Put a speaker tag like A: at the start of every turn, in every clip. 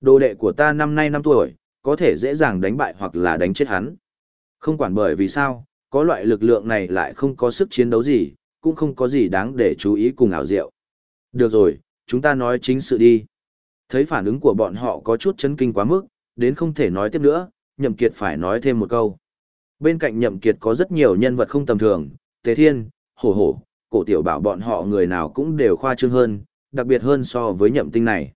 A: Đồ đệ của ta năm nay năm tuổi, có thể dễ dàng đánh bại hoặc là đánh chết hắn. Không quản bởi vì sao, có loại lực lượng này lại không có sức chiến đấu gì, cũng không có gì đáng để chú ý cùng ảo diệu. Được rồi, chúng ta nói chính sự đi. Thấy phản ứng của bọn họ có chút chấn kinh quá mức, đến không thể nói tiếp nữa, Nhậm Kiệt phải nói thêm một câu. Bên cạnh Nhậm Kiệt có rất nhiều nhân vật không tầm thường, Tề Thiên, Hổ Hổ, Cổ Tiểu Bảo bọn họ người nào cũng đều khoa trương hơn, đặc biệt hơn so với Nhậm Tinh này.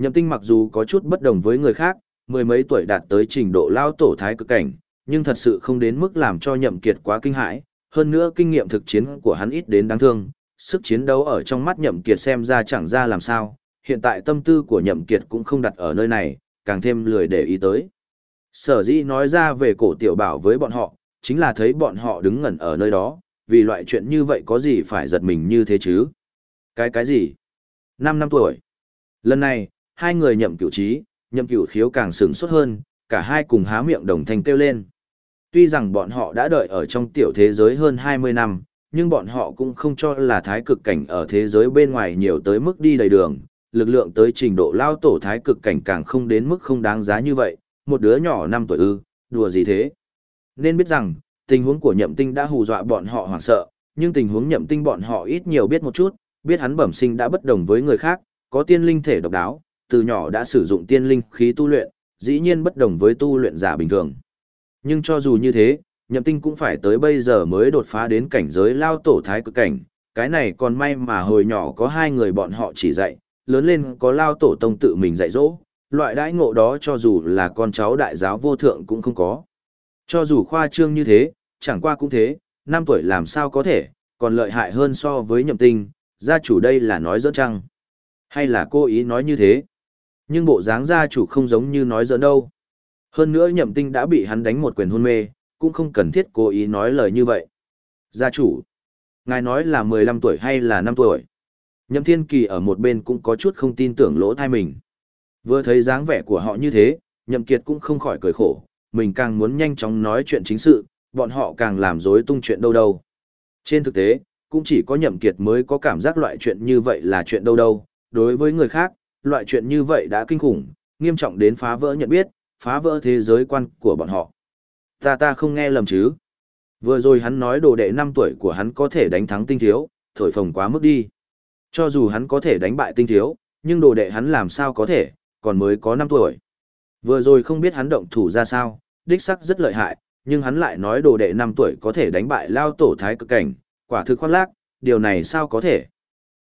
A: Nhậm Tinh mặc dù có chút bất đồng với người khác, mười mấy tuổi đạt tới trình độ lao tổ thái cực cảnh, nhưng thật sự không đến mức làm cho Nhậm Kiệt quá kinh hãi, hơn nữa kinh nghiệm thực chiến của hắn ít đến đáng thương, sức chiến đấu ở trong mắt Nhậm Kiệt xem ra chẳng ra làm sao, hiện tại tâm tư của Nhậm Kiệt cũng không đặt ở nơi này, càng thêm lười để ý tới. Sở dĩ nói ra về cổ tiểu bảo với bọn họ, chính là thấy bọn họ đứng ngẩn ở nơi đó, vì loại chuyện như vậy có gì phải giật mình như thế chứ? Cái cái gì? Năm năm tuổi. Lần này, hai người nhậm cửu trí, nhậm cửu khiếu càng sướng sốt hơn, cả hai cùng há miệng đồng thanh kêu lên. Tuy rằng bọn họ đã đợi ở trong tiểu thế giới hơn 20 năm, nhưng bọn họ cũng không cho là thái cực cảnh ở thế giới bên ngoài nhiều tới mức đi đầy đường, lực lượng tới trình độ lao tổ thái cực cảnh càng không đến mức không đáng giá như vậy, một đứa nhỏ 5 tuổi ư, đùa gì thế. Nên biết rằng, tình huống của nhậm tinh đã hù dọa bọn họ hoảng sợ, nhưng tình huống nhậm tinh bọn họ ít nhiều biết một chút, biết hắn bẩm sinh đã bất đồng với người khác, có tiên linh thể độc đáo, từ nhỏ đã sử dụng tiên linh khí tu luyện, dĩ nhiên bất đồng với tu luyện giả bình thường. Nhưng cho dù như thế, nhậm tinh cũng phải tới bây giờ mới đột phá đến cảnh giới lao tổ thái cực cảnh, cái này còn may mà hồi nhỏ có hai người bọn họ chỉ dạy, lớn lên có lao tổ tông tự mình dạy dỗ, loại đãi ngộ đó cho dù là con cháu đại giáo vô thượng cũng không có. Cho dù khoa trương như thế, chẳng qua cũng thế, năm tuổi làm sao có thể, còn lợi hại hơn so với nhậm tinh, gia chủ đây là nói dỡ chăng? Hay là cô ý nói như thế? Nhưng bộ dáng gia chủ không giống như nói giỡn đâu. Hơn nữa nhậm tinh đã bị hắn đánh một quyền hôn mê, cũng không cần thiết cố ý nói lời như vậy. Gia chủ, ngài nói là 15 tuổi hay là 5 tuổi? Nhậm thiên kỳ ở một bên cũng có chút không tin tưởng lỗ thai mình. Vừa thấy dáng vẻ của họ như thế, nhậm kiệt cũng không khỏi cười khổ, mình càng muốn nhanh chóng nói chuyện chính sự, bọn họ càng làm rối tung chuyện đâu đâu. Trên thực tế, cũng chỉ có nhậm kiệt mới có cảm giác loại chuyện như vậy là chuyện đâu đâu, đối với người khác, loại chuyện như vậy đã kinh khủng, nghiêm trọng đến phá vỡ nhận biết, phá vỡ thế giới quan của bọn họ. Ta ta không nghe lầm chứ. Vừa rồi hắn nói đồ đệ 5 tuổi của hắn có thể đánh thắng tinh thiếu, thổi phồng quá mức đi. Cho dù hắn có thể đánh bại tinh thiếu, nhưng đồ đệ hắn làm sao có thể, còn mới có 5 tuổi. Vừa rồi không biết hắn động thủ ra sao, đích sắc rất lợi hại, nhưng hắn lại nói đồ đệ 5 tuổi có thể đánh bại lao tổ thái cực cảnh, quả thực khoát lác, điều này sao có thể.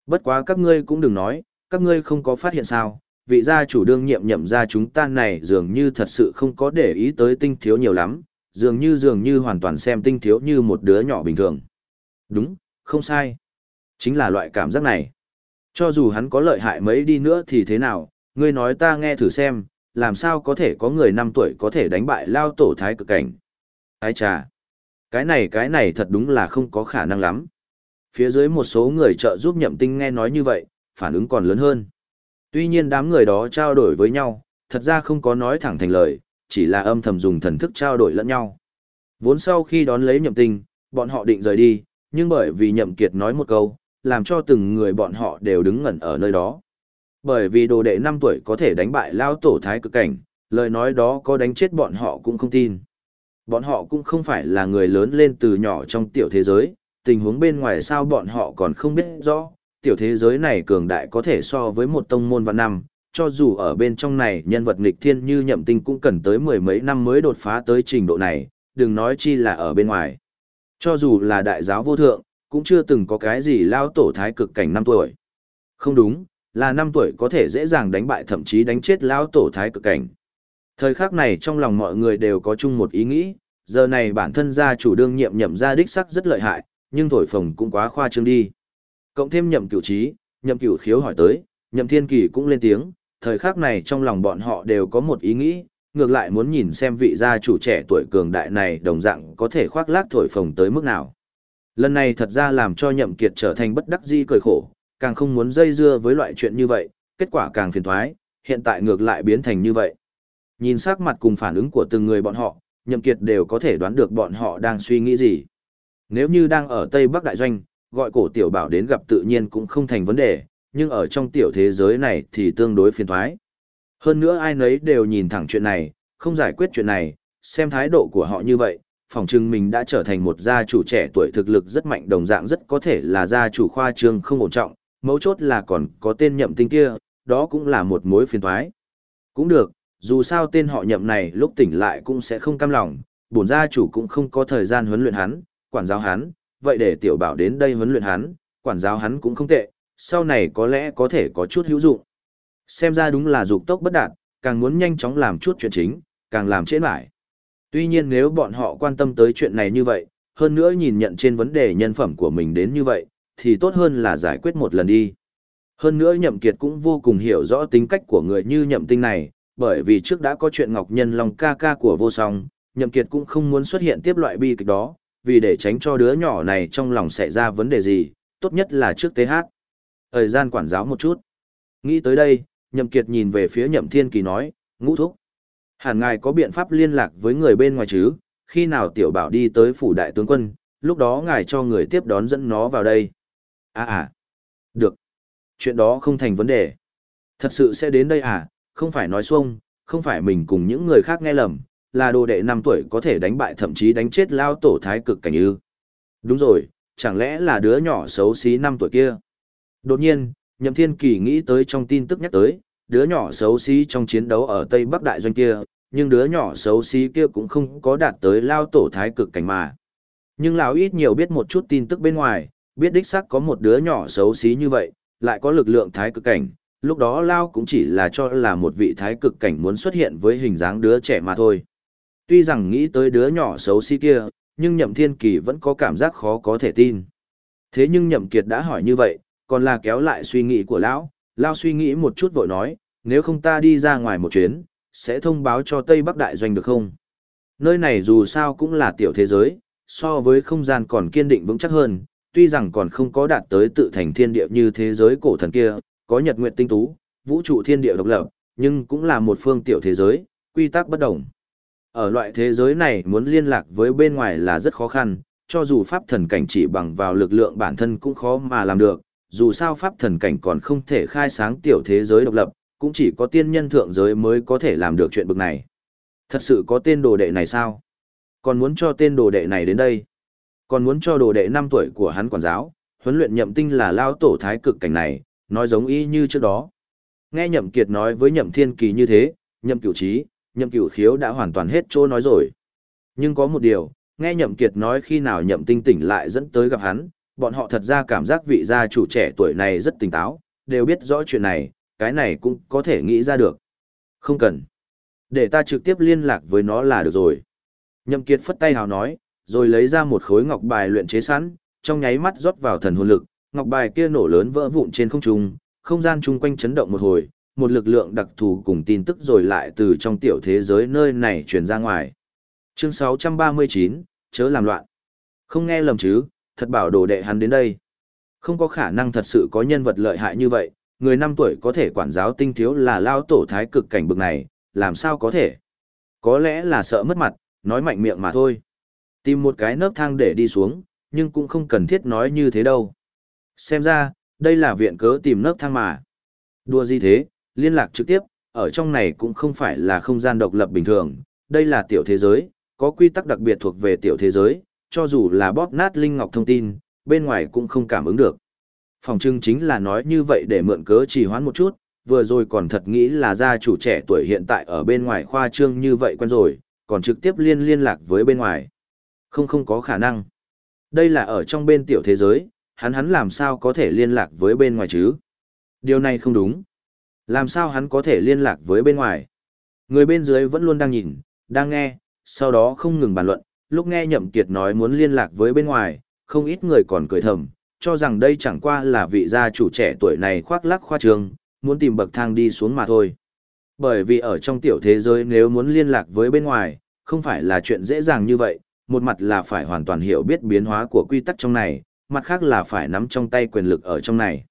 A: Bất quá các ngươi cũng đừng nói, các ngươi không có phát hiện sao, vị gia chủ đương nhiệm nhậm ra chúng ta này dường như thật sự không có để ý tới tinh thiếu nhiều lắm, dường như dường như hoàn toàn xem tinh thiếu như một đứa nhỏ bình thường. Đúng, không sai. Chính là loại cảm giác này. Cho dù hắn có lợi hại mấy đi nữa thì thế nào, ngươi nói ta nghe thử xem, làm sao có thể có người năm tuổi có thể đánh bại lao tổ thái cực cảnh. Ái chà, cái này cái này thật đúng là không có khả năng lắm. Phía dưới một số người trợ giúp nhậm tinh nghe nói như vậy, phản ứng còn lớn hơn. Tuy nhiên đám người đó trao đổi với nhau, thật ra không có nói thẳng thành lời, chỉ là âm thầm dùng thần thức trao đổi lẫn nhau. Vốn sau khi đón lấy nhậm tinh, bọn họ định rời đi, nhưng bởi vì nhậm kiệt nói một câu, làm cho từng người bọn họ đều đứng ngẩn ở nơi đó. Bởi vì đồ đệ 5 tuổi có thể đánh bại lao tổ thái cực cảnh, lời nói đó có đánh chết bọn họ cũng không tin. Bọn họ cũng không phải là người lớn lên từ nhỏ trong tiểu thế giới, tình huống bên ngoài sao bọn họ còn không biết rõ, tiểu thế giới này cường đại có thể so với một tông môn vạn năm, cho dù ở bên trong này nhân vật nghịch thiên như nhậm tinh cũng cần tới mười mấy năm mới đột phá tới trình độ này, đừng nói chi là ở bên ngoài. Cho dù là đại giáo vô thượng, cũng chưa từng có cái gì lao tổ thái cực cảnh năm tuổi. Không đúng, là năm tuổi có thể dễ dàng đánh bại thậm chí đánh chết lao tổ thái cực cảnh. Thời khắc này trong lòng mọi người đều có chung một ý nghĩ, giờ này bản thân gia chủ đương nhiệm nhậm gia đích sắc rất lợi hại, nhưng thổi phồng cũng quá khoa trương đi. Cộng thêm nhậm cửu trí, nhậm cửu khiếu hỏi tới, nhậm thiên kỳ cũng lên tiếng, thời khắc này trong lòng bọn họ đều có một ý nghĩ, ngược lại muốn nhìn xem vị gia chủ trẻ tuổi cường đại này đồng dạng có thể khoác lác thổi phồng tới mức nào. Lần này thật ra làm cho nhậm kiệt trở thành bất đắc dĩ cười khổ, càng không muốn dây dưa với loại chuyện như vậy, kết quả càng phiền toái, hiện tại ngược lại biến thành như vậy. Nhìn sắc mặt cùng phản ứng của từng người bọn họ, nhậm kiệt đều có thể đoán được bọn họ đang suy nghĩ gì. Nếu như đang ở Tây Bắc Đại Doanh, gọi cổ tiểu bảo đến gặp tự nhiên cũng không thành vấn đề, nhưng ở trong tiểu thế giới này thì tương đối phiền thoái. Hơn nữa ai nấy đều nhìn thẳng chuyện này, không giải quyết chuyện này, xem thái độ của họ như vậy, phòng trưng mình đã trở thành một gia chủ trẻ tuổi thực lực rất mạnh đồng dạng rất có thể là gia chủ khoa trương không ổn trọng, mấu chốt là còn có tên nhậm tinh kia, đó cũng là một mối phiền toái. Cũng được, dù sao tên họ nhậm này lúc tỉnh lại cũng sẽ không cam lòng, bổn gia chủ cũng không có thời gian huấn luyện hắn, quản giáo hắn, vậy để tiểu bảo đến đây huấn luyện hắn, quản giáo hắn cũng không tệ, sau này có lẽ có thể có chút hữu dụng. Xem ra đúng là dục tốc bất đạt, càng muốn nhanh chóng làm chút chuyện chính, càng làm trễ lại. Tuy nhiên nếu bọn họ quan tâm tới chuyện này như vậy, hơn nữa nhìn nhận trên vấn đề nhân phẩm của mình đến như vậy, thì tốt hơn là giải quyết một lần đi. Hơn nữa Nhậm Kiệt cũng vô cùng hiểu rõ tính cách của người như Nhậm Tinh này, bởi vì trước đã có chuyện Ngọc Nhân Long ca ca của vô song, Nhậm Kiệt cũng không muốn xuất hiện tiếp loại bi kịch đó, vì để tránh cho đứa nhỏ này trong lòng xảy ra vấn đề gì, tốt nhất là trước tế hát. Thời gian quản giáo một chút. Nghĩ tới đây, Nhậm Kiệt nhìn về phía Nhậm Thiên Kỳ nói, ngũ thúc. Hẳn ngài có biện pháp liên lạc với người bên ngoài chứ, khi nào tiểu bảo đi tới phủ đại tướng quân, lúc đó ngài cho người tiếp đón dẫn nó vào đây. À à, được. Chuyện đó không thành vấn đề. Thật sự sẽ đến đây à, không phải nói xuông, không phải mình cùng những người khác nghe lầm, là đồ đệ 5 tuổi có thể đánh bại thậm chí đánh chết lao tổ thái cực cảnh ư. Đúng rồi, chẳng lẽ là đứa nhỏ xấu xí 5 tuổi kia. Đột nhiên, Nhậm Thiên Kỳ nghĩ tới trong tin tức nhắc tới, đứa nhỏ xấu xí trong chiến đấu ở Tây Bắc Đại Doanh kia, nhưng đứa nhỏ xấu xí kia cũng không có đạt tới lao tổ thái cực cảnh mà. Nhưng lão ít nhiều biết một chút tin tức bên ngoài, biết đích xác có một đứa nhỏ xấu xí như vậy, lại có lực lượng thái cực cảnh, lúc đó lao cũng chỉ là cho là một vị thái cực cảnh muốn xuất hiện với hình dáng đứa trẻ mà thôi. Tuy rằng nghĩ tới đứa nhỏ xấu xí kia, nhưng Nhậm Thiên Kỳ vẫn có cảm giác khó có thể tin. Thế nhưng Nhậm Kiệt đã hỏi như vậy, còn là kéo lại suy nghĩ của lão, lão suy nghĩ một chút vội nói, nếu không ta đi ra ngoài một chuyến, sẽ thông báo cho Tây Bắc Đại Doanh được không? Nơi này dù sao cũng là tiểu thế giới, so với không gian còn kiên định vững chắc hơn, tuy rằng còn không có đạt tới tự thành thiên địa như thế giới cổ thần kia, có nhật nguyệt tinh tú, vũ trụ thiên địa độc lập, nhưng cũng là một phương tiểu thế giới, quy tắc bất đồng. Ở loại thế giới này muốn liên lạc với bên ngoài là rất khó khăn, cho dù pháp thần cảnh chỉ bằng vào lực lượng bản thân cũng khó mà làm được, dù sao pháp thần cảnh còn không thể khai sáng tiểu thế giới độc lập, cũng chỉ có tiên nhân thượng giới mới có thể làm được chuyện bực này. Thật sự có tên đồ đệ này sao? Còn muốn cho tên đồ đệ này đến đây? Còn muốn cho đồ đệ 5 tuổi của hắn quản giáo, huấn luyện nhậm tinh là lao tổ thái cực cảnh này, nói giống y như trước đó. Nghe nhậm kiệt nói với nhậm thiên kỳ như thế, nhậm cửu trí, nhậm cửu khiếu đã hoàn toàn hết chỗ nói rồi. Nhưng có một điều, nghe nhậm kiệt nói khi nào nhậm tinh tỉnh lại dẫn tới gặp hắn, bọn họ thật ra cảm giác vị gia chủ trẻ tuổi này rất tỉnh táo, đều biết rõ chuyện này, cái này cũng có thể nghĩ ra được. Không cần. Để ta trực tiếp liên lạc với nó là được rồi. Nhậm kiệt phất tay hào nói, rồi lấy ra một khối ngọc bài luyện chế sẵn, trong nháy mắt rót vào thần hồn lực, ngọc bài kia nổ lớn vỡ vụn trên không trung, không gian chung quanh chấn động một hồi, một lực lượng đặc thù cùng tin tức rồi lại từ trong tiểu thế giới nơi này truyền ra ngoài. Chương 639, chớ làm loạn. Không nghe lầm chứ, thật bảo đồ đệ hắn đến đây. Không có khả năng thật sự có nhân vật lợi hại như vậy, người năm tuổi có thể quản giáo tinh thiếu là lao tổ thái cực cảnh bực này, làm sao có thể? Có lẽ là sợ mất mặt, nói mạnh miệng mà thôi. Tìm một cái nấc thang để đi xuống, nhưng cũng không cần thiết nói như thế đâu. Xem ra, đây là viện cớ tìm nấc thang mà. Đùa gì thế, liên lạc trực tiếp, ở trong này cũng không phải là không gian độc lập bình thường, đây là tiểu thế giới, có quy tắc đặc biệt thuộc về tiểu thế giới, cho dù là bóp nát linh ngọc thông tin, bên ngoài cũng không cảm ứng được. Phòng trưng chính là nói như vậy để mượn cớ trì hoãn một chút, vừa rồi còn thật nghĩ là gia chủ trẻ tuổi hiện tại ở bên ngoài khoa trương như vậy quen rồi, còn trực tiếp liên liên lạc với bên ngoài. Không không có khả năng. Đây là ở trong bên tiểu thế giới, hắn hắn làm sao có thể liên lạc với bên ngoài chứ? Điều này không đúng. Làm sao hắn có thể liên lạc với bên ngoài? Người bên dưới vẫn luôn đang nhìn, đang nghe, sau đó không ngừng bàn luận, lúc nghe Nhậm Kiệt nói muốn liên lạc với bên ngoài, không ít người còn cười thầm, cho rằng đây chẳng qua là vị gia chủ trẻ tuổi này khoác lác khoa trương, muốn tìm bậc thang đi xuống mà thôi. Bởi vì ở trong tiểu thế giới nếu muốn liên lạc với bên ngoài, không phải là chuyện dễ dàng như vậy, một mặt là phải hoàn toàn hiểu biết biến hóa của quy tắc trong này, mặt khác là phải nắm trong tay quyền lực ở trong này.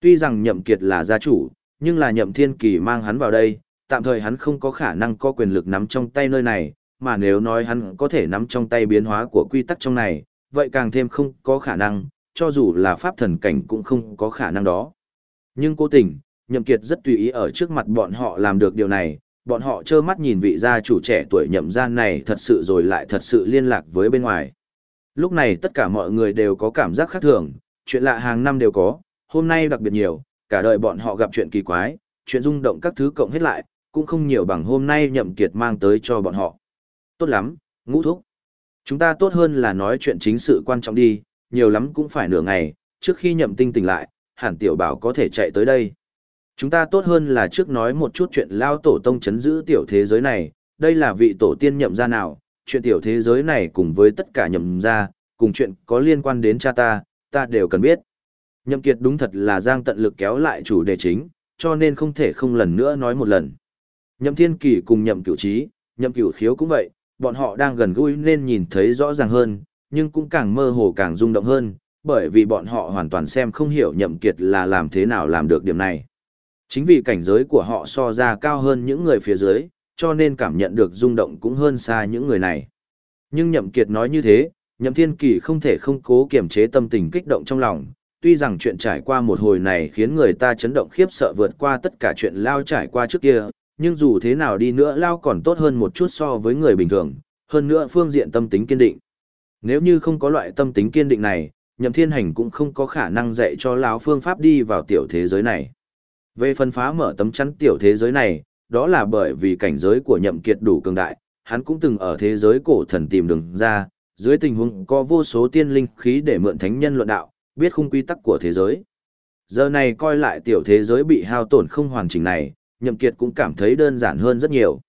A: Tuy rằng Nhậm Kiệt là gia chủ, nhưng là Nhậm Thiên Kỳ mang hắn vào đây, tạm thời hắn không có khả năng có quyền lực nắm trong tay nơi này, mà nếu nói hắn có thể nắm trong tay biến hóa của quy tắc trong này, vậy càng thêm không có khả năng, cho dù là pháp thần cảnh cũng không có khả năng đó. Nhưng cố tình, Nhậm Kiệt rất tùy ý ở trước mặt bọn họ làm được điều này, bọn họ trơ mắt nhìn vị gia chủ trẻ tuổi nhậm gian này thật sự rồi lại thật sự liên lạc với bên ngoài. Lúc này tất cả mọi người đều có cảm giác khác thường, chuyện lạ hàng năm đều có, hôm nay đặc biệt nhiều, cả đời bọn họ gặp chuyện kỳ quái, chuyện rung động các thứ cộng hết lại, cũng không nhiều bằng hôm nay nhậm kiệt mang tới cho bọn họ. Tốt lắm, ngũ thúc. Chúng ta tốt hơn là nói chuyện chính sự quan trọng đi, nhiều lắm cũng phải nửa ngày, trước khi nhậm tinh tỉnh lại, hẳn tiểu bảo có thể chạy tới đây. Chúng ta tốt hơn là trước nói một chút chuyện lao tổ tông chấn giữ tiểu thế giới này, đây là vị tổ tiên nhậm gia nào, chuyện tiểu thế giới này cùng với tất cả nhậm gia, cùng chuyện có liên quan đến cha ta, ta đều cần biết. Nhậm kiệt đúng thật là giang tận lực kéo lại chủ đề chính, cho nên không thể không lần nữa nói một lần. Nhậm thiên kỳ cùng nhậm cửu trí, nhậm cửu khiếu cũng vậy, bọn họ đang gần gũi nên nhìn thấy rõ ràng hơn, nhưng cũng càng mơ hồ càng rung động hơn, bởi vì bọn họ hoàn toàn xem không hiểu nhậm kiệt là làm thế nào làm được điểm này. Chính vì cảnh giới của họ so ra cao hơn những người phía dưới, cho nên cảm nhận được rung động cũng hơn xa những người này. Nhưng nhậm kiệt nói như thế, nhậm thiên kỳ không thể không cố kiềm chế tâm tình kích động trong lòng. Tuy rằng chuyện trải qua một hồi này khiến người ta chấn động khiếp sợ vượt qua tất cả chuyện lao trải qua trước kia, nhưng dù thế nào đi nữa lao còn tốt hơn một chút so với người bình thường, hơn nữa phương diện tâm tính kiên định. Nếu như không có loại tâm tính kiên định này, nhậm thiên hành cũng không có khả năng dạy cho lão phương pháp đi vào tiểu thế giới này. Về phân phá mở tấm chắn tiểu thế giới này, đó là bởi vì cảnh giới của nhậm kiệt đủ cường đại, hắn cũng từng ở thế giới cổ thần tìm đường ra, dưới tình huống có vô số tiên linh khí để mượn thánh nhân luận đạo, biết khung quy tắc của thế giới. Giờ này coi lại tiểu thế giới bị hao tổn không hoàn chỉnh này, nhậm kiệt cũng cảm thấy đơn giản hơn rất nhiều.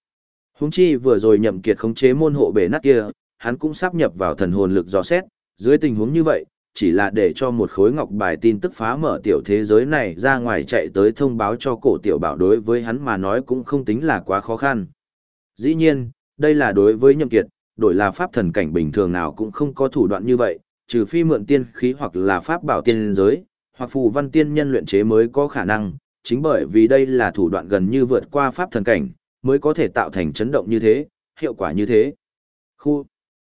A: Húng chi vừa rồi nhậm kiệt khống chế môn hộ bể nát kia, hắn cũng sắp nhập vào thần hồn lực dò xét, dưới tình huống như vậy, chỉ là để cho một khối ngọc bài tin tức phá mở tiểu thế giới này ra ngoài chạy tới thông báo cho cổ tiểu bảo đối với hắn mà nói cũng không tính là quá khó khăn. Dĩ nhiên, đây là đối với nhậm kiệt, đổi là pháp thần cảnh bình thường nào cũng không có thủ đoạn như vậy, trừ phi mượn tiên khí hoặc là pháp bảo tiên giới, hoặc phù văn tiên nhân luyện chế mới có khả năng, chính bởi vì đây là thủ đoạn gần như vượt qua pháp thần cảnh, mới có thể tạo thành chấn động như thế, hiệu quả như thế. Khu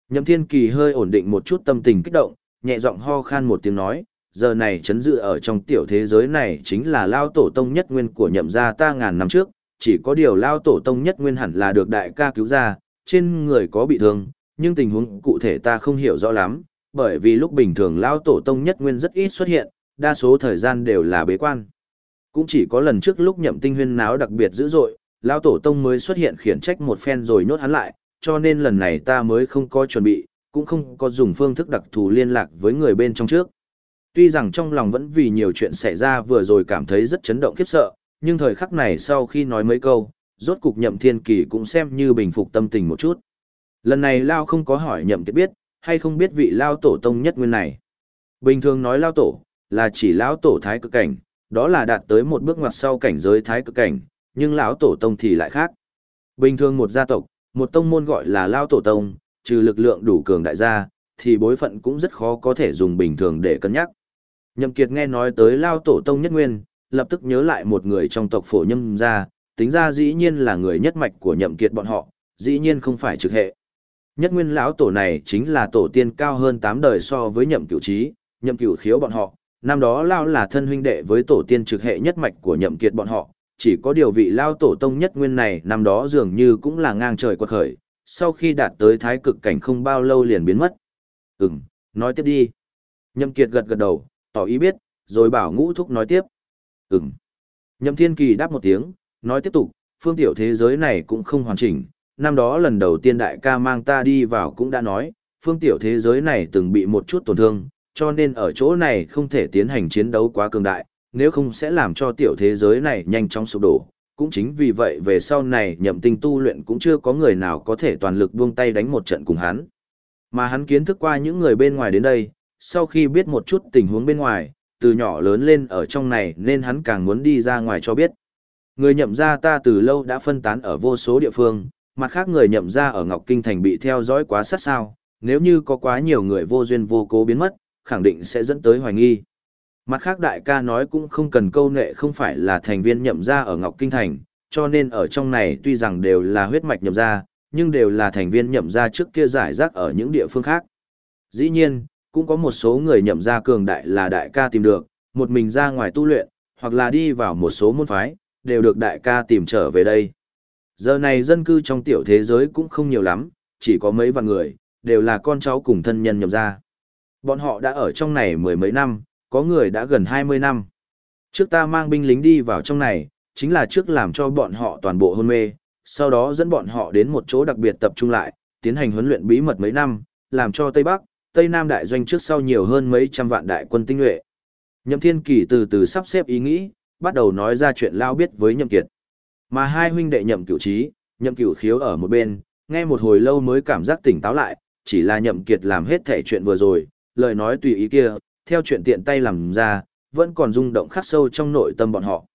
A: Nhậm Thiên Kỳ hơi ổn định một chút tâm tình kích động, nhẹ giọng ho khan một tiếng nói, giờ này chấn dự ở trong tiểu thế giới này chính là lao tổ tông nhất nguyên của nhậm gia ta ngàn năm trước, chỉ có điều lao tổ tông nhất nguyên hẳn là được đại ca cứu ra, trên người có bị thương, nhưng tình huống cụ thể ta không hiểu rõ lắm, bởi vì lúc bình thường lao tổ tông nhất nguyên rất ít xuất hiện, đa số thời gian đều là bế quan. Cũng chỉ có lần trước lúc nhậm tinh huyên náo đặc biệt dữ dội, lao tổ tông mới xuất hiện khiển trách một phen rồi nhốt hắn lại, cho nên lần này ta mới không có chuẩn bị, cũng không có dùng phương thức đặc thù liên lạc với người bên trong trước. Tuy rằng trong lòng vẫn vì nhiều chuyện xảy ra vừa rồi cảm thấy rất chấn động khiếp sợ, nhưng thời khắc này sau khi nói mấy câu, rốt cục nhậm thiên kỳ cũng xem như bình phục tâm tình một chút. Lần này Lao không có hỏi nhậm kiệt biết, hay không biết vị Lao tổ tông nhất nguyên này. Bình thường nói Lao tổ, là chỉ Lão tổ thái cực cảnh, đó là đạt tới một bước ngoặt sau cảnh giới thái cực cảnh, nhưng lão tổ tông thì lại khác. Bình thường một gia tộc, một tông môn gọi là Lao tổ tông, trừ lực lượng đủ cường đại gia, thì bối phận cũng rất khó có thể dùng bình thường để cân nhắc. Nhậm Kiệt nghe nói tới Lao tổ tông nhất nguyên, lập tức nhớ lại một người trong tộc phổ nhâm gia, tính ra dĩ nhiên là người nhất mạch của Nhậm Kiệt bọn họ, dĩ nhiên không phải trực hệ. Nhất nguyên lão tổ này chính là tổ tiên cao hơn 8 đời so với Nhậm Cửu Trí, Nhậm Cửu Khiếu bọn họ, năm đó Lao là thân huynh đệ với tổ tiên trực hệ nhất mạch của Nhậm Kiệt bọn họ, chỉ có điều vị Lao tổ tông nhất nguyên này năm đó dường như cũng là ngang trời quật khởi, sau khi đạt tới thái cực cảnh không bao lâu liền biến mất. Ừm, nói tiếp đi. Nhậm Kiệt gật gật đầu, tỏ ý biết, rồi bảo ngũ thúc nói tiếp. Ừm. Nhậm Thiên Kỳ đáp một tiếng, nói tiếp tục, phương tiểu thế giới này cũng không hoàn chỉnh. Năm đó lần đầu tiên đại ca mang ta đi vào cũng đã nói, phương tiểu thế giới này từng bị một chút tổn thương, cho nên ở chỗ này không thể tiến hành chiến đấu quá cường đại, nếu không sẽ làm cho tiểu thế giới này nhanh chóng sụp đổ, cũng chính vì vậy về sau này nhậm tinh tu luyện cũng chưa có người nào có thể toàn lực buông tay đánh một trận cùng hắn. Mà hắn kiến thức qua những người bên ngoài đến đây, sau khi biết một chút tình huống bên ngoài, từ nhỏ lớn lên ở trong này nên hắn càng muốn đi ra ngoài cho biết. Người nhậm ra ta từ lâu đã phân tán ở vô số địa phương, mặt khác người nhậm ra ở Ngọc Kinh Thành bị theo dõi quá sát sao, nếu như có quá nhiều người vô duyên vô cố biến mất, khẳng định sẽ dẫn tới hoài nghi. Mặt khác đại ca nói cũng không cần câu nệ không phải là thành viên nhậm gia ở Ngọc Kinh Thành, cho nên ở trong này tuy rằng đều là huyết mạch nhậm gia, nhưng đều là thành viên nhậm gia trước kia giải rác ở những địa phương khác. Dĩ nhiên, cũng có một số người nhậm gia cường đại là đại ca tìm được, một mình ra ngoài tu luyện, hoặc là đi vào một số môn phái, đều được đại ca tìm trở về đây. Giờ này dân cư trong tiểu thế giới cũng không nhiều lắm, chỉ có mấy vạn người, đều là con cháu cùng thân nhân nhậm ra. Bọn họ đã ở trong này mười mấy năm, có người đã gần 20 năm. Trước ta mang binh lính đi vào trong này, chính là trước làm cho bọn họ toàn bộ hôn mê, sau đó dẫn bọn họ đến một chỗ đặc biệt tập trung lại, tiến hành huấn luyện bí mật mấy năm, làm cho Tây Bắc, Tây Nam đại doanh trước sau nhiều hơn mấy trăm vạn đại quân tinh nhuệ. Nhậm Thiên Kỳ từ từ sắp xếp ý nghĩ, bắt đầu nói ra chuyện lao biết với Nhậm Kiệt. Mà hai huynh đệ Nhậm Cửu Trí, Nhậm Cửu Khiếu ở một bên, nghe một hồi lâu mới cảm giác tỉnh táo lại, chỉ là Nhậm Kiệt làm hết thể chuyện vừa rồi, lời nói tùy ý kia, theo chuyện tiện tay làm ra, vẫn còn rung động khắc sâu trong nội tâm bọn họ.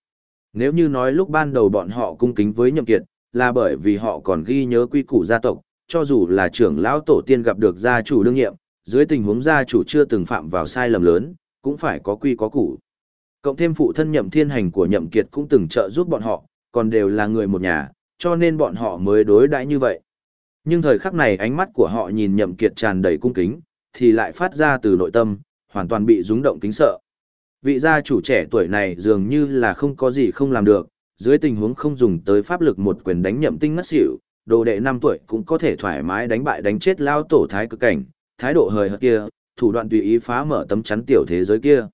A: Nếu như nói lúc ban đầu bọn họ cung kính với Nhậm Kiệt, là bởi vì họ còn ghi nhớ quy củ gia tộc, cho dù là trưởng lão tổ tiên gặp được gia chủ đương nhiệm, dưới tình huống gia chủ chưa từng phạm vào sai lầm lớn, cũng phải có quy có củ. Cộng thêm phụ thân nhậm thiên hành của nhậm kiệt cũng từng trợ giúp bọn họ, còn đều là người một nhà, cho nên bọn họ mới đối đãi như vậy. Nhưng thời khắc này ánh mắt của họ nhìn nhậm kiệt tràn đầy cung kính, thì lại phát ra từ nội tâm, hoàn toàn bị rung động kính sợ. Vị gia chủ trẻ tuổi này dường như là không có gì không làm được, dưới tình huống không dùng tới pháp lực một quyền đánh nhậm tinh ngất xỉu, đồ đệ 5 tuổi cũng có thể thoải mái đánh bại đánh chết lao tổ thái cực cảnh, thái độ hời hợt kia, thủ đoạn tùy ý phá mở tấm chắn tiểu thế giới kia.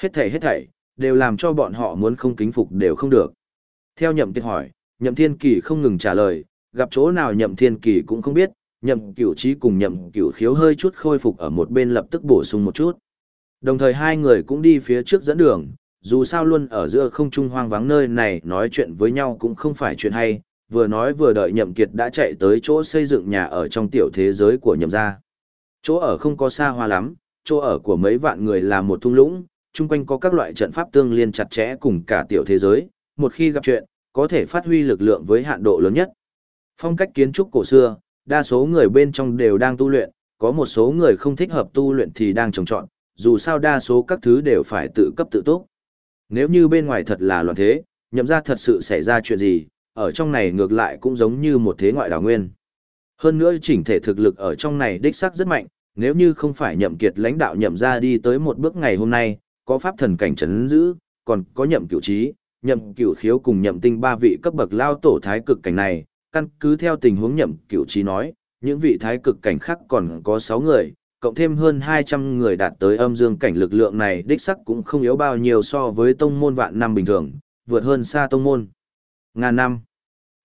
A: Hết thảy hết thảy, đều làm cho bọn họ muốn không kính phục đều không được. Theo nhậm kiệt hỏi, nhậm thiên kỳ không ngừng trả lời, gặp chỗ nào nhậm thiên kỳ cũng không biết, nhậm cửu trí cùng nhậm cửu khiếu hơi chút khôi phục ở một bên lập tức bổ sung một chút. Đồng thời hai người cũng đi phía trước dẫn đường, dù sao luôn ở giữa không trung hoang vắng nơi này nói chuyện với nhau cũng không phải chuyện hay, vừa nói vừa đợi nhậm kiệt đã chạy tới chỗ xây dựng nhà ở trong tiểu thế giới của nhậm gia. Chỗ ở không có xa hoa lắm, chỗ ở của mấy vạn người là một thung lũng, chung quanh có các loại trận pháp tương liên chặt chẽ cùng cả tiểu thế giới, một khi gặp chuyện, có thể phát huy lực lượng với hạn độ lớn nhất. Phong cách kiến trúc cổ xưa, đa số người bên trong đều đang tu luyện, có một số người không thích hợp tu luyện thì đang trồng trọn, dù sao đa số các thứ đều phải tự cấp tự túc. Nếu như bên ngoài thật là loạn thế, nhậm ra thật sự xảy ra chuyện gì, ở trong này ngược lại cũng giống như một thế ngoại đảo nguyên. Hơn nữa chỉnh thể thực lực ở trong này đích sắc rất mạnh, nếu như không phải nhậm kiệt lãnh đạo nhậm ra đi tới một bước ngày hôm nay, có pháp thần cảnh chấn giữ, còn có nhậm cửu trí, nhậm cửu khiếu cùng nhậm tinh ba vị cấp bậc lao tổ thái cực cảnh này, căn cứ theo tình huống nhậm cửu trí nói, những vị thái cực cảnh khác còn có 6 người, cộng thêm hơn 200 người đạt tới âm dương cảnh lực lượng này đích sắc cũng không yếu bao nhiêu so với tông môn vạn năm bình thường, vượt hơn xa tông môn. Ngàn năm.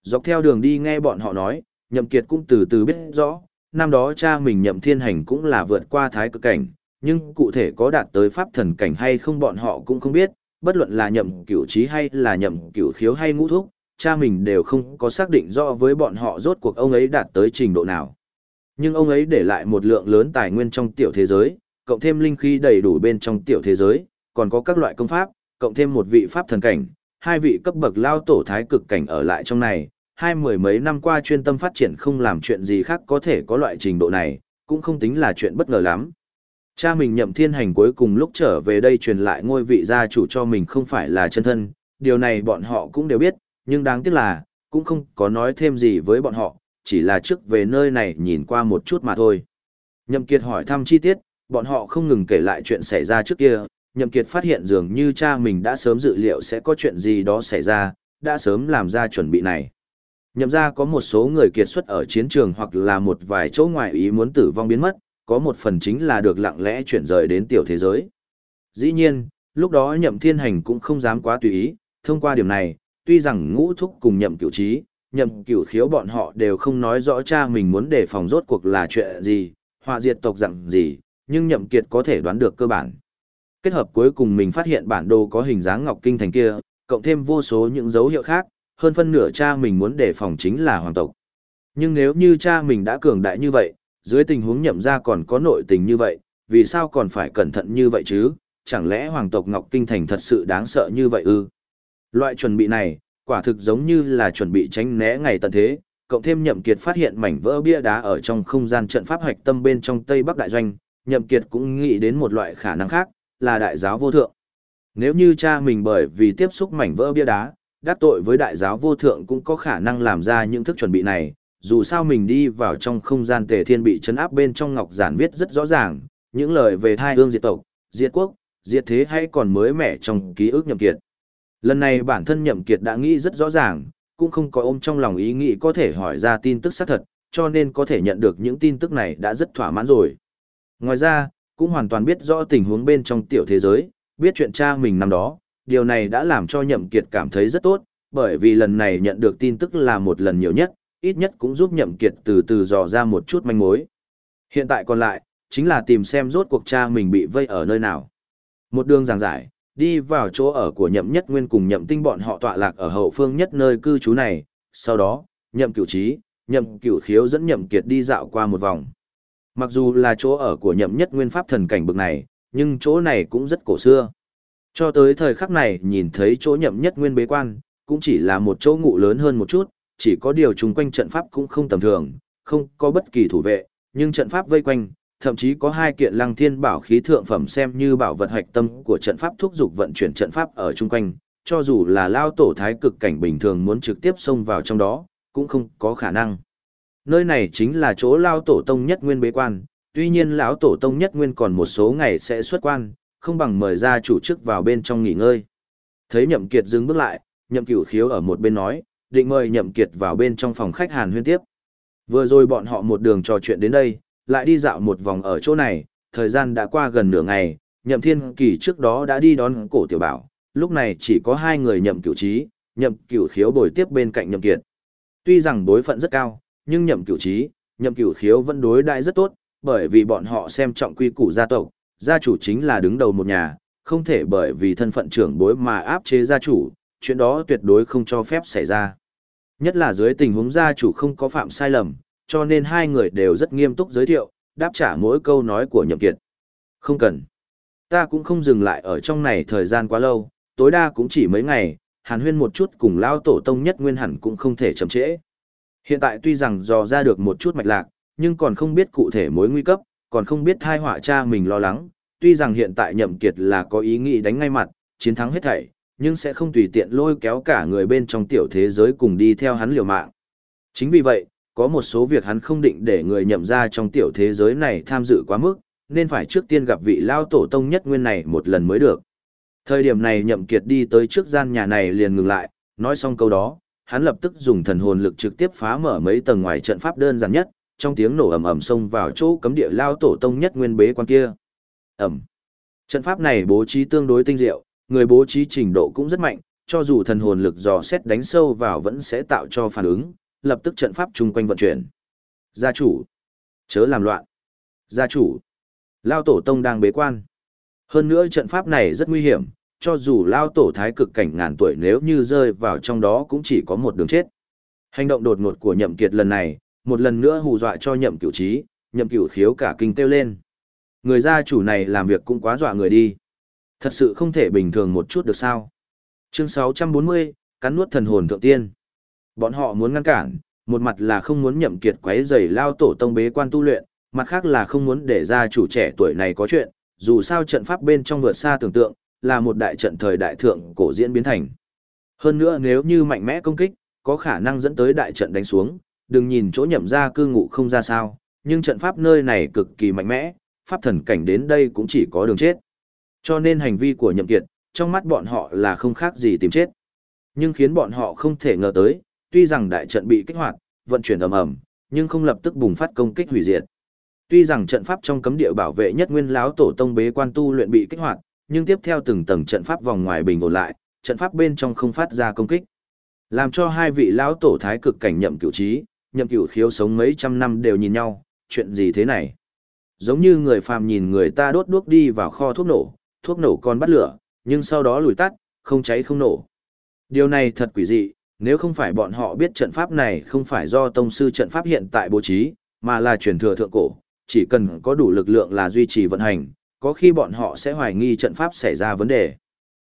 A: Dọc theo đường đi nghe bọn họ nói, nhậm kiệt cũng từ từ biết rõ, năm đó cha mình nhậm thiên hành cũng là vượt qua thái cực cảnh, nhưng cụ thể có đạt tới pháp thần cảnh hay không bọn họ cũng không biết, bất luận là nhậm cửu trí hay là nhậm cửu khiếu hay ngũ thúc, cha mình đều không có xác định rõ với bọn họ rốt cuộc ông ấy đạt tới trình độ nào. Nhưng ông ấy để lại một lượng lớn tài nguyên trong tiểu thế giới, cộng thêm linh khí đầy đủ bên trong tiểu thế giới, còn có các loại công pháp, cộng thêm một vị pháp thần cảnh, hai vị cấp bậc lao tổ thái cực cảnh ở lại trong này, hai mười mấy năm qua chuyên tâm phát triển không làm chuyện gì khác có thể có loại trình độ này, cũng không tính là chuyện bất ngờ lắm. Cha mình nhậm thiên hành cuối cùng lúc trở về đây truyền lại ngôi vị gia chủ cho mình không phải là chân thân, điều này bọn họ cũng đều biết, nhưng đáng tiếc là, cũng không có nói thêm gì với bọn họ, chỉ là trước về nơi này nhìn qua một chút mà thôi. Nhậm Kiệt hỏi thăm chi tiết, bọn họ không ngừng kể lại chuyện xảy ra trước kia, Nhậm Kiệt phát hiện dường như cha mình đã sớm dự liệu sẽ có chuyện gì đó xảy ra, đã sớm làm ra chuẩn bị này. Nhậm gia có một số người kiệt xuất ở chiến trường hoặc là một vài chỗ ngoại ý muốn tử vong biến mất, có một phần chính là được lặng lẽ chuyển rời đến tiểu thế giới. Dĩ nhiên, lúc đó nhậm thiên hành cũng không dám quá tùy ý, thông qua điểm này, tuy rằng ngũ thúc cùng nhậm cửu trí, nhậm cửu khiếu bọn họ đều không nói rõ cha mình muốn đề phòng rốt cuộc là chuyện gì, họa diệt tộc dạng gì, nhưng nhậm kiệt có thể đoán được cơ bản. Kết hợp cuối cùng mình phát hiện bản đồ có hình dáng ngọc kinh thành kia, cộng thêm vô số những dấu hiệu khác, hơn phân nửa cha mình muốn đề phòng chính là hoàng tộc. Nhưng nếu như cha mình đã cường đại như vậy, dưới tình huống nhậm ra còn có nội tình như vậy, vì sao còn phải cẩn thận như vậy chứ? Chẳng lẽ hoàng tộc Ngọc Kinh Thành thật sự đáng sợ như vậy ư? Loại chuẩn bị này, quả thực giống như là chuẩn bị tránh né ngày tận thế, cộng thêm nhậm kiệt phát hiện mảnh vỡ bia đá ở trong không gian trận pháp hạch tâm bên trong Tây Bắc Đại Doanh, nhậm kiệt cũng nghĩ đến một loại khả năng khác, là đại giáo vô thượng. Nếu như cha mình bởi vì tiếp xúc mảnh vỡ bia đá, đắc tội với đại giáo vô thượng cũng có khả năng làm ra những thức chuẩn bị này, dù sao mình đi vào trong không gian tề thiên bị chấn áp bên trong ngọc giản viết rất rõ ràng, những lời về thai hương diệt tộc, diệt quốc, diệt thế hay còn mới mẻ trong ký ức nhậm kiệt. Lần này bản thân Nhậm Kiệt đã nghĩ rất rõ ràng, cũng không có ôm trong lòng ý nghĩ có thể hỏi ra tin tức xác thật, cho nên có thể nhận được những tin tức này đã rất thỏa mãn rồi. Ngoài ra, cũng hoàn toàn biết rõ tình huống bên trong tiểu thế giới, biết chuyện cha mình năm đó, điều này đã làm cho Nhậm Kiệt cảm thấy rất tốt, bởi vì lần này nhận được tin tức là một lần nhiều nhất, ít nhất cũng giúp Nhậm Kiệt từ từ dò ra một chút manh mối. Hiện tại còn lại, chính là tìm xem rốt cuộc cha mình bị vây ở nơi nào. Một đường giảng giải, đi vào chỗ ở của Nhậm Nhất Nguyên cùng Nhậm Tinh bọn họ tọa lạc ở hậu phương nhất nơi cư trú này, sau đó, Nhậm Cửu Trí, Nhậm Cửu Khiếu dẫn Nhậm Kiệt đi dạo qua một vòng. Mặc dù là chỗ ở của Nhậm Nhất Nguyên pháp thần cảnh bực này, nhưng chỗ này cũng rất cổ xưa. Cho tới thời khắc này nhìn thấy chỗ Nhậm Nhất Nguyên bế quan, cũng chỉ là một chỗ ngụ lớn hơn một chút, chỉ có điều chung quanh trận pháp cũng không tầm thường, không có bất kỳ thủ vệ, nhưng trận pháp vây quanh, thậm chí có hai kiện lăng thiên bảo khí thượng phẩm xem như bảo vật hạch tâm của trận pháp thúc dục vận chuyển trận pháp ở chung quanh, cho dù là lao tổ thái cực cảnh bình thường muốn trực tiếp xông vào trong đó, cũng không có khả năng. Nơi này chính là chỗ lao tổ tông nhất nguyên bế quan, tuy nhiên lão tổ tông nhất nguyên còn một số ngày sẽ xuất quan, không bằng mời ra chủ chức vào bên trong nghỉ ngơi. Thấy nhậm kiệt dừng bước lại, nhậm cửu khiếu ở một bên nói, định mời nhậm kiệt vào bên trong phòng khách hàn huyên tiếp. Vừa rồi bọn họ một đường trò chuyện đến đây, lại đi dạo một vòng ở chỗ này, thời gian đã qua gần nửa ngày, nhậm thiên kỳ trước đó đã đi đón cổ tiểu bảo, lúc này chỉ có hai người nhậm cửu trí, nhậm cửu khiếu bồi tiếp bên cạnh nhậm kiệt. Tuy rằng đối phận rất cao, nhưng nhậm cửu trí, nhậm cửu khiếu vẫn đối đại rất tốt, bởi vì bọn họ xem trọng quy củ gia tộc, gia chủ chính là đứng đầu một nhà, không thể bởi vì thân phận trưởng bối mà áp chế gia chủ, chuyện đó tuyệt đối không cho phép xảy ra. Nhất là dưới tình huống gia chủ không có phạm sai lầm, cho nên hai người đều rất nghiêm túc giới thiệu, đáp trả mỗi câu nói của Nhậm Kiệt. Không cần. Ta cũng không dừng lại ở trong này thời gian quá lâu, tối đa cũng chỉ mấy ngày, hàn huyên một chút cùng lao tổ tông nhất nguyên hẳn cũng không thể chậm trễ. Hiện tại tuy rằng dò ra được một chút mạch lạc, nhưng còn không biết cụ thể mối nguy cấp, còn không biết thai họa cha mình lo lắng, tuy rằng hiện tại nhậm kiệt là có ý nghĩ đánh ngay mặt, chiến thắng hết thảy, nhưng sẽ không tùy tiện lôi kéo cả người bên trong tiểu thế giới cùng đi theo hắn liều mạng. Chính vì vậy, có một số việc hắn không định để người nhậm ra trong tiểu thế giới này tham dự quá mức, nên phải trước tiên gặp vị lao tổ tông nhất nguyên này một lần mới được. Thời điểm này nhậm kiệt đi tới trước gian nhà này liền ngừng lại, nói xong câu đó, hắn lập tức dùng thần hồn lực trực tiếp phá mở mấy tầng ngoài trận pháp đơn giản nhất, trong tiếng nổ ầm ầm xông vào chỗ cấm địa lao tổ tông nhất nguyên bế quan kia. Ầm. Trận pháp này bố trí tương đối tinh diệu, người bố trí trình độ cũng rất mạnh, cho dù thần hồn lực dò xét đánh sâu vào vẫn sẽ tạo cho phản ứng, lập tức trận pháp chung quanh vận chuyển. Gia chủ, chớ làm loạn. Gia chủ, Lao Tổ Tông đang bế quan. Hơn nữa trận pháp này rất nguy hiểm, cho dù Lao Tổ Thái cực cảnh ngàn tuổi nếu như rơi vào trong đó cũng chỉ có một đường chết. Hành động đột ngột của nhậm kiệt lần này, một lần nữa hù dọa cho nhậm cửu trí, nhậm cửu khiếu cả kinh kêu lên. Người gia chủ này làm việc cũng quá dọa người đi. Thật sự không thể bình thường một chút được sao. Chương 640, cắn nuốt thần hồn thượng tiên. Bọn họ muốn ngăn cản, một mặt là không muốn nhậm kiệt quấy rầy lao tổ tông bế quan tu luyện, mặt khác là không muốn để gia chủ trẻ tuổi này có chuyện, dù sao trận pháp bên trong vượt xa tưởng tượng, là một đại trận thời đại thượng cổ diễn biến thành. Hơn nữa nếu như mạnh mẽ công kích, có khả năng dẫn tới đại trận đánh xuống, đừng nhìn chỗ nhậm ra cư ngụ không ra sao, nhưng trận pháp nơi này cực kỳ mạnh mẽ, pháp thần cảnh đến đây cũng chỉ có đường chết. Cho nên hành vi của nhậm kiệt, trong mắt bọn họ là không khác gì tìm chết. Nhưng khiến bọn họ không thể ngờ tới, tuy rằng đại trận bị kích hoạt, vận chuyển ầm ầm, nhưng không lập tức bùng phát công kích hủy diệt. Tuy rằng trận pháp trong cấm địa bảo vệ nhất nguyên lão tổ tông bế quan tu luyện bị kích hoạt, nhưng tiếp theo từng tầng trận pháp vòng ngoài bình ổn lại, trận pháp bên trong không phát ra công kích. Làm cho hai vị lão tổ thái cực cảnh nhậm cửu trí, nhậm cửu khiếu sống mấy trăm năm đều nhìn nhau, chuyện gì thế này? Giống như người phàm nhìn người ta đốt đuốc đi vào kho thuốc nổ, thuốc nổ còn bắt lửa, nhưng sau đó lùi tắt, không cháy không nổ. Điều này thật quỷ dị, nếu không phải bọn họ biết trận pháp này không phải do tông sư trận pháp hiện tại bố trí, mà là truyền thừa thượng cổ, chỉ cần có đủ lực lượng là duy trì vận hành, có khi bọn họ sẽ hoài nghi trận pháp xảy ra vấn đề.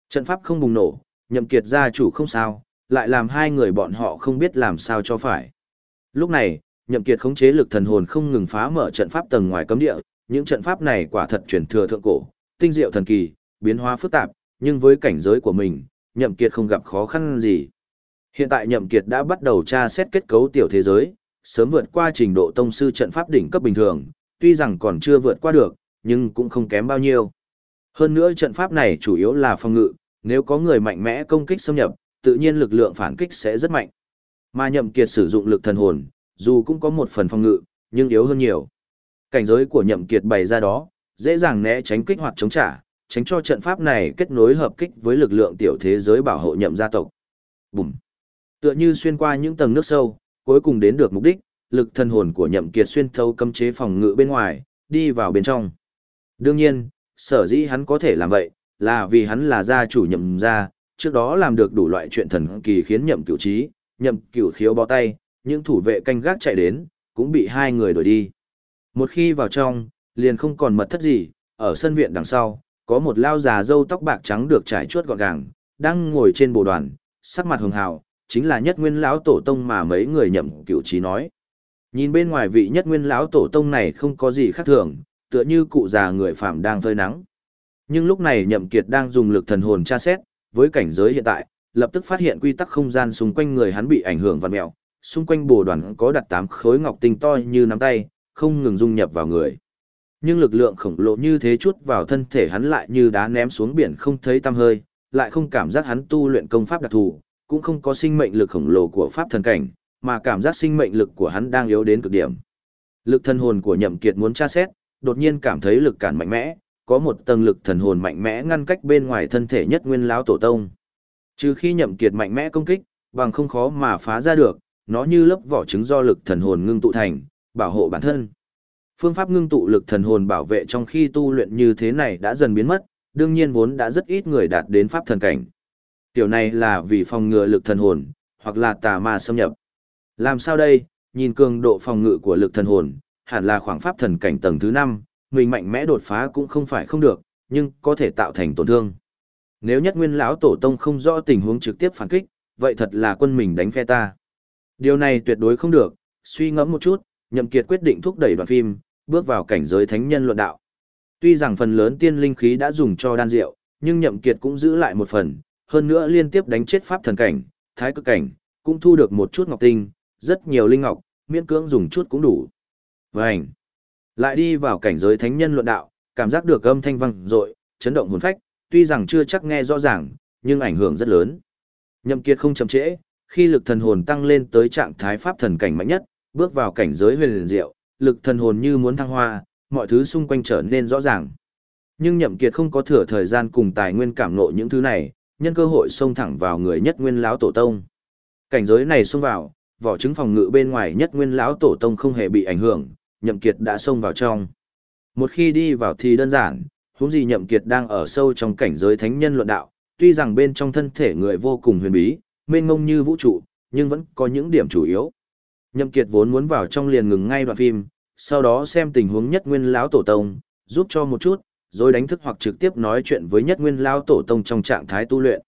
A: Trận pháp không bùng nổ, nhậm kiệt gia chủ không sao, lại làm hai người bọn họ không biết làm sao cho phải. Lúc này, nhậm kiệt khống chế lực thần hồn không ngừng phá mở trận pháp tầng ngoài cấm địa, những trận pháp này quả thật truyền thừa thượng cổ, tinh diệu thần kỳ, biến hóa phức tạp, nhưng với cảnh giới của mình, nhậm kiệt không gặp khó khăn gì. Hiện tại nhậm kiệt đã bắt đầu tra xét kết cấu tiểu thế giới, sớm vượt qua trình độ tông sư trận pháp đỉnh cấp bình thường, tuy rằng còn chưa vượt qua được, nhưng cũng không kém bao nhiêu. Hơn nữa trận pháp này chủ yếu là phòng ngự, nếu có người mạnh mẽ công kích xâm nhập, tự nhiên lực lượng phản kích sẽ rất mạnh. Mà nhậm kiệt sử dụng lực thần hồn, dù cũng có một phần phòng ngự, nhưng yếu hơn nhiều. Cảnh giới của nhậm kiệt bày ra đó, dễ dàng né tránh kích hoạt chống trả, tránh cho trận pháp này kết nối hợp kích với lực lượng tiểu thế giới bảo hộ nhậm gia tộc. Bùm! Tựa như xuyên qua những tầng nước sâu, cuối cùng đến được mục đích, lực thần hồn của nhậm kiệt xuyên thấu cấm chế phòng ngự bên ngoài, đi vào bên trong. Đương nhiên, sở dĩ hắn có thể làm vậy, là vì hắn là gia chủ nhậm gia, trước đó làm được đủ loại chuyện thần kỳ khiến nhậm cửu trí, nhậm cửu khiếu bó tay, những thủ vệ canh gác chạy đến, cũng bị hai người đuổi đi. Một khi vào trong, liền không còn mật thất gì, ở sân viện đằng sau, có một lao già râu tóc bạc trắng được trải chuốt gọn gàng, đang ngồi trên bồ đoàn, sắc mặt hường hào, chính là nhất nguyên lão tổ tông mà mấy người nhậm cựu trí nói. Nhìn bên ngoài vị nhất nguyên lão tổ tông này không có gì khác thường, tựa như cụ già người phạm đang phơi nắng. Nhưng lúc này nhậm kiệt đang dùng lực thần hồn tra xét, với cảnh giới hiện tại, lập tức phát hiện quy tắc không gian xung quanh người hắn bị ảnh hưởng vặn mèo, xung quanh bồ đoàn có đặt tám khối ngọc tinh to như nắm tay, không ngừng dung nhập vào người. Nhưng lực lượng khổng lồ như thế chút vào thân thể hắn lại như đá ném xuống biển không thấy tăm hơi, lại không cảm giác hắn tu luyện công pháp đặc thù, cũng không có sinh mệnh lực khổng lồ của pháp thần cảnh, mà cảm giác sinh mệnh lực của hắn đang yếu đến cực điểm. Lực thần hồn của Nhậm Kiệt muốn tra xét, đột nhiên cảm thấy lực cản mạnh mẽ, có một tầng lực thần hồn mạnh mẽ ngăn cách bên ngoài thân thể nhất nguyên lão tổ tông. Trừ khi Nhậm Kiệt mạnh mẽ công kích, bằng không khó mà phá ra được, nó như lớp vỏ trứng do lực thần hồn ngưng tụ thành, bảo hộ bản thân. Phương pháp ngưng tụ lực thần hồn bảo vệ trong khi tu luyện như thế này đã dần biến mất, đương nhiên vốn đã rất ít người đạt đến pháp thần cảnh. Tiểu này là vì phòng ngừa lực thần hồn, hoặc là tà ma xâm nhập. Làm sao đây, nhìn cường độ phòng ngự của lực thần hồn, hẳn là khoảng pháp thần cảnh tầng thứ 5, mình mạnh mẽ đột phá cũng không phải không được, nhưng có thể tạo thành tổn thương. Nếu nhất nguyên lão tổ tông không rõ tình huống trực tiếp phản kích, vậy thật là quân mình đánh phe ta. Điều này tuyệt đối không được, suy ngẫm một chút, Nhậm Kiệt quyết định thúc đẩy đoạn phim, bước vào cảnh giới thánh nhân luận đạo. Tuy rằng phần lớn tiên linh khí đã dùng cho đan rượu, nhưng Nhậm Kiệt cũng giữ lại một phần, hơn nữa liên tiếp đánh chết pháp thần cảnh, thái cực cảnh, cũng thu được một chút ngọc tinh, rất nhiều linh ngọc, miễn cưỡng dùng chút cũng đủ. Vành. Lại đi vào cảnh giới thánh nhân luận đạo, cảm giác được âm thanh vang dội, chấn động hồn phách, tuy rằng chưa chắc nghe rõ ràng, nhưng ảnh hưởng rất lớn. Nhậm Kiệt không chậm trễ, khi lực thần hồn tăng lên tới trạng thái pháp thần cảnh mạnh nhất, bước vào cảnh giới huyền liền diệu, lực thần hồn như muốn thăng hoa, mọi thứ xung quanh trở nên rõ ràng. Nhưng Nhậm Kiệt không có thừa thời gian cùng tài nguyên cảm ngộ những thứ này, nhân cơ hội xông thẳng vào người nhất nguyên lão tổ tông. Cảnh giới này xông vào, vỏ trứng phòng ngự bên ngoài nhất nguyên lão tổ tông không hề bị ảnh hưởng, Nhậm Kiệt đã xông vào trong. Một khi đi vào thì đơn giản, huống gì Nhậm Kiệt đang ở sâu trong cảnh giới thánh nhân luận đạo, tuy rằng bên trong thân thể người vô cùng huyền bí, mênh mông như vũ trụ, nhưng vẫn có những điểm chủ yếu. Nhậm Kiệt vốn muốn vào trong liền ngừng ngay đoạn phim, sau đó xem tình huống nhất nguyên lão tổ tông, giúp cho một chút, rồi đánh thức hoặc trực tiếp nói chuyện với nhất nguyên lão tổ tông trong trạng thái tu luyện.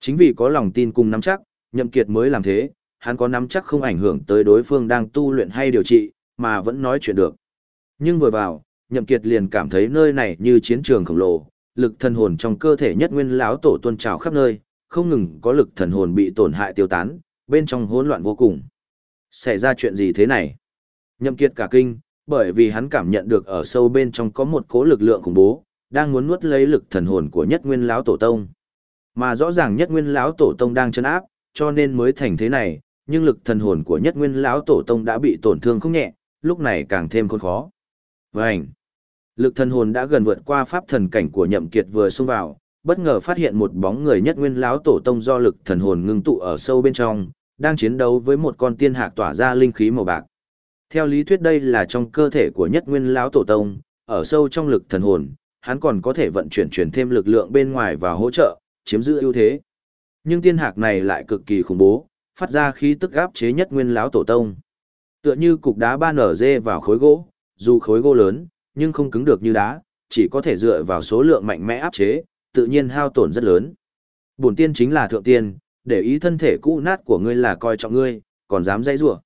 A: Chính vì có lòng tin cùng nắm chắc, Nhậm Kiệt mới làm thế, hắn có nắm chắc không ảnh hưởng tới đối phương đang tu luyện hay điều trị, mà vẫn nói chuyện được. Nhưng vừa vào, Nhậm Kiệt liền cảm thấy nơi này như chiến trường khổng lồ, lực thần hồn trong cơ thể nhất nguyên lão tổ tuôn trào khắp nơi, không ngừng có lực thần hồn bị tổn hại tiêu tán, bên trong hỗn loạn vô cùng. Xảy ra chuyện gì thế này? Nhậm Kiệt cả kinh, bởi vì hắn cảm nhận được ở sâu bên trong có một cỗ lực lượng khủng bố, đang muốn nuốt lấy lực thần hồn của Nhất Nguyên lão tổ tông. Mà rõ ràng Nhất Nguyên lão tổ tông đang chấn áp, cho nên mới thành thế này, nhưng lực thần hồn của Nhất Nguyên lão tổ tông đã bị tổn thương không nhẹ, lúc này càng thêm khốn khó. Vành. Lực thần hồn đã gần vượt qua pháp thần cảnh của Nhậm Kiệt vừa xông vào, bất ngờ phát hiện một bóng người Nhất Nguyên lão tổ tông do lực thần hồn ngưng tụ ở sâu bên trong, đang chiến đấu với một con tiên hạc tỏa ra linh khí màu bạc. Theo lý thuyết đây là trong cơ thể của nhất nguyên lão tổ tông, ở sâu trong lực thần hồn, hắn còn có thể vận chuyển chuyển thêm lực lượng bên ngoài và hỗ trợ, chiếm giữ ưu thế. Nhưng tiên hạc này lại cực kỳ khủng bố, phát ra khí tức áp chế nhất nguyên lão tổ tông. Tựa như cục đá ban nở dê vào khối gỗ, dù khối gỗ lớn, nhưng không cứng được như đá, chỉ có thể dựa vào số lượng mạnh mẽ áp chế, tự nhiên hao tổn rất lớn. Bổn tiên chính là thượng tiên, để ý thân thể cũ nát của ngươi là coi trọng ngươi, còn dám dây rủa.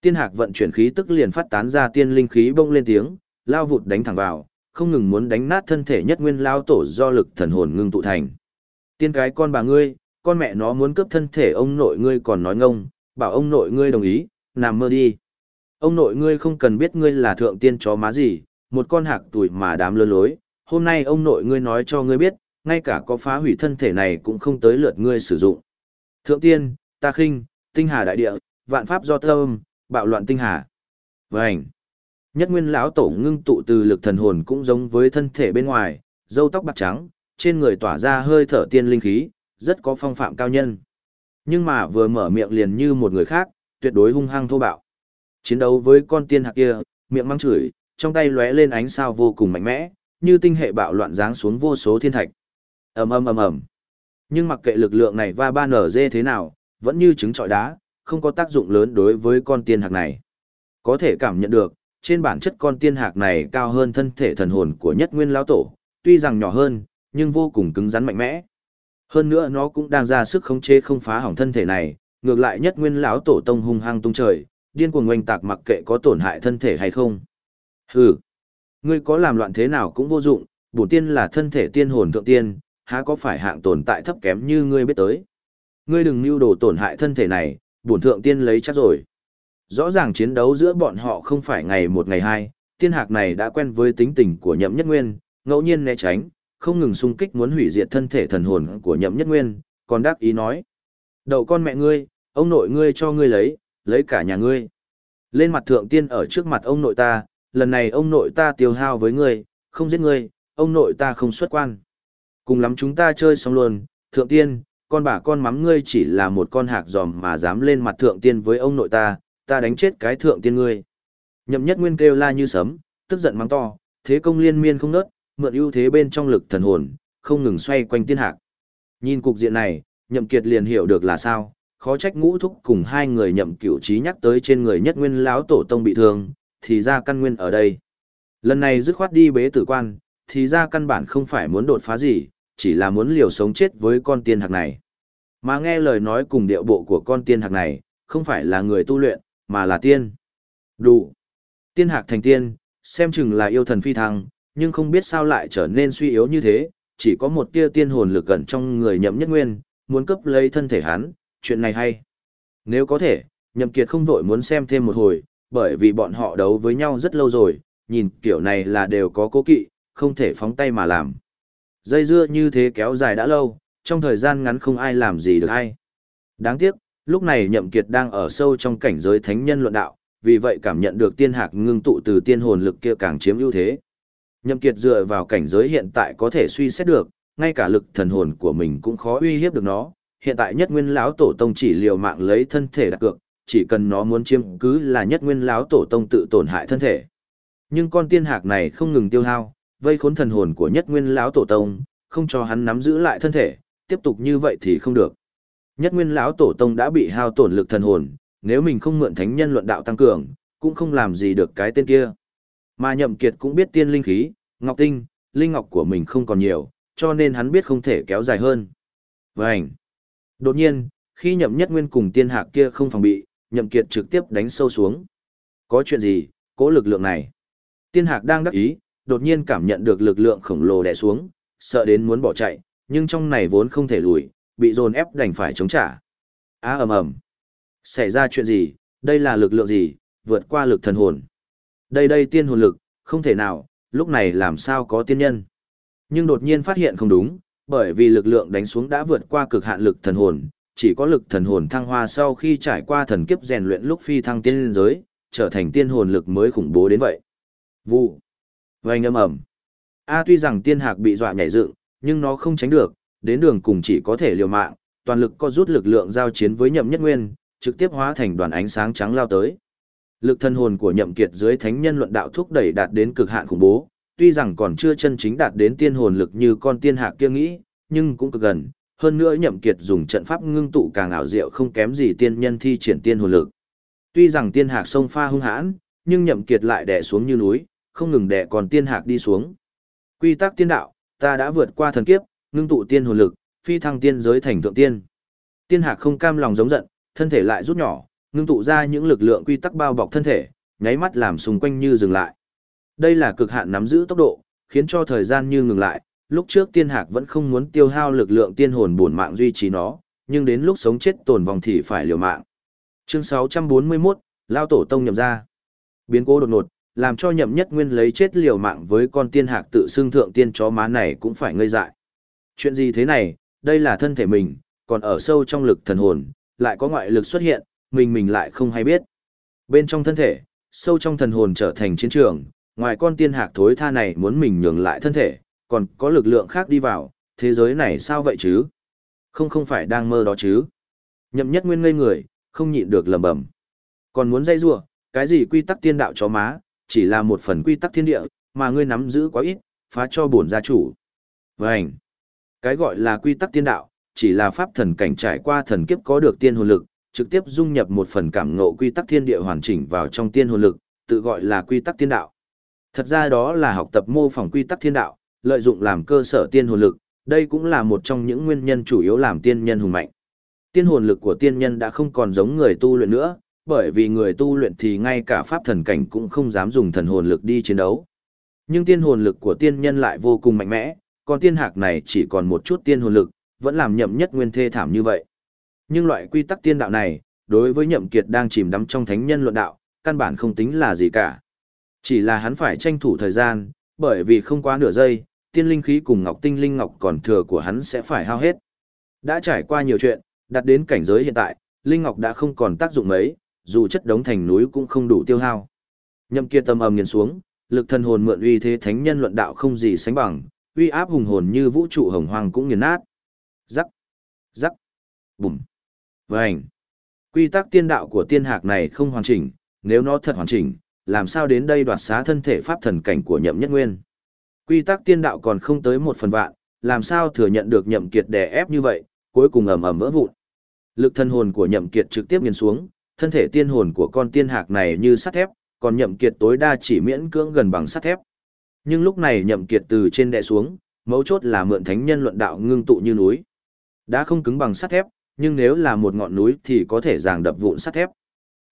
A: Tiên hạc vận chuyển khí tức liền phát tán ra tiên linh khí bông lên tiếng, lao vụt đánh thẳng vào, không ngừng muốn đánh nát thân thể nhất nguyên lao tổ do lực thần hồn ngưng tụ thành. Tiên cái con bà ngươi, con mẹ nó muốn cướp thân thể ông nội ngươi còn nói ngông, bảo ông nội ngươi đồng ý, nằm mơ đi. Ông nội ngươi không cần biết ngươi là thượng tiên chó má gì, một con hạc tuổi mà đám lơ lối, hôm nay ông nội ngươi nói cho ngươi biết, ngay cả có phá hủy thân thể này cũng không tới lượt ngươi sử dụng. Thượng tiên, ta khinh, tinh hà đại địa, vạn pháp do tâm, bạo loạn tinh hà. Vành. Nhất nguyên lão tổ ngưng tụ từ lực thần hồn cũng giống với thân thể bên ngoài, râu tóc bạc trắng, trên người tỏa ra hơi thở tiên linh khí, rất có phong phạm cao nhân. Nhưng mà vừa mở miệng liền như một người khác, tuyệt đối hung hăng thô bạo. Chiến đấu với con tiên hạc kia, miệng mắng chửi, trong tay lóe lên ánh sao vô cùng mạnh mẽ, như tinh hệ bạo loạn giáng xuống vô số thiên thạch. Ầm ầm ầm ầm. Nhưng mặc kệ lực lượng này va ba nở dê thế nào, vẫn như trứng trọi đá, không có tác dụng lớn đối với con tiên hạc này. Có thể cảm nhận được, trên bản chất con tiên hạc này cao hơn thân thể thần hồn của nhất nguyên lão tổ, tuy rằng nhỏ hơn, nhưng vô cùng cứng rắn mạnh mẽ. Hơn nữa nó cũng đang ra sức khống chế không phá hỏng thân thể này, ngược lại nhất nguyên lão tổ tông hung hăng tung trời, điên cuồng oanh tạc mặc kệ có tổn hại thân thể hay không. Hừ, ngươi có làm loạn thế nào cũng vô dụng, bổn tiên là thân thể tiên hồn thượng tiên, há có phải hạng tồn tại thấp kém như ngươi biết tới. Ngươi đừng mưu đồ tổn hại thân thể này, bổn thượng tiên lấy chắc rồi. Rõ ràng chiến đấu giữa bọn họ không phải ngày một ngày hai, tiên hạc này đã quen với tính tình của nhậm nhất nguyên, ngẫu nhiên né tránh, không ngừng xung kích muốn hủy diệt thân thể thần hồn của nhậm nhất nguyên, còn đáp ý nói. Đậu con mẹ ngươi, ông nội ngươi cho ngươi lấy, lấy cả nhà ngươi. Lên mặt thượng tiên ở trước mặt ông nội ta, lần này ông nội ta tiêu hao với ngươi, không giết ngươi, ông nội ta không xuất quan. Cùng lắm chúng ta chơi xong luôn, thượng tiên, con bà con mắm ngươi chỉ là một con hạc giòm mà dám lên mặt thượng tiên với ông nội ta, ta đánh chết cái thượng tiên ngươi. Nhậm nhất nguyên kêu la như sấm, tức giận mắng to, thế công liên miên không nớt, mượn ưu thế bên trong lực thần hồn, không ngừng xoay quanh tiên hạc. Nhìn cục diện này, nhậm kiệt liền hiểu được là sao, khó trách ngũ thúc cùng hai người nhậm cửu trí nhắc tới trên người nhất nguyên lão tổ tông bị thương, thì ra căn nguyên ở đây. Lần này dứt khoát đi bế tử quan, thì ra căn bản không phải muốn đột phá gì, chỉ là muốn liều sống chết với con tiên hạc này. Mà nghe lời nói cùng điệu bộ của con tiên hạc này, không phải là người tu luyện, mà là tiên. Đủ. Tiên hạc thành tiên, xem chừng là yêu thần phi thăng, nhưng không biết sao lại trở nên suy yếu như thế, chỉ có một tia tiên hồn lực gần trong người nhậm nhất nguyên, muốn cấp lấy thân thể hắn, chuyện này hay. Nếu có thể, nhậm kiệt không vội muốn xem thêm một hồi, bởi vì bọn họ đấu với nhau rất lâu rồi, nhìn kiểu này là đều có cố kỵ, không thể phóng tay mà làm. Dây dưa như thế kéo dài đã lâu, trong thời gian ngắn không ai làm gì được hay. Đáng tiếc, lúc này nhậm kiệt đang ở sâu trong cảnh giới thánh nhân luận đạo, vì vậy cảm nhận được tiên hạc ngưng tụ từ tiên hồn lực kia càng chiếm ưu thế. Nhậm kiệt dựa vào cảnh giới hiện tại có thể suy xét được, ngay cả lực thần hồn của mình cũng khó uy hiếp được nó. Hiện tại nhất nguyên lão tổ tông chỉ liều mạng lấy thân thể đặt cược, chỉ cần nó muốn chiếm cứ là nhất nguyên lão tổ tông tự tổn hại thân thể. Nhưng con tiên hạc này không ngừng tiêu hao, vây khốn thần hồn của nhất nguyên lão tổ tông, không cho hắn nắm giữ lại thân thể, tiếp tục như vậy thì không được. Nhất nguyên lão tổ tông đã bị hao tổn lực thần hồn, nếu mình không mượn thánh nhân luận đạo tăng cường, cũng không làm gì được cái tên kia. Mà nhậm kiệt cũng biết tiên linh khí, ngọc tinh, linh ngọc của mình không còn nhiều, cho nên hắn biết không thể kéo dài hơn. Vânh! Đột nhiên, khi nhậm nhất nguyên cùng tiên hạc kia không phòng bị, nhậm kiệt trực tiếp đánh sâu xuống. Có chuyện gì, cố lực lượng này? Tiên hạc đang đắc ý, đột nhiên cảm nhận được lực lượng khổng lồ đè xuống, sợ đến muốn bỏ chạy, nhưng trong này vốn không thể lùi, bị dồn ép đành phải chống trả. Á ầm ầm. Xảy ra chuyện gì, đây là lực lượng gì, vượt qua lực thần hồn. Đây đây tiên hồn lực, không thể nào, lúc này làm sao có tiên nhân. Nhưng đột nhiên phát hiện không đúng, bởi vì lực lượng đánh xuống đã vượt qua cực hạn lực thần hồn, chỉ có lực thần hồn thăng hoa sau khi trải qua thần kiếp rèn luyện lúc phi thăng tiên giới, trở thành tiên hồn lực mới khủng bố đến vậy. Vụ. Vành âm ầm. A tuy rằng tiên hạc bị dọa nhảy dựng, nhưng nó không tránh được, đến đường cùng chỉ có thể liều mạng, toàn lực co rút lực lượng giao chiến với nhậm nhất nguyên, trực tiếp hóa thành đoàn ánh sáng trắng lao tới. Lực thân hồn của nhậm kiệt dưới thánh nhân luận đạo thúc đẩy đạt đến cực hạn khủng bố, tuy rằng còn chưa chân chính đạt đến tiên hồn lực như con tiên hạc kia nghĩ, nhưng cũng cực gần. Hơn nữa nhậm kiệt dùng trận pháp ngưng tụ càng ảo diệu không kém gì tiên nhân thi triển tiên hồn lực. Tuy rằng tiên hạc sông pha hung hãn, nhưng nhậm kiệt lại đè xuống như núi, không ngừng đè còn tiên hạc đi xuống. Quy tắc tiên đạo, ta đã vượt qua thần kiếp, ngưng tụ tiên hồn lực, phi thăng tiên giới thành thượng tiên. Tiên hạc không cam lòng giống giận, thân thể lại rút nhỏ, ngưng tụ ra những lực lượng quy tắc bao bọc thân thể, nháy mắt làm xung quanh như dừng lại. Đây là cực hạn nắm giữ tốc độ, khiến cho thời gian như ngừng lại, lúc trước tiên hạc vẫn không muốn tiêu hao lực lượng tiên hồn bổn mạng duy trì nó, nhưng đến lúc sống chết tồn vòng thì phải liều mạng. Chương 641, Lao Tổ Tông nhậm ra. Biến cố đột ngột, làm cho nhậm nhất nguyên lấy chết liều mạng với con tiên hạc tự xưng thượng tiên chó má này cũng phải ngây dại. Chuyện gì thế này, đây là thân thể mình, còn ở sâu trong lực thần hồn, lại có ngoại lực xuất hiện, mình mình lại không hay biết. Bên trong thân thể, sâu trong thần hồn trở thành chiến trường, ngoài con tiên hạc thối tha này muốn mình nhường lại thân thể, còn có lực lượng khác đi vào, thế giới này sao vậy chứ? Không không phải đang mơ đó chứ? Nhậm nhất nguyên ngây người, không nhịn được lầm bầm. Còn muốn dây rua, cái gì quy tắc tiên đạo chó má, chỉ là một phần quy tắc thiên địa, mà ngươi nắm giữ quá ít, phá cho bổn gia chủ. Vânh! Cái gọi là quy tắc tiên đạo, chỉ là pháp thần cảnh trải qua thần kiếp có được tiên hồn lực, trực tiếp dung nhập một phần cảm ngộ quy tắc thiên địa hoàn chỉnh vào trong tiên hồn lực, tự gọi là quy tắc tiên đạo. Thật ra đó là học tập mô phỏng quy tắc thiên đạo, lợi dụng làm cơ sở tiên hồn lực, đây cũng là một trong những nguyên nhân chủ yếu làm tiên nhân hùng mạnh. Tiên hồn lực của tiên nhân đã không còn giống người tu luyện nữa, bởi vì người tu luyện thì ngay cả pháp thần cảnh cũng không dám dùng thần hồn lực đi chiến đấu. Nhưng tiên hồn lực của tiên nhân lại vô cùng mạnh mẽ, còn tiên hạc này chỉ còn một chút tiên hồn lực, vẫn làm nhậm nhất nguyên thê thảm như vậy. Nhưng loại quy tắc tiên đạo này, đối với nhậm kiệt đang chìm đắm trong thánh nhân luận đạo, căn bản không tính là gì cả. Chỉ là hắn phải tranh thủ thời gian, bởi vì không quá nửa giây, tiên linh khí cùng ngọc tinh linh ngọc còn thừa của hắn sẽ phải hao hết. Đã trải qua nhiều chuyện, đặt đến cảnh giới hiện tại, linh ngọc đã không còn tác dụng mấy, dù chất đống thành núi cũng không đủ tiêu hao. Nhậm Kiệt tâm ầm nghiền xuống, lực thần hồn mượn uy thế thánh nhân luận đạo không gì sánh bằng, uy áp hùng hồn như vũ trụ hồng hoàng cũng nghiền nát. Rắc, rắc, bùm, vành. Quy tắc tiên đạo của tiên hạc này không hoàn chỉnh, nếu nó thật hoàn chỉnh, làm sao đến đây đoạt xá thân thể pháp thần cảnh của nhậm nhất nguyên. Quy tắc tiên đạo còn không tới một phần vạn, làm sao thừa nhận được nhậm kiệt đè ép như vậy, cuối cùng ầm ầm vỡ vụn. Lực thân hồn của nhậm kiệt trực tiếp nghiền xuống, thân thể tiên hồn của con tiên hạc này như sắt thép, còn nhậm kiệt tối đa chỉ miễn cưỡng gần bằng sắt thép. Nhưng lúc này nhậm kiệt từ trên đè xuống, mấu chốt là mượn thánh nhân luận đạo ngưng tụ như núi. Đã không cứng bằng sắt thép, nhưng nếu là một ngọn núi thì có thể giằng đập vụn sắt thép.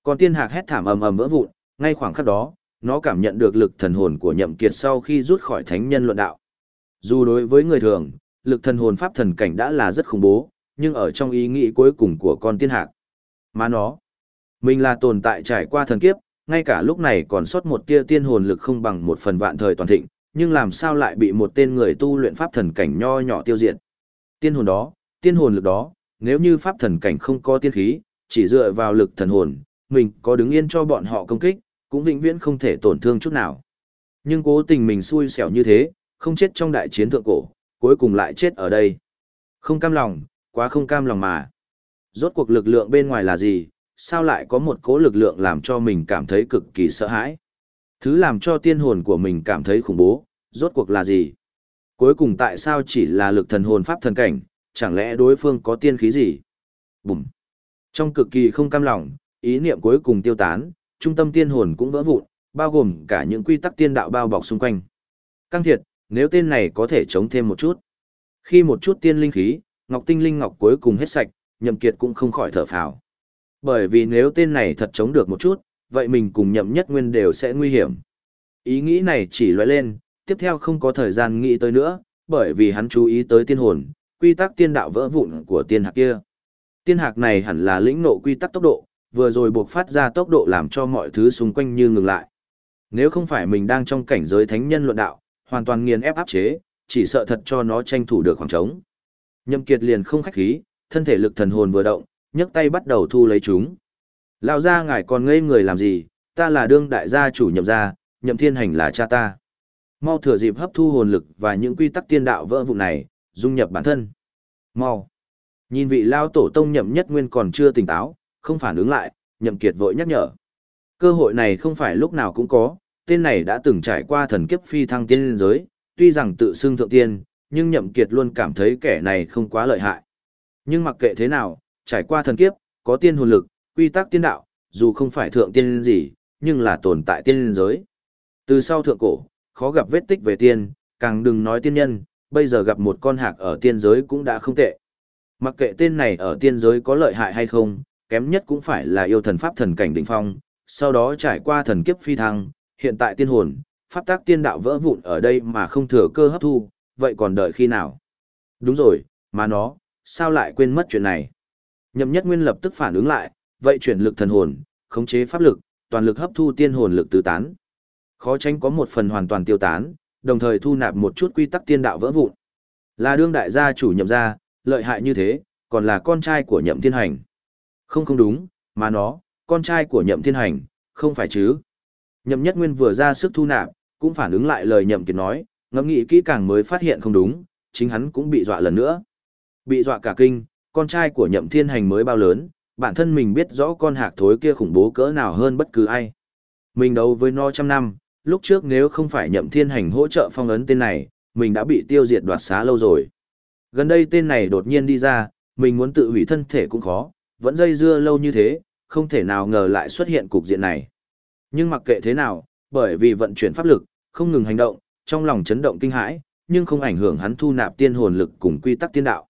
A: Con tiên hạc hét thảm ầm ầm vỡ vụn, ngay khoảng khắc đó, nó cảm nhận được lực thần hồn của nhậm kiệt sau khi rút khỏi thánh nhân luận đạo. Dù đối với người thường, lực thần hồn pháp thần cảnh đã là rất khủng bố, nhưng ở trong ý nghĩ cuối cùng của con tiên hạc. Mà nó, mình là tồn tại trải qua thần kiếp, ngay cả lúc này còn sót một tia tiên hồn lực không bằng một phần vạn thời toàn thịnh, nhưng làm sao lại bị một tên người tu luyện pháp thần cảnh nho nhỏ tiêu diệt. Tiên hồn đó, tiên hồn lực đó, nếu như pháp thần cảnh không có tiên khí, chỉ dựa vào lực thần hồn, mình có đứng yên cho bọn họ công kích, cũng vĩnh viễn không thể tổn thương chút nào. Nhưng cố tình mình xui xẻo như thế, không chết trong đại chiến thượng cổ, cuối cùng lại chết ở đây. Không cam lòng, quá không cam lòng mà. Rốt cuộc lực lượng bên ngoài là gì, sao lại có một cố lực lượng làm cho mình cảm thấy cực kỳ sợ hãi. Thứ làm cho tiên hồn của mình cảm thấy khủng bố, rốt cuộc là gì? Cuối cùng tại sao chỉ là lực thần hồn pháp thần cảnh, chẳng lẽ đối phương có tiên khí gì? Bùm! Trong cực kỳ không cam lòng, ý niệm cuối cùng tiêu tán, trung tâm tiên hồn cũng vỡ vụn, bao gồm cả những quy tắc tiên đạo bao bọc xung quanh. Căng thiệt, nếu tên này có thể chống thêm một chút. Khi một chút tiên linh khí, ngọc tinh linh ngọc cuối cùng hết sạch, nhậm kiệt cũng không khỏi thở phào. Bởi vì nếu tên này thật chống được một chút, vậy mình cùng nhậm nhất nguyên đều sẽ nguy hiểm. Ý nghĩ này chỉ loại lên, tiếp theo không có thời gian nghĩ tới nữa, bởi vì hắn chú ý tới tiên hồn, quy tắc tiên đạo vỡ vụn của tiên hạc kia. Tiên hạc này hẳn là lĩnh nộ quy tắc tốc độ, vừa rồi buộc phát ra tốc độ làm cho mọi thứ xung quanh như ngừng lại. Nếu không phải mình đang trong cảnh giới thánh nhân luận đạo, hoàn toàn nghiền ép áp chế, chỉ sợ thật cho nó tranh thủ được khoảng trống. Nhậm Kiệt liền không khách khí, thân thể lực thần hồn vừa động, nhấc tay bắt đầu thu lấy chúng. Lão gia ngài còn ngây người làm gì, ta là đương đại gia chủ nhậm gia, nhậm thiên hành là cha ta. Mau thừa dịp hấp thu hồn lực và những quy tắc tiên đạo vỡ vụn này, dung nhập bản thân. Mau. Nhìn vị lao tổ tông nhậm nhất nguyên còn chưa tỉnh táo, không phản ứng lại, nhậm kiệt vội nhắc nhở. Cơ hội này không phải lúc nào cũng có, tên này đã từng trải qua thần kiếp phi thăng tiên giới, tuy rằng tự xưng thượng tiên, nhưng nhậm kiệt luôn cảm thấy kẻ này không quá lợi hại. Nhưng mặc kệ thế nào, trải qua thần kiếp, có tiên hồn lực, quy tắc tiên đạo, dù không phải thượng tiên gì, nhưng là tồn tại tiên giới. Từ sau thượng cổ, khó gặp vết tích về tiên, càng đừng nói tiên nhân, bây giờ gặp một con hạc ở tiên giới cũng đã không tệ. Mặc kệ tên này ở tiên giới có lợi hại hay không, kém nhất cũng phải là yêu thần pháp thần cảnh đỉnh phong, sau đó trải qua thần kiếp phi thăng, hiện tại tiên hồn, pháp tác tiên đạo vỡ vụn ở đây mà không thừa cơ hấp thu, vậy còn đợi khi nào? Đúng rồi, mà nó, sao lại quên mất chuyện này? Nhậm Nhất Nguyên lập tức phản ứng lại, vậy chuyển lực thần hồn, khống chế pháp lực, toàn lực hấp thu tiên hồn lực tứ tán. Khó tránh có một phần hoàn toàn tiêu tán, đồng thời thu nạp một chút quy tắc tiên đạo vỡ vụn. Là đương đại gia chủ nhậm gia, lợi hại như thế, còn là con trai của nhậm thiên hành. Không không đúng, mà nó, con trai của nhậm thiên hành, không phải chứ. Nhậm nhất nguyên vừa ra sức thu nạp, cũng phản ứng lại lời nhậm kiệt nói, ngẫm nghĩ kỹ càng mới phát hiện không đúng, chính hắn cũng bị dọa lần nữa. Bị dọa cả kinh, con trai của nhậm thiên hành mới bao lớn, bản thân mình biết rõ con hạc thối kia khủng bố cỡ nào hơn bất cứ ai. Mình đấu với nó trăm năm, lúc trước nếu không phải nhậm thiên hành hỗ trợ phong ấn tên này, mình đã bị tiêu diệt đoạt xá lâu rồi. Gần đây tên này đột nhiên đi ra, mình muốn tự hủy thân thể cũng khó, vẫn dây dưa lâu như thế, không thể nào ngờ lại xuất hiện cục diện này. Nhưng mặc kệ thế nào, bởi vì vận chuyển pháp lực, không ngừng hành động, trong lòng chấn động kinh hãi, nhưng không ảnh hưởng hắn thu nạp tiên hồn lực cùng quy tắc tiên đạo.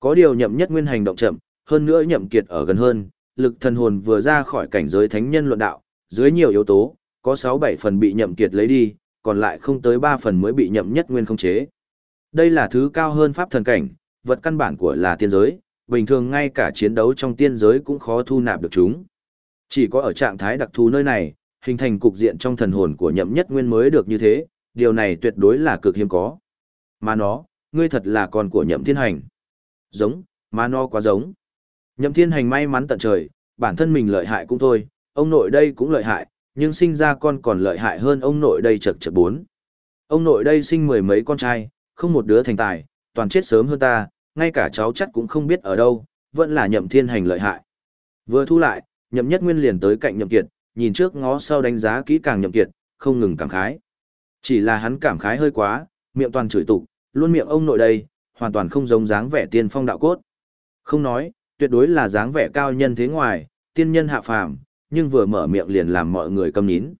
A: Có điều nhậm nhất nguyên hành động chậm, hơn nữa nhậm kiệt ở gần hơn, lực thần hồn vừa ra khỏi cảnh giới thánh nhân luận đạo, dưới nhiều yếu tố, có 6-7 phần bị nhậm kiệt lấy đi, còn lại không tới 3 phần mới bị nhậm nhất nguyên không chế. Đây là thứ cao hơn pháp thần cảnh, vật căn bản của là tiên giới, bình thường ngay cả chiến đấu trong tiên giới cũng khó thu nạp được chúng. Chỉ có ở trạng thái đặc thù nơi này, hình thành cục diện trong thần hồn của nhậm nhất nguyên mới được như thế, điều này tuyệt đối là cực hiếm có. Mà nó, ngươi thật là con của nhậm thiên hành. Giống, mà no quá giống. Nhậm thiên hành may mắn tận trời, bản thân mình lợi hại cũng thôi, ông nội đây cũng lợi hại, nhưng sinh ra con còn lợi hại hơn ông nội đây chật chật bốn. Ông nội đây sinh mười mấy con trai, không một đứa thành tài, toàn chết sớm hơn ta, ngay cả cháu chắc cũng không biết ở đâu, vẫn là nhậm thiên hành lợi hại. Vừa thu lại, nhậm nhất nguyên liền tới cạnh nhậm kiệt, nhìn trước ngó sau đánh giá kỹ càng nhậm kiệt, không ngừng cảm khái. Chỉ là hắn cảm khái hơi quá, miệng toàn chửi tục, luôn miệng ông nội đây, hoàn toàn không giống dáng vẻ tiên phong đạo cốt. Không nói, tuyệt đối là dáng vẻ cao nhân thế ngoài, tiên nhân hạ phàm, nhưng vừa mở miệng liền làm mọi người câm nín.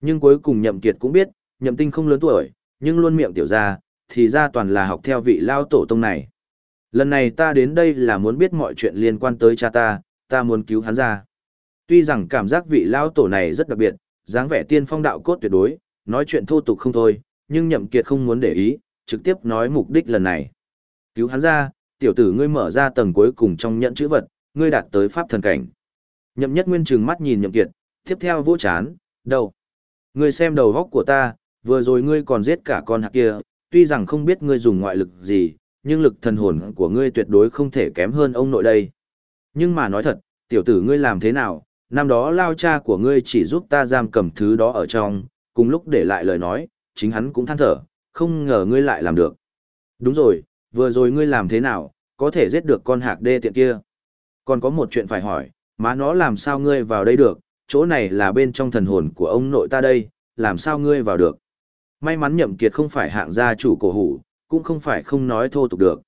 A: Nhưng cuối cùng nhậm kiệt cũng biết, nhậm tinh không lớn tuổi, nhưng luôn miệng tiểu gia, thì ra toàn là học theo vị lao tổ tông này. Lần này ta đến đây là muốn biết mọi chuyện liên quan tới cha ta, ta muốn cứu hắn ra. Tuy rằng cảm giác vị lao tổ này rất đặc biệt, dáng vẻ tiên phong đạo cốt tuyệt đối, nói chuyện thô tục không thôi, nhưng nhậm kiệt không muốn để ý, trực tiếp nói mục đích lần này. Cứu hắn ra, tiểu tử ngươi mở ra tầng cuối cùng trong nhận chữ vật, ngươi đạt tới pháp thần cảnh. Nhậm nhất nguyên trừng mắt nhìn nhậm kiệt, tiếp theo vỗ chán, đầu. Ngươi xem đầu góc của ta, vừa rồi ngươi còn giết cả con hạc kia, tuy rằng không biết ngươi dùng ngoại lực gì, nhưng lực thần hồn của ngươi tuyệt đối không thể kém hơn ông nội đây. Nhưng mà nói thật, tiểu tử ngươi làm thế nào, năm đó lao cha của ngươi chỉ giúp ta giam cầm thứ đó ở trong, cùng lúc để lại lời nói, chính hắn cũng than thở, không ngờ ngươi lại làm được. Đúng rồi, vừa rồi ngươi làm thế nào, có thể giết được con hạc đê tiện kia. Còn có một chuyện phải hỏi, má nó làm sao ngươi vào đây được, chỗ này là bên trong thần hồn của ông nội ta đây, làm sao ngươi vào được. May mắn nhậm kiệt không phải hạng gia chủ cổ hủ, cũng không phải không nói thô tục được.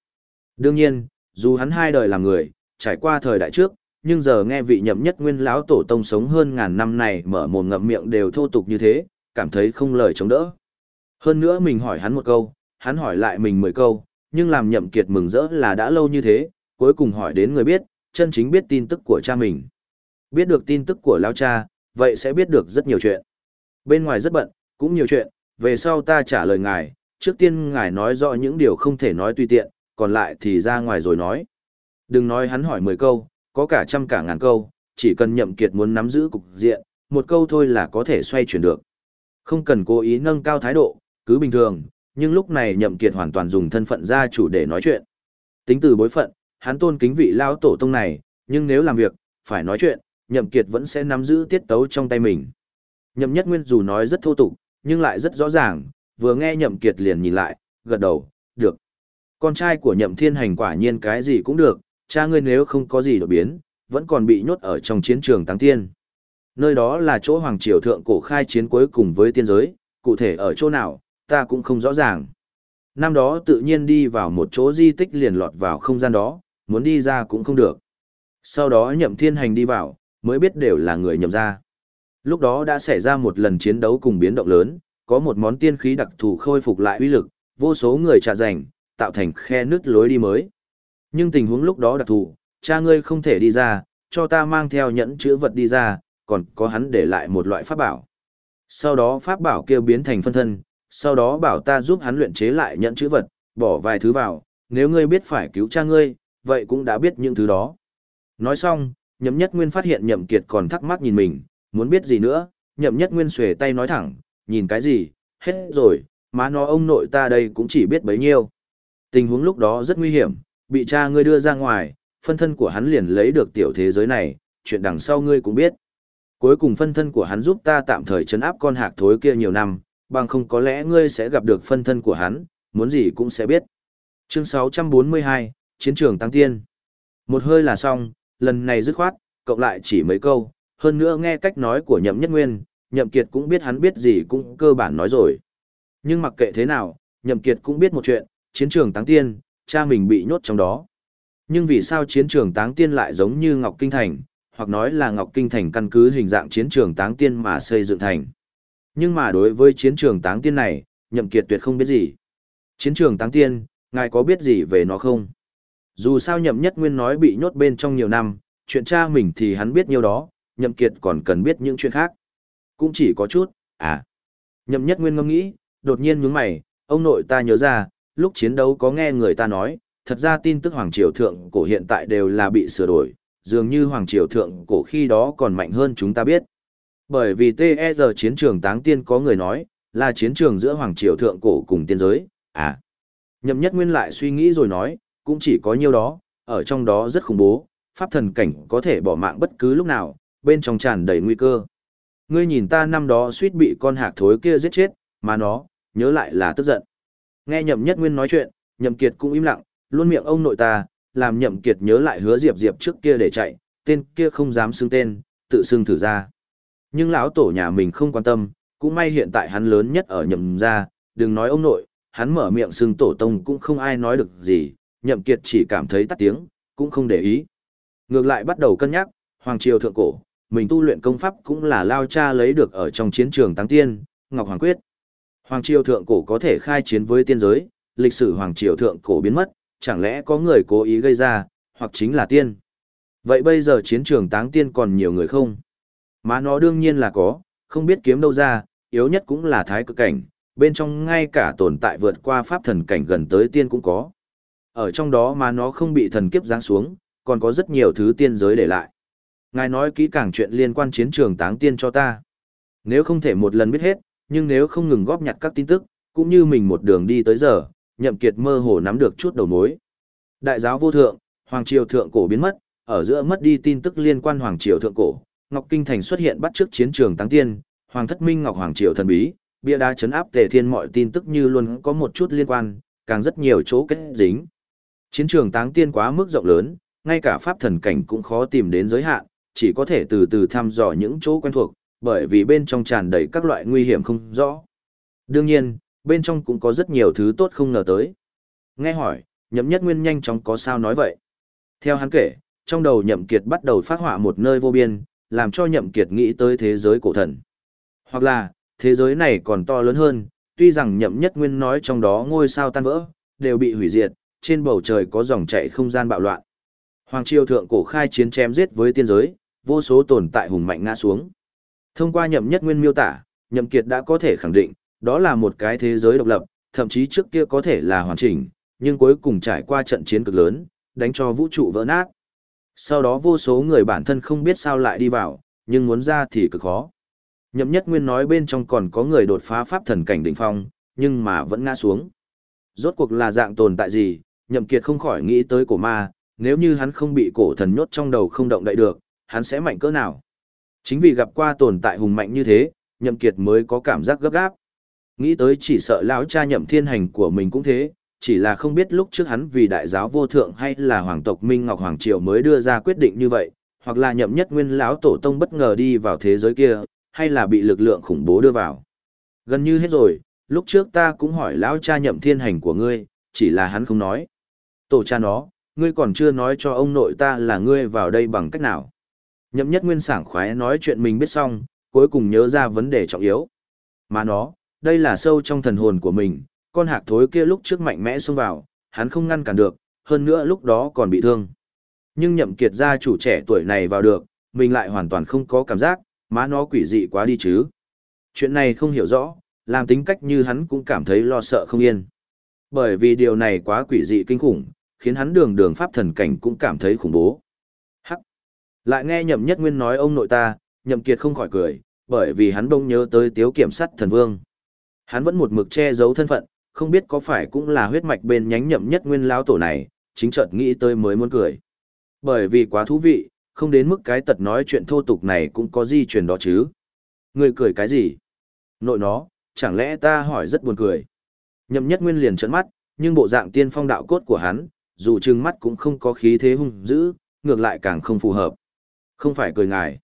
A: Đương nhiên, dù hắn hai đời làm người, trải qua thời đại trước, nhưng giờ nghe vị nhậm nhất nguyên lão tổ tông sống hơn ngàn năm này mở mồm ngậm miệng đều thô tục như thế, cảm thấy không lời chống đỡ. Hơn nữa mình hỏi hắn một câu, hắn hỏi lại mình mười câu, nhưng làm nhậm kiệt mừng rỡ là đã lâu như thế, cuối cùng hỏi đến người biết, chân chính biết tin tức của cha mình. Biết được tin tức của lão cha, vậy sẽ biết được rất nhiều chuyện. Bên ngoài rất bận, cũng nhiều chuyện, về sau ta trả lời ngài, trước tiên ngài nói rõ những điều không thể nói tùy tiện, còn lại thì ra ngoài rồi nói. Đừng nói hắn hỏi 10 câu, có cả trăm cả ngàn câu, chỉ cần nhậm kiệt muốn nắm giữ cục diện, một câu thôi là có thể xoay chuyển được. Không cần cố ý nâng cao thái độ, cứ bình thường, nhưng lúc này nhậm kiệt hoàn toàn dùng thân phận gia chủ để nói chuyện. Tính từ bối phận, hắn tôn kính vị lao tổ tông này, nhưng nếu làm việc, phải nói chuyện, nhậm kiệt vẫn sẽ nắm giữ tiết tấu trong tay mình. Nhậm nhất nguyên dù nói rất thô tục, nhưng lại rất rõ ràng, vừa nghe nhậm kiệt liền nhìn lại, gật đầu, được. Con trai của nhậm thiên hành quả nhiên cái gì cũng được, cha ngươi nếu không có gì đổi biến, vẫn còn bị nhốt ở trong chiến trường tăng tiên. Nơi đó là chỗ Hoàng Triều Thượng Cổ khai chiến cuối cùng với tiên giới, cụ thể ở chỗ nào, ta cũng không rõ ràng. Năm đó tự nhiên đi vào một chỗ di tích liền lọt vào không gian đó, muốn đi ra cũng không được. Sau đó nhậm thiên hành đi vào, mới biết đều là người nhậm ra. Lúc đó đã xảy ra một lần chiến đấu cùng biến động lớn, có một món tiên khí đặc thù khôi phục lại uy lực, vô số người trả giành, tạo thành khe nứt lối đi mới. Nhưng tình huống lúc đó đặc thù, cha ngươi không thể đi ra, cho ta mang theo nhẫn chữ vật đi ra, còn có hắn để lại một loại pháp bảo. Sau đó pháp bảo kêu biến thành phân thân, sau đó bảo ta giúp hắn luyện chế lại nhẫn chữ vật, bỏ vài thứ vào, nếu ngươi biết phải cứu cha ngươi, vậy cũng đã biết những thứ đó. Nói xong, nhậm nhất nguyên phát hiện nhậm kiệt còn thắc mắc nhìn mình, muốn biết gì nữa, nhậm nhất nguyên xuề tay nói thẳng, nhìn cái gì, hết rồi, má nó ông nội ta đây cũng chỉ biết bấy nhiêu. Tình huống lúc đó rất nguy hiểm, bị cha ngươi đưa ra ngoài, phân thân của hắn liền lấy được tiểu thế giới này, chuyện đằng sau ngươi cũng biết. Cuối cùng phân thân của hắn giúp ta tạm thời chấn áp con hạc thối kia nhiều năm, bằng không có lẽ ngươi sẽ gặp được phân thân của hắn, muốn gì cũng sẽ biết. Chương 642, Chiến trường Tăng Tiên. Một hơi là xong, lần này dứt khoát, cộng lại chỉ mấy câu, hơn nữa nghe cách nói của Nhậm Nhất Nguyên, Nhậm Kiệt cũng biết hắn biết gì cũng cơ bản nói rồi. Nhưng mặc kệ thế nào, Nhậm Kiệt cũng biết một chuyện, chiến trường tăng Tiên, cha mình bị nhốt trong đó. Nhưng vì sao chiến trường Táng Tiên lại giống như Ngọc Kinh Thành, hoặc nói là Ngọc Kinh Thành căn cứ hình dạng chiến trường Táng Tiên mà xây dựng thành. Nhưng mà đối với chiến trường Táng Tiên này, Nhậm Kiệt tuyệt không biết gì. Chiến trường Táng Tiên, ngài có biết gì về nó không? Dù sao Nhậm Nhất Nguyên nói bị nhốt bên trong nhiều năm, chuyện cha mình thì hắn biết nhiều đó, Nhậm Kiệt còn cần biết những chuyện khác. Cũng chỉ có chút, à. Nhậm Nhất Nguyên ngẫm nghĩ, đột nhiên nhướng mày, ông nội ta nhớ ra, lúc chiến đấu có nghe người ta nói, thật ra tin tức Hoàng Triều Thượng cổ hiện tại đều là bị sửa đổi, dường như Hoàng Triều Thượng cổ khi đó còn mạnh hơn chúng ta biết. Bởi vì TR e chiến trường táng tiên có người nói, là chiến trường giữa Hoàng Triều Thượng cổ cùng tiên giới, à. Nhậm nhất nguyên lại suy nghĩ rồi nói, cũng chỉ có nhiêu đó, ở trong đó rất khủng bố, pháp thần cảnh có thể bỏ mạng bất cứ lúc nào, bên trong tràn đầy nguy cơ. Ngươi nhìn ta năm đó suýt bị con hạc thối kia giết chết, mà nó, nhớ lại là tức giận. Nghe nhậm nhất nguyên nói chuyện, nhậm kiệt cũng im lặng, luôn miệng ông nội ta, làm nhậm kiệt nhớ lại hứa diệp diệp trước kia để chạy, tên kia không dám xưng tên, tự xưng thử ra. Nhưng lão tổ nhà mình không quan tâm, cũng may hiện tại hắn lớn nhất ở nhậm gia, đừng nói ông nội, hắn mở miệng xưng tổ tông cũng không ai nói được gì, nhậm kiệt chỉ cảm thấy tắt tiếng, cũng không để ý. Ngược lại bắt đầu cân nhắc, Hoàng Triều Thượng Cổ, mình tu luyện công pháp cũng là lao cha lấy được ở trong chiến trường Tăng Tiên, Ngọc Hoàng Quyết. Hoàng Triều Thượng Cổ có thể khai chiến với tiên giới, lịch sử Hoàng Triều Thượng Cổ biến mất, chẳng lẽ có người cố ý gây ra, hoặc chính là tiên. Vậy bây giờ chiến trường táng tiên còn nhiều người không? Mà nó đương nhiên là có, không biết kiếm đâu ra, yếu nhất cũng là thái cực cảnh, bên trong ngay cả tồn tại vượt qua pháp thần cảnh gần tới tiên cũng có. Ở trong đó mà nó không bị thần kiếp giáng xuống, còn có rất nhiều thứ tiên giới để lại. Ngài nói kỹ càng chuyện liên quan chiến trường táng tiên cho ta. Nếu không thể một lần biết hết, nhưng nếu không ngừng góp nhặt các tin tức, cũng như mình một đường đi tới giờ, nhậm kiệt mơ hồ nắm được chút đầu mối. Đại giáo vô thượng, Hoàng Triều Thượng Cổ biến mất, ở giữa mất đi tin tức liên quan Hoàng Triều Thượng Cổ, Ngọc Kinh Thành xuất hiện bắt trước chiến trường Táng Tiên, Hoàng Thất Minh Ngọc Hoàng Triều thần bí, bia đá chấn áp tề thiên mọi tin tức như luôn có một chút liên quan, càng rất nhiều chỗ kết dính. Chiến trường Táng Tiên quá mức rộng lớn, ngay cả pháp thần cảnh cũng khó tìm đến giới hạn, chỉ có thể từ từ thăm dò những chỗ quen thuộc, bởi vì bên trong tràn đầy các loại nguy hiểm không rõ. Đương nhiên, bên trong cũng có rất nhiều thứ tốt không ngờ tới. Nghe hỏi, nhậm nhất nguyên nhanh chóng có sao nói vậy. Theo hắn kể, trong đầu nhậm kiệt bắt đầu phát họa một nơi vô biên, làm cho nhậm kiệt nghĩ tới thế giới cổ thần. Hoặc là, thế giới này còn to lớn hơn, tuy rằng nhậm nhất nguyên nói trong đó ngôi sao tan vỡ, đều bị hủy diệt, trên bầu trời có dòng chảy không gian bạo loạn. Hoàng triều thượng cổ khai chiến chém giết với tiên giới, vô số tồn tại hùng mạnh ngã xuống. Thông qua nhậm nhất nguyên miêu tả, nhậm kiệt đã có thể khẳng định, đó là một cái thế giới độc lập, thậm chí trước kia có thể là hoàn chỉnh, nhưng cuối cùng trải qua trận chiến cực lớn, đánh cho vũ trụ vỡ nát. Sau đó vô số người bản thân không biết sao lại đi vào, nhưng muốn ra thì cực khó. Nhậm nhất nguyên nói bên trong còn có người đột phá pháp thần cảnh đỉnh phong, nhưng mà vẫn ngã xuống. Rốt cuộc là dạng tồn tại gì, nhậm kiệt không khỏi nghĩ tới cổ ma, nếu như hắn không bị cổ thần nhốt trong đầu không động đậy được, hắn sẽ mạnh cỡ nào. Chính vì gặp qua tồn tại hùng mạnh như thế, nhậm kiệt mới có cảm giác gấp gáp. Nghĩ tới chỉ sợ lão cha nhậm thiên hành của mình cũng thế, chỉ là không biết lúc trước hắn vì đại giáo vô thượng hay là hoàng tộc Minh Ngọc Hoàng Triều mới đưa ra quyết định như vậy, hoặc là nhậm nhất nguyên lão tổ tông bất ngờ đi vào thế giới kia, hay là bị lực lượng khủng bố đưa vào. Gần như hết rồi, lúc trước ta cũng hỏi lão cha nhậm thiên hành của ngươi, chỉ là hắn không nói. Tổ cha nó, ngươi còn chưa nói cho ông nội ta là ngươi vào đây bằng cách nào. Nhậm nhất nguyên sảng khoái nói chuyện mình biết xong, cuối cùng nhớ ra vấn đề trọng yếu. Mà nó, đây là sâu trong thần hồn của mình, con hạc thối kia lúc trước mạnh mẽ xông vào, hắn không ngăn cản được, hơn nữa lúc đó còn bị thương. Nhưng nhậm kiệt gia chủ trẻ tuổi này vào được, mình lại hoàn toàn không có cảm giác, má nó quỷ dị quá đi chứ. Chuyện này không hiểu rõ, làm tính cách như hắn cũng cảm thấy lo sợ không yên. Bởi vì điều này quá quỷ dị kinh khủng, khiến hắn đường đường pháp thần cảnh cũng cảm thấy khủng bố. Hắc! Lại nghe nhậm nhất nguyên nói ông nội ta, nhậm kiệt không khỏi cười, bởi vì hắn đông nhớ tới tiếu kiểm sát thần vương. Hắn vẫn một mực che giấu thân phận, không biết có phải cũng là huyết mạch bên nhánh nhậm nhất nguyên lão tổ này, chính chợt nghĩ tới mới muốn cười. Bởi vì quá thú vị, không đến mức cái tật nói chuyện thô tục này cũng có di truyền đó chứ. Người cười cái gì? Nội nó, chẳng lẽ ta hỏi rất buồn cười. Nhậm nhất nguyên liền trợn mắt, nhưng bộ dạng tiên phong đạo cốt của hắn, dù trừng mắt cũng không có khí thế hung dữ, ngược lại càng không phù hợp. Không phải cười ngài.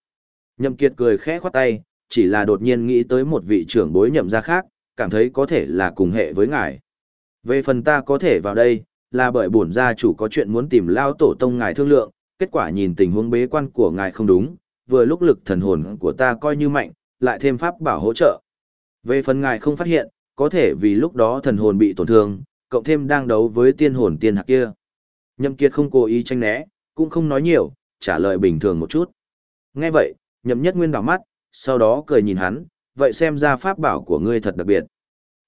A: Nhậm kiệt cười khẽ khoát tay, chỉ là đột nhiên nghĩ tới một vị trưởng bối nhậm gia khác, cảm thấy có thể là cùng hệ với ngài. Về phần ta có thể vào đây, là bởi bổn gia chủ có chuyện muốn tìm lao tổ tông ngài thương lượng, kết quả nhìn tình huống bế quan của ngài không đúng, vừa lúc lực thần hồn của ta coi như mạnh, lại thêm pháp bảo hỗ trợ. Về phần ngài không phát hiện, có thể vì lúc đó thần hồn bị tổn thương, cộng thêm đang đấu với tiên hồn tiên hạc kia. Nhậm Kiệt không cố ý tranh né, cũng không nói nhiều, trả lời bình thường một chút. Nghe vậy, Nhậm Nhất Nguyên đảo mắt, sau đó cười nhìn hắn, vậy xem ra pháp bảo của ngươi thật đặc biệt.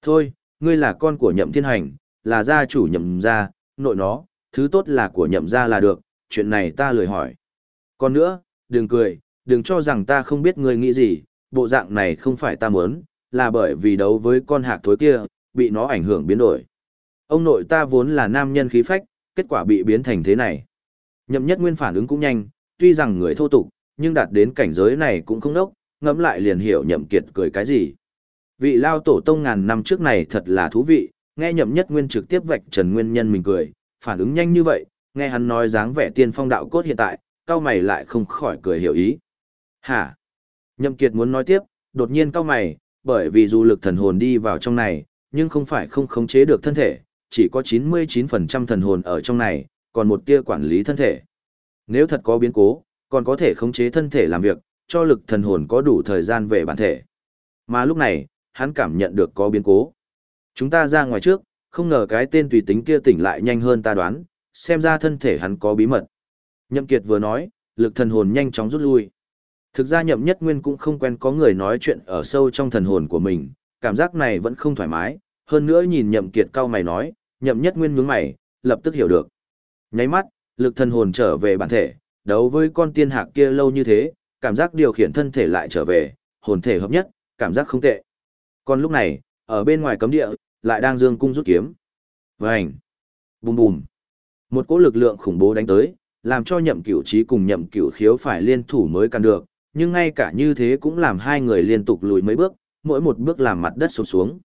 A: Thôi, ngươi là con của Nhậm Thiên Hành, là gia chủ Nhậm gia, nội nó, thứ tốt là của Nhậm gia là được, chuyện này ta lười hỏi. Còn nữa, đừng cười, đừng cho rằng ta không biết ngươi nghĩ gì, bộ dạng này không phải ta muốn, là bởi vì đấu với con hạc thối kia, bị nó ảnh hưởng biến đổi. Ông nội ta vốn là nam nhân khí phách, kết quả bị biến thành thế này. Nhậm nhất nguyên phản ứng cũng nhanh, tuy rằng người thô tục, nhưng đạt đến cảnh giới này cũng không đốc, ngẫm lại liền hiểu nhậm kiệt cười cái gì. Vị lao tổ tông ngàn năm trước này thật là thú vị, nghe nhậm nhất nguyên trực tiếp vạch trần nguyên nhân mình cười, phản ứng nhanh như vậy, nghe hắn nói dáng vẻ tiên phong đạo cốt hiện tại, cao mày lại không khỏi cười hiểu ý. Hả? Nhậm kiệt muốn nói tiếp, đột nhiên cao mày, bởi vì dù lực thần hồn đi vào trong này, nhưng không phải không khống chế được thân thể, chỉ có 99% thần hồn ở trong này, còn một tia quản lý thân thể. Nếu thật có biến cố, còn có thể khống chế thân thể làm việc, cho lực thần hồn có đủ thời gian về bản thể. Mà lúc này, hắn cảm nhận được có biến cố. Chúng ta ra ngoài trước, không ngờ cái tên tùy tính kia tỉnh lại nhanh hơn ta đoán, xem ra thân thể hắn có bí mật. Nhậm Kiệt vừa nói, lực thần hồn nhanh chóng rút lui. Thực ra Nhậm Nhất Nguyên cũng không quen có người nói chuyện ở sâu trong thần hồn của mình, cảm giác này vẫn không thoải mái, hơn nữa nhìn Nhậm Kiệt cao mày nói, Nhậm Nhất Nguyên nhướng mày, lập tức hiểu được. Nháy mắt, lực thần hồn trở về bản thể, đấu với con tiên hạc kia lâu như thế, cảm giác điều khiển thân thể lại trở về, hồn thể hợp nhất, cảm giác không tệ. Còn lúc này, ở bên ngoài cấm địa, lại đang dương cung rút kiếm. Vành! Bùm bùm! Một cỗ lực lượng khủng bố đánh tới, làm cho nhậm cửu trí cùng nhậm cửu khiếu phải liên thủ mới can được, nhưng ngay cả như thế cũng làm hai người liên tục lùi mấy bước, mỗi một bước làm mặt đất sụp xuống.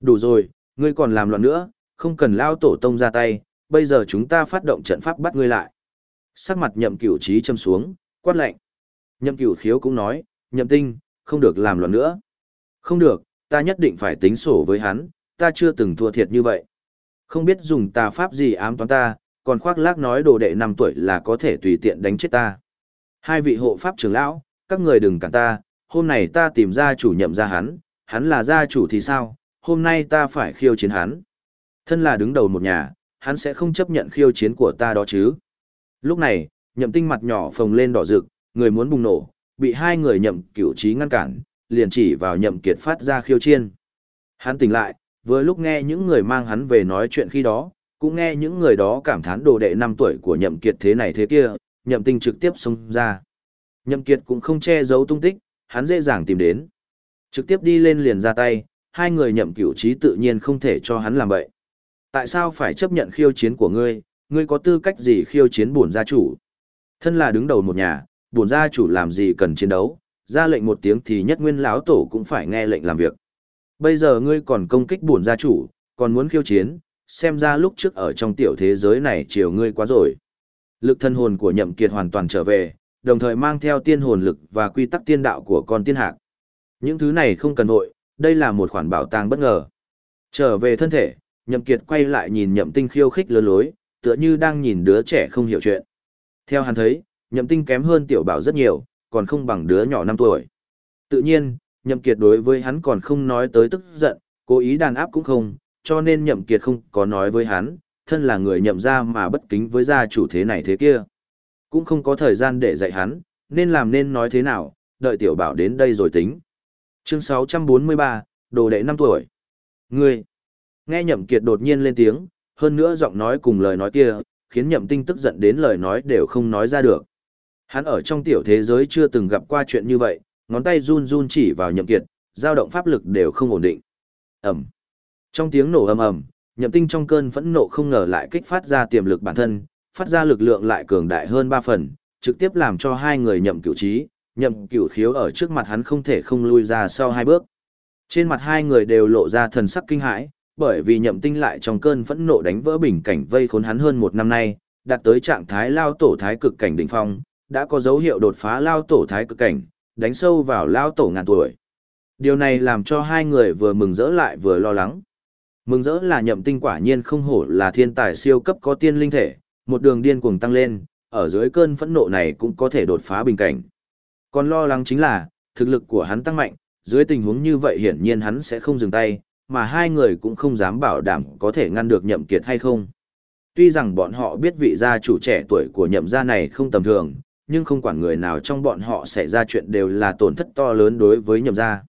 A: Đủ rồi, ngươi còn làm loạn nữa, không cần lao tổ tông ra tay, bây giờ chúng ta phát động trận pháp bắt ngươi lại. Sắc mặt nhậm cửu trí châm xuống, quát lệnh. Nhậm cửu khiếu cũng nói, nhậm tinh, không được làm loạn nữa. Không được, ta nhất định phải tính sổ với hắn, ta chưa từng thua thiệt như vậy. Không biết dùng tà pháp gì ám toán ta, còn khoác lác nói đồ đệ năm tuổi là có thể tùy tiện đánh chết ta. Hai vị hộ pháp trưởng lão, các người đừng cản ta, hôm nay ta tìm ra chủ nhậm ra hắn, hắn là gia chủ thì sao, hôm nay ta phải khiêu chiến hắn. Thân là đứng đầu một nhà, hắn sẽ không chấp nhận khiêu chiến của ta đó chứ. Lúc này, nhậm tinh mặt nhỏ phồng lên đỏ rực, người muốn bùng nổ, bị hai người nhậm cửu trí ngăn cản, liền chỉ vào nhậm kiệt phát ra khiêu chiến. Hắn tỉnh lại, vừa lúc nghe những người mang hắn về nói chuyện khi đó, cũng nghe những người đó cảm thán đồ đệ năm tuổi của nhậm kiệt thế này thế kia, nhậm tinh trực tiếp xông ra. Nhậm kiệt cũng không che giấu tung tích, hắn dễ dàng tìm đến. Trực tiếp đi lên liền ra tay, hai người nhậm cửu trí tự nhiên không thể cho hắn làm bậy. Tại sao phải chấp nhận khiêu chiến của ngươi, ngươi có tư cách gì khiêu chiến bổn gia chủ? Thân là đứng đầu một nhà, bổn gia chủ làm gì cần chiến đấu, ra lệnh một tiếng thì nhất nguyên lão tổ cũng phải nghe lệnh làm việc. Bây giờ ngươi còn công kích bổn gia chủ, còn muốn khiêu chiến, xem ra lúc trước ở trong tiểu thế giới này chiều ngươi quá rồi. Lực thân hồn của nhậm kiệt hoàn toàn trở về, đồng thời mang theo tiên hồn lực và quy tắc tiên đạo của con tiên hạc. Những thứ này không cần vội, đây là một khoản bảo tàng bất ngờ. Trở về thân thể, nhậm kiệt quay lại nhìn nhậm tinh khiêu khích lớn lối, tựa như đang nhìn đứa trẻ không hiểu chuyện. Theo hắn thấy, nhậm tinh kém hơn tiểu bảo rất nhiều, còn không bằng đứa nhỏ 5 tuổi. Tự nhiên, nhậm kiệt đối với hắn còn không nói tới tức giận, cố ý đàn áp cũng không, cho nên nhậm kiệt không có nói với hắn, thân là người nhậm gia mà bất kính với gia chủ thế này thế kia. Cũng không có thời gian để dạy hắn, nên làm nên nói thế nào, đợi tiểu bảo đến đây rồi tính. Chương 643, đồ đệ 5 tuổi. Ngươi! Nghe nhậm kiệt đột nhiên lên tiếng, hơn nữa giọng nói cùng lời nói kia, khiến nhậm tinh tức giận đến lời nói đều không nói ra được. Hắn ở trong tiểu thế giới chưa từng gặp qua chuyện như vậy, ngón tay run run chỉ vào nhậm kiệt, dao động pháp lực đều không ổn định. ầm! Trong tiếng nổ ầm ầm, nhậm tinh trong cơn phẫn nộ không ngờ lại kích phát ra tiềm lực bản thân, phát ra lực lượng lại cường đại hơn ba phần, trực tiếp làm cho hai người nhậm cửu trí, nhậm cửu khiếu ở trước mặt hắn không thể không lui ra sau hai bước. Trên mặt hai người đều lộ ra thần sắc kinh hãi, bởi vì nhậm tinh lại trong cơn phẫn nộ đánh vỡ bình cảnh vây khốn hắn hơn một năm nay, đạt tới trạng thái lao tổ thái cực cảnh đỉnh phong, đã có dấu hiệu đột phá lao tổ thái cực cảnh, đánh sâu vào lao tổ ngàn tuổi. Điều này làm cho hai người vừa mừng rỡ lại vừa lo lắng. Mừng rỡ là nhậm tinh quả nhiên không hổ là thiên tài siêu cấp có tiên linh thể, một đường điên cuồng tăng lên, ở dưới cơn phẫn nộ này cũng có thể đột phá bình cảnh. Còn lo lắng chính là, thực lực của hắn tăng mạnh, dưới tình huống như vậy hiển nhiên hắn sẽ không dừng tay, mà hai người cũng không dám bảo đảm có thể ngăn được nhậm kiệt hay không. Tuy rằng bọn họ biết vị gia chủ trẻ tuổi của nhậm gia này không tầm thường, nhưng không quản người nào trong bọn họ xảy ra chuyện đều là tổn thất to lớn đối với nhậm gia.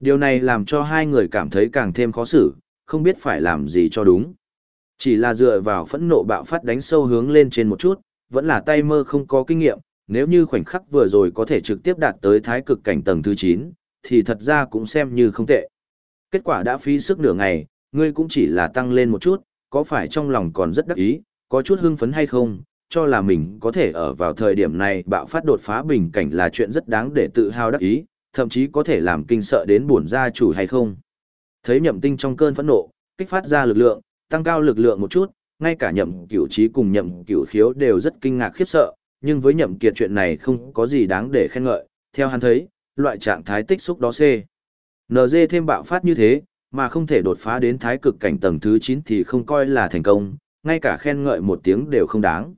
A: Điều này làm cho hai người cảm thấy càng thêm khó xử, không biết phải làm gì cho đúng. Chỉ là dựa vào phẫn nộ bạo phát đánh sâu hướng lên trên một chút, vẫn là tay mơ không có kinh nghiệm, nếu như khoảnh khắc vừa rồi có thể trực tiếp đạt tới thái cực cảnh tầng thứ 9, thì thật ra cũng xem như không tệ. Kết quả đã phí sức nửa ngày, ngươi cũng chỉ là tăng lên một chút, có phải trong lòng còn rất đắc ý, có chút hưng phấn hay không, cho là mình có thể ở vào thời điểm này bạo phát đột phá bình cảnh là chuyện rất đáng để tự hào đắc ý, thậm chí có thể làm kinh sợ đến buồn gia chủ hay không. Thấy nhậm tinh trong cơn phẫn nộ, kích phát ra lực lượng, tăng cao lực lượng một chút, ngay cả nhậm cửu trí cùng nhậm cửu khiếu đều rất kinh ngạc khiếp sợ, nhưng với nhậm kiệt chuyện này không có gì đáng để khen ngợi, theo hắn thấy, loại trạng thái tích xúc đó C. NG thêm bạo phát như thế, mà không thể đột phá đến thái cực cảnh tầng thứ 9 thì không coi là thành công, ngay cả khen ngợi một tiếng đều không đáng.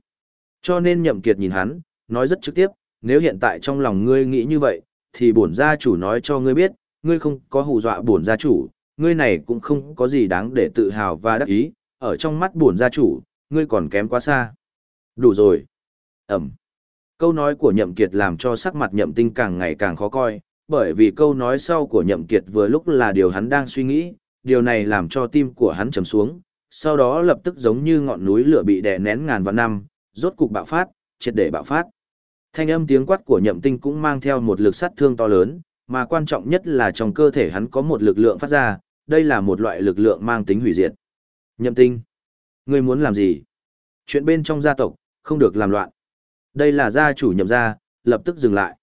A: Cho nên nhậm kiệt nhìn hắn, nói rất trực tiếp, nếu hiện tại trong lòng ngươi nghĩ như vậy, thì bổn gia chủ nói cho ngươi biết, ngươi không có hù dọa bổn gia chủ, ngươi này cũng không có gì đáng để tự hào và đắc ý, ở trong mắt bổn gia chủ, ngươi còn kém quá xa. Đủ rồi. Ẩm. Câu nói của nhậm kiệt làm cho sắc mặt nhậm tinh càng ngày càng khó coi, bởi vì câu nói sau của nhậm kiệt vừa lúc là điều hắn đang suy nghĩ, điều này làm cho tim của hắn trầm xuống, sau đó lập tức giống như ngọn núi lửa bị đè nén ngàn vạn năm, rốt cục bạo phát, triệt để bạo phát. Thanh âm tiếng quát của nhậm tinh cũng mang theo một lực sát thương to lớn, mà quan trọng nhất là trong cơ thể hắn có một lực lượng phát ra, đây là một loại lực lượng mang tính hủy diệt. Nhậm tinh, ngươi muốn làm gì? Chuyện bên trong gia tộc, không được làm loạn. Đây là gia chủ nhậm gia, lập tức dừng lại.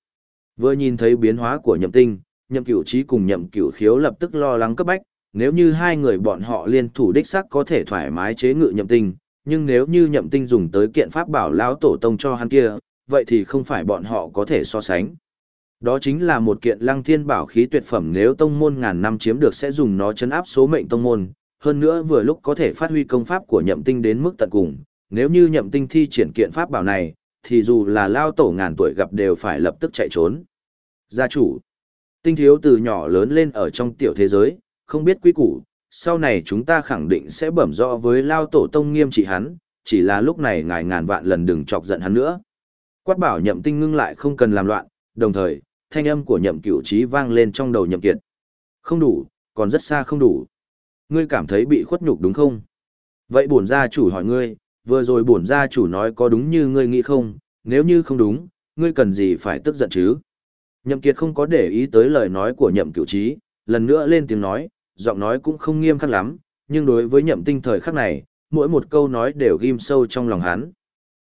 A: Vừa nhìn thấy biến hóa của nhậm tinh, nhậm cửu trí cùng nhậm cửu khiếu lập tức lo lắng cấp bách, nếu như hai người bọn họ liên thủ đích sắc có thể thoải mái chế ngự nhậm tinh, nhưng nếu như nhậm tinh dùng tới kiện pháp bảo lão tổ tông cho hắn kia, vậy thì không phải bọn họ có thể so sánh. Đó chính là một kiện lăng thiên bảo khí tuyệt phẩm nếu tông môn ngàn năm chiếm được sẽ dùng nó chấn áp số mệnh tông môn, hơn nữa vừa lúc có thể phát huy công pháp của nhậm tinh đến mức tận cùng, nếu như nhậm tinh thi triển kiện pháp bảo này, thì dù là lao tổ ngàn tuổi gặp đều phải lập tức chạy trốn. Gia chủ, tinh thiếu từ nhỏ lớn lên ở trong tiểu thế giới, không biết quy củ, sau này chúng ta khẳng định sẽ bẩm rõ với lao tổ tông nghiêm trị hắn, chỉ là lúc này ngài ngàn vạn lần đừng chọc giận hắn nữa. Quát bảo nhậm tinh ngưng lại không cần làm loạn, đồng thời, thanh âm của nhậm cửu trí vang lên trong đầu nhậm kiệt. Không đủ, còn rất xa không đủ. Ngươi cảm thấy bị khuất nhục đúng không? Vậy bổn gia chủ hỏi ngươi, vừa rồi bổn gia chủ nói có đúng như ngươi nghĩ không, nếu như không đúng, ngươi cần gì phải tức giận chứ? Nhậm Kiệt không có để ý tới lời nói của Nhậm Cửu Trí, lần nữa lên tiếng nói, giọng nói cũng không nghiêm khắc lắm, nhưng đối với Nhậm Tinh thời khắc này, mỗi một câu nói đều ghim sâu trong lòng hắn.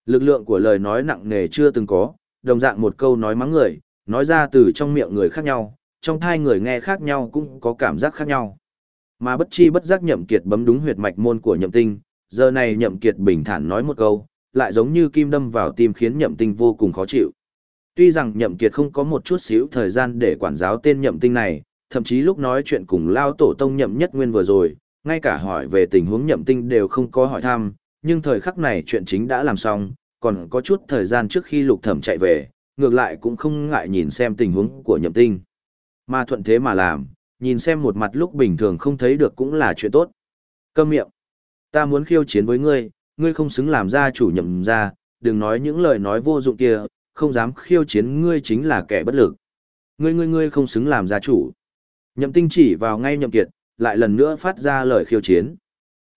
A: Lực lượng của lời nói nặng nề chưa từng có, đồng dạng một câu nói mắng người, nói ra từ trong miệng người khác nhau, trong thai người nghe khác nhau cũng có cảm giác khác nhau. Mà bất chi bất giác Nhậm Kiệt bấm đúng huyệt mạch môn của Nhậm Tinh, giờ này Nhậm Kiệt bình thản nói một câu, lại giống như kim đâm vào tim khiến Nhậm Tinh vô cùng khó chịu. Tuy rằng Nhậm Kiệt không có một chút xíu thời gian để quản giáo tên Nhậm Tinh này, thậm chí lúc nói chuyện cùng Lao Tổ Tông Nhậm Nhất Nguyên vừa rồi, ngay cả hỏi về tình huống Nhậm Tinh đều không có hỏi thăm, nhưng thời khắc này chuyện chính đã làm xong, còn có chút thời gian trước khi Lục Thẩm chạy về, ngược lại cũng không ngại nhìn xem tình huống của Nhậm Tinh. Mà thuận thế mà làm, nhìn xem một mặt lúc bình thường không thấy được cũng là chuyện tốt. Câm miệng. Ta muốn khiêu chiến với ngươi, ngươi không xứng làm gia chủ nhậm gia, đừng nói những lời nói vô dụng kia, không dám khiêu chiến ngươi chính là kẻ bất lực. Ngươi ngươi ngươi không xứng làm gia chủ. Nhậm tinh chỉ vào ngay nhậm kiệt, lại lần nữa phát ra lời khiêu chiến.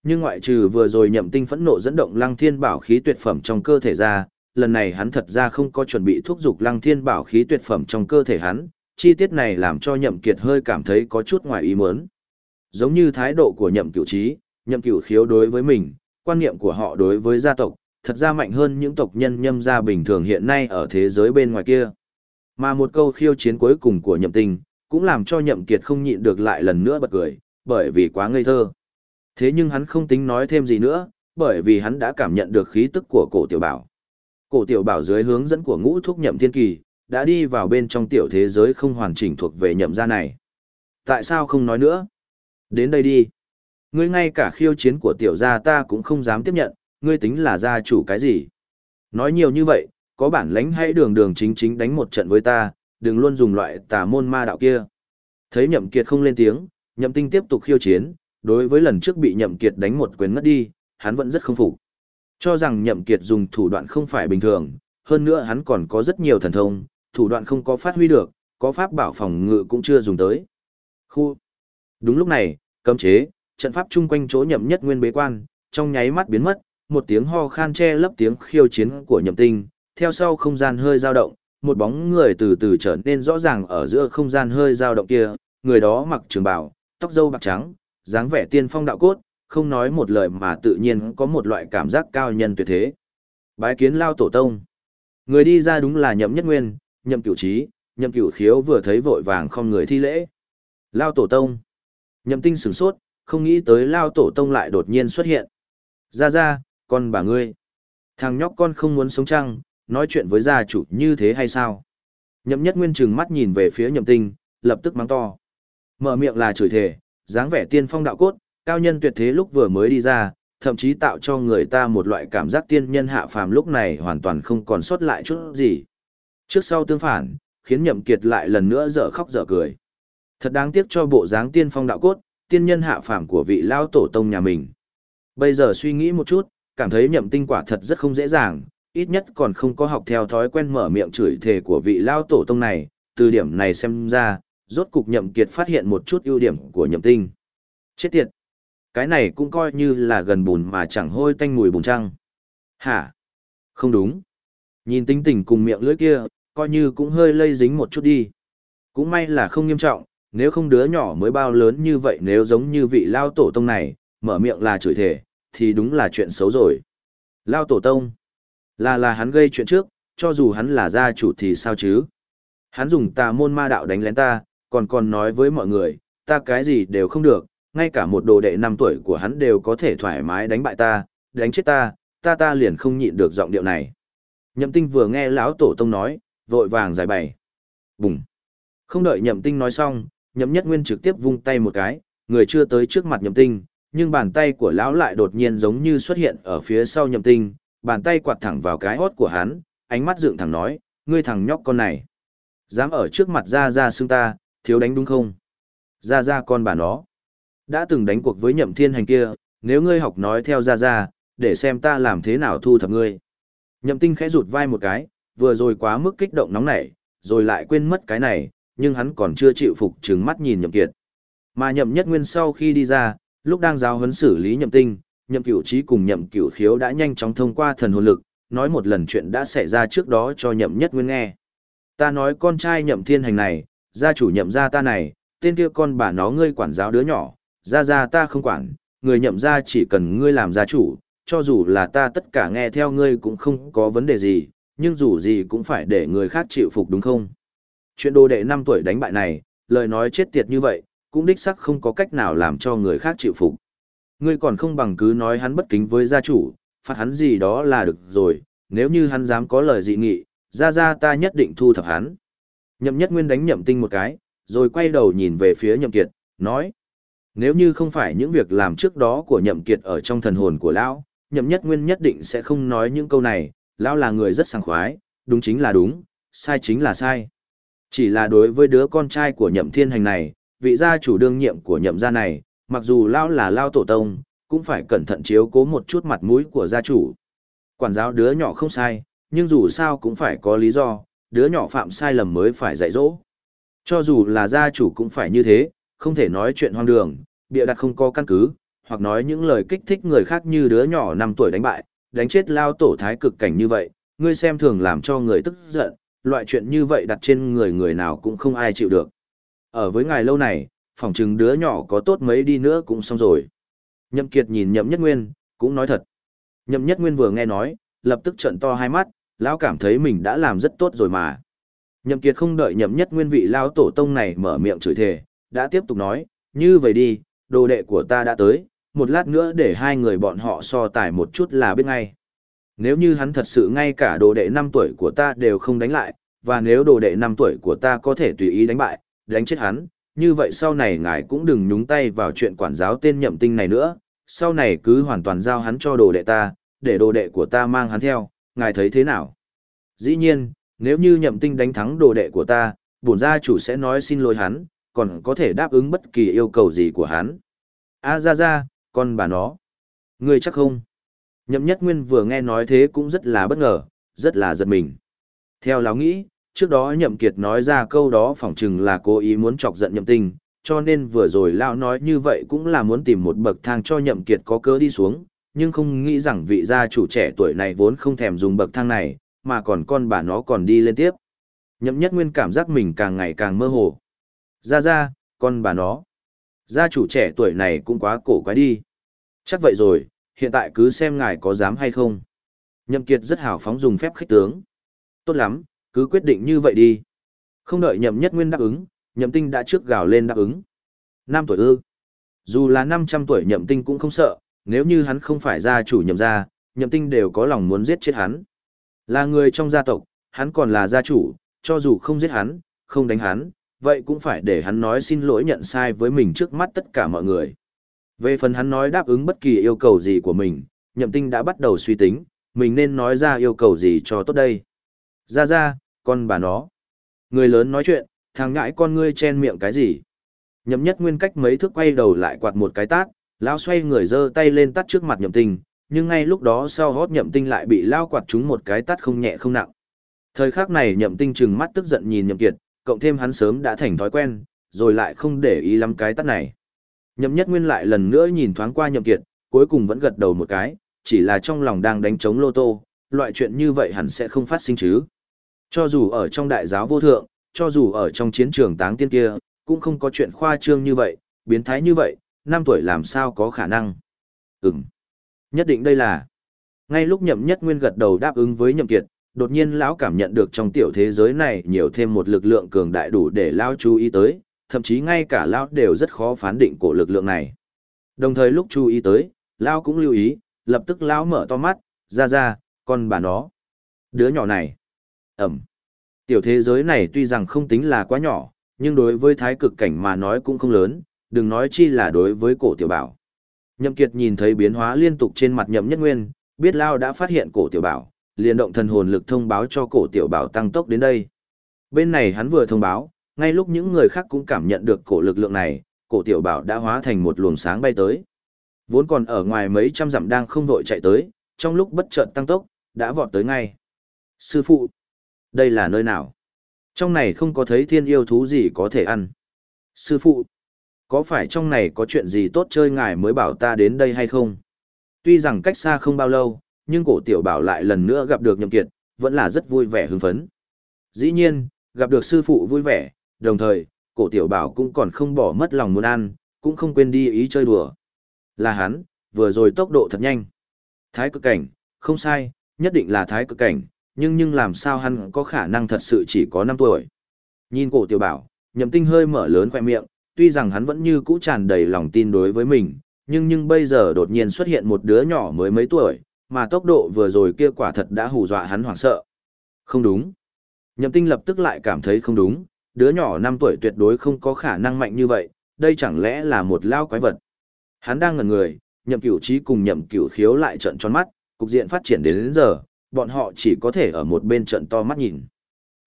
A: Nhưng ngoại trừ vừa rồi nhậm tinh phẫn nộ dẫn động lăng thiên bảo khí tuyệt phẩm trong cơ thể ra, lần này hắn thật ra không có chuẩn bị thúc giục lăng thiên bảo khí tuyệt phẩm trong cơ thể hắn, chi tiết này làm cho nhậm kiệt hơi cảm thấy có chút ngoài ý muốn. Giống như thái độ của nhậm cửu trí, nhậm cửu khiếu đối với mình, quan niệm của họ đối với gia tộc, thật ra mạnh hơn những tộc nhân nhâm gia bình thường hiện nay ở thế giới bên ngoài kia. Mà một câu khiêu chiến cuối cùng của nhậm Tinh cũng làm cho nhậm kiệt không nhịn được lại lần nữa bật cười, bởi vì quá ngây thơ. Thế nhưng hắn không tính nói thêm gì nữa, bởi vì hắn đã cảm nhận được khí tức của cổ tiểu bảo. Cổ tiểu bảo dưới hướng dẫn của ngũ thúc nhậm thiên kỳ, đã đi vào bên trong tiểu thế giới không hoàn chỉnh thuộc về nhậm gia này. Tại sao không nói nữa? Đến đây đi. Ngươi ngay cả khiêu chiến của tiểu gia ta cũng không dám tiếp nhận, ngươi tính là gia chủ cái gì? Nói nhiều như vậy, có bản lãnh hãy đường đường chính chính đánh một trận với ta, đừng luôn dùng loại tà môn ma đạo kia. Thấy nhậm kiệt không lên tiếng, nhậm tinh tiếp tục khiêu chiến, đối với lần trước bị nhậm kiệt đánh một quyền ngất đi, hắn vẫn rất không phục. Cho rằng nhậm kiệt dùng thủ đoạn không phải bình thường, hơn nữa hắn còn có rất nhiều thần thông, thủ đoạn không có phát huy được, có pháp bảo phòng ngự cũng chưa dùng tới. Khu. Đúng lúc này, cấm chế, trận pháp chung quanh chỗ nhậm nhất nguyên bế quan, trong nháy mắt biến mất, một tiếng ho khan che lấp tiếng khiêu chiến của nhậm tinh, theo sau không gian hơi dao động, một bóng người từ từ trở nên rõ ràng ở giữa không gian hơi dao động kia, người đó mặc trường bào, tóc râu bạc trắng, dáng vẻ tiên phong đạo cốt, không nói một lời mà tự nhiên có một loại cảm giác cao nhân tuyệt thế. Bái kiến lao tổ tông. Người đi ra đúng là nhậm nhất nguyên, nhậm cửu trí, nhậm cửu khiếu vừa thấy vội vàng không người thi lễ. Lao tổ tông. Nhậm tinh sửng sốt, không nghĩ tới lao tổ tông lại đột nhiên xuất hiện. Ra ra, con bà ngươi. Thằng nhóc con không muốn sống chăng, nói chuyện với gia chủ như thế hay sao? Nhậm nhất nguyên trừng mắt nhìn về phía nhậm tinh, lập tức mắng to. Mở miệng là chửi thề, dáng vẻ tiên phong đạo cốt, cao nhân tuyệt thế lúc vừa mới đi ra, thậm chí tạo cho người ta một loại cảm giác tiên nhân hạ phàm lúc này hoàn toàn không còn sót lại chút gì. Trước sau tương phản, khiến nhậm kiệt lại lần nữa dở khóc dở cười. Thật đáng tiếc cho bộ dáng tiên phong đạo cốt, tiên nhân hạ phàm của vị lao tổ tông nhà mình. Bây giờ suy nghĩ một chút, cảm thấy nhậm tinh quả thật rất không dễ dàng, ít nhất còn không có học theo thói quen mở miệng chửi thề của vị lao tổ tông này, từ điểm này xem ra, rốt cục nhậm kiệt phát hiện một chút ưu điểm của nhậm tinh. Chết tiệt! Cái này cũng coi như là gần bùn mà chẳng hôi tanh mùi bùn trăng. Hả? Không đúng. Nhìn tinh tình cùng miệng lưỡi kia, coi như cũng hơi lây dính một chút đi. Cũng may là không nghiêm trọng, nếu không đứa nhỏ mới bao lớn như vậy nếu giống như vị lao tổ tông này, mở miệng là chửi thề, thì đúng là chuyện xấu rồi. Lao tổ tông. Là là hắn gây chuyện trước, cho dù hắn là gia chủ thì sao chứ? Hắn dùng tà môn ma đạo đánh lén ta, còn còn nói với mọi người, ta cái gì đều không được, ngay cả một đồ đệ năm tuổi của hắn đều có thể thoải mái đánh bại ta, đánh chết ta, ta ta liền không nhịn được giọng điệu này. Nhậm tinh vừa nghe lão tổ tông nói, vội vàng giải bày. Bùng. Không đợi nhậm tinh nói xong, nhậm nhất nguyên trực tiếp vung tay một cái, người chưa tới trước mặt nhậm tinh, nhưng bàn tay của lão lại đột nhiên giống như xuất hiện ở phía sau nhậm tinh, bàn tay quạt thẳng vào cái hót của hắn, ánh mắt dựng thẳng nói, ngươi thằng nhóc con này. Dám ở trước mặt ra ra xương ta, thiếu đánh đúng không? Ra ra con bà nó. Đã từng đánh cuộc với nhậm thiên hành kia, nếu ngươi học nói theo ra ra, để xem ta làm thế nào thu thập ngươi. Nhậm tinh khẽ rụt vai một cái, vừa rồi quá mức kích động nóng nảy, rồi lại quên mất cái này, nhưng hắn còn chưa chịu phục trừng mắt nhìn nhậm kiệt. Mà nhậm nhất nguyên sau khi đi ra, lúc đang giáo huấn xử lý nhậm tinh, nhậm cửu trí cùng nhậm cửu khiếu đã nhanh chóng thông qua thần hồn lực, nói một lần chuyện đã xảy ra trước đó cho nhậm nhất nguyên nghe. Ta nói con trai nhậm thiên hành này, gia chủ nhậm gia ta này, tên kia con bà nó ngươi quản giáo đứa nhỏ, gia gia ta không quản, người nhậm gia chỉ cần ngươi làm gia chủ, cho dù là ta tất cả nghe theo ngươi cũng không có vấn đề gì, nhưng dù gì cũng phải để người khác chịu phục đúng không? Chuyện đồ đệ 5 tuổi đánh bại này, lời nói chết tiệt như vậy, cũng đích sắc không có cách nào làm cho người khác chịu phục. Ngươi còn không bằng cứ nói hắn bất kính với gia chủ, phạt hắn gì đó là được rồi, nếu như hắn dám có lời dị nghị, ra ra ta nhất định thu thập hắn. Nhậm nhất nguyên đánh nhậm tinh một cái, rồi quay đầu nhìn về phía nhậm kiệt, nói. Nếu như không phải những việc làm trước đó của nhậm kiệt ở trong thần hồn của lão, nhậm nhất nguyên nhất định sẽ không nói những câu này, lão là người rất sảng khoái, đúng chính là đúng, sai chính là sai. Chỉ là đối với đứa con trai của nhậm thiên hành này, vị gia chủ đương nhiệm của nhậm gia này, mặc dù lao là lao tổ tông, cũng phải cẩn thận chiếu cố một chút mặt mũi của gia chủ. Quản giáo đứa nhỏ không sai, nhưng dù sao cũng phải có lý do, đứa nhỏ phạm sai lầm mới phải dạy dỗ. Cho dù là gia chủ cũng phải như thế, không thể nói chuyện hoang đường, bịa đặt không có căn cứ, hoặc nói những lời kích thích người khác như đứa nhỏ 5 tuổi đánh bại, đánh chết lao tổ thái cực cảnh như vậy, ngươi xem thường làm cho người tức giận, loại chuyện như vậy đặt trên người người nào cũng không ai chịu được. Ở với ngài lâu này, phỏng chừng đứa nhỏ có tốt mấy đi nữa cũng xong rồi. Nhậm Kiệt nhìn Nhậm Nhất Nguyên, cũng nói thật. Nhậm Nhất Nguyên vừa nghe nói, lập tức trợn to hai mắt, lão cảm thấy mình đã làm rất tốt rồi mà. Nhậm Kiệt không đợi Nhậm Nhất Nguyên vị lão tổ tông này mở miệng chửi thề, đã tiếp tục nói, như vậy đi, đồ đệ của ta đã tới, một lát nữa để hai người bọn họ so tài một chút là biết ngay. Nếu như hắn thật sự ngay cả đồ đệ 5 tuổi của ta đều không đánh lại, và nếu đồ đệ 5 tuổi của ta có thể tùy ý đánh bại, đánh chết hắn, như vậy sau này ngài cũng đừng nhúng tay vào chuyện quản giáo tên nhậm tinh này nữa, sau này cứ hoàn toàn giao hắn cho đồ đệ ta, để đồ đệ của ta mang hắn theo, ngài thấy thế nào? Dĩ nhiên, nếu như nhậm tinh đánh thắng đồ đệ của ta, bổn gia chủ sẽ nói xin lỗi hắn, còn có thể đáp ứng bất kỳ yêu cầu gì của hắn. A ra ra, con bà nó. Ngươi chắc không? Nhậm nhất nguyên vừa nghe nói thế cũng rất là bất ngờ, rất là giật mình. Theo lão nghĩ, trước đó nhậm kiệt nói ra câu đó phỏng chừng là cố ý muốn chọc giận nhậm tinh, cho nên vừa rồi lão nói như vậy cũng là muốn tìm một bậc thang cho nhậm kiệt có cớ đi xuống, nhưng không nghĩ rằng vị gia chủ trẻ tuổi này vốn không thèm dùng bậc thang này, mà còn con bà nó còn đi lên tiếp. Nhậm nhất nguyên cảm giác mình càng ngày càng mơ hồ. Ra ra, con bà nó. Gia chủ trẻ tuổi này cũng quá cổ quái đi. Chắc vậy rồi, hiện tại cứ xem ngài có dám hay không. Nhậm kiệt rất hào phóng dùng phép khích tướng. Tốt lắm, cứ quyết định như vậy đi. Không đợi nhậm nhất nguyên đáp ứng, nhậm tinh đã trước gào lên đáp ứng. Năm tuổi ư. Dù là 500 tuổi nhậm tinh cũng không sợ, nếu như hắn không phải gia chủ nhậm gia, nhậm tinh đều có lòng muốn giết chết hắn. Là người trong gia tộc, hắn còn là gia chủ, cho dù không giết hắn, không đánh hắn, vậy cũng phải để hắn nói xin lỗi nhận sai với mình trước mắt tất cả mọi người. Về phần hắn nói đáp ứng bất kỳ yêu cầu gì của mình, nhậm tinh đã bắt đầu suy tính, mình nên nói ra yêu cầu gì cho tốt đây. Ra ra, con bà nó. Người lớn nói chuyện, thằng ngãi con ngươi chen miệng cái gì. Nhậm nhất nguyên cách mấy thước quay đầu lại quạt một cái tát, lão xoay người giơ tay lên tắt trước mặt nhậm tinh, nhưng ngay lúc đó sau hót nhậm tinh lại bị lao quạt trúng một cái tát không nhẹ không nặng. Thời khắc này nhậm tinh trừng mắt tức giận nhìn nhậm kiệt, cộng thêm hắn sớm đã thành thói quen, rồi lại không để ý lắm cái tát này. Nhậm nhất nguyên lại lần nữa nhìn thoáng qua nhậm kiệt, cuối cùng vẫn gật đầu một cái, chỉ là trong lòng đang đánh chống lô tô, loại chuyện như vậy hẳn sẽ không phát sinh chứ. Cho dù ở trong đại giáo vô thượng, cho dù ở trong chiến trường táng tiên kia, cũng không có chuyện khoa trương như vậy, biến thái như vậy, năm tuổi làm sao có khả năng. Ừm, nhất định đây là. Ngay lúc nhậm nhất nguyên gật đầu đáp ứng với nhậm kiệt, đột nhiên lão cảm nhận được trong tiểu thế giới này nhiều thêm một lực lượng cường đại đủ để lão chú ý tới, thậm chí ngay cả lão đều rất khó phán định của lực lượng này. Đồng thời lúc chú ý tới, lão cũng lưu ý, lập tức lão mở to mắt, ra ra, con bà nó. Đứa nhỏ này. Ẩm. Tiểu thế giới này tuy rằng không tính là quá nhỏ, nhưng đối với thái cực cảnh mà nói cũng không lớn, đừng nói chi là đối với cổ tiểu bảo. Nhậm Kiệt nhìn thấy biến hóa liên tục trên mặt Nhậm Nhất Nguyên, biết Lao đã phát hiện cổ tiểu bảo, liền động thần hồn lực thông báo cho cổ tiểu bảo tăng tốc đến đây. Bên này hắn vừa thông báo, ngay lúc những người khác cũng cảm nhận được cổ lực lượng này, cổ tiểu bảo đã hóa thành một luồng sáng bay tới. Vốn còn ở ngoài mấy trăm dặm đang không vội chạy tới, trong lúc bất chợt tăng tốc, đã vọt tới ngay. Sư phụ, đây là nơi nào? Trong này không có thấy thiên yêu thú gì có thể ăn. Sư phụ, có phải trong này có chuyện gì tốt chơi ngài mới bảo ta đến đây hay không? Tuy rằng cách xa không bao lâu, nhưng cổ tiểu bảo lại lần nữa gặp được nhậm kiệt, vẫn là rất vui vẻ hưng phấn. Dĩ nhiên, gặp được sư phụ vui vẻ, đồng thời, cổ tiểu bảo cũng còn không bỏ mất lòng muốn ăn, cũng không quên đi ý chơi đùa. Là hắn, vừa rồi tốc độ thật nhanh. Thái cực cảnh, không sai, nhất định là thái cực cảnh, nhưng nhưng làm sao hắn có khả năng thật sự chỉ có 5 tuổi. Nhìn cổ tiểu bảo, nhậm tinh hơi mở lớn khoẻ miệng, tuy rằng hắn vẫn như cũ tràn đầy lòng tin đối với mình, nhưng nhưng bây giờ đột nhiên xuất hiện một đứa nhỏ mới mấy tuổi, mà tốc độ vừa rồi kia quả thật đã hù dọa hắn hoảng sợ. Không đúng. Nhậm tinh lập tức lại cảm thấy không đúng, đứa nhỏ 5 tuổi tuyệt đối không có khả năng mạnh như vậy, đây chẳng lẽ là một lao quái vật. Hắn đang ngẩn người, nhậm cửu trí cùng nhậm cửu khiếu lại trận tròn mắt, cục diện phát triển đến, đến giờ, bọn họ chỉ có thể ở một bên trận to mắt nhìn.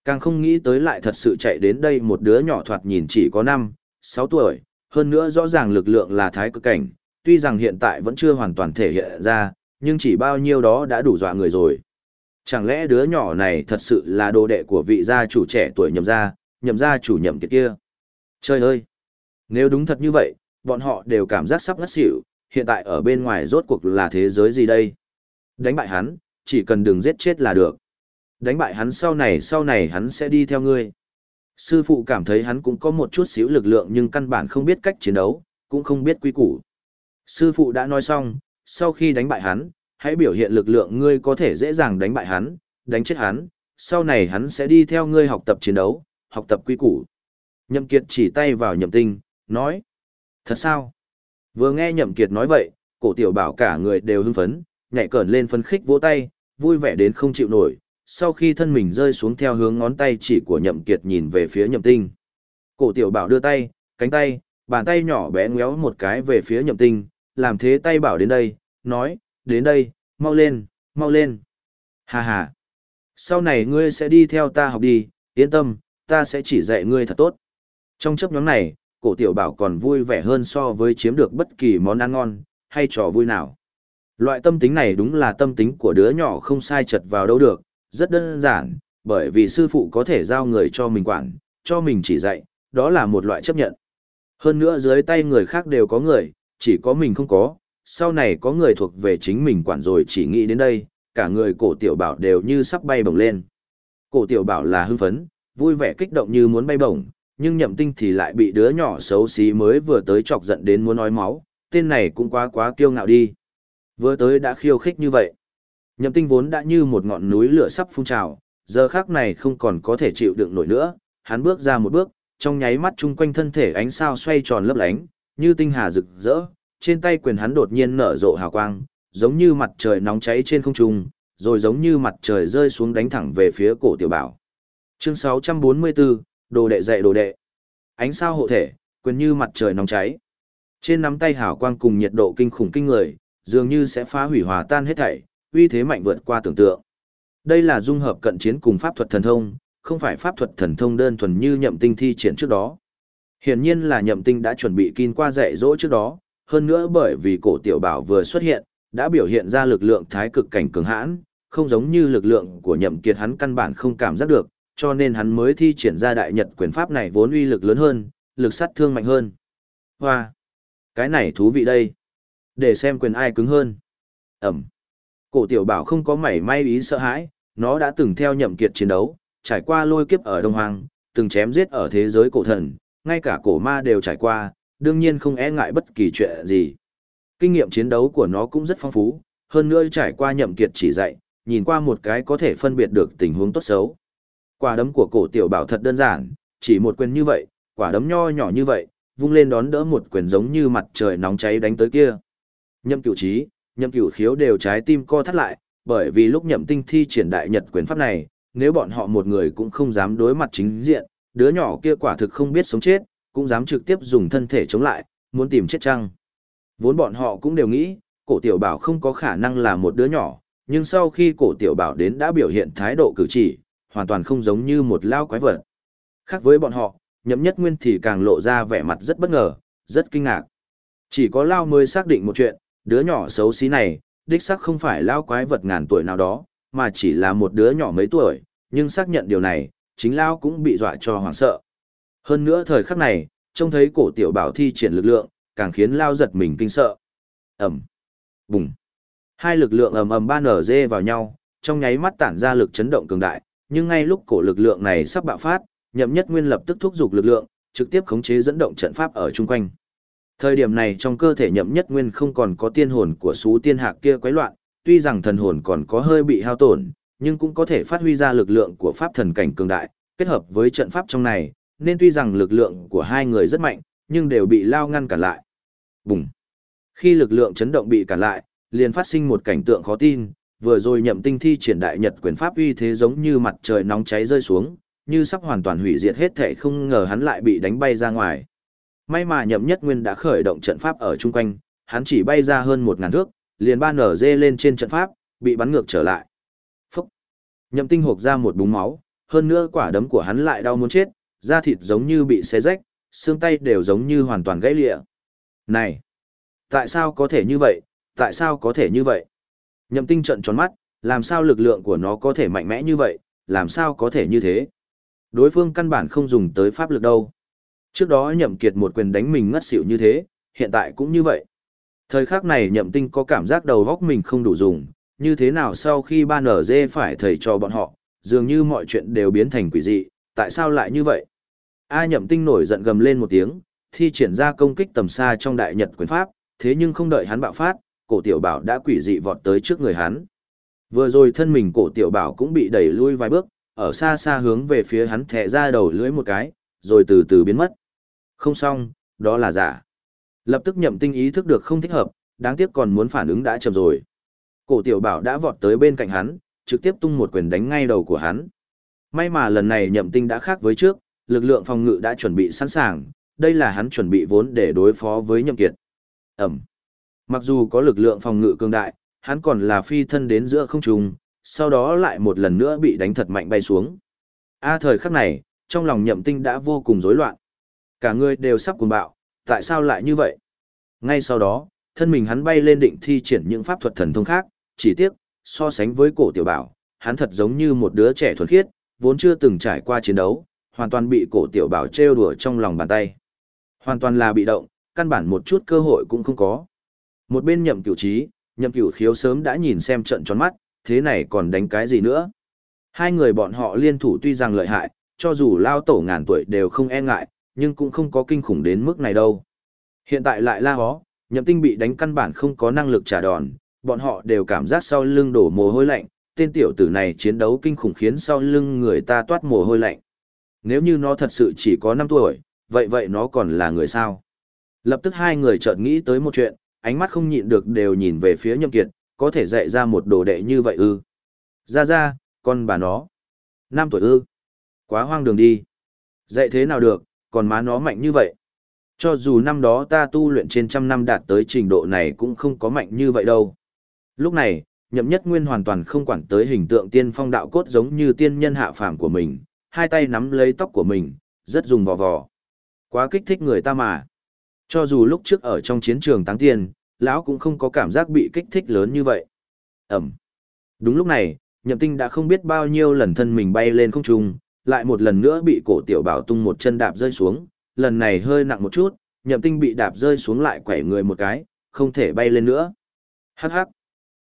A: Càng không nghĩ tới lại thật sự chạy đến đây một đứa nhỏ thoạt nhìn chỉ có 5, 6 tuổi, hơn nữa rõ ràng lực lượng là thái cực cảnh, tuy rằng hiện tại vẫn chưa hoàn toàn thể hiện ra, nhưng chỉ bao nhiêu đó đã đủ dọa người rồi. Chẳng lẽ đứa nhỏ này thật sự là đồ đệ của vị gia chủ trẻ tuổi nhậm gia, nhậm gia chủ nhậm kiệt kia? Trời ơi! Nếu đúng thật như vậy, bọn họ đều cảm giác sắp ngất xỉu, hiện tại ở bên ngoài rốt cuộc là thế giới gì đây? Đánh bại hắn, chỉ cần đừng giết chết là được. Đánh bại hắn sau này sau này hắn sẽ đi theo ngươi. Sư phụ cảm thấy hắn cũng có một chút xíu lực lượng nhưng căn bản không biết cách chiến đấu, cũng không biết quy củ. Sư phụ đã nói xong, sau khi đánh bại hắn, hãy biểu hiện lực lượng ngươi có thể dễ dàng đánh bại hắn, đánh chết hắn, sau này hắn sẽ đi theo ngươi học tập chiến đấu, học tập quy củ. Nhậm Kiệt chỉ tay vào Nhậm Tinh, nói. Thật sao? Vừa nghe Nhậm Kiệt nói vậy, cổ tiểu bảo cả người đều hưng phấn, nhảy cởn lên phấn khích vỗ tay, vui vẻ đến không chịu nổi. Sau khi thân mình rơi xuống theo hướng ngón tay chỉ của Nhậm Kiệt nhìn về phía Nhậm Tinh. Cổ tiểu bảo đưa tay, cánh tay, bàn tay nhỏ bé ngéo một cái về phía Nhậm Tinh, làm thế tay bảo đến đây, nói, đến đây, mau lên, mau lên. Hà hà. Sau này ngươi sẽ đi theo ta học đi, yên tâm, ta sẽ chỉ dạy ngươi thật tốt. Trong chấp nhóm này, cổ tiểu bảo còn vui vẻ hơn so với chiếm được bất kỳ món ăn ngon, hay trò vui nào. Loại tâm tính này đúng là tâm tính của đứa nhỏ không sai chật vào đâu được, rất đơn giản, bởi vì sư phụ có thể giao người cho mình quản, cho mình chỉ dạy, đó là một loại chấp nhận. Hơn nữa dưới tay người khác đều có người, chỉ có mình không có, sau này có người thuộc về chính mình quản rồi chỉ nghĩ đến đây, cả người cổ tiểu bảo đều như sắp bay bổng lên. Cổ tiểu bảo là hưng phấn, vui vẻ kích động như muốn bay bổng, nhưng nhậm tinh thì lại bị đứa nhỏ xấu xí mới vừa tới chọc giận đến muốn nói máu, tên này cũng quá quá kiêu ngạo đi. Vừa tới đã khiêu khích như vậy. Nhậm tinh vốn đã như một ngọn núi lửa sắp phun trào, giờ khác này không còn có thể chịu đựng nổi nữa, hắn bước ra một bước, trong nháy mắt chung quanh thân thể ánh sao xoay tròn lấp lánh, như tinh hà rực rỡ, trên tay quyền hắn đột nhiên nở rộ hào quang, giống như mặt trời nóng cháy trên không trung, rồi giống như mặt trời rơi xuống đánh thẳng về phía cổ tiểu bảo. Chương 644, đồ đệ dạy đồ đệ. Ánh sao hộ thể, quyền như mặt trời nóng cháy. Trên nắm tay hào quang cùng nhiệt độ kinh khủng kinh người, dường như sẽ phá hủy hòa tan hết thảy, uy thế mạnh vượt qua tưởng tượng. Đây là dung hợp cận chiến cùng pháp thuật thần thông, không phải pháp thuật thần thông đơn thuần như nhậm tinh thi triển trước đó. Hiển nhiên là nhậm tinh đã chuẩn bị kinh qua dạy dỗ trước đó, hơn nữa bởi vì cổ tiểu bảo vừa xuất hiện, đã biểu hiện ra lực lượng thái cực cảnh cường hãn, không giống như lực lượng của nhậm kiệt hắn căn bản không cảm giác được, cho nên hắn mới thi triển ra đại nhật quyền pháp này vốn uy lực lớn hơn, lực sát thương mạnh hơn. Hoa! Cái này thú vị đây. Để xem quyền ai cứng hơn. Ẩm. Cổ tiểu bảo không có mảy may ý sợ hãi, nó đã từng theo nhậm kiệt chiến đấu, trải qua lôi kiếp ở Đông Hoàng, từng chém giết ở thế giới cổ thần, ngay cả cổ ma đều trải qua, đương nhiên không e ngại bất kỳ chuyện gì. Kinh nghiệm chiến đấu của nó cũng rất phong phú, hơn nữa trải qua nhậm kiệt chỉ dạy, nhìn qua một cái có thể phân biệt được tình huống tốt xấu. Quả đấm của cổ tiểu bảo thật đơn giản, chỉ một quyền như vậy, quả đấm nho nhỏ như vậy, vung lên đón đỡ một quyền giống như mặt trời nóng cháy đánh tới kia. Nhậm cửu trí, nhậm cửu khiếu đều trái tim co thắt lại, bởi vì lúc nhậm tinh thi triển đại nhật quyền pháp này, nếu bọn họ một người cũng không dám đối mặt chính diện, đứa nhỏ kia quả thực không biết sống chết, cũng dám trực tiếp dùng thân thể chống lại, muốn tìm chết chăng. Vốn bọn họ cũng đều nghĩ, cổ tiểu bảo không có khả năng là một đứa nhỏ, nhưng sau khi cổ tiểu bảo đến đã biểu hiện thái độ cử chỉ, hoàn toàn không giống như một lao quái vật. Khác với bọn họ, nhậm nhất nguyên thì càng lộ ra vẻ mặt rất bất ngờ, rất kinh ngạc. Chỉ có lao mới xác định một chuyện, đứa nhỏ xấu xí này, đích xác không phải lao quái vật ngàn tuổi nào đó, mà chỉ là một đứa nhỏ mấy tuổi, nhưng xác nhận điều này, chính lao cũng bị dọa cho hoảng sợ. Hơn nữa thời khắc này, trông thấy cổ tiểu bảo thi triển lực lượng, càng khiến lao giật mình kinh sợ. Ẩm, bùng. Hai lực lượng ầm ầm ba nở dê vào nhau, trong nháy mắt tản ra lực chấn động cường đại, nhưng ngay lúc cổ lực lượng này sắp bạo phát, nhậm nhất nguyên lập tức thúc giục lực lượng, trực tiếp khống chế dẫn động trận pháp ở chung quanh. Thời điểm này trong cơ thể nhậm nhất nguyên không còn có tiên hồn của số tiên hạc kia quấy loạn, tuy rằng thần hồn còn có hơi bị hao tổn, nhưng cũng có thể phát huy ra lực lượng của pháp thần cảnh cường đại, kết hợp với trận pháp trong này, nên tuy rằng lực lượng của hai người rất mạnh, nhưng đều bị lao ngăn cản lại. Bùng! Khi lực lượng chấn động bị cản lại, liền phát sinh một cảnh tượng khó tin, vừa rồi nhậm tinh thi triển đại nhật quyền pháp uy thế giống như mặt trời nóng cháy rơi xuống, như sắp hoàn toàn hủy diệt hết thể không ngờ hắn lại bị đánh bay ra ngoài. May mà nhậm nhất nguyên đã khởi động trận pháp ở chung quanh, hắn chỉ bay ra hơn một ngàn thước, liền ba nở dê lên trên trận pháp, bị bắn ngược trở lại. Phúc! Nhậm tinh hộp ra một búng máu, hơn nữa quả đấm của hắn lại đau muốn chết, da thịt giống như bị xé rách, xương tay đều giống như hoàn toàn gãy lịa. Này! Tại sao có thể như vậy? Tại sao có thể như vậy? Nhậm tinh trận tròn mắt, làm sao lực lượng của nó có thể mạnh mẽ như vậy, làm sao có thể như thế? Đối phương căn bản không dùng tới pháp lực đâu. Trước đó nhậm kiệt một quyền đánh mình ngất xỉu như thế, hiện tại cũng như vậy. Thời khắc này nhậm tinh có cảm giác đầu góc mình không đủ dùng, như thế nào sau khi ba nở dê phải thầy cho bọn họ, dường như mọi chuyện đều biến thành quỷ dị, tại sao lại như vậy? A nhậm tinh nổi giận gầm lên một tiếng, thi triển ra công kích tầm xa trong đại nhật quyền pháp, thế nhưng không đợi hắn bạo phát, cổ tiểu bảo đã quỷ dị vọt tới trước người hắn. Vừa rồi thân mình cổ tiểu bảo cũng bị đẩy lui vài bước, ở xa xa hướng về phía hắn thẻ ra đầu lưỡi một cái, rồi từ từ biến mất. Không xong, đó là giả. Lập tức nhậm tinh ý thức được không thích hợp, đáng tiếc còn muốn phản ứng đã chậm rồi. Cổ tiểu bảo đã vọt tới bên cạnh hắn, trực tiếp tung một quyền đánh ngay đầu của hắn. May mà lần này nhậm tinh đã khác với trước, lực lượng phòng ngự đã chuẩn bị sẵn sàng, đây là hắn chuẩn bị vốn để đối phó với nhậm kiệt. Ẩm. Mặc dù có lực lượng phòng ngự cường đại, hắn còn là phi thân đến giữa không trung, sau đó lại một lần nữa bị đánh thật mạnh bay xuống. A thời khắc này, trong lòng nhậm tinh đã vô cùng rối loạn. Cả người đều sắp cuồng bạo, tại sao lại như vậy? Ngay sau đó, thân mình hắn bay lên định thi triển những pháp thuật thần thông khác, chỉ tiếc, so sánh với cổ tiểu bảo, hắn thật giống như một đứa trẻ thuần khiết, vốn chưa từng trải qua chiến đấu, hoàn toàn bị cổ tiểu bảo trêu đùa trong lòng bàn tay. Hoàn toàn là bị động, căn bản một chút cơ hội cũng không có. Một bên nhậm cửu trí, nhậm cửu khiếu sớm đã nhìn xem trận tròn mắt, thế này còn đánh cái gì nữa. Hai người bọn họ liên thủ tuy rằng lợi hại, cho dù lao tổ ngàn tuổi đều không e ngại, nhưng cũng không có kinh khủng đến mức này đâu. Hiện tại lại la hó, nhậm tinh bị đánh căn bản không có năng lực trả đòn, bọn họ đều cảm giác sau lưng đổ mồ hôi lạnh, tên tiểu tử này chiến đấu kinh khủng khiến sau lưng người ta toát mồ hôi lạnh. Nếu như nó thật sự chỉ có 5 tuổi, vậy vậy nó còn là người sao? Lập tức hai người chợt nghĩ tới một chuyện, ánh mắt không nhịn được đều nhìn về phía nhậm kiệt, có thể dạy ra một đồ đệ như vậy ư. Ra ra, con bà nó. 5 tuổi ư. Quá hoang đường đi. Dạy thế nào được, còn má nó mạnh như vậy. Cho dù năm đó ta tu luyện trên trăm năm đạt tới trình độ này cũng không có mạnh như vậy đâu. Lúc này, nhậm nhất nguyên hoàn toàn không quản tới hình tượng tiên phong đạo cốt giống như tiên nhân hạ phàm của mình, hai tay nắm lấy tóc của mình, rất dùng vò vò. Quá kích thích người ta mà. Cho dù lúc trước ở trong chiến trường táng tiên, lão cũng không có cảm giác bị kích thích lớn như vậy. Ẩm. Đúng lúc này, nhậm tinh đã không biết bao nhiêu lần thân mình bay lên không trung, lại một lần nữa bị cổ tiểu bảo tung một chân đạp rơi xuống, lần này hơi nặng một chút, nhậm tinh bị đạp rơi xuống lại quẩy người một cái, không thể bay lên nữa. Hắc hắc.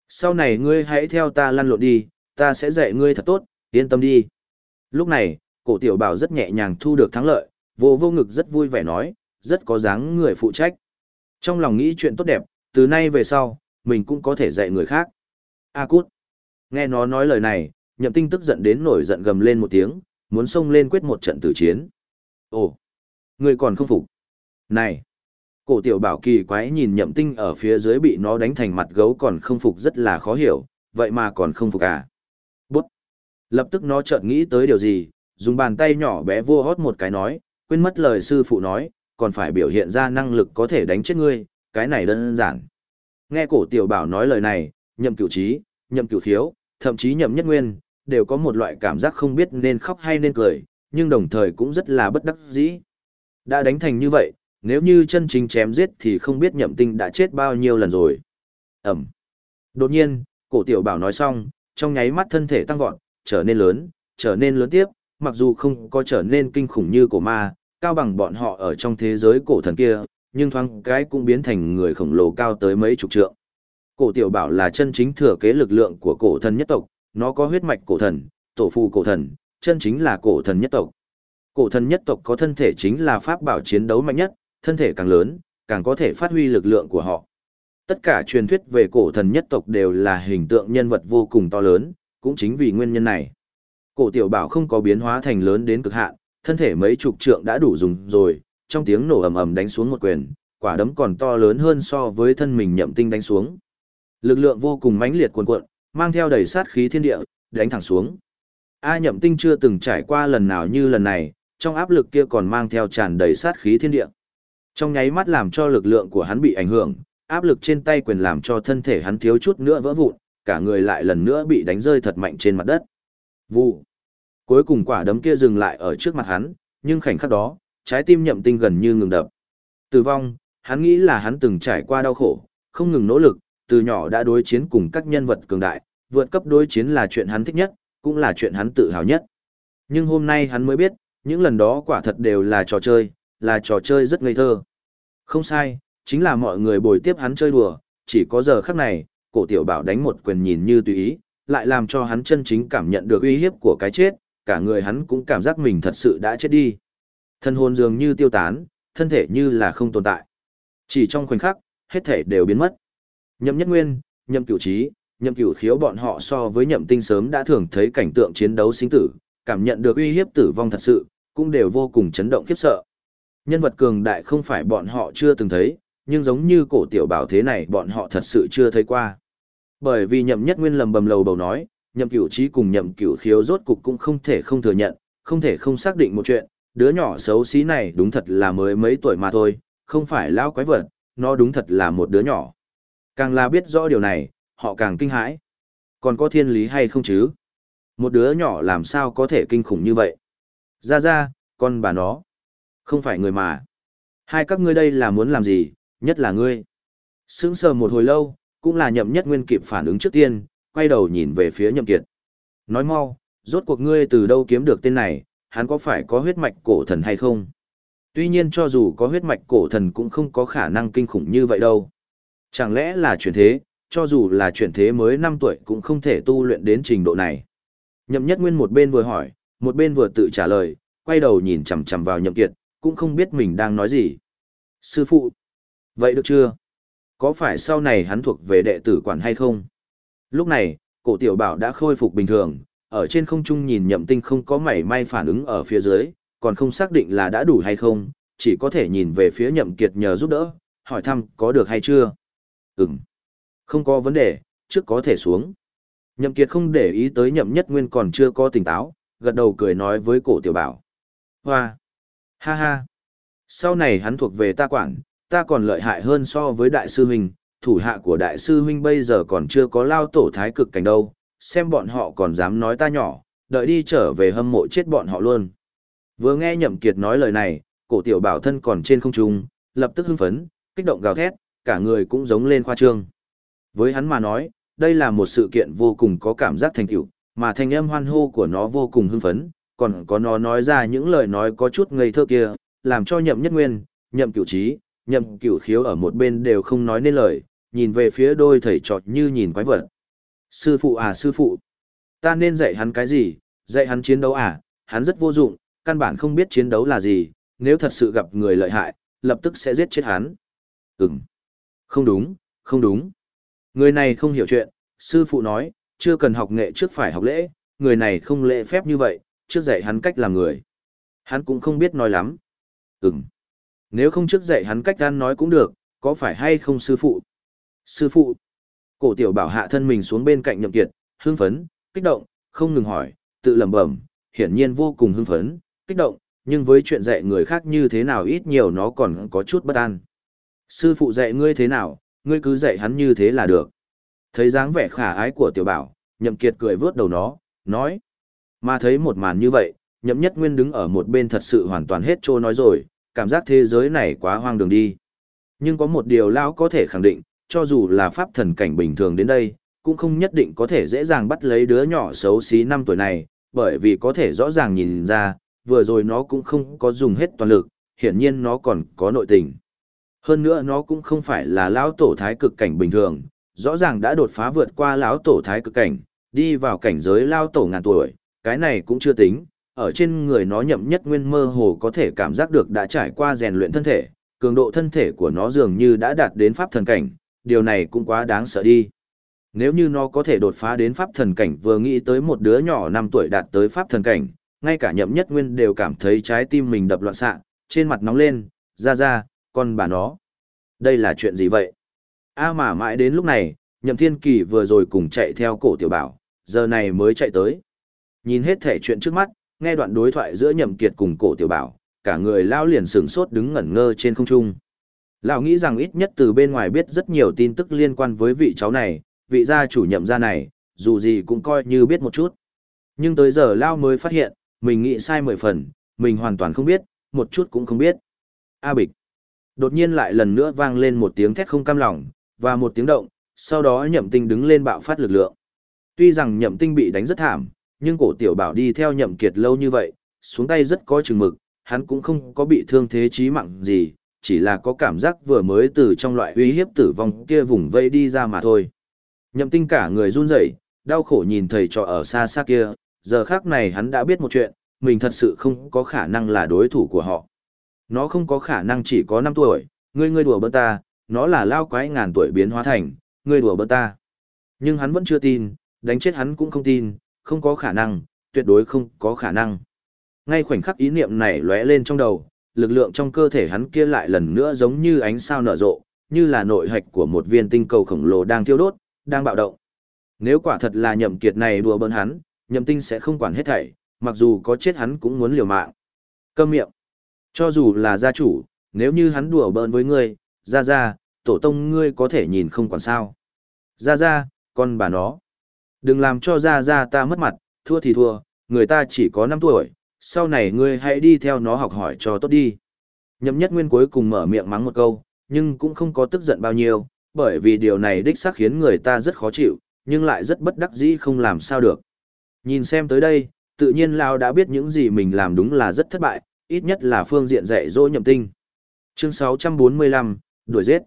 A: Sau này ngươi hãy theo ta lăn lộn đi, ta sẽ dạy ngươi thật tốt, yên tâm đi. Lúc này, cổ tiểu bảo rất nhẹ nhàng thu được thắng lợi, vô vô ngực rất vui vẻ nói, rất có dáng người phụ trách. Trong lòng nghĩ chuyện tốt đẹp, từ nay về sau, mình cũng có thể dạy người khác. A cút. Nghe nó nói lời này, nhậm tinh tức giận đến nổi giận gầm lên một tiếng, muốn xông lên quyết một trận tử chiến. Ồ, người còn không phục. Này, cổ tiểu bảo kỳ quái nhìn nhậm tinh ở phía dưới bị nó đánh thành mặt gấu còn không phục rất là khó hiểu, vậy mà còn không phục à. Bút. Lập tức nó chợt nghĩ tới điều gì, dùng bàn tay nhỏ bé vô hót một cái nói, quên mất lời sư phụ nói, còn phải biểu hiện ra năng lực có thể đánh chết ngươi, cái này đơn giản. Nghe cổ tiểu bảo nói lời này, nhậm cửu trí, nhậm cửu khiếu, thậm chí nhậm nhất nguyên, đều có một loại cảm giác không biết nên khóc hay nên cười, nhưng đồng thời cũng rất là bất đắc dĩ. Đã đánh thành như vậy, nếu như chân chính chém giết thì không biết nhậm tinh đã chết bao nhiêu lần rồi. Ẩm. Đột nhiên, cổ tiểu bảo nói xong, trong nháy mắt thân thể tăng vọt, trở nên lớn, trở nên lớn tiếp, mặc dù không có trở nên kinh khủng như cổ ma, cao bằng bọn họ ở trong thế giới cổ thần kia, nhưng thoáng cái cũng biến thành người khổng lồ cao tới mấy chục trượng. Cổ tiểu bảo là chân chính thừa kế lực lượng của cổ thần nhất tộc, nó có huyết mạch cổ thần, tổ phù cổ thần, chân chính là cổ thần nhất tộc. Cổ thần nhất tộc có thân thể chính là pháp bảo chiến đấu mạnh nhất, thân thể càng lớn, càng có thể phát huy lực lượng của họ. Tất cả truyền thuyết về cổ thần nhất tộc đều là hình tượng nhân vật vô cùng to lớn, cũng chính vì nguyên nhân này. Cổ tiểu bảo không có biến hóa thành lớn đến cực hạn, thân thể mấy chục trượng đã đủ dùng rồi, trong tiếng nổ ầm ầm đánh xuống một quyền, quả đấm còn to lớn hơn so với thân mình nhậm tinh đánh xuống. Lực lượng vô cùng mãnh liệt cuồn cuộn, mang theo đầy sát khí thiên địa, đánh thẳng xuống. A nhậm tinh chưa từng trải qua lần nào như lần này, trong áp lực kia còn mang theo tràn đầy sát khí thiên địa. Trong nháy mắt làm cho lực lượng của hắn bị ảnh hưởng, áp lực trên tay quyền làm cho thân thể hắn thiếu chút nữa vỡ vụn, cả người lại lần nữa bị đánh rơi thật mạnh trên mặt đất. Vụ. Cuối cùng quả đấm kia dừng lại ở trước mặt hắn, nhưng khoảnh khắc đó, trái tim nhậm tinh gần như ngừng đập. Tử vong, hắn nghĩ là hắn từng trải qua đau khổ, không ngừng nỗ lực, từ nhỏ đã đối chiến cùng các nhân vật cường đại, vượt cấp đối chiến là chuyện hắn thích nhất, cũng là chuyện hắn tự hào nhất. Nhưng hôm nay hắn mới biết, những lần đó quả thật đều là trò chơi, là trò chơi rất ngây thơ. Không sai, chính là mọi người bồi tiếp hắn chơi đùa, chỉ có giờ khắc này, cổ tiểu bảo đánh một quyền nhìn như tùy ý, lại làm cho hắn chân chính cảm nhận được uy hiếp của cái chết, cả người hắn cũng cảm giác mình thật sự đã chết đi. Thân hồn dường như tiêu tán, thân thể như là không tồn tại. Chỉ trong khoảnh khắc, hết thể đều biến mất. Nhậm Nhất Nguyên, Nhậm Cửu Trí, Nhậm Cửu Khiếu bọn họ so với Nhậm Tinh sớm đã thường thấy cảnh tượng chiến đấu sinh tử, cảm nhận được uy hiếp tử vong thật sự, cũng đều vô cùng chấn động khiếp sợ. Nhân vật cường đại không phải bọn họ chưa từng thấy, nhưng giống như cổ tiểu bảo thế này bọn họ thật sự chưa thấy qua. Bởi vì Nhậm Nhất Nguyên lầm bầm lầu bầu nói, Nhậm Cửu Trí cùng Nhậm Cửu Khiếu rốt cục cũng không thể không thừa nhận, không thể không xác định một chuyện, đứa nhỏ xấu xí này đúng thật là mới mấy tuổi mà thôi, không phải lão quái vật, nó đúng thật là một đứa nhỏ. Càng là biết rõ điều này, họ càng kinh hãi. Còn có thiên lý hay không chứ? Một đứa nhỏ làm sao có thể kinh khủng như vậy? Ra ra, con bà nó. Không phải người mà. Hai các ngươi đây là muốn làm gì, nhất là ngươi. Sững sờ một hồi lâu, cũng là nhậm nhất nguyên kịp phản ứng trước tiên, quay đầu nhìn về phía nhậm kiệt. Nói mau, rốt cuộc ngươi từ đâu kiếm được tên này, hắn có phải có huyết mạch cổ thần hay không? Tuy nhiên cho dù có huyết mạch cổ thần cũng không có khả năng kinh khủng như vậy đâu. Chẳng lẽ là chuyển thế, cho dù là chuyển thế mới 5 tuổi cũng không thể tu luyện đến trình độ này. Nhậm Nhất Nguyên một bên vừa hỏi, một bên vừa tự trả lời, quay đầu nhìn chằm chằm vào Nhậm Kiệt, cũng không biết mình đang nói gì. Sư phụ, vậy được chưa? Có phải sau này hắn thuộc về đệ tử quản hay không? Lúc này, cổ tiểu bảo đã khôi phục bình thường, ở trên không trung nhìn nhậm tinh không có mảy may phản ứng ở phía dưới, còn không xác định là đã đủ hay không, chỉ có thể nhìn về phía nhậm kiệt nhờ giúp đỡ, hỏi thăm có được hay chưa. Ừm, không có vấn đề, trước có thể xuống. Nhậm kiệt không để ý tới nhậm nhất nguyên còn chưa có tỉnh táo, gật đầu cười nói với cổ tiểu bảo. Hoa, ha ha, sau này hắn thuộc về ta quản, ta còn lợi hại hơn so với đại sư huynh, thủ hạ của đại sư huynh bây giờ còn chưa có lao tổ thái cực cảnh đâu, xem bọn họ còn dám nói ta nhỏ, đợi đi trở về hâm mộ chết bọn họ luôn. Vừa nghe Nhậm Kiệt nói lời này, cổ tiểu bảo thân còn trên không trung, lập tức hưng phấn, kích động gào thét, cả người cũng giống lên khoa trương. Với hắn mà nói, đây là một sự kiện vô cùng có cảm giác thành tựu, mà thanh âm hoan hô của nó vô cùng hưng phấn, còn có nó nói ra những lời nói có chút ngây thơ kia, làm cho Nhậm Nhất Nguyên, Nhậm Cửu Trí, Nhậm Cửu Khiếu ở một bên đều không nói nên lời, nhìn về phía đôi thầy trọt như nhìn quái vật. Sư phụ à sư phụ, ta nên dạy hắn cái gì, dạy hắn chiến đấu à, hắn rất vô dụng, căn bản không biết chiến đấu là gì, nếu thật sự gặp người lợi hại, lập tức sẽ giết chết hắn. Ừm, không đúng, không đúng. Người này không hiểu chuyện, sư phụ nói, chưa cần học nghệ trước phải học lễ, người này không lễ phép như vậy, trước dạy hắn cách làm người. Hắn cũng không biết nói lắm. Ừm, nếu không trước dạy hắn cách ăn nói cũng được, có phải hay không sư phụ? Sư phụ, Cổ tiểu bảo hạ thân mình xuống bên cạnh nhậm kiệt, hưng phấn, kích động, không ngừng hỏi, tự lẩm bẩm, hiển nhiên vô cùng hưng phấn, kích động, nhưng với chuyện dạy người khác như thế nào ít nhiều nó còn có chút bất an. Sư phụ dạy ngươi thế nào, ngươi cứ dạy hắn như thế là được. Thấy dáng vẻ khả ái của tiểu bảo, nhậm kiệt cười vướt đầu nó, nói. Mà thấy một màn như vậy, nhậm nhất nguyên đứng ở một bên thật sự hoàn toàn hết trô nói rồi, cảm giác thế giới này quá hoang đường đi. Nhưng có một điều lão có thể khẳng định, cho dù là pháp thần cảnh bình thường đến đây, cũng không nhất định có thể dễ dàng bắt lấy đứa nhỏ xấu xí 5 tuổi này, bởi vì có thể rõ ràng nhìn ra, vừa rồi nó cũng không có dùng hết toàn lực, hiển nhiên nó còn có nội tình. Hơn nữa nó cũng không phải là lão tổ thái cực cảnh bình thường, rõ ràng đã đột phá vượt qua lão tổ thái cực cảnh, đi vào cảnh giới lão tổ ngàn tuổi, cái này cũng chưa tính, ở trên người nó nhậm nhất nguyên mơ hồ có thể cảm giác được đã trải qua rèn luyện thân thể, cường độ thân thể của nó dường như đã đạt đến pháp thần cảnh, điều này cũng quá đáng sợ đi. Nếu như nó có thể đột phá đến pháp thần cảnh vừa nghĩ tới một đứa nhỏ 5 tuổi đạt tới pháp thần cảnh, ngay cả nhậm nhất nguyên đều cảm thấy trái tim mình đập loạn xạ, trên mặt nóng lên, ra ra, con bà nó. Đây là chuyện gì vậy? A mà mãi đến lúc này, nhậm thiên kỳ vừa rồi cùng chạy theo cổ tiểu bảo, giờ này mới chạy tới. Nhìn hết thể chuyện trước mắt, nghe đoạn đối thoại giữa nhậm kiệt cùng cổ tiểu bảo, cả người lao liền sừng sốt đứng ngẩn ngơ trên không trung. Lão nghĩ rằng ít nhất từ bên ngoài biết rất nhiều tin tức liên quan với vị cháu này, vị gia chủ nhậm gia này, dù gì cũng coi như biết một chút. Nhưng tới giờ Lao mới phát hiện, mình nghĩ sai mười phần, mình hoàn toàn không biết, một chút cũng không biết. A bịch. Đột nhiên lại lần nữa vang lên một tiếng thét không cam lòng, và một tiếng động, sau đó nhậm tinh đứng lên bạo phát lực lượng. Tuy rằng nhậm tinh bị đánh rất thảm, nhưng cổ tiểu bảo đi theo nhậm kiệt lâu như vậy, xuống tay rất có chừng mực, hắn cũng không có bị thương thế chí mạng gì, chỉ là có cảm giác vừa mới từ trong loại uy hiếp tử vong kia vùng vây đi ra mà thôi. Nhậm tinh cả người run rẩy, đau khổ nhìn thầy trò ở xa xa kia, giờ khác này hắn đã biết một chuyện, mình thật sự không có khả năng là đối thủ của họ. Nó không có khả năng chỉ có 5 tuổi, ngươi ngươi đùa bỡn ta, nó là lao quái ngàn tuổi biến hóa thành, ngươi đùa bỡn ta. Nhưng hắn vẫn chưa tin, đánh chết hắn cũng không tin, không có khả năng, tuyệt đối không có khả năng. Ngay khoảnh khắc ý niệm này lóe lên trong đầu, lực lượng trong cơ thể hắn kia lại lần nữa giống như ánh sao nở rộ, như là nội hạch của một viên tinh cầu khổng lồ đang thiêu đốt, đang bạo động. Nếu quả thật là nhậm kiệt này đùa bỡn hắn, nhậm tinh sẽ không quản hết thảy, mặc dù có chết hắn cũng muốn liều mạng. Câm miệng. Cho dù là gia chủ, nếu như hắn đùa bỡn với ngươi, ra ra, tổ tông ngươi có thể nhìn không còn sao. Ra ra, con bà nó. Đừng làm cho ra ra ta mất mặt, thua thì thua, người ta chỉ có 5 tuổi, sau này ngươi hãy đi theo nó học hỏi cho tốt đi. Nhậm nhất nguyên cuối cùng mở miệng mắng một câu, nhưng cũng không có tức giận bao nhiêu, bởi vì điều này đích xác khiến người ta rất khó chịu, nhưng lại rất bất đắc dĩ không làm sao được. Nhìn xem tới đây, tự nhiên Lao đã biết những gì mình làm đúng là rất thất bại, ít nhất là phương diện dạy dỗ nhậm tinh. Chương 645, đuổi giết.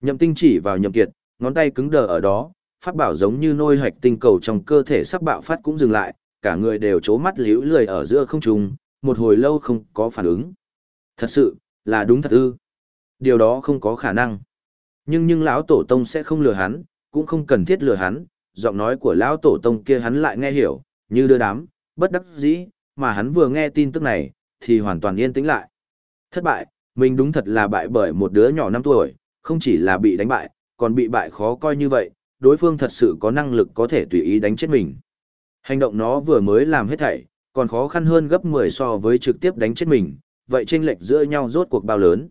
A: Nhậm tinh chỉ vào nhậm kiệt, ngón tay cứng đờ ở đó, phát bảo giống như nôi hạch tinh cầu trong cơ thể sắp bạo phát cũng dừng lại, cả người đều chố mắt liễu lười ở giữa không trung, một hồi lâu không có phản ứng. Thật sự, là đúng thật ư. Điều đó không có khả năng. Nhưng nhưng lão tổ tông sẽ không lừa hắn, cũng không cần thiết lừa hắn, giọng nói của lão tổ tông kia hắn lại nghe hiểu, như đưa đám, bất đắc dĩ, mà hắn vừa nghe tin tức này, thì hoàn toàn yên tĩnh lại. Thất bại, mình đúng thật là bại bởi một đứa nhỏ 5 tuổi, không chỉ là bị đánh bại, còn bị bại khó coi như vậy, đối phương thật sự có năng lực có thể tùy ý đánh chết mình. Hành động nó vừa mới làm hết thảy, còn khó khăn hơn gấp 10 so với trực tiếp đánh chết mình, vậy chênh lệch giữa nhau rốt cuộc bao lớn.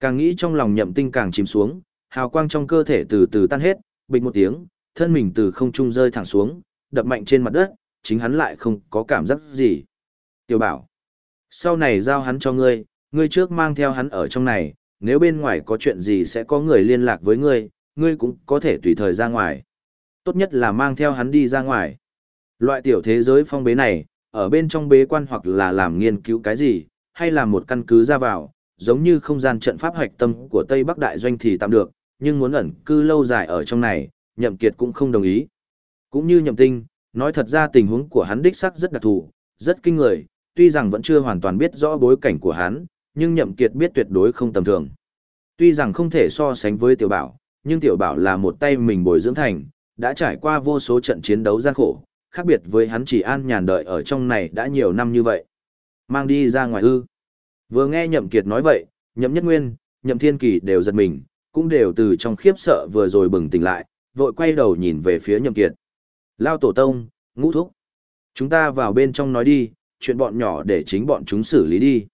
A: Càng nghĩ trong lòng nhậm tinh càng chìm xuống, hào quang trong cơ thể từ từ tan hết, bịch một tiếng, thân mình từ không trung rơi thẳng xuống, đập mạnh trên mặt đất, chính hắn lại không có cảm giác gì. Tiểu bảo, sau này giao hắn cho ngươi, ngươi trước mang theo hắn ở trong này, nếu bên ngoài có chuyện gì sẽ có người liên lạc với ngươi, ngươi cũng có thể tùy thời ra ngoài. Tốt nhất là mang theo hắn đi ra ngoài. Loại tiểu thế giới phong bế này, ở bên trong bế quan hoặc là làm nghiên cứu cái gì, hay là một căn cứ ra vào, giống như không gian trận pháp hoạch tâm của Tây Bắc Đại Doanh thì tạm được, nhưng muốn ẩn cư lâu dài ở trong này, Nhậm Kiệt cũng không đồng ý. Cũng như Nhậm Tinh, nói thật ra tình huống của hắn đích xác rất đặc thù, rất kinh người, tuy rằng vẫn chưa hoàn toàn biết rõ bối cảnh của hắn, nhưng Nhậm Kiệt biết tuyệt đối không tầm thường. Tuy rằng không thể so sánh với Tiểu Bảo, nhưng Tiểu Bảo là một tay mình bồi dưỡng thành, đã trải qua vô số trận chiến đấu gian khổ, khác biệt với hắn chỉ an nhàn đợi ở trong này đã nhiều năm như vậy. Mang đi ra ngoài ư. Vừa nghe Nhậm Kiệt nói vậy, Nhậm Nhất Nguyên, Nhậm Thiên Kỳ đều giật mình, cũng đều từ trong khiếp sợ vừa rồi bừng tỉnh lại, vội quay đầu nhìn về phía Nhậm Kiệt. Lao tổ tông, ngũ thúc. Chúng ta vào bên trong nói đi, chuyện bọn nhỏ để chính bọn chúng xử lý đi.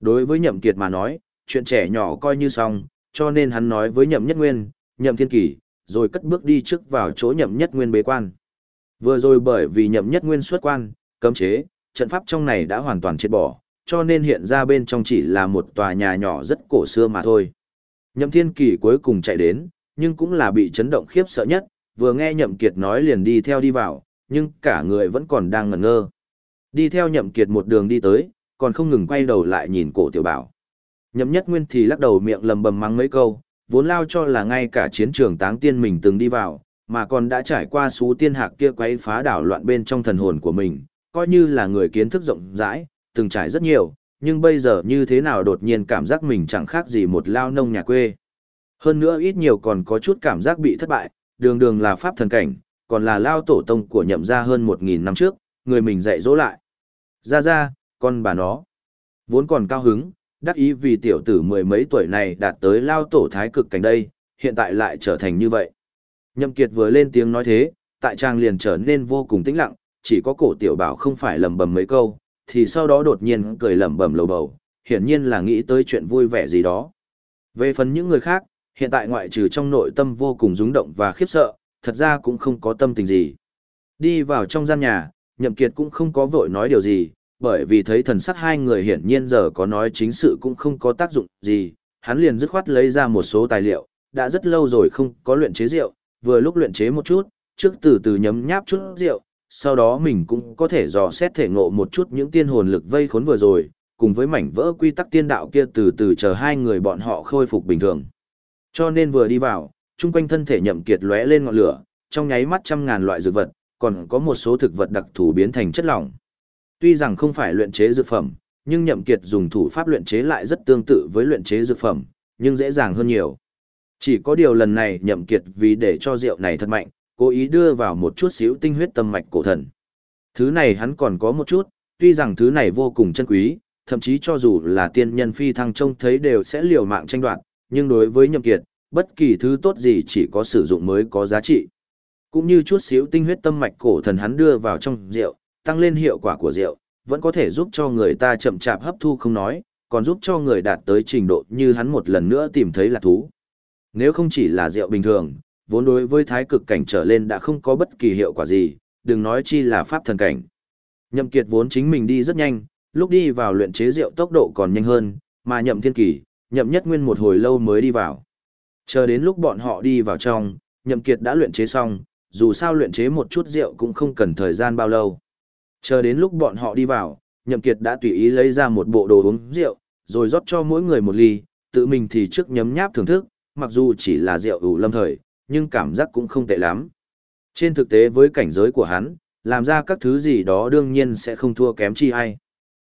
A: Đối với Nhậm Kiệt mà nói, chuyện trẻ nhỏ coi như xong, cho nên hắn nói với Nhậm Nhất Nguyên, Nhậm Thiên Kỳ, rồi cất bước đi trước vào chỗ Nhậm Nhất Nguyên bế quan. Vừa rồi bởi vì Nhậm Nhất Nguyên xuất quan, cấm chế, trận pháp trong này đã hoàn toàn chết bỏ, cho nên hiện ra bên trong chỉ là một tòa nhà nhỏ rất cổ xưa mà thôi. Nhậm Thiên Kỳ cuối cùng chạy đến, nhưng cũng là bị chấn động khiếp sợ nhất, vừa nghe Nhậm Kiệt nói liền đi theo đi vào, nhưng cả người vẫn còn đang ngẩn ngơ. Đi theo Nhậm Kiệt một đường đi tới, còn không ngừng quay đầu lại nhìn cổ tiểu bảo. Nhậm Nhất Nguyên thì lắc đầu miệng lầm bầm mắng mấy câu, vốn lao cho là ngay cả chiến trường táng tiên mình từng đi vào, mà còn đã trải qua số tiên hạc kia quấy phá đảo loạn bên trong thần hồn của mình, coi như là người kiến thức rộng rãi, từng trải rất nhiều, nhưng bây giờ như thế nào đột nhiên cảm giác mình chẳng khác gì một lao nông nhà quê. Hơn nữa ít nhiều còn có chút cảm giác bị thất bại, đường đường là pháp thần cảnh, còn là lao tổ tông của nhậm gia hơn 1.000 năm trước, người mình dạy dỗ lại. Ra ra, con bà nó. Vốn còn cao hứng, đắc ý vì tiểu tử mười mấy tuổi này đạt tới lao tổ thái cực cảnh đây, hiện tại lại trở thành như vậy. Nhậm Kiệt vừa lên tiếng nói thế, tại trang liền trở nên vô cùng tĩnh lặng, chỉ có cổ tiểu bảo không phải lẩm bẩm mấy câu, thì sau đó đột nhiên cười lẩm bẩm lầu bầu, hiển nhiên là nghĩ tới chuyện vui vẻ gì đó. Về phần những người khác, hiện tại ngoại trừ trong nội tâm vô cùng rung động và khiếp sợ, thật ra cũng không có tâm tình gì. Đi vào trong gian nhà, Nhậm Kiệt cũng không có vội nói điều gì, bởi vì thấy thần sắc hai người hiển nhiên giờ có nói chính sự cũng không có tác dụng gì, hắn liền dứt khoát lấy ra một số tài liệu, đã rất lâu rồi không có luyện chế rượu, vừa lúc luyện chế một chút, trước từ từ nhấm nháp chút rượu, sau đó mình cũng có thể dò xét thể ngộ một chút những tiên hồn lực vây khốn vừa rồi, cùng với mảnh vỡ quy tắc tiên đạo kia từ từ chờ hai người bọn họ khôi phục bình thường. Cho nên vừa đi vào, chung quanh thân thể nhậm kiệt lóe lên ngọn lửa, trong nháy mắt trăm ngàn loại dược vật, còn có một số thực vật đặc thù biến thành chất lỏng. Tuy rằng không phải luyện chế dược phẩm, nhưng Nhậm Kiệt dùng thủ pháp luyện chế lại rất tương tự với luyện chế dược phẩm, nhưng dễ dàng hơn nhiều. Chỉ có điều lần này Nhậm Kiệt vì để cho rượu này thật mạnh, cố ý đưa vào một chút xíu tinh huyết tâm mạch cổ thần. Thứ này hắn còn có một chút, tuy rằng thứ này vô cùng chân quý, thậm chí cho dù là tiên nhân phi thăng trông thấy đều sẽ liều mạng tranh đoạt, nhưng đối với Nhậm Kiệt, bất kỳ thứ tốt gì chỉ có sử dụng mới có giá trị. Cũng như chút xíu tinh huyết tâm mạch cổ thần hắn đưa vào trong rượu, tăng lên hiệu quả của rượu, vẫn có thể giúp cho người ta chậm chạp hấp thu không nói, còn giúp cho người đạt tới trình độ như hắn một lần nữa tìm thấy là thú. Nếu không chỉ là rượu bình thường, vốn đối với thái cực cảnh trở lên đã không có bất kỳ hiệu quả gì, đừng nói chi là pháp thần cảnh. Nhậm Kiệt vốn chính mình đi rất nhanh, lúc đi vào luyện chế rượu tốc độ còn nhanh hơn, mà Nhậm Thiên Kỳ, Nhậm Nhất Nguyên một hồi lâu mới đi vào. Chờ đến lúc bọn họ đi vào trong, Nhậm Kiệt đã luyện chế xong, dù sao luyện chế một chút rượu cũng không cần thời gian bao lâu. Chờ đến lúc bọn họ đi vào, Nhậm Kiệt đã tùy ý lấy ra một bộ đồ uống rượu, rồi rót cho mỗi người một ly, tự mình thì trước nhấm nháp thưởng thức, mặc dù chỉ là rượu ủ lâm thời, nhưng cảm giác cũng không tệ lắm. Trên thực tế với cảnh giới của hắn, làm ra các thứ gì đó đương nhiên sẽ không thua kém chi ai.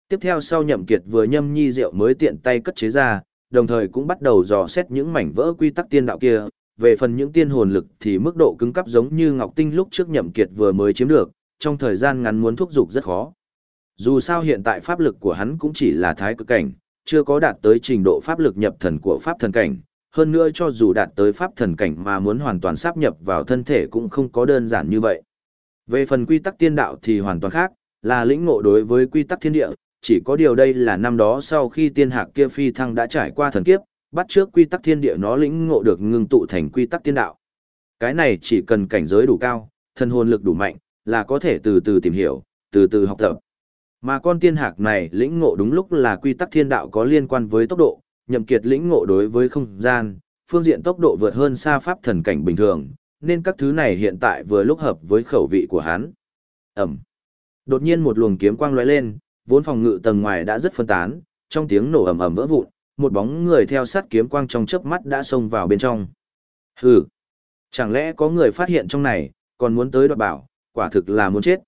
A: Tiếp theo sau Nhậm Kiệt vừa nhâm nhi rượu mới tiện tay cất chế ra, đồng thời cũng bắt đầu dò xét những mảnh vỡ quy tắc tiên đạo kia, về phần những tiên hồn lực thì mức độ cứng cấp giống như Ngọc Tinh lúc trước Nhậm Kiệt vừa mới chiếm được, trong thời gian ngắn muốn thúc dục rất khó. Dù sao hiện tại pháp lực của hắn cũng chỉ là thái cực cảnh, chưa có đạt tới trình độ pháp lực nhập thần của pháp thần cảnh, hơn nữa cho dù đạt tới pháp thần cảnh mà muốn hoàn toàn sáp nhập vào thân thể cũng không có đơn giản như vậy. Về phần quy tắc tiên đạo thì hoàn toàn khác, là lĩnh ngộ đối với quy tắc thiên địa, chỉ có điều đây là năm đó sau khi tiên hạc kia phi thăng đã trải qua thần kiếp, bắt trước quy tắc thiên địa nó lĩnh ngộ được ngưng tụ thành quy tắc tiên đạo. Cái này chỉ cần cảnh giới đủ cao, thân hồn lực đủ mạnh, là có thể từ từ tìm hiểu, từ từ học tập. Mà con tiên hạc này lĩnh ngộ đúng lúc là quy tắc thiên đạo có liên quan với tốc độ, nhậm kiệt lĩnh ngộ đối với không gian, phương diện tốc độ vượt hơn xa pháp thần cảnh bình thường, nên các thứ này hiện tại vừa lúc hợp với khẩu vị của hắn. Ẩm. Đột nhiên một luồng kiếm quang lóe lên, vốn phòng ngự tầng ngoài đã rất phân tán, trong tiếng nổ ầm ầm vỡ vụn, một bóng người theo sát kiếm quang trong chớp mắt đã xông vào bên trong. Hừ. Chẳng lẽ có người phát hiện trong này, còn muốn tới đoạt bảo, quả thực là muốn chết.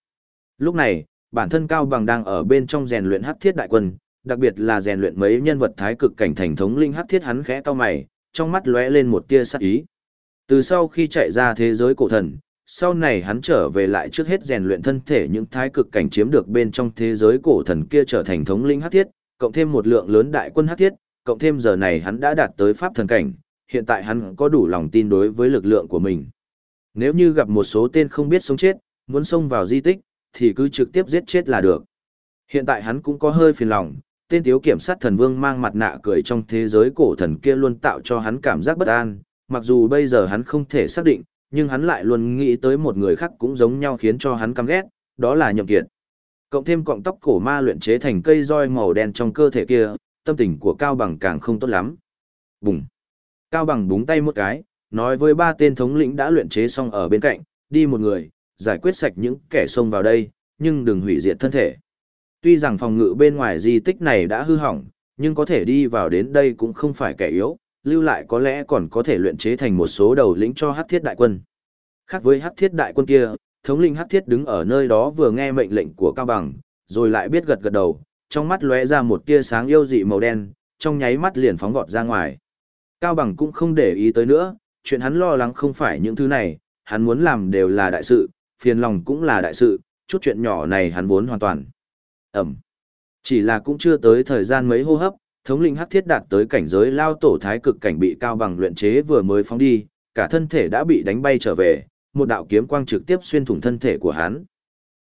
A: Lúc này, bản thân Cao Bằng đang ở bên trong rèn luyện hắc thiết đại quân, đặc biệt là rèn luyện mấy nhân vật thái cực cảnh thành thống linh hắc thiết hắn khẽ cao mày, trong mắt lóe lên một tia sát ý. Từ sau khi chạy ra thế giới cổ thần, sau này hắn trở về lại trước hết rèn luyện thân thể những thái cực cảnh chiếm được bên trong thế giới cổ thần kia trở thành thống linh hắc thiết, cộng thêm một lượng lớn đại quân hắc thiết, cộng thêm giờ này hắn đã đạt tới pháp thần cảnh, hiện tại hắn có đủ lòng tin đối với lực lượng của mình. Nếu như gặp một số tên không biết sống chết, muốn xông vào di tích, thì cứ trực tiếp giết chết là được. Hiện tại hắn cũng có hơi phiền lòng, tên thiếu kiểm sát thần vương mang mặt nạ cười trong thế giới cổ thần kia luôn tạo cho hắn cảm giác bất an, mặc dù bây giờ hắn không thể xác định, nhưng hắn lại luôn nghĩ tới một người khác cũng giống nhau khiến cho hắn căm ghét, đó là nhậm kiệt. Cộng thêm cọng tóc cổ ma luyện chế thành cây roi màu đen trong cơ thể kia, tâm tình của Cao Bằng càng không tốt lắm. Bùng! Cao Bằng búng tay một cái, nói với ba tên thống lĩnh đã luyện chế xong ở bên cạnh, đi một người, giải quyết sạch những kẻ xông vào đây, nhưng đừng hủy diệt thân thể. Tuy rằng phòng ngự bên ngoài di tích này đã hư hỏng, nhưng có thể đi vào đến đây cũng không phải kẻ yếu, lưu lại có lẽ còn có thể luyện chế thành một số đầu lĩnh cho hắc thiết đại quân. Khác với hắc thiết đại quân kia, thống linh hắc thiết đứng ở nơi đó vừa nghe mệnh lệnh của Cao Bằng, rồi lại biết gật gật đầu, trong mắt lóe ra một tia sáng yêu dị màu đen, trong nháy mắt liền phóng vọt ra ngoài. Cao Bằng cũng không để ý tới nữa, chuyện hắn lo lắng không phải những thứ này, hắn muốn làm đều là đại sự, phiền lòng cũng là đại sự, chút chuyện nhỏ này hắn vốn hoàn toàn. Ẩm. Chỉ là cũng chưa tới thời gian mấy hô hấp, thống linh hắc thiết đạt tới cảnh giới lao tổ thái cực cảnh bị cao bằng luyện chế vừa mới phóng đi, cả thân thể đã bị đánh bay trở về, một đạo kiếm quang trực tiếp xuyên thủng thân thể của hắn.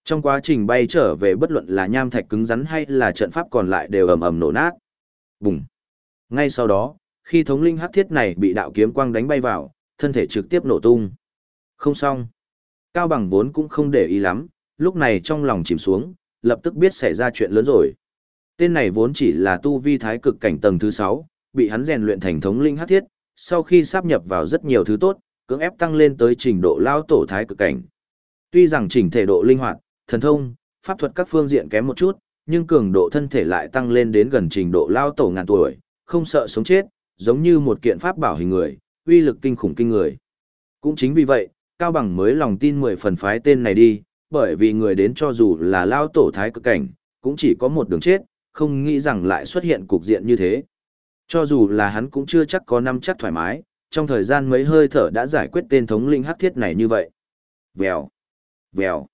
A: Trong quá trình bay trở về bất luận là nham thạch cứng rắn hay là trận pháp còn lại đều ầm ầm nổ nát. Bùng. Ngay sau đó, khi thống linh hắc thiết này bị đạo kiếm quang đánh bay vào, thân thể trực tiếp nổ tung. Không xong. Cao bằng vốn cũng không để ý lắm, lúc này trong lòng chìm xuống, lập tức biết xảy ra chuyện lớn rồi. Tên này vốn chỉ là tu vi thái cực cảnh tầng thứ 6, bị hắn rèn luyện thành thống linh hắc thiết, sau khi sáp nhập vào rất nhiều thứ tốt, cưỡng ép tăng lên tới trình độ lao tổ thái cực cảnh. Tuy rằng chỉnh thể độ linh hoạt, thần thông, pháp thuật các phương diện kém một chút, nhưng cường độ thân thể lại tăng lên đến gần trình độ lao tổ ngàn tuổi, không sợ sống chết, giống như một kiện pháp bảo hình người, uy lực kinh khủng kinh người. Cũng chính vì vậy, Cao Bằng mới lòng tin mười phần phái tên này đi, bởi vì người đến cho dù là lao tổ thái cực cảnh, cũng chỉ có một đường chết, không nghĩ rằng lại xuất hiện cục diện như thế. Cho dù là hắn cũng chưa chắc có năm chắc thoải mái, trong thời gian mấy hơi thở đã giải quyết tên thống linh hắc thiết này như vậy. Vèo, vèo.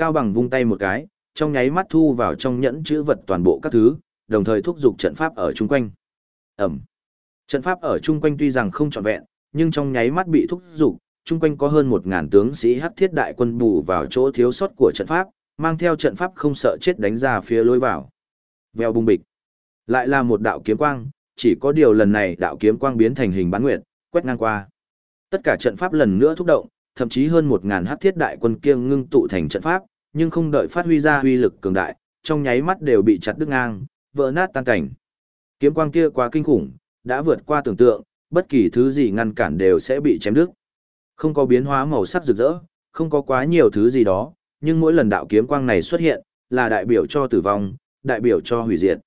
A: Cao bằng vung tay một cái, trong nháy mắt thu vào trong nhẫn chữ vật toàn bộ các thứ, đồng thời thúc giục trận pháp ở chung quanh. Ẩm. Trận pháp ở chung quanh tuy rằng không trọn vẹn, nhưng trong nháy mắt bị thúc giục, chung quanh có hơn một ngàn tướng sĩ hắc thiết đại quân bù vào chỗ thiếu sót của trận pháp, mang theo trận pháp không sợ chết đánh ra phía lối vào. Vèo bung bịch. Lại là một đạo kiếm quang, chỉ có điều lần này đạo kiếm quang biến thành hình bán nguyệt, quét ngang qua. Tất cả trận pháp lần nữa thúc động, thậm chí hơn một ngàn hắc thiết đại quân kiêng ngưng tụ thành trận pháp, nhưng không đợi phát huy ra uy lực cường đại, trong nháy mắt đều bị chặt đứt ngang, vỡ nát tan cảnh. Kiếm quang kia quá kinh khủng, đã vượt qua tưởng tượng, bất kỳ thứ gì ngăn cản đều sẽ bị chém đứt. Không có biến hóa màu sắc rực rỡ, không có quá nhiều thứ gì đó, nhưng mỗi lần đạo kiếm quang này xuất hiện, là đại biểu cho tử vong, đại biểu cho hủy diệt.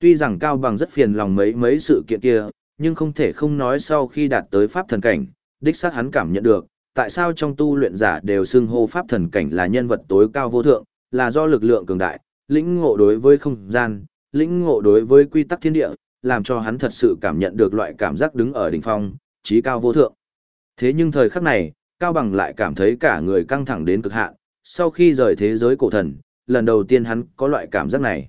A: Tuy rằng Cao Bằng rất phiền lòng mấy mấy sự kiện kia, nhưng không thể không nói sau khi đạt tới pháp thần cảnh, đích xác hắn cảm nhận được, tại sao trong tu luyện giả đều xưng hô pháp thần cảnh là nhân vật tối cao vô thượng, là do lực lượng cường đại, lĩnh ngộ đối với không gian, lĩnh ngộ đối với quy tắc thiên địa, làm cho hắn thật sự cảm nhận được loại cảm giác đứng ở đỉnh phong, trí cao vô thượng. Thế nhưng thời khắc này, Cao Bằng lại cảm thấy cả người căng thẳng đến cực hạn, sau khi rời thế giới cổ thần, lần đầu tiên hắn có loại cảm giác này.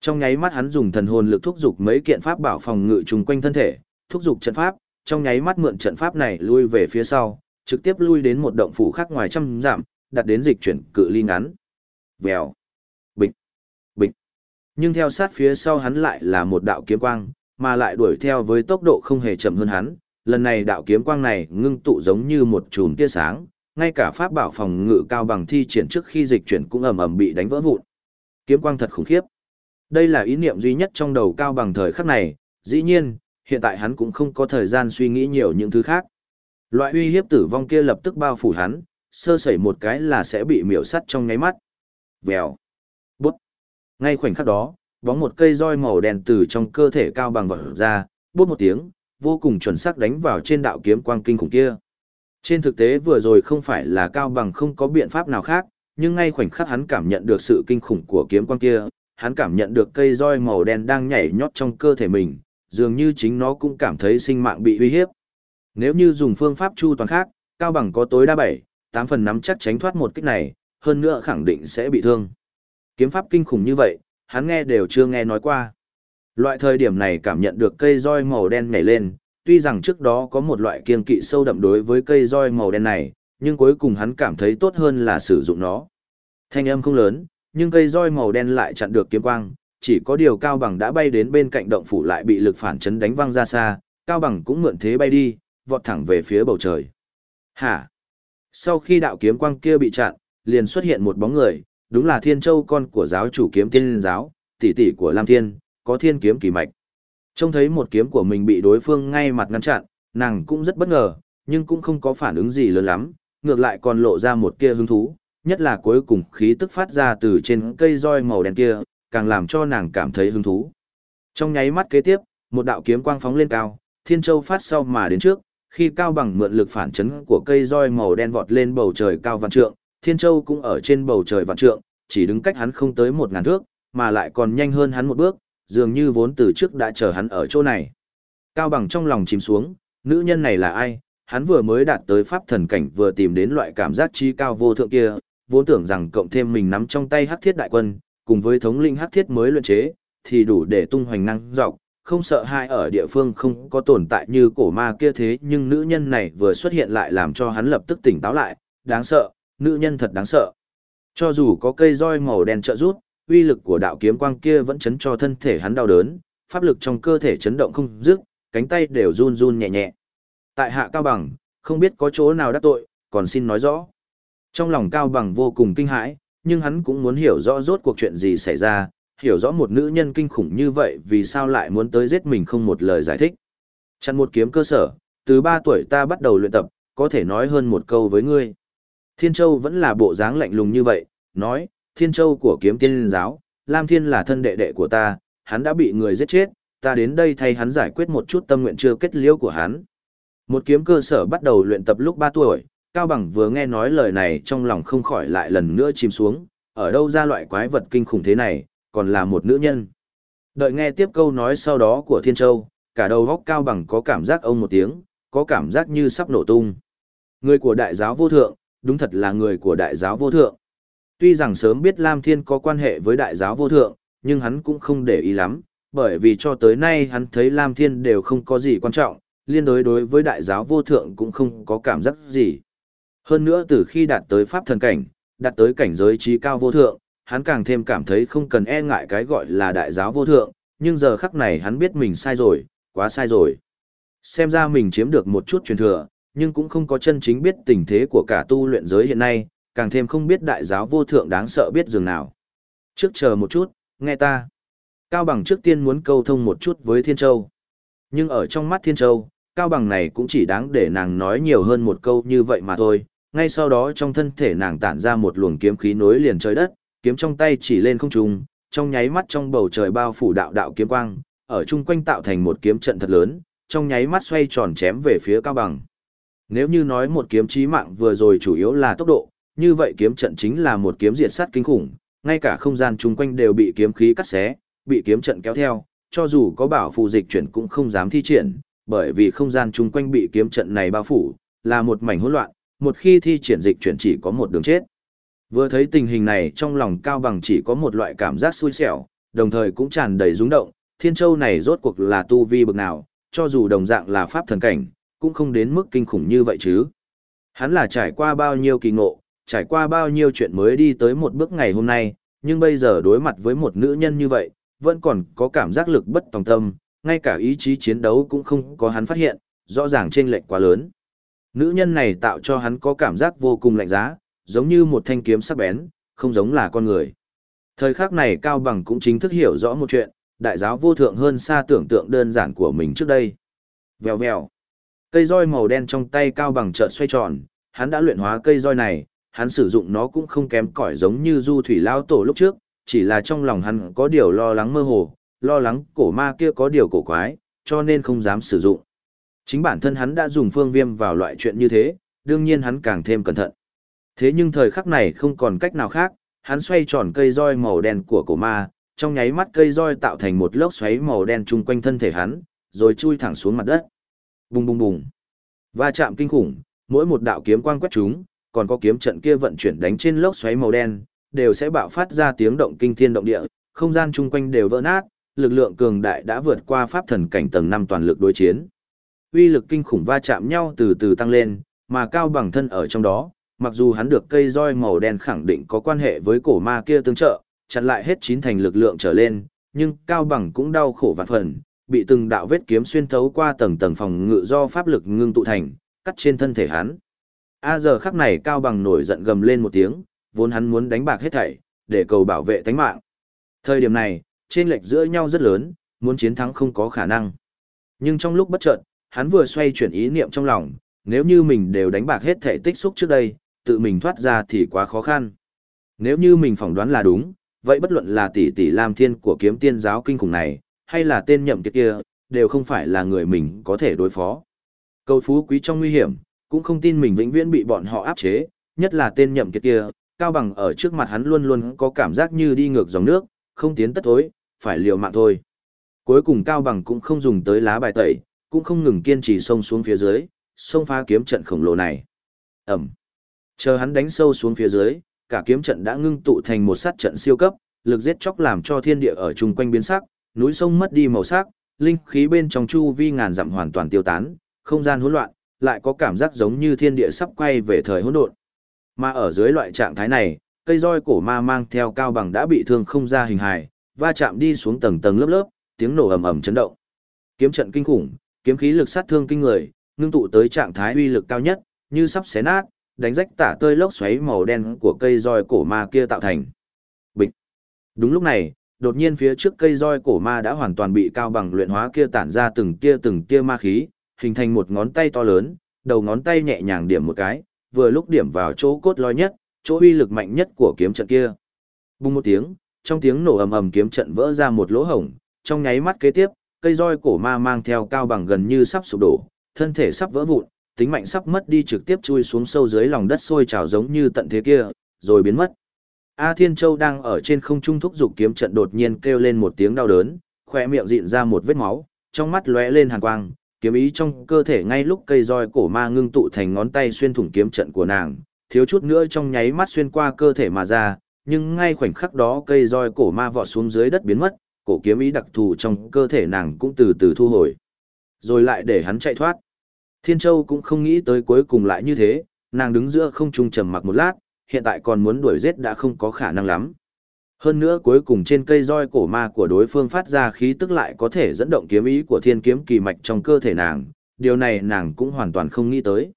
A: Trong nháy mắt hắn dùng thần hồn lực thúc giục mấy kiện pháp bảo phòng ngự trùng quanh thân thể, thúc giục trận pháp, trong nháy mắt mượn trận pháp này lui về phía sau, trực tiếp lui đến một động phủ khác ngoài trăm dặm, đặt đến dịch chuyển cự ly ngắn. Vèo, bịch, bịch. Nhưng theo sát phía sau hắn lại là một đạo kiếm quang, mà lại đuổi theo với tốc độ không hề chậm hơn hắn. Lần này đạo kiếm quang này ngưng tụ giống như một chùm tia sáng, ngay cả pháp bảo phòng ngự cao bằng thi triển trước khi dịch chuyển cũng ầm ầm bị đánh vỡ vụn. Kiếm quang thật khủng khiếp. Đây là ý niệm duy nhất trong đầu cao bằng thời khắc này, dĩ nhiên, hiện tại hắn cũng không có thời gian suy nghĩ nhiều những thứ khác. Loại uy hiếp tử vong kia lập tức bao phủ hắn, sơ sẩy một cái là sẽ bị miểu sắt trong nháy mắt. Vèo. Bút. Ngay khoảnh khắc đó, bóng một cây roi màu đen từ trong cơ thể cao bằng vọt ra, bút một tiếng, vô cùng chuẩn xác đánh vào trên đạo kiếm quang kinh khủng kia. Trên thực tế vừa rồi không phải là cao bằng không có biện pháp nào khác, nhưng ngay khoảnh khắc hắn cảm nhận được sự kinh khủng của kiếm quang kia, hắn cảm nhận được cây roi màu đen đang nhảy nhót trong cơ thể mình, dường như chính nó cũng cảm thấy sinh mạng bị uy hiếp. Nếu như dùng phương pháp chu toàn khác, Cao Bằng có tối đa 7, 8 phần nắm chắc tránh thoát một kích này, hơn nữa khẳng định sẽ bị thương. Kiếm pháp kinh khủng như vậy, hắn nghe đều chưa nghe nói qua. Loại thời điểm này cảm nhận được cây roi màu đen nhảy lên, tuy rằng trước đó có một loại kiên kỵ sâu đậm đối với cây roi màu đen này, nhưng cuối cùng hắn cảm thấy tốt hơn là sử dụng nó. Thanh âm không lớn, nhưng cây roi màu đen lại chặn được kiếm quang, chỉ có điều Cao Bằng đã bay đến bên cạnh động phủ lại bị lực phản chấn đánh văng ra xa, Cao Bằng cũng mượn thế bay đi, vọt thẳng về phía bầu trời. Hả? Sau khi đạo kiếm quang kia bị chặn, liền xuất hiện một bóng người, đúng là Thiên Châu con của giáo chủ kiếm tiên giáo, tỷ tỷ của Lam Thiên, có thiên kiếm kỳ mạch. Trông thấy một kiếm của mình bị đối phương ngay mặt ngăn chặn, nàng cũng rất bất ngờ, nhưng cũng không có phản ứng gì lớn lắm, ngược lại còn lộ ra một tia hứng thú, nhất là cuối cùng khí tức phát ra từ trên cây roi màu đen kia, càng làm cho nàng cảm thấy hứng thú. Trong nháy mắt kế tiếp, một đạo kiếm quang phóng lên cao, Thiên Châu phát sau mà đến trước, khi cao bằng mượn lực phản chấn của cây roi màu đen vọt lên bầu trời cao vạn trượng, Thiên Châu cũng ở trên bầu trời vạn trượng, chỉ đứng cách hắn không tới một ngàn thước, mà lại còn nhanh hơn hắn một bước, dường như vốn từ trước đã chờ hắn ở chỗ này. Cao bằng trong lòng chìm xuống, nữ nhân này là ai? Hắn vừa mới đạt tới pháp thần cảnh vừa tìm đến loại cảm giác chi cao vô thượng kia, vốn tưởng rằng cộng thêm mình nắm trong tay hắc thiết đại quân, cùng với thống linh hắc thiết mới luyện chế, thì đủ để tung hoành năng dọc, không sợ hai ở địa phương không có tồn tại như cổ ma kia thế nhưng nữ nhân này vừa xuất hiện lại làm cho hắn lập tức tỉnh táo lại, đáng sợ, nữ nhân thật đáng sợ. Cho dù có cây roi màu đen trợ rút, uy lực của đạo kiếm quang kia vẫn chấn cho thân thể hắn đau đớn, pháp lực trong cơ thể chấn động không dứt, cánh tay đều run run nhẹ nhẹ. Tại hạ cao bằng, không biết có chỗ nào đắc tội, còn xin nói rõ. Trong lòng cao bằng vô cùng kinh hãi, nhưng hắn cũng muốn hiểu rõ rốt cuộc chuyện gì xảy ra, hiểu rõ một nữ nhân kinh khủng như vậy vì sao lại muốn tới giết mình không một lời giải thích. Chặn một kiếm cơ sở, từ 3 tuổi ta bắt đầu luyện tập, có thể nói hơn một câu với ngươi. Thiên Châu vẫn là bộ dáng lạnh lùng như vậy, nói, Thiên Châu của kiếm tiên giáo, Lam Thiên là thân đệ đệ của ta, hắn đã bị người giết chết, ta đến đây thay hắn giải quyết một chút tâm nguyện chưa kết liễu của hắn. Một kiếm cơ sở bắt đầu luyện tập lúc 3 tuổi, Cao Bằng vừa nghe nói lời này trong lòng không khỏi lại lần nữa chìm xuống, ở đâu ra loại quái vật kinh khủng thế này, còn là một nữ nhân. Đợi nghe tiếp câu nói sau đó của Thiên Châu, cả đầu góc cao bằng có cảm giác ông một tiếng, có cảm giác như sắp nổ tung. Người của đại giáo vô thượng, đúng thật là người của đại giáo vô thượng. Tuy rằng sớm biết Lam Thiên có quan hệ với đại giáo vô thượng, nhưng hắn cũng không để ý lắm, bởi vì cho tới nay hắn thấy Lam Thiên đều không có gì quan trọng, liên đối đối với đại giáo vô thượng cũng không có cảm giác gì. Hơn nữa từ khi đạt tới pháp thần cảnh, đạt tới cảnh giới trí cao vô thượng, hắn càng thêm cảm thấy không cần e ngại cái gọi là đại giáo vô thượng, nhưng giờ khắc này hắn biết mình sai rồi, quá sai rồi. Xem ra mình chiếm được một chút truyền thừa, nhưng cũng không có chân chính biết tình thế của cả tu luyện giới hiện nay, càng thêm không biết đại giáo vô thượng đáng sợ biết dường nào. Trước chờ một chút, nghe ta. Cao Bằng trước tiên muốn câu thông một chút với Thiên Châu. Nhưng ở trong mắt Thiên Châu, Cao Bằng này cũng chỉ đáng để nàng nói nhiều hơn một câu như vậy mà thôi. Ngay sau đó trong thân thể nàng tản ra một luồng kiếm khí nối liền trời đất, kiếm trong tay chỉ lên không trung, trong nháy mắt trong bầu trời bao phủ đạo đạo kiếm quang, ở chung quanh tạo thành một kiếm trận thật lớn, trong nháy mắt xoay tròn chém về phía Cao Bằng. Nếu như nói một kiếm chí mạng vừa rồi chủ yếu là tốc độ, như vậy kiếm trận chính là một kiếm diệt sát kinh khủng, ngay cả không gian chung quanh đều bị kiếm khí cắt xé, bị kiếm trận kéo theo, cho dù có bảo phù dịch chuyển cũng không dám thi triển, bởi vì không gian chung quanh bị kiếm trận này bao phủ, là một mảnh hỗn loạn, một khi thi triển dịch chuyển chỉ có một đường chết. Vừa thấy tình hình này trong lòng Cao Bằng chỉ có một loại cảm giác xui xẻo, đồng thời cũng tràn đầy rung động, Thiên Châu này rốt cuộc là tu vi bực nào, cho dù đồng dạng là pháp thần cảnh, cũng không đến mức kinh khủng như vậy chứ. Hắn là trải qua bao nhiêu kỳ ngộ, trải qua bao nhiêu chuyện mới đi tới một bước ngày hôm nay, nhưng bây giờ đối mặt với một nữ nhân như vậy, vẫn còn có cảm giác lực bất tòng tâm, ngay cả ý chí chiến đấu cũng không có hắn phát hiện, rõ ràng trên lệch quá lớn. Nữ nhân này tạo cho hắn có cảm giác vô cùng lạnh giá, giống như một thanh kiếm sắc bén, không giống là con người. Thời khắc này Cao Bằng cũng chính thức hiểu rõ một chuyện, đại giáo vô thượng hơn xa tưởng tượng đơn giản của mình trước đây. Vèo vèo. Cây roi màu đen trong tay Cao Bằng chợt xoay tròn, hắn đã luyện hóa cây roi này, hắn sử dụng nó cũng không kém cỏi giống như du thủy lao tổ lúc trước, chỉ là trong lòng hắn có điều lo lắng mơ hồ, lo lắng cổ ma kia có điều cổ quái, cho nên không dám sử dụng. Chính bản thân hắn đã dùng phương viêm vào loại chuyện như thế, đương nhiên hắn càng thêm cẩn thận. Thế nhưng thời khắc này không còn cách nào khác, hắn xoay tròn cây roi màu đen của cổ ma, trong nháy mắt cây roi tạo thành một lốc xoáy màu đen chung quanh thân thể hắn, rồi chui thẳng xuống mặt đất. Bùng bùng bùng. Va chạm kinh khủng, mỗi một đạo kiếm quang quét chúng, còn có kiếm trận kia vận chuyển đánh trên lốc xoáy màu đen, đều sẽ bạo phát ra tiếng động kinh thiên động địa, không gian chung quanh đều vỡ nát, lực lượng cường đại đã vượt qua pháp thần cảnh tầng 5 toàn lực đối chiến. Uy lực kinh khủng va chạm nhau từ từ tăng lên, mà cao bằng thân ở trong đó, mặc dù hắn được cây roi màu đen khẳng định có quan hệ với cổ ma kia tương trợ, chặn lại hết chín thành lực lượng trở lên, nhưng cao bằng cũng đau khổ vạn phần, bị từng đạo vết kiếm xuyên thấu qua tầng tầng phòng ngự do pháp lực ngưng tụ thành, cắt trên thân thể hắn. A giờ khắc này cao bằng nổi giận gầm lên một tiếng, vốn hắn muốn đánh bạc hết thảy, để cầu bảo vệ tính mạng. Thời điểm này, trên lệch giữa nhau rất lớn, muốn chiến thắng không có khả năng. Nhưng trong lúc bất chợt, hắn vừa xoay chuyển ý niệm trong lòng, nếu như mình đều đánh bạc hết thảy tích xúc trước đây, tự mình thoát ra thì quá khó khăn. Nếu như mình phỏng đoán là đúng, vậy bất luận là tỷ tỷ Lam Thiên của kiếm tiên giáo kinh khủng này, hay là tên nhậm kiệt kia, đều không phải là người mình có thể đối phó. Cầu phú quý trong nguy hiểm, cũng không tin mình vĩnh viễn bị bọn họ áp chế, nhất là tên nhậm kiệt kia, cao bằng ở trước mặt hắn luôn luôn có cảm giác như đi ngược dòng nước, không tiến tất thối, phải liều mạng thôi. Cuối cùng cao bằng cũng không dùng tới lá bài tẩy, cũng không ngừng kiên trì xông xuống phía dưới, xông phá kiếm trận khổng lồ này. ầm. Chờ hắn đánh sâu xuống phía dưới, cả kiếm trận đã ngưng tụ thành một sát trận siêu cấp, lực giết chóc làm cho thiên địa ở chung quanh biến sắc, núi sông mất đi màu sắc, linh khí bên trong chu vi ngàn dặm hoàn toàn tiêu tán, không gian hỗn loạn, lại có cảm giác giống như thiên địa sắp quay về thời hỗn độn. Mà ở dưới loại trạng thái này, cây roi cổ ma mang theo cao bằng đã bị thương không ra hình hài, va chạm đi xuống tầng tầng lớp lớp, tiếng nổ ầm ầm chấn động. Kiếm trận kinh khủng, kiếm khí lực sát thương kinh người, ngưng tụ tới trạng thái uy lực cao nhất, như sắp xé nát, đánh rách tả tơi lốc xoáy màu đen của cây roi cổ ma kia tạo thành. Bịch. Đúng lúc này, đột nhiên phía trước cây roi cổ ma đã hoàn toàn bị cao bằng luyện hóa kia tản ra từng tia từng tia ma khí, hình thành một ngón tay to lớn, đầu ngón tay nhẹ nhàng điểm một cái, vừa lúc điểm vào chỗ cốt lõi nhất, chỗ uy lực mạnh nhất của kiếm trận kia. Bùng một tiếng, trong tiếng nổ ầm ầm kiếm trận vỡ ra một lỗ hổng, trong nháy mắt kế tiếp, cây roi cổ ma mang theo cao bằng gần như sắp sụp đổ, thân thể sắp vỡ vụn, tính mạnh sắp mất đi trực tiếp chui xuống sâu dưới lòng đất sôi trào giống như tận thế kia, rồi biến mất. A Thiên Châu đang ở trên không trung thúc dục kiếm trận đột nhiên kêu lên một tiếng đau đớn, khỏe miệng rịn ra một vết máu, trong mắt lóe lên hàn quang, kiếm ý trong cơ thể ngay lúc cây roi cổ ma ngưng tụ thành ngón tay xuyên thủng kiếm trận của nàng, thiếu chút nữa trong nháy mắt xuyên qua cơ thể mà ra, nhưng ngay khoảnh khắc đó cây roi cổ ma vọt xuống dưới đất biến mất, cổ kiếm ý đặc thù trong cơ thể nàng cũng từ từ thu hồi. Rồi lại để hắn chạy thoát. Thiên Châu cũng không nghĩ tới cuối cùng lại như thế, nàng đứng giữa không trung trầm mặc một lát, hiện tại còn muốn đuổi giết đã không có khả năng lắm. Hơn nữa cuối cùng trên cây roi cổ ma của đối phương phát ra khí tức lại có thể dẫn động kiếm ý của thiên kiếm kỳ mạch trong cơ thể nàng, điều này nàng cũng hoàn toàn không nghĩ tới.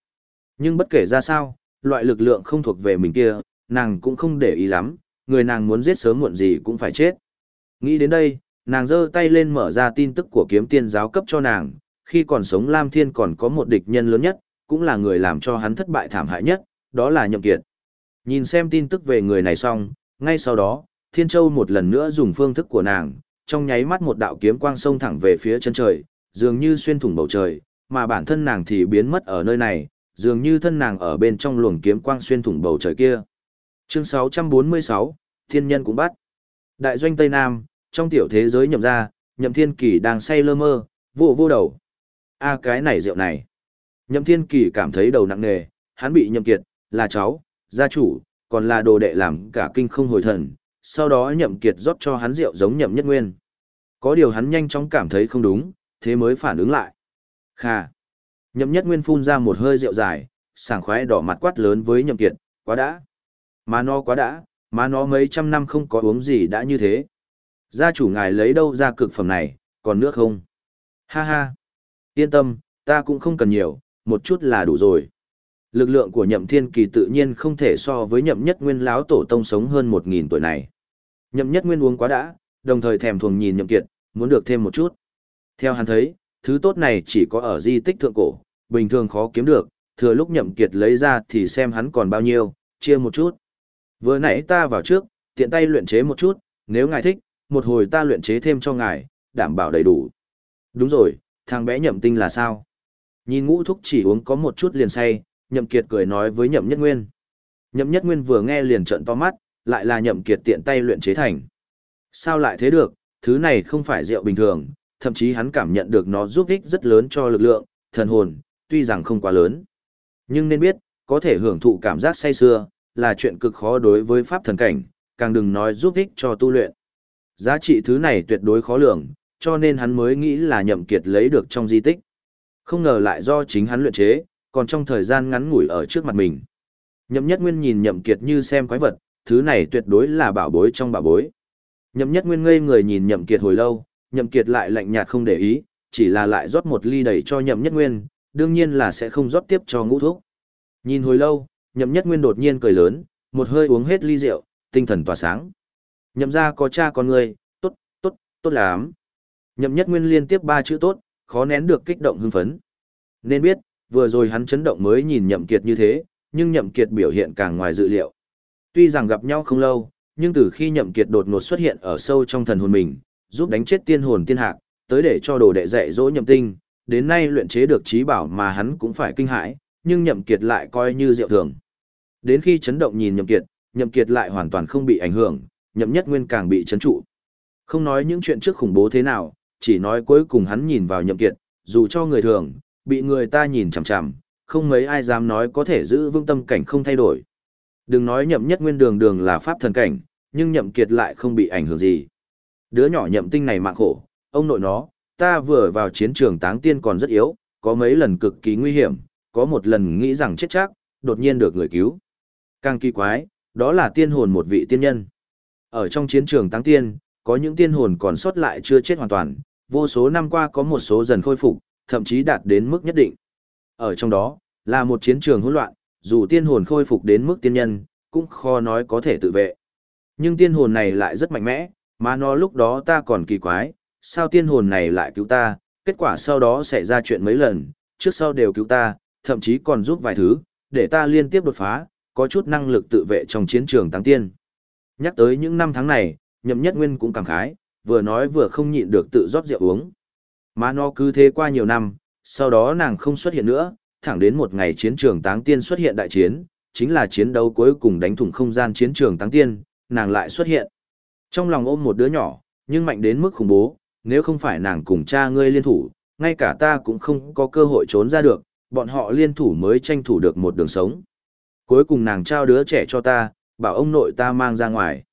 A: Nhưng bất kể ra sao, loại lực lượng không thuộc về mình kia, nàng cũng không để ý lắm, người nàng muốn giết sớm muộn gì cũng phải chết. Nghĩ đến đây, nàng giơ tay lên mở ra tin tức của kiếm tiên giáo cấp cho nàng, khi còn sống Lam Thiên còn có một địch nhân lớn nhất, cũng là người làm cho hắn thất bại thảm hại nhất, đó là Nhậm Kiệt. Nhìn xem tin tức về người này xong, ngay sau đó, Thiên Châu một lần nữa dùng phương thức của nàng, trong nháy mắt một đạo kiếm quang sông thẳng về phía chân trời, dường như xuyên thủng bầu trời, mà bản thân nàng thì biến mất ở nơi này, dường như thân nàng ở bên trong luồng kiếm quang xuyên thủng bầu trời kia. Chương 646, Thiên Nhân cũng bắt. Đại doanh Tây Nam, trong tiểu thế giới nhậm ra, nhậm thiên kỳ đang say lơ mơ, vô vô đầu a cái này rượu này. Nhậm thiên kỳ cảm thấy đầu nặng nề, hắn bị nhậm kiệt, là cháu, gia chủ, còn là đồ đệ làm cả kinh không hồi thần, sau đó nhậm kiệt rót cho hắn rượu giống nhậm nhất nguyên. Có điều hắn nhanh chóng cảm thấy không đúng, thế mới phản ứng lại. Kha, Nhậm nhất nguyên phun ra một hơi rượu dài, sảng khoái đỏ mặt quát lớn với nhậm kiệt, quá đã. Mà nó quá đã, mà nó mấy trăm năm không có uống gì đã như thế. Gia chủ ngài lấy đâu ra cực phẩm này, còn nước không? Ha ha. Yên tâm, ta cũng không cần nhiều, một chút là đủ rồi. Lực lượng của nhậm thiên kỳ tự nhiên không thể so với nhậm nhất nguyên láo tổ tông sống hơn một nghìn tuổi này. Nhậm nhất nguyên uống quá đã, đồng thời thèm thuồng nhìn nhậm kiệt, muốn được thêm một chút. Theo hắn thấy, thứ tốt này chỉ có ở di tích thượng cổ, bình thường khó kiếm được, thừa lúc nhậm kiệt lấy ra thì xem hắn còn bao nhiêu, chia một chút. Vừa nãy ta vào trước, tiện tay luyện chế một chút, nếu ngài thích, một hồi ta luyện chế thêm cho ngài, đảm bảo đầy đủ. Đúng rồi, thằng bé nhậm tinh là sao? Nhìn ngũ thúc chỉ uống có một chút liền say, nhậm kiệt cười nói với nhậm nhất nguyên. Nhậm nhất nguyên vừa nghe liền trợn to mắt, lại là nhậm kiệt tiện tay luyện chế thành. Sao lại thế được, thứ này không phải rượu bình thường, thậm chí hắn cảm nhận được nó giúp ích rất lớn cho lực lượng, thần hồn, tuy rằng không quá lớn. Nhưng nên biết, có thể hưởng thụ cảm giác say sưa, là chuyện cực khó đối với pháp thần cảnh, càng đừng nói giúp ích cho tu luyện. Giá trị thứ này tuyệt đối khó lường, cho nên hắn mới nghĩ là nhậm kiệt lấy được trong di tích. Không ngờ lại do chính hắn luyện chế, còn trong thời gian ngắn ngủi ở trước mặt mình. Nhậm Nhất Nguyên nhìn Nhậm Kiệt như xem quái vật, thứ này tuyệt đối là bảo bối trong bảo bối. Nhậm Nhất Nguyên ngây người nhìn Nhậm Kiệt hồi lâu, Nhậm Kiệt lại lạnh nhạt không để ý, chỉ là lại rót một ly đầy cho Nhậm Nhất Nguyên, đương nhiên là sẽ không rót tiếp cho ngũ thuốc. Nhìn hồi lâu, Nhậm Nhất Nguyên đột nhiên cười lớn, một hơi uống hết ly rượu, tinh thần tỏa sáng. Nhậm ra có cha con người, tốt, tốt, tốt lắm. Nhậm Nhất Nguyên liên tiếp ba chữ tốt, khó nén được kích động hưng phấn. Nên biết, vừa rồi hắn chấn động mới nhìn Nhậm Kiệt như thế, nhưng Nhậm Kiệt biểu hiện càng ngoài dự liệu. Tuy rằng gặp nhau không lâu, nhưng từ khi Nhậm Kiệt đột ngột xuất hiện ở sâu trong thần hồn mình, giúp đánh chết tiên hồn tiên hạc, tới để cho đồ đệ dạy dỗ Nhậm Tinh, đến nay luyện chế được trí bảo mà hắn cũng phải kinh hãi, nhưng Nhậm Kiệt lại coi như diệu thường. Đến khi chấn động nhìn Nhậm Kiệt, Nhậm Kiệt lại hoàn toàn không bị ảnh hưởng, Nhậm Nhất Nguyên càng bị chấn trụ. Không nói những chuyện trước khủng bố thế nào, chỉ nói cuối cùng hắn nhìn vào Nhậm Kiệt, dù cho người thường, bị người ta nhìn chằm chằm, không mấy ai dám nói có thể giữ vững tâm cảnh không thay đổi. Đừng nói Nhậm Nhất Nguyên đường đường là pháp thần cảnh, nhưng Nhậm Kiệt lại không bị ảnh hưởng gì. Đứa nhỏ Nhậm Tinh này mạng khổ, ông nội nó, ta vừa vào chiến trường táng tiên còn rất yếu, có mấy lần cực kỳ nguy hiểm, có một lần nghĩ rằng chết chắc, đột nhiên được người cứu. Càng kỳ quái, đó là tiên hồn một vị tiên nhân. Ở trong chiến trường táng tiên, có những tiên hồn còn sót lại chưa chết hoàn toàn, vô số năm qua có một số dần khôi phục, thậm chí đạt đến mức nhất định. Ở trong đó, là một chiến trường hỗn loạn, dù tiên hồn khôi phục đến mức tiên nhân, cũng khó nói có thể tự vệ. Nhưng tiên hồn này lại rất mạnh mẽ, mà nó lúc đó ta còn kỳ quái, sao tiên hồn này lại cứu ta, kết quả sau đó xảy ra chuyện mấy lần, trước sau đều cứu ta, thậm chí còn giúp vài thứ, để ta liên tiếp đột phá, có chút năng lực tự vệ trong chiến trường tăng tiên. Nhắc tới những năm tháng này, nhậm nhất nguyên cũng cảm khái, vừa nói vừa không nhịn được tự rót rượu uống. Mà nó cứ thế qua nhiều năm, sau đó nàng không xuất hiện nữa, thẳng đến một ngày chiến trường táng tiên xuất hiện đại chiến, chính là chiến đấu cuối cùng đánh thủng không gian chiến trường táng tiên, nàng lại xuất hiện. Trong lòng ôm một đứa nhỏ, nhưng mạnh đến mức khủng bố, nếu không phải nàng cùng cha ngươi liên thủ, ngay cả ta cũng không có cơ hội trốn ra được, bọn họ liên thủ mới tranh thủ được một đường sống. Cuối cùng nàng trao đứa trẻ cho ta, bảo ông nội ta mang ra ngoài.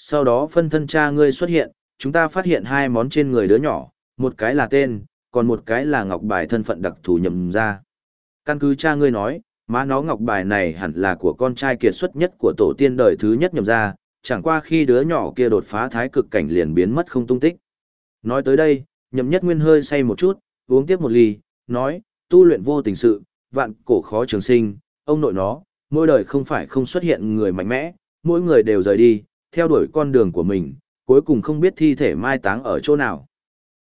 A: Sau đó phân thân cha ngươi xuất hiện, chúng ta phát hiện hai món trên người đứa nhỏ, một cái là tên, còn một cái là ngọc bài thân phận đặc thù nhầm ra. Căn cứ cha ngươi nói, má nó ngọc bài này hẳn là của con trai kiệt xuất nhất của tổ tiên đời thứ nhất nhầm ra, chẳng qua khi đứa nhỏ kia đột phá thái cực cảnh liền biến mất không tung tích. Nói tới đây, nhậm nhất nguyên hơi say một chút, uống tiếp một ly, nói, tu luyện vô tình sự, vạn cổ khó trường sinh, ông nội nó, mỗi đời không phải không xuất hiện người mạnh mẽ, mỗi người đều rời đi, theo đuổi con đường của mình, cuối cùng không biết thi thể mai táng ở chỗ nào.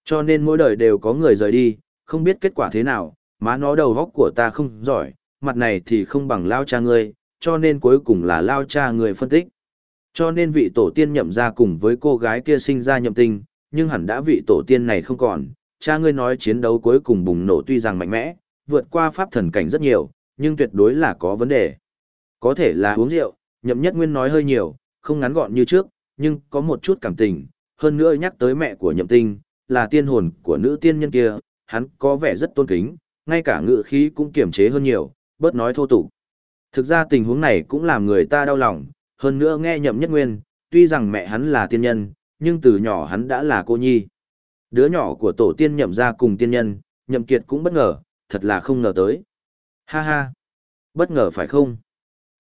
A: Cho nên mỗi đời đều có người rời đi, không biết kết quả thế nào, má nó đầu góc của ta không giỏi, mặt này thì không bằng lao cha ngươi, cho nên cuối cùng là lao cha người phân tích. Cho nên vị tổ tiên nhậm ra cùng với cô gái kia sinh ra nhậm tinh, nhưng hẳn đã vị tổ tiên này không còn, cha ngươi nói chiến đấu cuối cùng bùng nổ tuy rằng mạnh mẽ, vượt qua pháp thần cảnh rất nhiều, nhưng tuyệt đối là có vấn đề. Có thể là uống rượu, nhậm nhất nguyên nói hơi nhiều, không ngắn gọn như trước, nhưng có một chút cảm tình, hơn nữa nhắc tới mẹ của nhậm tinh, là tiên hồn của nữ tiên nhân kia, hắn có vẻ rất tôn kính, ngay cả ngự khí cũng kiềm chế hơn nhiều, bớt nói thô tục. Thực ra tình huống này cũng làm người ta đau lòng, hơn nữa nghe nhậm nhất nguyên, tuy rằng mẹ hắn là tiên nhân, nhưng từ nhỏ hắn đã là cô nhi. Đứa nhỏ của tổ tiên nhậm ra cùng tiên nhân, nhậm kiệt cũng bất ngờ, thật là không ngờ tới. Ha ha, bất ngờ phải không?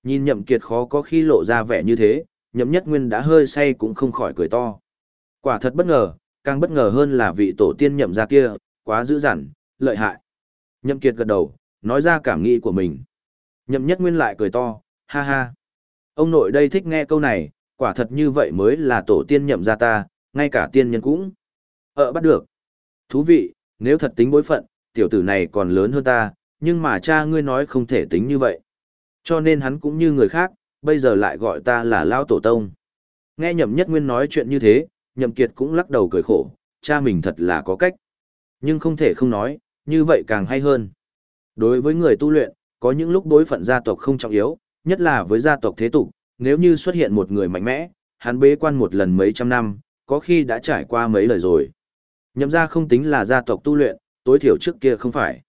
A: Nhìn nhậm kiệt khó có khi lộ ra vẻ như thế, nhậm nhất nguyên đã hơi say cũng không khỏi cười to. Quả thật bất ngờ, càng bất ngờ hơn là vị tổ tiên nhậm ra kia, quá dữ dằn, lợi hại. Nhậm kiệt gật đầu, nói ra cảm nghĩ của mình. Nhậm nhất nguyên lại cười to, ha ha. Ông nội đây thích nghe câu này, quả thật như vậy mới là tổ tiên nhậm ra ta, ngay cả tiên nhân cũng. Ờ bắt được. Thú vị, nếu thật tính bối phận, tiểu tử này còn lớn hơn ta, nhưng mà cha ngươi nói không thể tính như vậy. Cho nên hắn cũng như người khác, bây giờ lại gọi ta là Lao Tổ Tông. Nghe nhậm nhất nguyên nói chuyện như thế, nhậm kiệt cũng lắc đầu cười khổ, cha mình thật là có cách. Nhưng không thể không nói, như vậy càng hay hơn. Đối với người tu luyện, có những lúc đối phận gia tộc không trọng yếu, nhất là với gia tộc thế tục, nếu như xuất hiện một người mạnh mẽ, hắn bế quan một lần mấy trăm năm, có khi đã trải qua mấy lời rồi. Nhậm gia không tính là gia tộc tu luyện, tối thiểu trước kia không phải.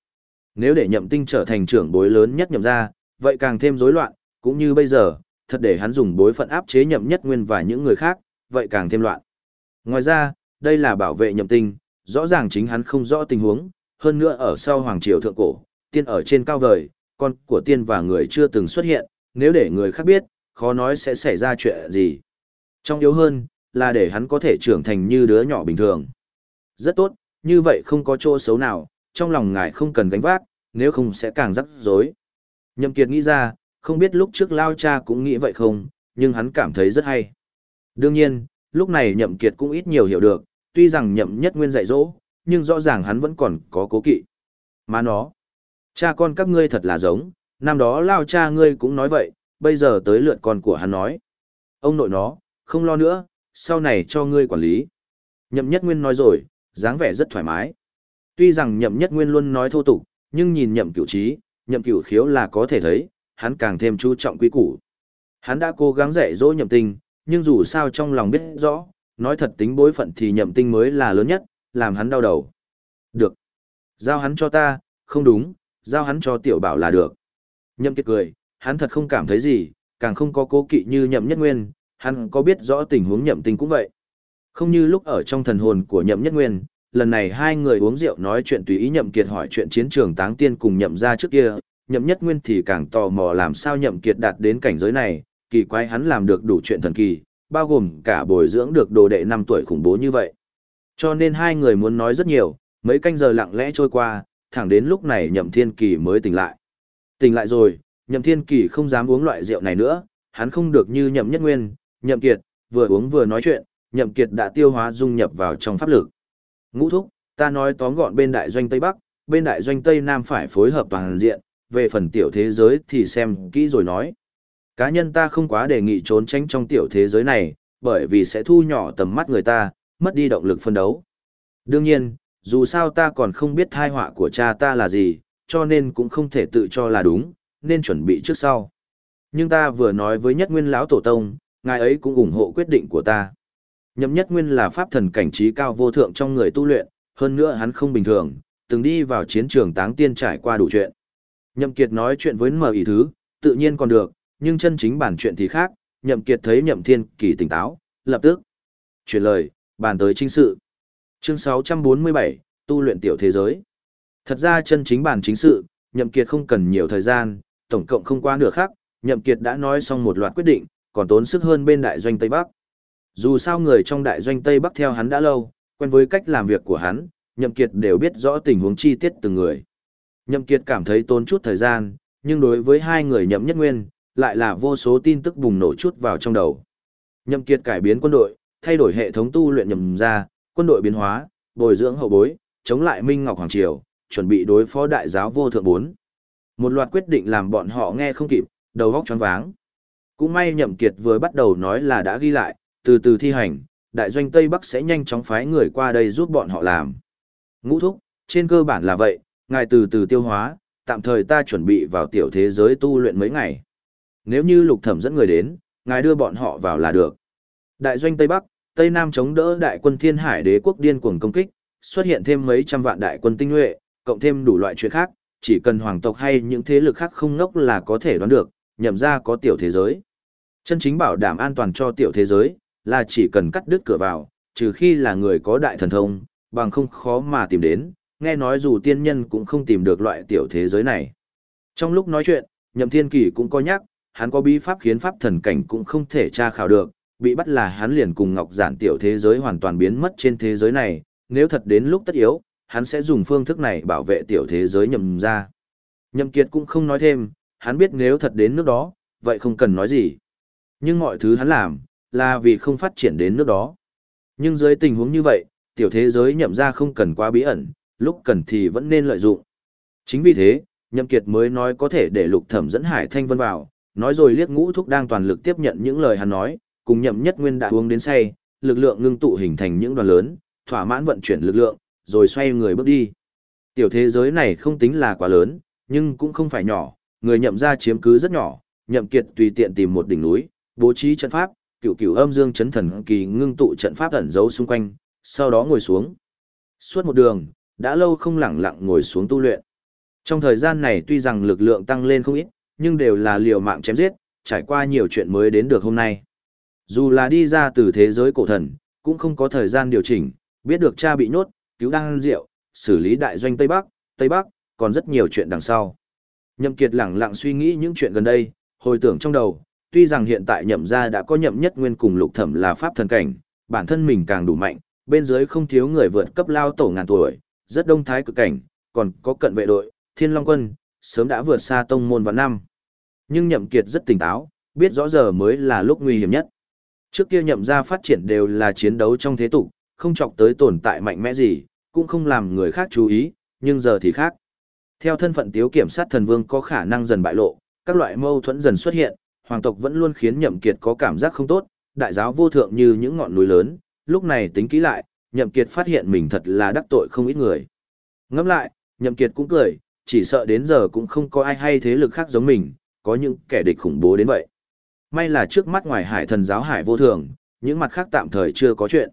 A: Nếu để nhậm tinh trở thành trưởng bối lớn nhất nhậm gia, vậy càng thêm rối loạn, cũng như bây giờ, thật để hắn dùng bối phận áp chế nhậm nhất nguyên và những người khác, vậy càng thêm loạn. Ngoài ra, đây là bảo vệ nhậm tinh, rõ ràng chính hắn không rõ tình huống, hơn nữa ở sau hoàng triều thượng cổ, tiên ở trên cao vời, con của tiên và người chưa từng xuất hiện, nếu để người khác biết, khó nói sẽ xảy ra chuyện gì. Trong yếu hơn, là để hắn có thể trưởng thành như đứa nhỏ bình thường. Rất tốt, như vậy không có chỗ xấu nào, trong lòng ngài không cần gánh vác, nếu không sẽ càng rắc rối. Nhậm Kiệt nghĩ ra, không biết lúc trước Lao Cha cũng nghĩ vậy không, nhưng hắn cảm thấy rất hay. Đương nhiên, lúc này Nhậm Kiệt cũng ít nhiều hiểu được, tuy rằng Nhậm Nhất Nguyên dạy dỗ, nhưng rõ ràng hắn vẫn còn có cố kỵ. Mà nó, cha con các ngươi thật là giống, năm đó Lao Cha ngươi cũng nói vậy, bây giờ tới lượt con của hắn nói. Ông nội nó, không lo nữa, sau này cho ngươi quản lý. Nhậm Nhất Nguyên nói rồi, dáng vẻ rất thoải mái. Tuy rằng Nhậm Nhất Nguyên luôn nói thô tục, nhưng nhìn Nhậm Cửu Trí, Nhậm Cửu Khiếu là có thể thấy, hắn càng thêm chú trọng quý củ. Hắn đã cố gắng dạy dỗ Nhậm Tinh, nhưng dù sao trong lòng biết rõ, nói thật tính bối phận thì Nhậm Tinh mới là lớn nhất, làm hắn đau đầu. Được. Giao hắn cho ta, không đúng, giao hắn cho tiểu bảo là được. Nhậm Kiệt cười, hắn thật không cảm thấy gì, càng không có cố kỵ như Nhậm Nhất Nguyên, hắn có biết rõ tình huống Nhậm Tinh cũng vậy. Không như lúc ở trong thần hồn của Nhậm Nhất Nguyên, lần này hai người uống rượu nói chuyện tùy ý Nhậm Kiệt hỏi chuyện chiến trường táng tiên cùng Nhậm gia trước kia, Nhậm Nhất Nguyên thì càng tò mò làm sao Nhậm Kiệt đạt đến cảnh giới này, kỳ quái hắn làm được đủ chuyện thần kỳ, bao gồm cả bồi dưỡng được đồ đệ năm tuổi khủng bố như vậy. Cho nên hai người muốn nói rất nhiều, mấy canh giờ lặng lẽ trôi qua, thẳng đến lúc này Nhậm Thiên Kỳ mới tỉnh lại. Tỉnh lại rồi, Nhậm Thiên Kỳ không dám uống loại rượu này nữa, hắn không được như Nhậm Nhất Nguyên, Nhậm Kiệt, vừa uống vừa nói chuyện, Nhậm Kiệt đã tiêu hóa dung nhập vào trong pháp lực. Ngũ thúc, ta nói tóm gọn bên đại doanh Tây Bắc, bên đại doanh Tây Nam phải phối hợp toàn diện, về phần tiểu thế giới thì xem kỹ rồi nói. Cá nhân ta không quá đề nghị trốn tránh trong tiểu thế giới này, bởi vì sẽ thu nhỏ tầm mắt người ta, mất đi động lực phân đấu. Đương nhiên, dù sao ta còn không biết thai họa của cha ta là gì, cho nên cũng không thể tự cho là đúng, nên chuẩn bị trước sau. Nhưng ta vừa nói với nhất nguyên lão tổ tông, ngài ấy cũng ủng hộ quyết định của ta. Nhậm nhất nguyên là pháp thần cảnh trí cao vô thượng trong người tu luyện, hơn nữa hắn không bình thường, từng đi vào chiến trường táng tiên trải qua đủ chuyện. Nhậm Kiệt nói chuyện với mở ý thứ, tự nhiên còn được, nhưng chân chính bản chuyện thì khác, Nhậm Kiệt thấy Nhậm Thiên Kỳ tỉnh táo, lập tức chuyển lời, bàn tới chính sự. Chương 647, tu luyện tiểu thế giới. Thật ra chân chính bản chính sự, Nhậm Kiệt không cần nhiều thời gian, tổng cộng không qua nửa khắc, Nhậm Kiệt đã nói xong một loạt quyết định, còn tốn sức hơn bên đại doanh Tây Bắc. Dù sao người trong đại doanh Tây Bắc theo hắn đã lâu, quen với cách làm việc của hắn, Nhậm Kiệt đều biết rõ tình huống chi tiết từng người. Nhậm Kiệt cảm thấy tốn chút thời gian, nhưng đối với hai người Nhậm Nhất Nguyên, lại là vô số tin tức bùng nổ chút vào trong đầu. Nhậm Kiệt cải biến quân đội, thay đổi hệ thống tu luyện nhậm ra, quân đội biến hóa, bồi dưỡng hậu bối, chống lại Minh Ngọc Hoàng Triều, chuẩn bị đối phó đại giáo vô thượng bốn. Một loạt quyết định làm bọn họ nghe không kịp, đầu óc choáng váng. Cũng may Nhậm Kiệt vừa bắt đầu nói là đã ghi lại, từ từ thi hành, đại doanh Tây Bắc sẽ nhanh chóng phái người qua đây giúp bọn họ làm. Ngũ thúc, trên cơ bản là vậy, ngài từ từ tiêu hóa, tạm thời ta chuẩn bị vào tiểu thế giới tu luyện mấy ngày. Nếu như lục thẩm dẫn người đến, ngài đưa bọn họ vào là được. Đại doanh Tây Bắc, Tây Nam chống đỡ đại quân thiên hải đế quốc điên cuồng công kích, xuất hiện thêm mấy trăm vạn đại quân tinh nhuệ, cộng thêm đủ loại chuyện khác, chỉ cần hoàng tộc hay những thế lực khác không ngốc là có thể đoán được, nhậm ra có tiểu thế giới. Chân chính bảo đảm an toàn cho tiểu thế giới, là chỉ cần cắt đứt cửa vào, trừ khi là người có đại thần thông, bằng không khó mà tìm đến, nghe nói dù tiên nhân cũng không tìm được loại tiểu thế giới này. Trong lúc nói chuyện, Nhậm Thiên Kỳ cũng có nhắc, hắn có bí pháp khiến pháp thần cảnh cũng không thể tra khảo được, bị bắt là hắn liền cùng Ngọc Giản tiểu thế giới hoàn toàn biến mất trên thế giới này, nếu thật đến lúc tất yếu, hắn sẽ dùng phương thức này bảo vệ tiểu thế giới nhậm ra. Nhậm Kiệt cũng không nói thêm, hắn biết nếu thật đến nước đó, vậy không cần nói gì. Nhưng mọi thứ hắn làm, là vì không phát triển đến nước đó. Nhưng dưới tình huống như vậy, tiểu thế giới nhậm ra không cần quá bí ẩn, lúc cần thì vẫn nên lợi dụng. Chính vì thế, Nhậm Kiệt mới nói có thể để lục thẩm dẫn Hải Thanh Vân vào, nói rồi liếc ngũ thúc đang toàn lực tiếp nhận những lời hắn nói, cùng nhậm nhất nguyên đã uống đến say, lực lượng ngưng tụ hình thành những đoàn lớn, thỏa mãn vận chuyển lực lượng, rồi xoay người bước đi. Tiểu thế giới này không tính là quá lớn, nhưng cũng không phải nhỏ, người nhậm ra chiếm cứ rất nhỏ, nhậm kiệt tùy tiện tìm một đỉnh núi, bố trí trận pháp, cựu cựu âm dương chấn thần kỳ ngưng tụ trận pháp ẩn giấu xung quanh, sau đó ngồi xuống. Suốt một đường, đã lâu không lẳng lặng ngồi xuống tu luyện. Trong thời gian này tuy rằng lực lượng tăng lên không ít, nhưng đều là liều mạng chém giết, trải qua nhiều chuyện mới đến được hôm nay. Dù là đi ra từ thế giới cổ thần, cũng không có thời gian điều chỉnh, biết được cha bị nhốt, cứu đăng rượu, xử lý đại doanh Tây Bắc, Tây Bắc, còn rất nhiều chuyện đằng sau. Nhậm Kiệt lẳng lặng suy nghĩ những chuyện gần đây, hồi tưởng trong đầu, tuy rằng hiện tại nhậm gia đã có nhậm nhất nguyên cùng lục thẩm là pháp thần cảnh, bản thân mình càng đủ mạnh, bên dưới không thiếu người vượt cấp lao tổ ngàn tuổi, rất đông thái cực cảnh, còn có cận vệ đội, thiên long quân, sớm đã vượt xa tông môn vạn năm. Nhưng nhậm kiệt rất tỉnh táo, biết rõ giờ mới là lúc nguy hiểm nhất. Trước kia nhậm gia phát triển đều là chiến đấu trong thế tục, không chọc tới tồn tại mạnh mẽ gì, cũng không làm người khác chú ý, nhưng giờ thì khác. Theo thân phận tiếu kiểm sát thần vương có khả năng dần bại lộ, các loại mâu thuẫn dần xuất hiện, hoàng tộc vẫn luôn khiến nhậm kiệt có cảm giác không tốt, đại giáo vô thượng như những ngọn núi lớn, lúc này tính kỹ lại, nhậm kiệt phát hiện mình thật là đắc tội không ít người. Ngẫm lại, nhậm kiệt cũng cười, chỉ sợ đến giờ cũng không có ai hay thế lực khác giống mình, có những kẻ địch khủng bố đến vậy. May là trước mắt ngoài hải thần giáo hải vô thường, những mặt khác tạm thời chưa có chuyện.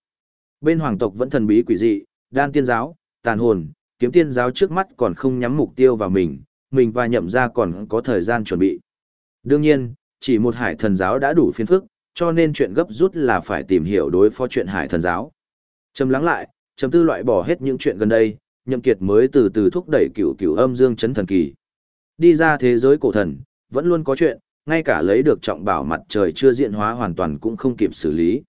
A: Bên hoàng tộc vẫn thần bí quỷ dị, đan tiên giáo, tàn hồn, kiếm tiên giáo trước mắt còn không nhắm mục tiêu vào mình, mình và nhậm ra còn có thời gian chuẩn bị. Đương nhiên, chỉ một hải thần giáo đã đủ phiền phức, cho nên chuyện gấp rút là phải tìm hiểu đối phó chuyện hải thần giáo. Trầm lắng lại, trầm tư loại bỏ hết những chuyện gần đây, nhậm kiệt mới từ từ thúc đẩy cửu cửu âm dương chấn thần kỳ. Đi ra thế giới cổ thần, vẫn luôn có chuyện, ngay cả lấy được trọng bảo mặt trời chưa diện hóa hoàn toàn cũng không kịp xử lý.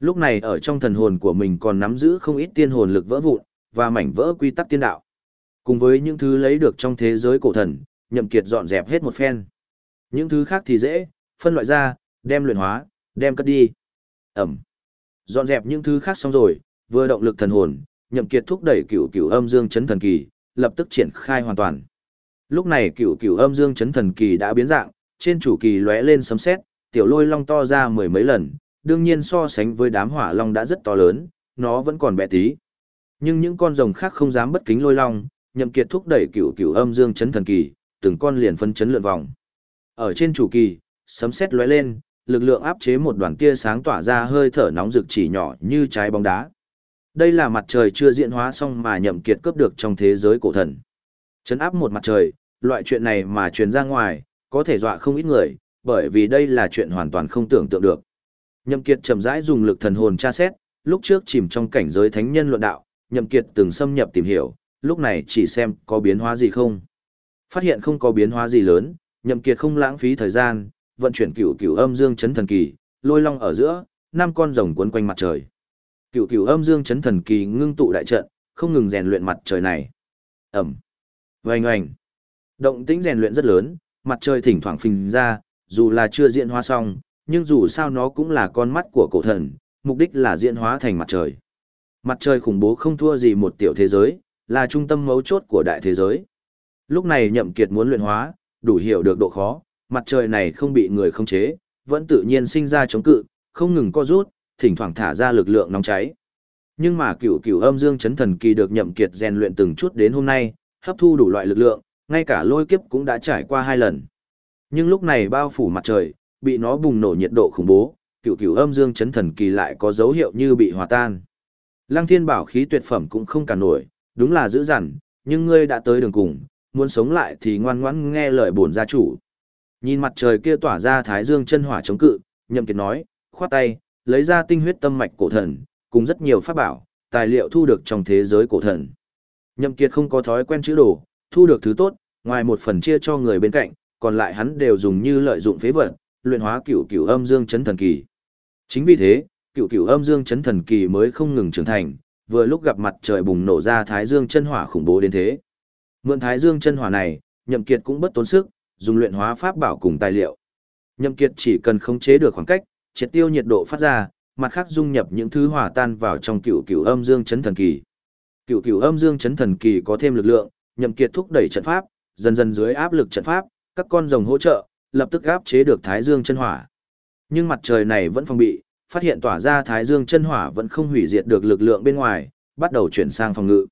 A: Lúc này ở trong thần hồn của mình còn nắm giữ không ít tiên hồn lực vỡ vụn, và mảnh vỡ quy tắc tiên đạo. Cùng với những thứ lấy được trong thế giới cổ thần, nhậm kiệt dọn dẹp hết một phen. Những thứ khác thì dễ, phân loại ra, đem luyện hóa, đem cất đi. Ẩm. Dọn dẹp những thứ khác xong rồi, vừa động lực thần hồn, nhậm kiệt thúc đẩy cửu cửu âm dương chấn thần kỳ, lập tức triển khai hoàn toàn. Lúc này cửu cửu âm dương chấn thần kỳ đã biến dạng, trên chủ kỳ lóe lên sấm sét, tiểu lôi long to ra mười mấy lần, đương nhiên so sánh với đám hỏa long đã rất to lớn, nó vẫn còn bé tí. Nhưng những con rồng khác không dám bất kính lôi long, nhậm kiệt thúc đẩy cửu cửu âm dương chấn thần kỳ, từng con liền phân chấn lượn vòng. Ở trên chủ kỳ, sấm sét lóe lên, lực lượng áp chế một đoàn tia sáng tỏa ra hơi thở nóng rực chỉ nhỏ như trái bóng đá. Đây là mặt trời chưa diễn hóa xong mà nhậm kiệt cướp được trong thế giới cổ thần. Chấn áp một mặt trời, loại chuyện này mà truyền ra ngoài, có thể dọa không ít người, bởi vì đây là chuyện hoàn toàn không tưởng tượng được. Nhậm Kiệt chậm rãi dùng lực thần hồn tra xét, lúc trước chìm trong cảnh giới thánh nhân luận đạo, Nhậm Kiệt từng xâm nhập tìm hiểu, lúc này chỉ xem có biến hóa gì không. Phát hiện không có biến hóa gì lớn, Nhậm Kiệt không lãng phí thời gian, vận chuyển cửu cửu âm dương chấn thần kỳ, lôi long ở giữa, năm con rồng cuốn quanh mặt trời. Cửu cửu âm dương chấn thần kỳ ngưng tụ đại trận, không ngừng rèn luyện mặt trời này. Ầm. Oanh oanh. Động tĩnh rèn luyện rất lớn, mặt trời thỉnh thoảng phình ra, dù là chưa diễn hóa xong, nhưng dù sao nó cũng là con mắt của cổ thần, mục đích là diễn hóa thành mặt trời. Mặt trời khủng bố không thua gì một tiểu thế giới, là trung tâm mấu chốt của đại thế giới. Lúc này nhậm kiệt muốn luyện hóa, đủ hiểu được độ khó, mặt trời này không bị người khống chế, vẫn tự nhiên sinh ra chống cự, không ngừng co rút, thỉnh thoảng thả ra lực lượng nóng cháy. Nhưng mà cửu cửu âm dương chấn thần kỳ được nhậm kiệt rèn luyện từng chút đến hôm nay, hấp thu đủ loại lực lượng, ngay cả lôi kiếp cũng đã trải qua hai lần. Nhưng lúc này bao phủ mặt trời, bị nó bùng nổ nhiệt độ khủng bố, cựu cựu âm dương chấn thần kỳ lại có dấu hiệu như bị hòa tan. Lăng thiên bảo khí tuyệt phẩm cũng không cản nổi, đúng là dữ dằn, nhưng ngươi đã tới đường cùng, muốn sống lại thì ngoan ngoãn nghe lời bổn gia chủ. Nhìn mặt trời kia tỏa ra thái dương chân hỏa chống cự, nhậm kiệt nói, khoát tay, lấy ra tinh huyết tâm mạch cổ thần, cùng rất nhiều pháp bảo, tài liệu thu được trong thế giới cổ thần. Nhậm kiệt không có thói quen chữ đồ, thu được thứ tốt, ngoài một phần chia cho người bên cạnh, còn lại hắn đều dùng như lợi dụng phế vật, luyện hóa cửu cửu âm dương chấn thần kỳ. Chính vì thế, cửu cửu âm dương chấn thần kỳ mới không ngừng trưởng thành, vừa lúc gặp mặt trời bùng nổ ra thái dương chân hỏa khủng bố đến thế. Mượn thái dương chân hỏa này, Nhậm Kiệt cũng bất tốn sức, dùng luyện hóa pháp bảo cùng tài liệu. Nhậm Kiệt chỉ cần khống chế được khoảng cách, triệt tiêu nhiệt độ phát ra, mặt khác dung nhập những thứ hòa tan vào trong cửu cửu âm dương chấn thần kỳ. Cửu cửu âm dương chấn thần kỳ có thêm lực lượng, Nhậm Kiệt thúc đẩy trận pháp, dần dần dưới áp lực trận pháp, các con rồng hỗ trợ, lập tức áp chế được Thái Dương chân hỏa. Nhưng mặt trời này vẫn phòng bị, phát hiện tỏa ra Thái Dương chân hỏa vẫn không hủy diệt được lực lượng bên ngoài, bắt đầu chuyển sang phòng ngự.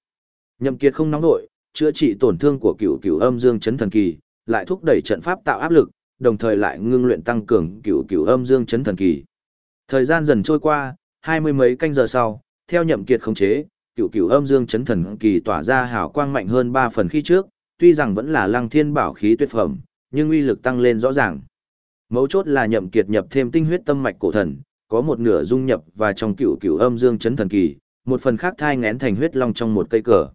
A: Nhậm Kiệt không nóng nổi, chữa trị tổn thương của cửu cửu âm dương chấn thần kỳ, lại thúc đẩy trận pháp tạo áp lực, đồng thời lại ngưng luyện tăng cường cửu cửu âm dương chấn thần kỳ. Thời gian dần trôi qua, hai mươi mấy canh giờ sau, theo Nhậm Kiệt khống chế, cửu cửu âm dương chấn thần kỳ tỏa ra hào quang mạnh hơn ba phần khi trước, tuy rằng vẫn là lăng thiên bảo khí tuyệt phẩm, nhưng uy lực tăng lên rõ ràng. Mấu chốt là nhậm kiệt nhập thêm tinh huyết tâm mạch cổ thần, có một nửa dung nhập và trong cửu cửu âm dương chấn thần kỳ, một phần khác thai ngén thành huyết long trong một cây cờ.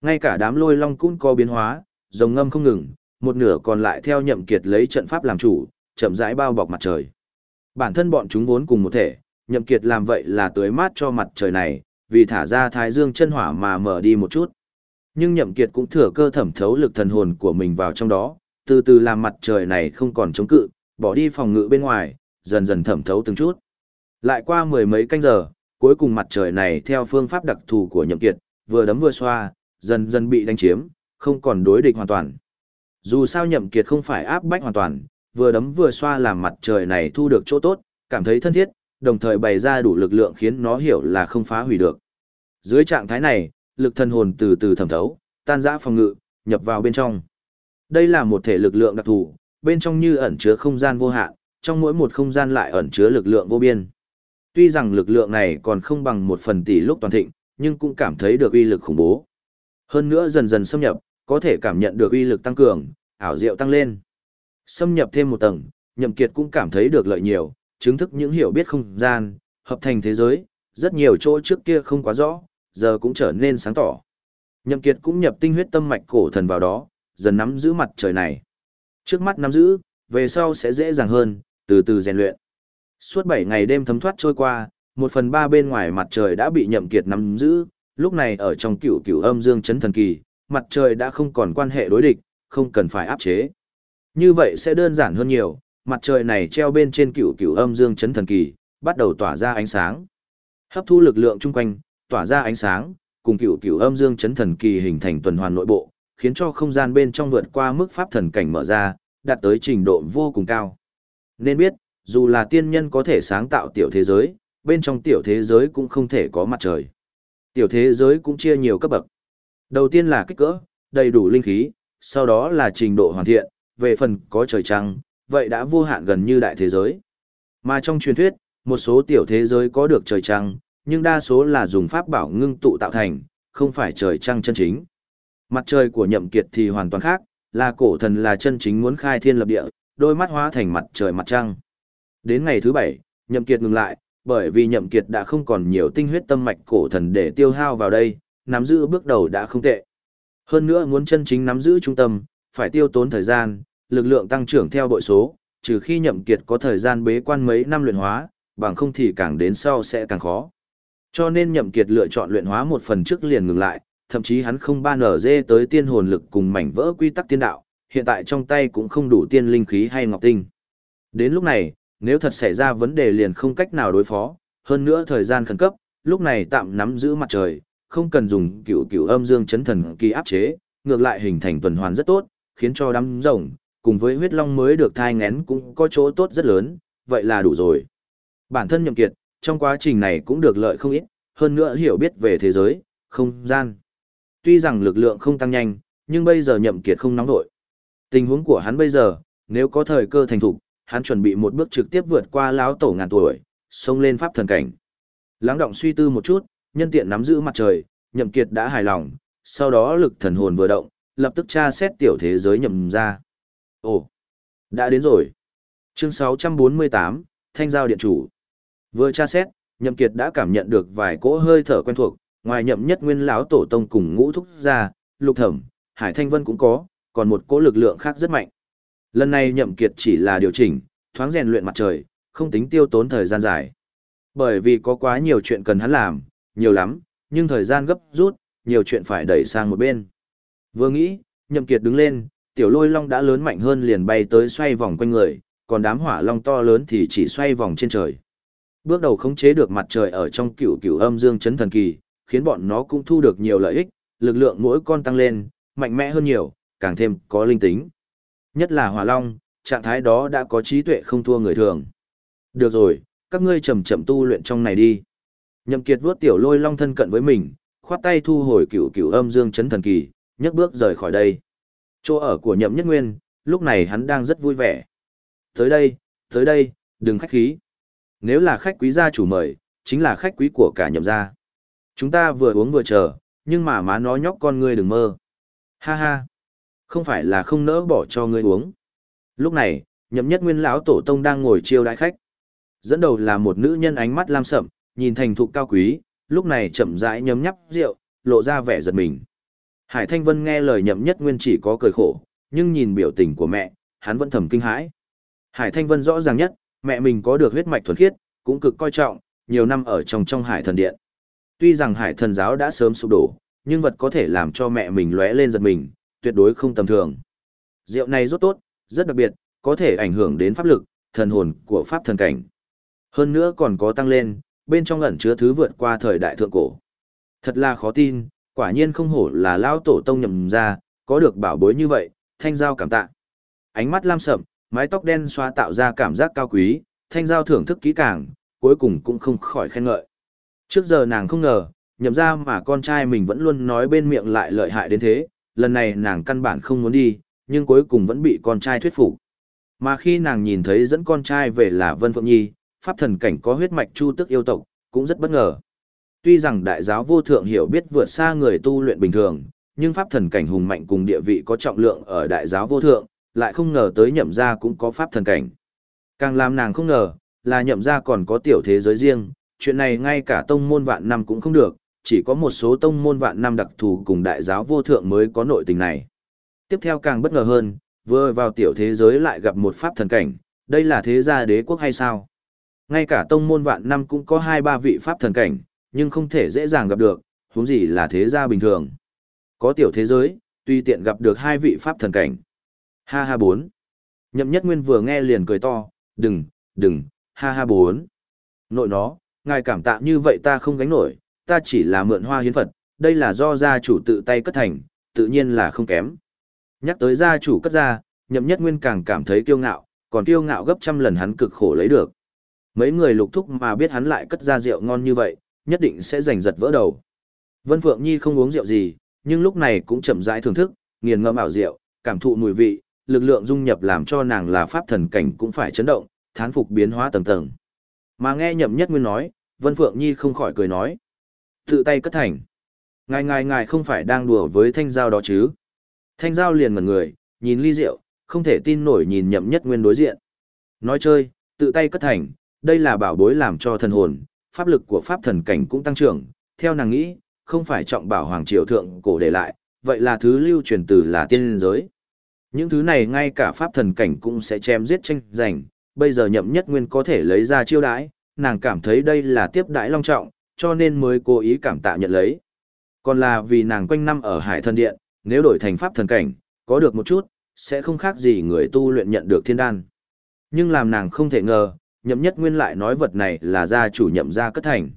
A: Ngay cả đám lôi long cũng có biến hóa, rồng ngâm không ngừng, một nửa còn lại theo nhậm kiệt lấy trận pháp làm chủ, chậm rãi bao bọc mặt trời. Bản thân bọn chúng vốn cùng một thể, nhậm kiệt làm vậy là tưới mát cho mặt trời này, vì thả ra thái dương chân hỏa mà mở đi một chút. Nhưng nhậm kiệt cũng thừa cơ thẩm thấu lực thần hồn của mình vào trong đó, từ từ làm mặt trời này không còn chống cự, bỏ đi phòng ngự bên ngoài, dần dần thẩm thấu từng chút. Lại qua mười mấy canh giờ, cuối cùng mặt trời này theo phương pháp đặc thù của nhậm kiệt, vừa đấm vừa xoa, dần dần bị đánh chiếm, không còn đối địch hoàn toàn. Dù sao nhậm kiệt không phải áp bách hoàn toàn, vừa đấm vừa xoa làm mặt trời này thu được chỗ tốt, cảm thấy thân thiết, đồng thời bày ra đủ lực lượng khiến nó hiểu là không phá hủy được. Dưới trạng thái này, lực thần hồn từ từ thẩm thấu, tan rã phòng ngự, nhập vào bên trong. Đây là một thể lực lượng đặc thù, bên trong như ẩn chứa không gian vô hạn, trong mỗi một không gian lại ẩn chứa lực lượng vô biên. Tuy rằng lực lượng này còn không bằng một phần tỷ lúc toàn thịnh, nhưng cũng cảm thấy được uy lực khủng bố. Hơn nữa dần dần xâm nhập, có thể cảm nhận được uy lực tăng cường, ảo diệu tăng lên. Xâm nhập thêm một tầng, Nhậm Kiệt cũng cảm thấy được lợi nhiều, chứng thức những hiểu biết không gian, hợp thành thế giới, rất nhiều chỗ trước kia không quá rõ, giờ cũng trở nên sáng tỏ. Nhậm Kiệt cũng nhập tinh huyết tâm mạch cổ thần vào đó, dần nắm giữ mặt trời này. Trước mắt nắm giữ, về sau sẽ dễ dàng hơn, từ từ rèn luyện. Suốt 7 ngày đêm thấm thoát trôi qua, một phần ba bên ngoài mặt trời đã bị Nhậm Kiệt nắm giữ, lúc này ở trong cửu cửu âm dương chấn thần kỳ, mặt trời đã không còn quan hệ đối địch, không cần phải áp chế. Như vậy sẽ đơn giản hơn nhiều, mặt trời này treo bên trên cửu cửu âm dương chấn thần kỳ, bắt đầu tỏa ra ánh sáng. Hấp thu lực lượng chung quanh, tỏa ra ánh sáng, cùng cựu cựu âm dương chấn thần kỳ hình thành tuần hoàn nội bộ, khiến cho không gian bên trong vượt qua mức pháp thần cảnh mở ra, đạt tới trình độ vô cùng cao. Nên biết, dù là tiên nhân có thể sáng tạo tiểu thế giới, bên trong tiểu thế giới cũng không thể có mặt trời. Tiểu thế giới cũng chia nhiều cấp bậc. Đầu tiên là kích cỡ, đầy đủ linh khí, sau đó là trình độ hoàn thiện, về phần có trời trăng, vậy đã vô hạn gần như đại thế giới. Mà trong truyền thuyết, một số tiểu thế giới có được trời trăng, nhưng đa số là dùng pháp bảo ngưng tụ tạo thành, không phải trời trăng chân chính. Mặt trời của nhậm kiệt thì hoàn toàn khác, là cổ thần là chân chính muốn khai thiên lập địa, đôi mắt hóa thành mặt trời mặt trăng. Đến ngày thứ bảy, nhậm kiệt ngừng lại, bởi vì nhậm kiệt đã không còn nhiều tinh huyết tâm mạch cổ thần để tiêu hao vào đây, nắm giữ bước đầu đã không tệ. Hơn nữa muốn chân chính nắm giữ trung tâm, phải tiêu tốn thời gian, lực lượng tăng trưởng theo bội số, trừ khi nhậm kiệt có thời gian bế quan mấy năm luyện hóa, bằng không thì càng đến sau sẽ càng khó. Cho nên nhậm kiệt lựa chọn luyện hóa một phần trước liền ngừng lại, thậm chí hắn không ban ở dê tới tiên hồn lực cùng mảnh vỡ quy tắc tiên đạo, hiện tại trong tay cũng không đủ tiên linh khí hay ngọc tinh. Đến lúc này, nếu thật xảy ra vấn đề liền không cách nào đối phó, hơn nữa thời gian khẩn cấp, lúc này tạm nắm giữ mặt trời, không cần dùng cửu cửu âm dương chấn thần kỳ áp chế, ngược lại hình thành tuần hoàn rất tốt, khiến cho đám rồng, cùng với huyết long mới được thai ngén cũng có chỗ tốt rất lớn, vậy là đủ rồi. Bản thân nhậm kiệt, trong quá trình này cũng được lợi không ít, hơn nữa hiểu biết về thế giới, không gian. Tuy rằng lực lượng không tăng nhanh, nhưng bây giờ nhậm kiệt không nóng vội. Tình huống của hắn bây giờ, nếu có thời cơ thành thục, hắn chuẩn bị một bước trực tiếp vượt qua lão tổ ngàn tuổi, xông lên pháp thần cảnh. Lắng động suy tư một chút, nhân tiện nắm giữ mặt trời, nhậm kiệt đã hài lòng, sau đó lực thần hồn vừa động, lập tức tra xét tiểu thế giới nhậm ra. Ồ, đã đến rồi. Chương 648, Thanh giao điện chủ. Vừa tra xét, nhậm kiệt đã cảm nhận được vài cỗ hơi thở quen thuộc, ngoài nhậm nhất nguyên lão tổ tông cùng ngũ thúc gia, lục thẩm, hải thanh vân cũng có, còn một cỗ lực lượng khác rất mạnh. Lần này nhậm kiệt chỉ là điều chỉnh, thoáng rèn luyện mặt trời, không tính tiêu tốn thời gian dài. Bởi vì có quá nhiều chuyện cần hắn làm, nhiều lắm, nhưng thời gian gấp rút, nhiều chuyện phải đẩy sang một bên. Vừa nghĩ, nhậm kiệt đứng lên, tiểu lôi long đã lớn mạnh hơn liền bay tới xoay vòng quanh người, còn đám hỏa long to lớn thì chỉ xoay vòng trên trời. Bước đầu khống chế được mặt trời ở trong cựu cựu âm dương chấn thần kỳ, khiến bọn nó cũng thu được nhiều lợi ích, lực lượng mỗi con tăng lên, mạnh mẽ hơn nhiều, càng thêm có linh tính. Nhất là hỏa long, trạng thái đó đã có trí tuệ không thua người thường. Được rồi, các ngươi chậm chậm tu luyện trong này đi. Nhậm Kiệt vuốt tiểu lôi long thân cận với mình, khoát tay thu hồi cửu cửu âm dương chấn thần kỳ, nhấc bước rời khỏi đây. Chỗ ở của Nhậm Nhất Nguyên, lúc này hắn đang rất vui vẻ. Tới đây, tới đây, đừng khách khí. Nếu là khách quý gia chủ mời, chính là khách quý của cả nhậm gia. Chúng ta vừa uống vừa chờ, nhưng mà má nó nhóc con ngươi đừng mơ. Ha ha, không phải là không nỡ bỏ cho ngươi uống. Lúc này, nhậm nhất nguyên lão tổ tông đang ngồi chiêu đãi khách. Dẫn đầu là một nữ nhân ánh mắt lam sậm, nhìn thành thục cao quý, lúc này chậm rãi nhấm nhấp rượu, lộ ra vẻ giật mình. Hải Thanh Vân nghe lời nhậm nhất nguyên chỉ có cười khổ, nhưng nhìn biểu tình của mẹ, hắn vẫn thầm kinh hãi. Hải Thanh Vân rõ ràng nhất, mẹ mình có được huyết mạch thuần khiết, cũng cực coi trọng, nhiều năm ở trong trong hải thần điện. Tuy rằng hải thần giáo đã sớm sụp đổ, nhưng vật có thể làm cho mẹ mình lóe lên giật mình, tuyệt đối không tầm thường. Rượu này rất tốt, rất đặc biệt, có thể ảnh hưởng đến pháp lực, thần hồn của pháp thần cảnh. Hơn nữa còn có tăng lên, bên trong ẩn chứa thứ vượt qua thời đại thượng cổ. Thật là khó tin, quả nhiên không hổ là lao tổ tông nhầm ra, có được bảo bối như vậy, thanh giao cảm tạ. Ánh mắt lam sậm, mái tóc đen xoa tạo ra cảm giác cao quý, thanh giao thưởng thức kỹ càng, cuối cùng cũng không khỏi khen ngợi. Trước giờ nàng không ngờ, nhậm ra mà con trai mình vẫn luôn nói bên miệng lại lợi hại đến thế, lần này nàng căn bản không muốn đi, nhưng cuối cùng vẫn bị con trai thuyết phục. Mà khi nàng nhìn thấy dẫn con trai về là Vân Phượng Nhi, pháp thần cảnh có huyết mạch chu tức yêu tộc, cũng rất bất ngờ. Tuy rằng đại giáo vô thượng hiểu biết vượt xa người tu luyện bình thường, nhưng pháp thần cảnh hùng mạnh cùng địa vị có trọng lượng ở đại giáo vô thượng, lại không ngờ tới nhậm gia cũng có pháp thần cảnh. Càng làm nàng không ngờ, là nhậm gia còn có tiểu thế giới riêng, chuyện này ngay cả tông môn vạn năm cũng không được, chỉ có một số tông môn vạn năm đặc thù cùng đại giáo vô thượng mới có nội tình này. Tiếp theo càng bất ngờ hơn, vừa vào tiểu thế giới lại gặp một pháp thần cảnh, đây là thế gia đế quốc hay sao? Ngay cả tông môn vạn năm cũng có hai ba vị pháp thần cảnh, nhưng không thể dễ dàng gặp được, huống gì là thế gia bình thường. Có tiểu thế giới, tuy tiện gặp được hai vị pháp thần cảnh. Ha ha bốn. Nhậm nhất nguyên vừa nghe liền cười to, đừng, đừng, ha ha bốn. Nội nó, ngài cảm tạ như vậy ta không gánh nổi, ta chỉ là mượn hoa hiến Phật, đây là do gia chủ tự tay cất thành, tự nhiên là không kém. Nhắc tới gia chủ cất ra, nhậm nhất nguyên càng cảm thấy kiêu ngạo, còn kiêu ngạo gấp trăm lần hắn cực khổ lấy được. Mấy người lục thúc mà biết hắn lại cất ra rượu ngon như vậy, nhất định sẽ giành giật vỡ đầu. Vân Phượng Nhi không uống rượu gì, nhưng lúc này cũng chậm rãi thưởng thức, nghiền ngẫm ảo rượu, cảm thụ mùi vị, lực lượng dung nhập làm cho nàng là pháp thần cảnh cũng phải chấn động, thán phục biến hóa tầng tầng. Mà nghe Nhậm Nhất Nguyên nói, Vân Phượng Nhi không khỏi cười nói. Tự tay cất thành. Ngài ngài ngài không phải đang đùa với thanh giao đó chứ. Thanh giao liền ngẩn người, nhìn ly rượu, không thể tin nổi nhìn Nhậm Nhất Nguyên đối diện. Nói chơi, tự tay cất thành, đây là bảo bối làm cho thần hồn, pháp lực của pháp thần cảnh cũng tăng trưởng, theo nàng nghĩ, không phải trọng bảo hoàng triều thượng cổ để lại, vậy là thứ lưu truyền từ là tiên giới. Những thứ này ngay cả pháp thần cảnh cũng sẽ chém giết tranh giành, bây giờ nhậm nhất nguyên có thể lấy ra chiêu đãi, nàng cảm thấy đây là tiếp đãi long trọng, cho nên mới cố ý cảm tạ nhận lấy. Còn là vì nàng quanh năm ở hải thần điện, nếu đổi thành pháp thần cảnh, có được một chút, sẽ không khác gì người tu luyện nhận được thiên đan. Nhưng làm nàng không thể ngờ, nhậm nhất nguyên lại nói vật này là gia chủ nhậm gia cất thành.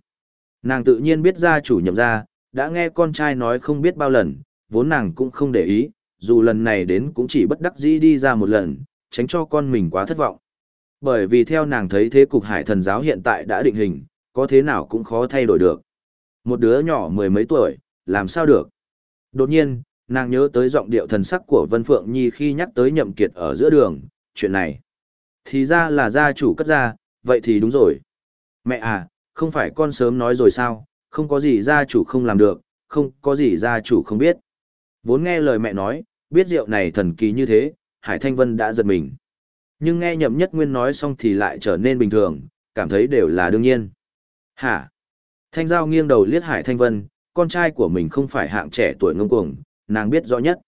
A: Nàng tự nhiên biết gia chủ nhậm gia, đã nghe con trai nói không biết bao lần, vốn nàng cũng không để ý, dù lần này đến cũng chỉ bất đắc dĩ đi ra một lần, tránh cho con mình quá thất vọng. Bởi vì theo nàng thấy thế cục hải thần giáo hiện tại đã định hình, có thế nào cũng khó thay đổi được. Một đứa nhỏ mười mấy tuổi, làm sao được? Đột nhiên, nàng nhớ tới giọng điệu thần sắc của Vân Phượng Nhi khi nhắc tới nhậm kiệt ở giữa đường, chuyện này. Thì ra là gia chủ cất ra, vậy thì đúng rồi. Mẹ à, không phải con sớm nói rồi sao, không có gì gia chủ không làm được, không có gì gia chủ không biết. Vốn nghe lời mẹ nói, biết rượu này thần kỳ như thế, Hải Thanh Vân đã giật mình. Nhưng nghe nhậm nhất nguyên nói xong thì lại trở nên bình thường, cảm thấy đều là đương nhiên. Hả? Thanh Giao nghiêng đầu liếc Hải Thanh Vân, con trai của mình không phải hạng trẻ tuổi ngông cuồng, nàng biết rõ nhất.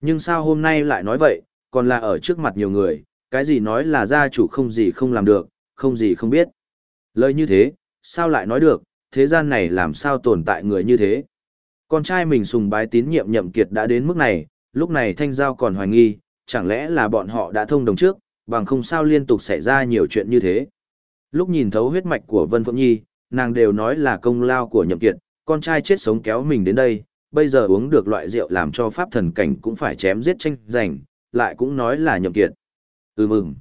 A: Nhưng sao hôm nay lại nói vậy, còn là ở trước mặt nhiều người, cái gì nói là gia chủ không gì không làm được, không gì không biết. Lời như thế, sao lại nói được, thế gian này làm sao tồn tại người như thế. Con trai mình sùng bái tín nhiệm nhậm kiệt đã đến mức này, lúc này thanh giao còn hoài nghi, chẳng lẽ là bọn họ đã thông đồng trước, bằng không sao liên tục xảy ra nhiều chuyện như thế. Lúc nhìn thấu huyết mạch của Vân Phượng Nhi, nàng đều nói là công lao của nhậm kiệt, con trai chết sống kéo mình đến đây, bây giờ uống được loại rượu làm cho pháp thần cảnh cũng phải chém giết tranh giành, lại cũng nói là nhậm kiệt. Ừ mừng.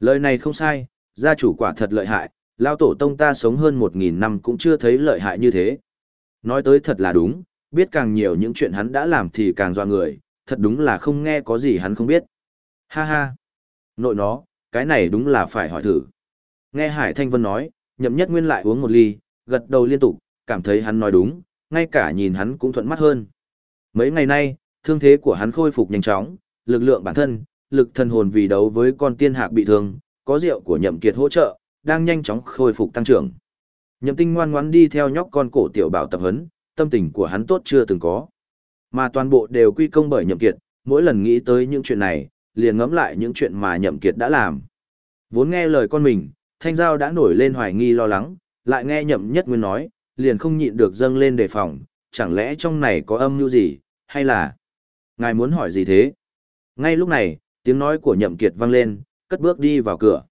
A: Lời này không sai, gia chủ quả thật lợi hại, lao tổ tông ta sống hơn một nghìn năm cũng chưa thấy lợi hại như thế. Nói tới thật là đúng, biết càng nhiều những chuyện hắn đã làm thì càng dọa người, thật đúng là không nghe có gì hắn không biết. Ha ha. Nội nó, cái này đúng là phải hỏi thử. Nghe Hải Thanh Vân nói, nhậm nhất nguyên lại uống một ly, gật đầu liên tục, cảm thấy hắn nói đúng, ngay cả nhìn hắn cũng thuận mắt hơn. Mấy ngày nay, thương thế của hắn khôi phục nhanh chóng, lực lượng bản thân, lực thần hồn vì đấu với con tiên hạc bị thương, có rượu của nhậm kiệt hỗ trợ, đang nhanh chóng khôi phục tăng trưởng. Nhậm tinh ngoan ngoãn đi theo nhóc con cổ tiểu bảo tập huấn, tâm tình của hắn tốt chưa từng có. Mà toàn bộ đều quy công bởi nhậm kiệt, mỗi lần nghĩ tới những chuyện này, liền ngẫm lại những chuyện mà nhậm kiệt đã làm. Vốn nghe lời con mình, thanh giao đã nổi lên hoài nghi lo lắng, lại nghe nhậm nhất nguyên nói, liền không nhịn được dâng lên đề phòng, chẳng lẽ trong này có âm mưu gì, hay là... Ngài muốn hỏi gì thế? Ngay lúc này, tiếng nói của nhậm kiệt vang lên, cất bước đi vào cửa.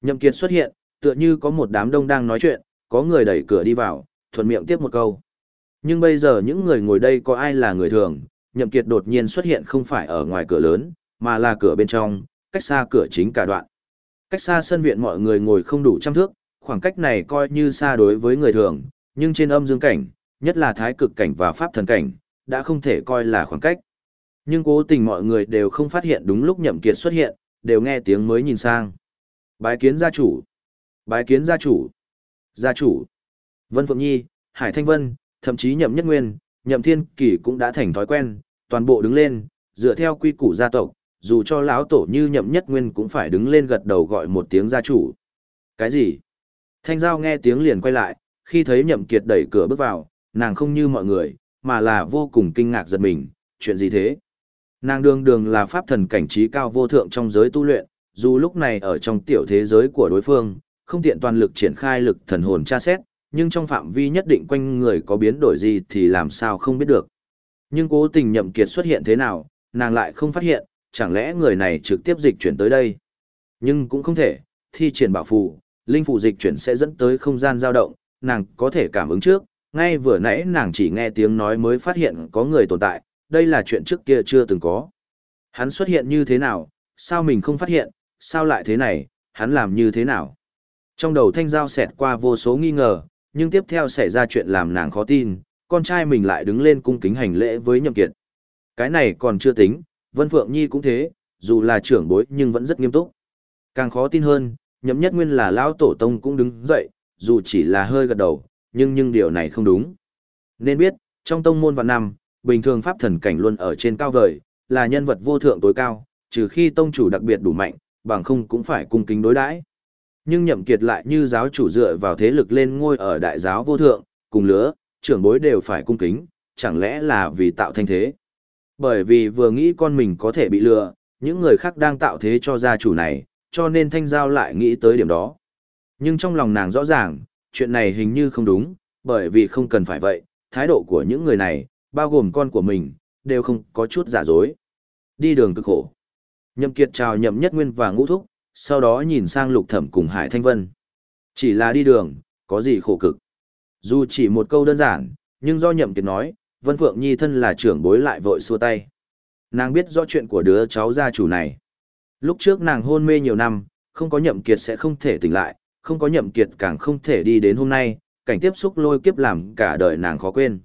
A: Nhậm kiệt xuất hiện, tựa như có một đám đông đang nói chuyện, có người đẩy cửa đi vào, thuận miệng tiếp một câu. Nhưng bây giờ những người ngồi đây có ai là người thường, nhậm kiệt đột nhiên xuất hiện không phải ở ngoài cửa lớn, mà là cửa bên trong, cách xa cửa chính cả đoạn. Cách xa sân viện mọi người ngồi không đủ trăm thước, khoảng cách này coi như xa đối với người thường, nhưng trên âm dương cảnh, nhất là thái cực cảnh và pháp thần cảnh, đã không thể coi là khoảng cách. Nhưng cố tình mọi người đều không phát hiện đúng lúc nhậm kiệt xuất hiện, đều nghe tiếng mới nhìn sang. Bái kiến gia chủ. Bái kiến gia chủ. Gia chủ. Vân Phượng Nhi, Hải Thanh Vân, thậm chí nhậm nhất nguyên, nhậm thiên kỷ cũng đã thành thói quen, toàn bộ đứng lên, dựa theo quy củ gia tộc, dù cho lão tổ như nhậm nhất nguyên cũng phải đứng lên gật đầu gọi một tiếng gia chủ. Cái gì? Thanh Giao nghe tiếng liền quay lại, khi thấy nhậm kiệt đẩy cửa bước vào, nàng không như mọi người, mà là vô cùng kinh ngạc giật mình, chuyện gì thế? Nàng đường đường là pháp thần cảnh trí cao vô thượng trong giới tu luyện, dù lúc này ở trong tiểu thế giới của đối phương, không tiện toàn lực triển khai lực thần hồn tra xét, nhưng trong phạm vi nhất định quanh người có biến đổi gì thì làm sao không biết được. Nhưng cố tình nhậm kiệt xuất hiện thế nào, nàng lại không phát hiện, chẳng lẽ người này trực tiếp dịch chuyển tới đây. Nhưng cũng không thể, thi triển bảo phù, linh phù dịch chuyển sẽ dẫn tới không gian dao động, nàng có thể cảm ứng trước, ngay vừa nãy nàng chỉ nghe tiếng nói mới phát hiện có người tồn tại, đây là chuyện trước kia chưa từng có. Hắn xuất hiện như thế nào, sao mình không phát hiện, sao lại thế này, hắn làm như thế nào. Trong đầu thanh giao xẹt qua vô số nghi ngờ, nhưng tiếp theo xảy ra chuyện làm nàng khó tin, con trai mình lại đứng lên cung kính hành lễ với nhậm kiệt. Cái này còn chưa tính, Vân Phượng Nhi cũng thế, dù là trưởng bối nhưng vẫn rất nghiêm túc. Càng khó tin hơn, nhậm nhất nguyên là lão tổ tông cũng đứng dậy, dù chỉ là hơi gật đầu, nhưng nhưng điều này không đúng. Nên biết, trong tông môn vạn năm, bình thường pháp thần cảnh luôn ở trên cao vời, là nhân vật vô thượng tối cao, trừ khi tông chủ đặc biệt đủ mạnh, bằng không cũng phải cung kính đối đãi. Nhưng nhậm kiệt lại như giáo chủ dựa vào thế lực lên ngôi ở đại giáo vô thượng, cùng lứa, trưởng bối đều phải cung kính, chẳng lẽ là vì tạo thanh thế. Bởi vì vừa nghĩ con mình có thể bị lừa, những người khác đang tạo thế cho gia chủ này, cho nên thanh giao lại nghĩ tới điểm đó. Nhưng trong lòng nàng rõ ràng, chuyện này hình như không đúng, bởi vì không cần phải vậy, thái độ của những người này, bao gồm con của mình, đều không có chút giả dối. Đi đường cực khổ. Nhậm Kiệt chào Nhậm Nhất Nguyên và Ngũ Thúc, sau đó nhìn sang Lục Thẩm cùng Hải Thanh Vân. Chỉ là đi đường, có gì khổ cực. Dù chỉ một câu đơn giản, nhưng do Nhậm Kiệt nói, Vân Phượng Nhi thân là trưởng bối lại vội xua tay. Nàng biết rõ chuyện của đứa cháu gia chủ này. Lúc trước nàng hôn mê nhiều năm, không có Nhậm Kiệt sẽ không thể tỉnh lại, không có Nhậm Kiệt càng không thể đi đến hôm nay, cảnh tiếp xúc lôi kiếp làm cả đời nàng khó quên.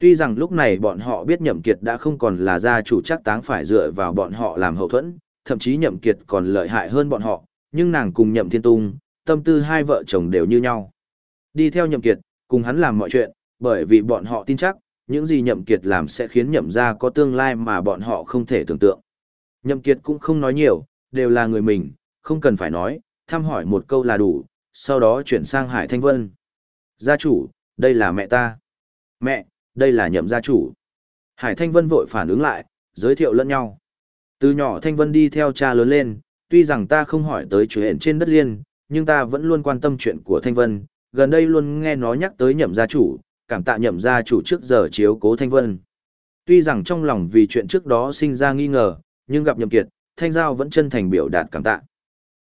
A: Tuy rằng lúc này bọn họ biết Nhậm Kiệt đã không còn là gia chủ chắc táng phải dựa vào bọn họ làm hậu thuẫn, thậm chí Nhậm Kiệt còn lợi hại hơn bọn họ, nhưng nàng cùng Nhậm Thiên Tung, tâm tư hai vợ chồng đều như nhau. Đi theo Nhậm Kiệt, cùng hắn làm mọi chuyện, bởi vì bọn họ tin chắc, những gì Nhậm Kiệt làm sẽ khiến Nhậm gia có tương lai mà bọn họ không thể tưởng tượng. Nhậm Kiệt cũng không nói nhiều, đều là người mình, không cần phải nói, thăm hỏi một câu là đủ, sau đó chuyển sang Hải Thanh Vân. Gia chủ, đây là mẹ ta. Mẹ, đây là nhậm gia chủ. Hải Thanh Vân vội phản ứng lại, giới thiệu lẫn nhau. Từ nhỏ Thanh Vân đi theo cha lớn lên, tuy rằng ta không hỏi tới chuyện trên đất liên, nhưng ta vẫn luôn quan tâm chuyện của Thanh Vân, gần đây luôn nghe nó nhắc tới nhậm gia chủ, cảm tạ nhậm gia chủ trước giờ chiếu cố Thanh Vân. Tuy rằng trong lòng vì chuyện trước đó sinh ra nghi ngờ, nhưng gặp nhậm kiệt, Thanh Giao vẫn chân thành biểu đạt cảm tạ.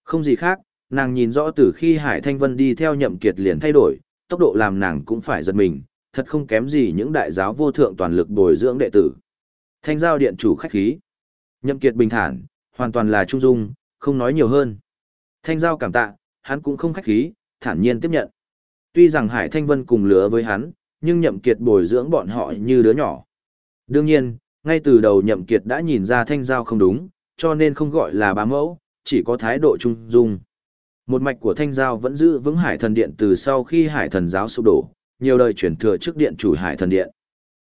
A: Không gì khác, nàng nhìn rõ từ khi Hải Thanh Vân đi theo nhậm kiệt liền thay đổi, tốc độ làm nàng cũng phải giật mình, thật không kém gì những đại giáo vô thượng toàn lực bồi dưỡng đệ tử. Thanh giao điện chủ khách khí. Nhậm kiệt bình thản, hoàn toàn là trung dung, không nói nhiều hơn. Thanh giao cảm tạ, hắn cũng không khách khí, thản nhiên tiếp nhận. Tuy rằng Hải Thanh Vân cùng lứa với hắn, nhưng nhậm kiệt bồi dưỡng bọn họ như đứa nhỏ. Đương nhiên, ngay từ đầu nhậm kiệt đã nhìn ra thanh giao không đúng, cho nên không gọi là bá mẫu, chỉ có thái độ trung dung. Một mạch của thanh giao vẫn giữ vững hải thần điện từ sau khi hải thần giáo sụp đổ, nhiều đời chuyển thừa trước điện chủ hải thần điện.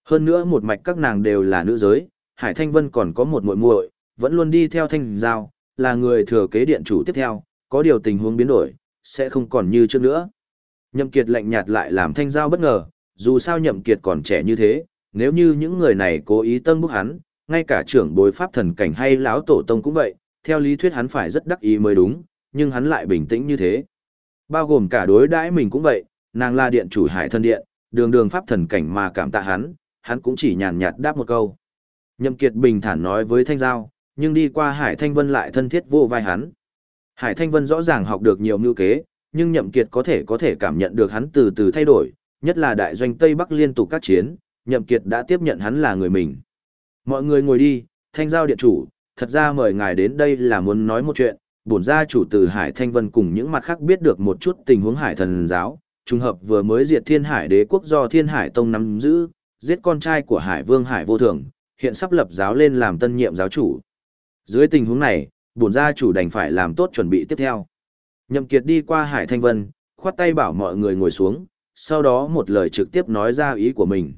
A: Hơn nữa một mạch các nàng đều là nữ giới, hải thanh vân còn có một muội muội, vẫn luôn đi theo thanh giao, là người thừa kế điện chủ tiếp theo, có điều tình huống biến đổi, sẽ không còn như trước nữa. Nhậm Kiệt lạnh nhạt lại làm thanh giao bất ngờ, dù sao Nhậm Kiệt còn trẻ như thế, nếu như những người này cố ý tân bức hắn, ngay cả trưởng bối pháp thần cảnh hay lão tổ tông cũng vậy, theo lý thuyết hắn phải rất đắc ý mới đúng, nhưng hắn lại bình tĩnh như thế. Bao gồm cả đối đãi mình cũng vậy, nàng là điện chủ hải thân điện, đường đường pháp thần cảnh mà cảm tạ hắn, hắn cũng chỉ nhàn nhạt đáp một câu. Nhậm Kiệt bình thản nói với Thanh Giao, nhưng đi qua Hải Thanh Vân lại thân thiết vô vai hắn. Hải Thanh Vân rõ ràng học được nhiều mưu kế, nhưng Nhậm Kiệt có thể có thể cảm nhận được hắn từ từ thay đổi, nhất là đại doanh Tây Bắc liên tục các chiến, Nhậm Kiệt đã tiếp nhận hắn là người mình. Mọi người ngồi đi, Thanh Giao điện chủ, thật ra mời ngài đến đây là muốn nói một chuyện, bổn gia chủ từ Hải Thanh Vân cùng những mặt khác biết được một chút tình huống Hải thần giáo, trùng hợp vừa mới diệt Thiên Hải Đế quốc do Thiên Hải Tông nắm giữ, giết con trai của Hải Vương Hải Vô Thường, hiện sắp lập giáo lên làm tân nhiệm giáo chủ. Dưới tình huống này, bổn gia chủ đành phải làm tốt chuẩn bị tiếp theo. Nhậm Kiệt đi qua Hải Thanh Vân, khoát tay bảo mọi người ngồi xuống, sau đó một lời trực tiếp nói ra ý của mình.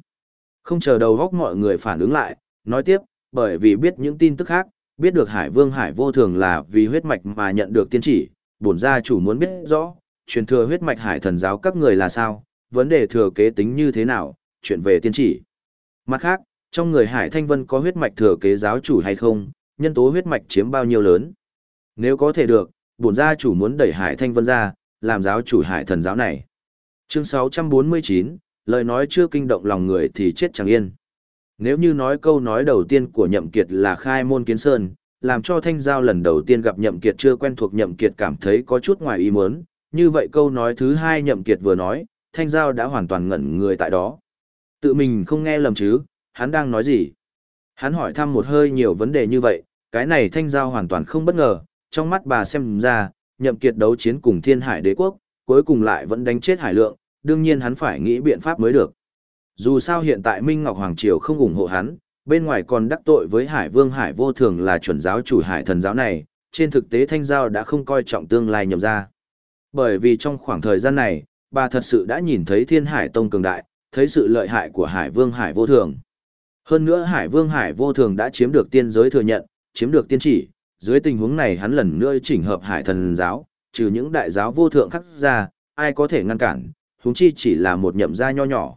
A: Không chờ đầu góc mọi người phản ứng lại, nói tiếp, bởi vì biết những tin tức khác, biết được Hải Vương Hải vô thường là vì huyết mạch mà nhận được tiên chỉ, bổn gia chủ muốn biết rõ, truyền thừa huyết mạch Hải thần giáo các người là sao, vấn đề thừa kế tính như thế nào, chuyện về tiên chỉ. Mặt khác, trong người Hải Thanh Vân có huyết mạch thừa kế giáo chủ hay không, nhân tố huyết mạch chiếm bao nhiêu lớn. Nếu có thể được, bổn gia chủ muốn đẩy Hải Thanh Vân ra, làm giáo chủ Hải thần giáo này. Chương 649, lời nói chưa kinh động lòng người thì chết chẳng yên. Nếu như nói câu nói đầu tiên của Nhậm Kiệt là khai môn kiến sơn, làm cho Thanh Giao lần đầu tiên gặp Nhậm Kiệt chưa quen thuộc Nhậm Kiệt cảm thấy có chút ngoài ý muốn, như vậy câu nói thứ hai Nhậm Kiệt vừa nói, Thanh Giao đã hoàn toàn ngẩn người tại đó. Tự mình không nghe lầm chứ, hắn đang nói gì? Hắn hỏi thăm một hơi nhiều vấn đề như vậy, cái này Thanh Giao hoàn toàn không bất ngờ, trong mắt bà xem ra, Nhậm Kiệt đấu chiến cùng Thiên Hải Đế Quốc, cuối cùng lại vẫn đánh chết Hải Lượng, đương nhiên hắn phải nghĩ biện pháp mới được. Dù sao hiện tại Minh Ngọc Hoàng Triều không ủng hộ hắn, bên ngoài còn đắc tội với Hải Vương Hải vô thường là chuẩn giáo chủ Hải thần giáo này, trên thực tế Thanh Giao đã không coi trọng tương lai nhậm ra. Bởi vì trong khoảng thời gian này, bà thật sự đã nhìn thấy thiên hải tông cường đại, thấy sự lợi hại của hải vương hải vô thường. Hơn nữa hải vương hải vô thường đã chiếm được tiên giới thừa nhận, chiếm được tiên chỉ, dưới tình huống này hắn lần nữa chỉnh hợp hải thần giáo, trừ những đại giáo vô thượng khắc ra, ai có thể ngăn cản, huống chi chỉ là một nhậm gia nho nhỏ.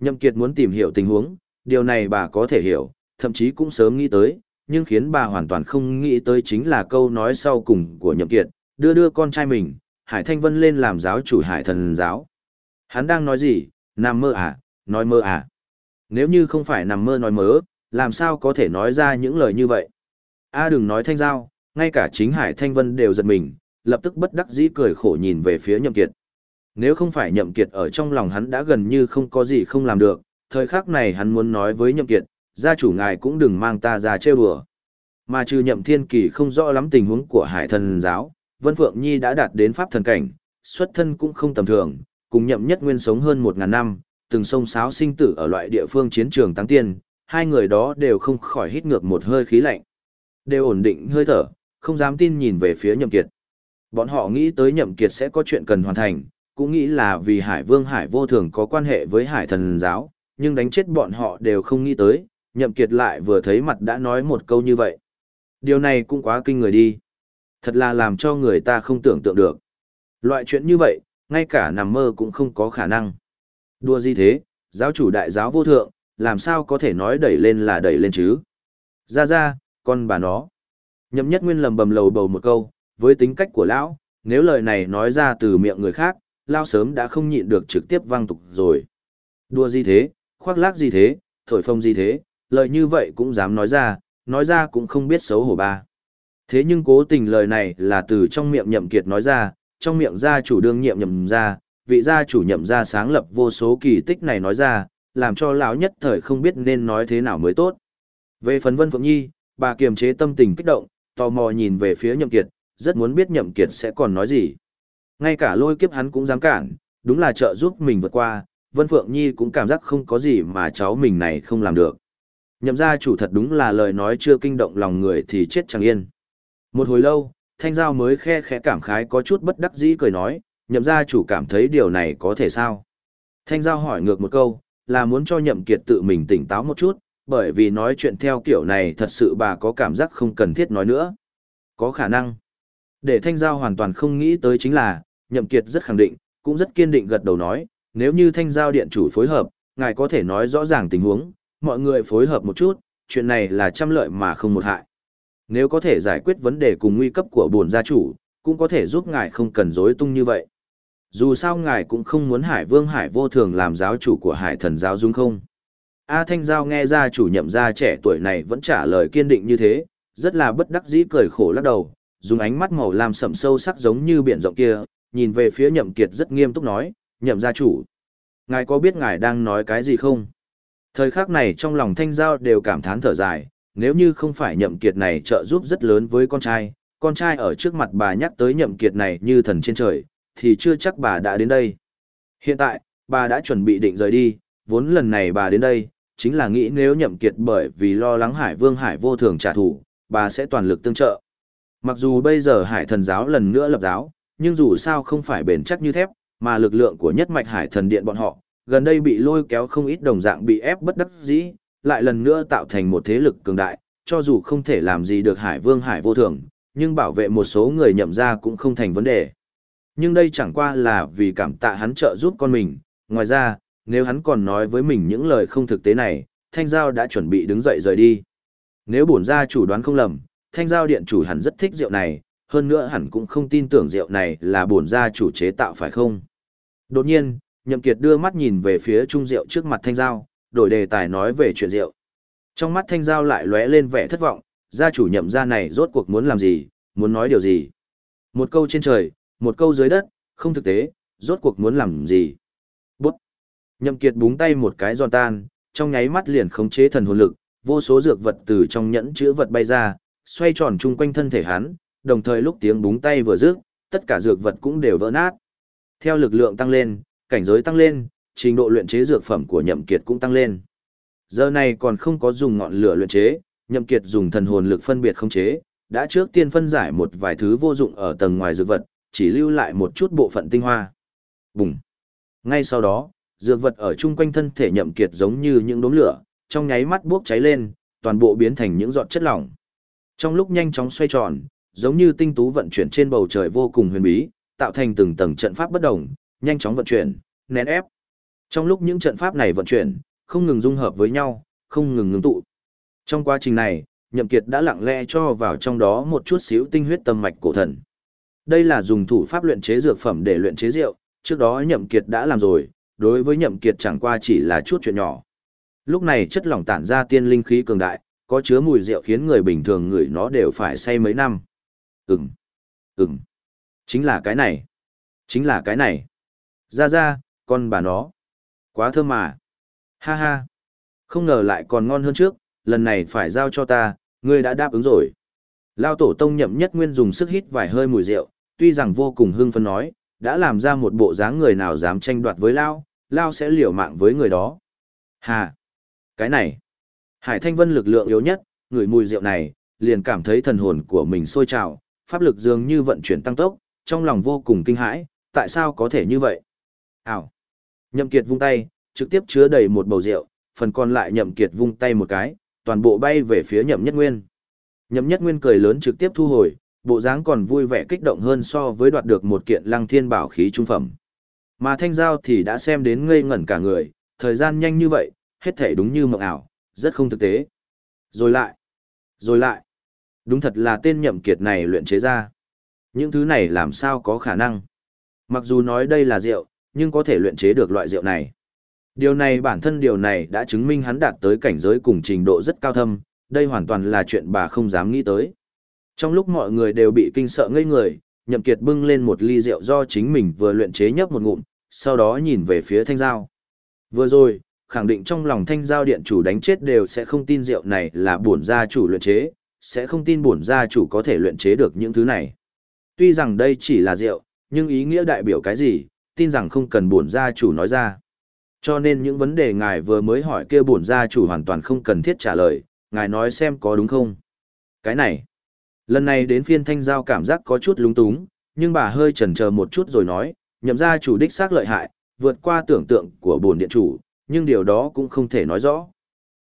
A: Nhậm Kiệt muốn tìm hiểu tình huống, điều này bà có thể hiểu, thậm chí cũng sớm nghĩ tới, nhưng khiến bà hoàn toàn không nghĩ tới chính là câu nói sau cùng của Nhậm Kiệt, đưa đưa con trai mình, Hải Thanh Vân lên làm giáo chủ Hải Thần giáo. Hắn đang nói gì, nằm mơ à, nói mơ à. Nếu như không phải nằm mơ nói mớ, làm sao có thể nói ra những lời như vậy. A à, đừng nói thanh giao, ngay cả chính Hải Thanh Vân đều giật mình, lập tức bất đắc dĩ cười khổ nhìn về phía Nhậm Kiệt. Nếu không phải Nhậm Kiệt ở trong lòng hắn đã gần như không có gì không làm được, thời khắc này hắn muốn nói với Nhậm Kiệt, gia chủ ngài cũng đừng mang ta ra trêu đùa. Mà trừ Nhậm Thiên Kỳ không rõ lắm tình huống của Hải Thần giáo, Vân Phượng Nhi đã đạt đến pháp thần cảnh, xuất thân cũng không tầm thường, cùng Nhậm Nhất Nguyên sống hơn một ngàn năm, từng sông sáo sinh tử ở loại địa phương chiến trường tăng tiên, hai người đó đều không khỏi hít ngược một hơi khí lạnh. Đều ổn định hơi thở, không dám tin nhìn về phía Nhậm Kiệt. Bọn họ nghĩ tới Nhậm Kiệt sẽ có chuyện cần hoàn thành, cũng nghĩ là vì Hải Vương Hải vô thường có quan hệ với Hải thần giáo, nhưng đánh chết bọn họ đều không nghĩ tới, Nhậm Kiệt lại vừa thấy mặt đã nói một câu như vậy. Điều này cũng quá kinh người đi. Thật là làm cho người ta không tưởng tượng được. Loại chuyện như vậy, ngay cả nằm mơ cũng không có khả năng. Đùa gì thế, giáo chủ đại giáo vô thượng, làm sao có thể nói đẩy lên là đẩy lên chứ? Ra ra, con bà nó. Nhậm nhất nguyên lầm bầm lầu bầu một câu, với tính cách của lão, nếu lời này nói ra từ miệng người khác, lao sớm đã không nhịn được trực tiếp văng tục rồi. Đùa gì thế, khoác lác gì thế, thổi phông gì thế, lời như vậy cũng dám nói ra, nói ra cũng không biết xấu hổ ba. Thế nhưng cố tình lời này là từ trong miệng nhậm kiệt nói ra, trong miệng gia chủ đương nhiệm nhậm ra, vị gia chủ nhậm ra sáng lập vô số kỳ tích này nói ra, làm cho lão nhất thời không biết nên nói thế nào mới tốt. Về phần Vân Phượng Nhi, bà kiềm chế tâm tình kích động, tò mò nhìn về phía nhậm kiệt, rất muốn biết nhậm kiệt sẽ còn nói gì. Ngay cả lôi kiếp hắn cũng dám cản, đúng là trợ giúp mình vượt qua, Vân Phượng Nhi cũng cảm giác không có gì mà cháu mình này không làm được. Nhậm gia chủ thật đúng là lời nói chưa kinh động lòng người thì chết chẳng yên. Một hồi lâu, Thanh Giao mới khe khẽ cảm khái có chút bất đắc dĩ cười nói, nhậm gia chủ cảm thấy điều này có thể sao? Thanh Giao hỏi ngược một câu, là muốn cho nhậm kiệt tự mình tỉnh táo một chút, bởi vì nói chuyện theo kiểu này thật sự bà có cảm giác không cần thiết nói nữa. Có khả năng. Để Thanh Giao hoàn toàn không nghĩ tới chính là, nhậm kiệt rất khẳng định, cũng rất kiên định gật đầu nói, nếu như Thanh Giao điện chủ phối hợp, ngài có thể nói rõ ràng tình huống, mọi người phối hợp một chút, chuyện này là trăm lợi mà không một hại. Nếu có thể giải quyết vấn đề cùng nguy cấp của bổn gia chủ, cũng có thể giúp ngài không cần dối tung như vậy. Dù sao ngài cũng không muốn Hải Vương Hải vô thường làm giáo chủ của Hải thần giáo dung không. A Thanh Giao nghe ra chủ nhậm gia trẻ tuổi này vẫn trả lời kiên định như thế, rất là bất đắc dĩ cười khổ lắc đầu, dùng ánh mắt màu lam sậm sâu sắc giống như biển rộng kia, nhìn về phía nhậm kiệt rất nghiêm túc nói, nhậm gia chủ. Ngài có biết ngài đang nói cái gì không? Thời khắc này trong lòng Thanh Giao đều cảm thán thở dài, nếu như không phải nhậm kiệt này trợ giúp rất lớn với con trai, con trai ở trước mặt bà nhắc tới nhậm kiệt này như thần trên trời, thì chưa chắc bà đã đến đây. Hiện tại, bà đã chuẩn bị định rời đi, vốn lần này bà đến đây, chính là nghĩ nếu nhậm kiệt bởi vì lo lắng Hải Vương Hải vô thường trả thù, bà sẽ toàn lực tương trợ. Mặc dù bây giờ Hải thần giáo lần nữa lập giáo, nhưng dù sao không phải bền chắc như thép, mà lực lượng của nhất mạch Hải thần điện bọn họ, gần đây bị lôi kéo không ít đồng dạng bị ép bất đắc dĩ, lại lần nữa tạo thành một thế lực cường đại, cho dù không thể làm gì được Hải Vương Hải vô thường, nhưng bảo vệ một số người nhậm ra cũng không thành vấn đề. Nhưng đây chẳng qua là vì cảm tạ hắn trợ giúp con mình, ngoài ra, nếu hắn còn nói với mình những lời không thực tế này, Thanh Giao đã chuẩn bị đứng dậy rời đi. Nếu bổn gia chủ đoán không lầm, Thanh Giao điện chủ hẳn rất thích rượu này, hơn nữa hẳn cũng không tin tưởng rượu này là bổn gia chủ chế tạo phải không. Đột nhiên, Nhậm Kiệt đưa mắt nhìn về phía trung rượu trước mặt Thanh Giao, đổi đề tài nói về chuyện rượu. Trong mắt Thanh Giao lại lóe lên vẻ thất vọng, gia chủ nhậm gia này rốt cuộc muốn làm gì, muốn nói điều gì. Một câu trên trời, một câu dưới đất, không thực tế, rốt cuộc muốn làm gì. Bút. Nhậm Kiệt búng tay một cái giòn tan, trong nháy mắt liền khống chế thần hồn lực, vô số dược vật từ trong nhẫn chứa vật bay ra, xoay tròn chung quanh thân thể hắn, đồng thời lúc tiếng búng tay vừa dứt, tất cả dược vật cũng đều vỡ nát. Theo lực lượng tăng lên, cảnh giới tăng lên, trình độ luyện chế dược phẩm của Nhậm Kiệt cũng tăng lên. Giờ này còn không có dùng ngọn lửa luyện chế, Nhậm Kiệt dùng thần hồn lực phân biệt khống chế, đã trước tiên phân giải một vài thứ vô dụng ở tầng ngoài dược vật, chỉ lưu lại một chút bộ phận tinh hoa. Bùng! Ngay sau đó, dược vật ở chung quanh thân thể nhậm kiệt giống như những đốm lửa, trong nháy mắt bốc cháy lên, toàn bộ biến thành những giọt chất lỏng. Trong lúc nhanh chóng xoay tròn, giống như tinh tú vận chuyển trên bầu trời vô cùng huyền bí, tạo thành từng tầng trận pháp bất động, nhanh chóng vận chuyển, nén ép. Trong lúc những trận pháp này vận chuyển, không ngừng dung hợp với nhau, không ngừng ngưng tụ. Trong quá trình này, Nhậm Kiệt đã lặng lẽ cho vào trong đó một chút xíu tinh huyết tâm mạch cổ thần. Đây là dùng thủ pháp luyện chế dược phẩm để luyện chế rượu, trước đó Nhậm Kiệt đã làm rồi, đối với Nhậm Kiệt chẳng qua chỉ là chút chuyện nhỏ. Lúc này chất lỏng tản ra tiên linh khí cường đại, có chứa mùi rượu khiến người bình thường ngửi nó đều phải say mấy năm. Ừm, ừm, chính là cái này, chính là cái này. Ra ra, con bà nó. Quá thơm mà. Ha ha. Không ngờ lại còn ngon hơn trước, lần này phải giao cho ta, ngươi đã đáp ứng rồi. Lao tổ tông nhậm nhất nguyên dùng sức hít vài hơi mùi rượu, tuy rằng vô cùng hưng phấn nói, đã làm ra một bộ dáng người nào dám tranh đoạt với Lao, Lao sẽ liều mạng với người đó. Hà! Cái này! Hải Thanh Vân lực lượng yếu nhất, người mùi rượu này, liền cảm thấy thần hồn của mình sôi trào, pháp lực dường như vận chuyển tăng tốc, trong lòng vô cùng kinh hãi, tại sao có thể như vậy? Ảo! Nhậm Kiệt vung tay, trực tiếp chứa đầy một bầu rượu, phần còn lại Nhậm Kiệt vung tay một cái, toàn bộ bay về phía Nhậm Nhất Nguyên. Nhậm Nhất Nguyên cười lớn trực tiếp thu hồi, bộ dáng còn vui vẻ kích động hơn so với đoạt được một kiện Lăng Thiên bảo khí trung phẩm. Mà Thanh Giao thì đã xem đến ngây ngẩn cả người, thời gian nhanh như vậy, hết thể đúng như mộng ảo, rất không thực tế. Rồi lại, rồi lại, đúng thật là tên Nhậm Kiệt này luyện chế ra. Những thứ này làm sao có khả năng? Mặc dù nói đây là rượu, nhưng có thể luyện chế được loại rượu này. Điều này bản thân điều này đã chứng minh hắn đạt tới cảnh giới cùng trình độ rất cao thâm, đây hoàn toàn là chuyện bà không dám nghĩ tới. Trong lúc mọi người đều bị kinh sợ ngây người, Nhậm Kiệt bưng lên một ly rượu do chính mình vừa luyện chế nhấp một ngụm, sau đó nhìn về phía Thanh Giao. Vừa rồi, khẳng định trong lòng Thanh Giao điện chủ đánh chết đều sẽ không tin rượu này là bổn gia chủ luyện chế, sẽ không tin bổn gia chủ có thể luyện chế được những thứ này. Tuy rằng đây chỉ là rượu, nhưng ý nghĩa đại biểu cái gì, tin rằng không cần bổn gia chủ nói ra. Cho nên những vấn đề ngài vừa mới hỏi kia bổn gia chủ hoàn toàn không cần thiết trả lời, ngài nói xem có đúng không. Cái này, lần này đến phiên thanh giao cảm giác có chút lúng túng, nhưng bà hơi chần chờ một chút rồi nói, nhậm gia chủ đích xác lợi hại, vượt qua tưởng tượng của bổn điện chủ, nhưng điều đó cũng không thể nói rõ.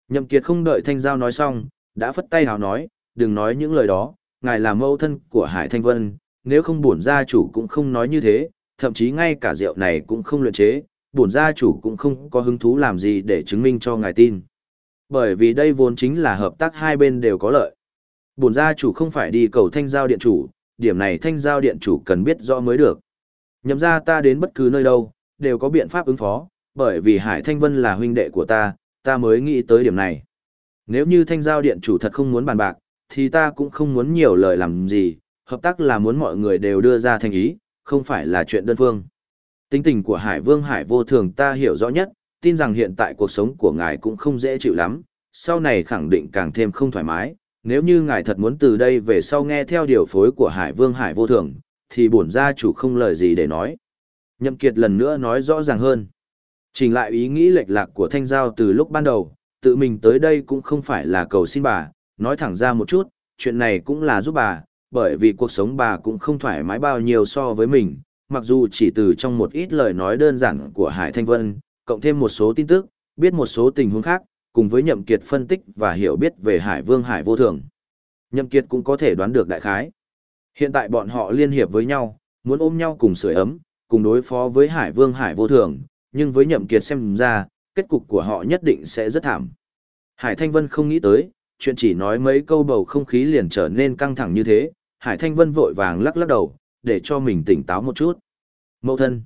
A: Nhậm kiệt không đợi thanh giao nói xong, đã phất tay hào nói, đừng nói những lời đó, ngài là mâu thân của Hải Thanh Vân, nếu không bổn gia chủ cũng không nói như thế, thậm chí ngay cả rượu này cũng không luyện chế, bổn gia chủ cũng không có hứng thú làm gì để chứng minh cho ngài tin. Bởi vì đây vốn chính là hợp tác hai bên đều có lợi. Bổn gia chủ không phải đi cầu thanh giao điện chủ, điểm này thanh giao điện chủ cần biết rõ mới được. Nhậm ra ta đến bất cứ nơi đâu, đều có biện pháp ứng phó, bởi vì Hải Thanh Vân là huynh đệ của ta, ta mới nghĩ tới điểm này. Nếu như thanh giao điện chủ thật không muốn bàn bạc, thì ta cũng không muốn nhiều lời làm gì, hợp tác là muốn mọi người đều đưa ra thành ý, không phải là chuyện đơn phương. Tính tình của Hải Vương Hải vô thường ta hiểu rõ nhất, tin rằng hiện tại cuộc sống của ngài cũng không dễ chịu lắm, sau này khẳng định càng thêm không thoải mái. Nếu như ngài thật muốn từ đây về sau nghe theo điều phối của Hải Vương Hải vô thường, thì bổn gia chủ không lời gì để nói. Nhậm Kiệt lần nữa nói rõ ràng hơn. Trình lại ý nghĩ lệch lạc của Thanh Giao từ lúc ban đầu, tự mình tới đây cũng không phải là cầu xin bà, nói thẳng ra một chút, chuyện này cũng là giúp bà, bởi vì cuộc sống bà cũng không thoải mái bao nhiêu so với mình, mặc dù chỉ từ trong một ít lời nói đơn giản của Hải Thanh Vân, cộng thêm một số tin tức, biết một số tình huống khác, cùng với Nhậm Kiệt phân tích và hiểu biết về Hải Vương Hải Vô Thường. Nhậm Kiệt cũng có thể đoán được đại khái. Hiện tại bọn họ liên hiệp với nhau, muốn ôm nhau cùng sưởi ấm, cùng đối phó với Hải Vương Hải Vô Thường, nhưng với Nhậm Kiệt xem ra, kết cục của họ nhất định sẽ rất thảm. Hải Thanh Vân không nghĩ tới, chuyện chỉ nói mấy câu bầu không khí liền trở nên căng thẳng như thế, Hải Thanh Vân vội vàng lắc lắc đầu, để cho mình tỉnh táo một chút. Mậu thân.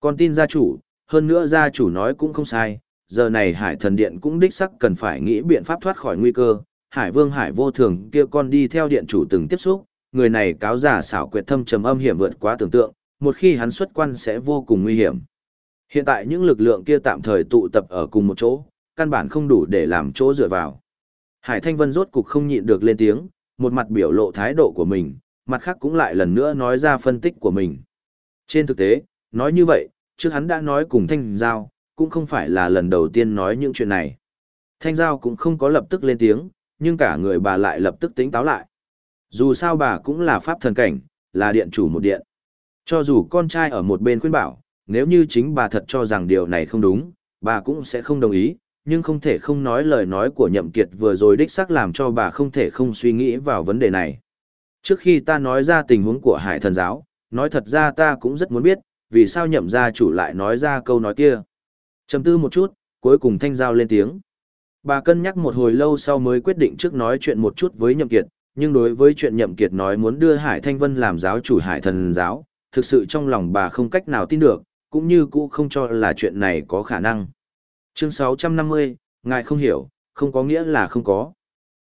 A: Con tin gia chủ, hơn nữa gia chủ nói cũng không sai, giờ này Hải Thần Điện cũng đích sắc cần phải nghĩ biện pháp thoát khỏi nguy cơ. Hải Vương Hải vô thường kia con đi theo điện chủ từng tiếp xúc, người này cáo giả xảo quyệt thâm trầm âm hiểm vượt quá tưởng tượng, một khi hắn xuất quan sẽ vô cùng nguy hiểm. Hiện tại những lực lượng kia tạm thời tụ tập ở cùng một chỗ, căn bản không đủ để làm chỗ dựa vào. Hải Thanh Vân rốt cục không nhịn được lên tiếng, một mặt biểu lộ thái độ của mình, mặt khác cũng lại lần nữa nói ra phân tích của mình. Trên thực tế, nói như vậy, trước hắn đã nói cùng Thanh Giao, cũng không phải là lần đầu tiên nói những chuyện này. Thanh Giao cũng không có lập tức lên tiếng, nhưng cả người bà lại lập tức tính táo lại. Dù sao bà cũng là pháp thần cảnh, là điện chủ một điện. Cho dù con trai ở một bên khuyên bảo, nếu như chính bà thật cho rằng điều này không đúng, bà cũng sẽ không đồng ý, nhưng không thể không nói lời nói của nhậm kiệt vừa rồi đích xác làm cho bà không thể không suy nghĩ vào vấn đề này. Trước khi ta nói ra tình huống của hải thần giáo, nói thật ra ta cũng rất muốn biết, vì sao nhậm gia chủ lại nói ra câu nói kia. Chầm tư một chút, cuối cùng thanh giao lên tiếng. Bà cân nhắc một hồi lâu sau mới quyết định trước nói chuyện một chút với nhậm kiệt, nhưng đối với chuyện nhậm kiệt nói muốn đưa Hải Thanh Vân làm giáo chủ Hải thần giáo, thực sự trong lòng bà không cách nào tin được, cũng như cũ không cho là chuyện này có khả năng. Chương 650, ngài không hiểu, không có nghĩa là không có.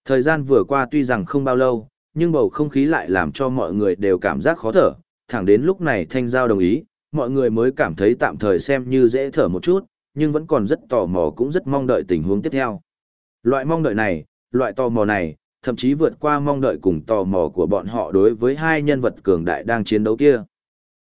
A: Thời gian vừa qua tuy rằng không bao lâu, nhưng bầu không khí lại làm cho mọi người đều cảm giác khó thở, thẳng đến lúc này Thanh Giao đồng ý, mọi người mới cảm thấy tạm thời xem như dễ thở một chút, nhưng vẫn còn rất tò mò cũng rất mong đợi tình huống tiếp theo. Loại mong đợi này, loại tò mò này, thậm chí vượt qua mong đợi cùng tò mò của bọn họ đối với hai nhân vật cường đại đang chiến đấu kia.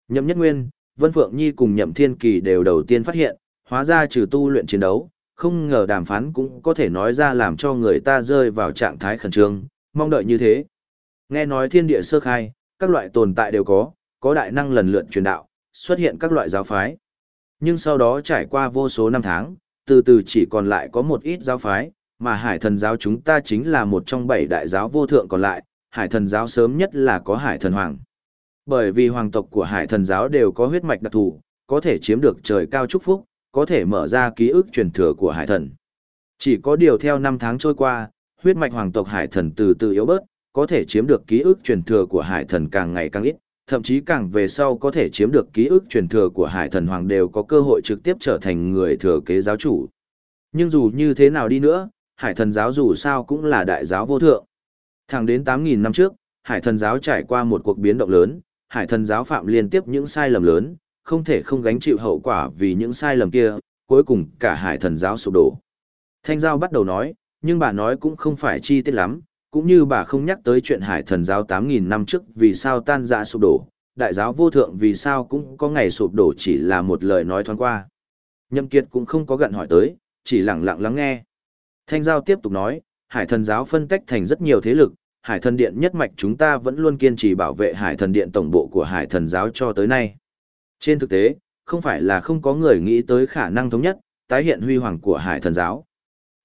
A: Nhậm Nhất Nguyên, Vân Phượng Nhi cùng Nhậm Thiên Kỳ đều đầu tiên phát hiện, hóa ra trừ tu luyện chiến đấu, không ngờ đàm phán cũng có thể nói ra làm cho người ta rơi vào trạng thái khẩn trương, mong đợi như thế. Nghe nói thiên địa sơ khai, các loại tồn tại đều có, có đại năng lần lượt truyền đạo, xuất hiện các loại giáo phái. Nhưng sau đó trải qua vô số năm tháng, từ từ chỉ còn lại có một ít giáo phái, mà hải thần giáo chúng ta chính là một trong bảy đại giáo vô thượng còn lại, hải thần giáo sớm nhất là có hải thần hoàng. Bởi vì hoàng tộc của hải thần giáo đều có huyết mạch đặc thù, có thể chiếm được trời cao chúc phúc, có thể mở ra ký ức truyền thừa của hải thần. Chỉ có điều theo năm tháng trôi qua, huyết mạch hoàng tộc hải thần từ từ yếu bớt, có thể chiếm được ký ức truyền thừa của hải thần càng ngày càng ít, thậm chí càng về sau có thể chiếm được ký ức truyền thừa của hải thần hoàng đều có cơ hội trực tiếp trở thành người thừa kế giáo chủ. Nhưng dù như thế nào đi nữa, hải thần giáo dù sao cũng là đại giáo vô thượng. Thẳng đến 8.000 năm trước, hải thần giáo trải qua một cuộc biến động lớn, hải thần giáo phạm liên tiếp những sai lầm lớn, không thể không gánh chịu hậu quả vì những sai lầm kia, cuối cùng cả hải thần giáo sụp đổ. Thanh Giao bắt đầu nói, nhưng bà nói cũng không phải chi tiết lắm, cũng như bà không nhắc tới chuyện hải thần giáo 8.000 năm trước vì sao tan dạ sụp đổ, đại giáo vô thượng vì sao cũng có ngày sụp đổ chỉ là một lời nói thoáng qua. Nhậm Kiệt cũng không có gặn hỏi tới, chỉ lặng lặng lắng nghe. Thanh Giao tiếp tục nói, hải thần giáo phân tách thành rất nhiều thế lực, hải thần điện nhất mạch chúng ta vẫn luôn kiên trì bảo vệ hải thần điện tổng bộ của hải thần giáo cho tới nay. Trên thực tế, không phải là không có người nghĩ tới khả năng thống nhất, tái hiện huy hoàng của hải thần giáo.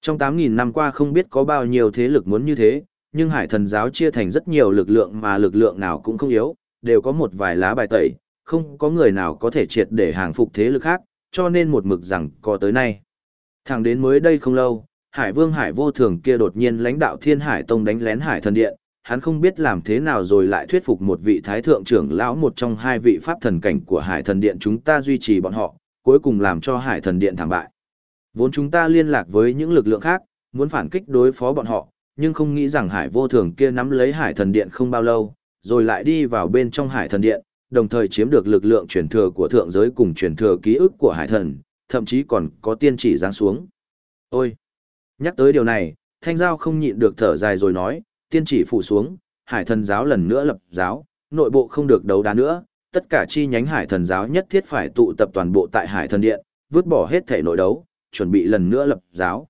A: Trong 8.000 năm qua không biết có bao nhiêu thế lực muốn như thế, nhưng hải thần giáo chia thành rất nhiều lực lượng mà lực lượng nào cũng không yếu, đều có một vài lá bài tẩy, không có người nào có thể triệt để hàng phục thế lực khác, cho nên một mực rằng có tới nay. Thẳng đến mới đây không lâu, Hải Vương Hải Vô Thường kia đột nhiên lãnh đạo Thiên Hải Tông đánh lén Hải Thần Điện, hắn không biết làm thế nào rồi lại thuyết phục một vị thái thượng trưởng lão một trong hai vị pháp thần cảnh của Hải Thần Điện chúng ta duy trì bọn họ, cuối cùng làm cho Hải Thần Điện thảm bại. Vốn chúng ta liên lạc với những lực lượng khác, muốn phản kích đối phó bọn họ, nhưng không nghĩ rằng Hải Vô Thường kia nắm lấy Hải Thần Điện không bao lâu, rồi lại đi vào bên trong Hải Thần Điện, đồng thời chiếm được lực lượng truyền thừa của thượng giới cùng truyền thừa ký ức của Hải Thần, thậm chí còn có tiên chỉ giáng xuống. Ôi! Nhắc tới điều này, Thanh Giao không nhịn được thở dài rồi nói, tiên chỉ phủ xuống, Hải Thần giáo lần nữa lập giáo, nội bộ không được đấu đá nữa, tất cả chi nhánh Hải Thần giáo nhất thiết phải tụ tập toàn bộ tại Hải Thần Điện, vứt bỏ hết thể nội đấu, chuẩn bị lần nữa lập giáo.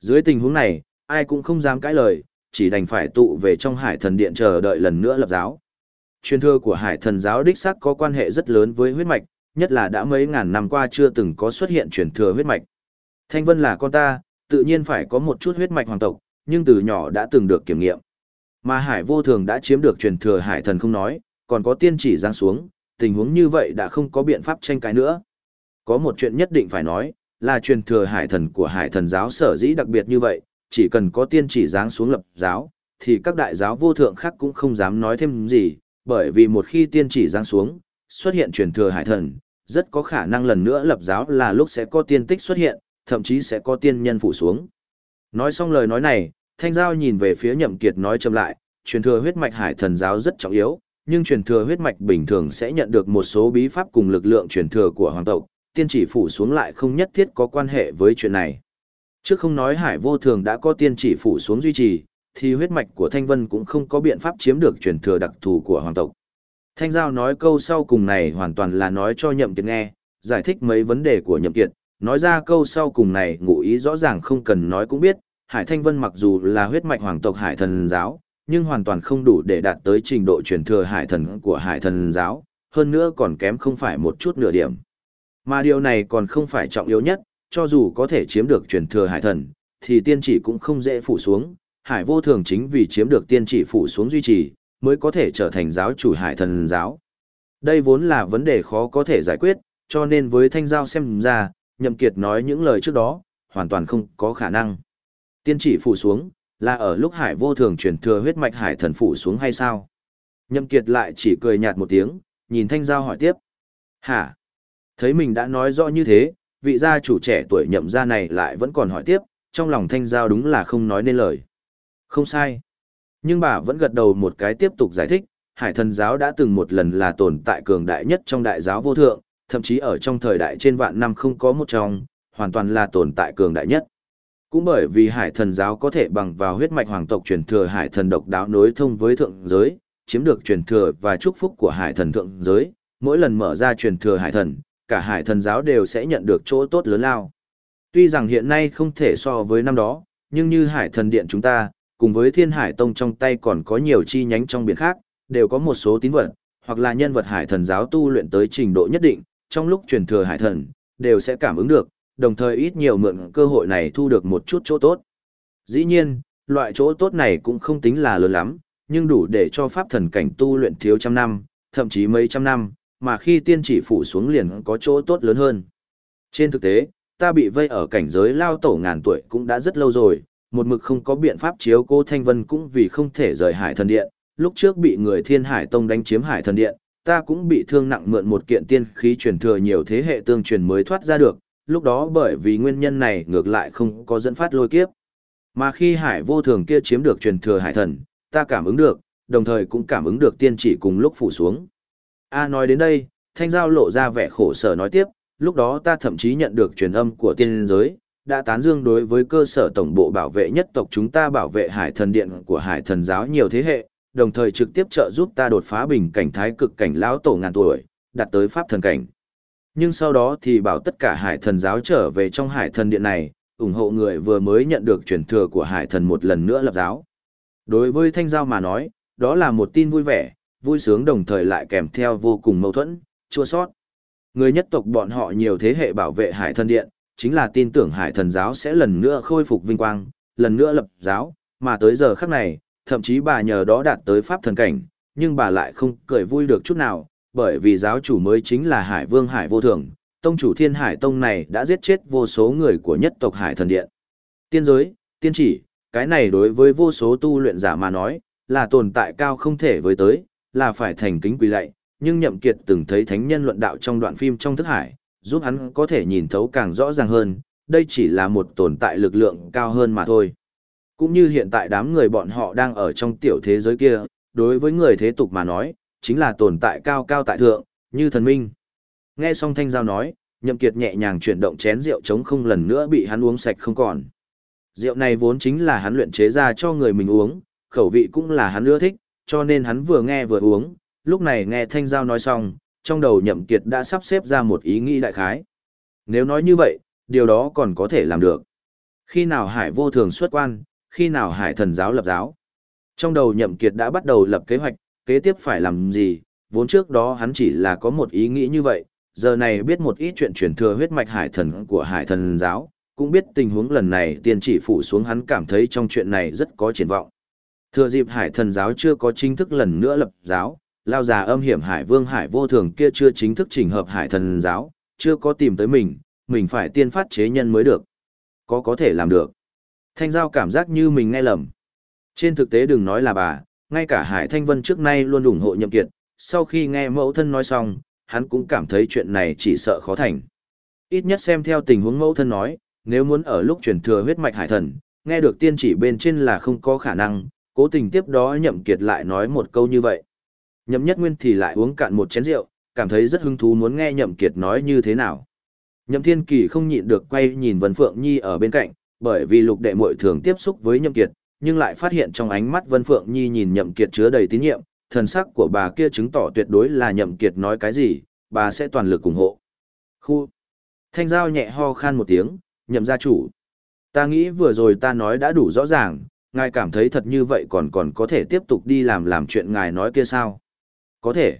A: Dưới tình huống này, ai cũng không dám cãi lời, chỉ đành phải tụ về trong hải thần điện chờ đợi lần nữa lập giáo. Truyền thừa của hải thần giáo đích xác có quan hệ rất lớn với huyết mạch, nhất là đã mấy ngàn năm qua chưa từng có xuất hiện truyền thừa huyết mạch. Thanh Vân là con ta, tự nhiên phải có một chút huyết mạch hoàng tộc, nhưng từ nhỏ đã từng được kiểm nghiệm. Mà hải vô thường đã chiếm được truyền thừa hải thần không nói, còn có tiên chỉ giáng xuống, tình huống như vậy đã không có biện pháp tranh cãi nữa. Có một chuyện nhất định phải nói, là truyền thừa hải thần của hải thần giáo sở dĩ đặc biệt như vậy, chỉ cần có tiên chỉ giáng xuống lập giáo, thì các đại giáo vô thượng khác cũng không dám nói thêm gì, bởi vì một khi tiên chỉ giáng xuống, xuất hiện truyền thừa hải thần, rất có khả năng lần nữa lập giáo là lúc sẽ có tiên tích xuất hiện, thậm chí sẽ có tiên nhân phủ xuống. Nói xong lời nói này, Thanh Giao nhìn về phía Nhậm Kiệt nói chậm lại, truyền thừa huyết mạch hải thần giáo rất trọng yếu, nhưng truyền thừa huyết mạch bình thường sẽ nhận được một số bí pháp cùng lực lượng truyền thừa của hoàng tộc, tiên chỉ phủ xuống lại không nhất thiết có quan hệ với chuyện này. Trước không nói hải vô thường đã có tiên chỉ phủ xuống duy trì, thì huyết mạch của Thanh Vân cũng không có biện pháp chiếm được truyền thừa đặc thù của hoàng tộc. Thanh Giao nói câu sau cùng này hoàn toàn là nói cho Nhậm Kiệt nghe, giải thích mấy vấn đề của Nhậm Kiệt, nói ra câu sau cùng này ngụ ý rõ ràng không cần nói cũng biết, Hải Thanh Vân mặc dù là huyết mạch hoàng tộc Hải Thần giáo, nhưng hoàn toàn không đủ để đạt tới trình độ truyền thừa Hải Thần của Hải Thần giáo, hơn nữa còn kém không phải một chút nửa điểm. Mà điều này còn không phải trọng yếu nhất, cho dù có thể chiếm được truyền thừa hải thần, thì tiên chỉ cũng không dễ phủ xuống, hải vô thường chính vì chiếm được tiên chỉ phủ xuống duy trì, mới có thể trở thành giáo chủ hải thần giáo. Đây vốn là vấn đề khó có thể giải quyết, cho nên với thanh giao xem ra, nhậm kiệt nói những lời trước đó, hoàn toàn không có khả năng. Tiên chỉ phủ xuống, là ở lúc hải vô thường truyền thừa huyết mạch hải thần phủ xuống hay sao? Nhậm kiệt lại chỉ cười nhạt một tiếng, nhìn thanh giao hỏi tiếp. Hả? Thấy mình đã nói rõ như thế, vị gia chủ trẻ tuổi nhậm gia này lại vẫn còn hỏi tiếp, trong lòng thanh giao đúng là không nói nên lời. Không sai. Nhưng bà vẫn gật đầu một cái tiếp tục giải thích, hải thần giáo đã từng một lần là tồn tại cường đại nhất trong đại giáo vô thượng, thậm chí ở trong thời đại trên vạn năm không có một trong, hoàn toàn là tồn tại cường đại nhất. Cũng bởi vì hải thần giáo có thể bằng vào huyết mạch hoàng tộc truyền thừa hải thần độc đáo nối thông với thượng giới, chiếm được truyền thừa và chúc phúc của hải thần thượng giới, mỗi lần mở ra truyền thừa hải thần, cả hải thần giáo đều sẽ nhận được chỗ tốt lớn lao. Tuy rằng hiện nay không thể so với năm đó, nhưng như hải thần điện chúng ta, cùng với thiên hải tông trong tay còn có nhiều chi nhánh trong biển khác, đều có một số tín vật, hoặc là nhân vật hải thần giáo tu luyện tới trình độ nhất định, trong lúc truyền thừa hải thần, đều sẽ cảm ứng được, đồng thời ít nhiều mượn cơ hội này thu được một chút chỗ tốt. Dĩ nhiên, loại chỗ tốt này cũng không tính là lớn lắm, nhưng đủ để cho pháp thần cảnh tu luyện thiếu trăm năm, thậm chí mấy trăm năm, mà khi tiên chỉ phủ xuống liền có chỗ tốt lớn hơn. Trên thực tế, ta bị vây ở cảnh giới lao tổ ngàn tuổi cũng đã rất lâu rồi, một mực không có biện pháp chiếu cô Thanh Vân cũng vì không thể rời hải thần điện, lúc trước bị người thiên hải tông đánh chiếm hải thần điện, ta cũng bị thương nặng mượn một kiện tiên khí truyền thừa nhiều thế hệ tương truyền mới thoát ra được, lúc đó bởi vì nguyên nhân này ngược lại không có dẫn phát lôi kiếp. Mà khi hải vô thường kia chiếm được truyền thừa hải thần, ta cảm ứng được, đồng thời cũng cảm ứng được tiên chỉ cùng lúc phủ xuống. A nói đến đây, thanh giao lộ ra vẻ khổ sở nói tiếp, lúc đó ta thậm chí nhận được truyền âm của tiên giới, đã tán dương đối với cơ sở tổng bộ bảo vệ nhất tộc chúng ta bảo vệ hải thần điện của hải thần giáo nhiều thế hệ, đồng thời trực tiếp trợ giúp ta đột phá bình cảnh thái cực cảnh lão tổ ngàn tuổi, đạt tới pháp thần cảnh. Nhưng sau đó thì bảo tất cả hải thần giáo trở về trong hải thần điện này, ủng hộ người vừa mới nhận được truyền thừa của hải thần một lần nữa lập giáo. Đối với thanh giao mà nói, đó là một tin vui vẻ, vui sướng đồng thời lại kèm theo vô cùng mâu thuẫn, chua sót. Người nhất tộc bọn họ nhiều thế hệ bảo vệ hải thần điện, chính là tin tưởng hải thần giáo sẽ lần nữa khôi phục vinh quang, lần nữa lập giáo, mà tới giờ khắc này, thậm chí bà nhờ đó đạt tới pháp thần cảnh, nhưng bà lại không cười vui được chút nào, bởi vì giáo chủ mới chính là Hải Vương Hải Vô Thường, tông chủ Thiên Hải Tông này đã giết chết vô số người của nhất tộc Hải Thần Điện. Tiên giới, tiên chỉ, cái này đối với vô số tu luyện giả mà nói, là tồn tại cao không thể với tới, là phải thành kính quỳ lạy, nhưng Nhậm Kiệt từng thấy thánh nhân luận đạo trong đoạn phim trong thức hải, giúp hắn có thể nhìn thấu càng rõ ràng hơn, đây chỉ là một tồn tại lực lượng cao hơn mà thôi. Cũng như hiện tại đám người bọn họ đang ở trong tiểu thế giới kia, đối với người thế tục mà nói, chính là tồn tại cao cao tại thượng, như thần minh. Nghe xong thanh giao nói, nhậm kiệt nhẹ nhàng chuyển động chén rượu trống không lần nữa bị hắn uống sạch không còn. Rượu này vốn chính là hắn luyện chế ra cho người mình uống, khẩu vị cũng là hắn ưa thích, cho nên hắn vừa nghe vừa uống, lúc này nghe thanh giao nói xong, trong đầu nhậm kiệt đã sắp xếp ra một ý nghĩ đại khái. Nếu nói như vậy, điều đó còn có thể làm được. Khi nào hải vô thường xuất quan, khi nào hải thần giáo lập giáo. Trong đầu nhậm kiệt đã bắt đầu lập kế hoạch, kế tiếp phải làm gì, vốn trước đó hắn chỉ là có một ý nghĩ như vậy, giờ này biết một ít chuyện truyền thừa huyết mạch hải thần của hải thần giáo, cũng biết tình huống lần này tiên chỉ phủ xuống hắn cảm thấy trong chuyện này rất có triển vọng. Thừa dịp hải thần giáo chưa có chính thức lần nữa lập giáo, lao già âm hiểm hải vương hải vô thường kia chưa chính thức chỉnh hợp hải thần giáo, chưa có tìm tới mình, mình phải tiên phát chế nhân mới được. Có có thể làm được. Thanh giao cảm giác như mình nghe lầm. Trên thực tế đừng nói là bà, ngay cả Hải Thanh Vân trước nay luôn ủng hộ nhậm kiệt, sau khi nghe mẫu thân nói xong, hắn cũng cảm thấy chuyện này chỉ sợ khó thành. Ít nhất xem theo tình huống mẫu thân nói, nếu muốn ở lúc chuyển thừa huyết mạch hải thần, nghe được tiên chỉ bên trên là không có khả năng, cố tình tiếp đó nhậm kiệt lại nói một câu như vậy. Nhậm nhất nguyên thì lại uống cạn một chén rượu, cảm thấy rất hứng thú muốn nghe nhậm kiệt nói như thế nào. Nhậm thiên kỳ không nhịn được quay nhìn Vân Phượng Nhi ở bên cạnh, bởi vì lục đệ muội thường tiếp xúc với nhậm kiệt, nhưng lại phát hiện trong ánh mắt Vân Phượng Nhi nhìn nhậm kiệt chứa đầy tín nhiệm, thần sắc của bà kia chứng tỏ tuyệt đối là nhậm kiệt nói cái gì, bà sẽ toàn lực ủng hộ. Khu. Thanh giao nhẹ ho khan một tiếng, nhậm gia chủ. Ta nghĩ vừa rồi ta nói đã đủ rõ ràng, ngài cảm thấy thật như vậy còn còn có thể tiếp tục đi làm làm chuyện ngài nói kia sao? Có thể.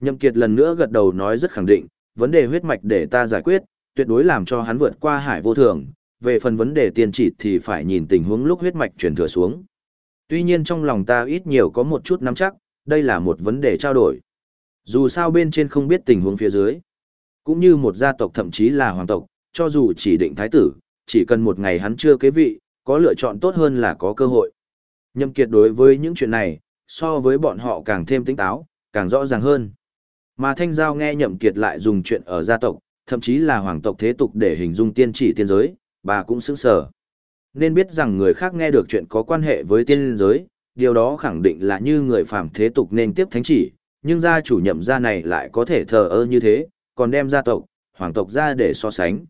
A: Nhậm Kiệt lần nữa gật đầu nói rất khẳng định, vấn đề huyết mạch để ta giải quyết, tuyệt đối làm cho hắn vượt qua hải vô thường, về phần vấn đề tiền trị thì phải nhìn tình huống lúc huyết mạch truyền thừa xuống. Tuy nhiên trong lòng ta ít nhiều có một chút nắm chắc, đây là một vấn đề trao đổi. Dù sao bên trên không biết tình huống phía dưới, cũng như một gia tộc thậm chí là hoàng tộc, cho dù chỉ định thái tử, chỉ cần một ngày hắn chưa kế vị, có lựa chọn tốt hơn là có cơ hội. Nhậm Kiệt đối với những chuyện này, so với bọn họ càng thêm tỉnh táo, càng rõ ràng hơn. Mà Thanh Giao nghe Nhậm Kiệt lại dùng chuyện ở gia tộc, thậm chí là hoàng tộc thế tục để hình dung tiên chỉ tiên giới, bà cũng sững sờ. Nên biết rằng người khác nghe được chuyện có quan hệ với tiên giới, điều đó khẳng định là như người phàm thế tục nên tiếp thánh chỉ, nhưng gia chủ nhậm gia này lại có thể thờ ơ như thế, còn đem gia tộc, hoàng tộc ra để so sánh.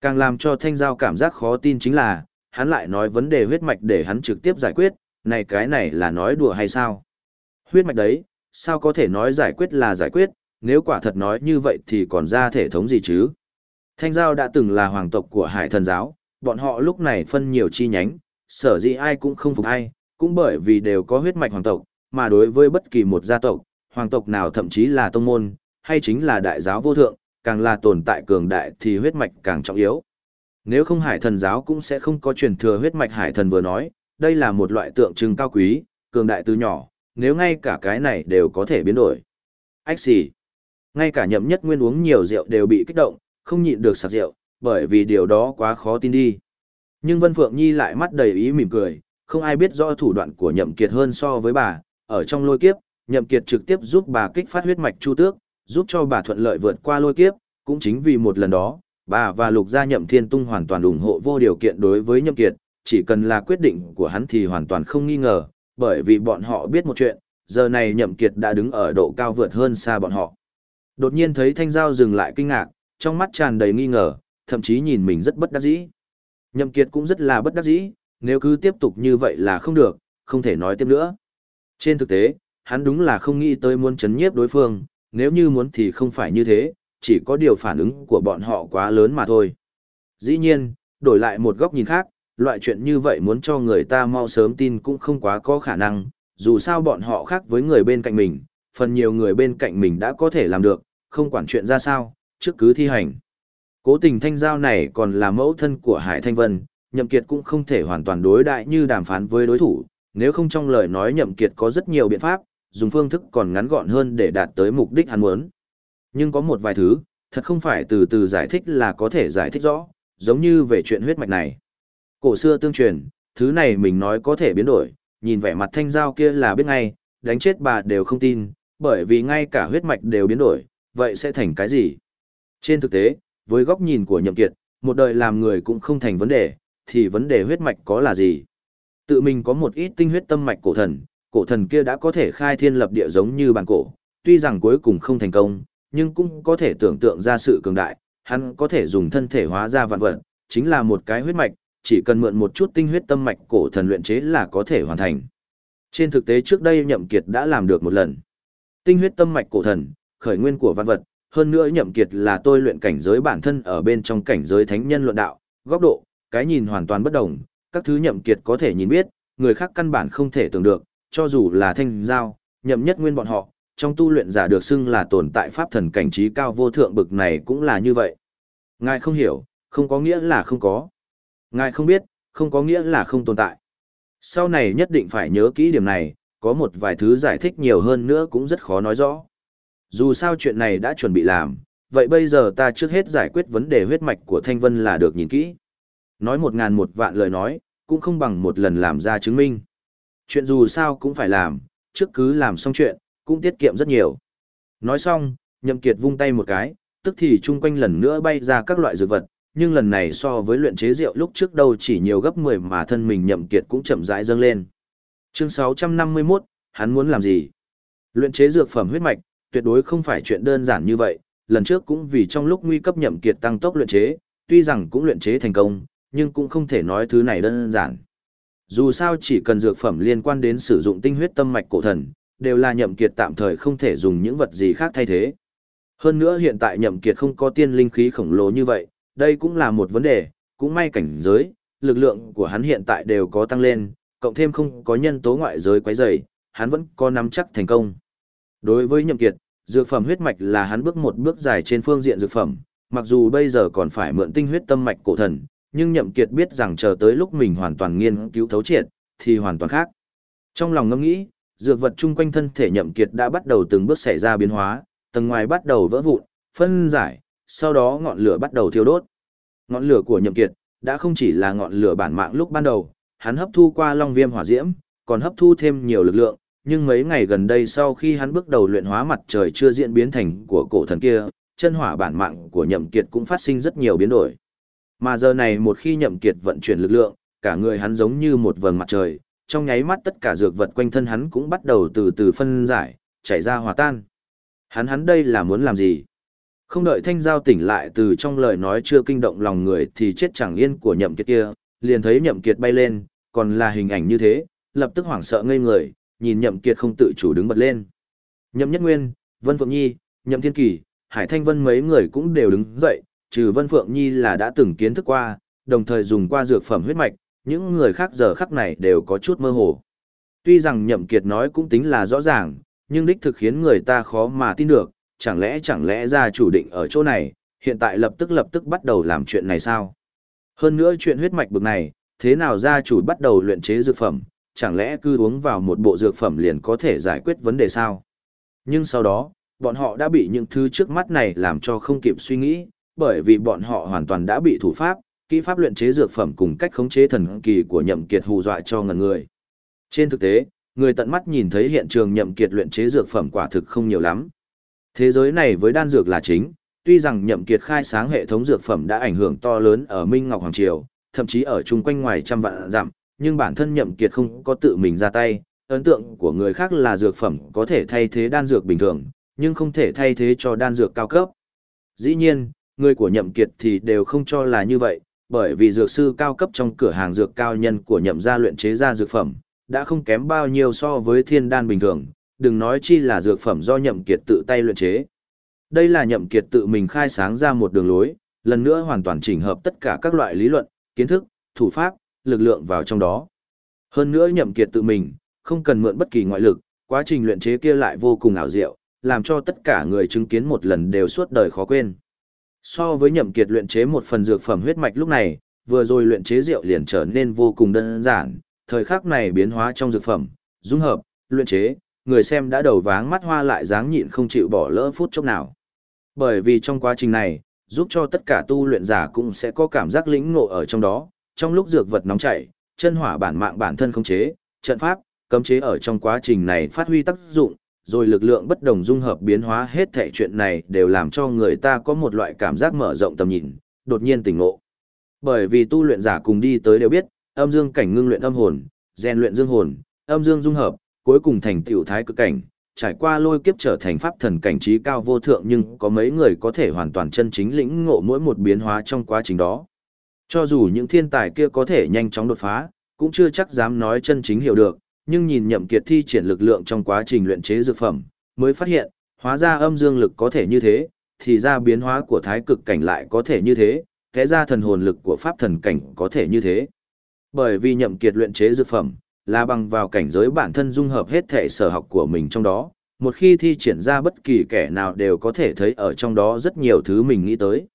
A: Càng làm cho Thanh Giao cảm giác khó tin chính là, hắn lại nói vấn đề huyết mạch để hắn trực tiếp giải quyết, này cái này là nói đùa hay sao? Huyết mạch đấy, sao có thể nói giải quyết là giải quyết, nếu quả thật nói như vậy thì còn ra thể thống gì chứ? Thanh Giao đã từng là hoàng tộc của hải thần giáo, bọn họ lúc này phân nhiều chi nhánh, sở dĩ ai cũng không phục ai, cũng bởi vì đều có huyết mạch hoàng tộc, mà đối với bất kỳ một gia tộc, hoàng tộc nào thậm chí là tông môn, hay chính là đại giáo vô thượng, càng là tồn tại cường đại thì huyết mạch càng trọng yếu. Nếu không hải thần giáo cũng sẽ không có truyền thừa huyết mạch hải thần vừa nói, đây là một loại tượng trưng cao quý, cường đại từ nhỏ, nếu ngay cả cái này đều có thể biến đổi. Ách xì. Ngay cả nhậm nhất nguyên uống nhiều rượu đều bị kích động, không nhịn được sạc rượu, bởi vì điều đó quá khó tin đi. Nhưng Vân Phượng Nhi lại mắt đầy ý mỉm cười, không ai biết rõ thủ đoạn của nhậm kiệt hơn so với bà, ở trong lôi kiếp, nhậm kiệt trực tiếp giúp bà kích phát huyết mạch chu tước, giúp cho bà thuận lợi vượt qua lôi kiếp, cũng chính vì một lần đó, bà và lục gia nhậm thiên tung hoàn toàn ủng hộ vô điều kiện đối với nhậm kiệt, chỉ cần là quyết định của hắn thì hoàn toàn không nghi ngờ, bởi vì bọn họ biết một chuyện, giờ này nhậm kiệt đã đứng ở độ cao vượt hơn xa bọn họ. Đột nhiên thấy thanh giao dừng lại kinh ngạc, trong mắt tràn đầy nghi ngờ, thậm chí nhìn mình rất bất đắc dĩ. Nhậm kiệt cũng rất là bất đắc dĩ, nếu cứ tiếp tục như vậy là không được, không thể nói tiếp nữa. Trên thực tế, hắn đúng là không nghĩ tới muốn chấn nhiếp đối phương, nếu như muốn thì không phải như thế, chỉ có điều phản ứng của bọn họ quá lớn mà thôi. Dĩ nhiên, đổi lại một góc nhìn khác, loại chuyện như vậy muốn cho người ta mau sớm tin cũng không quá có khả năng, dù sao bọn họ khác với người bên cạnh mình, phần nhiều người bên cạnh mình đã có thể làm được, không quản chuyện ra sao, trước cứ thi hành. Cố tình thanh giao này còn là mẫu thân của Hải Thanh Vân, Nhậm Kiệt cũng không thể hoàn toàn đối đại như đàm phán với đối thủ, nếu không trong lời nói Nhậm Kiệt có rất nhiều biện pháp, dùng phương thức còn ngắn gọn hơn để đạt tới mục đích hắn muốn. Nhưng có một vài thứ, thật không phải từ từ giải thích là có thể giải thích rõ, giống như về chuyện huyết mạch này. Cổ xưa tương truyền, thứ này mình nói có thể biến đổi, nhìn vẻ mặt thanh giao kia là biết ngay, đánh chết bà đều không tin, bởi vì ngay cả huyết mạch đều biến đổi, vậy sẽ thành cái gì? Trên thực tế, với góc nhìn của nhậm kiệt, một đời làm người cũng không thành vấn đề, thì vấn đề huyết mạch có là gì? Tự mình có một ít tinh huyết tâm mạch cổ thần, cổ thần kia đã có thể khai thiên lập địa giống như bản cổ, tuy rằng cuối cùng không thành công, nhưng cũng có thể tưởng tượng ra sự cường đại, hắn có thể dùng thân thể hóa ra vạn vật, chính là một cái huyết mạch, chỉ cần mượn một chút tinh huyết tâm mạch cổ thần luyện chế là có thể hoàn thành. Trên thực tế trước đây Nhậm Kiệt đã làm được một lần. Tinh huyết tâm mạch cổ thần, khởi nguyên của vạn vật, hơn nữa Nhậm Kiệt là tôi luyện cảnh giới bản thân ở bên trong cảnh giới thánh nhân luận đạo, góc độ, cái nhìn hoàn toàn bất đồng, các thứ Nhậm Kiệt có thể nhìn biết, người khác căn bản không thể tưởng được, cho dù là thanh giao, Nhậm Nhất Nguyên bọn họ, trong tu luyện giả được xưng là tồn tại pháp thần cảnh trí cao vô thượng bực này cũng là như vậy. Ngài không hiểu, không có nghĩa là không có. Ngài không biết, không có nghĩa là không tồn tại. Sau này nhất định phải nhớ kỹ điểm này, có một vài thứ giải thích nhiều hơn nữa cũng rất khó nói rõ. Dù sao chuyện này đã chuẩn bị làm, vậy bây giờ ta trước hết giải quyết vấn đề huyết mạch của Thanh Vân là được nhìn kỹ. Nói một ngàn một vạn lời nói, cũng không bằng một lần làm ra chứng minh. Chuyện dù sao cũng phải làm, trước cứ làm xong chuyện, cũng tiết kiệm rất nhiều. Nói xong, Nhậm Kiệt vung tay một cái, tức thì chung quanh lần nữa bay ra các loại dược vật, nhưng lần này so với luyện chế rượu lúc trước đâu chỉ nhiều gấp 10 mà thân mình Nhậm Kiệt cũng chậm rãi dâng lên. Chương 651, hắn muốn làm gì? Luyện chế dược phẩm huyết mạch, tuyệt đối không phải chuyện đơn giản như vậy, lần trước cũng vì trong lúc nguy cấp Nhậm Kiệt tăng tốc luyện chế, tuy rằng cũng luyện chế thành công, nhưng cũng không thể nói thứ này đơn giản. Dù sao chỉ cần dược phẩm liên quan đến sử dụng tinh huyết tâm mạch cổ thần, đều là nhậm kiệt tạm thời không thể dùng những vật gì khác thay thế. Hơn nữa hiện tại nhậm kiệt không có tiên linh khí khổng lồ như vậy, đây cũng là một vấn đề, cũng may cảnh giới, lực lượng của hắn hiện tại đều có tăng lên, cộng thêm không có nhân tố ngoại giới quấy rầy, hắn vẫn có nắm chắc thành công. Đối với nhậm kiệt, Dược phẩm huyết mạch là hắn bước một bước dài trên phương diện dược phẩm, mặc dù bây giờ còn phải mượn tinh huyết tâm mạch cổ thần, nhưng Nhậm Kiệt biết rằng chờ tới lúc mình hoàn toàn nghiên cứu thấu triệt, thì hoàn toàn khác. Trong lòng ngẫm nghĩ, dược vật chung quanh thân thể Nhậm Kiệt đã bắt đầu từng bước xảy ra biến hóa, tầng ngoài bắt đầu vỡ vụn, phân giải, sau đó ngọn lửa bắt đầu thiêu đốt. Ngọn lửa của Nhậm Kiệt đã không chỉ là ngọn lửa bản mạng lúc ban đầu, hắn hấp thu qua long viêm hỏa diễm, còn hấp thu thêm nhiều lực lượng, nhưng mấy ngày gần đây sau khi hắn bước đầu luyện hóa mặt trời chưa diễn biến thành của cổ thần kia, chân hỏa bản mạng của Nhậm Kiệt cũng phát sinh rất nhiều biến đổi. Mà giờ này một khi Nhậm Kiệt vận chuyển lực lượng, cả người hắn giống như một vầng mặt trời, trong nháy mắt tất cả dược vật quanh thân hắn cũng bắt đầu từ từ phân giải, chảy ra hòa tan. Hắn hắn đây là muốn làm gì? Không đợi thanh giao tỉnh lại từ trong lời nói chưa kinh động lòng người thì chết chẳng yên của nhậm kiệt kia, liền thấy nhậm kiệt bay lên, còn là hình ảnh như thế, lập tức hoảng sợ ngây người, nhìn nhậm kiệt không tự chủ đứng bật lên. Nhậm Nhất Nguyên, Vân Phượng Nhi, Nhậm Thiên Kỳ, Hải Thanh Vân mấy người cũng đều đứng dậy, trừ Vân Phượng Nhi là đã từng kiến thức qua, đồng thời dùng qua dược phẩm huyết mạch, những người khác giờ khắc này đều có chút mơ hồ. Tuy rằng Nhậm Kiệt nói cũng tính là rõ ràng, nhưng đích thực khiến người ta khó mà tin được, chẳng lẽ chẳng lẽ gia chủ định ở chỗ này, hiện tại lập tức lập tức bắt đầu làm chuyện này sao? Hơn nữa chuyện huyết mạch bực này, thế nào gia chủ bắt đầu luyện chế dược phẩm, chẳng lẽ cứ uống vào một bộ dược phẩm liền có thể giải quyết vấn đề sao? Nhưng sau đó, bọn họ đã bị những thứ trước mắt này làm cho không kịp suy nghĩ, bởi vì bọn họ hoàn toàn đã bị thủ pháp, kỹ pháp luyện chế dược phẩm cùng cách khống chế thần kỳ của nhậm kiệt hù dọa cho ngần người. Trên thực tế, người tận mắt nhìn thấy hiện trường nhậm kiệt luyện chế dược phẩm quả thực không nhiều lắm. Thế giới này với đan dược là chính, tuy rằng nhậm kiệt khai sáng hệ thống dược phẩm đã ảnh hưởng to lớn ở Minh Ngọc Hoàng Triều, thậm chí ở chung quanh ngoài trăm vạn dặm, nhưng bản thân nhậm kiệt không có tự mình ra tay, ấn tượng của người khác là dược phẩm có thể thay thế đan dược bình thường, nhưng không thể thay thế cho đan dược cao cấp. Dĩ nhiên, người của nhậm kiệt thì đều không cho là như vậy, bởi vì dược sư cao cấp trong cửa hàng dược cao nhân của nhậm gia luyện chế ra dược phẩm, đã không kém bao nhiêu so với thiên đan bình thường, đừng nói chi là dược phẩm do nhậm kiệt tự tay luyện chế. Đây là nhậm kiệt tự mình khai sáng ra một đường lối, lần nữa hoàn toàn chỉnh hợp tất cả các loại lý luận, kiến thức, thủ pháp, lực lượng vào trong đó. Hơn nữa nhậm kiệt tự mình, không cần mượn bất kỳ ngoại lực, quá trình luyện chế kia lại vô cùng ảo diệu, làm cho tất cả người chứng kiến một lần đều suốt đời khó quên. So với nhậm kiệt luyện chế một phần dược phẩm huyết mạch lúc này, vừa rồi luyện chế rượu liền trở nên vô cùng đơn giản, thời khắc này biến hóa trong dược phẩm, dung hợp, luyện chế, người xem đã đầu váng mắt hoa lại dáng nhịn không chịu bỏ lỡ phút chốc nào. Bởi vì trong quá trình này, giúp cho tất cả tu luyện giả cũng sẽ có cảm giác lĩnh ngộ ở trong đó, trong lúc dược vật nóng chảy, chân hỏa bản mạng bản thân không chế, trận pháp, cấm chế ở trong quá trình này phát huy tác dụng, rồi lực lượng bất đồng dung hợp biến hóa hết thảy chuyện này đều làm cho người ta có một loại cảm giác mở rộng tầm nhìn, đột nhiên tỉnh ngộ. Bởi vì tu luyện giả cùng đi tới đều biết, âm dương cảnh ngưng luyện âm hồn, rèn luyện dương hồn, âm dương dung hợp, cuối cùng thành tiểu thái cực cảnh, trải qua lôi kiếp trở thành pháp thần cảnh trí cao vô thượng nhưng có mấy người có thể hoàn toàn chân chính lĩnh ngộ mỗi một biến hóa trong quá trình đó. Cho dù những thiên tài kia có thể nhanh chóng đột phá, cũng chưa chắc dám nói chân chính hiểu được, nhưng nhìn nhậm kiệt thi triển lực lượng trong quá trình luyện chế dược phẩm, mới phát hiện, hóa ra âm dương lực có thể như thế, thì ra biến hóa của thái cực cảnh lại có thể như thế, thế ra thần hồn lực của pháp thần cảnh có thể như thế. Bởi vì nhậm kiệt luyện chế dược phẩm, là bằng vào cảnh giới bản thân dung hợp hết thể sở học của mình trong đó, một khi thi triển ra bất kỳ kẻ nào đều có thể thấy ở trong đó rất nhiều thứ mình nghĩ tới.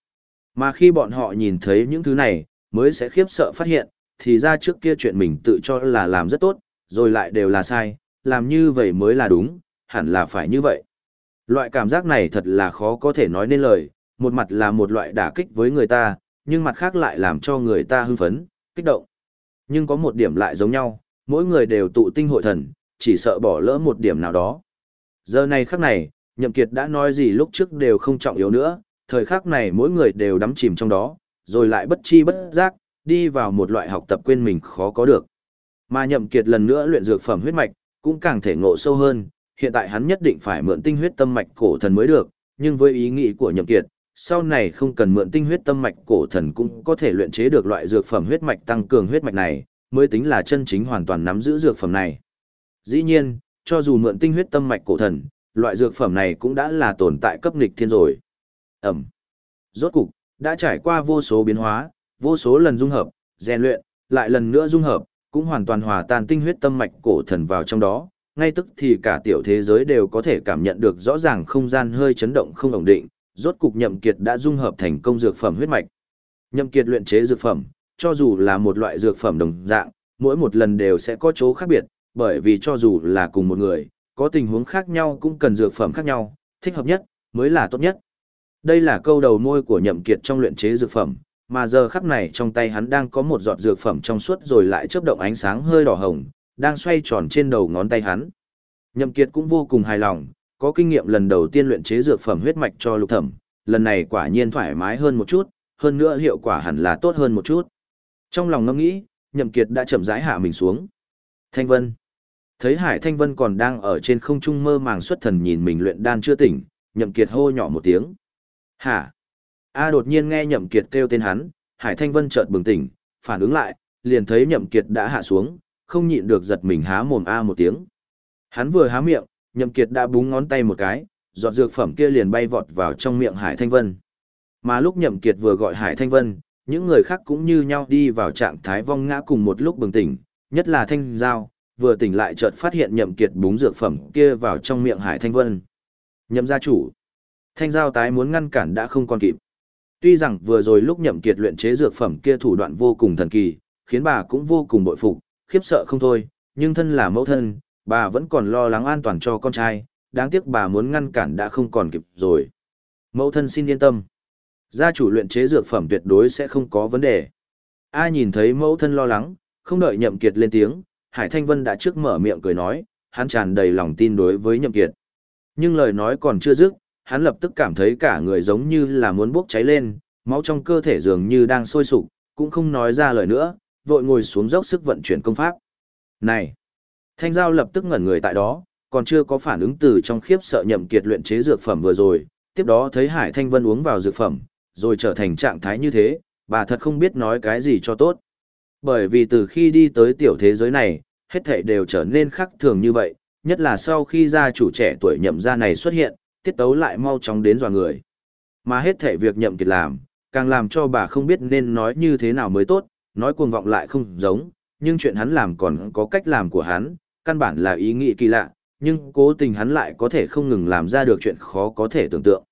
A: Mà khi bọn họ nhìn thấy những thứ này, mới sẽ khiếp sợ phát hiện, thì ra trước kia chuyện mình tự cho là làm rất tốt, rồi lại đều là sai, làm như vậy mới là đúng, hẳn là phải như vậy. Loại cảm giác này thật là khó có thể nói nên lời, một mặt là một loại đả kích với người ta, nhưng mặt khác lại làm cho người ta hưng phấn, kích động. Nhưng có một điểm lại giống nhau, mỗi người đều tụ tinh hội thần, chỉ sợ bỏ lỡ một điểm nào đó. Giờ này khắc này, Nhậm Kiệt đã nói gì lúc trước đều không trọng yếu nữa, thời khắc này mỗi người đều đắm chìm trong đó, rồi lại bất chi bất giác, đi vào một loại học tập quên mình khó có được. Mà Nhậm Kiệt lần nữa luyện dược phẩm huyết mạch, cũng càng thể ngộ sâu hơn, hiện tại hắn nhất định phải mượn tinh huyết tâm mạch cổ thần mới được, nhưng với ý nghĩ của Nhậm Kiệt, sau này không cần mượn tinh huyết tâm mạch cổ thần cũng có thể luyện chế được loại dược phẩm huyết mạch tăng cường huyết mạch này, mới tính là chân chính hoàn toàn nắm giữ dược phẩm này. Dĩ nhiên, cho dù mượn tinh huyết tâm mạch cổ thần, loại dược phẩm này cũng đã là tồn tại cấp nghịch thiên rồi. Ẩm. Rốt cục, đã trải qua vô số biến hóa, vô số lần dung hợp, rèn luyện, lại lần nữa dung hợp, cũng hoàn toàn hòa tan tinh huyết tâm mạch cổ thần vào trong đó, ngay tức thì cả tiểu thế giới đều có thể cảm nhận được rõ ràng không gian hơi chấn động không ổn định, rốt cục Nhậm Kiệt đã dung hợp thành công dược phẩm huyết mạch. Nhậm Kiệt luyện chế dược phẩm, cho dù là một loại dược phẩm đồng dạng, mỗi một lần đều sẽ có chỗ khác biệt, bởi vì cho dù là cùng một người, có tình huống khác nhau cũng cần dược phẩm khác nhau, thích hợp nhất mới là tốt nhất. Đây là câu đầu môi của Nhậm Kiệt trong luyện chế dược phẩm, mà giờ khắc này trong tay hắn đang có một giọt dược phẩm trong suốt rồi lại chớp động ánh sáng hơi đỏ hồng, đang xoay tròn trên đầu ngón tay hắn. Nhậm Kiệt cũng vô cùng hài lòng, có kinh nghiệm lần đầu tiên luyện chế dược phẩm huyết mạch cho Lục Thẩm, lần này quả nhiên thoải mái hơn một chút, hơn nữa hiệu quả hẳn là tốt hơn một chút. Trong lòng ngẫm nghĩ, Nhậm Kiệt đã chậm rãi hạ mình xuống. Thanh Vân. Thấy Hải Thanh Vân còn đang ở trên không trung mơ màng xuất thần nhìn mình luyện đan chưa tỉnh, Nhậm Kiệt hô nhỏ một tiếng. Hả? A đột nhiên nghe Nhậm Kiệt kêu tên hắn, Hải Thanh Vân chợt bừng tỉnh, phản ứng lại, liền thấy Nhậm Kiệt đã hạ xuống, không nhịn được giật mình há mồm A một tiếng. Hắn vừa há miệng, Nhậm Kiệt đã búng ngón tay một cái, giọt dược phẩm kia liền bay vọt vào trong miệng Hải Thanh Vân. Mà lúc Nhậm Kiệt vừa gọi Hải Thanh Vân, những người khác cũng như nhau đi vào trạng thái vong ngã cùng một lúc bừng tỉnh, nhất là Thanh Giao, vừa tỉnh lại chợt phát hiện Nhậm Kiệt búng dược phẩm kia vào trong miệng Hải Thanh Vân. Nhậm gia chủ. Thanh Giao tái muốn ngăn cản đã không còn kịp. Tuy rằng vừa rồi lúc Nhậm Kiệt luyện chế dược phẩm kia thủ đoạn vô cùng thần kỳ, khiến bà cũng vô cùng bội phục, khiếp sợ không thôi, nhưng thân là mẫu thân, bà vẫn còn lo lắng an toàn cho con trai, đáng tiếc bà muốn ngăn cản đã không còn kịp rồi. Mẫu thân xin yên tâm. Gia chủ luyện chế dược phẩm tuyệt đối sẽ không có vấn đề. A nhìn thấy mẫu thân lo lắng, không đợi Nhậm Kiệt lên tiếng, Hải Thanh Vân đã trước mở miệng cười nói, hắn tràn đầy lòng tin đối với Nhậm Kiệt. Nhưng lời nói còn chưa dứt, hắn lập tức cảm thấy cả người giống như là muốn bốc cháy lên, máu trong cơ thể dường như đang sôi sục, cũng không nói ra lời nữa, vội ngồi xuống dốc sức vận chuyển công pháp. Này! Thanh Giao lập tức ngẩn người tại đó, còn chưa có phản ứng từ trong khiếp sợ nhậm kiệt luyện chế dược phẩm vừa rồi, tiếp đó thấy Hải Thanh Vân uống vào dược phẩm, rồi trở thành trạng thái như thế, bà thật không biết nói cái gì cho tốt. Bởi vì từ khi đi tới tiểu thế giới này, hết thảy đều trở nên khác thường như vậy, nhất là sau khi gia chủ trẻ tuổi nhậm gia này xuất hiện, tiết tấu lại mau chóng đến dò người. Mà hết thảy việc nhậm kiệt làm, càng làm cho bà không biết nên nói như thế nào mới tốt, nói cuồng vọng lại không giống, nhưng chuyện hắn làm còn có cách làm của hắn, căn bản là ý nghĩ kỳ lạ, nhưng cố tình hắn lại có thể không ngừng làm ra được chuyện khó có thể tưởng tượng.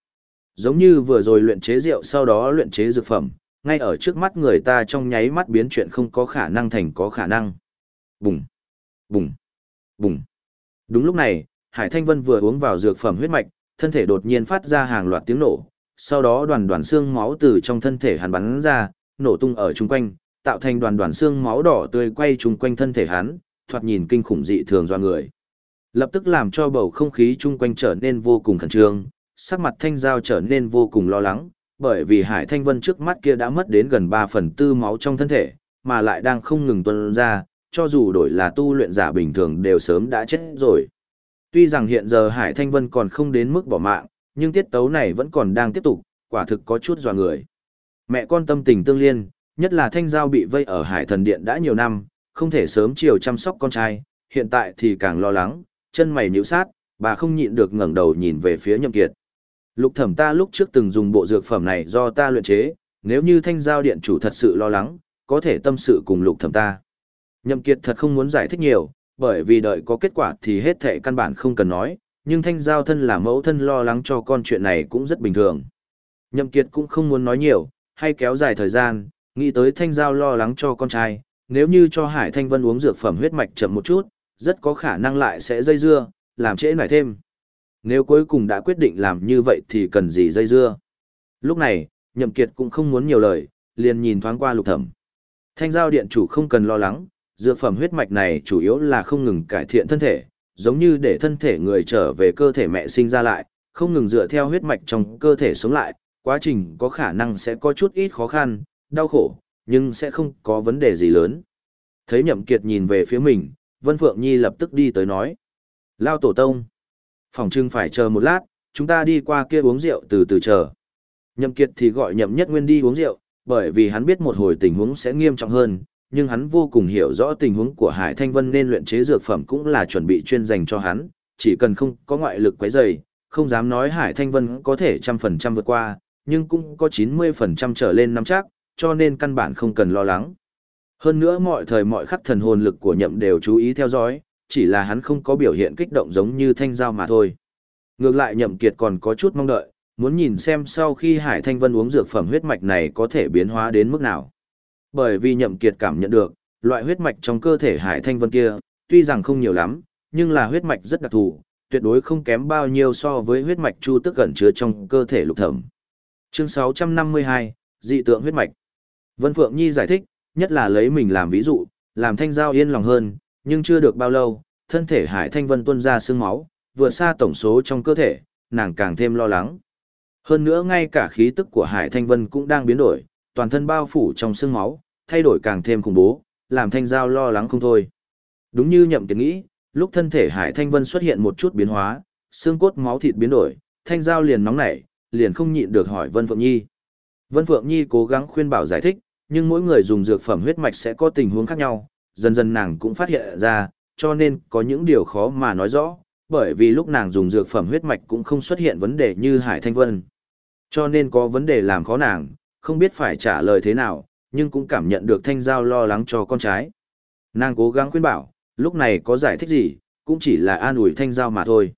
A: Giống như vừa rồi luyện chế rượu sau đó luyện chế dược phẩm, ngay ở trước mắt người ta trong nháy mắt biến chuyện không có khả năng thành có khả năng. Bùng, bùng, bùng. Đúng lúc này, Hải Thanh Vân vừa uống vào dược phẩm huyết mạch, thân thể đột nhiên phát ra hàng loạt tiếng nổ, sau đó đoàn đoàn xương máu từ trong thân thể hắn bắn ra, nổ tung ở chung quanh, tạo thành đoàn đoàn xương máu đỏ tươi quay chung quanh thân thể hắn, thoạt nhìn kinh khủng dị thường do người. Lập tức làm cho bầu không khí chung quanh trở nên vô cùng khẩn trương, sắc mặt thanh giao trở nên vô cùng lo lắng, bởi vì Hải Thanh Vân trước mắt kia đã mất đến gần 3 phần tư máu trong thân thể, mà lại đang không ngừng tuôn ra, cho dù đổi là tu luyện giả bình thường đều sớm đã chết rồi. Tuy rằng hiện giờ Hải Thanh Vân còn không đến mức bỏ mạng, nhưng tiết tấu này vẫn còn đang tiếp tục, quả thực có chút dò người. Mẹ con tâm tình tương liên, nhất là Thanh Giao bị vây ở Hải Thần Điện đã nhiều năm, không thể sớm chiều chăm sóc con trai, hiện tại thì càng lo lắng, chân mày nhíu sát, bà không nhịn được ngẩng đầu nhìn về phía Nhậm Kiệt. Lục Thẩm ta lúc trước từng dùng bộ dược phẩm này do ta luyện chế, nếu như Thanh Giao điện chủ thật sự lo lắng, có thể tâm sự cùng Lục Thẩm ta. Nhậm Kiệt thật không muốn giải thích nhiều, bởi vì đợi có kết quả thì hết thệ căn bản không cần nói, nhưng Thanh Giao thân là mẫu thân lo lắng cho con chuyện này cũng rất bình thường. Nhậm Kiệt cũng không muốn nói nhiều, hay kéo dài thời gian, nghĩ tới Thanh Giao lo lắng cho con trai, nếu như cho Hải Thanh Vân uống dược phẩm huyết mạch chậm một chút, rất có khả năng lại sẽ dây dưa, làm trễ nải thêm. Nếu cuối cùng đã quyết định làm như vậy thì cần gì dây dưa. Lúc này, Nhậm Kiệt cũng không muốn nhiều lời, liền nhìn thoáng qua lục thẩm. Thanh giao điện chủ không cần lo lắng, dược phẩm huyết mạch này chủ yếu là không ngừng cải thiện thân thể, giống như để thân thể người trở về cơ thể mẹ sinh ra lại, không ngừng dựa theo huyết mạch trong cơ thể sống lại, quá trình có khả năng sẽ có chút ít khó khăn, đau khổ, nhưng sẽ không có vấn đề gì lớn. Thấy Nhậm Kiệt nhìn về phía mình, Vân Phượng Nhi lập tức đi tới nói. Lao tổ tông. Phòng trưng phải chờ một lát, chúng ta đi qua kia uống rượu từ từ chờ. Nhậm Kiệt thì gọi Nhậm Nhất Nguyên đi uống rượu, bởi vì hắn biết một hồi tình huống sẽ nghiêm trọng hơn, nhưng hắn vô cùng hiểu rõ tình huống của Hải Thanh Vân nên luyện chế dược phẩm cũng là chuẩn bị chuyên dành cho hắn, chỉ cần không có ngoại lực quấy rầy, không dám nói Hải Thanh Vân có thể trăm phần trăm vượt qua, nhưng cũng có 90% trở lên nắm chắc, cho nên căn bản không cần lo lắng. Hơn nữa mọi thời mọi khắc thần hồn lực của nhậm đều chú ý theo dõi, chỉ là hắn không có biểu hiện kích động giống như thanh giao mà thôi. Ngược lại nhậm kiệt còn có chút mong đợi, muốn nhìn xem sau khi Hải Thanh Vân uống dược phẩm huyết mạch này có thể biến hóa đến mức nào. Bởi vì nhậm kiệt cảm nhận được, loại huyết mạch trong cơ thể Hải Thanh Vân kia, tuy rằng không nhiều lắm, nhưng là huyết mạch rất đặc thù, tuyệt đối không kém bao nhiêu so với huyết mạch chu tức gần chứa trong cơ thể lục thẩm. Chương 652, dị tượng huyết mạch. Vân Phượng Nhi giải thích, nhất là lấy mình làm ví dụ, làm thanh giao yên lòng hơn, nhưng chưa được bao lâu, thân thể Hải Thanh Vân tuôn ra sương máu, vượt xa tổng số trong cơ thể, nàng càng thêm lo lắng. Hơn nữa ngay cả khí tức của Hải Thanh Vân cũng đang biến đổi, toàn thân bao phủ trong sương máu, thay đổi càng thêm khủng bố, làm thanh giao lo lắng không thôi. Đúng như nhậm kiệt nghĩ, lúc thân thể Hải Thanh Vân xuất hiện một chút biến hóa, xương cốt máu thịt biến đổi, thanh giao liền nóng nảy, liền không nhịn được hỏi Vân Phượng Nhi. Vân Phượng Nhi cố gắng khuyên bảo giải thích, nhưng mỗi người dùng dược phẩm huyết mạch sẽ có tình huống khác nhau, dần dần nàng cũng phát hiện ra, cho nên có những điều khó mà nói rõ, bởi vì lúc nàng dùng dược phẩm huyết mạch cũng không xuất hiện vấn đề như Hải Thanh Vân. Cho nên có vấn đề làm khó nàng, không biết phải trả lời thế nào, nhưng cũng cảm nhận được Thanh Giao lo lắng cho con trái. Nàng cố gắng khuyên bảo, lúc này có giải thích gì, cũng chỉ là an ủi Thanh Giao mà thôi.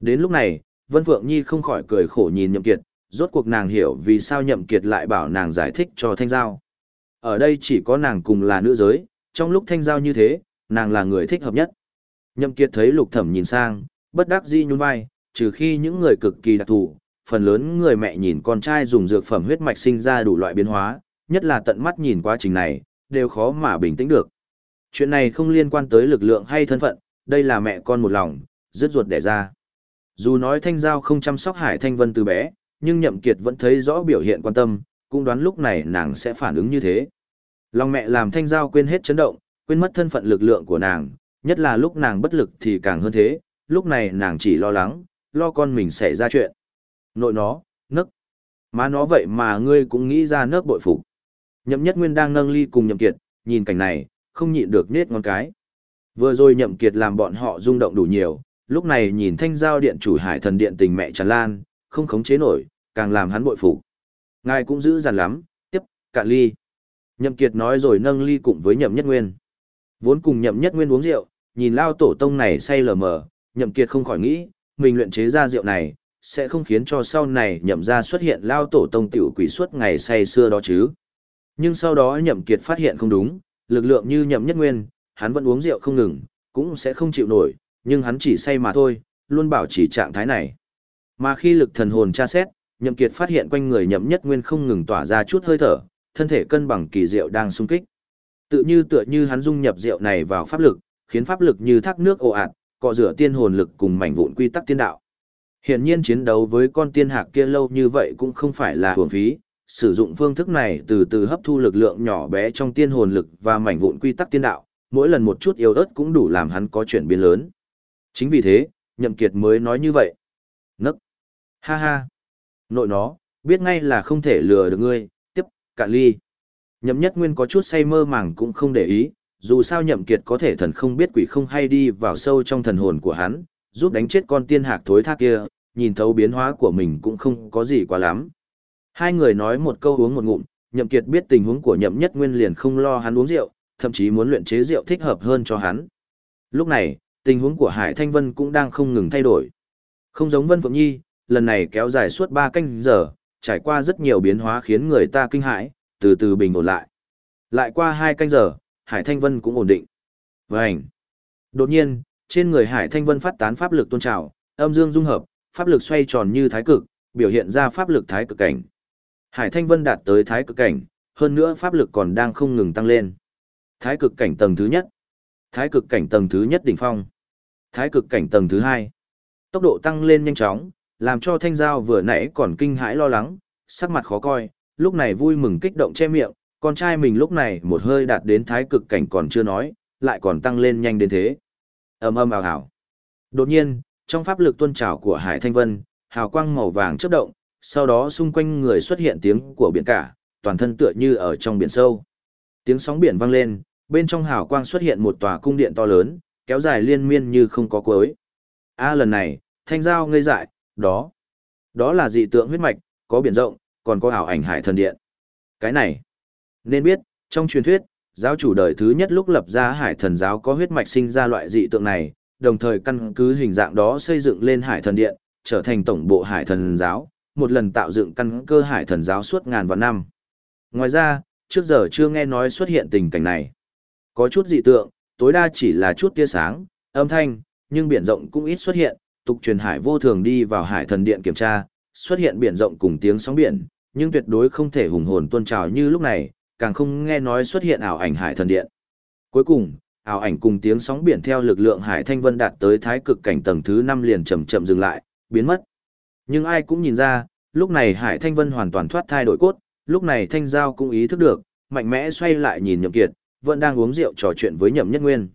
A: Đến lúc này, Vân Phượng Nhi không khỏi cười khổ nhìn Nhậm Kiệt, rốt cuộc nàng hiểu vì sao Nhậm Kiệt lại bảo nàng giải thích cho Thanh Giao. Ở đây chỉ có nàng cùng là nữ giới, trong lúc Thanh Giao như thế, nàng là người thích hợp nhất. Nhậm Kiệt thấy Lục Thẩm nhìn sang, bất đắc dĩ nhún vai, trừ khi những người cực kỳ đặc thù, phần lớn người mẹ nhìn con trai dùng dược phẩm huyết mạch sinh ra đủ loại biến hóa, nhất là tận mắt nhìn quá trình này, đều khó mà bình tĩnh được. Chuyện này không liên quan tới lực lượng hay thân phận, đây là mẹ con một lòng, dứt ruột đẻ ra. Dù nói Thanh Giao không chăm sóc Hải Thanh Vân từ bé, nhưng Nhậm Kiệt vẫn thấy rõ biểu hiện quan tâm, cũng đoán lúc này nàng sẽ phản ứng như thế. Lòng mẹ làm Thanh Giao quên hết chấn động, quên mất thân phận lực lượng của nàng, nhất là lúc nàng bất lực thì càng hơn thế, lúc này nàng chỉ lo lắng, lo con mình xảy ra chuyện. Nội nó, nấc. Má nó vậy mà ngươi cũng nghĩ ra nấc bội phục. Nhậm Nhất Nguyên đang nâng ly cùng Nhậm Kiệt, nhìn cảnh này, không nhịn được nết ngón cái. Vừa rồi Nhậm Kiệt làm bọn họ rung động đủ nhiều, lúc này nhìn thanh giao điện chủ hải thần điện tình mẹ tràn lan, không khống chế nổi, càng làm hắn bội phục. Ngài cũng giữ dằn lắm, tiếp, cạn ly. Nhậm Kiệt nói rồi nâng ly cùng với Nhậm Nhất Nguyên. Vốn cùng Nhậm Nhất Nguyên uống rượu, nhìn lao tổ tông này say lờ mờ, Nhậm Kiệt không khỏi nghĩ, mình luyện chế ra rượu này, sẽ không khiến cho sau này Nhậm gia xuất hiện lao tổ tông tiểu quỷ suốt ngày say xưa đó chứ. Nhưng sau đó Nhậm Kiệt phát hiện không đúng, lực lượng như Nhậm Nhất Nguyên, hắn vẫn uống rượu không ngừng, cũng sẽ không chịu nổi, nhưng hắn chỉ say mà thôi, luôn bảo trì trạng thái này. Mà khi lực thần hồn tra xét, Nhậm Kiệt phát hiện quanh người Nhậm Nhất Nguyên không ngừng tỏa ra chút hơi thở, thân thể cân bằng kỳ diệu đang sung kích. Tự như tựa như hắn dung nhập rượu này vào pháp lực, khiến pháp lực như thác nước ồ ạt, cọ rửa tiên hồn lực cùng mảnh vụn quy tắc tiên đạo. Hiển nhiên chiến đấu với con tiên hạc kia lâu như vậy cũng không phải là hưởng phí, sử dụng phương thức này từ từ hấp thu lực lượng nhỏ bé trong tiên hồn lực và mảnh vụn quy tắc tiên đạo, mỗi lần một chút yếu ớt cũng đủ làm hắn có chuyển biến lớn. Chính vì thế, Nhậm Kiệt mới nói như vậy. Nấc. Ha ha. Nội nó, biết ngay là không thể lừa được ngươi, tiếp, cạn ly. Nhậm Nhất Nguyên có chút say mơ màng cũng không để ý, dù sao Nhậm Kiệt có thể thần không biết quỷ không hay đi vào sâu trong thần hồn của hắn, giúp đánh chết con tiên hạc thối thác kia, nhìn thấu biến hóa của mình cũng không có gì quá lắm. Hai người nói một câu uống một ngụm, Nhậm Kiệt biết tình huống của Nhậm Nhất Nguyên liền không lo hắn uống rượu, thậm chí muốn luyện chế rượu thích hợp hơn cho hắn. Lúc này, tình huống của Hải Thanh Vân cũng đang không ngừng thay đổi. Không giống Vân Phượng Nhi, lần này kéo dài suốt 3 canh giờ, trải qua rất nhiều biến hóa khiến người ta kinh hãi, từ từ bình ổn lại. Lại qua 2 canh giờ, Hải Thanh Vân cũng ổn định. Vành. Đột nhiên, trên người Hải Thanh Vân phát tán pháp lực tôn trào, âm dương dung hợp, pháp lực xoay tròn như thái cực, biểu hiện ra pháp lực thái cực cảnh. Hải Thanh Vân đạt tới thái cực cảnh, hơn nữa pháp lực còn đang không ngừng tăng lên. Thái cực cảnh tầng thứ nhất, thái cực cảnh tầng thứ nhất đỉnh phong, thái cực cảnh tầng thứ hai. Tốc độ tăng lên nhanh chóng, làm cho Thanh Giao vừa nãy còn kinh hãi lo lắng, sắc mặt khó coi, lúc này vui mừng kích động che miệng, con trai mình lúc này một hơi đạt đến thái cực cảnh còn chưa nói, lại còn tăng lên nhanh đến thế ầm ầm ào ào. Đột nhiên, trong pháp lực tuôn trào của Hải Thanh Vân, hào quang màu vàng chớp động, sau đó xung quanh người xuất hiện tiếng của biển cả, toàn thân tựa như ở trong biển sâu. Tiếng sóng biển vang lên, bên trong hào quang xuất hiện một tòa cung điện to lớn, kéo dài liên miên như không có cuối. A lần này, thanh giao ngây dại, đó, đó là dị tượng huyết mạch, có biển rộng, còn có ảo ảnh hải thần điện. Cái này, nên biết, trong truyền thuyết, giáo chủ đời thứ nhất lúc lập ra hải thần giáo có huyết mạch sinh ra loại dị tượng này, đồng thời căn cứ hình dạng đó xây dựng lên hải thần điện, trở thành tổng bộ hải thần giáo, một lần tạo dựng căn cơ hải thần giáo suốt ngàn vạn năm. Ngoài ra, trước giờ chưa nghe nói xuất hiện tình cảnh này. Có chút dị tượng, tối đa chỉ là chút tia sáng, âm thanh, nhưng biển rộng cũng ít xuất hiện, tục truyền hải vô thường đi vào hải thần điện kiểm tra, xuất hiện biển rộng cùng tiếng sóng biển, nhưng tuyệt đối không thể hùng hồn tuôn trào như lúc này, càng không nghe nói xuất hiện ảo ảnh hải thần điện. Cuối cùng, ảo ảnh cùng tiếng sóng biển theo lực lượng hải thanh vân đạt tới thái cực cảnh tầng thứ 5 liền chậm chậm dừng lại, biến mất. Nhưng ai cũng nhìn ra, lúc này hải thanh vân hoàn toàn thoát thai đổi cốt, lúc này thanh giao cũng ý thức được, mạnh mẽ xoay lại nhìn nhậm kiệt, vẫn đang uống rượu trò chuyện với nhậm nhất nguyên.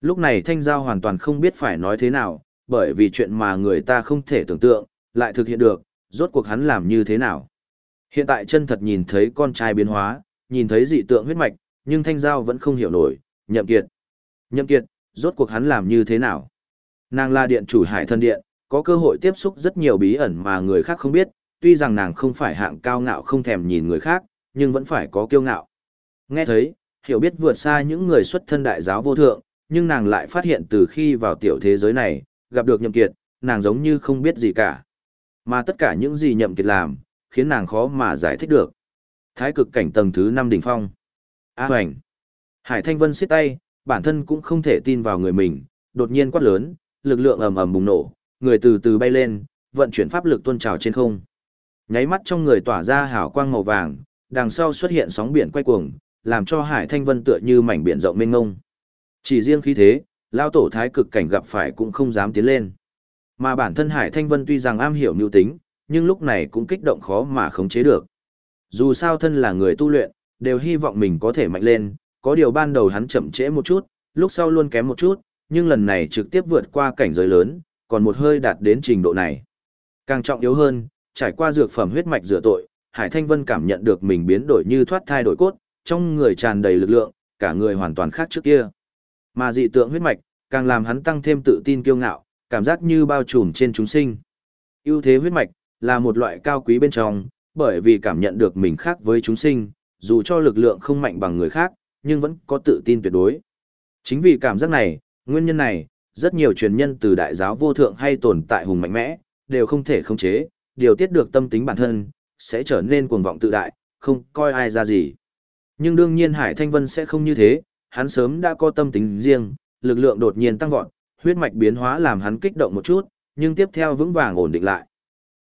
A: Lúc này thanh giao hoàn toàn không biết phải nói thế nào, bởi vì chuyện mà người ta không thể tưởng tượng, lại thực hiện được, rốt cuộc hắn làm như thế nào. Hiện tại chân thật nhìn thấy con trai biến hóa, nhìn thấy dị tượng huyết mạch, nhưng thanh giao vẫn không hiểu nổi, nhậm kiệt. Nhậm kiệt, rốt cuộc hắn làm như thế nào? Nàng là điện chủ hải thân điện, có cơ hội tiếp xúc rất nhiều bí ẩn mà người khác không biết, tuy rằng nàng không phải hạng cao ngạo không thèm nhìn người khác, nhưng vẫn phải có kiêu ngạo. Nghe thấy, hiểu biết vượt xa những người xuất thân đại giáo vô thượng, nhưng nàng lại phát hiện từ khi vào tiểu thế giới này, gặp được nhậm kiệt, nàng giống như không biết gì cả. Mà tất cả những gì nhậm kiệt làm, khiến nàng khó mà giải thích được. Thái cực cảnh tầng thứ 5 đỉnh phong. A hoành. Hải Thanh Vân siết tay, bản thân cũng không thể tin vào người mình, đột nhiên quát lớn, lực lượng ầm ầm bùng nổ, người từ từ bay lên, vận chuyển pháp lực tuôn trào trên không. Nháy mắt trong người tỏa ra hào quang màu vàng, đằng sau xuất hiện sóng biển quay cuồng, làm cho Hải Thanh Vân tựa như mảnh biển rộng mênh mông. Chỉ riêng khí thế, lao tổ thái cực cảnh gặp phải cũng không dám tiến lên. Mà bản thân Hải Thanh Vân tuy rằng am hiểu mưu tính, nhưng lúc này cũng kích động khó mà khống chế được. Dù sao thân là người tu luyện, đều hy vọng mình có thể mạnh lên, có điều ban đầu hắn chậm trễ một chút, lúc sau luôn kém một chút, nhưng lần này trực tiếp vượt qua cảnh giới lớn, còn một hơi đạt đến trình độ này. Càng trọng yếu hơn, trải qua dược phẩm huyết mạch rửa tội, Hải Thanh Vân cảm nhận được mình biến đổi như thoát thai đổi cốt, trong người tràn đầy lực lượng, cả người hoàn toàn khác trước kia. Mà dị tượng huyết mạch, càng làm hắn tăng thêm tự tin kiêu ngạo, cảm giác như bao trùm trên chúng sinh. ưu thế huyết mạch là một loại cao quý bên trong, bởi vì cảm nhận được mình khác với chúng sinh, dù cho lực lượng không mạnh bằng người khác, nhưng vẫn có tự tin tuyệt đối. Chính vì cảm giác này, nguyên nhân này, rất nhiều truyền nhân từ đại giáo vô thượng hay tồn tại hùng mạnh mẽ, đều không thể khống chế, điều tiết được tâm tính bản thân, sẽ trở nên cuồng vọng tự đại, không coi ai ra gì. Nhưng đương nhiên Hải Thanh Vân sẽ không như thế, hắn sớm đã có tâm tính riêng, lực lượng đột nhiên tăng vọt, huyết mạch biến hóa làm hắn kích động một chút, nhưng tiếp theo vững vàng ổn định lại.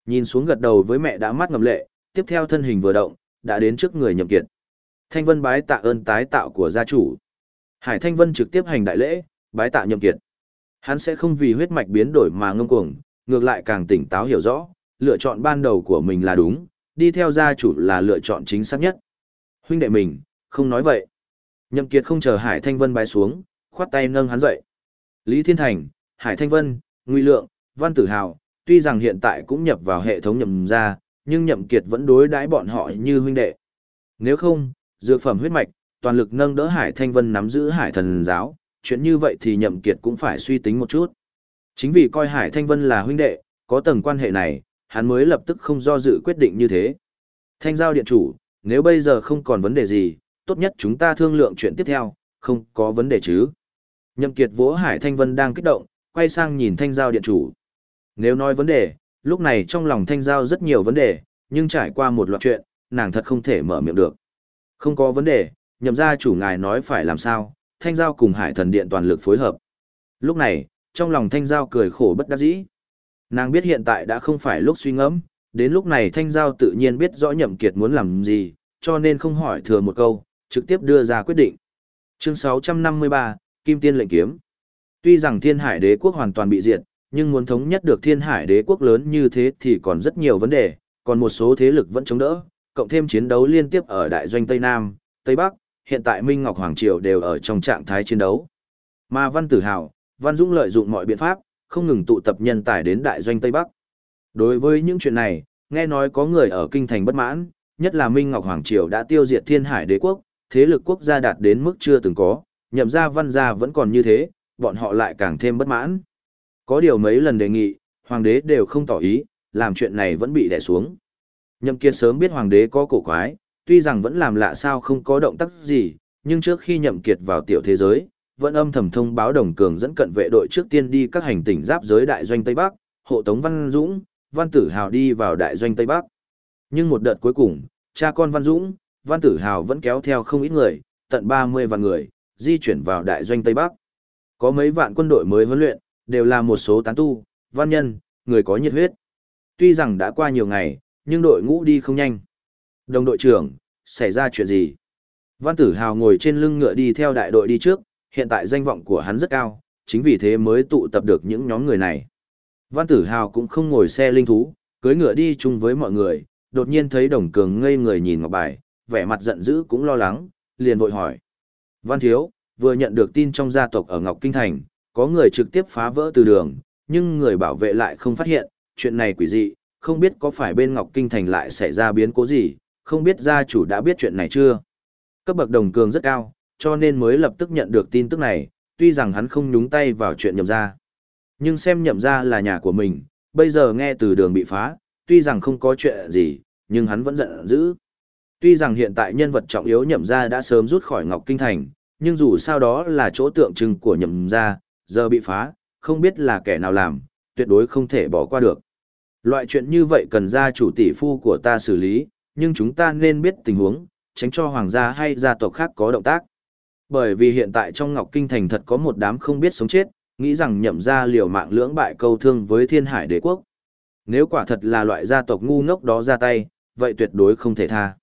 A: Nhìn xuống gật đầu với mẹ đã mắt ngầm lệ, tiếp theo thân hình vừa động, đã đến trước người nhậm kiệt. Thanh Vân bái tạ ơn tái tạo của gia chủ. Hải Thanh Vân trực tiếp hành đại lễ, bái tạ nhậm kiệt. Hắn sẽ không vì huyết mạch biến đổi mà ngông cuồng, ngược lại càng tỉnh táo hiểu rõ, lựa chọn ban đầu của mình là đúng, đi theo gia chủ là lựa chọn chính xác nhất. Huynh đệ mình, không nói vậy. Nhậm Kiệt không chờ Hải Thanh Vân bái xuống, khoát tay nâng hắn dậy. Lý Thiên Thành, Hải Thanh Vân, Nguy Lượng, Văn Tử Hào, tuy rằng hiện tại cũng nhập vào hệ thống nhậm gia, nhưng Nhậm Kiệt vẫn đối đãi bọn họ như huynh đệ. Nếu không, dược phẩm huyết mạch, toàn lực nâng đỡ Hải Thanh Vân nắm giữ Hải Thần giáo, chuyện như vậy thì Nhậm Kiệt cũng phải suy tính một chút. Chính vì coi Hải Thanh Vân là huynh đệ, có tầng quan hệ này, hắn mới lập tức không do dự quyết định như thế. Thanh giao điện chủ, nếu bây giờ không còn vấn đề gì, tốt nhất chúng ta thương lượng chuyện tiếp theo, không có vấn đề chứ. Nhậm Kiệt vỗ Hải Thanh Vân đang kích động, quay sang nhìn Thanh Giao điện chủ. Nếu nói vấn đề, lúc này trong lòng Thanh Giao rất nhiều vấn đề, nhưng trải qua một loạt chuyện, nàng thật không thể mở miệng được. Không có vấn đề, nhậm gia chủ ngài nói phải làm sao, Thanh Giao cùng Hải Thần Điện toàn lực phối hợp. Lúc này, trong lòng Thanh Giao cười khổ bất đắc dĩ. Nàng biết hiện tại đã không phải lúc suy ngẫm, đến lúc này Thanh Giao tự nhiên biết rõ Nhậm Kiệt muốn làm gì, cho nên không hỏi thừa một câu, trực tiếp đưa ra quyết định. Chương 653, Kim Tiên lệnh kiếm. Tuy rằng Thiên Hải Đế quốc hoàn toàn bị diệt, nhưng muốn thống nhất được Thiên Hải Đế quốc lớn như thế thì còn rất nhiều vấn đề, còn một số thế lực vẫn chống đỡ, cộng thêm chiến đấu liên tiếp ở đại doanh Tây Nam, Tây Bắc, hiện tại Minh Ngọc Hoàng Triều đều ở trong trạng thái chiến đấu. Mà Văn Tử Hào, Văn Dũng lợi dụng mọi biện pháp, không ngừng tụ tập nhân tài đến đại doanh Tây Bắc. Đối với những chuyện này, nghe nói có người ở kinh thành bất mãn, nhất là Minh Ngọc Hoàng Triều đã tiêu diệt Thiên Hải Đế quốc, thế lực quốc gia đạt đến mức chưa từng có, nhậm gia văn gia vẫn còn như thế, bọn họ lại càng thêm bất mãn. Có điều mấy lần đề nghị, hoàng đế đều không tỏ ý, làm chuyện này vẫn bị đè xuống. Nhậm Kiệt sớm biết hoàng đế có cổ quái, tuy rằng vẫn làm lạ sao không có động tác gì, nhưng trước khi nhậm kiệt vào tiểu thế giới, vẫn âm thầm thông báo đồng cường dẫn cận vệ đội trước tiên đi các hành tỉnh giáp giới đại doanh Tây Bắc, hộ tống Văn Dũng, Văn Tử Hào đi vào đại doanh Tây Bắc. Nhưng một đợt cuối cùng, cha con Văn Dũng, Văn Tử Hào vẫn kéo theo không ít người, tận 30 vạn người, di chuyển vào đại doanh Tây Bắc. Có mấy vạn quân đội mới huấn luyện, đều là một số tán tu, văn nhân, người có nhiệt huyết. Tuy rằng đã qua nhiều ngày, nhưng đội ngũ đi không nhanh. Đồng đội trưởng, xảy ra chuyện gì? Văn Tử Hào ngồi trên lưng ngựa đi theo đại đội đi trước, hiện tại danh vọng của hắn rất cao, chính vì thế mới tụ tập được những nhóm người này. Văn Tử Hào cũng không ngồi xe linh thú, cưới ngựa đi chung với mọi người, đột nhiên thấy Đồng Cường ngây người nhìn Ngọc Bài, vẻ mặt giận dữ cũng lo lắng, liền vội hỏi. Văn Thiếu, vừa nhận được tin trong gia tộc ở Ngọc Kinh Thành, có người trực tiếp phá vỡ từ đường, nhưng người bảo vệ lại không phát hiện, chuyện này quỷ dị, không biết có phải bên Ngọc Kinh Thành lại xảy ra biến cố gì, không biết gia chủ đã biết chuyện này chưa. Cấp bậc đồng cường rất cao, cho nên mới lập tức nhận được tin tức này, tuy rằng hắn không nhúng tay vào chuyện nhậm ra. Nhưng xem nhậm ra là nhà của mình, bây giờ nghe từ đường bị phá, tuy rằng không có chuyện gì, nhưng hắn vẫn giận dữ. Tuy rằng hiện tại nhân vật trọng yếu nhậm ra đã sớm rút khỏi Ngọc Kinh Thành, nhưng dù sao đó là chỗ tượng trưng của nhậm ra, giờ bị phá, không biết là kẻ nào làm, tuyệt đối không thể bỏ qua được. Loại chuyện như vậy cần ra chủ tỷ phu của ta xử lý, nhưng chúng ta nên biết tình huống, tránh cho hoàng gia hay gia tộc khác có động tác. Bởi vì hiện tại trong Ngọc Kinh Thành thật có một đám không biết sống chết, nghĩ rằng nhậm ra liều mạng lưỡng bại câu thương với thiên hải đế quốc. Nếu quả thật là loại gia tộc ngu ngốc đó ra tay, vậy tuyệt đối không thể tha.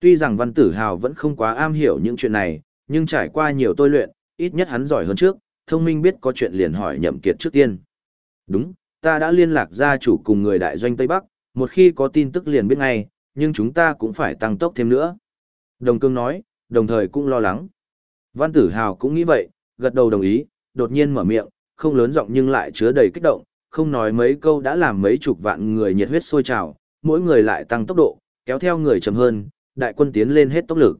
A: Tuy rằng văn tử hào vẫn không quá am hiểu những chuyện này, nhưng trải qua nhiều tôi luyện, ít nhất hắn giỏi hơn trước, thông minh biết có chuyện liền hỏi nhậm kiệt trước tiên. Đúng, ta đã liên lạc gia chủ cùng người đại doanh Tây Bắc, một khi có tin tức liền biết ngay, nhưng chúng ta cũng phải tăng tốc thêm nữa. Đồng cương nói, đồng thời cũng lo lắng. Văn tử hào cũng nghĩ vậy, gật đầu đồng ý, đột nhiên mở miệng, không lớn giọng nhưng lại chứa đầy kích động, không nói mấy câu đã làm mấy chục vạn người nhiệt huyết sôi trào, mỗi người lại tăng tốc độ, kéo theo người chậm hơn, đại quân tiến lên hết tốc lực.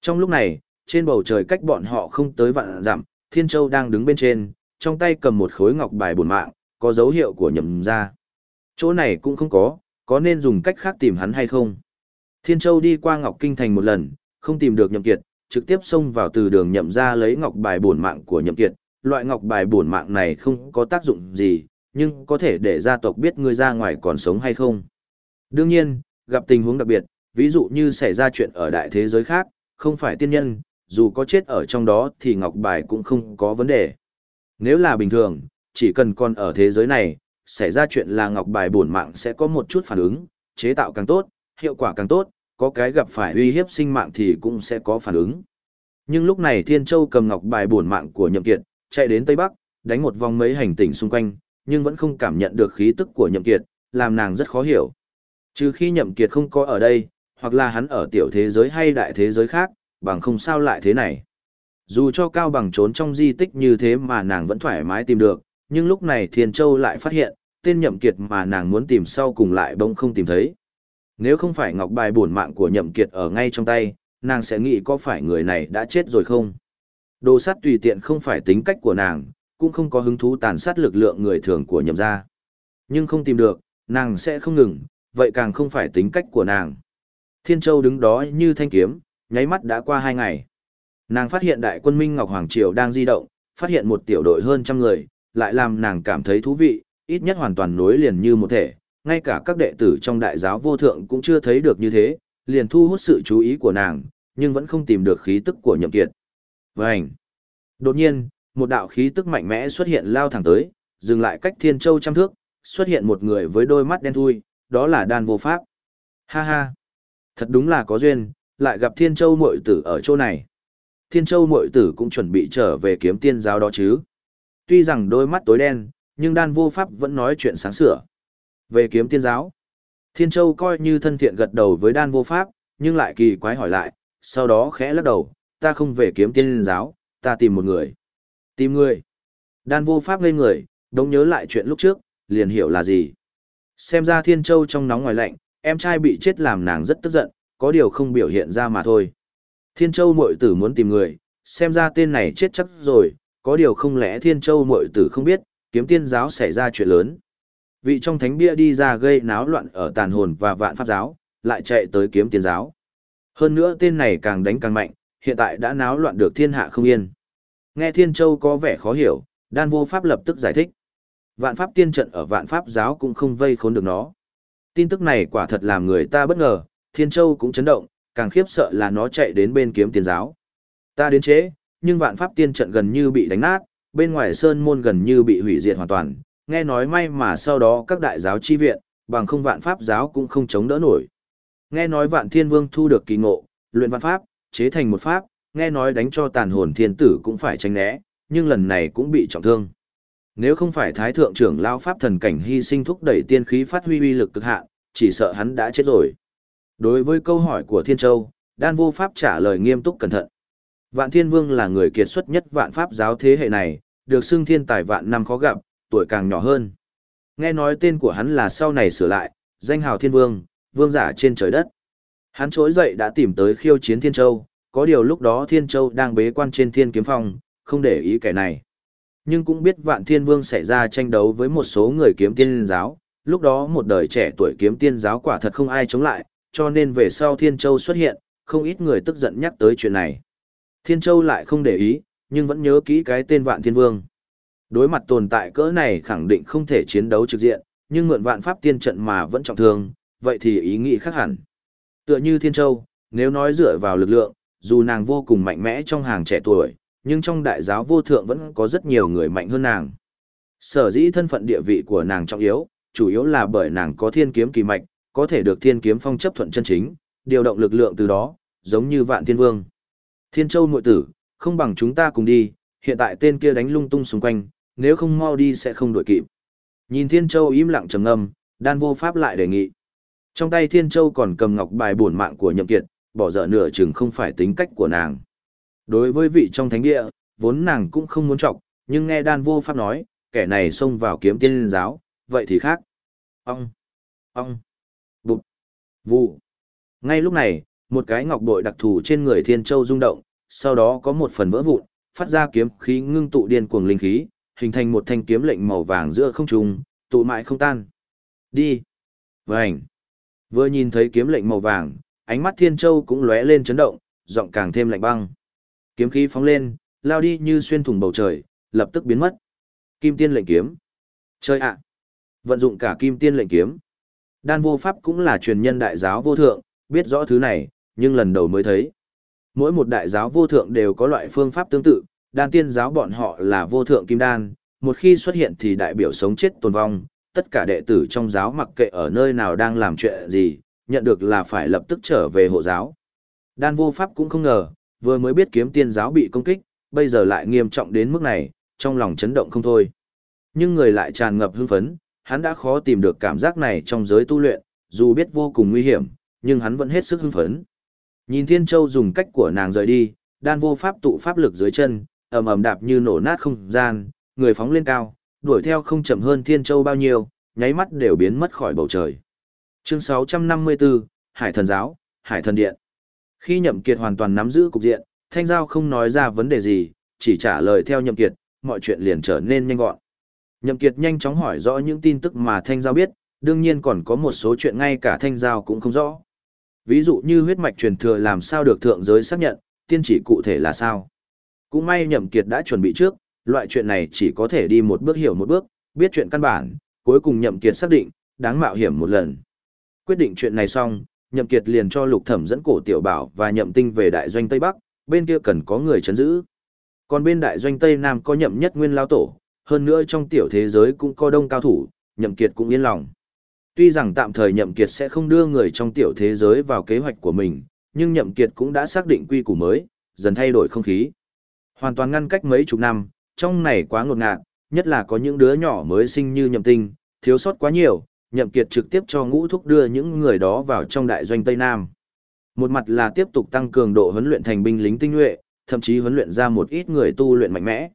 A: Trong lúc này, trên bầu trời cách bọn họ không tới vạn dặm, Thiên Châu đang đứng bên trên, trong tay cầm một khối ngọc bài bổn mạng, có dấu hiệu của nhậm ra. Chỗ này cũng không có, có nên dùng cách khác tìm hắn hay không? Thiên Châu đi qua Ngọc Kinh Thành một lần, không tìm được nhậm kiệt, trực tiếp xông vào từ đường nhậm ra lấy ngọc bài bổn mạng của nhậm kiệt. Loại ngọc bài bổn mạng này không có tác dụng gì, nhưng có thể để gia tộc biết ngươi ra ngoài còn sống hay không. Đương nhiên, gặp tình huống đặc biệt, ví dụ như xảy ra chuyện ở đại thế giới khác, không phải tiên nhân, dù có chết ở trong đó thì ngọc bài cũng không có vấn đề. Nếu là bình thường, chỉ cần còn ở thế giới này, xảy ra chuyện là ngọc bài bổn mạng sẽ có một chút phản ứng, chế tạo càng tốt, hiệu quả càng tốt, có cái gặp phải uy hiếp sinh mạng thì cũng sẽ có phản ứng. Nhưng lúc này Thiên Châu cầm ngọc bài bổn mạng của Nhậm Kiệt, chạy đến Tây Bắc, đánh một vòng mấy hành tinh xung quanh, nhưng vẫn không cảm nhận được khí tức của Nhậm Kiệt, làm nàng rất khó hiểu. Trừ khi Nhậm Kiệt không có ở đây, hoặc là hắn ở tiểu thế giới hay đại thế giới khác, bằng không sao lại thế này. Dù cho cao bằng trốn trong di tích như thế mà nàng vẫn thoải mái tìm được, nhưng lúc này Thiên Châu lại phát hiện, tên nhậm kiệt mà nàng muốn tìm sau cùng lại bỗng không tìm thấy. Nếu không phải ngọc bài bổn mạng của nhậm kiệt ở ngay trong tay, nàng sẽ nghĩ có phải người này đã chết rồi không? Đồ sát tùy tiện không phải tính cách của nàng, cũng không có hứng thú tàn sát lực lượng người thường của nhậm gia. Nhưng không tìm được, nàng sẽ không ngừng, vậy càng không phải tính cách của nàng. Thiên Châu đứng đó như thanh kiếm, nháy mắt đã qua hai ngày. Nàng phát hiện đại quân Minh Ngọc Hoàng Triều đang di động, phát hiện một tiểu đội hơn trăm người, lại làm nàng cảm thấy thú vị, ít nhất hoàn toàn nối liền như một thể, ngay cả các đệ tử trong đại giáo vô thượng cũng chưa thấy được như thế, liền thu hút sự chú ý của nàng, nhưng vẫn không tìm được khí tức của nhậm kiệt. Vânh! Đột nhiên, một đạo khí tức mạnh mẽ xuất hiện lao thẳng tới, dừng lại cách thiên châu trăm thước, xuất hiện một người với đôi mắt đen thui, đó là đan vô pháp. Ha ha! Thật đúng là có duyên, lại gặp thiên châu muội tử ở chỗ này. Thiên châu muội tử cũng chuẩn bị trở về kiếm tiên giáo đó chứ. Tuy rằng đôi mắt tối đen, nhưng đan vô pháp vẫn nói chuyện sáng sủa. Về kiếm tiên giáo, Thiên Châu coi như thân thiện gật đầu với đan vô pháp, nhưng lại kỳ quái hỏi lại, sau đó khẽ lắc đầu, ta không về kiếm tiên giáo, ta tìm một người. Tìm người. Đan vô pháp ngây người, đống nhớ lại chuyện lúc trước, liền hiểu là gì. Xem ra Thiên Châu trong nóng ngoài lạnh, em trai bị chết làm nàng rất tức giận, có điều không biểu hiện ra mà thôi. Thiên Châu muội tử muốn tìm người, xem ra tên này chết chắc rồi, có điều không lẽ Thiên Châu muội tử không biết, kiếm tiên giáo xảy ra chuyện lớn. Vị trong thánh bia đi ra gây náo loạn ở tàn hồn và vạn pháp giáo, lại chạy tới kiếm tiên giáo. Hơn nữa tên này càng đánh càng mạnh, hiện tại đã náo loạn được thiên hạ không yên. Nghe Thiên Châu có vẻ khó hiểu, đan vô pháp lập tức giải thích. Vạn pháp tiên trận ở vạn pháp giáo cũng không vây khốn được nó. Tin tức này quả thật làm người ta bất ngờ, Thiên Châu cũng chấn động, càng khiếp sợ là nó chạy đến bên kiếm tiền giáo. Ta đến chế, nhưng vạn pháp tiên trận gần như bị đánh nát, bên ngoài sơn môn gần như bị hủy diệt hoàn toàn, nghe nói may mà sau đó các đại giáo chi viện, bằng không vạn pháp giáo cũng không chống đỡ nổi. Nghe nói vạn thiên vương thu được kỳ ngộ, luyện vạn pháp, chế thành một pháp, nghe nói đánh cho tàn hồn thiên tử cũng phải tránh né, nhưng lần này cũng bị trọng thương. Nếu không phải thái thượng trưởng lao pháp thần cảnh hy sinh thúc đẩy tiên khí phát huy uy lực cực hạn, chỉ sợ hắn đã chết rồi. Đối với câu hỏi của Thiên Châu, đan vô pháp trả lời nghiêm túc cẩn thận. Vạn Thiên Vương là người kiệt xuất nhất vạn pháp giáo thế hệ này, được xưng thiên tài vạn năm khó gặp, tuổi càng nhỏ hơn. Nghe nói tên của hắn là sau này sửa lại, danh hào Thiên Vương, vương giả trên trời đất. Hắn trỗi dậy đã tìm tới khiêu chiến Thiên Châu, có điều lúc đó Thiên Châu đang bế quan trên Thiên Kiếm Phong, không để ý kẻ này. Nhưng cũng biết Vạn Thiên Vương xảy ra tranh đấu với một số người kiếm tiên giáo, lúc đó một đời trẻ tuổi kiếm tiên giáo quả thật không ai chống lại, cho nên về sau Thiên Châu xuất hiện, không ít người tức giận nhắc tới chuyện này. Thiên Châu lại không để ý, nhưng vẫn nhớ kỹ cái tên Vạn Thiên Vương. Đối mặt tồn tại cỡ này khẳng định không thể chiến đấu trực diện, nhưng mượn vạn pháp tiên trận mà vẫn trọng thương, vậy thì ý nghĩ khác hẳn. Tựa như Thiên Châu, nếu nói dựa vào lực lượng, dù nàng vô cùng mạnh mẽ trong hàng trẻ tuổi, nhưng trong đại giáo vô thượng vẫn có rất nhiều người mạnh hơn nàng. Sở dĩ thân phận địa vị của nàng trọng yếu, chủ yếu là bởi nàng có thiên kiếm kỳ mạch, có thể được thiên kiếm phong chấp thuận chân chính, điều động lực lượng từ đó, giống như vạn thiên vương. Thiên châu muội tử, không bằng chúng ta cùng đi, hiện tại tên kia đánh lung tung xung quanh, nếu không mau đi sẽ không đuổi kịp. Nhìn thiên châu im lặng trầm ngâm, đan vô pháp lại đề nghị. Trong tay thiên châu còn cầm ngọc bài bổn mạng của nhậm kiệt, bỏ dở nửa chừng không phải tính cách của nàng. Đối với vị trong thánh địa, vốn nàng cũng không muốn trọng, nhưng nghe đan vô pháp nói, kẻ này xông vào kiếm tiên giáo, vậy thì khác. Ông, ông, vụ. Ngay lúc này, một cái ngọc bội đặc thù trên người thiên châu rung động, sau đó có một phần vỡ vụn, phát ra kiếm khí ngưng tụ điên cuồng linh khí, hình thành một thanh kiếm lệnh màu vàng giữa không trung, tụ mãi không tan. Đi. Vành. Vừa nhìn thấy kiếm lệnh màu vàng, ánh mắt thiên châu cũng lóe lên chấn động, giọng càng thêm lạnh băng. Kiếm khí phóng lên, lao đi như xuyên thủng bầu trời, lập tức biến mất. Kim tiên lệnh kiếm. Chơi ạ. Vận dụng cả kim tiên lệnh kiếm. Đan vô pháp cũng là truyền nhân đại giáo vô thượng, biết rõ thứ này, nhưng lần đầu mới thấy. Mỗi một đại giáo vô thượng đều có loại phương pháp tương tự, đan tiên giáo bọn họ là vô thượng kim đan, một khi xuất hiện thì đại biểu sống chết tồn vong, tất cả đệ tử trong giáo mặc kệ ở nơi nào đang làm chuyện gì, nhận được là phải lập tức trở về hộ giáo. Đan vô pháp cũng không ngờ, vừa mới biết kiếm tiên giáo bị công kích, bây giờ lại nghiêm trọng đến mức này, trong lòng chấn động không thôi. Nhưng người lại tràn ngập hưng phấn, hắn đã khó tìm được cảm giác này trong giới tu luyện, dù biết vô cùng nguy hiểm, nhưng hắn vẫn hết sức hưng phấn. Nhìn Thiên Châu dùng cách của nàng rời đi, đan vô pháp tụ pháp lực dưới chân, ầm ầm đạp như nổ nát không gian, người phóng lên cao, đuổi theo không chậm hơn Thiên Châu bao nhiêu, nháy mắt đều biến mất khỏi bầu trời. Chương 654, Hải Thần Giáo, Hải Thần Điện. Khi Nhậm Kiệt hoàn toàn nắm giữ cục diện, Thanh Giao không nói ra vấn đề gì, chỉ trả lời theo Nhậm Kiệt, mọi chuyện liền trở nên nhanh gọn. Nhậm Kiệt nhanh chóng hỏi rõ những tin tức mà Thanh Giao biết, đương nhiên còn có một số chuyện ngay cả Thanh Giao cũng không rõ. Ví dụ như huyết mạch truyền thừa làm sao được thượng giới xác nhận, tiên chỉ cụ thể là sao. Cũng may Nhậm Kiệt đã chuẩn bị trước, loại chuyện này chỉ có thể đi một bước hiểu một bước, biết chuyện căn bản, cuối cùng Nhậm Kiệt xác định, đáng mạo hiểm một lần. Quyết định chuyện này xong, Nhậm Kiệt liền cho Lục Thẩm dẫn cổ tiểu bảo và Nhậm Tinh về đại doanh Tây Bắc, bên kia cần có người chấn giữ. Còn bên đại doanh Tây Nam có Nhậm Nhất Nguyên lao tổ, hơn nữa trong tiểu thế giới cũng có đông cao thủ, Nhậm Kiệt cũng yên lòng. Tuy rằng tạm thời Nhậm Kiệt sẽ không đưa người trong tiểu thế giới vào kế hoạch của mình, nhưng Nhậm Kiệt cũng đã xác định quy củ mới, dần thay đổi không khí. Hoàn toàn ngăn cách mấy chục năm, trong này quá ngột ngạt, nhất là có những đứa nhỏ mới sinh như Nhậm Tinh, thiếu sót quá nhiều, Nhậm Kiệt trực tiếp cho ngũ thúc đưa những người đó vào trong đại doanh Tây Nam. Một mặt là tiếp tục tăng cường độ huấn luyện thành binh lính tinh nhuệ, thậm chí huấn luyện ra một ít người tu luyện mạnh mẽ.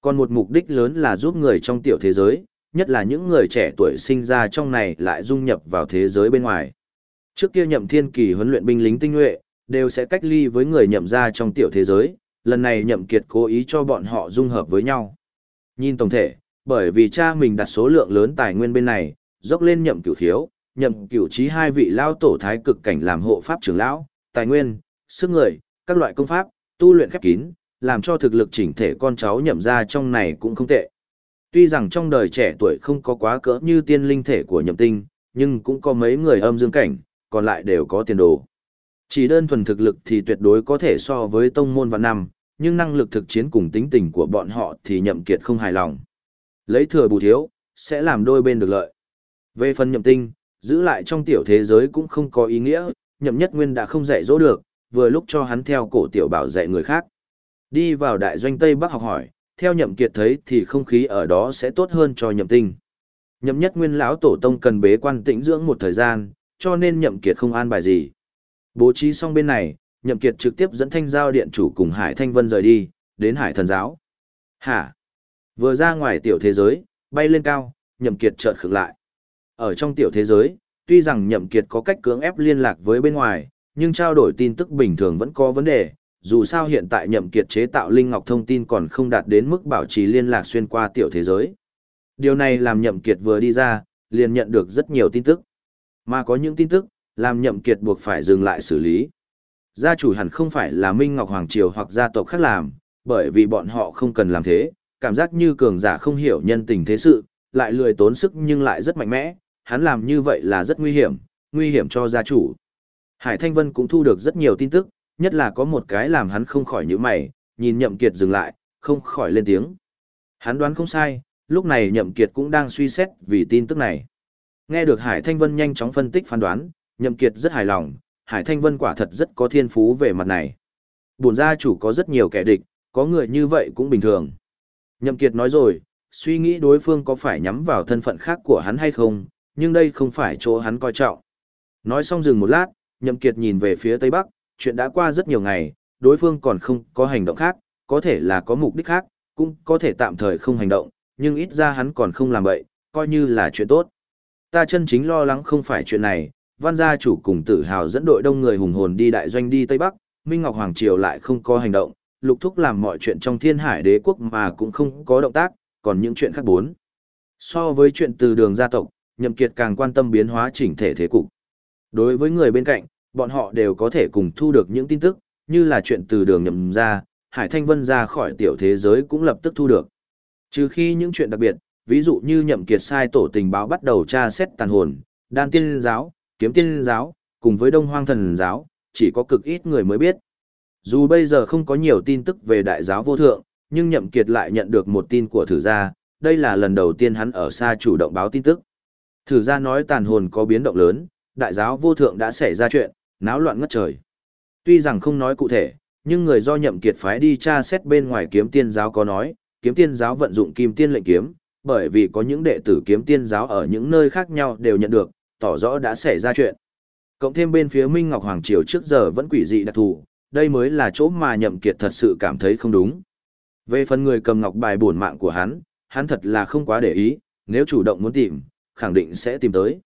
A: Còn một mục đích lớn là giúp người trong tiểu thế giới, nhất là những người trẻ tuổi sinh ra trong này lại dung nhập vào thế giới bên ngoài. Trước kia nhậm thiên kỳ huấn luyện binh lính tinh nhuệ, đều sẽ cách ly với người nhậm ra trong tiểu thế giới, lần này nhậm kiệt cố ý cho bọn họ dung hợp với nhau. Nhìn tổng thể, bởi vì cha mình đặt số lượng lớn tài nguyên bên này, dốc lên nhậm cửu khiếu, nhậm cửu trí hai vị lao tổ thái cực cảnh làm hộ pháp trưởng lão, tài nguyên, sức người, các loại công pháp, Tu luyện khép kín, làm cho thực lực chỉnh thể con cháu nhậm ra trong này cũng không tệ. Tuy rằng trong đời trẻ tuổi không có quá cỡ như tiên linh thể của nhậm tinh, nhưng cũng có mấy người âm dương cảnh, còn lại đều có tiền đồ. Chỉ đơn thuần thực lực thì tuyệt đối có thể so với tông môn vạn năm, nhưng năng lực thực chiến cùng tính tình của bọn họ thì nhậm kiệt không hài lòng. Lấy thừa bù thiếu, sẽ làm đôi bên được lợi. Về phần nhậm tinh, giữ lại trong tiểu thế giới cũng không có ý nghĩa, nhậm nhất nguyên đã không dạy dỗ được, vừa lúc cho hắn theo cổ tiểu bảo dạy người khác. Đi vào đại doanh Tây Bắc học hỏi, theo nhậm kiệt thấy thì không khí ở đó sẽ tốt hơn cho nhậm tinh. Nhậm nhất nguyên lão tổ tông cần bế quan tĩnh dưỡng một thời gian, cho nên nhậm kiệt không an bài gì. Bố trí xong bên này, nhậm kiệt trực tiếp dẫn thanh giao điện chủ cùng Hải Thanh Vân rời đi, đến Hải Thần Giáo. Hả? Vừa ra ngoài tiểu thế giới, bay lên cao, nhậm kiệt chợt khựng lại. Ở trong tiểu thế giới, tuy rằng nhậm kiệt có cách cưỡng ép liên lạc với bên ngoài, nhưng trao đổi tin tức bình thường vẫn có vấn đề. Dù sao hiện tại nhậm kiệt chế tạo linh ngọc thông tin còn không đạt đến mức bảo trì liên lạc xuyên qua tiểu thế giới. Điều này làm nhậm kiệt vừa đi ra, liền nhận được rất nhiều tin tức. Mà có những tin tức, làm nhậm kiệt buộc phải dừng lại xử lý. Gia chủ hẳn không phải là Minh Ngọc Hoàng Triều hoặc gia tộc khác làm, bởi vì bọn họ không cần làm thế, cảm giác như cường giả không hiểu nhân tình thế sự, lại lười tốn sức nhưng lại rất mạnh mẽ, hắn làm như vậy là rất nguy hiểm, nguy hiểm cho gia chủ. Hải Thanh Vân cũng thu được rất nhiều tin tức, nhất là có một cái làm hắn không khỏi nhíu mày, nhìn Nhậm Kiệt dừng lại, không khỏi lên tiếng. Hắn đoán không sai, lúc này Nhậm Kiệt cũng đang suy xét vì tin tức này. Nghe được Hải Thanh Vân nhanh chóng phân tích phán đoán, Nhậm Kiệt rất hài lòng, Hải Thanh Vân quả thật rất có thiên phú về mặt này. Bổn gia chủ có rất nhiều kẻ địch, có người như vậy cũng bình thường. Nhậm Kiệt nói rồi, suy nghĩ đối phương có phải nhắm vào thân phận khác của hắn hay không, nhưng đây không phải chỗ hắn coi trọng. Nói xong dừng một lát, Nhậm Kiệt nhìn về phía Tây Bắc, chuyện đã qua rất nhiều ngày, đối phương còn không có hành động khác, có thể là có mục đích khác, cũng có thể tạm thời không hành động, nhưng ít ra hắn còn không làm vậy, coi như là chuyện tốt. Ta chân chính lo lắng không phải chuyện này, văn gia chủ cùng tự hào dẫn đội đông người hùng hồn đi đại doanh đi Tây Bắc, Minh Ngọc Hoàng Triều lại không có hành động, lục thúc làm mọi chuyện trong thiên hải đế quốc mà cũng không có động tác, còn những chuyện khác bốn. So với chuyện từ đường gia tộc, Nhậm Kiệt càng quan tâm biến hóa chỉnh thể thế cục. Đối với người bên cạnh, bọn họ đều có thể cùng thu được những tin tức, như là chuyện từ đường nhậm ra, Hải Thanh Vân ra khỏi tiểu thế giới cũng lập tức thu được. Trừ khi những chuyện đặc biệt, ví dụ như Nhậm Kiệt sai tổ tình báo bắt đầu tra xét tàn hồn, đan tiên giáo, kiếm tiên giáo, cùng với đông hoang thần giáo, chỉ có cực ít người mới biết. Dù bây giờ không có nhiều tin tức về đại giáo vô thượng, nhưng Nhậm Kiệt lại nhận được một tin của thử gia, đây là lần đầu tiên hắn ở xa chủ động báo tin tức. Thử gia nói tàn hồn có biến động lớn, đại giáo vô thượng đã xảy ra chuyện, náo loạn ngất trời. Tuy rằng không nói cụ thể, nhưng người do Nhậm Kiệt phái đi tra xét bên ngoài kiếm tiên giáo có nói, kiếm tiên giáo vận dụng kim tiên lệnh kiếm, bởi vì có những đệ tử kiếm tiên giáo ở những nơi khác nhau đều nhận được, tỏ rõ đã xảy ra chuyện. Cộng thêm bên phía Minh Ngọc Hoàng Triều trước giờ vẫn quỷ dị đặc thù, đây mới là chỗ mà nhậm kiệt thật sự cảm thấy không đúng. Về phần người cầm ngọc bài buồn mạng của hắn, hắn thật là không quá để ý, nếu chủ động muốn tìm, khẳng định sẽ tìm tới.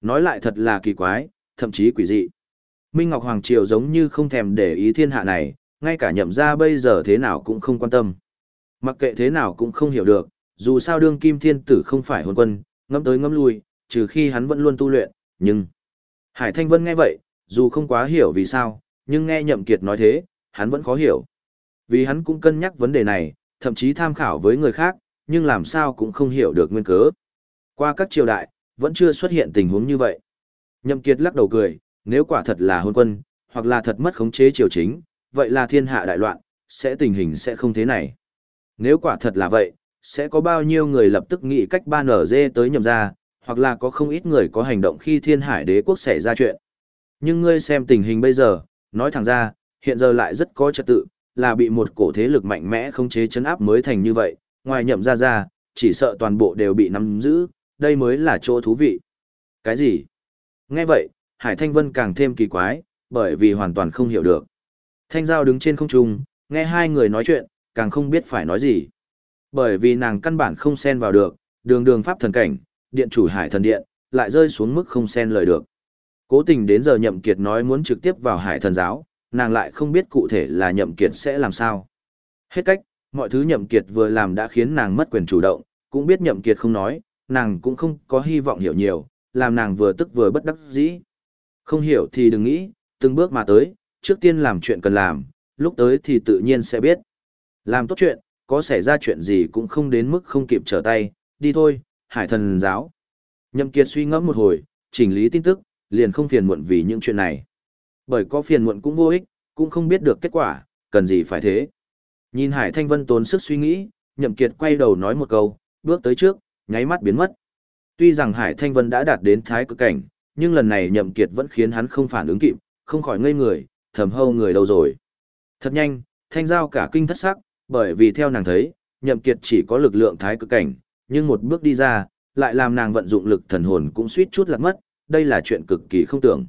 A: Nói lại thật là kỳ quái, thậm chí quỷ dị. Minh Ngọc Hoàng Triều giống như không thèm để ý thiên hạ này, ngay cả nhậm ra bây giờ thế nào cũng không quan tâm. Mặc kệ thế nào cũng không hiểu được, dù sao đương kim thiên tử không phải hồn quân, ngâm tới ngâm lui, trừ khi hắn vẫn luôn tu luyện, nhưng... Hải Thanh Vân nghe vậy, dù không quá hiểu vì sao, nhưng nghe Nhậm Kiệt nói thế, hắn vẫn khó hiểu. Vì hắn cũng cân nhắc vấn đề này, thậm chí tham khảo với người khác, nhưng làm sao cũng không hiểu được nguyên cớ. Qua các triều đại, vẫn chưa xuất hiện tình huống như vậy. Nhậm Kiệt lắc đầu cười, nếu quả thật là hôn quân, hoặc là thật mất khống chế triều chính, vậy là thiên hạ đại loạn, sẽ tình hình sẽ không thế này. Nếu quả thật là vậy, sẽ có bao nhiêu người lập tức nghĩ cách ban ở dê tới nhậm ra, hoặc là có không ít người có hành động khi thiên hải đế quốc xảy ra chuyện. Nhưng ngươi xem tình hình bây giờ, nói thẳng ra, hiện giờ lại rất có trật tự, là bị một cổ thế lực mạnh mẽ không chế chấn áp mới thành như vậy, ngoài nhậm ra ra, chỉ sợ toàn bộ đều bị nắm giữ, đây mới là chỗ thú vị. Cái gì? Nghe vậy, Hải Thanh Vân càng thêm kỳ quái, bởi vì hoàn toàn không hiểu được. Thanh Giao đứng trên không trung, nghe hai người nói chuyện, càng không biết phải nói gì. Bởi vì nàng căn bản không xen vào được, đường đường pháp thần cảnh, điện chủ hải thần điện, lại rơi xuống mức không xen lời được. Cố tình đến giờ nhậm kiệt nói muốn trực tiếp vào hải thần giáo, nàng lại không biết cụ thể là nhậm kiệt sẽ làm sao. Hết cách, mọi thứ nhậm kiệt vừa làm đã khiến nàng mất quyền chủ động, cũng biết nhậm kiệt không nói, nàng cũng không có hy vọng hiểu nhiều, làm nàng vừa tức vừa bất đắc dĩ. Không hiểu thì đừng nghĩ, từng bước mà tới, trước tiên làm chuyện cần làm, lúc tới thì tự nhiên sẽ biết. Làm tốt chuyện, có xảy ra chuyện gì cũng không đến mức không kịp trở tay, đi thôi, hải thần giáo. Nhậm Kiệt suy ngẫm một hồi, chỉnh lý tin tức, liền không phiền muộn vì những chuyện này. Bởi có phiền muộn cũng vô ích, cũng không biết được kết quả, cần gì phải thế. Nhìn Hải Thanh Vân tốn sức suy nghĩ, Nhậm Kiệt quay đầu nói một câu, bước tới trước, nháy mắt biến mất. Tuy rằng Hải Thanh Vân đã đạt đến thái cực cảnh, nhưng lần này Nhậm Kiệt vẫn khiến hắn không phản ứng kịp, không khỏi ngây người, thầm hâu người đâu rồi. Thật nhanh, Thanh Giao cả kinh thất sắc, bởi vì theo nàng thấy, Nhậm Kiệt chỉ có lực lượng thái cực cảnh, nhưng một bước đi ra, lại làm nàng vận dụng lực thần hồn cũng suýt chút lạc mất, đây là chuyện cực kỳ không tưởng.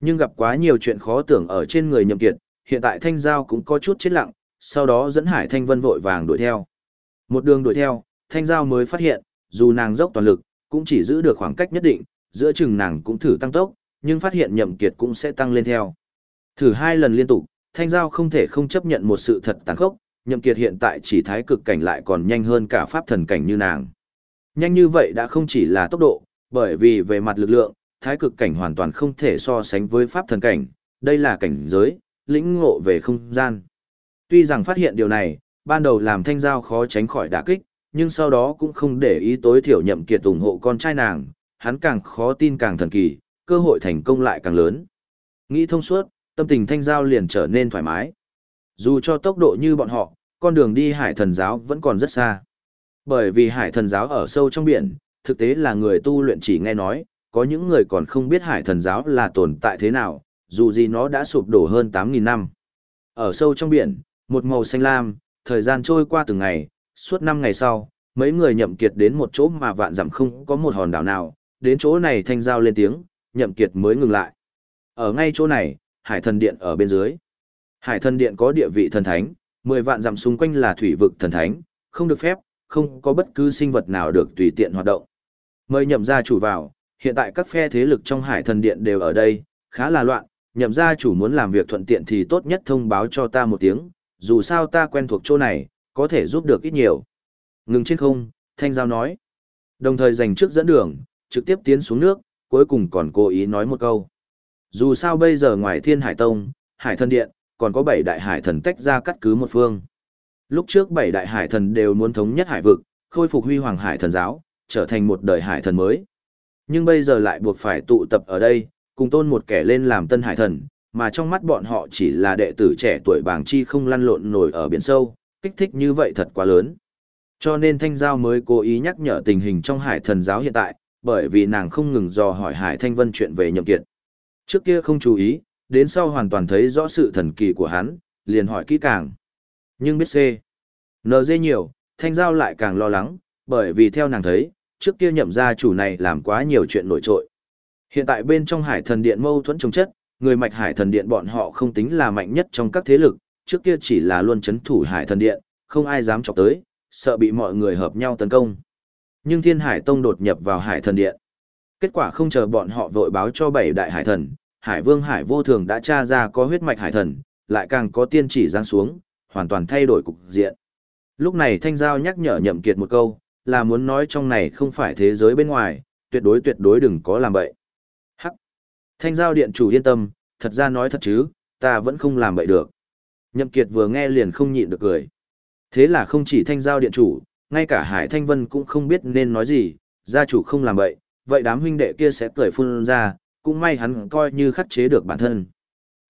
A: Nhưng gặp quá nhiều chuyện khó tưởng ở trên người Nhậm Kiệt, hiện tại Thanh Giao cũng có chút chết lặng, sau đó dẫn Hải Thanh Vân vội vàng đuổi theo. Một đường đuổi theo, Thanh Giao mới phát hiện, dù nàng dốc toàn lực, cũng chỉ giữ được khoảng cách nhất định, giữa chừng nàng cũng thử tăng tốc, nhưng phát hiện Nhậm Kiệt cũng sẽ tăng lên theo. Thử hai lần liên tục, Thanh Giao không thể không chấp nhận một sự thật tàn khốc, Nhậm Kiệt hiện tại chỉ thái cực cảnh lại còn nhanh hơn cả pháp thần cảnh như nàng. Nhanh như vậy đã không chỉ là tốc độ, bởi vì về mặt lực lượng, thái cực cảnh hoàn toàn không thể so sánh với pháp thần cảnh, đây là cảnh giới, lĩnh ngộ về không gian. Tuy rằng phát hiện điều này, ban đầu làm thanh giao khó tránh khỏi đả kích, nhưng sau đó cũng không để ý tối thiểu nhậm kiệt ủng hộ con trai nàng, hắn càng khó tin càng thần kỳ, cơ hội thành công lại càng lớn. Nghĩ thông suốt, tâm tình thanh giao liền trở nên thoải mái. Dù cho tốc độ như bọn họ, con đường đi hải thần giáo vẫn còn rất xa. Bởi vì hải thần giáo ở sâu trong biển, thực tế là người tu luyện chỉ nghe nói, có những người còn không biết hải thần giáo là tồn tại thế nào, dù gì nó đã sụp đổ hơn 8.000 năm. Ở sâu trong biển, một màu xanh lam, thời gian trôi qua từng ngày, suốt 5 ngày sau, mấy người nhậm kiệt đến một chỗ mà vạn dặm không có một hòn đảo nào, đến chỗ này thanh giao lên tiếng, nhậm kiệt mới ngừng lại. Ở ngay chỗ này, hải thần điện ở bên dưới. Hải thần điện có địa vị thần thánh, 10 vạn dặm xung quanh là thủy vực thần thánh, không được phép, không có bất cứ sinh vật nào được tùy tiện hoạt động. Mời nhậm gia chủ vào, hiện tại các phe thế lực trong hải thần điện đều ở đây, khá là loạn, nhậm gia chủ muốn làm việc thuận tiện thì tốt nhất thông báo cho ta một tiếng, dù sao ta quen thuộc chỗ này, có thể giúp được ít nhiều. Ngừng trên không, Thanh Giao nói. Đồng thời dành trước dẫn đường, trực tiếp tiến xuống nước, cuối cùng còn cố ý nói một câu. Dù sao bây giờ ngoài thiên hải tông, hải thần điện, còn có bảy đại hải thần tách ra cắt cứ một phương. Lúc trước bảy đại hải thần đều muốn thống nhất hải vực, khôi phục huy hoàng hải thần giáo, trở thành một đời hải thần mới. Nhưng bây giờ lại buộc phải tụ tập ở đây, cùng tôn một kẻ lên làm tân hải thần, mà trong mắt bọn họ chỉ là đệ tử trẻ tuổi bảng chi không lăn lộn nổi ở biển sâu, kích thích như vậy thật quá lớn. Cho nên Thanh Giao mới cố ý nhắc nhở tình hình trong hải thần giáo hiện tại, bởi vì nàng không ngừng dò hỏi Hải Thanh Vân chuyện về nhậm kiệt. Trước kia không chú ý, đến sau hoàn toàn thấy rõ sự thần kỳ của hắn, liền hỏi kỹ càng. Nhưng biết C. NG nhiều, Thanh Giao lại càng lo lắng, bởi vì theo nàng thấy, trước kia nhậm gia chủ này làm quá nhiều chuyện nổi trội. Hiện tại bên trong hải thần điện mâu thuẫn chống chất, người mạch hải thần điện bọn họ không tính là mạnh nhất trong các thế lực, trước kia chỉ là luôn chấn thủ hải thần điện, không ai dám chọc tới, sợ bị mọi người hợp nhau tấn công. Nhưng thiên hải tông đột nhập vào hải thần điện. Kết quả không chờ bọn họ vội báo cho bảy đại hải thần, hải vương hải vô thường đã tra ra có huyết mạch hải thần, lại càng có tiên chỉ giáng xuống, hoàn toàn thay đổi cục diện. Lúc này Thanh Giao nhắc nhở nhậm kiệt một câu, là muốn nói trong này không phải thế giới bên ngoài, tuyệt đối tuyệt đối đừng có làm bậy. Hắc. Thanh Giao điện chủ yên tâm, thật ra nói thật chứ, ta vẫn không làm bậy được. Nhậm kiệt vừa nghe liền không nhịn được cười. Thế là không chỉ Thanh Giao điện chủ, ngay cả Hải Thanh Vân cũng không biết nên nói gì, gia chủ không làm vậy, vậy đám huynh đệ kia sẽ cười phun ra, cũng may hắn coi như khắc chế được bản thân.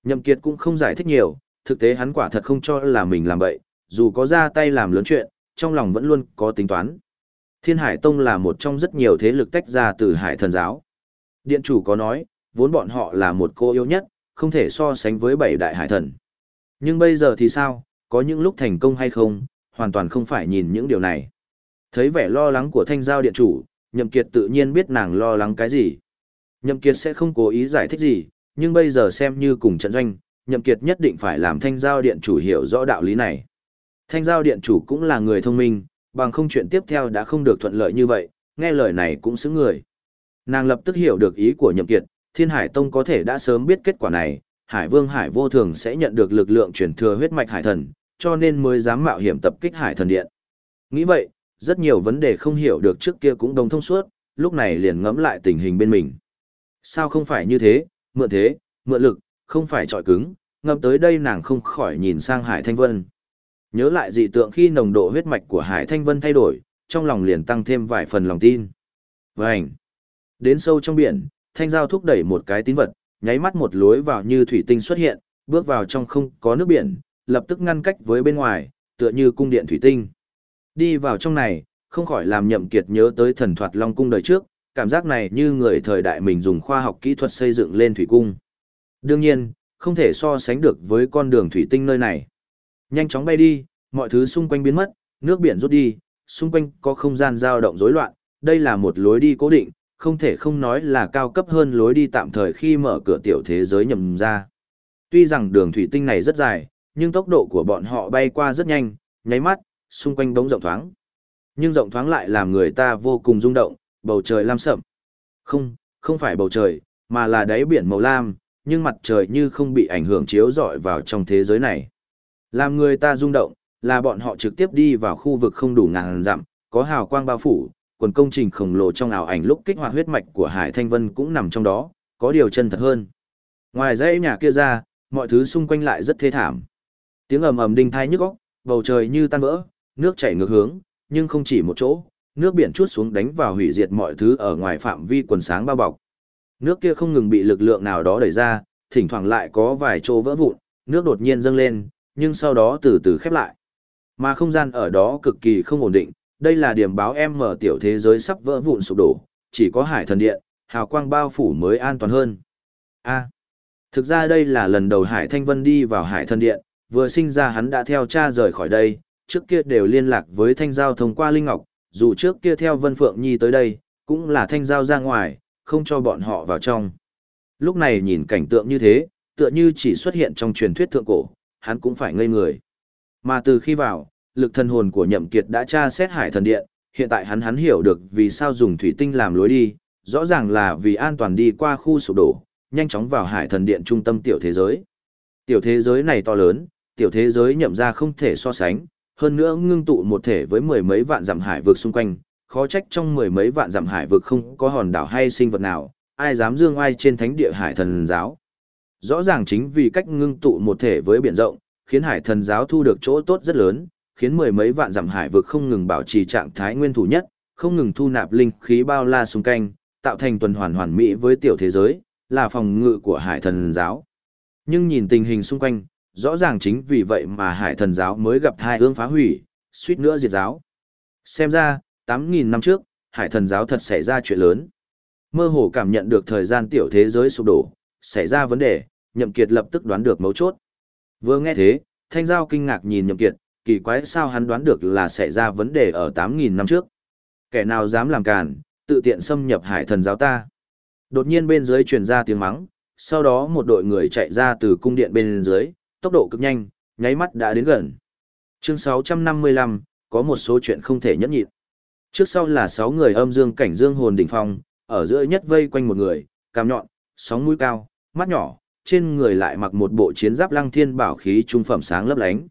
A: Nhậm Kiệt cũng không giải thích nhiều, thực tế hắn quả thật không cho là mình làm bậy, dù có ra tay làm lớn chuyện, trong lòng vẫn luôn có tính toán. Thiên Hải Tông là một trong rất nhiều thế lực tách ra từ Hải Thần Giáo. Điện chủ có nói, vốn bọn họ là một cô yếu nhất, không thể so sánh với bảy đại hải thần. Nhưng bây giờ thì sao, có những lúc thành công hay không, hoàn toàn không phải nhìn những điều này. Thấy vẻ lo lắng của thanh giao điện chủ, Nhậm Kiệt tự nhiên biết nàng lo lắng cái gì. Nhậm Kiệt sẽ không cố ý giải thích gì, nhưng bây giờ xem như cùng trận doanh, Nhậm Kiệt nhất định phải làm thanh giao điện chủ hiểu rõ đạo lý này. Thanh giao điện chủ cũng là người thông minh, bằng không chuyện tiếp theo đã không được thuận lợi như vậy, nghe lời này cũng xứng người. Nàng lập tức hiểu được ý của Nhậm Kiệt, Thiên Hải Tông có thể đã sớm biết kết quả này, Hải Vương Hải Vô Thường sẽ nhận được lực lượng truyền thừa huyết mạch Hải Thần, cho nên mới dám mạo hiểm tập kích Hải Thần Điện. Nghĩ vậy, rất nhiều vấn đề không hiểu được trước kia cũng đồng thông suốt, lúc này liền ngẫm lại tình hình bên mình. Sao không phải như thế, mượn thế, mượn lực, không phải trọi cứng, ngẫm tới đây nàng không khỏi nhìn sang Hải Thanh Vân. Nhớ lại dị tượng khi nồng độ huyết mạch của Hải Thanh Vân thay đổi, trong lòng liền tăng thêm vài phần lòng tin. Vành! Đến sâu trong biển, Thanh Giao thúc đẩy một cái tín vật, nháy mắt một lối vào như thủy tinh xuất hiện, bước vào trong không có nước biển, lập tức ngăn cách với bên ngoài, tựa như cung điện thủy tinh. Đi vào trong này, không khỏi làm nhậm kiệt nhớ tới thần thoạt Long Cung đời trước, cảm giác này như người thời đại mình dùng khoa học kỹ thuật xây dựng lên thủy cung. Đương nhiên, không thể so sánh được với con đường thủy tinh nơi này. Nhanh chóng bay đi, mọi thứ xung quanh biến mất, nước biển rút đi, xung quanh có không gian dao động rối loạn, đây là một lối đi cố định, không thể không nói là cao cấp hơn lối đi tạm thời khi mở cửa tiểu thế giới nhầm ra. Tuy rằng đường thủy tinh này rất dài, nhưng tốc độ của bọn họ bay qua rất nhanh, nháy mắt, xung quanh bóng rộng thoáng. Nhưng rộng thoáng lại làm người ta vô cùng rung động, bầu trời lam sậm. Không, không phải bầu trời, mà là đáy biển màu lam, nhưng mặt trời như không bị ảnh hưởng chiếu rọi vào trong thế giới này. Làm người ta rung động, là bọn họ trực tiếp đi vào khu vực không đủ ngàn dặm, có hào quang bao phủ, quần công trình khổng lồ trong ảo ảnh lúc kích hoạt huyết mạch của Hải Thanh Vân cũng nằm trong đó, có điều chân thật hơn. Ngoài dãy nhà kia ra, mọi thứ xung quanh lại rất thê thảm. Tiếng ầm ầm đinh thai nhức óc, bầu trời như tan vỡ, nước chảy ngược hướng, nhưng không chỉ một chỗ, nước biển chút xuống đánh vào hủy diệt mọi thứ ở ngoài phạm vi quần sáng bao bọc. Nước kia không ngừng bị lực lượng nào đó đẩy ra, thỉnh thoảng lại có vài chỗ vỡ vụn, nước đột nhiên dâng lên, nhưng sau đó từ từ khép lại. Mà không gian ở đó cực kỳ không ổn định, đây là điểm báo em mở tiểu thế giới sắp vỡ vụn sụp đổ, chỉ có hải thần điện, hào quang bao phủ mới an toàn hơn. A. À, thực ra đây là lần đầu Hải Thanh Vân đi vào Hải thần điện, vừa sinh ra hắn đã theo cha rời khỏi đây, trước kia đều liên lạc với Thanh Giao thông qua Linh Ngọc, dù trước kia theo Vân Phượng Nhi tới đây, cũng là Thanh Giao ra ngoài, không cho bọn họ vào trong. Lúc này nhìn cảnh tượng như thế, tựa như chỉ xuất hiện trong truyền thuyết thượng cổ, hắn cũng phải ngây người. Mà từ khi vào, lực thần hồn của Nhậm Kiệt đã tra xét Hải Thần Điện, hiện tại hắn hắn hiểu được vì sao dùng thủy tinh làm lối đi, rõ ràng là vì an toàn đi qua khu sụp đổ, nhanh chóng vào Hải Thần Điện trung tâm tiểu thế giới. Tiểu thế giới này to lớn, tiểu thế giới nhậm ra không thể so sánh, hơn nữa ngưng tụ một thể với mười mấy vạn dặm hải vực xung quanh, khó trách trong mười mấy vạn dặm hải vực không có hòn đảo hay sinh vật nào, ai dám dương ai trên thánh địa hải thần giáo. Rõ ràng chính vì cách ngưng tụ một thể với biển rộng, khiến hải thần giáo thu được chỗ tốt rất lớn, khiến mười mấy vạn dặm hải vực không ngừng bảo trì trạng thái nguyên thủ nhất, không ngừng thu nạp linh khí bao la xung quanh, tạo thành tuần hoàn hoàn mỹ với tiểu thế giới, là phòng ngự của hải thần giáo. Nhưng nhìn tình hình xung quanh, rõ ràng chính vì vậy mà hải thần giáo mới gặp hai ương phá hủy, suýt nữa diệt giáo. Xem ra, 8.000 năm trước, hải thần giáo thật xảy ra chuyện lớn. Mơ hồ cảm nhận được thời gian tiểu thế giới sụp đổ, xảy ra vấn đề, nhậm kiệt lập tức đoán được mấu chốt. Vừa nghe thế, thanh giao kinh ngạc nhìn nhậm kiệt, kỳ quái sao hắn đoán được là xảy ra vấn đề ở 8.000 năm trước. Kẻ nào dám làm càn, tự tiện xâm nhập hải thần giáo ta. Đột nhiên bên dưới truyền ra tiếng mắng, sau đó một đội người chạy ra từ cung điện bên dưới, tốc độ cực nhanh, nháy mắt đã đến gần. Chương 655, có một số chuyện không thể nhẫn nhịn. Trước sau là 6 người âm dương cảnh dương hồn đỉnh phong, ở giữa nhất vây quanh một người, cam nhọn, sóng mũi cao, mắt nhỏ, trên người lại mặc một bộ chiến giáp lăng thiên bảo khí trung phẩm sáng lấp lánh.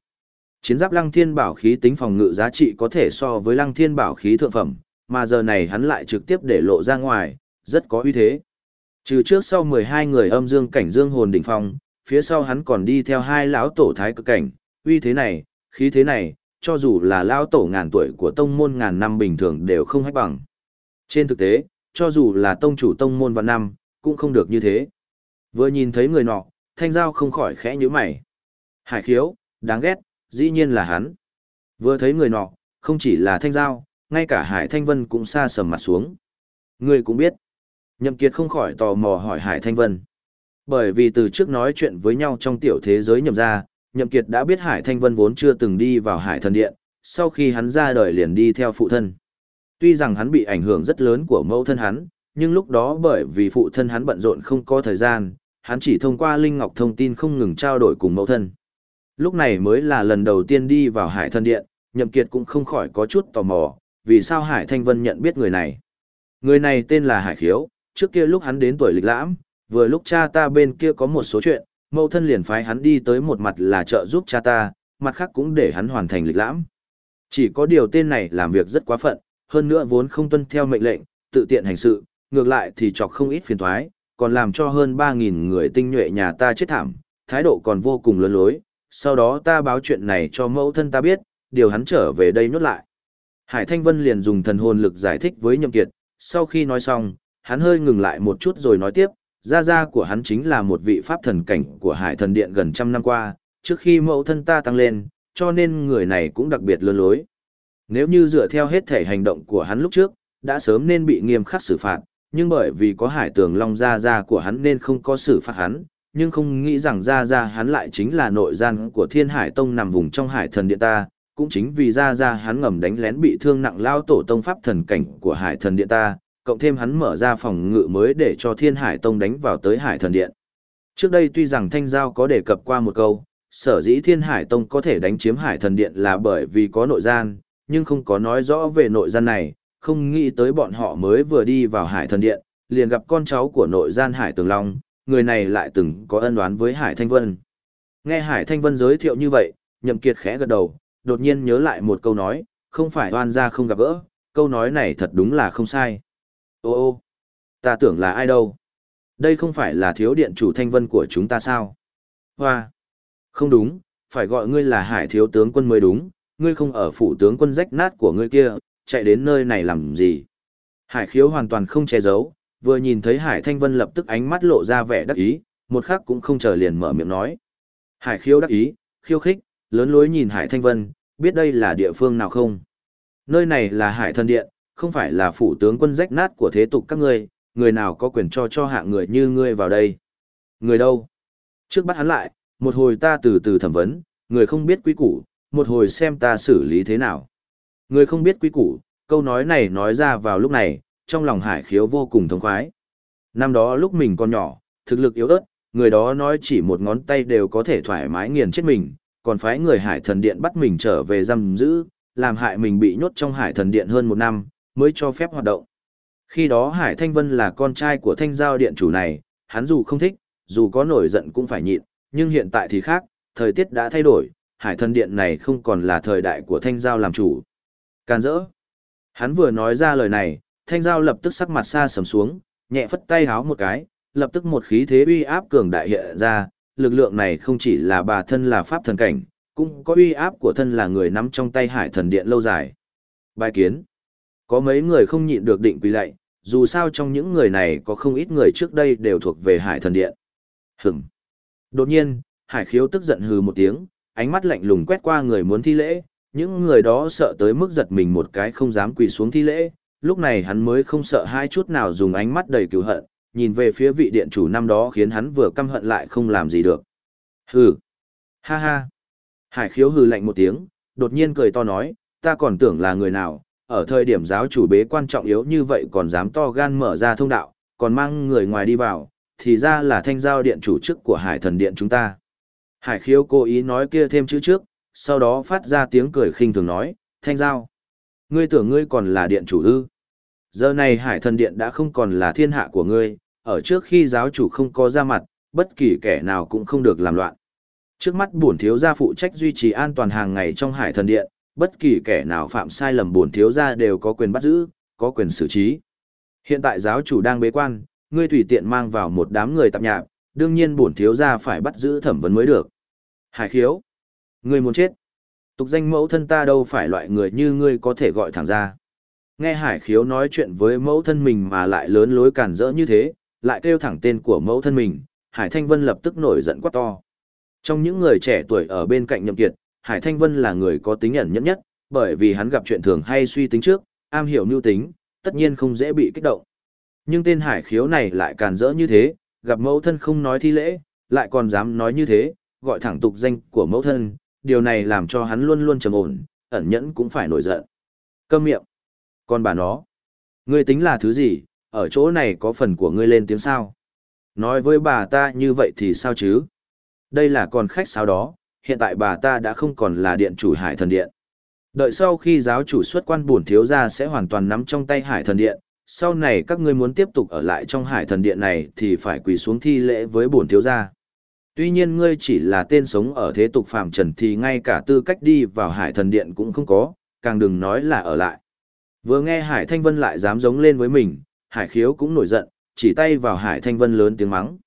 A: Chiến giáp lăng thiên bảo khí tính phòng ngự giá trị có thể so với lăng thiên bảo khí thượng phẩm, mà giờ này hắn lại trực tiếp để lộ ra ngoài, rất có uy thế. Trừ trước sau 12 người âm dương cảnh dương hồn đỉnh phong, phía sau hắn còn đi theo hai lão tổ thái cực cảnh, uy thế này, khí thế này, cho dù là lão tổ ngàn tuổi của tông môn ngàn năm bình thường đều không hách bằng. Trên thực tế, cho dù là tông chủ tông môn vạn năm, cũng không được như thế. Vừa nhìn thấy người nọ, thanh giao không khỏi khẽ nhíu mày. Hải khiếu, đáng ghét, dĩ nhiên là hắn. Vừa thấy người nọ, không chỉ là thanh giao, ngay cả hải thanh vân cũng xa sầm mặt xuống. Người cũng biết. Nhậm kiệt không khỏi tò mò hỏi hải thanh vân. Bởi vì từ trước nói chuyện với nhau trong tiểu thế giới nhậm ra, nhậm kiệt đã biết hải thanh vân vốn chưa từng đi vào hải thần điện, sau khi hắn ra đời liền đi theo phụ thân. Tuy rằng hắn bị ảnh hưởng rất lớn của mẫu thân hắn, nhưng lúc đó bởi vì phụ thân hắn bận rộn không có thời gian, hắn chỉ thông qua Linh Ngọc thông tin không ngừng trao đổi cùng mẫu thân. Lúc này mới là lần đầu tiên đi vào Hải thần Điện, Nhậm Kiệt cũng không khỏi có chút tò mò, vì sao Hải Thanh Vân nhận biết người này. Người này tên là Hải Khiếu, trước kia lúc hắn đến tuổi lịch lãm, vừa lúc cha ta bên kia có một số chuyện, mẫu thân liền phái hắn đi tới một mặt là trợ giúp cha ta, mặt khác cũng để hắn hoàn thành lịch lãm. Chỉ có điều tên này làm việc rất quá phận, hơn nữa vốn không tuân theo mệnh lệnh, tự tiện hành sự, ngược lại thì chọc không ít phiền toái, còn làm cho hơn 3.000 người tinh nhuệ nhà ta chết thảm, thái độ còn vô cùng lớn lối, sau đó ta báo chuyện này cho mẫu thân ta biết, điều hắn trở về đây nhốt lại. Hải Thanh Vân liền dùng thần hồn lực giải thích với Nhậm Kiệt, sau khi nói xong, hắn hơi ngừng lại một chút rồi nói tiếp, gia gia của hắn chính là một vị pháp thần cảnh của Hải Thần Điện gần trăm năm qua, trước khi mẫu thân ta tăng lên, cho nên người này cũng đặc biệt lơ lối. Nếu như dựa theo hết thể hành động của hắn lúc trước, đã sớm nên bị nghiêm khắc xử phạt, nhưng bởi vì có hải tường long gia gia của hắn nên không có xử phạt hắn, nhưng không nghĩ rằng gia gia hắn lại chính là nội gian của thiên hải tông nằm vùng trong hải thần điện ta, cũng chính vì gia gia hắn ngầm đánh lén bị thương nặng lao tổ tông pháp thần cảnh của hải thần điện ta, cộng thêm hắn mở ra phòng ngự mới để cho thiên hải tông đánh vào tới hải thần điện. Trước đây tuy rằng Thanh Giao có đề cập qua một câu, sở dĩ thiên hải tông có thể đánh chiếm hải thần điện là bởi vì có nội gian, nhưng không có nói rõ về nội gian này, không nghĩ tới bọn họ mới vừa đi vào hải thần điện, liền gặp con cháu của nội gian hải tường long, người này lại từng có ân oán với hải thanh vân. Nghe hải thanh vân giới thiệu như vậy, nhậm kiệt khẽ gật đầu, đột nhiên nhớ lại một câu nói, không phải oan gia không gặp gỡ, câu nói này thật đúng là không sai. Ô ô, ta tưởng là ai đâu? Đây không phải là thiếu điện chủ thanh vân của chúng ta sao? Hoa, không đúng, phải gọi ngươi là hải thiếu tướng quân mới đúng, ngươi không ở phủ tướng quân rách nát của ngươi kia, chạy đến nơi này làm gì? Hải khiếu hoàn toàn không che giấu, vừa nhìn thấy Hải Thanh Vân lập tức ánh mắt lộ ra vẻ đắc ý, một khắc cũng không chờ liền mở miệng nói. Hải khiếu đắc ý, khiêu khích, lớn lối nhìn Hải Thanh Vân, biết đây là địa phương nào không? Nơi này là Hải Thần Điện, không phải là phủ tướng quân rách nát của thế tục các ngươi, người nào có quyền cho cho hạng người như ngươi vào đây? Người đâu? Trước bắt hắn lại, một hồi ta từ từ thẩm vấn, người không biết quý củ, một hồi xem ta xử lý thế nào. Người không biết quý củ, câu nói này nói ra vào lúc này, trong lòng hải khiếu vô cùng thống khoái. Năm đó lúc mình còn nhỏ, thực lực yếu ớt, người đó nói chỉ một ngón tay đều có thể thoải mái nghiền chết mình, còn phái người hải thần điện bắt mình trở về giam giữ, làm hại mình bị nhốt trong hải thần điện hơn một năm, mới cho phép hoạt động. Khi đó Hải Thanh Vân là con trai của thanh giao điện chủ này, hắn dù không thích, dù có nổi giận cũng phải nhịn, nhưng hiện tại thì khác, thời tiết đã thay đổi, hải thần điện này không còn là thời đại của thanh giao làm chủ. Can dỡ. Hắn vừa nói ra lời này, thanh giao lập tức sắc mặt xa sầm xuống, nhẹ phất tay háo một cái, lập tức một khí thế uy áp cường đại hiện ra, lực lượng này không chỉ là bà thân là pháp thần cảnh, cũng có uy áp của thân là người nắm trong tay hải thần điện lâu dài. Bài kiến. Có mấy người không nhịn được định quỳ lạy, dù sao trong những người này có không ít người trước đây đều thuộc về hải thần điện. Hửm. Đột nhiên, hải khiếu tức giận hừ một tiếng, ánh mắt lạnh lùng quét qua người muốn thi lễ, những người đó sợ tới mức giật mình một cái không dám quỳ xuống thi lễ, lúc này hắn mới không sợ hai chút nào dùng ánh mắt đầy cừu hận, nhìn về phía vị điện chủ năm đó khiến hắn vừa căm hận lại không làm gì được. Hừ! Ha ha! Hải khiếu hừ lạnh một tiếng, đột nhiên cười to nói, ta còn tưởng là người nào, ở thời điểm giáo chủ bế quan trọng yếu như vậy còn dám to gan mở ra thông đạo, còn mang người ngoài đi vào, thì ra là thanh giao điện chủ chức của hải thần điện chúng ta. Hải khiếu cố ý nói kia thêm chữ trước, sau đó phát ra tiếng cười khinh thường nói, thanh giao. Ngươi tưởng ngươi còn là điện chủ ư. Giờ này hải thần điện đã không còn là thiên hạ của ngươi, ở trước khi giáo chủ không có ra mặt, bất kỳ kẻ nào cũng không được làm loạn. Trước mắt bổn thiếu gia phụ trách duy trì an toàn hàng ngày trong hải thần điện, bất kỳ kẻ nào phạm sai lầm bổn thiếu gia đều có quyền bắt giữ, có quyền xử trí. Hiện tại giáo chủ đang bế quan, ngươi tùy tiện mang vào một đám người tạp nhạp, đương nhiên bổn thiếu gia phải bắt giữ thẩm vấn mới được. Hải khiếu. Ngươi muốn chết. Tục danh mẫu thân ta đâu phải loại người như ngươi có thể gọi thẳng ra. Nghe hải khiếu nói chuyện với mẫu thân mình mà lại lớn lối cản rỡ như thế, lại kêu thẳng tên của mẫu thân mình, Hải Thanh Vân lập tức nổi giận quá to. Trong những người trẻ tuổi ở bên cạnh nhậm kiệt, Hải Thanh Vân là người có tính ẩn nhẫn nhất, bởi vì hắn gặp chuyện thường hay suy tính trước, am hiểu nhu tính, tất nhiên không dễ bị kích động. Nhưng tên hải khiếu này lại càn rỡ như thế, gặp mẫu thân không nói thi lễ, lại còn dám nói như thế, gọi thẳng tục danh của mẫu thân, điều này làm cho hắn luôn luôn trầm ổn, ẩn nhẫn cũng phải nổi giận. Câm miệng. con bà nó, ngươi tính là thứ gì, ở chỗ này có phần của ngươi lên tiếng sao? Nói với bà ta như vậy thì sao chứ? Đây là con khách sao đó, hiện tại bà ta đã không còn là điện chủ hải thần điện. Đợi sau khi giáo chủ xuất quan bổn thiếu gia sẽ hoàn toàn nắm trong tay hải thần điện, sau này các ngươi muốn tiếp tục ở lại trong hải thần điện này thì phải quỳ xuống thi lễ với bổn thiếu gia. Tuy nhiên ngươi chỉ là tên sống ở thế tục phàm trần thì ngay cả tư cách đi vào hải thần điện cũng không có, càng đừng nói là ở lại. Vừa nghe Hải Thanh Vân lại dám giống lên với mình, Hải Khiếu cũng nổi giận, chỉ tay vào Hải Thanh Vân lớn tiếng mắng.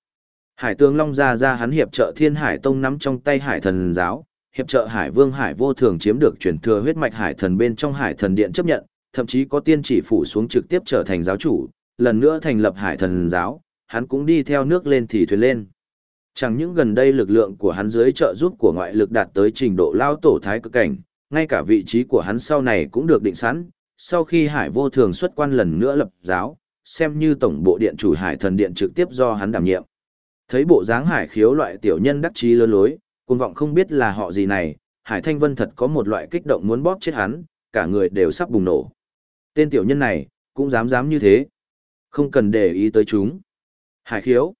A: Hải tướng Long gia ra hắn hiệp trợ Thiên Hải Tông nắm trong tay Hải Thần giáo, hiệp trợ Hải Vương Hải Vô Thường chiếm được truyền thừa huyết mạch Hải Thần bên trong Hải Thần điện chấp nhận, thậm chí có tiên chỉ phủ xuống trực tiếp trở thành giáo chủ, lần nữa thành lập Hải Thần giáo, hắn cũng đi theo nước lên thì thuyền lên. Chẳng những gần đây lực lượng của hắn dưới trợ giúp của ngoại lực đạt tới trình độ lao tổ thái cực cảnh, ngay cả vị trí của hắn sau này cũng được định sẵn, sau khi Hải Vô Thường xuất quan lần nữa lập giáo, xem như tổng bộ điện chủ Hải Thần điện trực tiếp do hắn đảm nhiệm. Thấy bộ dáng Hải Khiếu loại tiểu nhân đắc chí lớn lối, cuồng vọng không biết là họ gì này, Hải Thanh Vân thật có một loại kích động muốn bóp chết hắn, cả người đều sắp bùng nổ. Tên tiểu nhân này, cũng dám dám như thế. Không cần để ý tới chúng. Hải khiếu.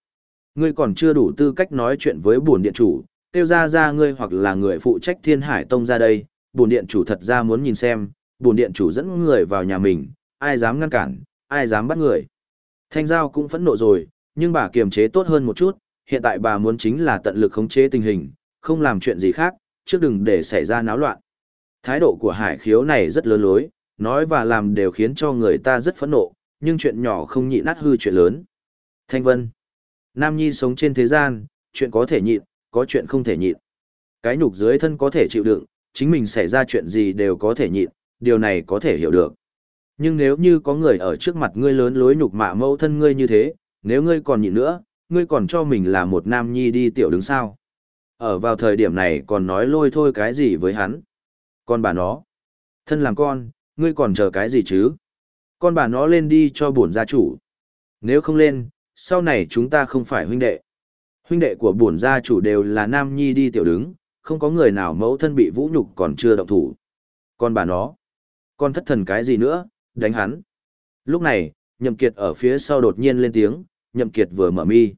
A: Ngươi còn chưa đủ tư cách nói chuyện với buồn điện chủ, tiêu ra ra ngươi hoặc là người phụ trách thiên hải tông ra đây, Buồn điện chủ thật ra muốn nhìn xem, buồn điện chủ dẫn người vào nhà mình, ai dám ngăn cản, ai dám bắt người. Thanh Giao cũng phẫn nộ rồi, nhưng bà kiềm chế tốt hơn một chút, hiện tại bà muốn chính là tận lực khống chế tình hình, không làm chuyện gì khác, trước đừng để xảy ra náo loạn. Thái độ của hải khiếu này rất lớn lối, nói và làm đều khiến cho người ta rất phẫn nộ, nhưng chuyện nhỏ không nhịn nát hư chuyện lớn. Thanh Vân. Nam Nhi sống trên thế gian, chuyện có thể nhịn, có chuyện không thể nhịn. Cái nhục dưới thân có thể chịu đựng, chính mình xảy ra chuyện gì đều có thể nhịn, điều này có thể hiểu được. Nhưng nếu như có người ở trước mặt ngươi lớn lối nhục mạ mẫu thân ngươi như thế, nếu ngươi còn nhịn nữa, ngươi còn cho mình là một nam nhi đi tiểu đứng sao. Ở vào thời điểm này còn nói lôi thôi cái gì với hắn. Con bà nó. Thân làm con, ngươi còn chờ cái gì chứ? Con bà nó lên đi cho bổn gia chủ. Nếu không lên, sau này chúng ta không phải huynh đệ. Huynh đệ của bổn gia chủ đều là nam nhi đi tiểu đứng, không có người nào mẫu thân bị vũ nhục còn chưa động thủ. Con bà nó. Con thất thần cái gì nữa, đánh hắn. Lúc này, nhậm kiệt ở phía sau đột nhiên lên tiếng, nhậm kiệt vừa mở mi.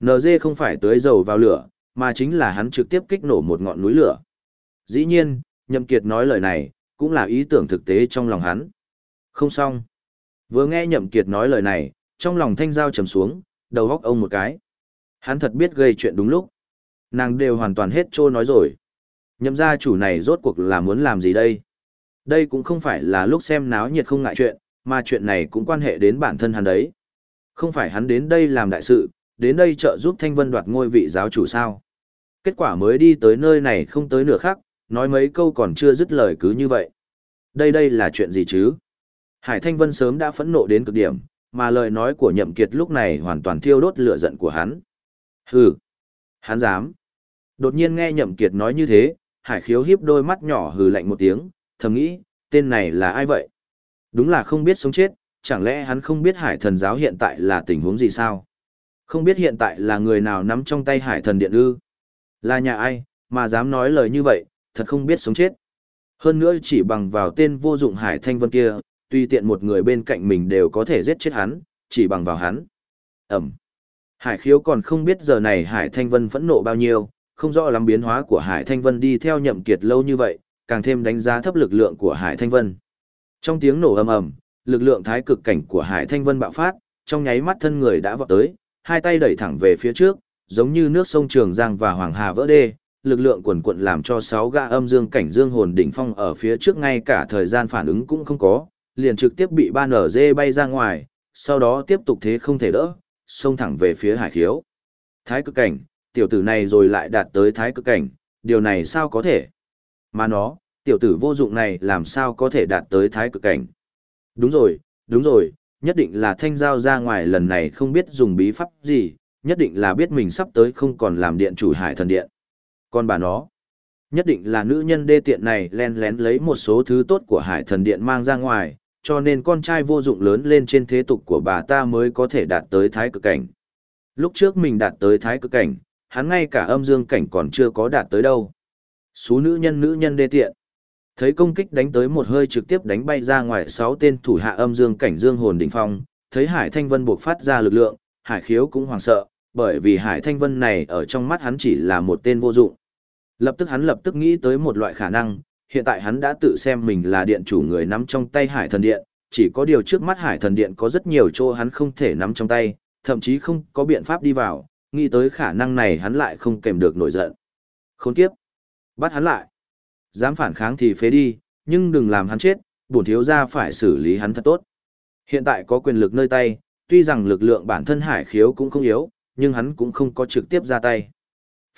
A: NG không phải tưới dầu vào lửa, mà chính là hắn trực tiếp kích nổ một ngọn núi lửa. Dĩ nhiên, nhậm kiệt nói lời này, cũng là ý tưởng thực tế trong lòng hắn. Không xong. Vừa nghe nhậm kiệt nói lời này, trong lòng thanh giao trầm xuống, đầu góc ông một cái. Hắn thật biết gây chuyện đúng lúc. Nàng đều hoàn toàn hết trô nói rồi. Nhậm gia chủ này rốt cuộc là muốn làm gì đây? Đây cũng không phải là lúc xem náo nhiệt không ngại chuyện, mà chuyện này cũng quan hệ đến bản thân hắn đấy. Không phải hắn đến đây làm đại sự, đến đây trợ giúp Thanh Vân đoạt ngôi vị giáo chủ sao. Kết quả mới đi tới nơi này không tới nửa khắc, nói mấy câu còn chưa dứt lời cứ như vậy. Đây đây là chuyện gì chứ? Hải Thanh Vân sớm đã phẫn nộ đến cực điểm, mà lời nói của Nhậm Kiệt lúc này hoàn toàn thiêu đốt lửa giận của hắn. Hừ! Hắn dám! Đột nhiên nghe Nhậm Kiệt nói như thế, Hải khiếu hiếp đôi mắt nhỏ hừ lạnh một tiếng, thầm nghĩ, tên này là ai vậy? Đúng là không biết sống chết, chẳng lẽ hắn không biết hải thần giáo hiện tại là tình huống gì sao? Không biết hiện tại là người nào nắm trong tay hải thần điện ư? Là nhà ai, mà dám nói lời như vậy, thật không biết sống chết. Hơn nữa chỉ bằng vào tên vô dụng hải thanh vân kia, tuy tiện một người bên cạnh mình đều có thể giết chết hắn, chỉ bằng vào hắn. Ẩm. Hải khiếu còn không biết giờ này hải thanh vân phẫn nộ bao nhiêu, không rõ lắm biến hóa của hải thanh vân đi theo nhậm kiệt lâu như vậy, càng thêm đánh giá thấp lực lượng của hải thanh vân. Trong tiếng nổ ầm ầm, lực lượng thái cực cảnh của Hải Thanh Vân bạo phát, trong nháy mắt thân người đã vọt tới, hai tay đẩy thẳng về phía trước, giống như nước sông Trường Giang và Hoàng Hà vỡ đê, lực lượng quần quận làm cho sáu gã âm dương cảnh dương hồn đỉnh phong ở phía trước ngay cả thời gian phản ứng cũng không có, liền trực tiếp bị ba nở dê bay ra ngoài, sau đó tiếp tục thế không thể đỡ, xông thẳng về phía hải khiếu. Thái cực cảnh, tiểu tử này rồi lại đạt tới thái cực cảnh, điều này sao có thể? Mà nó, tiểu tử vô dụng này làm sao có thể đạt tới thái cực cảnh? Đúng rồi, đúng rồi, nhất định là thanh giao ra ngoài lần này không biết dùng bí pháp gì, nhất định là biết mình sắp tới không còn làm điện chủ hải thần điện. Còn bà nó, nhất định là nữ nhân đê tiện này len lén lấy một số thứ tốt của hải thần điện mang ra ngoài, cho nên con trai vô dụng lớn lên trên thế tục của bà ta mới có thể đạt tới thái cực cảnh. Lúc trước mình đạt tới thái cực cảnh, hắn ngay cả âm dương cảnh còn chưa có đạt tới đâu. Số nữ nhân nữ nhân đê tiện. Thấy công kích đánh tới một hơi trực tiếp đánh bay ra ngoài sáu tên thủ hạ âm dương cảnh dương hồn đỉnh phong, thấy Hải Thanh Vân buộc phát ra lực lượng, Hải Khiếu cũng hoảng sợ, bởi vì Hải Thanh Vân này ở trong mắt hắn chỉ là một tên vô dụng. Lập tức hắn lập tức nghĩ tới một loại khả năng, hiện tại hắn đã tự xem mình là điện chủ người nắm trong tay Hải Thần Điện, chỉ có điều trước mắt Hải Thần Điện có rất nhiều chỗ hắn không thể nắm trong tay, thậm chí không có biện pháp đi vào, nghĩ tới khả năng này hắn lại không kèm được nổi giận. Khốn kiếp! Bắt hắn lại! Dám phản kháng thì phế đi, nhưng đừng làm hắn chết, bổn thiếu gia phải xử lý hắn thật tốt. Hiện tại có quyền lực nơi tay, tuy rằng lực lượng bản thân hải khiếu cũng không yếu, nhưng hắn cũng không có trực tiếp ra tay.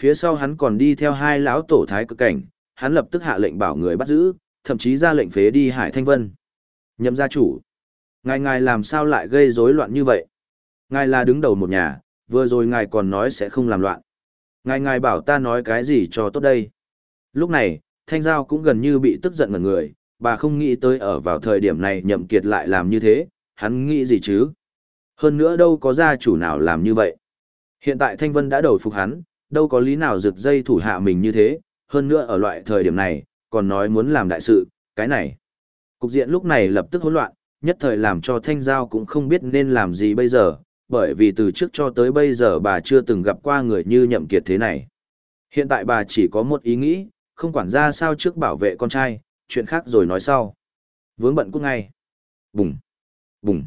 A: Phía sau hắn còn đi theo hai lão tổ thái cực cảnh, hắn lập tức hạ lệnh bảo người bắt giữ, thậm chí ra lệnh phế đi Hải Thanh Vân. Nhậm gia chủ, ngài ngài làm sao lại gây rối loạn như vậy? Ngài là đứng đầu một nhà, vừa rồi ngài còn nói sẽ không làm loạn. Ngài ngài bảo ta nói cái gì cho tốt đây? Lúc này, Thanh Giao cũng gần như bị tức giận ngần người, bà không nghĩ tới ở vào thời điểm này nhậm kiệt lại làm như thế, hắn nghĩ gì chứ? Hơn nữa đâu có gia chủ nào làm như vậy. Hiện tại Thanh Vân đã đầu phục hắn, đâu có lý nào rực dây thủ hạ mình như thế, hơn nữa ở loại thời điểm này, còn nói muốn làm đại sự, cái này. Cục diện lúc này lập tức hỗn loạn, nhất thời làm cho Thanh Giao cũng không biết nên làm gì bây giờ, bởi vì từ trước cho tới bây giờ bà chưa từng gặp qua người như nhậm kiệt thế này. Hiện tại bà chỉ có một ý nghĩ, không quản ra sao trước bảo vệ con trai, chuyện khác rồi nói sau. Vướng bận cút ngay. Bùng. Bùng.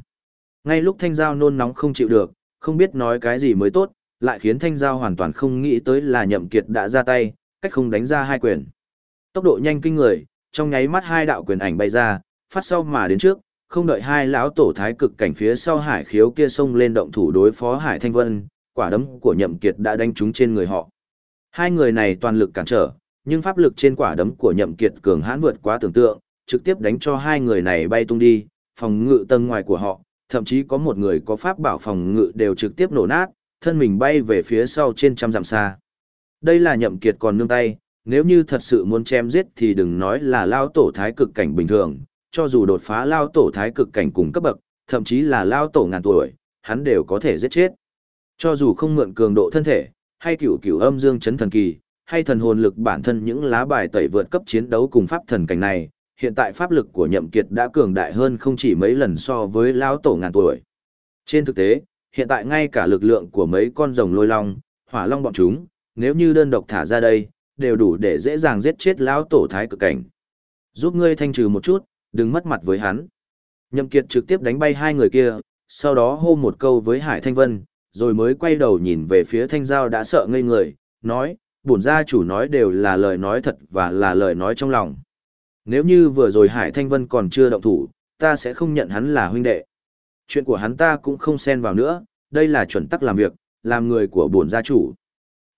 A: Ngay lúc Thanh Giao nôn nóng không chịu được, không biết nói cái gì mới tốt, lại khiến Thanh Giao hoàn toàn không nghĩ tới là nhậm kiệt đã ra tay, cách không đánh ra hai quyền. Tốc độ nhanh kinh người, trong nháy mắt hai đạo quyền ảnh bay ra, phát sau mà đến trước, không đợi hai lão tổ thái cực cảnh phía sau hải khiếu kia xông lên động thủ đối phó hải thanh vân, quả đấm của nhậm kiệt đã đánh trúng trên người họ. Hai người này toàn lực cản trở, nhưng pháp lực trên quả đấm của nhậm kiệt cường hãn vượt quá tưởng tượng, trực tiếp đánh cho hai người này bay tung đi, phòng ngự tầng ngoài của họ, thậm chí có một người có pháp bảo phòng ngự đều trực tiếp nổ nát, thân mình bay về phía sau trên trăm dặm xa. Đây là nhậm kiệt còn nương tay, nếu như thật sự muốn chém giết thì đừng nói là lao tổ thái cực cảnh bình thường, cho dù đột phá lao tổ thái cực cảnh cùng cấp bậc, thậm chí là lao tổ ngàn tuổi, hắn đều có thể giết chết. Cho dù không mượn cường độ thân thể, hay cửu cửu âm dương chấn thần kỳ, hay thần hồn lực bản thân những lá bài tẩy vượt cấp chiến đấu cùng pháp thần cảnh này, hiện tại pháp lực của nhậm kiệt đã cường đại hơn không chỉ mấy lần so với lão tổ ngàn tuổi. Trên thực tế, hiện tại ngay cả lực lượng của mấy con rồng lôi long, hỏa long bọn chúng, nếu như đơn độc thả ra đây, đều đủ để dễ dàng giết chết lão tổ thái cực cảnh. Giúp ngươi thanh trừ một chút, đừng mất mặt với hắn. Nhậm Kiệt trực tiếp đánh bay hai người kia, sau đó hô một câu với Hải Thanh Vân, rồi mới quay đầu nhìn về phía Thanh Giao đã sợ ngây người, nói, bổn gia chủ nói đều là lời nói thật và là lời nói trong lòng. Nếu như vừa rồi Hải Thanh Vân còn chưa động thủ, ta sẽ không nhận hắn là huynh đệ. Chuyện của hắn ta cũng không xen vào nữa, đây là chuẩn tắc làm việc, làm người của bổn gia chủ.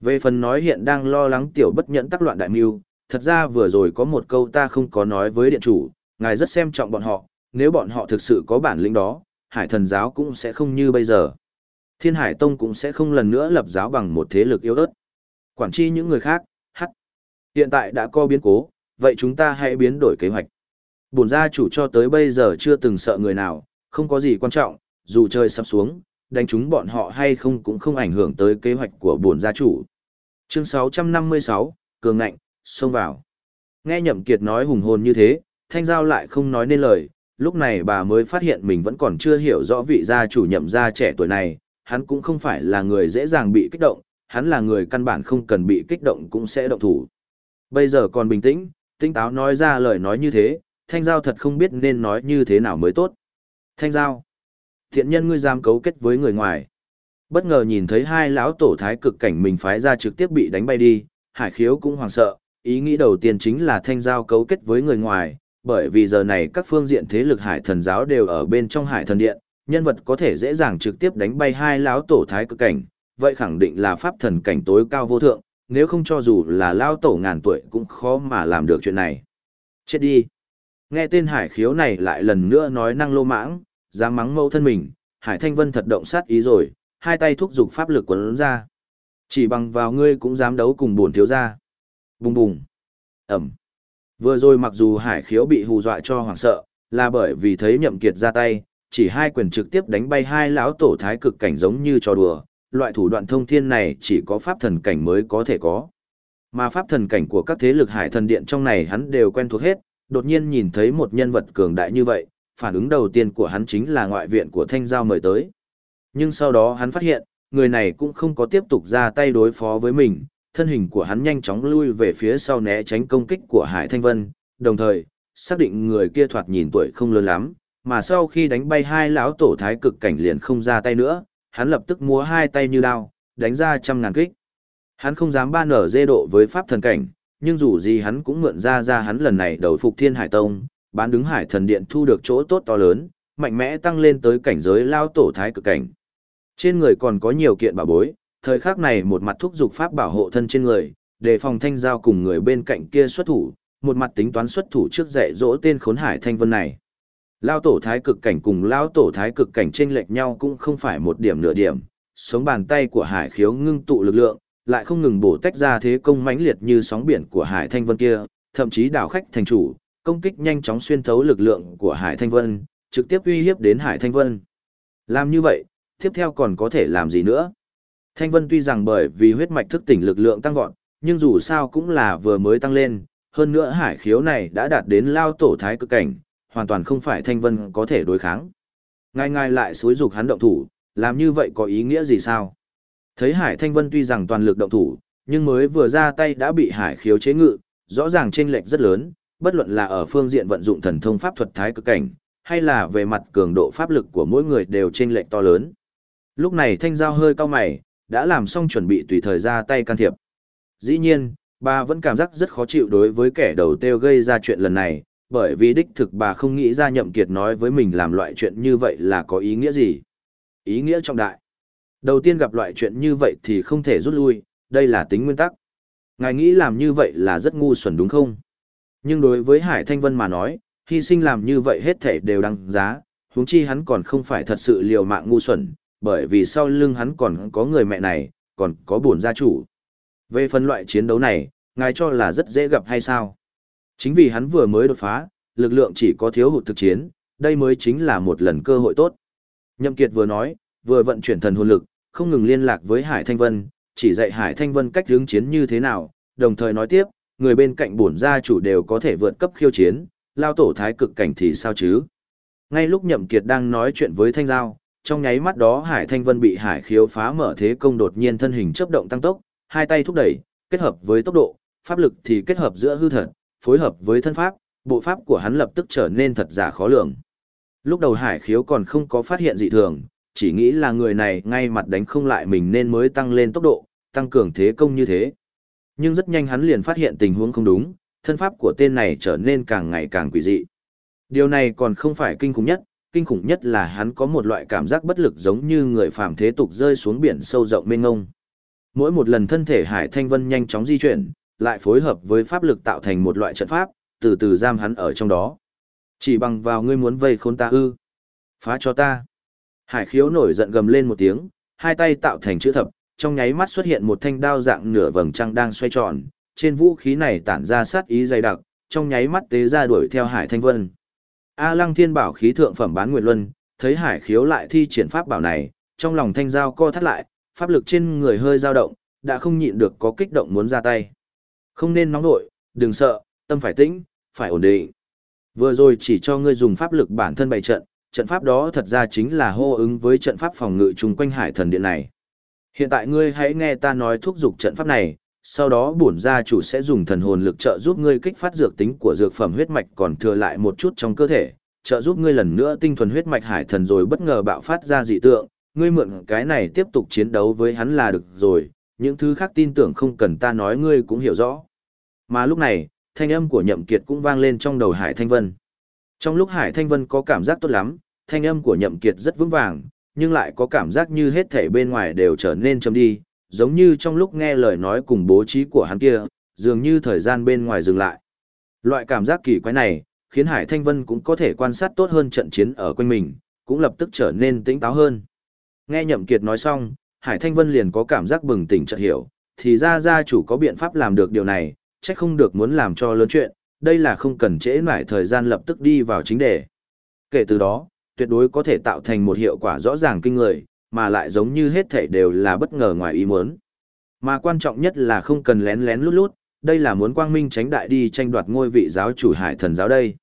A: Về phần nói hiện đang lo lắng tiểu bất nhẫn tắc loạn đại mưu, thật ra vừa rồi có một câu ta không có nói với điện chủ, ngài rất xem trọng bọn họ, nếu bọn họ thực sự có bản lĩnh đó, hải thần giáo cũng sẽ không như bây giờ. Thiên Hải Tông cũng sẽ không lần nữa lập giáo bằng một thế lực yếu ớt. Quản chi những người khác, hắc. Hiện tại đã có biến cố, vậy chúng ta hãy biến đổi kế hoạch. Bổn gia chủ cho tới bây giờ chưa từng sợ người nào, không có gì quan trọng, dù trời sắp xuống, đánh chúng bọn họ hay không cũng không ảnh hưởng tới kế hoạch của bổn gia chủ. Chương 656, Cường ngạnh, xông vào. Nghe Nhậm Kiệt nói hùng hồn như thế, Thanh Giao lại không nói nên lời, lúc này bà mới phát hiện mình vẫn còn chưa hiểu rõ vị gia chủ nhậm gia trẻ tuổi này, hắn cũng không phải là người dễ dàng bị kích động, hắn là người căn bản không cần bị kích động cũng sẽ động thủ. Bây giờ còn bình tĩnh, tinh táo nói ra lời nói như thế, Thanh Giao thật không biết nên nói như thế nào mới tốt. Thanh Giao, thiện nhân ngươi giam cấu kết với người ngoài. Bất ngờ nhìn thấy hai lão tổ thái cực cảnh mình phái ra trực tiếp bị đánh bay đi, hải khiếu cũng hoảng sợ, ý nghĩ đầu tiên chính là thanh giao cấu kết với người ngoài, bởi vì giờ này các phương diện thế lực hải thần giáo đều ở bên trong hải thần điện, nhân vật có thể dễ dàng trực tiếp đánh bay hai lão tổ thái cực cảnh, vậy khẳng định là pháp thần cảnh tối cao vô thượng, nếu không cho dù là lão tổ ngàn tuổi cũng khó mà làm được chuyện này. Chết đi! Nghe tên hải khiếu này lại lần nữa nói năng lô mãng, dám mắng mâu thân mình, hải thanh vân thật động sát ý rồi, hai tay thúc giục pháp lực quấn ra. Chỉ bằng vào ngươi cũng dám đấu cùng bổn thiếu gia. Bùng bùng. Ẩm. Vừa rồi mặc dù hải khiếu bị hù dọa cho hoảng sợ, là bởi vì thấy nhậm kiệt ra tay, chỉ hai quyền trực tiếp đánh bay hai lão tổ thái cực cảnh giống như trò đùa, loại thủ đoạn thông thiên này chỉ có pháp thần cảnh mới có thể có. Mà pháp thần cảnh của các thế lực hải thần điện trong này hắn đều quen thuộc hết, đột nhiên nhìn thấy một nhân vật cường đại như vậy, phản ứng đầu tiên của hắn chính là ngoại viện của thanh giao mời tới. Nhưng sau đó hắn phát hiện, người này cũng không có tiếp tục ra tay đối phó với mình, thân hình của hắn nhanh chóng lui về phía sau né tránh công kích của Hải Thanh Vân, đồng thời, xác định người kia thoạt nhìn tuổi không lớn lắm, mà sau khi đánh bay hai lão tổ thái cực cảnh liền không ra tay nữa, hắn lập tức múa hai tay như đao, đánh ra trăm ngàn kích. Hắn không dám ba nở dê độ với pháp thần cảnh, nhưng dù gì hắn cũng mượn ra ra hắn lần này đầu phục Thiên Hải Tông, bán đứng Hải Thần Điện thu được chỗ tốt to lớn, mạnh mẽ tăng lên tới cảnh giới lao tổ thái cực cảnh. Trên người còn có nhiều kiện bảo bối, Thời khắc này một mặt thúc dục pháp bảo hộ thân trên người, đề phòng thanh giao cùng người bên cạnh kia xuất thủ, một mặt tính toán xuất thủ trước dạy dỗ tên khốn hải thanh vân này. Lao tổ thái cực cảnh cùng lao tổ thái cực cảnh chênh lệch nhau cũng không phải một điểm nửa điểm, sống bàn tay của hải khiếu ngưng tụ lực lượng, lại không ngừng bổ tách ra thế công mãnh liệt như sóng biển của hải thanh vân kia, thậm chí đảo khách thành chủ, công kích nhanh chóng xuyên thấu lực lượng của hải thanh vân, trực tiếp uy hiếp đến hải thanh vân. Làm như vậy, tiếp theo còn có thể làm gì nữa? Thanh vân tuy rằng bởi vì huyết mạch thức tỉnh lực lượng tăng vọt, nhưng dù sao cũng là vừa mới tăng lên, hơn nữa hải khiếu này đã đạt đến lao tổ thái cực cảnh, hoàn toàn không phải thanh vân có thể đối kháng. Ngay ngay lại xối dục hắn động thủ, làm như vậy có ý nghĩa gì sao? Thấy hải thanh vân tuy rằng toàn lực động thủ, nhưng mới vừa ra tay đã bị hải khiếu chế ngự, rõ ràng chênh lệch rất lớn, bất luận là ở phương diện vận dụng thần thông pháp thuật thái cực cảnh, hay là về mặt cường độ pháp lực của mỗi người đều chênh lệch to lớn. Lúc này thanh giao hơi cao mày, đã làm xong chuẩn bị tùy thời ra tay can thiệp. Dĩ nhiên, bà vẫn cảm giác rất khó chịu đối với kẻ đầu têu gây ra chuyện lần này, bởi vì đích thực bà không nghĩ ra nhậm kiệt nói với mình làm loại chuyện như vậy là có ý nghĩa gì. Ý nghĩa trọng đại. Đầu tiên gặp loại chuyện như vậy thì không thể rút lui, đây là tính nguyên tắc. Ngài nghĩ làm như vậy là rất ngu xuẩn đúng không? Nhưng đối với Hải Thanh Vân mà nói, hy sinh làm như vậy hết thể đều đăng giá, huống chi hắn còn không phải thật sự liều mạng ngu xuẩn, bởi vì sau lưng hắn còn có người mẹ này, còn có bổn gia chủ. Về phần loại chiến đấu này, ngài cho là rất dễ gặp hay sao? Chính vì hắn vừa mới đột phá, lực lượng chỉ có thiếu hụt thực chiến, đây mới chính là một lần cơ hội tốt. Nhậm Kiệt vừa nói, vừa vận chuyển thần hồn lực, không ngừng liên lạc với Hải Thanh Vân, chỉ dạy Hải Thanh Vân cách hướng chiến như thế nào, đồng thời nói tiếp, người bên cạnh bổn gia chủ đều có thể vượt cấp khiêu chiến, lao tổ thái cực cảnh thì sao chứ? Ngay lúc Nhậm Kiệt đang nói chuyện với Thanh Giao, trong nháy mắt đó Hải Thanh Vân bị Hải Khiếu phá mở thế công đột nhiên thân hình chớp động tăng tốc, hai tay thúc đẩy, kết hợp với tốc độ, pháp lực thì kết hợp giữa hư thật, phối hợp với thân pháp, bộ pháp của hắn lập tức trở nên thật giả khó lường. Lúc đầu Hải Khiếu còn không có phát hiện dị thường, chỉ nghĩ là người này ngay mặt đánh không lại mình nên mới tăng lên tốc độ, tăng cường thế công như thế. Nhưng rất nhanh hắn liền phát hiện tình huống không đúng, thân pháp của tên này trở nên càng ngày càng quỷ dị. Điều này còn không phải kinh khủng nhất, kinh khủng nhất là hắn có một loại cảm giác bất lực giống như người phàm thế tục rơi xuống biển sâu rộng mênh ngông. Mỗi một lần thân thể Hải Thanh Vân nhanh chóng di chuyển, lại phối hợp với pháp lực tạo thành một loại trận pháp, từ từ giam hắn ở trong đó. Chỉ bằng vào ngươi muốn vây khốn ta ư? Phá cho ta. Hải khiếu nổi giận gầm lên một tiếng, hai tay tạo thành chữ thập, trong nháy mắt xuất hiện một thanh đao dạng nửa vầng trăng đang xoay tròn, trên vũ khí này tản ra sát ý dày đặc, trong nháy mắt tế ra đuổi theo Hải Thanh Vân. A Lăng Thiên bảo khí thượng phẩm bán nguyệt luân, thấy Hải khiếu lại thi triển pháp bảo này, trong lòng thanh giao co thắt lại, pháp lực trên người hơi dao động, đã không nhịn được có kích động muốn ra tay. Không nên nóng nội, đừng sợ, tâm phải tĩnh, phải ổn định. Vừa rồi chỉ cho ngươi dùng pháp lực bản thân bày trận, trận pháp đó thật ra chính là hô ứng với trận pháp phòng ngự chung quanh hải thần điện này. Hiện tại ngươi hãy nghe ta nói thúc giục trận pháp này, sau đó bổn gia chủ sẽ dùng thần hồn lực trợ giúp ngươi kích phát dược tính của dược phẩm huyết mạch còn thừa lại một chút trong cơ thể, trợ giúp ngươi lần nữa tinh thuần huyết mạch hải thần rồi bất ngờ bạo phát ra dị tượng, ngươi mượn cái này tiếp tục chiến đấu với hắn là được rồi, những thứ khác tin tưởng không cần ta nói ngươi cũng hiểu rõ. Mà lúc này, thanh âm của Nhậm Kiệt cũng vang lên trong đầu Hải Thanh Vân. Trong lúc Hải Thanh Vân có cảm giác tốt lắm, thanh âm của Nhậm Kiệt rất vững vàng, nhưng lại có cảm giác như hết thảy bên ngoài đều trở nên chậm đi, giống như trong lúc nghe lời nói cùng bố trí của hắn kia, dường như thời gian bên ngoài dừng lại. Loại cảm giác kỳ quái này, khiến Hải Thanh Vân cũng có thể quan sát tốt hơn trận chiến ở quanh mình, cũng lập tức trở nên tĩnh táo hơn. Nghe Nhậm Kiệt nói xong, Hải Thanh Vân liền có cảm giác bừng tỉnh chợt hiểu, thì ra gia chủ có biện pháp làm được điều này, chắc không được muốn làm cho lớn chuyện, đây là không cần trễ nải thời gian lập tức đi vào chính đề. Kể từ đó, tuyệt đối có thể tạo thành một hiệu quả rõ ràng kinh người, mà lại giống như hết thảy đều là bất ngờ ngoài ý muốn. Mà quan trọng nhất là không cần lén lén lút lút, đây là muốn quang minh tránh đại đi tranh đoạt ngôi vị giáo chủ Hải thần giáo đây.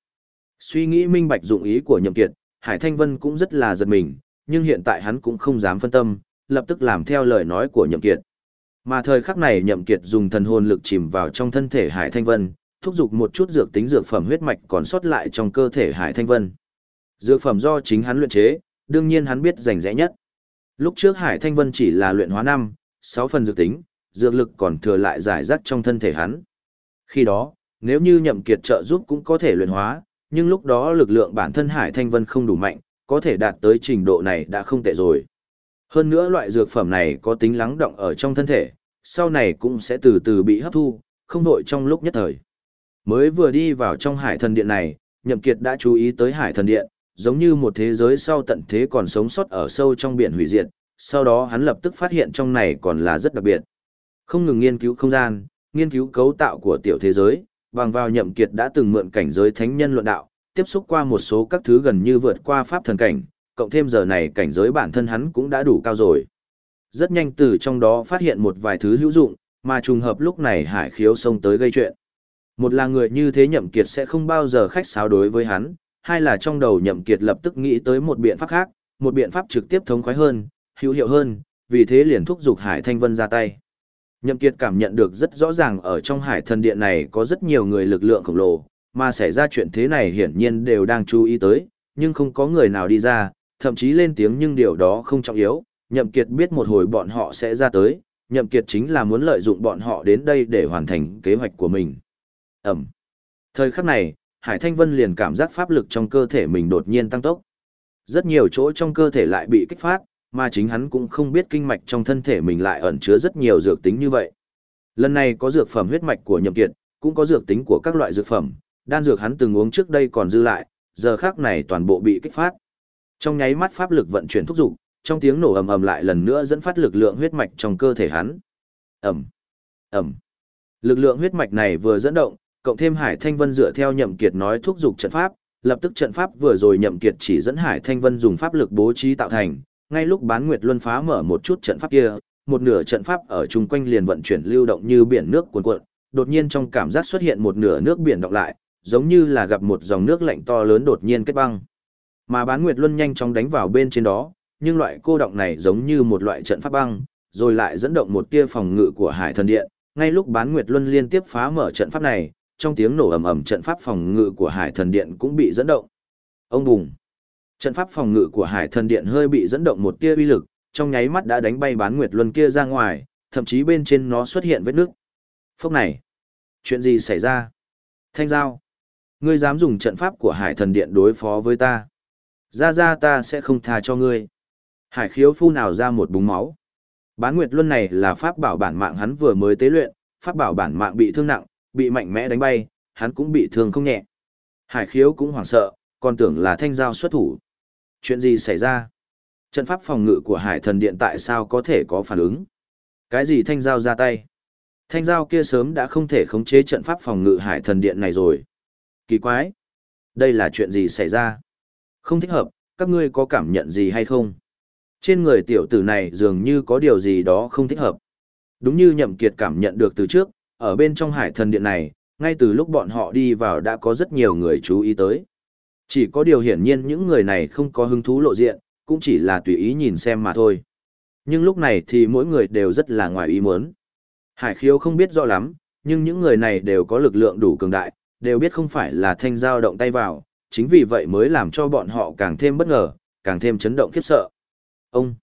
A: Suy nghĩ minh bạch dụng ý của Nhậm Kiệt, Hải Thanh Vân cũng rất là giật mình, nhưng hiện tại hắn cũng không dám phân tâm, lập tức làm theo lời nói của Nhậm Kiệt. Mà thời khắc này Nhậm Kiệt dùng thần hồn lực chìm vào trong thân thể Hải Thanh Vân, thúc giục một chút dược tính dược phẩm huyết mạch còn sót lại trong cơ thể Hải Thanh Vân. Dược phẩm do chính hắn luyện chế, đương nhiên hắn biết rành rẽ nhất. Lúc trước Hải Thanh Vân chỉ là luyện hóa năm, sáu phần dược tính, dược lực còn thừa lại giải rác trong thân thể hắn. Khi đó, nếu như Nhậm Kiệt trợ giúp cũng có thể luyện hóa, nhưng lúc đó lực lượng bản thân Hải Thanh Vân không đủ mạnh, có thể đạt tới trình độ này đã không tệ rồi. Hơn nữa loại dược phẩm này có tính lắng động ở trong thân thể, sau này cũng sẽ từ từ bị hấp thu, không vội trong lúc nhất thời. Mới vừa đi vào trong hải thần điện này, Nhậm Kiệt đã chú ý tới hải thần điện, giống như một thế giới sau tận thế còn sống sót ở sâu trong biển hủy diệt, sau đó hắn lập tức phát hiện trong này còn là rất đặc biệt. Không ngừng nghiên cứu không gian, nghiên cứu cấu tạo của tiểu thế giới, bằng vào Nhậm Kiệt đã từng mượn cảnh giới thánh nhân luận đạo, tiếp xúc qua một số các thứ gần như vượt qua pháp thần cảnh, cộng thêm giờ này cảnh giới bản thân hắn cũng đã đủ cao rồi. Rất nhanh từ trong đó phát hiện một vài thứ hữu dụng, mà trùng hợp lúc này hải khiếu xông tới gây chuyện. Một là người như thế nhậm kiệt sẽ không bao giờ khách sáo đối với hắn, hai là trong đầu nhậm kiệt lập tức nghĩ tới một biện pháp khác, một biện pháp trực tiếp thống khoái hơn, hữu hiệu hơn, vì thế liền thúc giục Hải Thanh Vân ra tay. Nhậm kiệt cảm nhận được rất rõ ràng ở trong Hải Thần Điện này có rất nhiều người lực lượng khổng lồ, mà xảy ra chuyện thế này hiển nhiên đều đang chú ý tới, nhưng không có người nào đi ra, thậm chí lên tiếng nhưng điều đó không trọng yếu, Nhậm Kiệt biết một hồi bọn họ sẽ ra tới, Nhậm Kiệt chính là muốn lợi dụng bọn họ đến đây để hoàn thành kế hoạch của mình. Ẩm. Thời khắc này, Hải Thanh Vân liền cảm giác pháp lực trong cơ thể mình đột nhiên tăng tốc. Rất nhiều chỗ trong cơ thể lại bị kích phát, mà chính hắn cũng không biết kinh mạch trong thân thể mình lại ẩn chứa rất nhiều dược tính như vậy. Lần này có dược phẩm huyết mạch của Nhậm Kiệt, cũng có dược tính của các loại dược phẩm, đan dược hắn từng uống trước đây còn dư lại, giờ khắc này toàn bộ bị kích phát. Trong nháy mắt pháp lực vận chuyển thúc dục, trong tiếng nổ ầm ầm lại lần nữa dẫn phát lực lượng huyết mạch trong cơ thể hắn. Ầm. Ầm. Lực lượng huyết mạch này vừa dẫn động, cộng thêm Hải Thanh Vân dựa theo Nhậm Kiệt nói thúc dục trận pháp, lập tức trận pháp vừa rồi Nhậm Kiệt chỉ dẫn Hải Thanh Vân dùng pháp lực bố trí tạo thành, ngay lúc Bán Nguyệt Luân phá mở một chút trận pháp kia, một nửa trận pháp ở chung quanh liền vận chuyển lưu động như biển nước cuồn cuộn, đột nhiên trong cảm giác xuất hiện một nửa nước biển động lại, giống như là gặp một dòng nước lạnh to lớn đột nhiên kết băng. Mà Bán Nguyệt Luân nhanh chóng đánh vào bên trên đó, nhưng loại cô động này giống như một loại trận pháp băng, rồi lại dẫn động một tia phòng ngự của Hải Thần Điện, ngay lúc Bán Nguyệt Luân liên tiếp phá mở trận pháp này, trong tiếng nổ ầm ầm trận pháp phòng ngự của Hải Thần Điện cũng bị dẫn động. Ông bùng. Trận pháp phòng ngự của Hải Thần Điện hơi bị dẫn động một tia uy lực, trong nháy mắt đã đánh bay Bán Nguyệt Luân kia ra ngoài, thậm chí bên trên nó xuất hiện vết nước. Phốc này, chuyện gì xảy ra? Thanh giao, ngươi dám dùng trận pháp của Hải Thần Điện đối phó với ta? Ra ra ta sẽ không tha cho ngươi. Hải khiếu phu nào ra một búng máu. Bán Nguyệt Luân này là pháp bảo bản mạng hắn vừa mới tế luyện, pháp bảo bản mạng bị thương nặng, bị mạnh mẽ đánh bay, hắn cũng bị thương không nhẹ. Hải khiếu cũng hoảng sợ, còn tưởng là thanh giao xuất thủ. Chuyện gì xảy ra? Trận pháp phòng ngự của hải thần điện tại sao có thể có phản ứng? Cái gì thanh giao ra tay? Thanh giao kia sớm đã không thể khống chế trận pháp phòng ngự hải thần điện này rồi. Kỳ quái! Đây là chuyện gì xảy ra? Không thích hợp, các ngươi có cảm nhận gì hay không? Trên người tiểu tử này dường như có điều gì đó không thích hợp. Đúng như nhậm kiệt cảm nhận được từ trước, ở bên trong hải thần điện này, ngay từ lúc bọn họ đi vào đã có rất nhiều người chú ý tới. Chỉ có điều hiển nhiên những người này không có hứng thú lộ diện, cũng chỉ là tùy ý nhìn xem mà thôi. Nhưng lúc này thì mỗi người đều rất là ngoài ý muốn. Hải khiếu không biết rõ lắm, nhưng những người này đều có lực lượng đủ cường đại, đều biết không phải là thanh giao động tay vào, chính vì vậy mới làm cho bọn họ càng thêm bất ngờ, càng thêm chấn động khiếp sợ. Ông,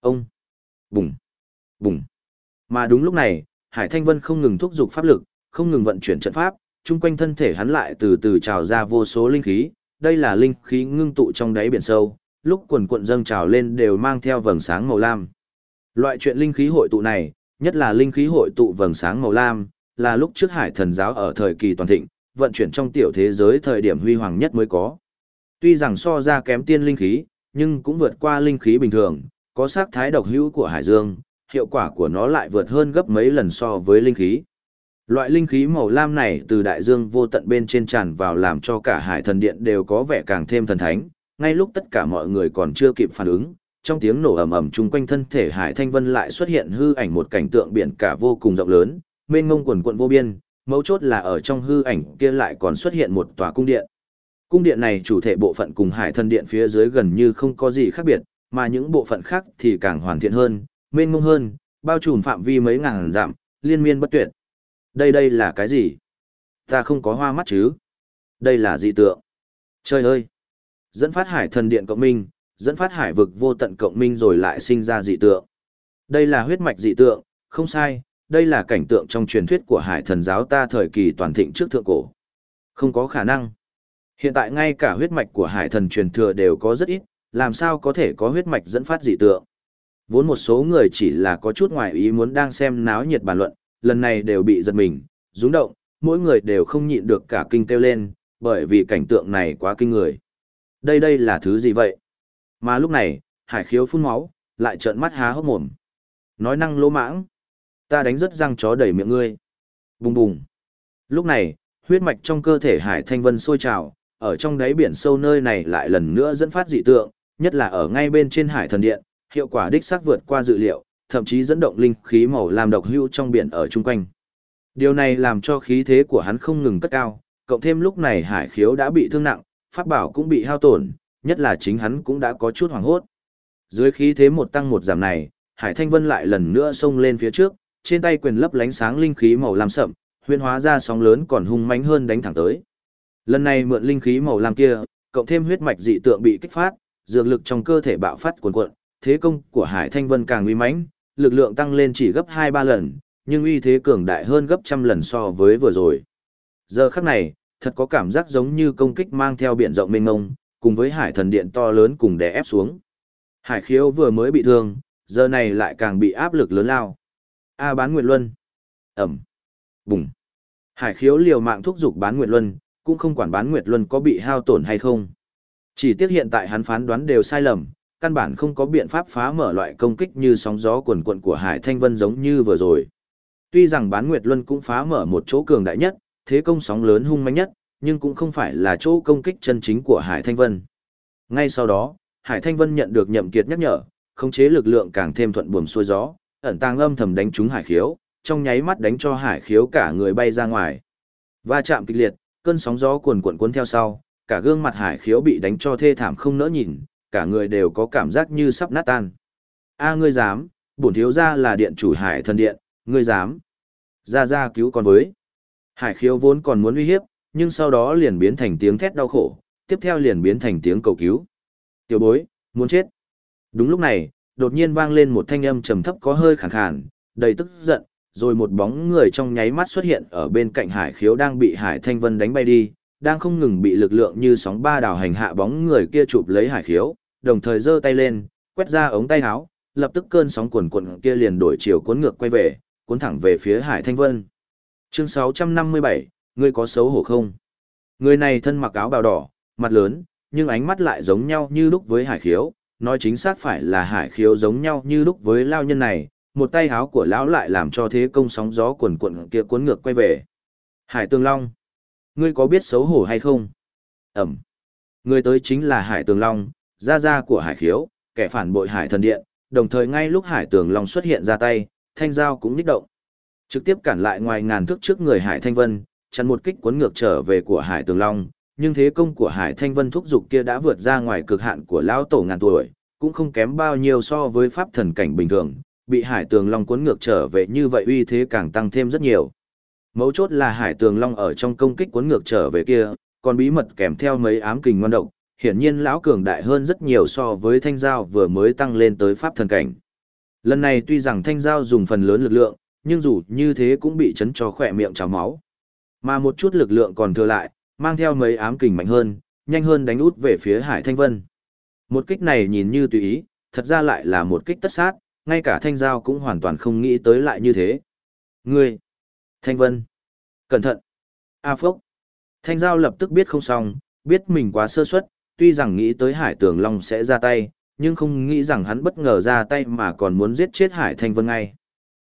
A: ông, bùng, bùng. Mà đúng lúc này, Hải Thanh Vân không ngừng thúc giục pháp lực, không ngừng vận chuyển trận pháp, chung quanh thân thể hắn lại từ từ trào ra vô số linh khí, đây là linh khí ngưng tụ trong đáy biển sâu, lúc quần cuộn dâng trào lên đều mang theo vầng sáng màu lam. Loại chuyện linh khí hội tụ này, nhất là linh khí hội tụ vầng sáng màu lam, là lúc trước Hải Thần giáo ở thời kỳ toàn thịnh, vận chuyển trong tiểu thế giới thời điểm huy hoàng nhất mới có. Tuy rằng so ra kém tiên linh khí, nhưng cũng vượt qua linh khí bình thường, có sắc thái độc hữu của Hải Dương, hiệu quả của nó lại vượt hơn gấp mấy lần so với linh khí. Loại linh khí màu lam này từ đại dương vô tận bên trên tràn vào làm cho cả hải thần điện đều có vẻ càng thêm thần thánh, ngay lúc tất cả mọi người còn chưa kịp phản ứng, trong tiếng nổ ầm ầm chung quanh thân thể hải thanh vân lại xuất hiện hư ảnh một cảnh tượng biển cả vô cùng rộng lớn, mênh mông quần quận vô biên, mấu chốt là ở trong hư ảnh kia lại còn xuất hiện một tòa cung điện. Cung điện này chủ thể bộ phận cùng hải thần điện phía dưới gần như không có gì khác biệt, mà những bộ phận khác thì càng hoàn thiện hơn, mênh mông hơn, bao trùm phạm vi mấy ngàn dặm, liên miên bất tuyệt. Đây đây là cái gì? Ta không có hoa mắt chứ? Đây là dị tượng. Trời ơi! Dẫn phát hải thần điện cộng minh, dẫn phát hải vực vô tận cộng minh rồi lại sinh ra dị tượng. Đây là huyết mạch dị tượng, không sai, đây là cảnh tượng trong truyền thuyết của hải thần giáo ta thời kỳ toàn thịnh trước thượng cổ. Không có khả năng. Hiện tại ngay cả huyết mạch của hải thần truyền thừa đều có rất ít, làm sao có thể có huyết mạch dẫn phát dị tượng. Vốn một số người chỉ là có chút ngoài ý muốn đang xem náo nhiệt bàn luận, lần này đều bị giật mình, rúng động, mỗi người đều không nhịn được cả kinh kêu lên, bởi vì cảnh tượng này quá kinh người. Đây đây là thứ gì vậy? Mà lúc này, hải khiếu phun máu, lại trợn mắt há hốc mồm. Nói năng lỗ mãng. Ta đánh rất răng chó đẩy miệng ngươi. Bùng bùng. Lúc này, huyết mạch trong cơ thể hải thanh vân sôi trào, ở trong đáy biển sâu nơi này lại lần nữa dẫn phát dị tượng, nhất là ở ngay bên trên hải thần điện, hiệu quả đích xác vượt qua dự liệu, thậm chí dẫn động linh khí màu làm độc hưu trong biển ở chung quanh. Điều này làm cho khí thế của hắn không ngừng cất cao, cộng thêm lúc này hải khiếu đã bị thương nặng, pháp bảo cũng bị hao tổn, nhất là chính hắn cũng đã có chút hoảng hốt. Dưới khí thế một tăng một giảm này, Hải Thanh Vân lại lần nữa xông lên phía trước, trên tay quyền lấp lánh sáng linh khí màu lam sậm, huyễn hóa ra sóng lớn còn hung mãnh hơn đánh thẳng tới. Lần này mượn linh khí màu lam kia, cộng thêm huyết mạch dị tượng bị kích phát, dược lực trong cơ thể bạo phát cuồn cuộn, thế công của Hải Thanh Vân càng uy mãnh, lực lượng tăng lên chỉ gấp 2-3 lần, nhưng uy thế cường đại hơn gấp trăm lần so với vừa rồi. Giờ khắc này, thật có cảm giác giống như công kích mang theo biển rộng mênh mông, cùng với hải thần điện to lớn cùng đè ép xuống. Hải khiếu vừa mới bị thương, giờ này lại càng bị áp lực lớn lao. A bán Nguyệt Luân. Ẩm. Bùng. Hải khiếu liều mạng thúc giục bán Nguyệt Luân, cũng không quản bán Nguyệt Luân có bị hao tổn hay không. Chỉ tiếc hiện tại hắn phán đoán đều sai lầm, căn bản không có biện pháp phá mở loại công kích như sóng gió cuồn cuộn của Hải Thanh Vân giống như vừa rồi. Tuy rằng bán Nguyệt Luân cũng phá mở một chỗ cường đại nhất, thế công sóng lớn hung manh nhất, nhưng cũng không phải là chỗ công kích chân chính của Hải Thanh Vân. Ngay sau đó, Hải Thanh Vân nhận được nhậm kiệt nhắc nhở, khống chế lực lượng càng thêm thuận buồm xuôi gió, ẩn tàng âm thầm đánh trúng Hải Khiếu, trong nháy mắt đánh cho Hải Khiếu cả người bay ra ngoài. Va chạm kịch liệt, cơn sóng gió cuồn cuộn cuốn theo sau, cả gương mặt Hải Khiếu bị đánh cho thê thảm không nỡ nhìn, cả người đều có cảm giác như sắp nát tan. A ngươi dám, bổn thiếu gia là điện chủ Hải thần điện, ngươi dám? Ra ra cứu con với. Hải Khiếu vốn còn muốn uy hiếp, nhưng sau đó liền biến thành tiếng thét đau khổ, tiếp theo liền biến thành tiếng cầu cứu. Tiểu bối, muốn chết. Đúng lúc này, đột nhiên vang lên một thanh âm trầm thấp có hơi khàn khàn, đầy tức giận, rồi một bóng người trong nháy mắt xuất hiện ở bên cạnh Hải Khiếu đang bị Hải Thanh Vân đánh bay đi, đang không ngừng bị lực lượng như sóng ba đảo hành hạ bóng người kia chụp lấy Hải Khiếu, đồng thời giơ tay lên, quét ra ống tay áo, lập tức cơn sóng cuồn cuộn kia liền đổi chiều cuốn ngược quay về, cuốn thẳng về phía Hải Thanh Vân. Chương 657, ngươi có xấu hổ không? Người này thân mặc áo bào đỏ, mặt lớn, nhưng ánh mắt lại giống nhau như lúc với hải khiếu, nói chính xác phải là hải khiếu giống nhau như lúc với lao nhân này, một tay háo của lão lại làm cho thế công sóng gió quần quận kia cuốn ngược quay về. Hải Tường Long, ngươi có biết xấu hổ hay không? Ẩm. Người tới chính là Hải Tường Long, gia gia của Hải Khiếu, kẻ phản bội Hải Thần Điện, đồng thời ngay lúc Hải Tường Long xuất hiện ra tay, thanh dao cũng nhích động. Trực tiếp cản lại ngoài ngàn thước trước người Hải Thanh Vân, chặn một kích cuốn ngược trở về của Hải Tường Long, nhưng thế công của Hải Thanh Vân thúc dục kia đã vượt ra ngoài cực hạn của lão tổ ngàn tuổi, cũng không kém bao nhiêu so với pháp thần cảnh bình thường, bị Hải Tường Long cuốn ngược trở về như vậy uy thế càng tăng thêm rất nhiều. Mấu chốt là Hải Tường Long ở trong công kích cuốn ngược trở về kia, còn bí mật kèm theo mấy ám kình ngoan độc, hiển nhiên lão cường đại hơn rất nhiều so với thanh giao vừa mới tăng lên tới pháp thần cảnh. Lần này tuy rằng thanh giao dùng phần lớn lực lượng, nhưng dù như thế cũng bị chấn cho khỏe miệng trào máu. Mà một chút lực lượng còn thừa lại, mang theo mấy ám kình mạnh hơn, nhanh hơn đánh út về phía Hải Thanh Vân. Một kích này nhìn như tùy ý, thật ra lại là một kích tất sát, ngay cả Thanh Giao cũng hoàn toàn không nghĩ tới lại như thế. Ngươi! Thanh Vân! Cẩn thận! A Phốc! Thanh Giao lập tức biết không xong, biết mình quá sơ suất, tuy rằng nghĩ tới Hải Tường Long sẽ ra tay, nhưng không nghĩ rằng hắn bất ngờ ra tay mà còn muốn giết chết Hải Thanh Vân ngay.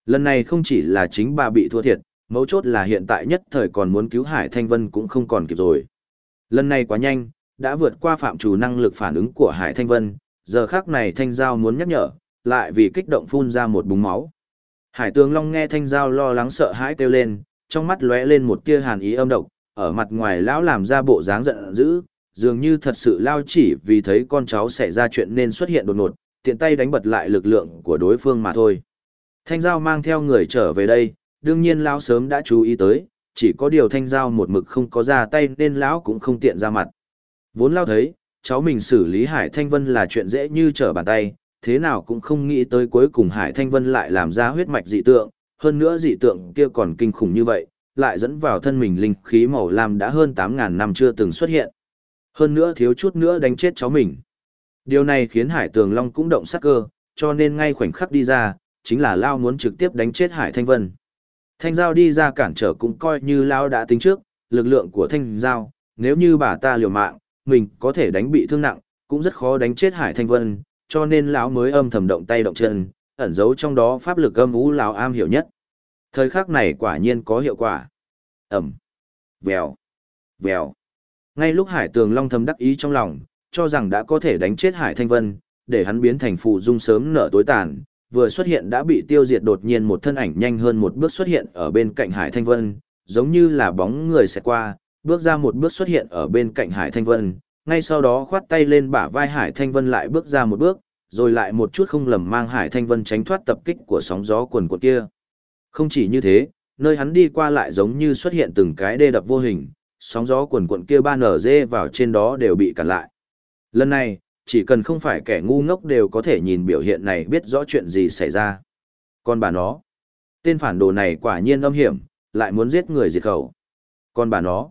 A: Lần này không chỉ là chính bà bị thua thiệt, mấu chốt là hiện tại nhất thời còn muốn cứu Hải Thanh Vân cũng không còn kịp rồi. Lần này quá nhanh, đã vượt qua phạm chủ năng lực phản ứng của Hải Thanh Vân, giờ khác này Thanh Giao muốn nhắc nhở, lại vì kích động phun ra một búng máu. Hải Tường Long nghe Thanh Giao lo lắng sợ hãi kêu lên, trong mắt lóe lên một tia hàn ý âm độc, ở mặt ngoài lão làm ra bộ dáng giận dữ, dường như thật sự lao chỉ vì thấy con cháu xảy ra chuyện nên xuất hiện đột ngột, tiện tay đánh bật lại lực lượng của đối phương mà thôi. Thanh Giao mang theo người trở về đây, đương nhiên lão sớm đã chú ý tới, chỉ có điều thanh giao một mực không có ra tay nên lão cũng không tiện ra mặt. Vốn lão thấy, cháu mình xử lý Hải Thanh Vân là chuyện dễ như trở bàn tay, thế nào cũng không nghĩ tới cuối cùng Hải Thanh Vân lại làm ra huyết mạch dị tượng, hơn nữa dị tượng kia còn kinh khủng như vậy, lại dẫn vào thân mình linh khí màu lam đã hơn 8.000 năm chưa từng xuất hiện. Hơn nữa thiếu chút nữa đánh chết cháu mình. Điều này khiến Hải Tường Long cũng động sắc cơ, cho nên ngay khoảnh khắc đi ra, chính là Lao muốn trực tiếp đánh chết Hải Thanh Vân. Thanh Giao đi ra cản trở cũng coi như Lão đã tính trước, lực lượng của Thanh Giao, nếu như bà ta liều mạng, mình có thể đánh bị thương nặng, cũng rất khó đánh chết Hải Thanh Vân, cho nên lão mới âm thầm động tay động chân, ẩn giấu trong đó pháp lực âm ú lão am hiểu nhất. Thời khắc này quả nhiên có hiệu quả. Ẩm. Vèo. Vèo. Ngay lúc Hải Tường Long thầm đắc ý trong lòng, cho rằng đã có thể đánh chết Hải Thanh Vân, để hắn biến thành phù dung sớm nở tối tàn, vừa xuất hiện đã bị tiêu diệt đột nhiên một thân ảnh nhanh hơn một bước xuất hiện ở bên cạnh Hải Thanh Vân, giống như là bóng người sẽ qua, bước ra một bước xuất hiện ở bên cạnh Hải Thanh Vân, ngay sau đó khoát tay lên bả vai Hải Thanh Vân lại bước ra một bước, rồi lại một chút không lầm mang Hải Thanh Vân tránh thoát tập kích của sóng gió quần cuộn kia. Không chỉ như thế, nơi hắn đi qua lại giống như xuất hiện từng cái đê đập vô hình, sóng gió quần cuộn kia ba nở dê vào trên đó đều bị cản lại. Lần này, chỉ cần không phải kẻ ngu ngốc đều có thể nhìn biểu hiện này biết rõ chuyện gì xảy ra. Còn bà nó, tên phản đồ này quả nhiên âm hiểm, lại muốn giết người diệt khẩu. Còn bà nó,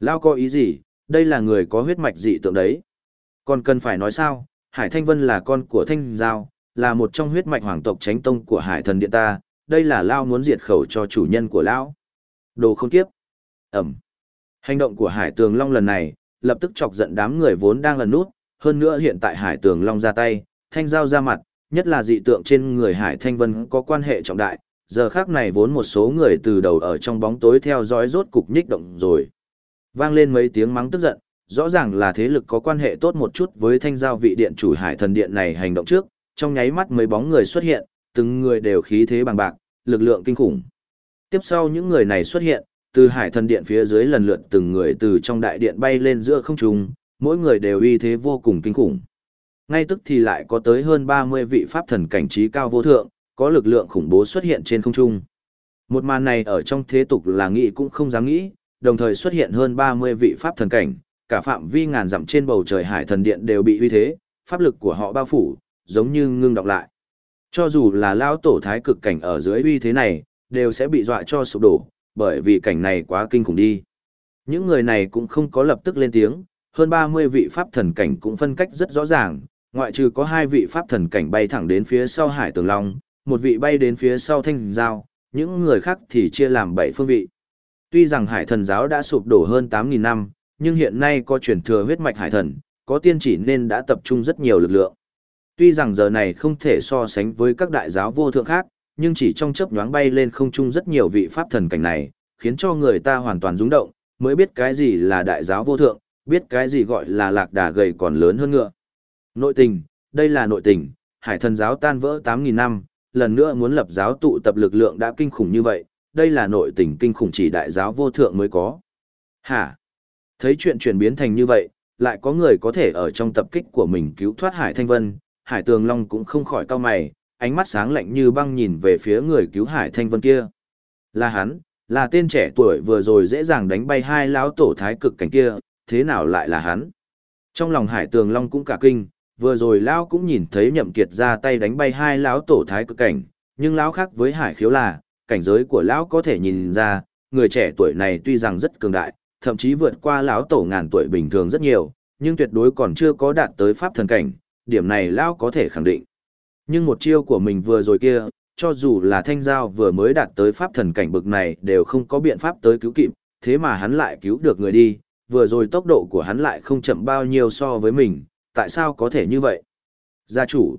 A: lao có ý gì, đây là người có huyết mạch dị tượng đấy. Còn cần phải nói sao, Hải Thanh Vân là con của Thanh Giao, là một trong huyết mạch hoàng tộc tránh tông của Hải thần điện ta, đây là Lao muốn diệt khẩu cho chủ nhân của Lão. Đồ không kiếp. Ẩm. Hành động của Hải Tường Long lần này, lập tức chọc giận đám người vốn đang lần nút, hơn nữa hiện tại Hải Tường Long ra tay, Thanh Giao ra mặt, nhất là dị tượng trên người Hải Thanh Vân có quan hệ trọng đại, giờ khác này vốn một số người từ đầu ở trong bóng tối theo dõi rốt cục nhích động rồi. Vang lên mấy tiếng mắng tức giận, rõ ràng là thế lực có quan hệ tốt một chút với thanh giao vị điện chủ hải thần điện này hành động trước, trong nháy mắt mấy bóng người xuất hiện, từng người đều khí thế bằng bạc, lực lượng kinh khủng. Tiếp sau những người này xuất hiện, từ hải thần điện phía dưới lần lượt từng người từ trong đại điện bay lên giữa không trung, mỗi người đều uy thế vô cùng kinh khủng. Ngay tức thì lại có tới hơn 30 vị pháp thần cảnh trí cao vô thượng, có lực lượng khủng bố xuất hiện trên không trung. Một màn này ở trong thế tục là nghĩ cũng không dám nghĩ, đồng thời xuất hiện hơn 30 vị pháp thần cảnh, cả phạm vi ngàn dặm trên bầu trời hải thần điện đều bị uy thế, pháp lực của họ bao phủ, giống như ngưng đọc lại. Cho dù là lao tổ thái cực cảnh ở dưới uy thế này, đều sẽ bị dọa cho sụp đổ, bởi vì cảnh này quá kinh khủng đi. Những người này cũng không có lập tức lên tiếng, hơn 30 vị pháp thần cảnh cũng phân cách rất rõ ràng, ngoại trừ có hai vị pháp thần cảnh bay thẳng đến phía sau hải tường long, một vị bay đến phía sau thanh giao, những người khác thì chia làm bảy phương vị. Tuy rằng hải thần giáo đã sụp đổ hơn 8.000 năm, nhưng hiện nay có truyền thừa huyết mạch hải thần, có tiên chỉ nên đã tập trung rất nhiều lực lượng. Tuy rằng giờ này không thể so sánh với các đại giáo vô thượng khác, nhưng chỉ trong chớp nhoáng bay lên không trung rất nhiều vị pháp thần cảnh này, khiến cho người ta hoàn toàn rung động, mới biết cái gì là đại giáo vô thượng, biết cái gì gọi là lạc đà gầy còn lớn hơn ngựa. Nội tình, đây là nội tình, hải thần giáo tan vỡ 8.000 năm, lần nữa muốn lập giáo tụ tập lực lượng đã kinh khủng như vậy, đây là nội tình kinh khủng chỉ đại giáo vô thượng mới có. Hả? Thấy chuyện chuyển biến thành như vậy, lại có người có thể ở trong tập kích của mình cứu thoát Hải Thanh Vân, Hải Tường Long cũng không khỏi cao mày, ánh mắt sáng lạnh như băng nhìn về phía người cứu Hải Thanh Vân kia. Là hắn, là tên trẻ tuổi vừa rồi dễ dàng đánh bay hai lão tổ thái cực cảnh kia, thế nào lại là hắn? Trong lòng Hải Tường Long cũng cả kinh, vừa rồi lão cũng nhìn thấy Nhậm Kiệt ra tay đánh bay hai lão tổ thái cực cảnh, nhưng lão khác với Hải Khiếu là, cảnh giới của lão có thể nhìn ra, người trẻ tuổi này tuy rằng rất cường đại, thậm chí vượt qua lão tổ ngàn tuổi bình thường rất nhiều, nhưng tuyệt đối còn chưa có đạt tới pháp thần cảnh, điểm này lão có thể khẳng định. Nhưng một chiêu của mình vừa rồi kia, cho dù là thanh giao vừa mới đạt tới pháp thần cảnh bực này đều không có biện pháp tới cứu kịp, thế mà hắn lại cứu được người đi, vừa rồi tốc độ của hắn lại không chậm bao nhiêu so với mình, tại sao có thể như vậy? Gia chủ,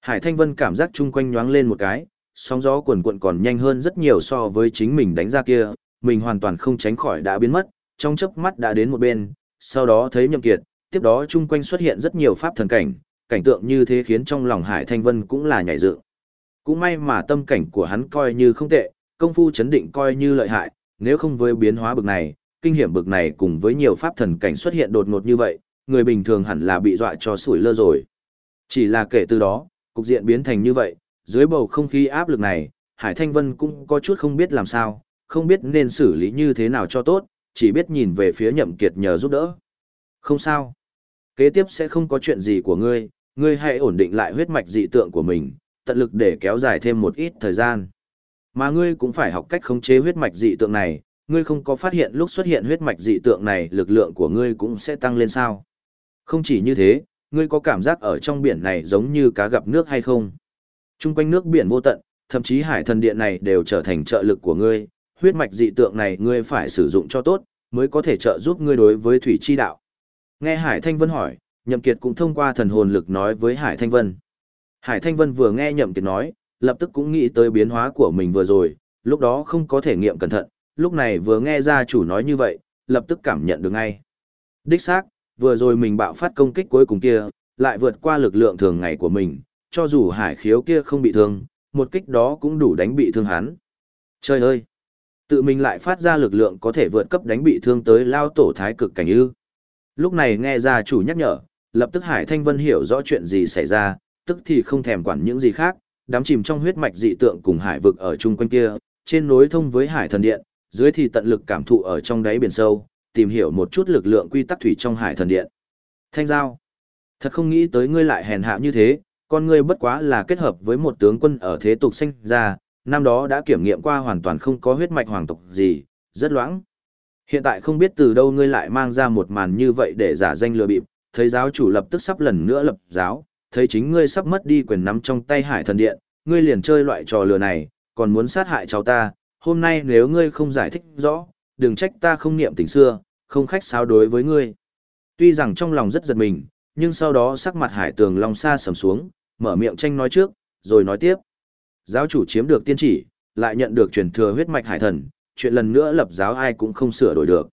A: Hải Thanh Vân cảm giác chung quanh nhoáng lên một cái, sóng gió cuồn cuộn còn nhanh hơn rất nhiều so với chính mình đánh ra kia, mình hoàn toàn không tránh khỏi đã biến mất, trong chớp mắt đã đến một bên, sau đó thấy Nhậm Kiệt, tiếp đó chung quanh xuất hiện rất nhiều pháp thần cảnh, cảnh tượng như thế khiến trong lòng Hải Thanh Vân cũng là nhảy dựng. Cũng may mà tâm cảnh của hắn coi như không tệ, công phu chấn định coi như lợi hại, nếu không với biến hóa bực này, kinh hiểm bực này cùng với nhiều pháp thần cảnh xuất hiện đột ngột như vậy, người bình thường hẳn là bị dọa cho sủi lơ rồi. Chỉ là kể từ đó, cục diện biến thành như vậy, dưới bầu không khí áp lực này, Hải Thanh Vân cũng có chút không biết làm sao, không biết nên xử lý như thế nào cho tốt, chỉ biết nhìn về phía nhậm kiệt nhờ giúp đỡ. Không sao. Kế tiếp sẽ không có chuyện gì của ngươi, ngươi hãy ổn định lại huyết mạch dị tượng của mình, tận lực để kéo dài thêm một ít thời gian. Mà ngươi cũng phải học cách khống chế huyết mạch dị tượng này, ngươi không có phát hiện lúc xuất hiện huyết mạch dị tượng này lực lượng của ngươi cũng sẽ tăng lên sao. Không chỉ như thế, ngươi có cảm giác ở trong biển này giống như cá gặp nước hay không? Trung quanh nước biển vô tận, thậm chí hải thần điện này đều trở thành trợ lực của ngươi, huyết mạch dị tượng này ngươi phải sử dụng cho tốt, mới có thể trợ giúp ngươi đối với thủy chi đạo. Nghe Hải Thanh Vân hỏi, Nhậm Kiệt cũng thông qua thần hồn lực nói với Hải Thanh Vân. Hải Thanh Vân vừa nghe Nhậm Kiệt nói, lập tức cũng nghĩ tới biến hóa của mình vừa rồi, lúc đó không có thể nghiệm cẩn thận, lúc này vừa nghe ra chủ nói như vậy, lập tức cảm nhận được ngay. Đích xác, vừa rồi mình bạo phát công kích cuối cùng kia, lại vượt qua lực lượng thường ngày của mình, cho dù hải khiếu kia không bị thương, một kích đó cũng đủ đánh bị thương hắn. Trời ơi! Tự mình lại phát ra lực lượng có thể vượt cấp đánh bị thương tới lao tổ thái cực cảnh ư. Lúc này nghe gia chủ nhắc nhở, lập tức Hải Thanh Vân hiểu rõ chuyện gì xảy ra, tức thì không thèm quản những gì khác, đám chìm trong huyết mạch dị tượng cùng hải vực ở chung quanh kia, trên nối thông với hải thần điện, dưới thì tận lực cảm thụ ở trong đáy biển sâu, tìm hiểu một chút lực lượng quy tắc thủy trong hải thần điện. Thanh giao, thật không nghĩ tới ngươi lại hèn hạ như thế, con ngươi bất quá là kết hợp với một tướng quân ở thế tục sinh ra, năm đó đã kiểm nghiệm qua hoàn toàn không có huyết mạch hoàng tộc gì, rất loãng. Hiện tại không biết từ đâu ngươi lại mang ra một màn như vậy để giả danh lừa bịp, thấy giáo chủ lập tức sắp lần nữa lập giáo, thấy chính ngươi sắp mất đi quyền nắm trong tay hải thần điện, ngươi liền chơi loại trò lừa này, còn muốn sát hại cháu ta, hôm nay nếu ngươi không giải thích rõ, đừng trách ta không niệm tình xưa, không khách sáo đối với ngươi. Tuy rằng trong lòng rất giật mình, nhưng sau đó sắc mặt hải tường long xa sầm xuống, mở miệng tranh nói trước, rồi nói tiếp. Giáo chủ chiếm được tiên chỉ, lại nhận được truyền thừa huyết mạch hải thần, chuyện lần nữa lập giáo ai cũng không sửa đổi được.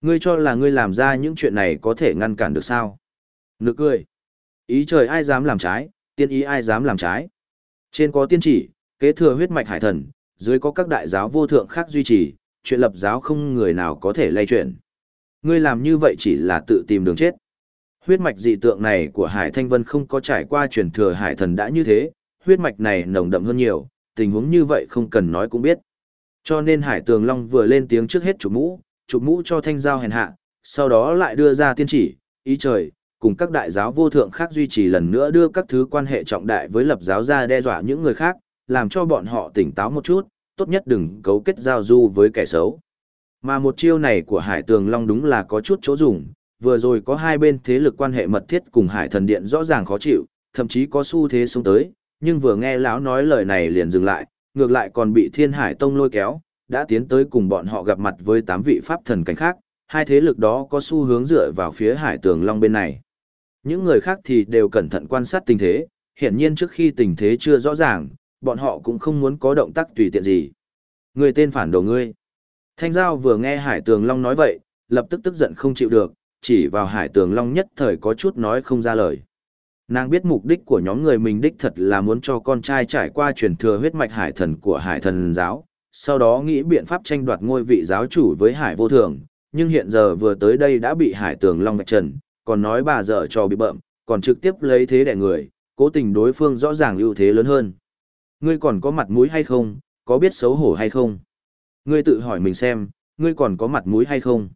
A: Ngươi cho là ngươi làm ra những chuyện này có thể ngăn cản được sao? Nực cười. Ý trời ai dám làm trái, tiên ý ai dám làm trái. Trên có tiên chỉ, kế thừa huyết mạch hải thần, dưới có các đại giáo vô thượng khác duy trì, chuyện lập giáo không người nào có thể lay chuyển. Ngươi làm như vậy chỉ là tự tìm đường chết. Huyết mạch dị tượng này của Hải Thanh Vân không có trải qua truyền thừa hải thần đã như thế, huyết mạch này nồng đậm hơn nhiều, tình huống như vậy không cần nói cũng biết. Cho nên Hải Tường Long vừa lên tiếng trước hết chụp mũ, chụp mũ cho thanh giao hèn hạ, sau đó lại đưa ra tiên chỉ, ý trời, cùng các đại giáo vô thượng khác duy trì lần nữa đưa các thứ quan hệ trọng đại với lập giáo ra đe dọa những người khác, làm cho bọn họ tỉnh táo một chút, tốt nhất đừng cấu kết giao du với kẻ xấu. Mà một chiêu này của Hải Tường Long đúng là có chút chỗ dùng, vừa rồi có hai bên thế lực quan hệ mật thiết cùng Hải Thần Điện rõ ràng khó chịu, thậm chí có xu thế xuống tới, nhưng vừa nghe lão nói lời này liền dừng lại, ngược lại còn bị Thiên Hải Tông lôi kéo, đã tiến tới cùng bọn họ gặp mặt với tám vị pháp thần cảnh khác, hai thế lực đó có xu hướng dựa vào phía Hải Tường Long bên này. Những người khác thì đều cẩn thận quan sát tình thế, hiển nhiên trước khi tình thế chưa rõ ràng, bọn họ cũng không muốn có động tác tùy tiện gì. Người tên phản đồ ngươi. Thanh Giao vừa nghe Hải Tường Long nói vậy, lập tức tức giận không chịu được, chỉ vào Hải Tường Long nhất thời có chút nói không ra lời. Nàng biết mục đích của nhóm người mình đích thật là muốn cho con trai trải qua truyền thừa huyết mạch hải thần của hải thần giáo, sau đó nghĩ biện pháp tranh đoạt ngôi vị giáo chủ với hải vô thường, nhưng hiện giờ vừa tới đây đã bị hải tường long vạch trần, còn nói bà dở cho bị bợm, còn trực tiếp lấy thế đẻ người, cố tình đối phương rõ ràng ưu thế lớn hơn. Ngươi còn có mặt mũi hay không, có biết xấu hổ hay không? Ngươi tự hỏi mình xem, ngươi còn có mặt mũi hay không?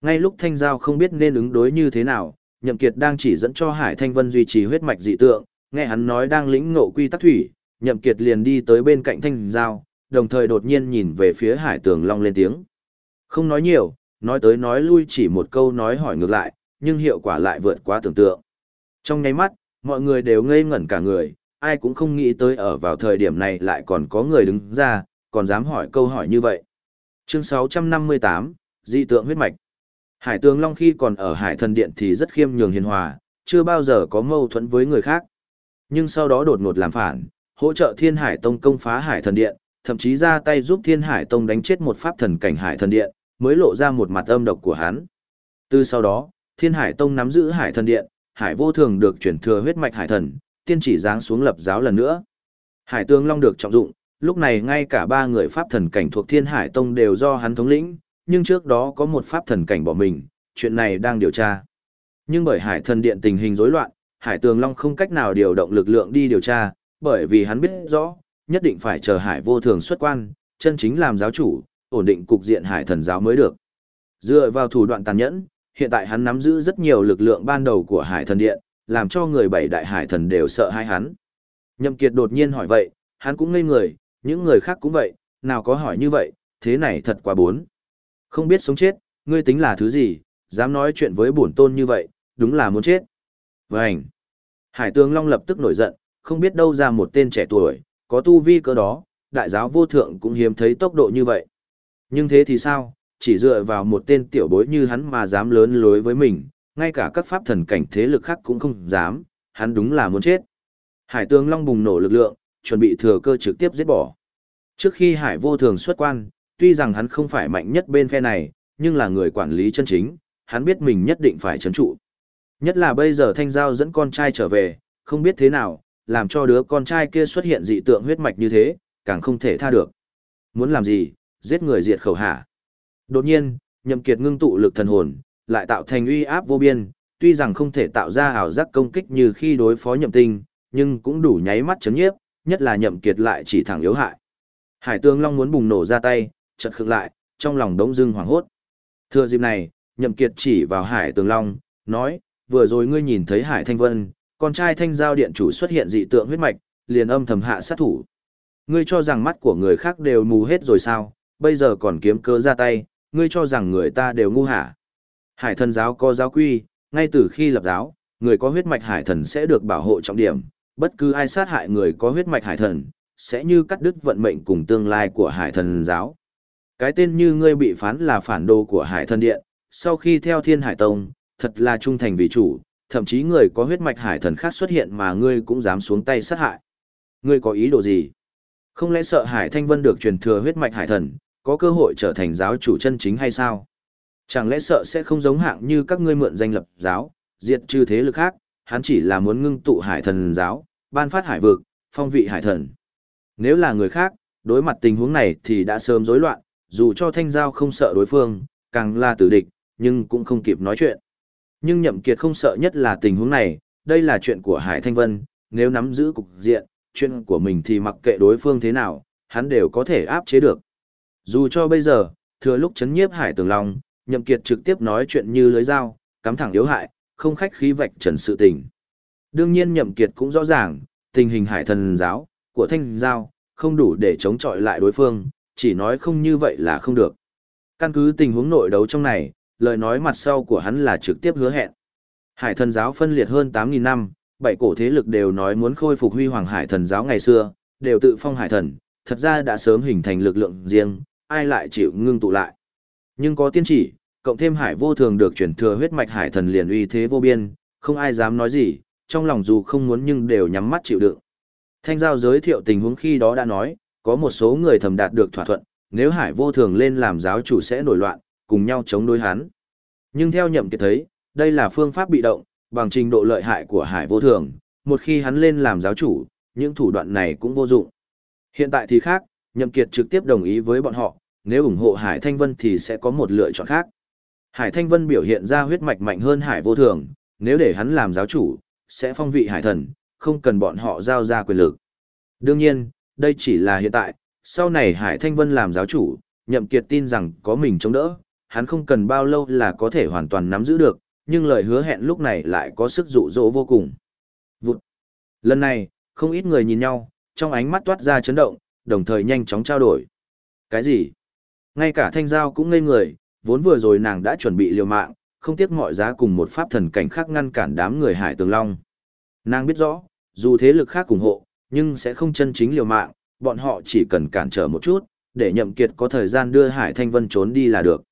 A: Ngay lúc Thanh Giao không biết nên ứng đối như thế nào, Nhậm Kiệt đang chỉ dẫn cho Hải Thanh Vân duy trì huyết mạch dị tượng, nghe hắn nói đang lĩnh ngộ quy tắc thủy, Nhậm Kiệt liền đi tới bên cạnh Thanh Giao, đồng thời đột nhiên nhìn về phía Hải Tường Long lên tiếng. Không nói nhiều, nói tới nói lui chỉ một câu nói hỏi ngược lại, nhưng hiệu quả lại vượt quá tưởng tượng. Trong nháy mắt, mọi người đều ngây ngẩn cả người, ai cũng không nghĩ tới ở vào thời điểm này lại còn có người đứng ra, còn dám hỏi câu hỏi như vậy. Chương 658, Dị tượng huyết mạch. Hải Tường Long khi còn ở Hải Thần Điện thì rất khiêm nhường hiền hòa, chưa bao giờ có mâu thuẫn với người khác. Nhưng sau đó đột ngột làm phản, hỗ trợ Thiên Hải Tông công phá Hải Thần Điện, thậm chí ra tay giúp Thiên Hải Tông đánh chết một pháp thần cảnh Hải Thần Điện, mới lộ ra một mặt âm độc của hắn. Từ sau đó, Thiên Hải Tông nắm giữ Hải Thần Điện, Hải Vô Thường được chuyển thừa huyết mạch Hải Thần, tiên chỉ giáng xuống lập giáo lần nữa. Hải Tương Long được trọng dụng, lúc này ngay cả ba người pháp thần cảnh thuộc Thiên Hải Tông đều do hắn thống lĩnh, nhưng trước đó có một pháp thần cảnh bỏ mình, chuyện này đang điều tra. Nhưng bởi Hải Thần Điện tình hình rối loạn, Hải Tường Long không cách nào điều động lực lượng đi điều tra, bởi vì hắn biết rõ, nhất định phải chờ Hải Vô Thường xuất quan, chân chính làm giáo chủ, ổn định cục diện Hải Thần giáo mới được. Dựa vào thủ đoạn tàn nhẫn, hiện tại hắn nắm giữ rất nhiều lực lượng ban đầu của Hải Thần Điện, làm cho người bảy đại hải thần đều sợ hai hắn. Nhậm Kiệt đột nhiên hỏi vậy, hắn cũng ngây người, những người khác cũng vậy, nào có hỏi như vậy, thế này thật quá bốn. Không biết sống chết, ngươi tính là thứ gì, dám nói chuyện với bổn tôn như vậy, đúng là muốn chết. Vânh! Hải tướng Long lập tức nổi giận, không biết đâu ra một tên trẻ tuổi, có tu vi cỡ đó, đại giáo vô thượng cũng hiếm thấy tốc độ như vậy. Nhưng thế thì sao, chỉ dựa vào một tên tiểu bối như hắn mà dám lớn lối với mình, ngay cả các pháp thần cảnh thế lực khác cũng không dám, hắn đúng là muốn chết. Hải tướng Long bùng nổ lực lượng, chuẩn bị thừa cơ trực tiếp giết bỏ. Trước khi Hải vô thường xuất quan, tuy rằng hắn không phải mạnh nhất bên phe này, nhưng là người quản lý chân chính, hắn biết mình nhất định phải chấn trụ. Nhất là bây giờ Thanh Giao dẫn con trai trở về, không biết thế nào, làm cho đứa con trai kia xuất hiện dị tượng huyết mạch như thế, càng không thể tha được. Muốn làm gì, giết người diệt khẩu hả. Đột nhiên, nhậm kiệt ngưng tụ lực thần hồn, lại tạo thành uy áp vô biên, tuy rằng không thể tạo ra ảo giác công kích như khi đối phó nhậm tinh, nhưng cũng đủ nháy mắt chấn nhiếp, nhất là nhậm kiệt lại chỉ thẳng yếu hại. Hải tương long muốn bùng nổ ra tay, chợt khựng lại, trong lòng đống dưng hoảng hốt. Thừa dịp này, nhậm kiệt chỉ vào hải tương long, nói, vừa rồi ngươi nhìn thấy hải thanh vân, con trai thanh giao điện chủ xuất hiện dị tượng huyết mạch, liền âm thầm hạ sát thủ. Ngươi cho rằng mắt của người khác đều mù hết rồi sao, bây giờ còn kiếm cơ ra tay, ngươi cho rằng người ta đều ngu hả. Hải thần giáo có giáo quy, ngay từ khi lập giáo, người có huyết mạch hải thần sẽ được bảo hộ trọng điểm, bất cứ ai sát hại người có huyết mạch hải thần, sẽ như cắt đứt vận mệnh cùng tương lai của hải thần giáo. Cái tên như ngươi bị phán là phản đồ của hải thần điện, sau khi theo thiên hải tông, thật là trung thành vì chủ, thậm chí người có huyết mạch hải thần khác xuất hiện mà ngươi cũng dám xuống tay sát hại. Ngươi có ý đồ gì? Không lẽ sợ hải thanh vân được truyền thừa huyết mạch hải thần, có cơ hội trở thành giáo chủ chân chính hay sao? Chẳng lẽ sợ sẽ không giống hạng như các ngươi mượn danh lập giáo, diệt trừ thế lực khác, hắn chỉ là muốn ngưng tụ hải thần giáo, ban phát hải vực, phong vị hải thần. Nếu là người khác, đối mặt tình huống này thì đã sớm rối loạn, dù cho thanh giao không sợ đối phương, càng là tử địch, nhưng cũng không kịp nói chuyện. Nhưng nhậm kiệt không sợ nhất là tình huống này, đây là chuyện của Hải Thanh Vân, nếu nắm giữ cục diện, chuyện của mình thì mặc kệ đối phương thế nào, hắn đều có thể áp chế được. Dù cho bây giờ, thừa lúc chấn nhiếp Hải Tường Long, nhậm kiệt trực tiếp nói chuyện như lưới dao, cắm thẳng yếu hại, không khách khí vạch trần sự tình. Đương nhiên nhậm kiệt cũng rõ ràng, tình hình hải thần giáo, của thanh giao, không đủ để chống chọi lại đối phương, chỉ nói không như vậy là không được. Căn cứ tình huống nội đấu trong này, lời nói mặt sau của hắn là trực tiếp hứa hẹn. Hải thần giáo phân liệt hơn 8.000 năm, bảy cổ thế lực đều nói muốn khôi phục huy hoàng hải thần giáo ngày xưa, đều tự phong hải thần, thật ra đã sớm hình thành lực lượng riêng, ai lại chịu ngưng tụ lại. Nhưng có tiên chỉ, cộng thêm hải vô thường được chuyển thừa huyết mạch hải thần liền uy thế vô biên, không ai dám nói gì, trong lòng dù không muốn nhưng đều nhắm mắt chịu đựng. Thanh giao giới thiệu tình huống khi đó đã nói, có một số người thầm đạt được thỏa thuận, nếu hải vô thường lên làm giáo chủ sẽ nổi loạn, cùng nhau chống đối hắn. Nhưng theo nhậm kiệt thấy, đây là phương pháp bị động, bằng trình độ lợi hại của hải vô thường, một khi hắn lên làm giáo chủ, những thủ đoạn này cũng vô dụng. Hiện tại thì khác, nhậm kiệt trực tiếp đồng ý với bọn họ, nếu ủng hộ Hải Thanh Vân thì sẽ có một lựa chọn khác. Hải Thanh Vân biểu hiện ra huyết mạch mạnh hơn Hải vô thường, nếu để hắn làm giáo chủ, sẽ phong vị Hải thần, không cần bọn họ giao ra quyền lực. Đương nhiên, đây chỉ là hiện tại, sau này Hải Thanh Vân làm giáo chủ, nhậm kiệt tin rằng có mình chống đỡ, hắn không cần bao lâu là có thể hoàn toàn nắm giữ được, nhưng lời hứa hẹn lúc này lại có sức dụ dỗ vô cùng. Vụt. Lần này, không ít người nhìn nhau, trong ánh mắt toát ra chấn động, đồng thời nhanh chóng trao đổi. Cái gì? Ngay cả thanh giao cũng ngây người, vốn vừa rồi nàng đã chuẩn bị liều mạng, không tiếc mọi giá cùng một pháp thần cảnh khác ngăn cản đám người hải tường long. Nàng biết rõ, dù thế lực khác ủng hộ, nhưng sẽ không chân chính liều mạng, bọn họ chỉ cần cản trở một chút, để nhậm kiệt có thời gian đưa Hải Thanh Vân trốn đi là được.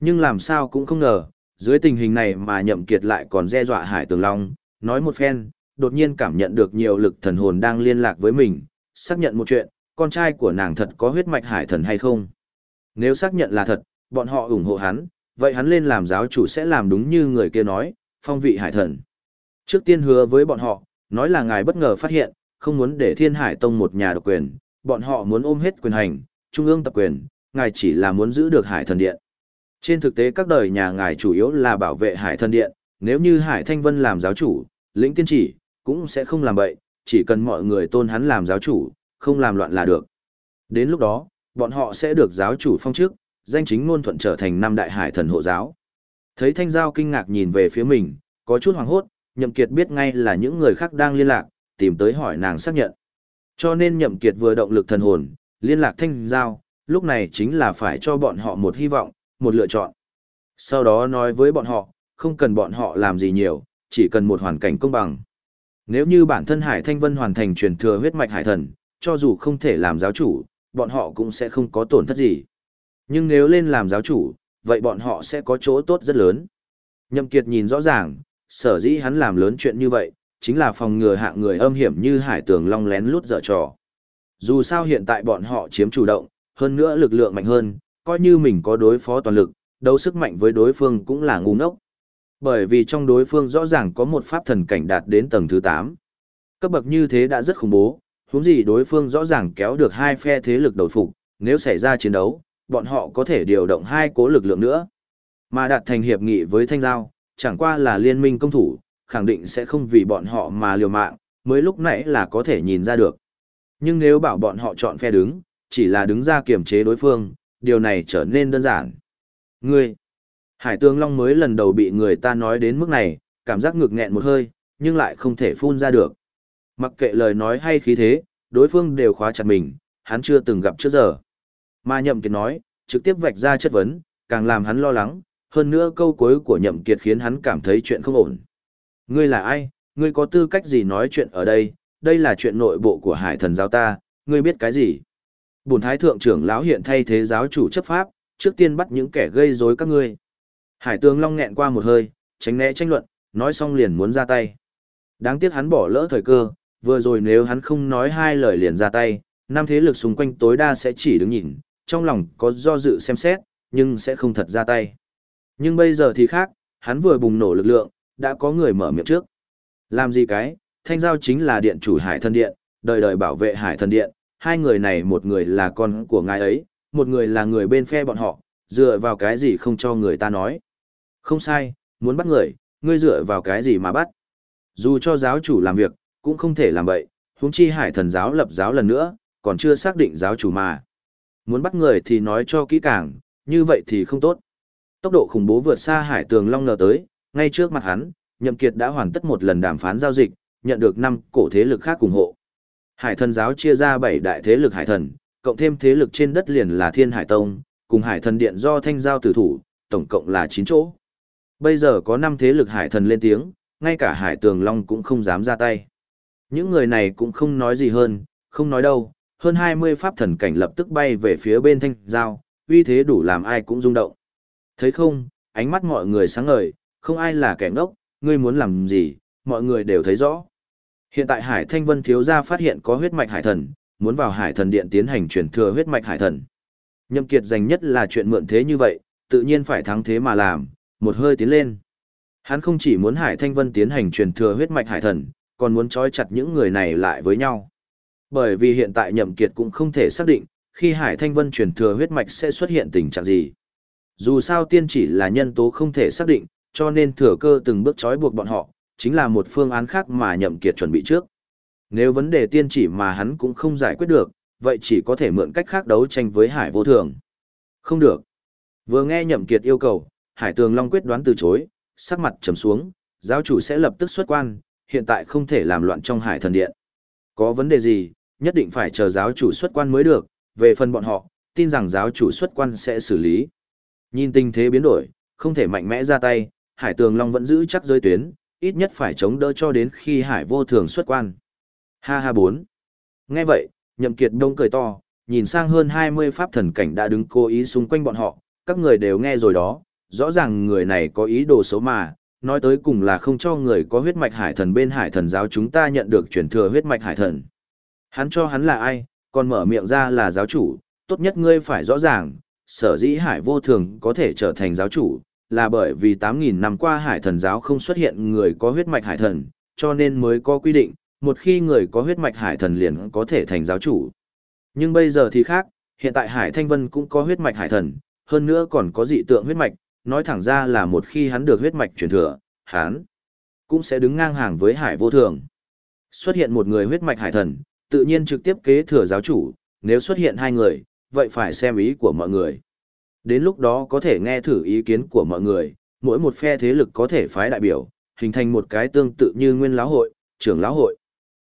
A: Nhưng làm sao cũng không ngờ, dưới tình hình này mà nhậm kiệt lại còn đe dọa Hải Tường Long, nói một phen, đột nhiên cảm nhận được nhiều lực thần hồn đang liên lạc với mình, xác nhận một chuyện, con trai của nàng thật có huyết mạch hải thần hay không. Nếu xác nhận là thật, bọn họ ủng hộ hắn, vậy hắn lên làm giáo chủ sẽ làm đúng như người kia nói, phong vị hải thần. Trước tiên hứa với bọn họ, nói là ngài bất ngờ phát hiện, không muốn để thiên hải tông một nhà độc quyền, bọn họ muốn ôm hết quyền hành, trung ương tập quyền, ngài chỉ là muốn giữ được hải thần điện. Trên thực tế các đời nhà ngài chủ yếu là bảo vệ hải thần điện, nếu như hải thanh vân làm giáo chủ, lĩnh tiên chỉ, cũng sẽ không làm vậy, chỉ cần mọi người tôn hắn làm giáo chủ, không làm loạn là được. Đến lúc đó, bọn họ sẽ được giáo chủ phong chức, danh chính ngôn thuận trở thành năm đại hải thần hộ giáo. Thấy Thanh Giao kinh ngạc nhìn về phía mình, có chút hoàng hốt, Nhậm Kiệt biết ngay là những người khác đang liên lạc, tìm tới hỏi nàng xác nhận. Cho nên Nhậm Kiệt vừa động lực thần hồn, liên lạc Thanh Giao, lúc này chính là phải cho bọn họ một hy vọng, một lựa chọn. Sau đó nói với bọn họ, không cần bọn họ làm gì nhiều, chỉ cần một hoàn cảnh công bằng. Nếu như bản thân Hải Thanh Vân hoàn thành truyền thừa huyết mạch hải thần, cho dù không thể làm giáo chủ, bọn họ cũng sẽ không có tổn thất gì. Nhưng nếu lên làm giáo chủ, vậy bọn họ sẽ có chỗ tốt rất lớn. Nhậm Kiệt nhìn rõ ràng, sở dĩ hắn làm lớn chuyện như vậy, chính là phòng ngừa hạng người âm hiểm như Hải Tường Long lén lút dở trò. Dù sao hiện tại bọn họ chiếm chủ động, hơn nữa lực lượng mạnh hơn, coi như mình có đối phó toàn lực, đấu sức mạnh với đối phương cũng là ngu ngốc. Bởi vì trong đối phương rõ ràng có một pháp thần cảnh đạt đến tầng thứ 8. Cấp bậc như thế đã rất khủng bố, huống gì đối phương rõ ràng kéo được hai phe thế lực đầu phục, nếu xảy ra chiến đấu, bọn họ có thể điều động hai cố lực lượng nữa. Mà đạt thành hiệp nghị với Thanh Giao, chẳng qua là liên minh công thủ, khẳng định sẽ không vì bọn họ mà liều mạng, mới lúc nãy là có thể nhìn ra được. Nhưng nếu bảo bọn họ chọn phe đứng, chỉ là đứng ra kiềm chế đối phương, điều này trở nên đơn giản. Ngươi, Hải Tương Long mới lần đầu bị người ta nói đến mức này, cảm giác ngực nghẹn một hơi, nhưng lại không thể phun ra được. Mặc kệ lời nói hay khí thế, đối phương đều khóa chặt mình, hắn chưa từng gặp trước giờ. Mà Nhậm Kiệt nói, trực tiếp vạch ra chất vấn, càng làm hắn lo lắng, hơn nữa câu cuối của Nhậm Kiệt khiến hắn cảm thấy chuyện không ổn. Ngươi là ai, ngươi có tư cách gì nói chuyện ở đây, đây là chuyện nội bộ của hải thần giáo ta, ngươi biết cái gì? Bùn thái thượng trưởng lão hiện thay thế giáo chủ chấp pháp, trước tiên bắt những kẻ gây rối các ngươi. Hải tướng Long nghẹn qua một hơi, tránh né tranh luận, nói xong liền muốn ra tay. Đáng tiếc hắn bỏ lỡ thời cơ, vừa rồi nếu hắn không nói hai lời liền ra tay, năm thế lực xung quanh tối đa sẽ chỉ đứng nhìn, trong lòng có do dự xem xét, nhưng sẽ không thật ra tay. Nhưng bây giờ thì khác, hắn vừa bùng nổ lực lượng, đã có người mở miệng trước. Làm gì cái, thanh giao chính là điện chủ hải thần điện, đời đời bảo vệ hải thần điện, hai người này một người là con của ngài ấy, một người là người bên phe bọn họ, dựa vào cái gì không cho người ta nói. Không sai, muốn bắt người, ngươi dựa vào cái gì mà bắt. Dù cho giáo chủ làm việc, cũng không thể làm vậy, huống chi hải thần giáo lập giáo lần nữa, còn chưa xác định giáo chủ mà. Muốn bắt người thì nói cho kỹ càng, như vậy thì không tốt. Tốc độ khủng bố vượt xa hải tường long ngờ tới, ngay trước mặt hắn, Nhậm Kiệt đã hoàn tất một lần đàm phán giao dịch, nhận được 5 cổ thế lực khác ủng hộ. Hải thần giáo chia ra 7 đại thế lực hải thần, cộng thêm thế lực trên đất liền là Thiên Hải Tông, cùng Hải thần điện do thanh giao tử thủ, tổng cộng là 9 chỗ. Bây giờ có 5 thế lực hải thần lên tiếng, ngay cả hải tường long cũng không dám ra tay. Những người này cũng không nói gì hơn, không nói đâu, hơn 20 pháp thần cảnh lập tức bay về phía bên thanh giao, uy thế đủ làm ai cũng rung động. Thấy không, ánh mắt mọi người sáng ngời, không ai là kẻ ngốc, ngươi muốn làm gì, mọi người đều thấy rõ. Hiện tại Hải Thanh Vân thiếu gia phát hiện có huyết mạch hải thần, muốn vào Hải Thần Điện tiến hành truyền thừa huyết mạch hải thần. Nhậm Kiệt dành nhất là chuyện mượn thế như vậy, tự nhiên phải thắng thế mà làm, một hơi tiến lên. Hắn không chỉ muốn Hải Thanh Vân tiến hành truyền thừa huyết mạch hải thần, còn muốn trói chặt những người này lại với nhau. Bởi vì hiện tại Nhậm Kiệt cũng không thể xác định, khi Hải Thanh Vân truyền thừa huyết mạch sẽ xuất hiện tình trạng gì. Dù sao tiên chỉ là nhân tố không thể xác định, cho nên thừa cơ từng bước trói buộc bọn họ, chính là một phương án khác mà Nhậm Kiệt chuẩn bị trước. Nếu vấn đề tiên chỉ mà hắn cũng không giải quyết được, vậy chỉ có thể mượn cách khác đấu tranh với Hải vô thường. Không được. Vừa nghe Nhậm Kiệt yêu cầu, Hải Tường Long quyết đoán từ chối, sắc mặt trầm xuống, giáo chủ sẽ lập tức xuất quan, hiện tại không thể làm loạn trong Hải Thần Điện. Có vấn đề gì, nhất định phải chờ giáo chủ xuất quan mới được, về phần bọn họ, tin rằng giáo chủ xuất quan sẽ xử lý. Nhìn tình thế biến đổi, không thể mạnh mẽ ra tay, Hải Tường Long vẫn giữ chắc giới tuyến, ít nhất phải chống đỡ cho đến khi Hải vô thường xuất quan. Ha ha bốn. Nghe vậy, Nhậm Kiệt đông cười to, nhìn sang hơn 20 pháp thần cảnh đã đứng cố ý xung quanh bọn họ, các người đều nghe rồi đó, rõ ràng người này có ý đồ xấu mà, nói tới cùng là không cho người có huyết mạch hải thần bên hải thần giáo chúng ta nhận được truyền thừa huyết mạch hải thần. Hắn cho hắn là ai, còn mở miệng ra là giáo chủ, tốt nhất ngươi phải rõ ràng, sở dĩ hải vô thường có thể trở thành giáo chủ, là bởi vì 8.000 năm qua hải thần giáo không xuất hiện người có huyết mạch hải thần, cho nên mới có quy định, một khi người có huyết mạch hải thần liền có thể thành giáo chủ. Nhưng bây giờ thì khác, hiện tại Hải Thanh Vân cũng có huyết mạch hải thần, hơn nữa còn có dị tượng huyết mạch, nói thẳng ra là một khi hắn được huyết mạch truyền thừa, hắn cũng sẽ đứng ngang hàng với hải vô thường. Xuất hiện một người huyết mạch hải thần, tự nhiên trực tiếp kế thừa giáo chủ, nếu xuất hiện hai người, vậy phải xem ý của mọi người. Đến lúc đó có thể nghe thử ý kiến của mọi người, mỗi một phe thế lực có thể phái đại biểu, hình thành một cái tương tự như nguyên lão hội, trưởng lão hội.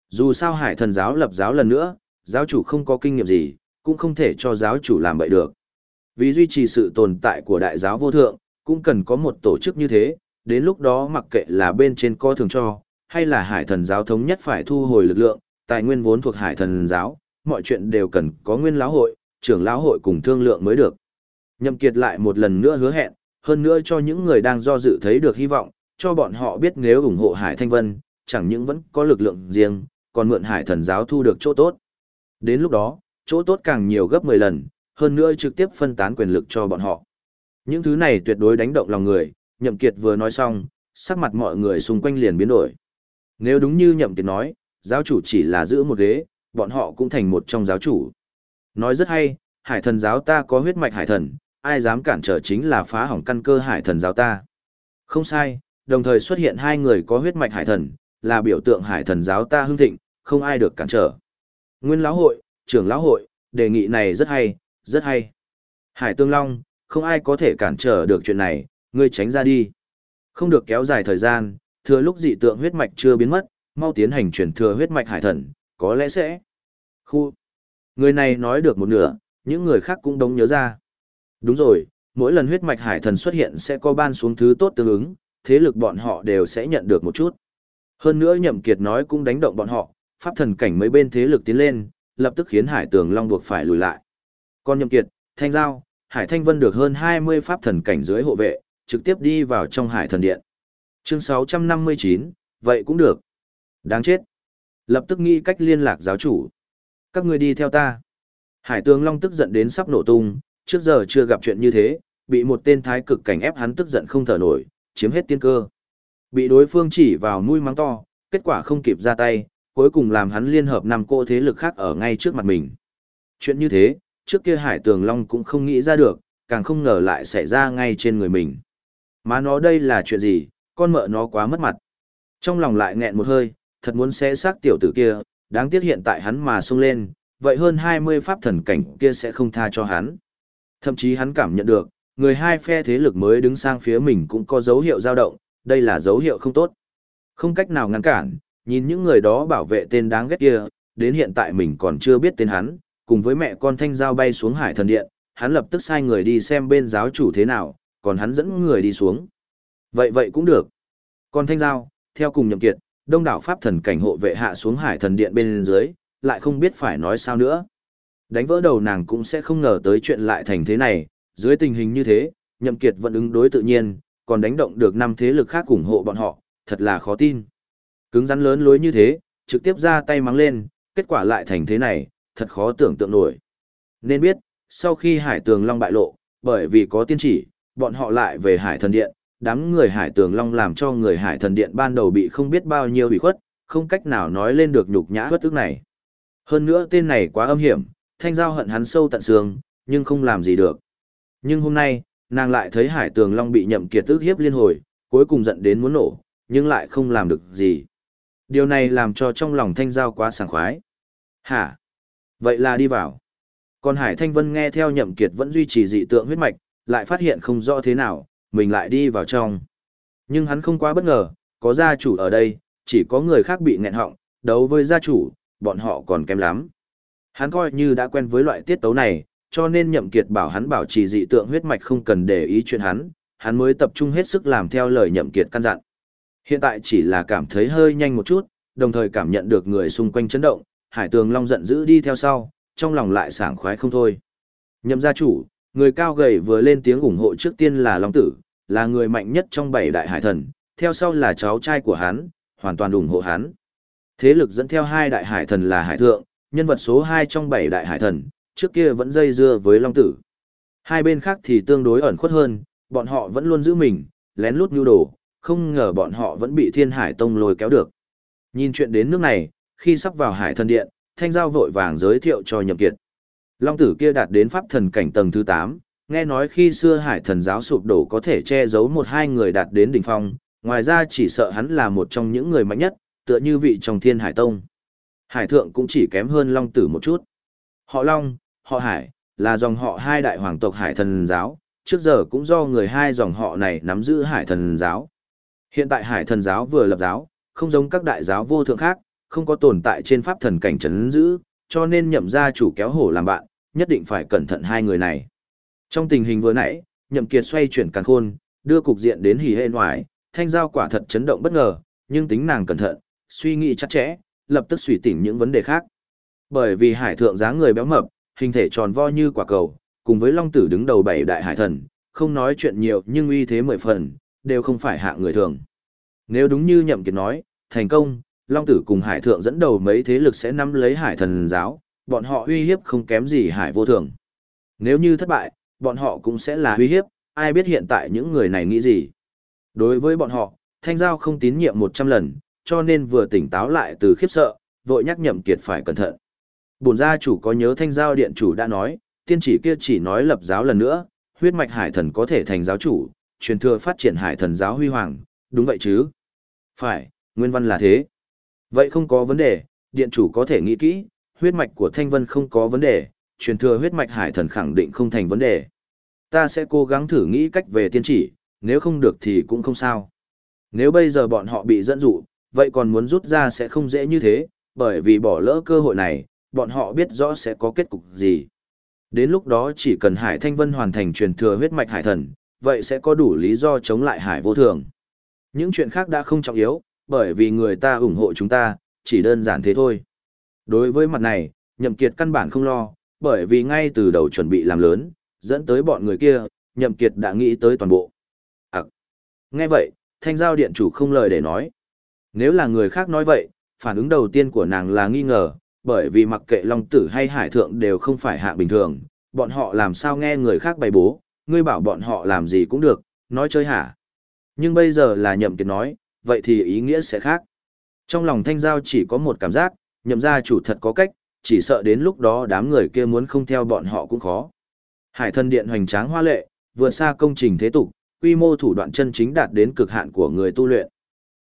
A: Dù sao hải thần giáo lập giáo lần nữa, giáo chủ không có kinh nghiệm gì, cũng không thể cho giáo chủ làm bậy được. Vì duy trì sự tồn tại của đại giáo vô thượng, cũng cần có một tổ chức như thế, đến lúc đó mặc kệ là bên trên co thường cho, hay là hải thần giáo thống nhất phải thu hồi lực lượng, tài nguyên vốn thuộc hải thần giáo, mọi chuyện đều cần có nguyên lão hội, trưởng lão hội cùng thương lượng mới được. Nhậm Kiệt lại một lần nữa hứa hẹn, hơn nữa cho những người đang do dự thấy được hy vọng, cho bọn họ biết nếu ủng hộ Hải Thanh Vân, chẳng những vẫn có lực lượng riêng, còn mượn Hải Thần giáo thu được chỗ tốt. Đến lúc đó, chỗ tốt càng nhiều gấp 10 lần, hơn nữa trực tiếp phân tán quyền lực cho bọn họ. Những thứ này tuyệt đối đánh động lòng người, Nhậm Kiệt vừa nói xong, sắc mặt mọi người xung quanh liền biến đổi. Nếu đúng như Nhậm Kiệt nói, giáo chủ chỉ là giữ một ghế, bọn họ cũng thành một trong giáo chủ. Nói rất hay, hải thần giáo ta có huyết mạch hải thần, ai dám cản trở chính là phá hỏng căn cơ hải thần giáo ta. Không sai, đồng thời xuất hiện hai người có huyết mạch hải thần, là biểu tượng hải thần giáo ta hưng thịnh, không ai được cản trở. Nguyên lão hội, trưởng lão hội, đề nghị này rất hay, rất hay. Hải Tương Long, không ai có thể cản trở được chuyện này, ngươi tránh ra đi. Không được kéo dài thời gian, thừa lúc dị tượng huyết mạch chưa biến mất, mau tiến hành chuyển thừa huyết mạch hải thần, có lẽ sẽ. Khu. Người này nói được một nửa, những người khác cũng đống nhớ ra. Đúng rồi, mỗi lần huyết mạch hải thần xuất hiện sẽ có ban xuống thứ tốt tương ứng, thế lực bọn họ đều sẽ nhận được một chút. Hơn nữa Nhậm Kiệt nói cũng đánh động bọn họ, pháp thần cảnh mấy bên thế lực tiến lên, lập tức khiến Hải Tường Long buộc phải lùi lại. Còn Nhậm Kiệt, Thanh Giao, Hải Thanh Vân được hơn 20 pháp thần cảnh dưới hộ vệ, trực tiếp đi vào trong Hải Thần Điện. Chương 659, vậy cũng được. Đáng chết. Lập tức nghĩ cách liên lạc giáo chủ. Các ngươi đi theo ta. Hải tướng Long tức giận đến sắp nổ tung, trước giờ chưa gặp chuyện như thế, bị một tên thái cực cảnh ép hắn tức giận không thở nổi, chiếm hết tiên cơ. Bị đối phương chỉ vào mũi mắng to, kết quả không kịp ra tay, cuối cùng làm hắn liên hợp năm cô thế lực khác ở ngay trước mặt mình. Chuyện như thế, trước kia Hải Tường Long cũng không nghĩ ra được, càng không ngờ lại xảy ra ngay trên người mình. Mà nó đây là chuyện gì, con mợ nó quá mất mặt. Trong lòng lại nghẹn một hơi, thật muốn xé xác tiểu tử kia, đáng tiếc hiện tại hắn mà xông lên, vậy hơn 20 pháp thần cảnh kia sẽ không tha cho hắn. Thậm chí hắn cảm nhận được, người hai phe thế lực mới đứng sang phía mình cũng có dấu hiệu dao động, đây là dấu hiệu không tốt. Không cách nào ngăn cản, nhìn những người đó bảo vệ tên đáng ghét kia, đến hiện tại mình còn chưa biết tên hắn, cùng với mẹ con thanh giao bay xuống hải thần điện, hắn lập tức sai người đi xem bên giáo chủ thế nào, còn hắn dẫn người đi xuống. Vậy vậy cũng được. Còn thanh giao, theo cùng nhậm kiệt, đông đảo pháp thần cảnh hộ vệ hạ xuống hải thần điện bên dưới, lại không biết phải nói sao nữa. Đánh vỡ đầu nàng cũng sẽ không ngờ tới chuyện lại thành thế này, dưới tình hình như thế, nhậm kiệt vẫn ứng đối tự nhiên, còn đánh động được năm thế lực khác ủng hộ bọn họ, thật là khó tin. Cứng rắn lớn lối như thế, trực tiếp ra tay mắng lên, kết quả lại thành thế này, thật khó tưởng tượng nổi. Nên biết, sau khi hải tường long bại lộ, bởi vì có tiên chỉ, bọn họ lại về hải thần điện, đám người hải tường long làm cho người hải thần điện ban đầu bị không biết bao nhiêu bị khuất, không cách nào nói lên được nhục nhã bất tức này. Hơn nữa tên này quá âm hiểm, thanh giao hận hắn sâu tận xương, nhưng không làm gì được. Nhưng hôm nay, nàng lại thấy hải tường long bị nhậm kiệt tức hiếp liên hồi, cuối cùng giận đến muốn nổ, nhưng lại không làm được gì. Điều này làm cho trong lòng thanh giao quá sảng khoái. Hả? Vậy là đi vào. Còn Hải Thanh Vân nghe theo nhậm kiệt vẫn duy trì dị tượng huyết mạch, lại phát hiện không rõ thế nào, mình lại đi vào trong. Nhưng hắn không quá bất ngờ, có gia chủ ở đây, chỉ có người khác bị nghẹn họng, đấu với gia chủ, bọn họ còn kém lắm. Hắn coi như đã quen với loại tiết tấu này, cho nên nhậm kiệt bảo hắn bảo trì dị tượng huyết mạch không cần để ý chuyện hắn, hắn mới tập trung hết sức làm theo lời nhậm kiệt căn dặn. Hiện tại chỉ là cảm thấy hơi nhanh một chút, đồng thời cảm nhận được người xung quanh chấn động, hải tường long giận dữ đi theo sau, trong lòng lại sảng khoái không thôi. Nhậm gia chủ, người cao gầy vừa lên tiếng ủng hộ trước tiên là Long Tử, là người mạnh nhất trong bảy đại hải thần, theo sau là cháu trai của hắn, hoàn toàn ủng hộ hắn. Thế lực dẫn theo hai đại hải thần là hải thượng, nhân vật số 2 trong bảy đại hải thần, trước kia vẫn dây dưa với Long Tử. Hai bên khác thì tương đối ẩn khuất hơn, bọn họ vẫn luôn giữ mình, lén lút nhu đồ, không ngờ bọn họ vẫn bị Thiên Hải Tông lôi kéo được. Nhìn chuyện đến nước này, khi sắp vào Hải Thần Điện, Thanh Giao vội vàng giới thiệu cho Nhậm Kiệt. Long tử kia đạt đến pháp thần cảnh tầng thứ 8, nghe nói khi xưa Hải Thần giáo sụp đổ có thể che giấu một hai người đạt đến đỉnh phong, ngoài ra chỉ sợ hắn là một trong những người mạnh nhất, tựa như vị trong Thiên Hải Tông. Hải thượng cũng chỉ kém hơn Long tử một chút. Họ Long, họ Hải, là dòng họ hai đại hoàng tộc Hải thần giáo, trước giờ cũng do người hai dòng họ này nắm giữ Hải thần giáo. Hiện tại Hải thần giáo vừa lập giáo, không giống các đại giáo vô thượng khác, không có tồn tại trên pháp thần cảnh trấn giữ, cho nên nhậm gia chủ kéo hổ làm bạn, nhất định phải cẩn thận hai người này. Trong tình hình vừa nãy, nhậm kiệt xoay chuyển càn khôn, đưa cục diện đến hỉ hê ngoài, thanh giao quả thật chấn động bất ngờ, nhưng tính nàng cẩn thận, suy nghĩ chặt chẽ, lập tức suy tỉnh những vấn đề khác. Bởi vì hải thượng dáng người béo mập, hình thể tròn vo như quả cầu, cùng với long tử đứng đầu bảy đại hải thần, không nói chuyện nhiều nhưng uy thế mười phần, đều không phải hạ người thường. Nếu đúng như nhậm kiệt nói, thành công, long tử cùng hải thượng dẫn đầu mấy thế lực sẽ nắm lấy hải thần giáo, bọn họ uy hiếp không kém gì hải vô thường. Nếu như thất bại, bọn họ cũng sẽ là uy hiếp, ai biết hiện tại những người này nghĩ gì. Đối với bọn họ, thanh giao không tín nhiệm 100 lần, cho nên vừa tỉnh táo lại từ khiếp sợ, vội nhắc nhậm kiệt phải cẩn thận. Bổn gia chủ có nhớ thanh giao điện chủ đã nói, tiên chỉ kia chỉ nói lập giáo lần nữa, huyết mạch hải thần có thể thành giáo chủ, truyền thừa phát triển hải thần giáo huy hoàng, đúng vậy chứ? Phải, nguyên văn là thế. Vậy không có vấn đề, điện chủ có thể nghĩ kỹ, huyết mạch của thanh vân không có vấn đề, truyền thừa huyết mạch hải thần khẳng định không thành vấn đề. Ta sẽ cố gắng thử nghĩ cách về tiên chỉ, nếu không được thì cũng không sao. Nếu bây giờ bọn họ bị dẫn dụ, vậy còn muốn rút ra sẽ không dễ như thế, bởi vì bỏ lỡ cơ hội này, bọn họ biết rõ sẽ có kết cục gì. Đến lúc đó chỉ cần Hải Thanh Vân hoàn thành truyền thừa huyết mạch hải thần, vậy sẽ có đủ lý do chống lại Hải vô thường. Những chuyện khác đã không trọng yếu, bởi vì người ta ủng hộ chúng ta, chỉ đơn giản thế thôi. Đối với mặt này, Nhậm Kiệt căn bản không lo, bởi vì ngay từ đầu chuẩn bị làm lớn, dẫn tới bọn người kia, Nhậm Kiệt đã nghĩ tới toàn bộ. À, nghe vậy, thanh giao điện chủ không lời để nói. Nếu là người khác nói vậy, phản ứng đầu tiên của nàng là nghi ngờ, bởi vì mặc kệ Long Tử hay Hải Thượng đều không phải hạ bình thường, bọn họ làm sao nghe người khác bày bố, ngươi bảo bọn họ làm gì cũng được, nói chơi hả. Nhưng bây giờ là nhậm kiệt nói, vậy thì ý nghĩa sẽ khác. Trong lòng thanh giao chỉ có một cảm giác, nhậm gia chủ thật có cách, chỉ sợ đến lúc đó đám người kia muốn không theo bọn họ cũng khó. Hải thân điện hoành tráng hoa lệ, vượt xa công trình thế tục, quy mô thủ đoạn chân chính đạt đến cực hạn của người tu luyện.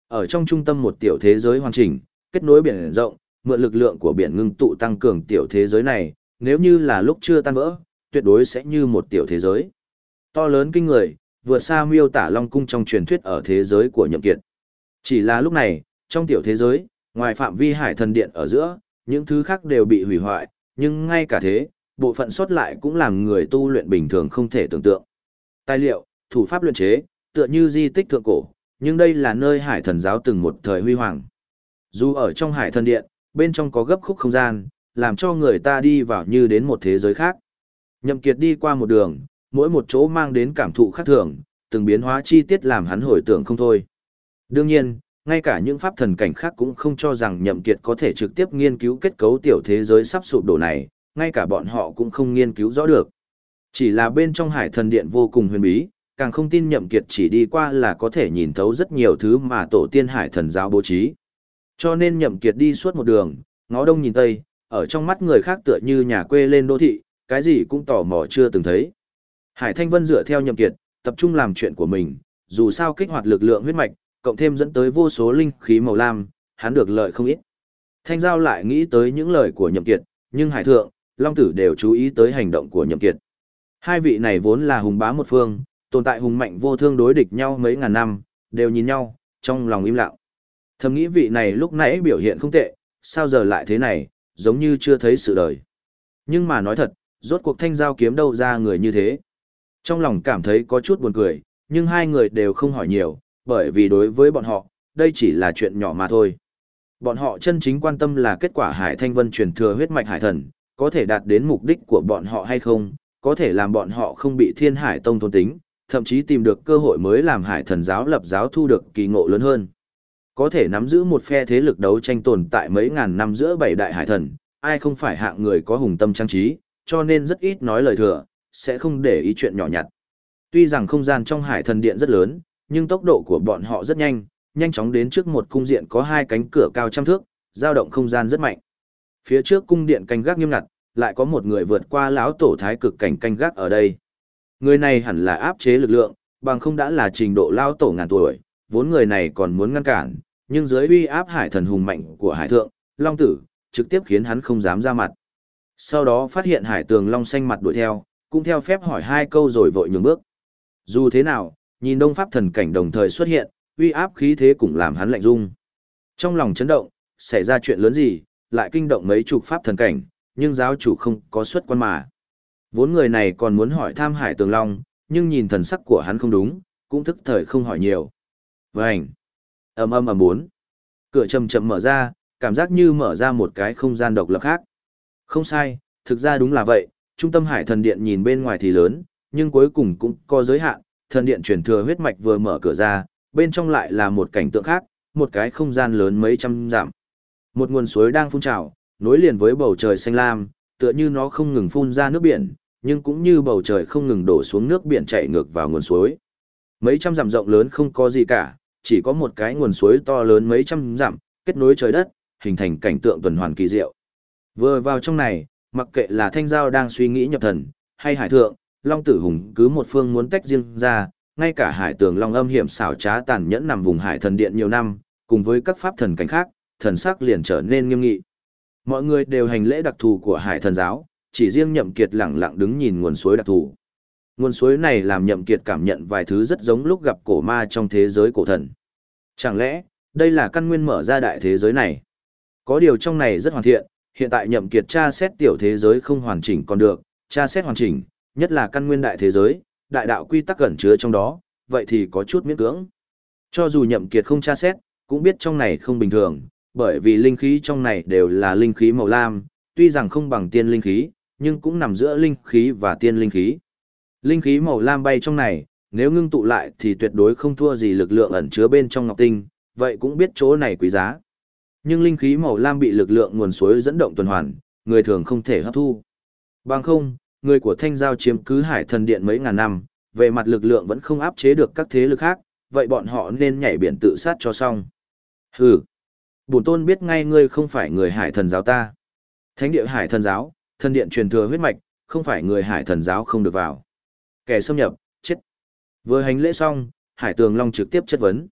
A: Ở trong trung tâm một tiểu thế giới hoàn chỉnh, kết nối biển rộng, mượn lực lượng của biển ngưng tụ tăng cường tiểu thế giới này, nếu như là lúc chưa tan vỡ, tuyệt đối sẽ như một tiểu thế giới. To lớn kinh người, vượt xa miêu tả Long Cung trong truyền thuyết ở thế giới của Nhậm Kiệt. Chỉ là lúc này, trong tiểu thế giới, ngoài phạm vi hải thần điện ở giữa, những thứ khác đều bị hủy hoại, nhưng ngay cả thế, bộ phận sót lại cũng làm người tu luyện bình thường không thể tưởng tượng. Tài liệu, thủ pháp luyện chế, tựa như di tích thượng cổ, nhưng đây là nơi hải thần giáo từng một thời huy hoàng. Dù ở trong hải thần điện, bên trong có gấp khúc không gian, làm cho người ta đi vào như đến một thế giới khác. Nhậm Kiệt đi qua một đường, mỗi một chỗ mang đến cảm thụ khác thường, từng biến hóa chi tiết làm hắn hồi tưởng không thôi. Đương nhiên, ngay cả những pháp thần cảnh khác cũng không cho rằng Nhậm Kiệt có thể trực tiếp nghiên cứu kết cấu tiểu thế giới sắp sụp đổ này, ngay cả bọn họ cũng không nghiên cứu rõ được. Chỉ là bên trong hải thần điện vô cùng huyền bí, càng không tin Nhậm Kiệt chỉ đi qua là có thể nhìn thấu rất nhiều thứ mà tổ tiên hải thần giáo bố trí. Cho nên nhậm kiệt đi suốt một đường, ngó đông nhìn tây, ở trong mắt người khác tựa như nhà quê lên đô thị, cái gì cũng tò mò chưa từng thấy. Hải Thanh Vân dựa theo nhậm kiệt, tập trung làm chuyện của mình, dù sao kích hoạt lực lượng huyết mạch, cộng thêm dẫn tới vô số linh khí màu lam, hắn được lợi không ít. Thanh Giao lại nghĩ tới những lời của nhậm kiệt, nhưng Hải Thượng, Long Tử đều chú ý tới hành động của nhậm kiệt. Hai vị này vốn là hùng bá một phương, tồn tại hùng mạnh vô thương đối địch nhau mấy ngàn năm, đều nhìn nhau, trong lòng im lặng. Thầm nghĩ vị này lúc nãy biểu hiện không tệ, sao giờ lại thế này, giống như chưa thấy sự đời. Nhưng mà nói thật, rốt cuộc thanh giao kiếm đâu ra người như thế. Trong lòng cảm thấy có chút buồn cười, nhưng hai người đều không hỏi nhiều, bởi vì đối với bọn họ, đây chỉ là chuyện nhỏ mà thôi. Bọn họ chân chính quan tâm là kết quả Hải Thanh Vân truyền thừa huyết mạch hải thần, có thể đạt đến mục đích của bọn họ hay không, có thể làm bọn họ không bị thiên hải tông thôn tính, thậm chí tìm được cơ hội mới làm hải thần giáo lập giáo thu được kỳ ngộ lớn hơn. Có thể nắm giữ một phe thế lực đấu tranh tồn tại mấy ngàn năm giữa bảy đại hải thần, ai không phải hạng người có hùng tâm trang trí, cho nên rất ít nói lời thừa, sẽ không để ý chuyện nhỏ nhặt. Tuy rằng không gian trong hải thần điện rất lớn, nhưng tốc độ của bọn họ rất nhanh, nhanh chóng đến trước một cung điện có hai cánh cửa cao trăm thước, dao động không gian rất mạnh. Phía trước cung điện canh gác nghiêm ngặt, lại có một người vượt qua lão tổ thái cực cảnh canh gác ở đây. Người này hẳn là áp chế lực lượng, bằng không đã là trình độ lao tổ ngàn tuổi, vốn người này còn muốn ngăn cản, nhưng dưới uy áp hải thần hùng mạnh của hải thượng, long tử, trực tiếp khiến hắn không dám ra mặt. Sau đó phát hiện hải tường long xanh mặt đuổi theo, cũng theo phép hỏi hai câu rồi vội nhường bước. Dù thế nào, nhìn đông pháp thần cảnh đồng thời xuất hiện, uy áp khí thế cũng làm hắn lạnh rung. Trong lòng chấn động, xảy ra chuyện lớn gì, lại kinh động mấy chục pháp thần cảnh, nhưng giáo chủ không có xuất quan mà. Vốn người này còn muốn hỏi tham hải tường long, nhưng nhìn thần sắc của hắn không đúng, cũng thức thời không hỏi nhiều. Vành. ầm ầm ầm bốn. Cửa chậm chậm mở ra, cảm giác như mở ra một cái không gian độc lập khác. Không sai, thực ra đúng là vậy, trung tâm hải thần điện nhìn bên ngoài thì lớn, nhưng cuối cùng cũng có giới hạn, thần điện truyền thừa huyết mạch vừa mở cửa ra, bên trong lại là một cảnh tượng khác, một cái không gian lớn mấy trăm dặm. Một nguồn suối đang phun trào, nối liền với bầu trời xanh lam, tựa như nó không ngừng phun ra nước biển, nhưng cũng như bầu trời không ngừng đổ xuống nước biển chảy ngược vào nguồn suối. Mấy trăm dặm rộng lớn không có gì cả, chỉ có một cái nguồn suối to lớn mấy trăm dặm, kết nối trời đất, hình thành cảnh tượng tuần hoàn kỳ diệu. Vừa vào trong này, mặc kệ là thanh giao đang suy nghĩ nhập thần, hay hải thượng, long tử hùng cứ một phương muốn tách riêng ra, ngay cả hải tường long âm hiểm xảo trá tàn nhẫn nằm vùng hải thần điện nhiều năm, cùng với các pháp thần cảnh khác, thần sắc liền trở nên nghiêm nghị. Mọi người đều hành lễ đặc thù của hải thần giáo, chỉ riêng nhậm kiệt lặng lặng đứng nhìn nguồn suối đặc thù. Nguồn suối này làm nhậm kiệt cảm nhận vài thứ rất giống lúc gặp cổ ma trong thế giới cổ thần. Chẳng lẽ, đây là căn nguyên mở ra đại thế giới này? Có điều trong này rất hoàn thiện, hiện tại nhậm kiệt tra xét tiểu thế giới không hoàn chỉnh còn được, tra xét hoàn chỉnh, nhất là căn nguyên đại thế giới, đại đạo quy tắc ẩn chứa trong đó, vậy thì có chút miễn cưỡng. Cho dù nhậm kiệt không tra xét, cũng biết trong này không bình thường, bởi vì linh khí trong này đều là linh khí màu lam, tuy rằng không bằng tiên linh khí, nhưng cũng nằm giữa linh khí và tiên linh khí. Linh khí màu lam bay trong này, nếu ngưng tụ lại thì tuyệt đối không thua gì lực lượng ẩn chứa bên trong ngọc tinh, vậy cũng biết chỗ này quý giá. Nhưng linh khí màu lam bị lực lượng nguồn suối dẫn động tuần hoàn, người thường không thể hấp thu. Bằng không, người của Thanh Giao chiếm cứ hải thần điện mấy ngàn năm, về mặt lực lượng vẫn không áp chế được các thế lực khác, vậy bọn họ nên nhảy biển tự sát cho xong. Hừ, bổn tôn biết ngay ngươi không phải người hải thần giáo ta. Thánh địa hải thần giáo, thần điện truyền thừa huyết mạch, không phải người hải thần giáo không được vào. Kẻ xâm nhập, chết. Vừa hành lễ xong, hải tường long trực tiếp chất vấn.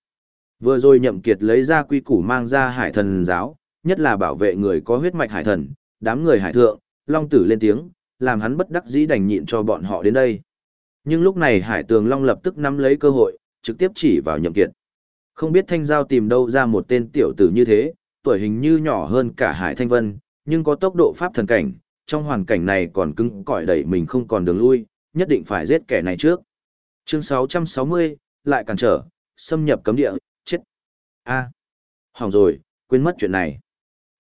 A: Vừa rồi nhậm kiệt lấy ra quy củ mang ra hải thần giáo, nhất là bảo vệ người có huyết mạch hải thần, đám người hải thượng, long tử lên tiếng, làm hắn bất đắc dĩ đành nhịn cho bọn họ đến đây. Nhưng lúc này hải tường long lập tức nắm lấy cơ hội, trực tiếp chỉ vào nhậm kiệt. Không biết thanh giao tìm đâu ra một tên tiểu tử như thế, tuổi hình như nhỏ hơn cả hải thanh vân, nhưng có tốc độ pháp thần cảnh, trong hoàn cảnh này còn cứng cỏi đẩy mình không còn đường lui, nhất định phải giết kẻ này trước. Chương 660, lại cản trở, xâm nhập cấm địa, chết. A. hỏng rồi, quên mất chuyện này.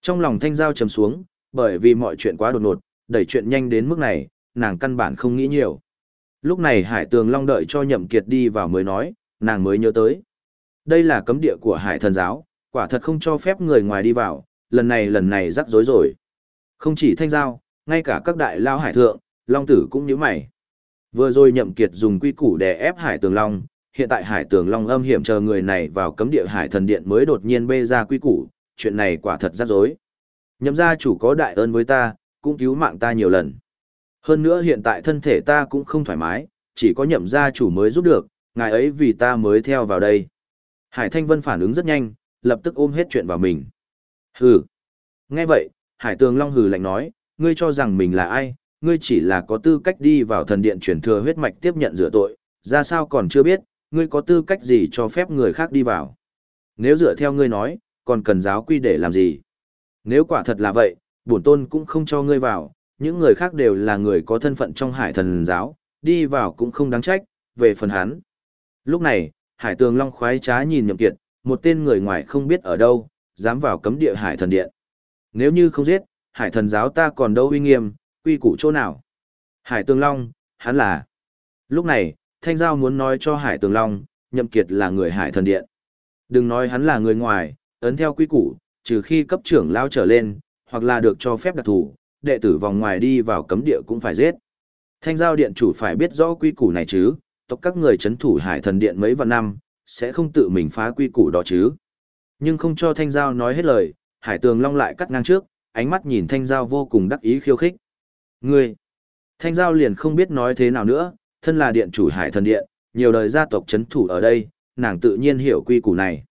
A: Trong lòng thanh giao trầm xuống, bởi vì mọi chuyện quá đột ngột, đẩy chuyện nhanh đến mức này, nàng căn bản không nghĩ nhiều. Lúc này Hải Tường Long đợi cho Nhậm Kiệt đi vào mới nói, nàng mới nhớ tới. Đây là cấm địa của Hải Thần Giáo, quả thật không cho phép người ngoài đi vào, lần này lần này rắc rối rồi. Không chỉ thanh giao, ngay cả các đại lao hải thượng, Long Tử cũng như mày. Vừa rồi Nhậm Kiệt dùng quy củ để ép Hải Tường Long, hiện tại Hải Tường Long âm hiểm chờ người này vào cấm địa Hải Thần Điện mới đột nhiên bê ra quy củ, chuyện này quả thật rắc rối. Nhậm gia chủ có đại ơn với ta, cũng cứu mạng ta nhiều lần. Hơn nữa hiện tại thân thể ta cũng không thoải mái, chỉ có nhậm gia chủ mới giúp được, ngài ấy vì ta mới theo vào đây. Hải Thanh Vân phản ứng rất nhanh, lập tức ôm hết chuyện vào mình. Hừ. Nghe vậy, Hải Tường Long hừ lạnh nói, ngươi cho rằng mình là ai, ngươi chỉ là có tư cách đi vào thần điện truyền thừa huyết mạch tiếp nhận rửa tội, ra sao còn chưa biết, ngươi có tư cách gì cho phép người khác đi vào. Nếu dựa theo ngươi nói, còn cần giáo quy để làm gì? Nếu quả thật là vậy, bổn tôn cũng không cho ngươi vào, những người khác đều là người có thân phận trong hải thần giáo, đi vào cũng không đáng trách, về phần hắn. Lúc này, hải tường long khoái trá nhìn nhậm kiệt, một tên người ngoài không biết ở đâu, dám vào cấm địa hải thần điện. Nếu như không giết, hải thần giáo ta còn đâu uy nghiêm, quy củ chỗ nào. Hải tường long, hắn là. Lúc này, thanh giao muốn nói cho hải tường long, nhậm kiệt là người hải thần điện. Đừng nói hắn là người ngoài, ấn theo quy củ, trừ khi cấp trưởng lao trở lên, hoặc là được cho phép đặc thù, đệ tử vòng ngoài đi vào cấm địa cũng phải giết. Thanh giao điện chủ phải biết rõ quy củ này chứ, tộc các người chấn thủ hải thần điện mấy vạn năm, sẽ không tự mình phá quy củ đó chứ. Nhưng không cho thanh giao nói hết lời, hải tường long lại cắt ngang trước, ánh mắt nhìn thanh giao vô cùng đắc ý khiêu khích. Ngươi! Thanh giao liền không biết nói thế nào nữa, thân là điện chủ hải thần điện, nhiều đời gia tộc chấn thủ ở đây, nàng tự nhiên hiểu quy củ này.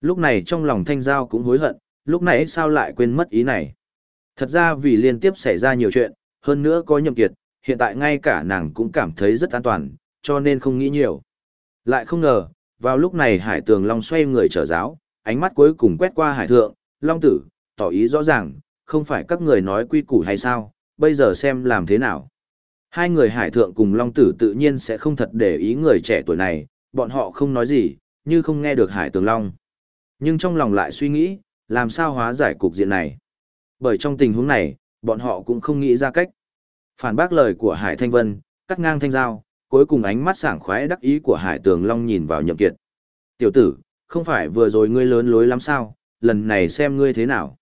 A: Lúc này trong lòng thanh giao cũng hối hận, lúc nãy sao lại quên mất ý này. Thật ra vì liên tiếp xảy ra nhiều chuyện, hơn nữa có nhậm kiệt, hiện tại ngay cả nàng cũng cảm thấy rất an toàn, cho nên không nghĩ nhiều. Lại không ngờ, vào lúc này hải tường long xoay người trở giáo, ánh mắt cuối cùng quét qua hải thượng, long tử, tỏ ý rõ ràng, không phải các người nói quy củ hay sao, bây giờ xem làm thế nào. Hai người hải thượng cùng long tử tự nhiên sẽ không thật để ý người trẻ tuổi này, bọn họ không nói gì, như không nghe được Hải Tường Long. Nhưng trong lòng lại suy nghĩ, làm sao hóa giải cục diện này. Bởi trong tình huống này, bọn họ cũng không nghĩ ra cách. Phản bác lời của Hải Thanh Vân, cắt ngang thanh giao, cuối cùng ánh mắt sảng khoái đắc ý của Hải Tường Long nhìn vào nhậm kiệt. Tiểu tử, không phải vừa rồi ngươi lớn lối lắm sao, lần này xem ngươi thế nào.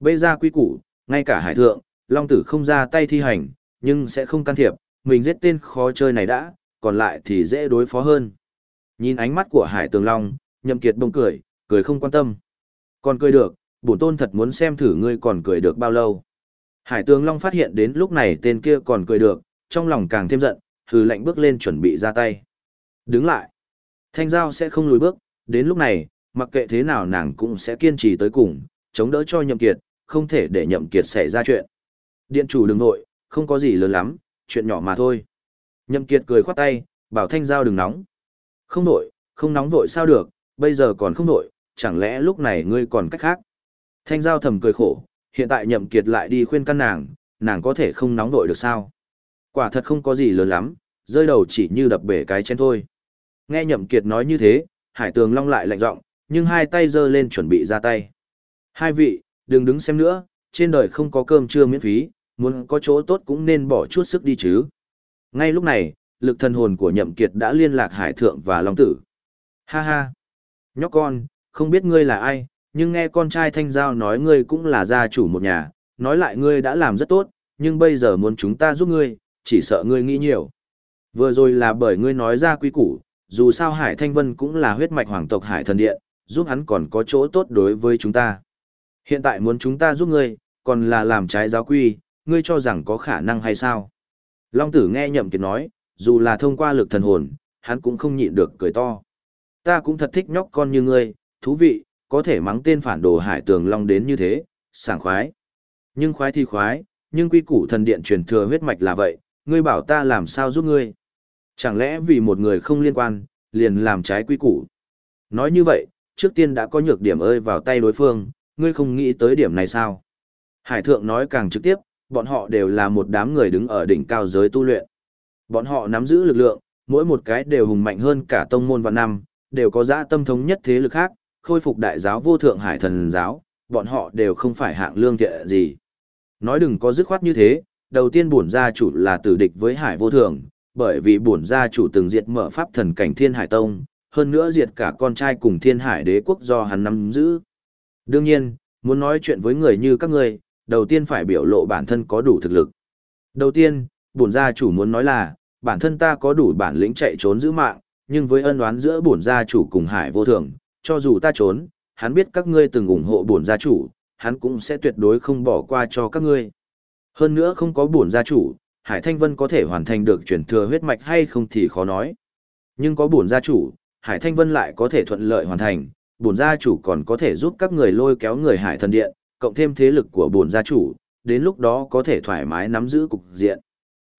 A: Bây ra quy củ, ngay cả Hải Thượng, Long Tử không ra tay thi hành, nhưng sẽ không can thiệp, mình giết tên khó chơi này đã, còn lại thì dễ đối phó hơn. Nhìn ánh mắt của Hải Tường Long, nhậm kiệt bông cười, cười không quan tâm. Còn cười được, bổn tôn thật muốn xem thử ngươi còn cười được bao lâu. Hải tướng Long phát hiện đến lúc này tên kia còn cười được, trong lòng càng thêm giận, hừ lạnh bước lên chuẩn bị ra tay. Đứng lại. Thanh giao sẽ không lùi bước, đến lúc này, mặc kệ thế nào nàng cũng sẽ kiên trì tới cùng, chống đỡ cho nhậm kiệt, không thể để nhậm kiệt xảy ra chuyện. Điện chủ đừng nội, không có gì lớn lắm, chuyện nhỏ mà thôi. Nhậm kiệt cười khoát tay, bảo thanh giao đừng nóng. Không nội, không nóng vội sao được, bây giờ còn không nội, chẳng lẽ lúc này ngươi còn cách khác. Thanh giao thầm cười khổ, hiện tại nhậm kiệt lại đi khuyên căn nàng, nàng có thể không nóng vội được sao. Quả thật không có gì lớn lắm, rơi đầu chỉ như đập bể cái chén thôi. Nghe nhậm kiệt nói như thế, hải tường long lại lạnh giọng, nhưng hai tay giơ lên chuẩn bị ra tay. Hai vị, đừng đứng xem nữa, trên đời không có cơm trưa miễn phí, muốn có chỗ tốt cũng nên bỏ chút sức đi chứ. Ngay lúc này, lực thần hồn của nhậm kiệt đã liên lạc hải thượng và long tử. Ha ha! Nhóc con, không biết ngươi là ai, nhưng nghe con trai thanh giao nói ngươi cũng là gia chủ một nhà, nói lại ngươi đã làm rất tốt, nhưng bây giờ muốn chúng ta giúp ngươi, chỉ sợ ngươi nghĩ nhiều. Vừa rồi là bởi ngươi nói ra quy củ, dù sao Hải Thanh Vân cũng là huyết mạch hoàng tộc Hải Thần Điện, giúp hắn còn có chỗ tốt đối với chúng ta. Hiện tại muốn chúng ta giúp ngươi, còn là làm trái giáo quy, ngươi cho rằng có khả năng hay sao? Long tử nghe nhậm kiệt nói, dù là thông qua lực thần hồn, hắn cũng không nhịn được cười to. Ta cũng thật thích nhóc con như ngươi, thú vị, có thể mắng tên phản đồ hải tường long đến như thế, sảng khoái. Nhưng khoái thì khoái, nhưng quy củ thần điện truyền thừa huyết mạch là vậy, ngươi bảo ta làm sao giúp ngươi. Chẳng lẽ vì một người không liên quan, liền làm trái quy củ. Nói như vậy, trước tiên đã có nhược điểm ơi vào tay đối phương, ngươi không nghĩ tới điểm này sao? Hải thượng nói càng trực tiếp, bọn họ đều là một đám người đứng ở đỉnh cao giới tu luyện. Bọn họ nắm giữ lực lượng, mỗi một cái đều hùng mạnh hơn cả tông môn và năm, đều có dã tâm thống nhất thế lực khác, khôi phục đại giáo vô thượng hải thần giáo, bọn họ đều không phải hạng lương thiện gì. Nói đừng có dứt khoát như thế, đầu tiên bổn gia chủ là tử địch với hải vô thượng, bởi vì bổn gia chủ từng diệt mở pháp thần cảnh thiên hải tông, hơn nữa diệt cả con trai cùng thiên hải đế quốc do hắn nắm giữ. Đương nhiên, muốn nói chuyện với người như các ngươi, đầu tiên phải biểu lộ bản thân có đủ thực lực. Đầu tiên, bổn gia chủ muốn nói là, bản thân ta có đủ bản lĩnh chạy trốn giữ mạng, nhưng với ân oán giữa bổn gia chủ cùng hải vô thường, cho dù ta trốn, hắn biết các ngươi từng ủng hộ bổn gia chủ, hắn cũng sẽ tuyệt đối không bỏ qua cho các ngươi. Hơn nữa không có bổn gia chủ, Hải Thanh Vân có thể hoàn thành được truyền thừa huyết mạch hay không thì khó nói. Nhưng có bổn gia chủ, Hải Thanh Vân lại có thể thuận lợi hoàn thành, bổn gia chủ còn có thể giúp các người lôi kéo người Hải Thần Điện, cộng thêm thế lực của bổn gia chủ, đến lúc đó có thể thoải mái nắm giữ cục diện.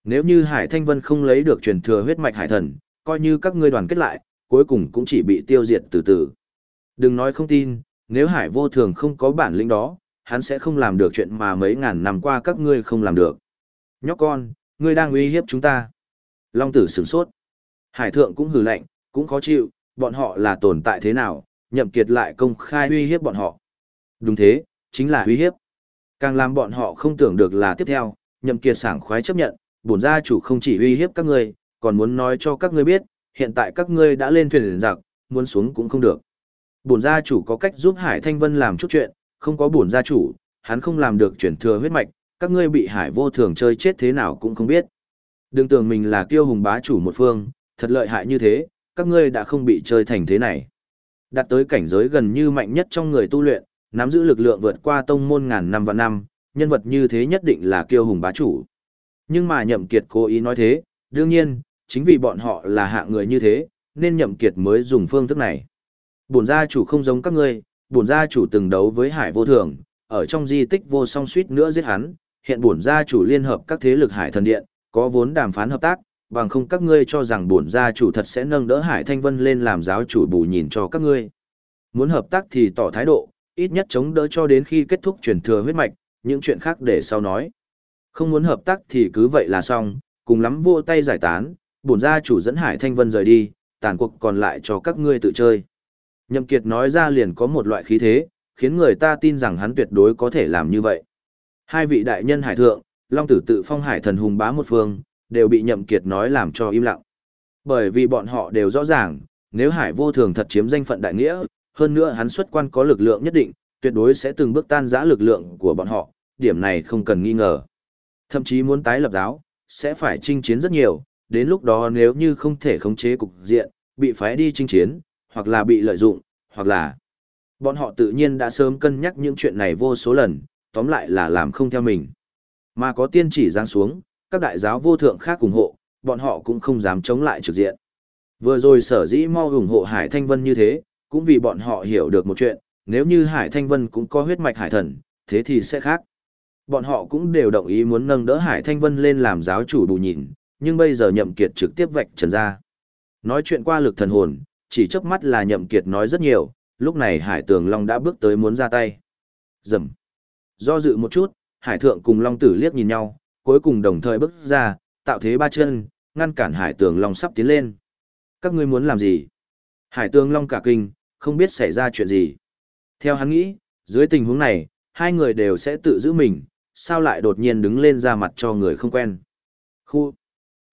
A: Nếu như Hải Thanh Vân không lấy được truyền thừa huyết mạch Hải Thần, coi như các ngươi đoàn kết lại, cuối cùng cũng chỉ bị tiêu diệt từ từ. Đừng nói không tin, nếu Hải vô thường không có bản lĩnh đó, hắn sẽ không làm được chuyện mà mấy ngàn năm qua các ngươi không làm được. Nhóc con, ngươi đang uy hiếp chúng ta. Long tử sửng sốt. Hải thượng cũng hừ lạnh, cũng khó chịu, bọn họ là tồn tại thế nào, nhậm kiệt lại công khai uy hiếp bọn họ. Đúng thế, chính là uy hiếp. Càng làm bọn họ không tưởng được là tiếp theo, nhậm kiệt sảng khoái chấp nhận, bổn gia chủ không chỉ uy hiếp các ngươi, còn muốn nói cho các ngươi biết, hiện tại các ngươi đã lên thuyền giặc, muốn xuống cũng không được. Bổn gia chủ có cách giúp Hải Thanh Vân làm chút chuyện, không có bổn gia chủ, hắn không làm được chuyển thừa huyết mạch, các ngươi bị Hải vô thường chơi chết thế nào cũng không biết. Đừng tưởng mình là kiêu hùng bá chủ một phương, thật lợi hại như thế, các ngươi đã không bị chơi thành thế này. Đạt tới cảnh giới gần như mạnh nhất trong người tu luyện, nắm giữ lực lượng vượt qua tông môn ngàn năm và năm, nhân vật như thế nhất định là kiêu hùng bá chủ. Nhưng mà nhậm kiệt cố ý nói thế, đương nhiên, chính vì bọn họ là hạng người như thế, nên nhậm kiệt mới dùng phương thức này. Bổn gia chủ không giống các ngươi, bổn gia chủ từng đấu với hải vô thường, ở trong di tích vô song suýt nữa giết hắn, hiện bổn gia chủ liên hợp các thế lực hải thần điện, có vốn đàm phán hợp tác, bằng không các ngươi cho rằng bổn gia chủ thật sẽ nâng đỡ hải thanh vân lên làm giáo chủ bù nhìn cho các ngươi. Muốn hợp tác thì tỏ thái độ, ít nhất chống đỡ cho đến khi kết thúc truyền thừa huyết mạch, những chuyện khác để sau nói. Không muốn hợp tác thì cứ vậy là xong, cùng lắm vô tay giải tán, bổn gia chủ dẫn Hải Thanh Vân rời đi, tàn cuộc còn lại cho các ngươi tự chơi. Nhậm Kiệt nói ra liền có một loại khí thế, khiến người ta tin rằng hắn tuyệt đối có thể làm như vậy. Hai vị đại nhân hải thượng, Long tử tự phong hải thần hùng bá một phương, đều bị Nhậm Kiệt nói làm cho im lặng. Bởi vì bọn họ đều rõ ràng, nếu hải vô thường thật chiếm danh phận đại nghĩa, hơn nữa hắn xuất quan có lực lượng nhất định, tuyệt đối sẽ từng bước tan rã lực lượng của bọn họ, điểm này không cần nghi ngờ. Thậm chí muốn tái lập giáo, sẽ phải chinh chiến rất nhiều, đến lúc đó nếu như không thể khống chế cục diện, bị phái đi chinh chiến, hoặc là bị lợi dụng, hoặc là bọn họ tự nhiên đã sớm cân nhắc những chuyện này vô số lần, tóm lại là làm không theo mình. Mà có tiên chỉ giáng xuống, các đại giáo vô thượng khác ủng hộ, bọn họ cũng không dám chống lại trực diện. Vừa rồi sở dĩ mau ủng hộ Hải Thanh Vân như thế, cũng vì bọn họ hiểu được một chuyện, nếu như Hải Thanh Vân cũng có huyết mạch hải thần, thế thì sẽ khác. Bọn họ cũng đều đồng ý muốn nâng đỡ Hải Thanh Vân lên làm giáo chủ đủ nhìn, nhưng bây giờ nhậm kiệt trực tiếp vạch trần ra. Nói chuyện qua lực thần hồn, chỉ chớp mắt là nhậm kiệt nói rất nhiều, lúc này Hải Tường Long đã bước tới muốn ra tay. Dầm. Do dự một chút, Hải Thượng cùng Long Tử liếc nhìn nhau, cuối cùng đồng thời bước ra, tạo thế ba chân, ngăn cản Hải Tường Long sắp tiến lên. Các ngươi muốn làm gì? Hải Tường Long cả kinh, không biết xảy ra chuyện gì. Theo hắn nghĩ, dưới tình huống này, hai người đều sẽ tự giữ mình, sao lại đột nhiên đứng lên ra mặt cho người không quen. Khu!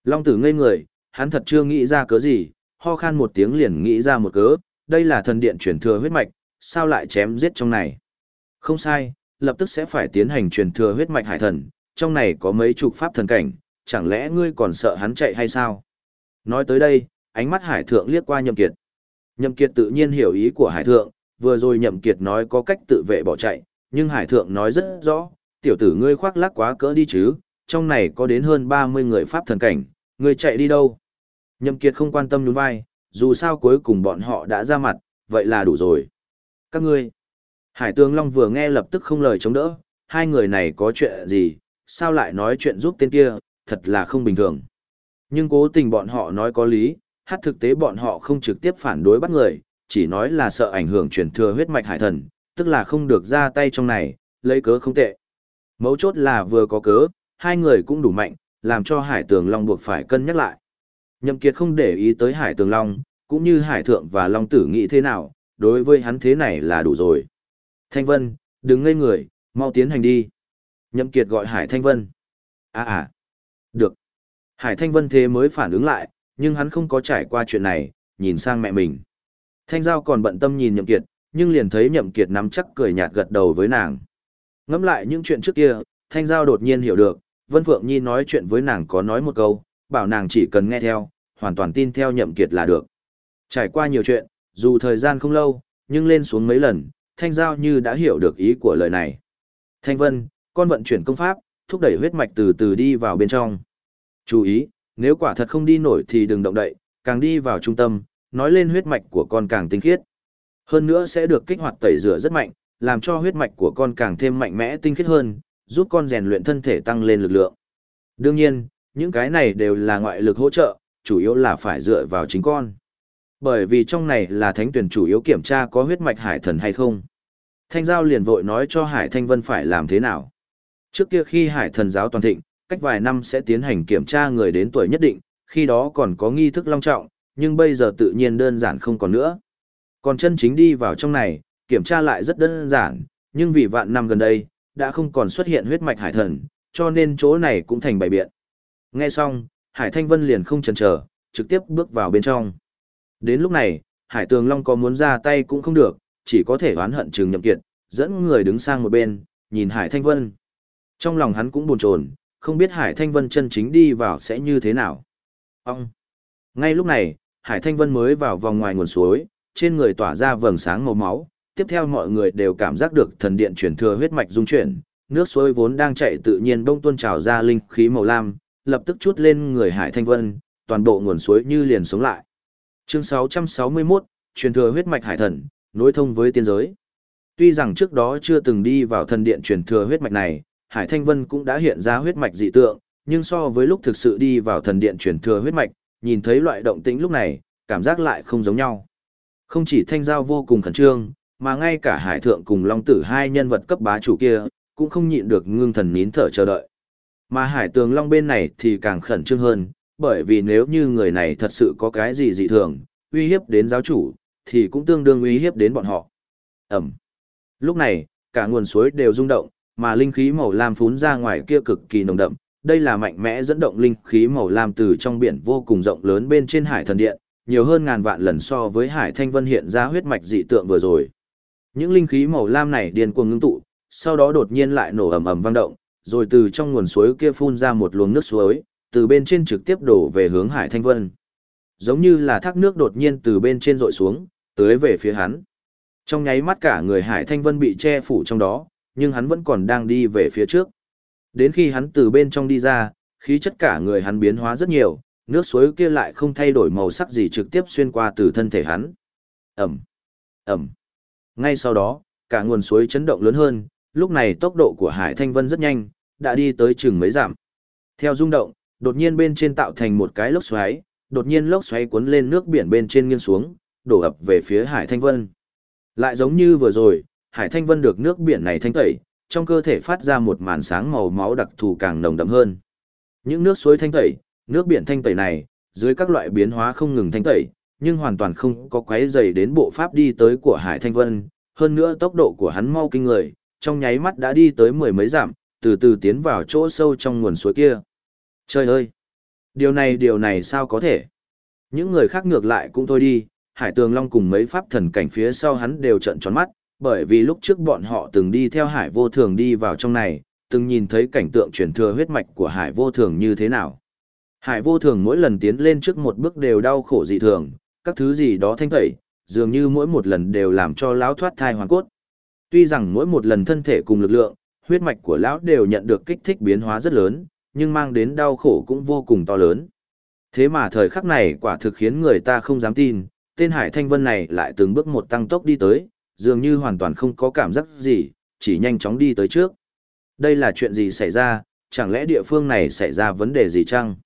A: Long tử ngây người, hắn thật chưa nghĩ ra cớ gì, ho khan một tiếng liền nghĩ ra một cớ, đây là thần điện truyền thừa huyết mạch, sao lại chém giết trong này. Không sai, lập tức sẽ phải tiến hành truyền thừa huyết mạch hải thần, trong này có mấy chục pháp thần cảnh, chẳng lẽ ngươi còn sợ hắn chạy hay sao? Nói tới đây, ánh mắt hải thượng liếc qua nhậm kiệt. Nhậm kiệt tự nhiên hiểu ý của hải thượng, vừa rồi nhậm kiệt nói có cách tự vệ bỏ chạy, nhưng hải thượng nói rất rõ, tiểu tử ngươi khoác lác quá cỡ đi chứ, trong này có đến hơn 30 người pháp thần cảnh, ngươi chạy đi đâu? Nhậm kiệt không quan tâm nhún vai, dù sao cuối cùng bọn họ đã ra mặt, vậy là đủ rồi. Các ngươi. Hải tướng Long vừa nghe lập tức không lời chống đỡ, hai người này có chuyện gì, sao lại nói chuyện giúp tên kia, thật là không bình thường. Nhưng cố tình bọn họ nói có lý, hát thực tế bọn họ không trực tiếp phản đối bắt người, chỉ nói là sợ ảnh hưởng truyền thừa huyết mạch hải thần, tức là không được ra tay trong này, lấy cớ không tệ. Mấu chốt là vừa có cớ, hai người cũng đủ mạnh, làm cho hải tường long buộc phải cân nhắc lại. Nhậm Kiệt không để ý tới hải tường long, cũng như hải thượng và long tử nghĩ thế nào, đối với hắn thế này là đủ rồi. Thanh Vân, đừng ngây người, mau tiến hành đi. Nhậm Kiệt gọi Hải Thanh Vân. À à, được. Hải Thanh Vân thế mới phản ứng lại, nhưng hắn không có trải qua chuyện này, nhìn sang mẹ mình. Thanh Giao còn bận tâm nhìn Nhậm Kiệt, nhưng liền thấy Nhậm Kiệt nắm chắc cười nhạt gật đầu với nàng. Ngẫm lại những chuyện trước kia, Thanh Giao đột nhiên hiểu được, Vân Phượng Nhi nói chuyện với nàng có nói một câu, bảo nàng chỉ cần nghe theo, hoàn toàn tin theo Nhậm Kiệt là được. Trải qua nhiều chuyện, dù thời gian không lâu, nhưng lên xuống mấy lần, Thanh Giao như đã hiểu được ý của lời này. Thanh Vân, con vận chuyển công pháp, thúc đẩy huyết mạch từ từ đi vào bên trong. Chú ý, nếu quả thật không đi nổi thì đừng động đậy, càng đi vào trung tâm, nói lên huyết mạch của con càng tinh khiết. Hơn nữa sẽ được kích hoạt tẩy rửa rất mạnh, làm cho huyết mạch của con càng thêm mạnh mẽ tinh khiết hơn, giúp con rèn luyện thân thể tăng lên lực lượng. Đương nhiên, những cái này đều là ngoại lực hỗ trợ, chủ yếu là phải dựa vào chính con. Bởi vì trong này là thánh tuyển chủ yếu kiểm tra có huyết mạch hải thần hay không. Thanh Giao liền vội nói cho Hải Thanh Vân phải làm thế nào. Trước kia khi Hải thần giáo toàn thịnh, cách vài năm sẽ tiến hành kiểm tra người đến tuổi nhất định, khi đó còn có nghi thức long trọng, nhưng bây giờ tự nhiên đơn giản không còn nữa. Còn chân chính đi vào trong này, kiểm tra lại rất đơn giản, nhưng vì vạn năm gần đây, đã không còn xuất hiện huyết mạch hải thần, cho nên chỗ này cũng thành bày biện. Nghe xong, Hải Thanh Vân liền không chần chờ, trực tiếp bước vào bên trong. Đến lúc này, Hải Tường Long có muốn ra tay cũng không được, chỉ có thể oán hận Trừng Nhậm Kiệt, dẫn người đứng sang một bên, nhìn Hải Thanh Vân. Trong lòng hắn cũng buồn chồn, không biết Hải Thanh Vân chân chính đi vào sẽ như thế nào. Ông! Ngay lúc này, Hải Thanh Vân mới vào vòng ngoài nguồn suối, trên người tỏa ra vầng sáng màu máu, tiếp theo mọi người đều cảm giác được thần điện chuyển thừa huyết mạch dung chuyển, nước suối vốn đang chạy tự nhiên bông tuôn trào ra linh khí màu lam, lập tức chút lên người Hải Thanh Vân, toàn bộ nguồn suối như liền sống lại. Chương 661, truyền thừa huyết mạch hải thần, nối thông với tiên giới. Tuy rằng trước đó chưa từng đi vào thần điện truyền thừa huyết mạch này, Hải Thanh Vân cũng đã hiện ra huyết mạch dị tượng, nhưng so với lúc thực sự đi vào thần điện truyền thừa huyết mạch, nhìn thấy loại động tĩnh lúc này, cảm giác lại không giống nhau. Không chỉ Thanh Giao vô cùng khẩn trương, mà ngay cả Hải Thượng cùng Long Tử hai nhân vật cấp bá chủ kia, cũng không nhịn được ngưng thần nín thở chờ đợi. Mà Hải Tường Long bên này thì càng khẩn trương hơn, bởi vì nếu như người này thật sự có cái gì dị thường, uy hiếp đến giáo chủ, thì cũng tương đương uy hiếp đến bọn họ. Ẩm. Lúc này, cả nguồn suối đều rung động, mà linh khí màu lam phún ra ngoài kia cực kỳ nồng đậm. Đây là mạnh mẽ dẫn động linh khí màu lam từ trong biển vô cùng rộng lớn bên trên hải thần điện, nhiều hơn ngàn vạn lần so với hải thanh vân hiện ra huyết mạch dị tượng vừa rồi. Những linh khí màu lam này điên cuồng ngưng tụ, sau đó đột nhiên lại nổ ầm ầm vang động, rồi từ trong nguồn suối kia phun ra một luồng nước suối, từ bên trên trực tiếp đổ về hướng Hải Thanh Vân. Giống như là thác nước đột nhiên từ bên trên rội xuống, tới về phía hắn. Trong nháy mắt cả người Hải Thanh Vân bị che phủ trong đó, nhưng hắn vẫn còn đang đi về phía trước. Đến khi hắn từ bên trong đi ra, khí chất cả người hắn biến hóa rất nhiều, nước suối kia lại không thay đổi màu sắc gì trực tiếp xuyên qua từ thân thể hắn. Ẩm, Ẩm. Ngay sau đó, cả nguồn suối chấn động lớn hơn, lúc này tốc độ của Hải Thanh Vân rất nhanh, đã đi tới chừng mấy giảm. Theo rung động, đột nhiên bên trên tạo thành một cái lốc xoáy, đột nhiên lốc xoáy cuốn lên nước biển bên trên nghiêng xuống, đổ ập về phía Hải Thanh Vân. Lại giống như vừa rồi, Hải Thanh Vân được nước biển này thanh tẩy, trong cơ thể phát ra một màn sáng màu máu đặc thù càng nồng đậm hơn. Những nước suối thanh tẩy, nước biển thanh tẩy này, dưới các loại biến hóa không ngừng thanh tẩy, nhưng hoàn toàn không có quấy dày đến bộ pháp đi tới của Hải Thanh Vân, hơn nữa tốc độ của hắn mau kinh người, trong nháy mắt đã đi tới mười mấy giảm từ từ tiến vào chỗ sâu trong nguồn suối kia. Trời ơi! Điều này điều này sao có thể? Những người khác ngược lại cũng thôi đi, Hải Tường Long cùng mấy pháp thần cảnh phía sau hắn đều trợn tròn mắt, bởi vì lúc trước bọn họ từng đi theo Hải Vô Thường đi vào trong này, từng nhìn thấy cảnh tượng truyền thừa huyết mạch của Hải Vô Thường như thế nào. Hải Vô Thường mỗi lần tiến lên trước một bước đều đau khổ dị thường, các thứ gì đó thanh tẩy, dường như mỗi một lần đều làm cho lão thoát thai hoàn cốt. Tuy rằng mỗi một lần thân thể cùng lực lượng, huyết mạch của lão đều nhận được kích thích biến hóa rất lớn, nhưng mang đến đau khổ cũng vô cùng to lớn. Thế mà thời khắc này quả thực khiến người ta không dám tin, tên Hải Thanh Vân này lại từng bước một tăng tốc đi tới, dường như hoàn toàn không có cảm giác gì, chỉ nhanh chóng đi tới trước. Đây là chuyện gì xảy ra, chẳng lẽ địa phương này xảy ra vấn đề gì chăng?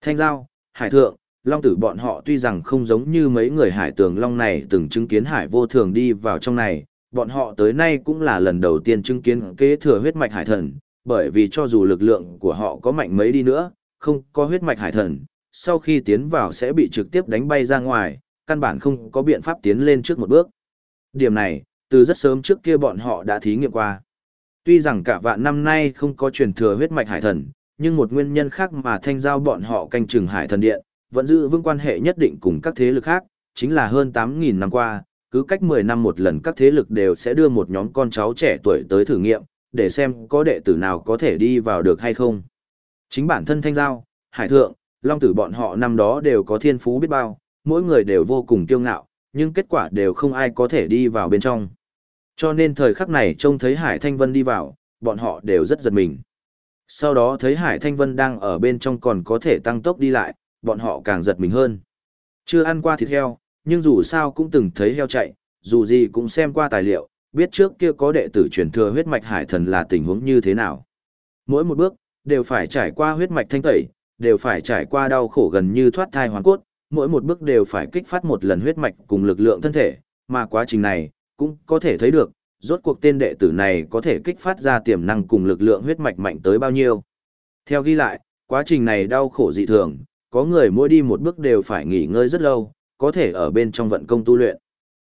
A: Thanh Giao, Hải Thượng, Long Tử bọn họ tuy rằng không giống như mấy người Hải Tường Long này từng chứng kiến Hải vô thường đi vào trong này, bọn họ tới nay cũng là lần đầu tiên chứng kiến kế thừa huyết mạch Hải Thần, bởi vì cho dù lực lượng của họ có mạnh mấy đi nữa, không có huyết mạch Hải Thần, sau khi tiến vào sẽ bị trực tiếp đánh bay ra ngoài, căn bản không có biện pháp tiến lên trước một bước. Điểm này, từ rất sớm trước kia bọn họ đã thí nghiệm qua. Tuy rằng cả vạn năm nay không có truyền thừa huyết mạch hải thần, nhưng một nguyên nhân khác mà thanh giao bọn họ canh chừng hải thần điện, vẫn giữ vững quan hệ nhất định cùng các thế lực khác, chính là hơn 8.000 năm qua, cứ cách 10 năm một lần các thế lực đều sẽ đưa một nhóm con cháu trẻ tuổi tới thử nghiệm, để xem có đệ tử nào có thể đi vào được hay không. Chính bản thân thanh giao, hải thượng, long tử bọn họ năm đó đều có thiên phú biết bao, mỗi người đều vô cùng kiêu ngạo, nhưng kết quả đều không ai có thể đi vào bên trong. Cho nên thời khắc này trông thấy Hải Thanh Vân đi vào, bọn họ đều rất giật mình. Sau đó thấy Hải Thanh Vân đang ở bên trong còn có thể tăng tốc đi lại, bọn họ càng giật mình hơn. Chưa ăn qua thịt heo, nhưng dù sao cũng từng thấy heo chạy, dù gì cũng xem qua tài liệu, biết trước kia có đệ tử truyền thừa huyết mạch hải thần là tình huống như thế nào. Mỗi một bước, đều phải trải qua huyết mạch thanh tẩy, đều phải trải qua đau khổ gần như thoát thai hoàn cốt, mỗi một bước đều phải kích phát một lần huyết mạch cùng lực lượng thân thể, mà quá trình này, cũng có thể thấy được, rốt cuộc tên đệ tử này có thể kích phát ra tiềm năng cùng lực lượng huyết mạch mạnh tới bao nhiêu. Theo ghi lại, quá trình này đau khổ dị thường, có người mỗi đi một bước đều phải nghỉ ngơi rất lâu, có thể ở bên trong vận công tu luyện.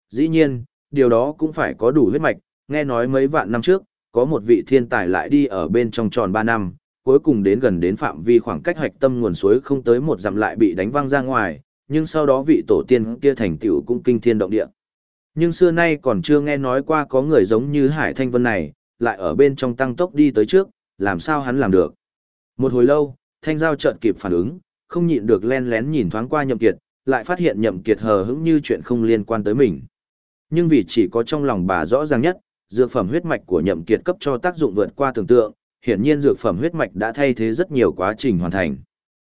A: Dĩ nhiên, điều đó cũng phải có đủ huyết mạch, nghe nói mấy vạn năm trước, có một vị thiên tài lại đi ở bên trong tròn 3 năm, cuối cùng đến gần đến phạm vi khoảng cách hoạch tâm nguồn suối không tới một dặm lại bị đánh văng ra ngoài, nhưng sau đó vị tổ tiên kia thành tựu cũng kinh thiên động địa. Nhưng xưa nay còn chưa nghe nói qua có người giống như Hải Thanh Vân này, lại ở bên trong tăng tốc đi tới trước, làm sao hắn làm được. Một hồi lâu, Thanh Giao chợt kịp phản ứng, không nhịn được len lén nhìn thoáng qua Nhậm Kiệt, lại phát hiện Nhậm Kiệt hờ hững như chuyện không liên quan tới mình. Nhưng vì chỉ có trong lòng bà rõ ràng nhất, dược phẩm huyết mạch của Nhậm Kiệt cấp cho tác dụng vượt qua tưởng tượng, hiển nhiên dược phẩm huyết mạch đã thay thế rất nhiều quá trình hoàn thành.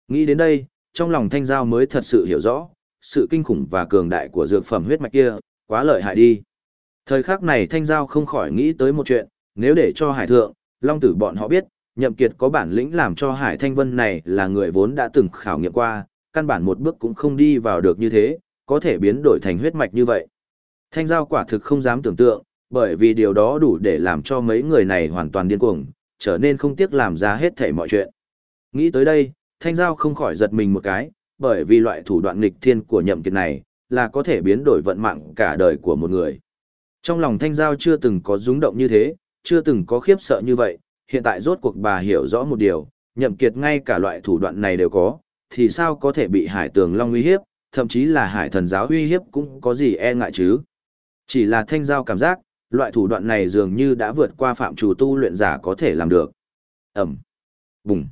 A: Nghĩ đến đây, trong lòng Thanh Giao mới thật sự hiểu rõ, sự kinh khủng và cường đại của dược phẩm huyết mạch kia, quá lợi hại đi. Thời khắc này Thanh Giao không khỏi nghĩ tới một chuyện, nếu để cho Hải Thượng, Long Tử bọn họ biết, Nhậm Kiệt có bản lĩnh làm cho Hải Thanh Vân này là người vốn đã từng khảo nghiệm qua, căn bản một bước cũng không đi vào được như thế, có thể biến đổi thành huyết mạch như vậy. Thanh Giao quả thực không dám tưởng tượng, bởi vì điều đó đủ để làm cho mấy người này hoàn toàn điên cuồng, trở nên không tiếc làm ra hết thảy mọi chuyện. Nghĩ tới đây, Thanh Giao không khỏi giật mình một cái, bởi vì loại thủ đoạn nghịch thiên của nhậm kiệt này, là có thể biến đổi vận mạng cả đời của một người. Trong lòng thanh giao chưa từng có rung động như thế, chưa từng có khiếp sợ như vậy, hiện tại rốt cuộc bà hiểu rõ một điều, nhậm kiệt ngay cả loại thủ đoạn này đều có, thì sao có thể bị hải tường long uy hiếp, thậm chí là hải thần giáo uy hiếp cũng có gì e ngại chứ. Chỉ là thanh giao cảm giác, loại thủ đoạn này dường như đã vượt qua phạm chủ tu luyện giả có thể làm được. Ẩm, bùng,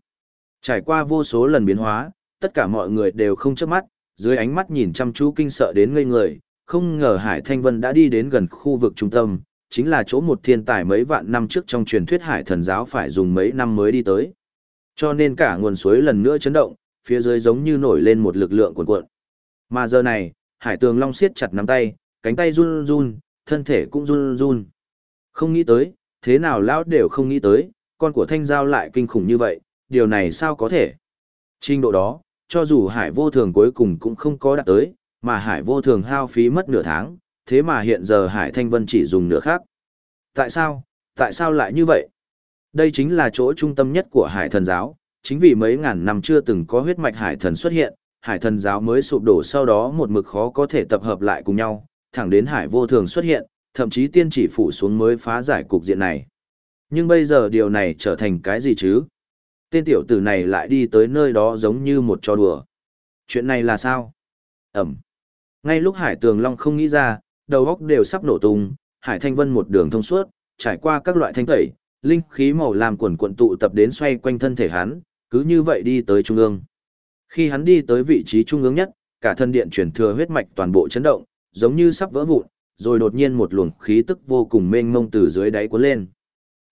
A: trải qua vô số lần biến hóa, tất cả mọi người đều không chớp mắt, dưới ánh mắt nhìn chăm chú kinh sợ đến ngây người, không ngờ Hải Thanh Vân đã đi đến gần khu vực trung tâm, chính là chỗ một thiên tài mấy vạn năm trước trong truyền thuyết Hải thần giáo phải dùng mấy năm mới đi tới. Cho nên cả nguồn suối lần nữa chấn động, phía dưới giống như nổi lên một lực lượng cuồn cuộn. Mà giờ này, Hải Tường Long siết chặt nắm tay, cánh tay run run, thân thể cũng run run. Không nghĩ tới, thế nào lão đều không nghĩ tới, con của Thanh Giao lại kinh khủng như vậy, điều này sao có thể? Trình độ đó, cho dù Hải vô thường cuối cùng cũng không có đạt tới, mà Hải vô thường hao phí mất nửa tháng, thế mà hiện giờ Hải Thanh Vân chỉ dùng nửa khác. Tại sao? Tại sao lại như vậy? Đây chính là chỗ trung tâm nhất của Hải thần giáo, chính vì mấy ngàn năm chưa từng có huyết mạch Hải thần xuất hiện, Hải thần giáo mới sụp đổ sau đó một mực khó có thể tập hợp lại cùng nhau, thẳng đến Hải vô thường xuất hiện, thậm chí tiên chỉ phủ xuống mới phá giải cục diện này. Nhưng bây giờ điều này trở thành cái gì chứ? Tên tiểu tử này lại đi tới nơi đó giống như một trò đùa. Chuyện này là sao? Ẩm. Ngay lúc Hải Tường Long không nghĩ ra, đầu óc đều sắp nổ tung, Hải Thanh Vân một đường thông suốt, trải qua các loại thanh tẩy, linh khí màu làm quần quận tụ tập đến xoay quanh thân thể hắn, cứ như vậy đi tới trung ương. Khi hắn đi tới vị trí trung ương nhất, cả thân điện chuyển thừa huyết mạch toàn bộ chấn động, giống như sắp vỡ vụn, rồi đột nhiên một luồng khí tức vô cùng mênh mông từ dưới đáy cuốn lên.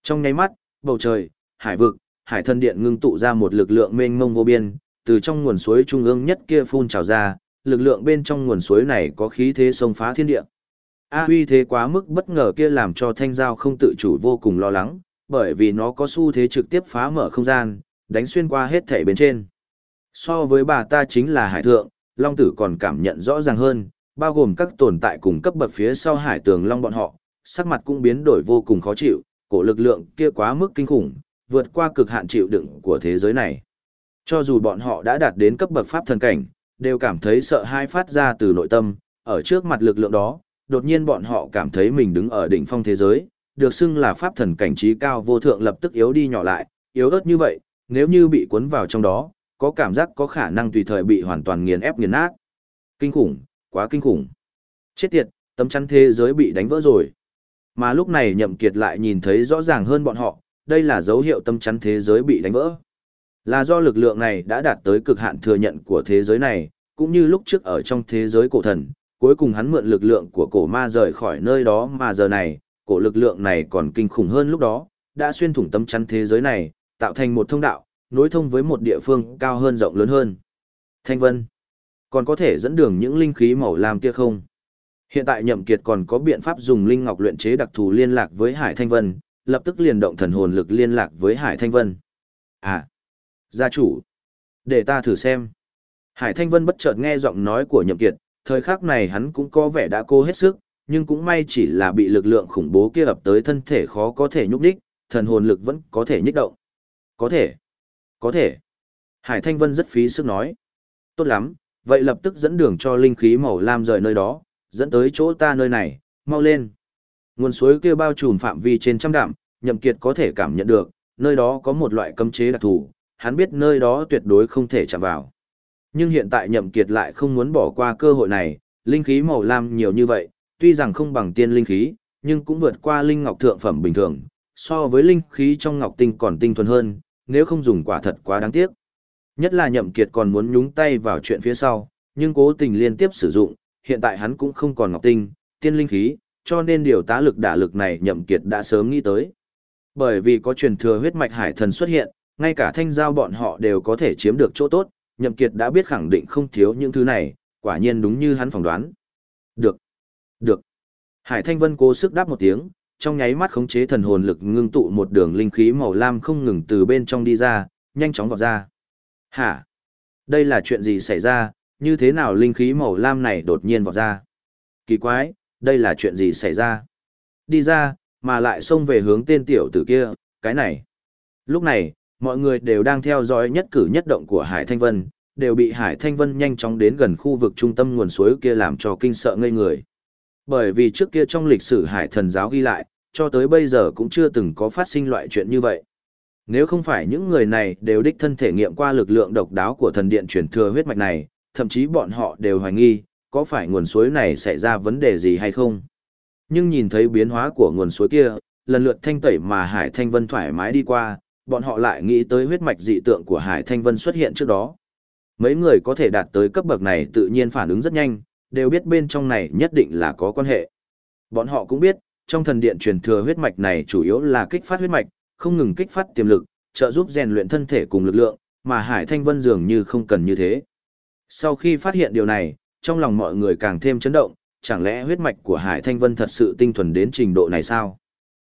A: Trong nháy mắt, bầu trời, hải vực, hải thân điện ngưng tụ ra một lực lượng mênh mông vô biên, từ trong nguồn suối trung ương nhất kia phun trào ra, lực lượng bên trong nguồn suối này có khí thế xông phá thiên địa. A huy thế quá mức bất ngờ kia làm cho thanh giao không tự chủ vô cùng lo lắng, bởi vì nó có xu thế trực tiếp phá mở không gian, đánh xuyên qua hết thể bên trên. So với bà ta chính là hải thượng, Long Tử còn cảm nhận rõ ràng hơn, bao gồm các tồn tại cùng cấp bậc phía sau hải tường Long bọn họ, sắc mặt cũng biến đổi vô cùng khó chịu, cổ lực lượng kia quá mức kinh khủng, vượt qua cực hạn chịu đựng của thế giới này. Cho dù bọn họ đã đạt đến cấp bậc pháp thần cảnh, đều cảm thấy sợ hai phát ra từ nội tâm, ở trước mặt lực lượng đó, đột nhiên bọn họ cảm thấy mình đứng ở đỉnh phong thế giới, được xưng là pháp thần cảnh trí cao vô thượng lập tức yếu đi nhỏ lại, yếu ớt như vậy, nếu như bị cuốn vào trong đó, có cảm giác có khả năng tùy thời bị hoàn toàn nghiền ép nghiền nát. Kinh khủng, quá kinh khủng. Chết tiệt, tấm chắn thế giới bị đánh vỡ rồi. Mà lúc này nhậm kiệt lại nhìn thấy rõ ràng hơn bọn họ, đây là dấu hiệu tâm chắn thế giới bị đánh vỡ. Là do lực lượng này đã đạt tới cực hạn thừa nhận của thế giới này, cũng như lúc trước ở trong thế giới cổ thần, cuối cùng hắn mượn lực lượng của cổ ma rời khỏi nơi đó mà giờ này, cổ lực lượng này còn kinh khủng hơn lúc đó, đã xuyên thủng tâm chắn thế giới này, tạo thành một thông đạo, nối thông với một địa phương cao hơn rộng lớn hơn. Thanh Vân, còn có thể dẫn đường những linh khí màu lam kia không? Hiện tại Nhậm Kiệt còn có biện pháp dùng linh ngọc luyện chế đặc thù liên lạc với Hải Thanh Vân, lập tức liền động thần hồn lực liên lạc với Hải Thanh Vân. À, gia chủ, để ta thử xem. Hải Thanh Vân bất chợt nghe giọng nói của Nhậm Kiệt, thời khắc này hắn cũng có vẻ đã cố hết sức, nhưng cũng may chỉ là bị lực lượng khủng bố kia ập tới thân thể khó có thể nhúc đích, thần hồn lực vẫn có thể nhích động. Có thể, có thể. Hải Thanh Vân rất phí sức nói. Tốt lắm, vậy lập tức dẫn đường cho linh khí màu lam rời nơi đó, dẫn tới chỗ ta nơi này, mau lên. Nguồn suối kia bao trùm phạm vi trên trăm đạm, Nhậm Kiệt có thể cảm nhận được, nơi đó có một loại cấm chế đặc thù, hắn biết nơi đó tuyệt đối không thể chạm vào. Nhưng hiện tại Nhậm Kiệt lại không muốn bỏ qua cơ hội này, linh khí màu lam nhiều như vậy, tuy rằng không bằng tiên linh khí, nhưng cũng vượt qua linh ngọc thượng phẩm bình thường, so với linh khí trong ngọc tinh còn tinh thuần hơn, nếu không dùng quả thật quá đáng tiếc. Nhất là Nhậm Kiệt còn muốn nhúng tay vào chuyện phía sau, nhưng cố tình liên tiếp sử dụng, hiện tại hắn cũng không còn ngọc tinh, tiên linh khí, cho nên điều tá lực đả lực này Nhậm Kiệt đã sớm nghĩ tới. Bởi vì có truyền thừa huyết mạch hải thần xuất hiện, ngay cả thanh giao bọn họ đều có thể chiếm được chỗ tốt, Nhậm Kiệt đã biết khẳng định không thiếu những thứ này, quả nhiên đúng như hắn phỏng đoán. Được. Được. Hải Thanh Vân cố sức đáp một tiếng, trong nháy mắt khống chế thần hồn lực ngưng tụ một đường linh khí màu lam không ngừng từ bên trong đi ra, nhanh chóng vọt ra. Hả? Đây là chuyện gì xảy ra, như thế nào linh khí màu lam này đột nhiên vọt ra? Kỳ quái, đây là chuyện gì xảy ra? Đi ra, mà lại xông về hướng tên tiểu tử kia, cái này. Lúc này, mọi người đều đang theo dõi nhất cử nhất động của Hải Thanh Vân, đều bị Hải Thanh Vân nhanh chóng đến gần khu vực trung tâm nguồn suối kia làm cho kinh sợ ngây người. Bởi vì trước kia trong lịch sử Hải thần giáo ghi lại, cho tới bây giờ cũng chưa từng có phát sinh loại chuyện như vậy. Nếu không phải những người này đều đích thân thể nghiệm qua lực lượng độc đáo của thần điện truyền thừa huyết mạch này, thậm chí bọn họ đều hoài nghi, có phải nguồn suối này xảy ra vấn đề gì hay không. Nhưng nhìn thấy biến hóa của nguồn suối kia, lần lượt thanh tẩy mà Hải Thanh Vân thoải mái đi qua, bọn họ lại nghĩ tới huyết mạch dị tượng của Hải Thanh Vân xuất hiện trước đó. Mấy người có thể đạt tới cấp bậc này tự nhiên phản ứng rất nhanh, đều biết bên trong này nhất định là có quan hệ. Bọn họ cũng biết, trong thần điện truyền thừa huyết mạch này chủ yếu là kích phát huyết mạch, không ngừng kích phát tiềm lực, trợ giúp rèn luyện thân thể cùng lực lượng, mà Hải Thanh Vân dường như không cần như thế. Sau khi phát hiện điều này, trong lòng mọi người càng thêm chấn động, chẳng lẽ huyết mạch của Hải Thanh Vân thật sự tinh thuần đến trình độ này sao?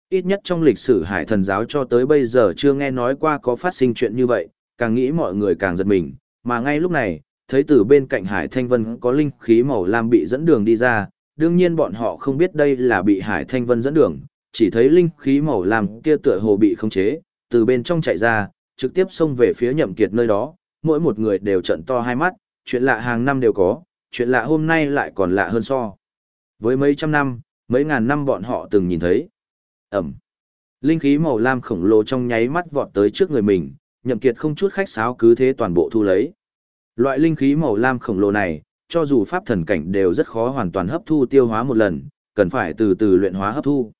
A: Ít nhất trong lịch sử Hải thần giáo cho tới bây giờ chưa nghe nói qua có phát sinh chuyện như vậy, càng nghĩ mọi người càng giật mình, mà ngay lúc này, thấy từ bên cạnh Hải Thanh Vân có linh khí màu lam bị dẫn đường đi ra, đương nhiên bọn họ không biết đây là bị Hải Thanh Vân dẫn đường, chỉ thấy linh khí màu lam kia tựa hồ bị khống chế, từ bên trong chạy ra, trực tiếp xông về phía nhậm kiệt nơi đó, mỗi một người đều trợn to hai mắt, chuyện lạ hàng năm đều có, chuyện lạ hôm nay lại còn lạ hơn so. Với mấy trăm năm, mấy ngàn năm bọn họ từng nhìn thấy. Ẩm. Linh khí màu lam khổng lồ trong nháy mắt vọt tới trước người mình, nhậm kiệt không chút khách sáo cứ thế toàn bộ thu lấy. Loại linh khí màu lam khổng lồ này, cho dù pháp thần cảnh đều rất khó hoàn toàn hấp thu tiêu hóa một lần, cần phải từ từ luyện hóa hấp thu.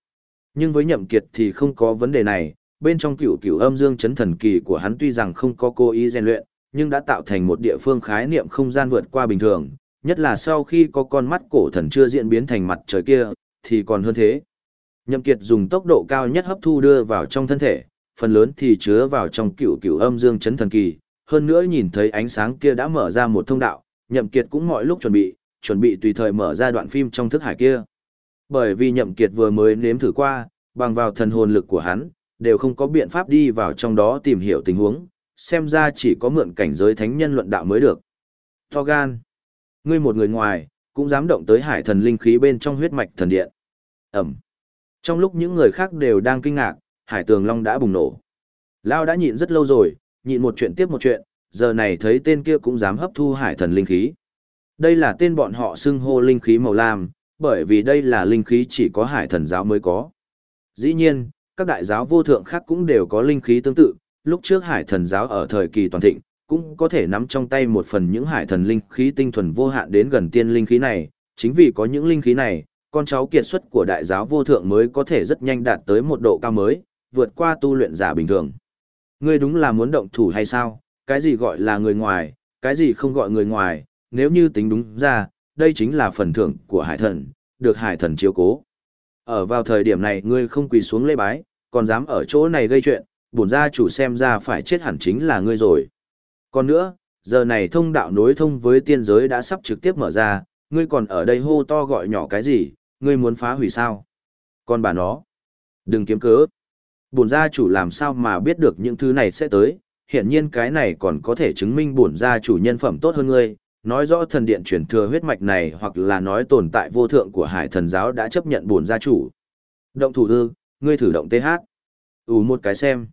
A: Nhưng với nhậm kiệt thì không có vấn đề này, bên trong cửu cửu âm dương chấn thần kỳ của hắn tuy rằng không có cố ý rèn luyện, nhưng đã tạo thành một địa phương khái niệm không gian vượt qua bình thường, nhất là sau khi có con mắt cổ thần chưa diễn biến thành mặt trời kia, thì còn hơn thế. Nhậm Kiệt dùng tốc độ cao nhất hấp thu đưa vào trong thân thể, phần lớn thì chứa vào trong cửu cửu âm dương chấn thần kỳ, hơn nữa nhìn thấy ánh sáng kia đã mở ra một thông đạo, Nhậm Kiệt cũng mọi lúc chuẩn bị, chuẩn bị tùy thời mở ra đoạn phim trong thức hải kia. Bởi vì Nhậm Kiệt vừa mới nếm thử qua, bằng vào thần hồn lực của hắn, đều không có biện pháp đi vào trong đó tìm hiểu tình huống, xem ra chỉ có mượn cảnh giới thánh nhân luận đạo mới được. To gan. Ngươi một người ngoài, cũng dám động tới hải thần linh khí bên trong huyết mạch thần điện. Ẩm. Trong lúc những người khác đều đang kinh ngạc, hải tường long đã bùng nổ. Lao đã nhịn rất lâu rồi, nhịn một chuyện tiếp một chuyện, giờ này thấy tên kia cũng dám hấp thu hải thần linh khí. Đây là tên bọn họ xưng hô linh khí màu lam, bởi vì đây là linh khí chỉ có hải thần giáo mới có. Dĩ nhiên, các đại giáo vô thượng khác cũng đều có linh khí tương tự, lúc trước hải thần giáo ở thời kỳ toàn thịnh, cũng có thể nắm trong tay một phần những hải thần linh khí tinh thuần vô hạn đến gần tiên linh khí này, chính vì có những linh khí này, con cháu kiệt xuất của đại giáo vô thượng mới có thể rất nhanh đạt tới một độ cao mới, vượt qua tu luyện giả bình thường. Ngươi đúng là muốn động thủ hay sao? Cái gì gọi là người ngoài, cái gì không gọi người ngoài, nếu như tính đúng ra, đây chính là phần thưởng của hải thần, được hải thần chiếu cố. Ở vào thời điểm này ngươi không quỳ xuống lễ bái, còn dám ở chỗ này gây chuyện, bổn gia chủ xem ra phải chết hẳn chính là ngươi rồi. Còn nữa, giờ này thông đạo nối thông với tiên giới đã sắp trực tiếp mở ra, ngươi còn ở đây hô to gọi nhỏ cái gì, ngươi muốn phá hủy sao? Còn bà nó, đừng kiếm cớ. Bổn gia chủ làm sao mà biết được những thứ này sẽ tới, hiện nhiên cái này còn có thể chứng minh bổn gia chủ nhân phẩm tốt hơn ngươi, nói rõ thần điện truyền thừa huyết mạch này hoặc là nói tồn tại vô thượng của hải thần giáo đã chấp nhận bổn gia chủ. Động thủ ư, ngươi thử động TH. ủ một cái xem.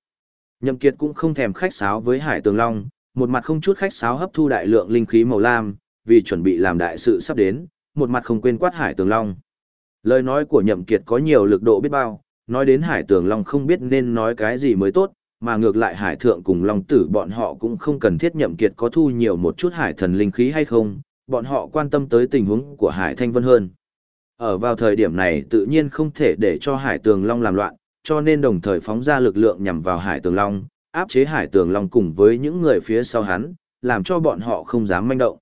A: Nhậm Kiệt cũng không thèm khách sáo với Hải Tường Long, một mặt không chút khách sáo hấp thu đại lượng linh khí màu lam, vì chuẩn bị làm đại sự sắp đến, một mặt không quên quát Hải Tường Long. Lời nói của Nhậm Kiệt có nhiều lực độ biết bao, nói đến Hải Tường Long không biết nên nói cái gì mới tốt, mà ngược lại Hải Thượng cùng Long Tử bọn họ cũng không cần thiết Nhậm Kiệt có thu nhiều một chút Hải thần linh khí hay không, bọn họ quan tâm tới tình huống của Hải Thanh Vân hơn. Ở vào thời điểm này tự nhiên không thể để cho Hải Tường Long làm loạn, cho nên đồng thời phóng ra lực lượng nhằm vào Hải Tường Long, áp chế Hải Tường Long cùng với những người phía sau hắn, làm cho bọn họ không dám manh động.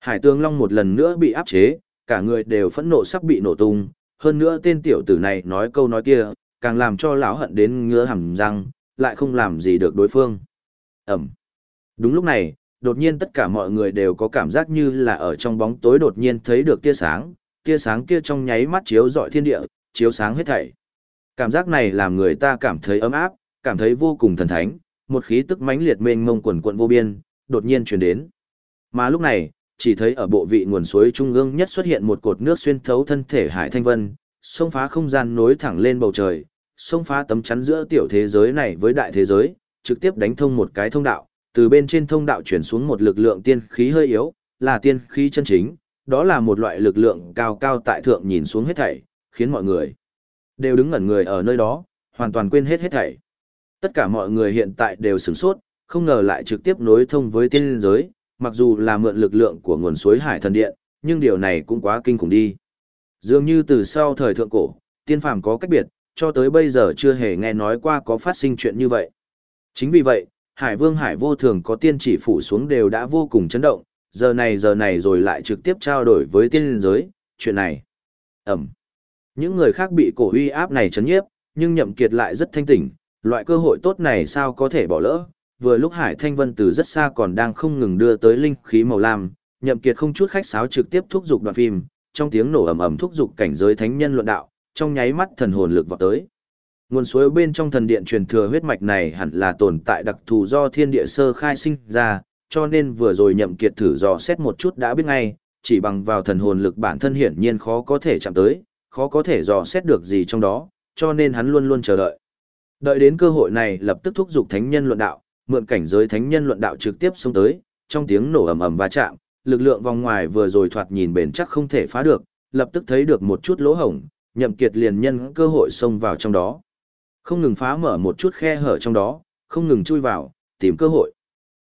A: Hải Tường Long một lần nữa bị áp chế, cả người đều phẫn nộ sắp bị nổ tung, hơn nữa tên tiểu tử này nói câu nói kia, càng làm cho lão hận đến ngứa hàm răng, lại không làm gì được đối phương. Ẩm. Đúng lúc này, đột nhiên tất cả mọi người đều có cảm giác như là ở trong bóng tối đột nhiên thấy được tia sáng, tia sáng kia trong nháy mắt chiếu rọi thiên địa, chiếu sáng hết thảy. Cảm giác này làm người ta cảm thấy ấm áp, cảm thấy vô cùng thần thánh, một khí tức mãnh liệt mênh mông quần quận vô biên, đột nhiên truyền đến. Mà lúc này, chỉ thấy ở bộ vị nguồn suối trung ương nhất xuất hiện một cột nước xuyên thấu thân thể Hải Thanh Vân, xông phá không gian nối thẳng lên bầu trời, xông phá tấm chắn giữa tiểu thế giới này với đại thế giới, trực tiếp đánh thông một cái thông đạo, từ bên trên thông đạo chuyển xuống một lực lượng tiên khí hơi yếu, là tiên khí chân chính, đó là một loại lực lượng cao cao tại thượng nhìn xuống hết thảy, khiến mọi người đều đứng ngẩn người ở nơi đó, hoàn toàn quên hết hết thảy. Tất cả mọi người hiện tại đều sửng sốt, không ngờ lại trực tiếp nối thông với tiên giới, mặc dù là mượn lực lượng của nguồn suối Hải Thần Điện, nhưng điều này cũng quá kinh khủng đi. Dường như từ sau thời thượng cổ, tiên phàm có cách biệt, cho tới bây giờ chưa hề nghe nói qua có phát sinh chuyện như vậy. Chính vì vậy, Hải Vương Hải vô thường có tiên chỉ phủ xuống đều đã vô cùng chấn động, giờ này giờ này rồi lại trực tiếp trao đổi với tiên giới, chuyện này. Ẩm. Những người khác bị cổ uy áp này chấn nhiếp, nhưng nhậm kiệt lại rất thanh tỉnh, loại cơ hội tốt này sao có thể bỏ lỡ. Vừa lúc Hải Thanh Vân từ rất xa còn đang không ngừng đưa tới linh khí màu lam, nhậm kiệt không chút khách sáo trực tiếp thúc giục đoạn phim, trong tiếng nổ ầm ầm thúc giục cảnh giới thánh nhân luận đạo, trong nháy mắt thần hồn lực vọt tới. Nguồn suối bên trong thần điện truyền thừa huyết mạch này hẳn là tồn tại đặc thù do thiên địa sơ khai sinh ra, cho nên vừa rồi nhậm kiệt thử dò xét một chút đã biết ngay, chỉ bằng vào thần hồn lực bản thân hiển nhiên khó có thể chạm tới, khó có thể dò xét được gì trong đó, cho nên hắn luôn luôn chờ đợi. Đợi đến cơ hội này lập tức thúc giục thánh nhân luận đạo, mượn cảnh giới thánh nhân luận đạo trực tiếp xông tới, trong tiếng nổ ầm ầm va chạm, lực lượng vòng ngoài vừa rồi thoạt nhìn bền chắc không thể phá được, lập tức thấy được một chút lỗ hổng, nhậm kiệt liền nhân cơ hội xông vào trong đó. Không ngừng phá mở một chút khe hở trong đó, không ngừng chui vào, tìm cơ hội.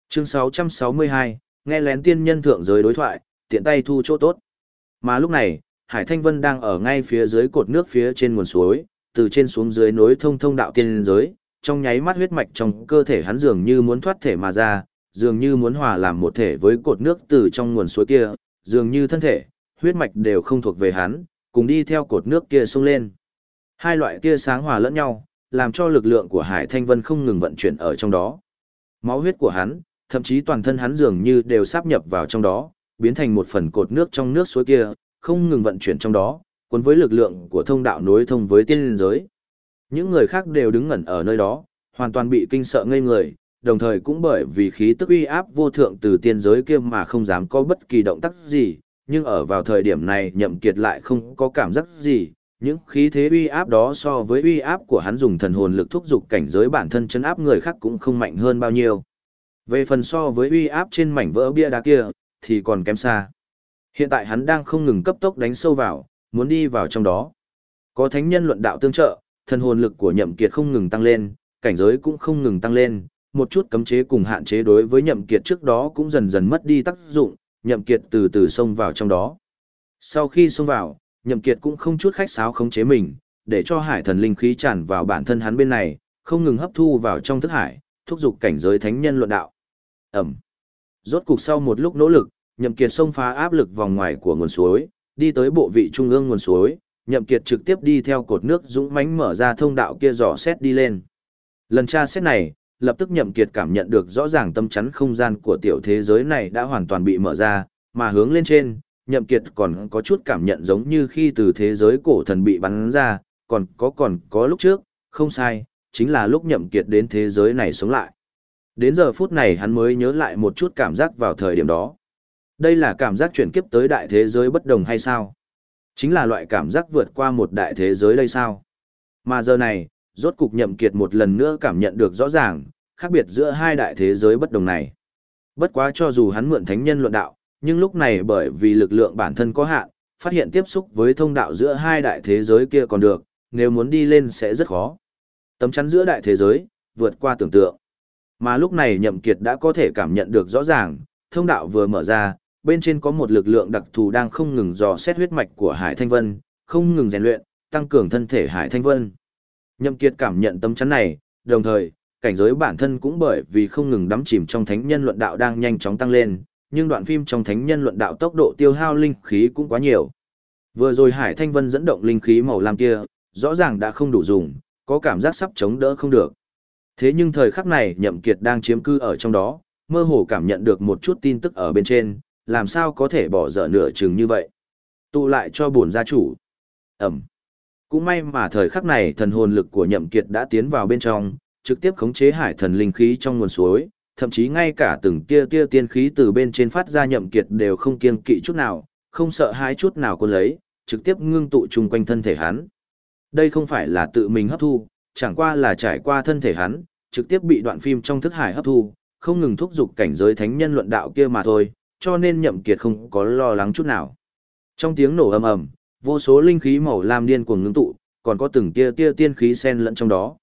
A: Chương 662, nghe lén tiên nhân thượng giới đối thoại, tiện tay thu chỗ tốt. Mà lúc này, Hải Thanh Vân đang ở ngay phía dưới cột nước phía trên nguồn suối, từ trên xuống dưới nối thông thông đạo tiên giới, trong nháy mắt huyết mạch trong cơ thể hắn dường như muốn thoát thể mà ra, dường như muốn hòa làm một thể với cột nước từ trong nguồn suối kia, dường như thân thể, huyết mạch đều không thuộc về hắn, cùng đi theo cột nước kia sung lên. Hai loại tia sáng hòa lẫn nhau, làm cho lực lượng của Hải Thanh Vân không ngừng vận chuyển ở trong đó. Máu huyết của hắn, thậm chí toàn thân hắn dường như đều sáp nhập vào trong đó, biến thành một phần cột nước trong nước suối kia, không ngừng vận chuyển trong đó, cuốn với lực lượng của thông đạo nối thông với tiên linh giới. Những người khác đều đứng ngẩn ở nơi đó, hoàn toàn bị kinh sợ ngây người, đồng thời cũng bởi vì khí tức uy áp vô thượng từ tiên giới kia mà không dám có bất kỳ động tác gì, nhưng ở vào thời điểm này nhậm kiệt lại không có cảm giác gì, những khí thế uy áp đó so với uy áp của hắn dùng thần hồn lực thúc giục cảnh giới bản thân chấn áp người khác cũng không mạnh hơn bao nhiêu. Về phần so với uy áp trên mảnh vỡ bia đá kia, thì còn kém xa. Hiện tại hắn đang không ngừng cấp tốc đánh sâu vào, muốn đi vào trong đó. Có thánh nhân luận đạo tương trợ, thần hồn lực của nhậm kiệt không ngừng tăng lên, cảnh giới cũng không ngừng tăng lên, một chút cấm chế cùng hạn chế đối với nhậm kiệt trước đó cũng dần dần mất đi tác dụng, nhậm kiệt từ từ xông vào trong đó. Sau khi xông vào, nhậm kiệt cũng không chút khách sáo khống chế mình, để cho hải thần linh khí tràn vào bản thân hắn bên này, không ngừng hấp thu vào trong thức hải, thúc giục cảnh giới thánh nhân luận đạo. Ẩm. Rốt cục sau một lúc nỗ lực, nhậm kiệt xông phá áp lực vòng ngoài của nguồn suối, đi tới bộ vị trung ương nguồn suối, nhậm kiệt trực tiếp đi theo cột nước dũng mãnh mở ra thông đạo kia dò xét đi lên. Lần tra xét này, lập tức nhậm kiệt cảm nhận được rõ ràng tâm chắn không gian của tiểu thế giới này đã hoàn toàn bị mở ra, mà hướng lên trên, nhậm kiệt còn có chút cảm nhận giống như khi từ thế giới cổ thần bị bắn ra, còn có còn có lúc trước, không sai, chính là lúc nhậm kiệt đến thế giới này sống lại. Đến giờ phút này hắn mới nhớ lại một chút cảm giác vào thời điểm đó. Đây là cảm giác chuyển kiếp tới đại thế giới bất đồng hay sao? Chính là loại cảm giác vượt qua một đại thế giới đây sao? Mà giờ này, rốt cục nhậm kiệt một lần nữa cảm nhận được rõ ràng, khác biệt giữa hai đại thế giới bất đồng này. Bất quá cho dù hắn mượn thánh nhân luận đạo, nhưng lúc này bởi vì lực lượng bản thân có hạn, phát hiện tiếp xúc với thông đạo giữa hai đại thế giới kia còn được, nếu muốn đi lên sẽ rất khó. Tấm chắn giữa đại thế giới, vượt qua tưởng tượng. Mà lúc này nhậm kiệt đã có thể cảm nhận được rõ ràng, thông đạo vừa mở ra, bên trên có một lực lượng đặc thù đang không ngừng dò xét huyết mạch của Hải Thanh Vân, không ngừng rèn luyện, tăng cường thân thể Hải Thanh Vân. Nhậm Kiệt cảm nhận tâm chắn này, đồng thời, cảnh giới bản thân cũng bởi vì không ngừng đắm chìm trong thánh nhân luận đạo đang nhanh chóng tăng lên, nhưng đoạn phim trong thánh nhân luận đạo tốc độ tiêu hao linh khí cũng quá nhiều. Vừa rồi Hải Thanh Vân dẫn động linh khí màu lam kia, rõ ràng đã không đủ dùng, có cảm giác sắp chống đỡ không được. Thế nhưng thời khắc này Nhậm Kiệt đang chiếm cư ở trong đó, mơ hồ cảm nhận được một chút tin tức ở bên trên, làm sao có thể bỏ dở nửa chừng như vậy. Tụ lại cho bổn gia chủ. Ẩm. Cũng may mà thời khắc này thần hồn lực của Nhậm Kiệt đã tiến vào bên trong, trực tiếp khống chế hải thần linh khí trong nguồn suối, thậm chí ngay cả từng tia tia tiên khí từ bên trên phát ra Nhậm Kiệt đều không kiêng kỵ chút nào, không sợ hãi chút nào quân lấy, trực tiếp ngưng tụ chung quanh thân thể hắn. Đây không phải là tự mình hấp thu, chẳng qua là trải qua thân thể hắn, trực tiếp bị đoạn phim trong thức hải hấp thu, không ngừng thúc giục cảnh giới thánh nhân luận đạo kia mà thôi, cho nên nhậm kiệt không có lo lắng chút nào. Trong tiếng nổ ầm ầm, vô số linh khí màu lam điên cuồng ngưng tụ, còn có từng tia tia tiên khí xen lẫn trong đó.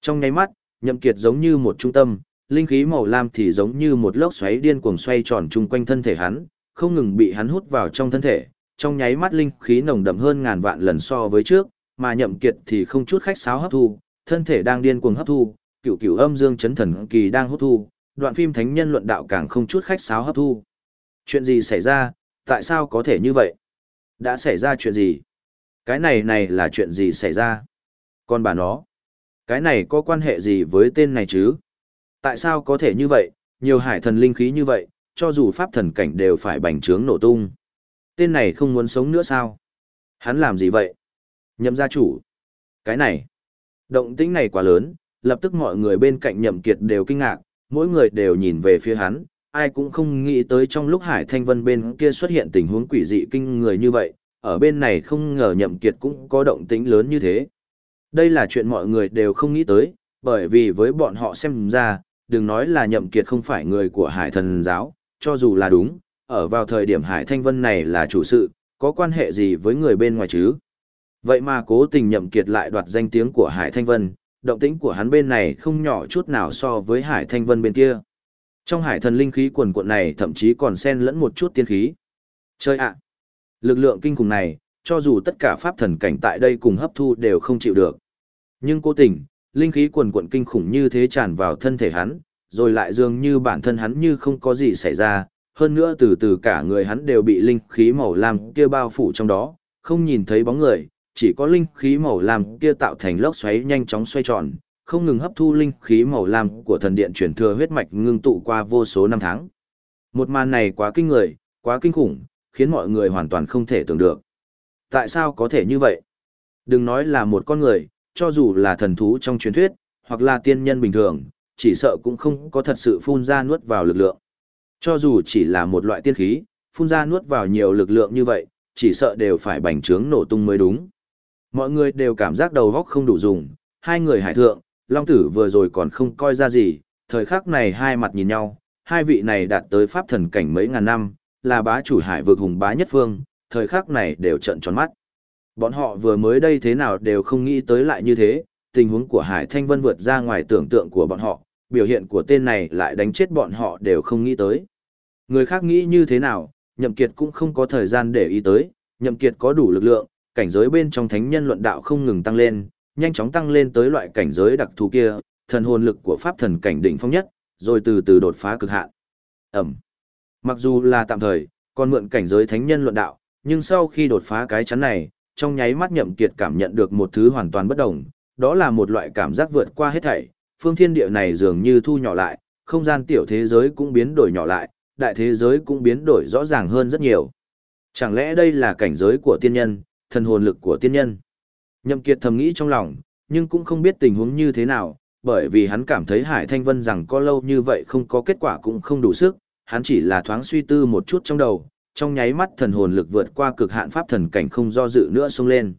A: Trong nháy mắt, nhậm kiệt giống như một trung tâm, linh khí màu lam thì giống như một lốc xoáy điên cuồng xoay tròn chung quanh thân thể hắn, không ngừng bị hắn hút vào trong thân thể. Trong nháy mắt linh khí nồng đậm hơn ngàn vạn lần so với trước, mà nhậm kiệt thì không chút khách sáo hấp thu, thân thể đang điên cuồng hấp thu, cửu cửu âm dương chấn thần kỳ đang hút thu, đoạn phim thánh nhân luận đạo càng không chút khách sáo hấp thu. Chuyện gì xảy ra, tại sao có thể như vậy? Đã xảy ra chuyện gì? Cái này này là chuyện gì xảy ra? Còn bà nó, cái này có quan hệ gì với tên này chứ? Tại sao có thể như vậy, nhiều hải thần linh khí như vậy, cho dù pháp thần cảnh đều phải bành trướng nổ tung. Tên này không muốn sống nữa sao? Hắn làm gì vậy? Nhậm gia chủ. Cái này. Động tĩnh này quá lớn, lập tức mọi người bên cạnh nhậm kiệt đều kinh ngạc, mỗi người đều nhìn về phía hắn, ai cũng không nghĩ tới trong lúc Hải Thanh Vân bên kia xuất hiện tình huống quỷ dị kinh người như vậy, ở bên này không ngờ nhậm kiệt cũng có động tĩnh lớn như thế. Đây là chuyện mọi người đều không nghĩ tới, bởi vì với bọn họ xem ra, đừng nói là nhậm kiệt không phải người của Hải Thần Giáo, cho dù là đúng, ở vào thời điểm Hải Thanh Vân này là chủ sự, có quan hệ gì với người bên ngoài chứ? Vậy mà cố tình nhậm kiệt lại đoạt danh tiếng của Hải Thanh Vân, động tĩnh của hắn bên này không nhỏ chút nào so với Hải Thanh Vân bên kia. Trong hải thần linh khí quần cuộn này thậm chí còn xen lẫn một chút tiên khí. Chơi ạ! lực lượng kinh khủng này, cho dù tất cả pháp thần cảnh tại đây cùng hấp thu đều không chịu được. Nhưng cố tình, linh khí quần cuộn kinh khủng như thế tràn vào thân thể hắn, rồi lại dường như bản thân hắn như không có gì xảy ra, hơn nữa từ từ cả người hắn đều bị linh khí màu lam kia bao phủ trong đó, không nhìn thấy bóng người, chỉ có linh khí màu lam kia tạo thành lốc xoáy nhanh chóng xoay tròn, không ngừng hấp thu linh khí màu lam của thần điện chuyển thừa huyết mạch ngưng tụ qua vô số năm tháng. Một màn này quá kinh người, quá kinh khủng, khiến mọi người hoàn toàn không thể tưởng được. Tại sao có thể như vậy? Đừng nói là một con người, cho dù là thần thú trong truyền thuyết, hoặc là tiên nhân bình thường, chỉ sợ cũng không có thật sự phun ra nuốt vào lực lượng. Cho dù chỉ là một loại tiên khí, phun ra nuốt vào nhiều lực lượng như vậy, chỉ sợ đều phải bành trướng nổ tung mới đúng. Mọi người đều cảm giác đầu óc không đủ dùng, hai người hải thượng, Long Tử vừa rồi còn không coi ra gì, thời khắc này hai mặt nhìn nhau, hai vị này đạt tới pháp thần cảnh mấy ngàn năm, là bá chủ hải vực hùng bá nhất phương, thời khắc này đều trận tròn mắt. Bọn họ vừa mới đây thế nào đều không nghĩ tới lại như thế, tình huống của Hải Thanh Vân vượt ra ngoài tưởng tượng của bọn họ, biểu hiện của tên này lại đánh chết bọn họ đều không nghĩ tới. Người khác nghĩ như thế nào, Nhậm Kiệt cũng không có thời gian để ý tới, Nhậm Kiệt có đủ lực lượng, cảnh giới bên trong thánh nhân luận đạo không ngừng tăng lên, nhanh chóng tăng lên tới loại cảnh giới đặc thù kia, thần hồn lực của pháp thần cảnh đỉnh phong nhất, rồi từ từ đột phá cực hạn. Ẩm. Mặc dù là tạm thời, còn mượn cảnh giới thánh nhân luận đạo, nhưng sau khi đột phá cái chắn này, trong nháy mắt nhậm kiệt cảm nhận được một thứ hoàn toàn bất động, đó là một loại cảm giác vượt qua hết thảy, phương thiên địa này dường như thu nhỏ lại, không gian tiểu thế giới cũng biến đổi nhỏ lại, đại thế giới cũng biến đổi rõ ràng hơn rất nhiều. Chẳng lẽ đây là cảnh giới của tiên nhân, thần hồn lực của tiên nhân? Nhậm Kiệt thầm nghĩ trong lòng, nhưng cũng không biết tình huống như thế nào, bởi vì hắn cảm thấy Hải Thanh Vân rằng có lâu như vậy không có kết quả cũng không đủ sức, hắn chỉ là thoáng suy tư một chút trong đầu, trong nháy mắt thần hồn lực vượt qua cực hạn pháp thần cảnh không do dự nữa xông lên.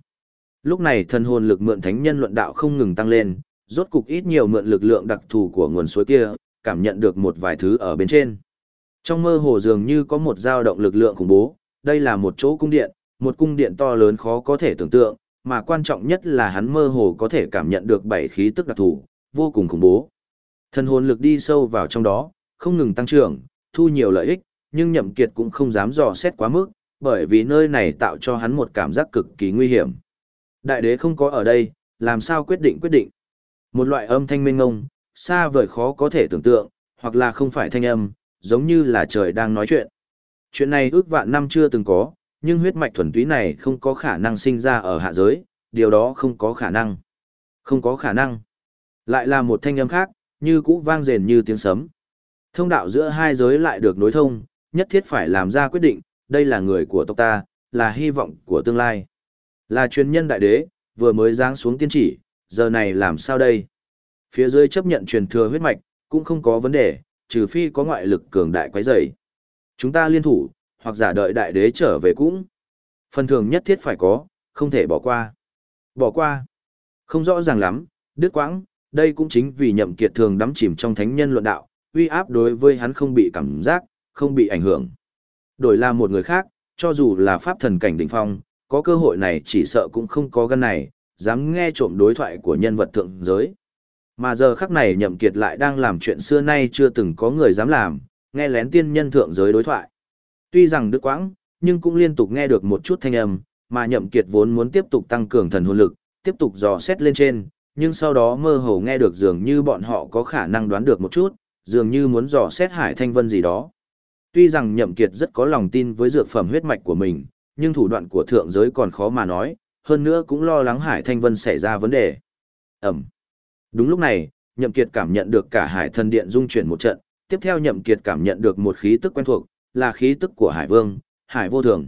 A: Lúc này thần hồn lực mượn thánh nhân luận đạo không ngừng tăng lên, rốt cục ít nhiều mượn lực lượng đặc thù của nguồn suối kia, cảm nhận được một vài thứ ở bên trên. Trong mơ hồ dường như có một dao động lực lượng khủng bố, đây là một chỗ cung điện, một cung điện to lớn khó có thể tưởng tượng, mà quan trọng nhất là hắn mơ hồ có thể cảm nhận được bảy khí tức đặc thù, vô cùng khủng bố. Thần hồn lực đi sâu vào trong đó, không ngừng tăng trưởng, thu nhiều lợi ích, nhưng Nhậm Kiệt cũng không dám dò xét quá mức, bởi vì nơi này tạo cho hắn một cảm giác cực kỳ nguy hiểm. Đại đế không có ở đây, làm sao quyết định quyết định. Một loại âm thanh mênh ngông, xa vời khó có thể tưởng tượng, hoặc là không phải thanh âm, giống như là trời đang nói chuyện. Chuyện này ước vạn năm chưa từng có, nhưng huyết mạch thuần túy này không có khả năng sinh ra ở hạ giới, điều đó không có khả năng. Không có khả năng. Lại là một thanh âm khác, như cũ vang rền như tiếng sấm. Thông đạo giữa hai giới lại được nối thông, nhất thiết phải làm ra quyết định, đây là người của tộc ta, là hy vọng của tương lai. Là truyền nhân đại đế, vừa mới giáng xuống tiên chỉ, giờ này làm sao đây? Phía dưới chấp nhận truyền thừa huyết mạch, cũng không có vấn đề, trừ phi có ngoại lực cường đại quấy rầy. Chúng ta liên thủ, hoặc giả đợi đại đế trở về cũng. Phần thường nhất thiết phải có, không thể bỏ qua. Bỏ qua. Không rõ ràng lắm, đứt quãng, đây cũng chính vì nhậm kiệt thường đắm chìm trong thánh nhân luận đạo, uy áp đối với hắn không bị cảm giác, không bị ảnh hưởng. Đổi là một người khác, cho dù là pháp thần cảnh đỉnh phong, có cơ hội này chỉ sợ cũng không có gan này, dám nghe trộm đối thoại của nhân vật thượng giới. Mà giờ khắc này nhậm kiệt lại đang làm chuyện xưa nay chưa từng có người dám làm, nghe lén tiên nhân thượng giới đối thoại. Tuy rằng đứt quãng, nhưng cũng liên tục nghe được một chút thanh âm, mà nhậm kiệt vốn muốn tiếp tục tăng cường thần hồn lực, tiếp tục dò xét lên trên, nhưng sau đó mơ hồ nghe được dường như bọn họ có khả năng đoán được một chút, dường như muốn dò xét Hải Thanh Vân gì đó. Tuy rằng nhậm kiệt rất có lòng tin với dược phẩm huyết mạch của mình, nhưng thủ đoạn của thượng giới còn khó mà nói, hơn nữa cũng lo lắng Hải Thanh Vân xảy ra vấn đề. Ẩm. Đúng lúc này, nhậm kiệt cảm nhận được cả Hải Thần Điện rung chuyển một trận, tiếp theo nhậm kiệt cảm nhận được một khí tức quen thuộc, là khí tức của Hải Vương, Hải Vô Thường.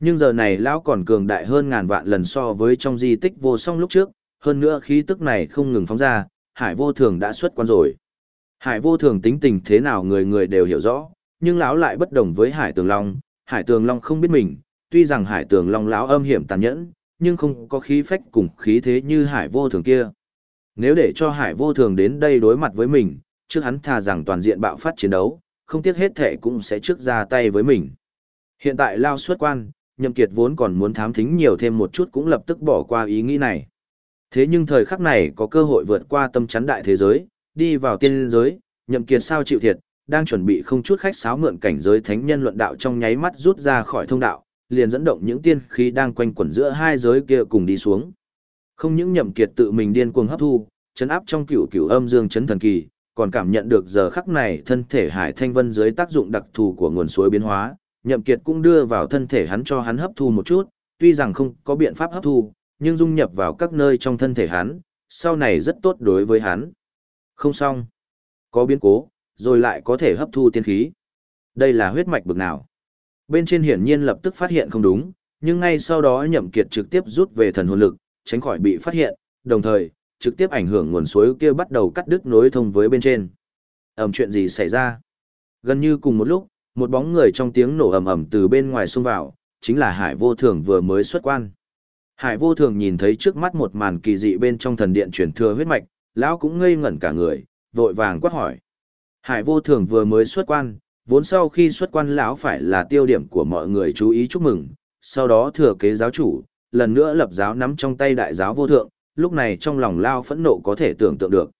A: Nhưng giờ này lão còn cường đại hơn ngàn vạn lần so với trong di tích vô song lúc trước, hơn nữa khí tức này không ngừng phóng ra, Hải Vô Thường đã xuất quan rồi. Hải Vô Thường tính tình thế nào người người đều hiểu rõ, nhưng lão lại bất đồng với Hải Tường Long, Hải Tường Long không biết mình, tuy rằng Hải Tường Long lão âm hiểm tàn nhẫn, nhưng không có khí phách cùng khí thế như Hải Vô Thường kia. Nếu để cho Hải Vô Thường đến đây đối mặt với mình, trước hắn thà rằng toàn diện bạo phát chiến đấu, không tiếc hết thể cũng sẽ trước ra tay với mình. Hiện tại lao xuất quan, Nhậm Kiệt vốn còn muốn thám thính nhiều thêm một chút cũng lập tức bỏ qua ý nghĩ này. Thế nhưng thời khắc này có cơ hội vượt qua tâm chắn đại thế giới, đi vào tiên giới, Nhậm Kiệt sao chịu thiệt, đang chuẩn bị không chút khách sáo mượn cảnh giới thánh nhân luận đạo trong nháy mắt rút ra khỏi thông đạo, liền dẫn động những tiên khí đang quanh quẩn giữa hai giới kia cùng đi xuống. Không những Nhậm Kiệt tự mình điên cuồng hấp thu, chấn áp trong cửu cửu âm dương chấn thần kỳ, còn cảm nhận được giờ khắc này thân thể Hải Thanh Vân dưới tác dụng đặc thù của nguồn suối biến hóa, Nhậm Kiệt cũng đưa vào thân thể hắn cho hắn hấp thu một chút, tuy rằng không có biện pháp hấp thu, nhưng dung nhập vào các nơi trong thân thể hắn, sau này rất tốt đối với hắn. Không xong. Có biến cố, rồi lại có thể hấp thu tiên khí. Đây là huyết mạch bực nào? Bên trên hiển nhiên lập tức phát hiện không đúng, nhưng ngay sau đó Nhậm Kiệt trực tiếp rút về thần hồn lực, tránh khỏi bị phát hiện, đồng thời, trực tiếp ảnh hưởng nguồn suối kia bắt đầu cắt đứt nối thông với bên trên. Ầm chuyện gì xảy ra? Gần như cùng một lúc, một bóng người trong tiếng nổ ầm ầm từ bên ngoài xông vào, chính là Hải Vô Thường vừa mới xuất quan. Hải Vô Thường nhìn thấy trước mắt một màn kỳ dị bên trong thần điện truyền thừa huyết mạch, lão cũng ngây ngẩn cả người, vội vàng quát hỏi. Hải Vô Thường vừa mới xuất quan, vốn sau khi xuất quan lão phải là tiêu điểm của mọi người chú ý chúc mừng, sau đó thừa kế giáo chủ, lần nữa lập giáo nắm trong tay đại giáo vô thượng, lúc này trong lòng lao phẫn nộ có thể tưởng tượng được.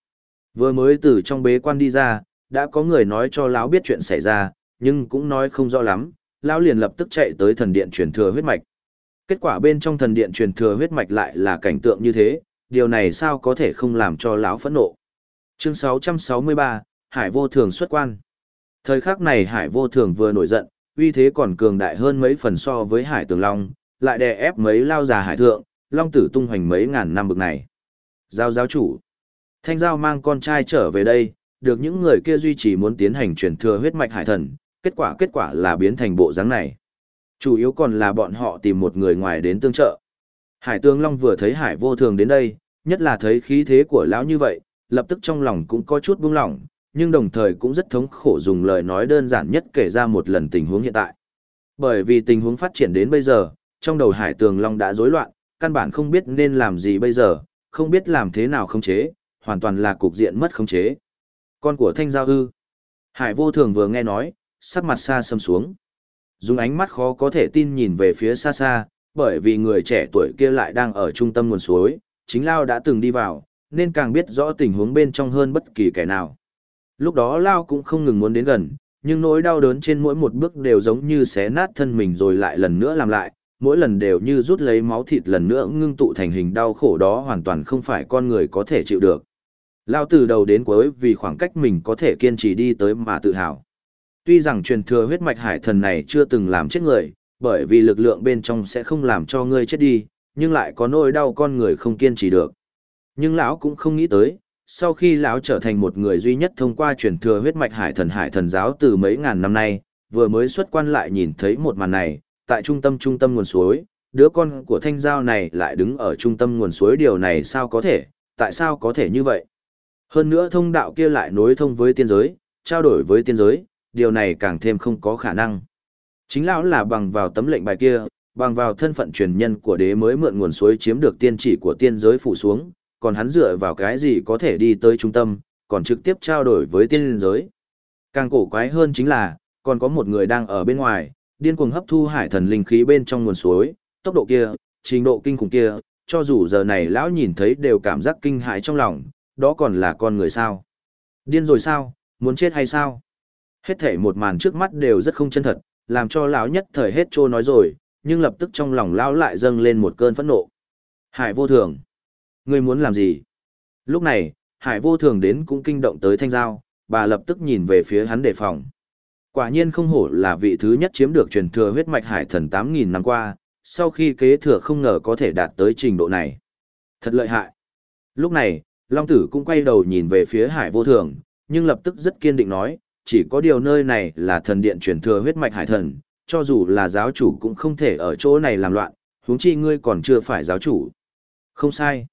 A: Vừa mới từ trong bế quan đi ra, đã có người nói cho lão biết chuyện xảy ra, nhưng cũng nói không rõ lắm, lão liền lập tức chạy tới thần điện truyền thừa huyết mạch. Kết quả bên trong thần điện truyền thừa huyết mạch lại là cảnh tượng như thế, điều này sao có thể không làm cho lão phẫn nộ. Chương 663, Hải vô thường xuất quan. Thời khắc này Hải vô thường vừa nổi giận, uy thế còn cường đại hơn mấy phần so với Hải tường long, lại đè ép mấy lao già hải thượng, long tử tung hoành mấy ngàn năm bực này. Giao giáo chủ. Thanh giao mang con trai trở về đây, được những người kia duy trì muốn tiến hành truyền thừa huyết mạch hải thần, kết quả kết quả là biến thành bộ dáng này. Chủ yếu còn là bọn họ tìm một người ngoài đến tương trợ. Hải Tương Long vừa thấy Hải vô thường đến đây, nhất là thấy khí thế của lão như vậy, lập tức trong lòng cũng có chút buông lỏng, nhưng đồng thời cũng rất thống khổ dùng lời nói đơn giản nhất kể ra một lần tình huống hiện tại. Bởi vì tình huống phát triển đến bây giờ, trong đầu Hải Tường Long đã rối loạn, căn bản không biết nên làm gì bây giờ, không biết làm thế nào khống chế, hoàn toàn là cục diện mất khống chế. Con của Thanh Giao Hư. Hải vô thường vừa nghe nói, sắc mặt xa xâm xuống. Dùng ánh mắt khó có thể tin nhìn về phía xa xa, bởi vì người trẻ tuổi kia lại đang ở trung tâm nguồn suối, chính Lao đã từng đi vào, nên càng biết rõ tình huống bên trong hơn bất kỳ kẻ nào. Lúc đó Lao cũng không ngừng muốn đến gần, nhưng nỗi đau đớn trên mỗi một bước đều giống như xé nát thân mình rồi lại lần nữa làm lại, mỗi lần đều như rút lấy máu thịt lần nữa ngưng tụ thành hình đau khổ đó hoàn toàn không phải con người có thể chịu được. Lao từ đầu đến cuối vì khoảng cách mình có thể kiên trì đi tới mà tự hào. Tuy rằng truyền thừa huyết mạch hải thần này chưa từng làm chết người, bởi vì lực lượng bên trong sẽ không làm cho ngươi chết đi, nhưng lại có nỗi đau con người không kiên trì được. Nhưng lão cũng không nghĩ tới, sau khi lão trở thành một người duy nhất thông qua truyền thừa huyết mạch hải thần hải thần giáo từ mấy ngàn năm nay, vừa mới xuất quan lại nhìn thấy một màn này, tại trung tâm trung tâm nguồn suối, đứa con của thanh giao này lại đứng ở trung tâm nguồn suối điều này sao có thể, tại sao có thể như vậy? Hơn nữa thông đạo kia lại nối thông với tiên giới, trao đổi với tiên giới, điều này càng thêm không có khả năng. Chính lão là bằng vào tấm lệnh bài kia, bằng vào thân phận truyền nhân của đế mới mượn nguồn suối chiếm được tiên chỉ của tiên giới phủ xuống, còn hắn dựa vào cái gì có thể đi tới trung tâm, còn trực tiếp trao đổi với tiên giới. Càng cổ quái hơn chính là, còn có một người đang ở bên ngoài, điên cuồng hấp thu hải thần linh khí bên trong nguồn suối, tốc độ kia, trình độ kinh khủng kia, cho dù giờ này lão nhìn thấy đều cảm giác kinh hãi trong lòng, đó còn là con người sao? Điên rồi sao? Muốn chết hay sao? Hết thể một màn trước mắt đều rất không chân thật, làm cho lão nhất thời hết trô nói rồi, nhưng lập tức trong lòng lão lại dâng lên một cơn phẫn nộ. Hải vô thường! Ngươi muốn làm gì? Lúc này, hải vô thường đến cũng kinh động tới thanh giao, bà lập tức nhìn về phía hắn đề phòng. Quả nhiên không hổ là vị thứ nhất chiếm được truyền thừa huyết mạch hải thần 8.000 năm qua, sau khi kế thừa không ngờ có thể đạt tới trình độ này. Thật lợi hại. Lúc này, Long Tử cũng quay đầu nhìn về phía hải vô thường, nhưng lập tức rất kiên định nói, chỉ có điều nơi này là thần điện truyền thừa huyết mạch hải thần, cho dù là giáo chủ cũng không thể ở chỗ này làm loạn, huống chi ngươi còn chưa phải giáo chủ. Không sai.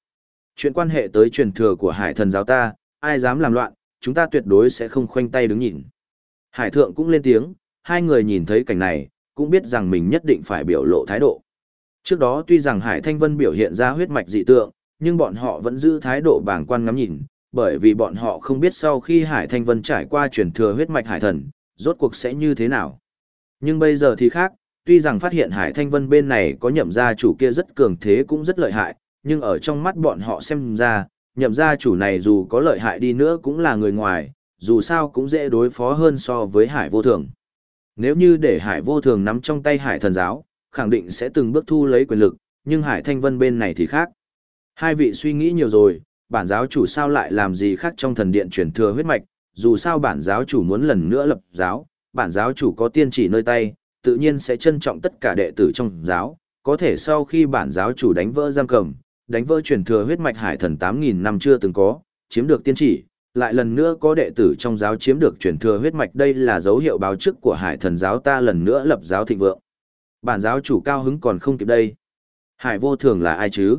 A: Chuyện quan hệ tới truyền thừa của hải thần giáo ta, ai dám làm loạn, chúng ta tuyệt đối sẽ không khoanh tay đứng nhìn. Hải thượng cũng lên tiếng, hai người nhìn thấy cảnh này, cũng biết rằng mình nhất định phải biểu lộ thái độ. Trước đó tuy rằng Hải Thanh Vân biểu hiện ra huyết mạch dị tượng, nhưng bọn họ vẫn giữ thái độ bàng quan ngắm nhìn, bởi vì bọn họ không biết sau khi Hải Thanh Vân trải qua truyền thừa huyết mạch hải thần, rốt cuộc sẽ như thế nào. Nhưng bây giờ thì khác, tuy rằng phát hiện Hải Thanh Vân bên này có nhậm gia chủ kia rất cường thế cũng rất lợi hại, nhưng ở trong mắt bọn họ xem ra, nhậm gia chủ này dù có lợi hại đi nữa cũng là người ngoài, dù sao cũng dễ đối phó hơn so với Hải vô thường. Nếu như để Hải vô thường nắm trong tay Hải thần giáo, khẳng định sẽ từng bước thu lấy quyền lực, nhưng Hải Thanh Vân bên này thì khác. Hai vị suy nghĩ nhiều rồi, bản giáo chủ sao lại làm gì khác trong thần điện truyền thừa huyết mạch, dù sao bản giáo chủ muốn lần nữa lập giáo, bản giáo chủ có tiên chỉ nơi tay, tự nhiên sẽ trân trọng tất cả đệ tử trong giáo, có thể sau khi bản giáo chủ đánh vỡ giam cầm, đánh vỡ truyền thừa huyết mạch hải thần 8.000 năm chưa từng có, chiếm được tiên chỉ, lại lần nữa có đệ tử trong giáo chiếm được truyền thừa huyết mạch đây là dấu hiệu báo trước của hải thần giáo ta lần nữa lập giáo thịnh vượng. Bản giáo chủ cao hứng còn không kịp đây. Hải vô thường là ai chứ?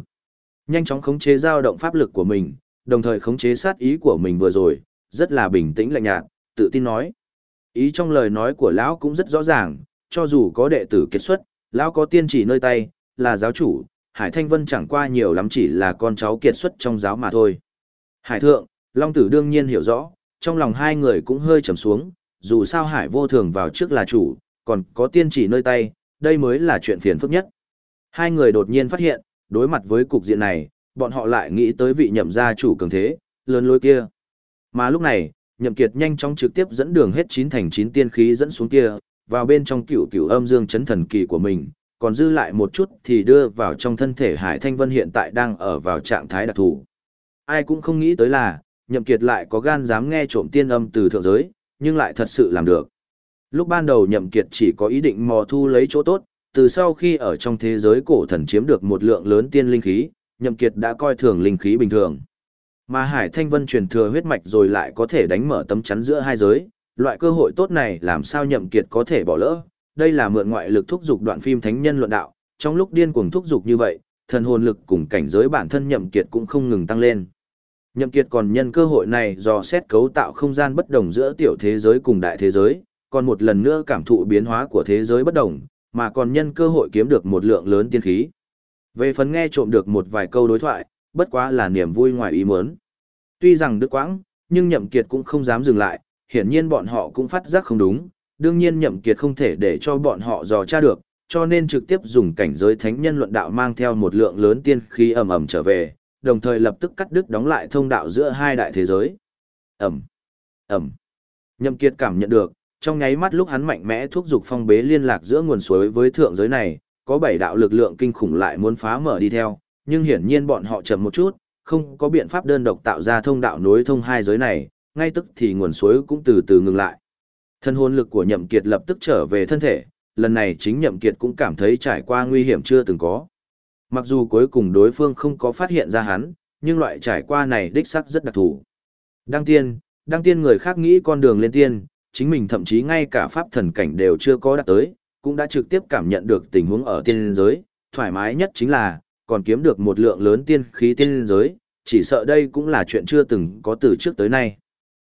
A: Nhanh chóng khống chế dao động pháp lực của mình, đồng thời khống chế sát ý của mình vừa rồi, rất là bình tĩnh lạnh nhạt, tự tin nói. Ý trong lời nói của lão cũng rất rõ ràng, cho dù có đệ tử kết xuất, lão có tiên chỉ nơi tay, là giáo chủ, Hải Thanh Vân chẳng qua nhiều lắm chỉ là con cháu kiệt xuất trong giáo mà thôi. Hải Thượng, Long Tử đương nhiên hiểu rõ, trong lòng hai người cũng hơi trầm xuống, dù sao Hải vô thường vào trước là chủ, còn có tiên chỉ nơi tay, đây mới là chuyện phiền phức nhất. Hai người đột nhiên phát hiện, đối mặt với cục diện này, bọn họ lại nghĩ tới vị nhậm gia chủ cường thế, lớn lối kia. Mà lúc này, nhậm kiệt nhanh chóng trực tiếp dẫn đường hết chín thành chín tiên khí dẫn xuống kia, vào bên trong cựu cựu âm dương chấn thần kỳ của mình, còn dư lại một chút thì đưa vào trong thân thể Hải Thanh Vân hiện tại đang ở vào trạng thái đặc thù. Ai cũng không nghĩ tới là, nhậm kiệt lại có gan dám nghe trộm tiên âm từ thượng giới, nhưng lại thật sự làm được. Lúc ban đầu nhậm kiệt chỉ có ý định mò thu lấy chỗ tốt, từ sau khi ở trong thế giới cổ thần chiếm được một lượng lớn tiên linh khí, nhậm kiệt đã coi thường linh khí bình thường. Mà Hải Thanh Vân truyền thừa huyết mạch rồi lại có thể đánh mở tấm chắn giữa hai giới, loại cơ hội tốt này làm sao nhậm kiệt có thể bỏ lỡ, đây là mượn ngoại lực thúc giục đoạn phim thánh nhân luận đạo, trong lúc điên cuồng thúc giục như vậy, thần hồn lực cùng cảnh giới bản thân nhậm kiệt cũng không ngừng tăng lên. Nhậm kiệt còn nhân cơ hội này do xét cấu tạo không gian bất đồng giữa tiểu thế giới cùng đại thế giới, còn một lần nữa cảm thụ biến hóa của thế giới bất đồng, mà còn nhân cơ hội kiếm được một lượng lớn tiên khí. Về phần nghe trộm được một vài câu đối thoại, bất quá là niềm vui ngoài ý muốn. Tuy rằng đức quãng, nhưng nhậm kiệt cũng không dám dừng lại, hiển nhiên bọn họ cũng phát giác không đúng, đương nhiên nhậm kiệt không thể để cho bọn họ dò tra được, cho nên trực tiếp dùng cảnh giới thánh nhân luận đạo mang theo một lượng lớn tiên khí ầm ầm trở về, đồng thời lập tức cắt đứt đóng lại thông đạo giữa hai đại thế giới. Ầm, ầm. Nhậm kiệt cảm nhận được, trong nháy mắt lúc hắn mạnh mẽ thúc giục phong bế liên lạc giữa nguồn suối với thượng giới này, có bảy đạo lực lượng kinh khủng lại muốn phá mở đi theo, nhưng hiển nhiên bọn họ chậm một chút, không có biện pháp đơn độc tạo ra thông đạo nối thông hai giới này, ngay tức thì nguồn suối cũng từ từ ngừng lại. Thân hồn lực của Nhậm Kiệt lập tức trở về thân thể, lần này chính Nhậm Kiệt cũng cảm thấy trải qua nguy hiểm chưa từng có. Mặc dù cuối cùng đối phương không có phát hiện ra hắn, nhưng loại trải qua này đích xác rất đặc thù. Đăng tiên, đăng tiên người khác nghĩ con đường lên tiên, chính mình thậm chí ngay cả pháp thần cảnh đều chưa có đạt tới, cũng đã trực tiếp cảm nhận được tình huống ở tiên giới, thoải mái nhất chính là, còn kiếm được một lượng lớn tiên khí tiên giới, chỉ sợ đây cũng là chuyện chưa từng có từ trước tới nay.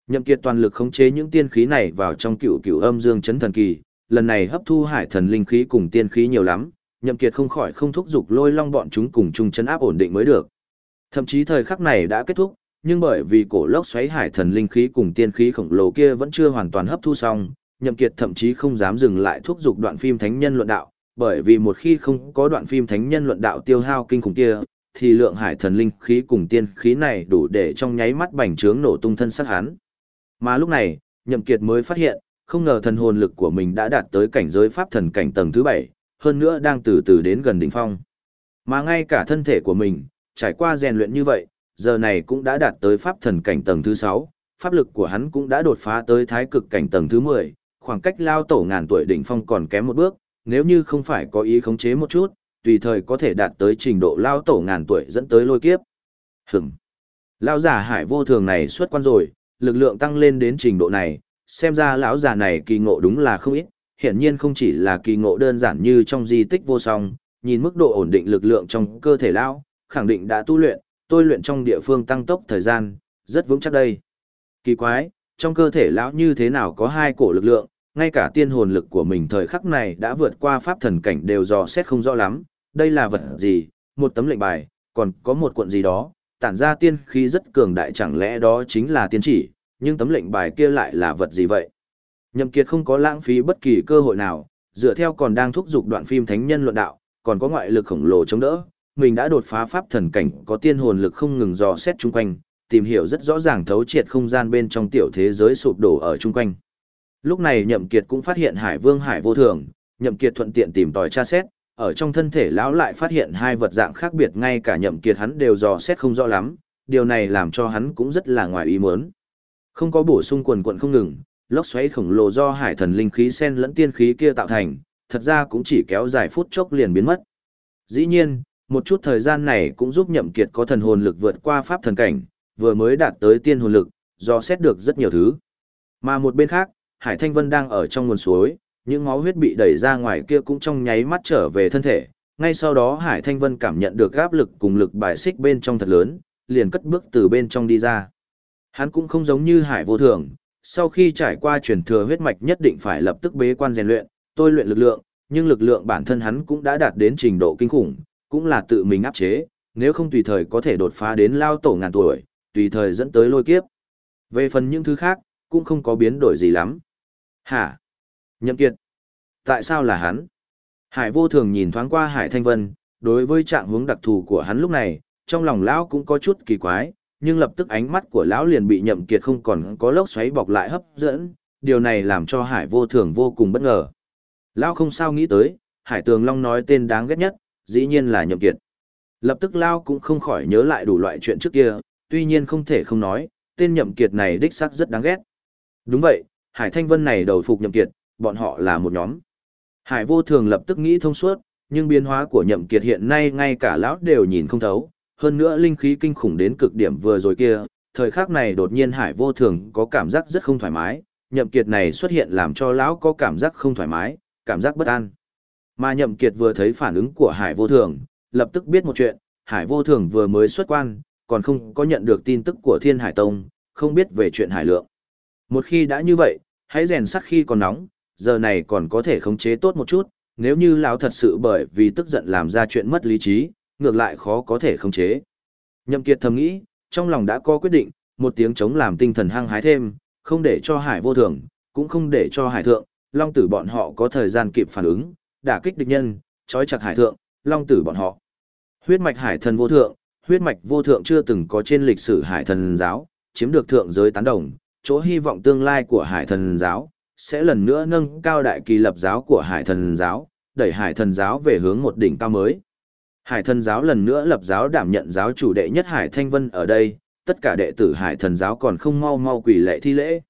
A: Nhậm Kiệt toàn lực khống chế những tiên khí này vào trong cựu cựu âm dương chấn thần kỳ, lần này hấp thu hải thần linh khí cùng tiên khí nhiều lắm, Nhậm Kiệt không khỏi không thúc giục lôi long bọn chúng cùng chung chấn áp ổn định mới được. Thậm chí thời khắc này đã kết thúc, nhưng bởi vì cổ lốc xoáy hải thần linh khí cùng tiên khí khổng lồ kia vẫn chưa hoàn toàn hấp thu xong, Nhậm Kiệt thậm chí không dám dừng lại thúc giục đoạn phim thánh nhân luận đạo, bởi vì một khi không có đoạn phim thánh nhân luận đạo tiêu hao kinh khủng kia, thì lượng hải thần linh khí cùng tiên khí này đủ để trong nháy mắt bành trướng nổ tung thân sát hắn. Mà lúc này, Nhậm Kiệt mới phát hiện, không ngờ thần hồn lực của mình đã đạt tới cảnh giới pháp thần cảnh tầng thứ 7, hơn nữa đang từ từ đến gần đỉnh phong. Mà ngay cả thân thể của mình, trải qua rèn luyện như vậy, giờ này cũng đã đạt tới pháp thần cảnh tầng thứ 6, pháp lực của hắn cũng đã đột phá tới thái cực cảnh tầng thứ 10, khoảng cách lao tổ ngàn tuổi đỉnh phong còn kém một bước, nếu như không phải có ý khống chế một chút, tùy thời có thể đạt tới trình độ lao tổ ngàn tuổi dẫn tới lôi kiếp. Hửm. Lão giả hải vô thường này xuất quan rồi, lực lượng tăng lên đến trình độ này, xem ra lão già này kỳ ngộ đúng là không ít, hiển nhiên không chỉ là kỳ ngộ đơn giản như trong di tích vô song, nhìn mức độ ổn định lực lượng trong cơ thể lão, khẳng định đã tu luyện, tôi luyện trong địa phương tăng tốc thời gian, rất vững chắc đây. Kỳ quái, trong cơ thể lão như thế nào có hai cổ lực lượng, ngay cả tiên hồn lực của mình thời khắc này đã vượt qua pháp thần cảnh đều dò xét không rõ lắm, đây là vật gì, một tấm lệnh bài, còn có một cuộn gì đó, tản ra tiên khí rất cường đại chẳng lẽ đó chính là tiên chỉ, nhưng tấm lệnh bài kia lại là vật gì vậy? Nhậm Kiệt không có lãng phí bất kỳ cơ hội nào, dựa theo còn đang thúc giục đoạn phim thánh nhân luận đạo, còn có ngoại lực khổng lồ chống đỡ, mình đã đột phá pháp thần cảnh, có tiên hồn lực không ngừng dò xét chung quanh, tìm hiểu rất rõ ràng thấu triệt không gian bên trong tiểu thế giới sụp đổ ở chung quanh. Lúc này Nhậm Kiệt cũng phát hiện Hải Vương Hải vô thường, Nhậm Kiệt thuận tiện tìm tòi tra xét, ở trong thân thể lão lại phát hiện hai vật dạng khác biệt ngay cả Nhậm Kiệt hắn đều dò xét không rõ lắm, điều này làm cho hắn cũng rất là ngoài ý muốn. Không có bổ sung quần quần không ngừng, lốc xoáy khổng lồ do hải thần linh khí sen lẫn tiên khí kia tạo thành, thật ra cũng chỉ kéo dài phút chốc liền biến mất. Dĩ nhiên, một chút thời gian này cũng giúp Nhậm Kiệt có thần hồn lực vượt qua pháp thần cảnh, vừa mới đạt tới tiên hồn lực, do xét được rất nhiều thứ. Mà một bên khác, Hải Thanh Vân đang ở trong nguồn suối, những máu huyết bị đẩy ra ngoài kia cũng trong nháy mắt trở về thân thể. Ngay sau đó Hải Thanh Vân cảm nhận được áp lực cùng lực bài xích bên trong thật lớn, liền cất bước từ bên trong đi ra. Hắn cũng không giống như Hải vô thường, sau khi trải qua truyền thừa huyết mạch nhất định phải lập tức bế quan rèn luyện, tôi luyện lực lượng, nhưng lực lượng bản thân hắn cũng đã đạt đến trình độ kinh khủng, cũng là tự mình áp chế, nếu không tùy thời có thể đột phá đến lao tổ ngàn tuổi, tùy thời dẫn tới lôi kiếp. Về phần những thứ khác, cũng không có biến đổi gì lắm. Hả? Nhậm Kiệt? Tại sao là hắn? Hải vô thường nhìn thoáng qua Hải Thanh Vân, đối với trạng hướng đặc thù của hắn lúc này, trong lòng lão cũng có chút kỳ quái, nhưng lập tức ánh mắt của lão liền bị Nhậm Kiệt không còn có lốc xoáy bọc lại hấp dẫn, điều này làm cho Hải vô thường vô cùng bất ngờ. Lão không sao nghĩ tới, Hải Tường Long nói tên đáng ghét nhất, dĩ nhiên là Nhậm Kiệt. Lập tức Lão cũng không khỏi nhớ lại đủ loại chuyện trước kia, tuy nhiên không thể không nói, tên Nhậm Kiệt này đích xác rất đáng ghét. Đúng vậy, Hải Thanh Vân này đầu phục Nhậm Kiệt, bọn họ là một nhóm. Hải vô thường lập tức nghĩ thông suốt, nhưng biến hóa của Nhậm Kiệt hiện nay ngay cả lão đều nhìn không thấu, hơn nữa linh khí kinh khủng đến cực điểm vừa rồi kia, thời khắc này đột nhiên Hải vô thường có cảm giác rất không thoải mái, Nhậm Kiệt này xuất hiện làm cho lão có cảm giác không thoải mái, cảm giác bất an. Mà Nhậm Kiệt vừa thấy phản ứng của Hải vô thường, lập tức biết một chuyện, Hải vô thường vừa mới xuất quan, còn không có nhận được tin tức của Thiên Hải Tông, không biết về chuyện Hải Lượng. Một khi đã như vậy, hãy rèn sắt khi còn nóng, giờ này còn có thể khống chế tốt một chút, nếu như lão thật sự bởi vì tức giận làm ra chuyện mất lý trí, ngược lại khó có thể khống chế. Nhậm Kiệt thầm nghĩ, trong lòng đã có quyết định, một tiếng chống làm tinh thần hăng hái thêm, không để cho Hải vô thường, cũng không để cho Hải thượng, Long tử bọn họ có thời gian kịp phản ứng, đả kích địch nhân, trói chặt Hải thượng, Long tử bọn họ. Huyết mạch Hải thần vô thượng, huyết mạch vô thượng chưa từng có trên lịch sử Hải thần giáo, chiếm được thượng giới tán đồng, chỗ hy vọng tương lai của Hải thần giáo, sẽ lần nữa nâng cao đại kỳ lập giáo của Hải thần giáo, đẩy Hải thần giáo về hướng một đỉnh cao mới. Hải thần giáo lần nữa lập giáo đảm nhận giáo chủ đệ nhất Hải Thanh Vân ở đây, tất cả đệ tử Hải thần giáo còn không mau mau quỷ lệ thi lễ.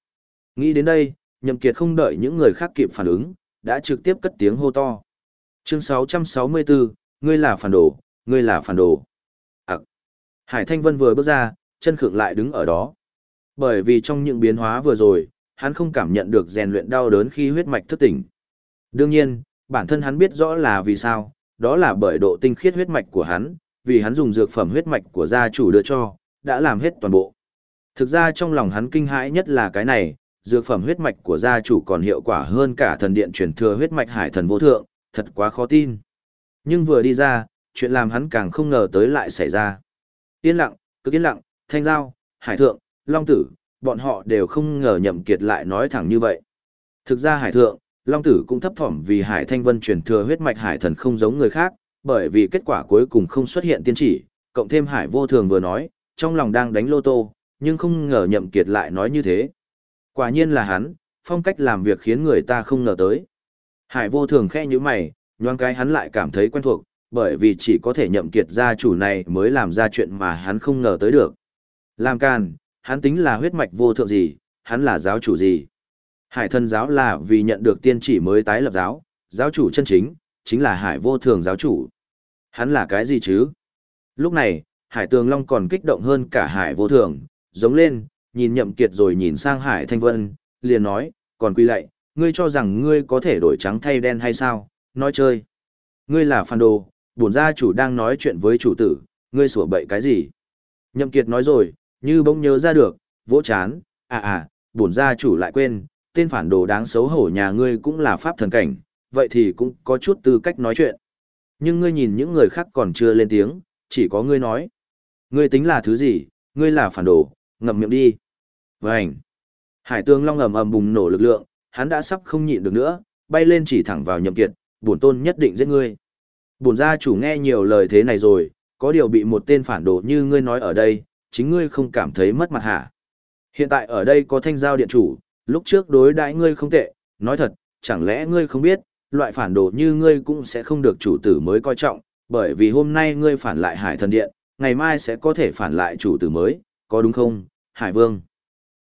A: Nghĩ đến đây, Nhậm Kiệt không đợi những người khác kịp phản ứng, đã trực tiếp cất tiếng hô to. Chương 664, ngươi là phản đồ, ngươi là phản đồ. À. Hải Thanh Vân vừa bước ra, chân khượng lại đứng ở đó. Bởi vì trong những biến hóa vừa rồi, hắn không cảm nhận được rèn luyện đau đớn khi huyết mạch thức tỉnh. Đương nhiên, bản thân hắn biết rõ là vì sao, đó là bởi độ tinh khiết huyết mạch của hắn, vì hắn dùng dược phẩm huyết mạch của gia chủ đưa cho, đã làm hết toàn bộ. Thực ra trong lòng hắn kinh hãi nhất là cái này, dược phẩm huyết mạch của gia chủ còn hiệu quả hơn cả thần điện truyền thừa huyết mạch hải thần vô thượng, thật quá khó tin. Nhưng vừa đi ra, chuyện làm hắn càng không ngờ tới lại xảy ra. Yên lặng, cứ yên lặng, thanh giao, Hải Thượng, Long Tử, bọn họ đều không ngờ nhậm kiệt lại nói thẳng như vậy. Thực ra Hải Thượng, Long Tử cũng thấp thỏm vì Hải Thanh Vân truyền thừa huyết mạch Hải Thần không giống người khác, bởi vì kết quả cuối cùng không xuất hiện tiên chỉ, cộng thêm Hải Vô Thường vừa nói, trong lòng đang đánh lô tô, nhưng không ngờ nhậm kiệt lại nói như thế. Quả nhiên là hắn, phong cách làm việc khiến người ta không ngờ tới. Hải Vô Thường khẽ như mày, nhoang cái hắn lại cảm thấy quen thuộc, bởi vì chỉ có thể nhậm kiệt gia chủ này mới làm ra chuyện mà hắn không ngờ tới được. Làm càn, hắn tính là huyết mạch vô thượng gì, hắn là giáo chủ gì. Hải Thần giáo là vì nhận được tiên chỉ mới tái lập giáo, giáo chủ chân chính, chính là hải vô thường giáo chủ. Hắn là cái gì chứ? Lúc này, hải tường long còn kích động hơn cả hải vô thường, giống lên, nhìn nhậm kiệt rồi nhìn sang hải thanh vân, liền nói, còn quy lạy, ngươi cho rằng ngươi có thể đổi trắng thay đen hay sao, nói chơi. Ngươi là phản đồ, bổn gia chủ đang nói chuyện với chủ tử, ngươi sủa bậy cái gì? Nhậm kiệt nói rồi, như bỗng nhớ ra được, vỗ chán, à à, bổn gia chủ lại quên, tên phản đồ đáng xấu hổ nhà ngươi cũng là pháp thần cảnh, vậy thì cũng có chút tư cách nói chuyện. Nhưng ngươi nhìn những người khác còn chưa lên tiếng, chỉ có ngươi nói. Ngươi tính là thứ gì, ngươi là phản đồ, ngậm miệng đi. Vânh! Hải tương long ầm ầm bùng nổ lực lượng, hắn đã sắp không nhịn được nữa, bay lên chỉ thẳng vào nhậm kiệt, bổn tôn nhất định giết ngươi. Bổn gia chủ nghe nhiều lời thế này rồi, có điều bị một tên phản đồ như ngươi nói ở đây, chính ngươi không cảm thấy mất mặt hả? Hiện tại ở đây có thanh giao điện chủ, lúc trước đối đãi ngươi không tệ, nói thật, chẳng lẽ ngươi không biết, loại phản đồ như ngươi cũng sẽ không được chủ tử mới coi trọng, bởi vì hôm nay ngươi phản lại hải thần điện, ngày mai sẽ có thể phản lại chủ tử mới, có đúng không, hải vương?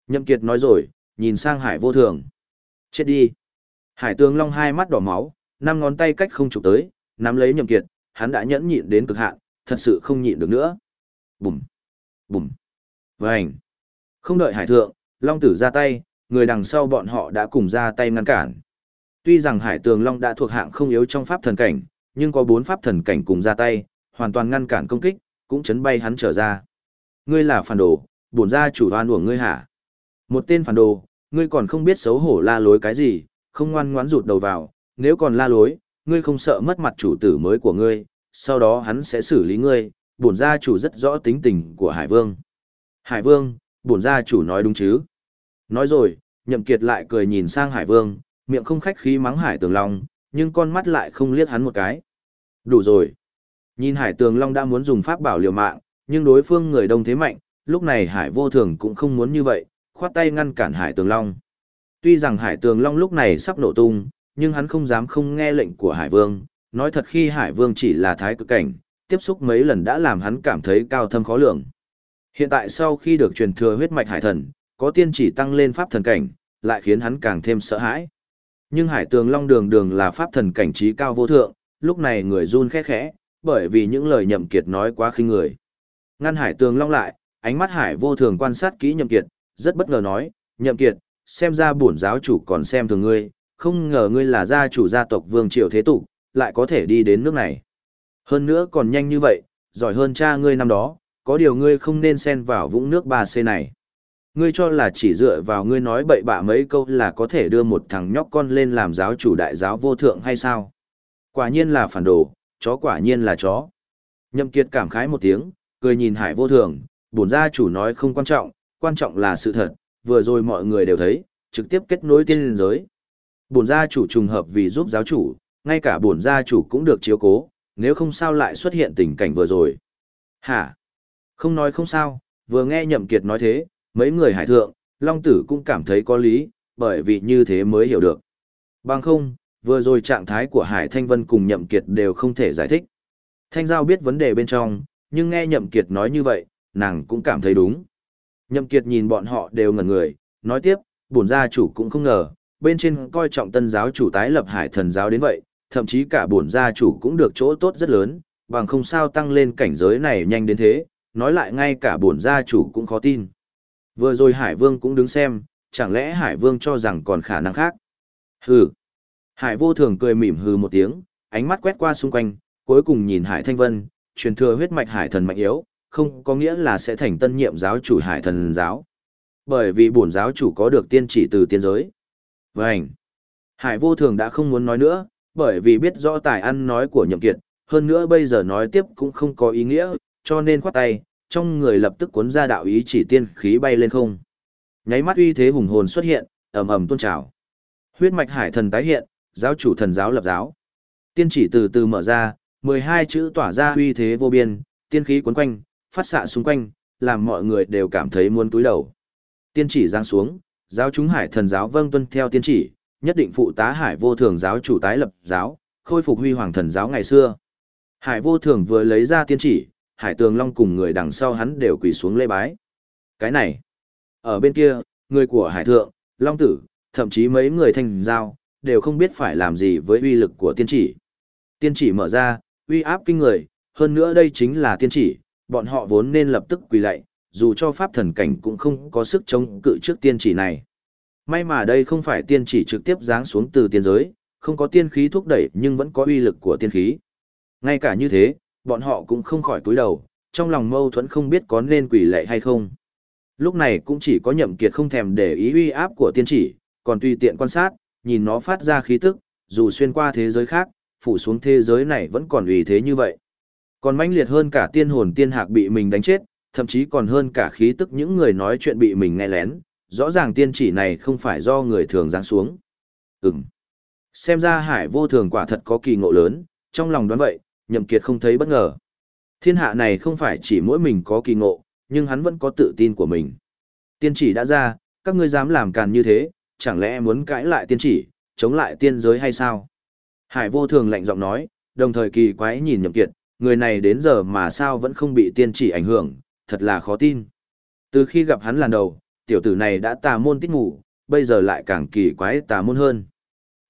A: Nhậm Kiệt nói rồi, nhìn sang hải vô thường. Chết đi. Hải tướng long hai mắt đỏ máu, năm ngón tay cách không chụp tới, nắm lấy Nhậm Kiệt, hắn đã nhẫn nhịn đến cực hạn, thật sự không nhịn được nữa. Bùm. Bùm. Vành. Không đợi hải thượng, long tử ra tay, người đằng sau bọn họ đã cùng ra tay ngăn cản. Tuy rằng Hải Tường Long đã thuộc hạng không yếu trong pháp thần cảnh, nhưng có bốn pháp thần cảnh cùng ra tay, hoàn toàn ngăn cản công kích, cũng chấn bay hắn trở ra. Ngươi là phản đồ, bổn gia chủ oan uổng ngươi hả? Một tên phản đồ, ngươi còn không biết xấu hổ la lối cái gì, không ngoan ngoãn rụt đầu vào, nếu còn la lối, ngươi không sợ mất mặt chủ tử mới của ngươi, sau đó hắn sẽ xử lý ngươi, bổn gia chủ rất rõ tính tình của Hải Vương. Hải Vương, bổn gia chủ nói đúng chứ? Nói rồi, Nhậm Kiệt lại cười nhìn sang Hải Vương, miệng không khách khí mắng Hải Tường Long, nhưng con mắt lại không liếc hắn một cái. Đủ rồi. Nhìn Hải Tường Long đã muốn dùng pháp bảo liều mạng, nhưng đối phương người đông thế mạnh, lúc này Hải Vô Thường cũng không muốn như vậy, khoát tay ngăn cản Hải Tường Long. Tuy rằng Hải Tường Long lúc này sắp nổ tung, nhưng hắn không dám không nghe lệnh của Hải Vương, nói thật khi Hải Vương chỉ là thái cực cảnh, tiếp xúc mấy lần đã làm hắn cảm thấy cao thâm khó lường. Hiện tại sau khi được truyền thừa huyết mạch hải thần, có tiên chỉ tăng lên pháp thần cảnh, lại khiến hắn càng thêm sợ hãi. Nhưng hải tường long đường đường là pháp thần cảnh trí cao vô thượng, lúc này người run khẽ khẽ, bởi vì những lời nhậm kiệt nói quá khinh người. Ngăn hải tường long lại, ánh mắt hải vô thường quan sát kỹ nhậm kiệt, rất bất ngờ nói, nhậm kiệt, xem ra bổn giáo chủ còn xem thường ngươi, không ngờ ngươi là gia chủ gia tộc vương triều thế tục, lại có thể đi đến nước này. Hơn nữa còn nhanh như vậy, giỏi hơn cha ngươi năm đó, có điều ngươi không nên xen vào vũng nước Ba C này. Ngươi cho là chỉ dựa vào ngươi nói bậy bạ mấy câu là có thể đưa một thằng nhóc con lên làm giáo chủ đại giáo vô thượng hay sao? Quả nhiên là phản đồ, chó quả nhiên là chó. Nhậm Kiệt cảm khái một tiếng, cười nhìn Hải vô thường, bổn gia chủ nói không quan trọng, quan trọng là sự thật, vừa rồi mọi người đều thấy, trực tiếp kết nối tiên liên giới. Bổn gia chủ trùng hợp vì giúp giáo chủ, ngay cả bổn gia chủ cũng được chiếu cố, nếu không sao lại xuất hiện tình cảnh vừa rồi. Hả? Không nói không sao, vừa nghe Nhậm Kiệt nói thế, mấy người hải thượng, Long Tử cũng cảm thấy có lý, bởi vì như thế mới hiểu được. Bằng không, vừa rồi trạng thái của Hải Thanh Vân cùng Nhậm Kiệt đều không thể giải thích. Thanh Giao biết vấn đề bên trong, nhưng nghe Nhậm Kiệt nói như vậy, nàng cũng cảm thấy đúng. Nhậm Kiệt nhìn bọn họ đều ngẩn người, nói tiếp, bổn gia chủ cũng không ngờ, bên trên coi trọng tân giáo chủ tái lập hải thần giáo đến vậy, thậm chí cả bổn gia chủ cũng được chỗ tốt rất lớn, bằng không sao tăng lên cảnh giới này nhanh đến thế, nói lại ngay cả bổn gia chủ cũng khó tin. Vừa rồi Hải Vương cũng đứng xem, chẳng lẽ Hải Vương cho rằng còn khả năng khác? Hừ. Hải vô thường cười mỉm hừ một tiếng, ánh mắt quét qua xung quanh, cuối cùng nhìn Hải Thanh Vân, truyền thừa huyết mạch Hải thần mạnh yếu, không có nghĩa là sẽ thành tân nhiệm giáo chủ Hải thần giáo. Bởi vì bổn giáo chủ có được tiên chỉ từ tiên giới. vậy, Hải vô thường đã không muốn nói nữa, bởi vì biết rõ tài ăn nói của nhậm kiệt, hơn nữa bây giờ nói tiếp cũng không có ý nghĩa, cho nên khoát tay, trong người lập tức cuốn ra đạo ý chỉ tiên khí bay lên không. Nháy mắt uy thế hùng hồn xuất hiện, ầm ầm tôn trào. Huyết mạch hải thần tái hiện, giáo chủ thần giáo lập giáo. Tiên chỉ từ từ mở ra, 12 chữ tỏa ra uy thế vô biên, tiên khí cuốn quanh, phát xạ xung quanh, làm mọi người đều cảm thấy muốn túi đầu. Tiên chỉ giáng xuống, giáo chúng hải thần giáo vâng tuân theo tiên chỉ, nhất định phụ tá hải vô thường giáo chủ tái lập giáo, khôi phục huy hoàng thần giáo ngày xưa. Hải vô thường vừa lấy ra tiên chỉ, hải tường long cùng người đằng sau hắn đều quỳ xuống lê bái. Cái này, ở bên kia, người của hải thượng, long tử, thậm chí mấy người thanh giao, đều không biết phải làm gì với uy lực của tiên chỉ. Tiên chỉ mở ra, uy áp kinh người, hơn nữa đây chính là tiên chỉ, bọn họ vốn nên lập tức quỳ lạy, dù cho pháp thần cảnh cũng không có sức chống cự trước tiên chỉ này. May mà đây không phải tiên chỉ trực tiếp giáng xuống từ tiên giới, không có tiên khí thúc đẩy nhưng vẫn có uy lực của tiên khí. Ngay cả như thế, bọn họ cũng không khỏi cúi đầu, trong lòng mâu thuẫn không biết có nên quỷ lệ hay không. Lúc này cũng chỉ có nhậm kiệt không thèm để ý uy áp của tiên chỉ, còn tùy tiện quan sát, nhìn nó phát ra khí tức, dù xuyên qua thế giới khác, phủ xuống thế giới này vẫn còn uy thế như vậy. Còn mãnh liệt hơn cả tiên hồn tiên hạc bị mình đánh chết, thậm chí còn hơn cả khí tức những người nói chuyện bị mình nghe lén, rõ ràng tiên chỉ này không phải do người thường giáng xuống. Ừm. Xem ra hải vô thường quả thật có kỳ ngộ lớn, trong lòng đoán vậy, nhậm kiệt không thấy bất ngờ. Thiên hạ này không phải chỉ mỗi mình có kỳ ngộ, nhưng hắn vẫn có tự tin của mình. Tiên chỉ đã ra, các ngươi dám làm càn như thế, chẳng lẽ muốn cãi lại tiên chỉ, chống lại tiên giới hay sao? Hải vô thường lạnh giọng nói, đồng thời kỳ quái nhìn nhậm kiệt, người này đến giờ mà sao vẫn không bị tiên chỉ ảnh hưởng, thật là khó tin. Từ khi gặp hắn lần đầu, tiểu tử này đã tà môn tích ngủ, bây giờ lại càng kỳ quái tà môn hơn.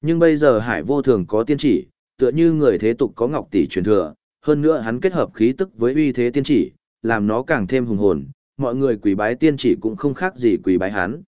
A: Nhưng bây giờ hải vô thường có tiên chỉ, tựa như người thế tục có ngọc tỷ truyền thừa, hơn nữa hắn kết hợp khí tức với uy thế tiên chỉ, làm nó càng thêm hùng hồn, mọi người quỳ bái tiên chỉ cũng không khác gì quỳ bái hắn.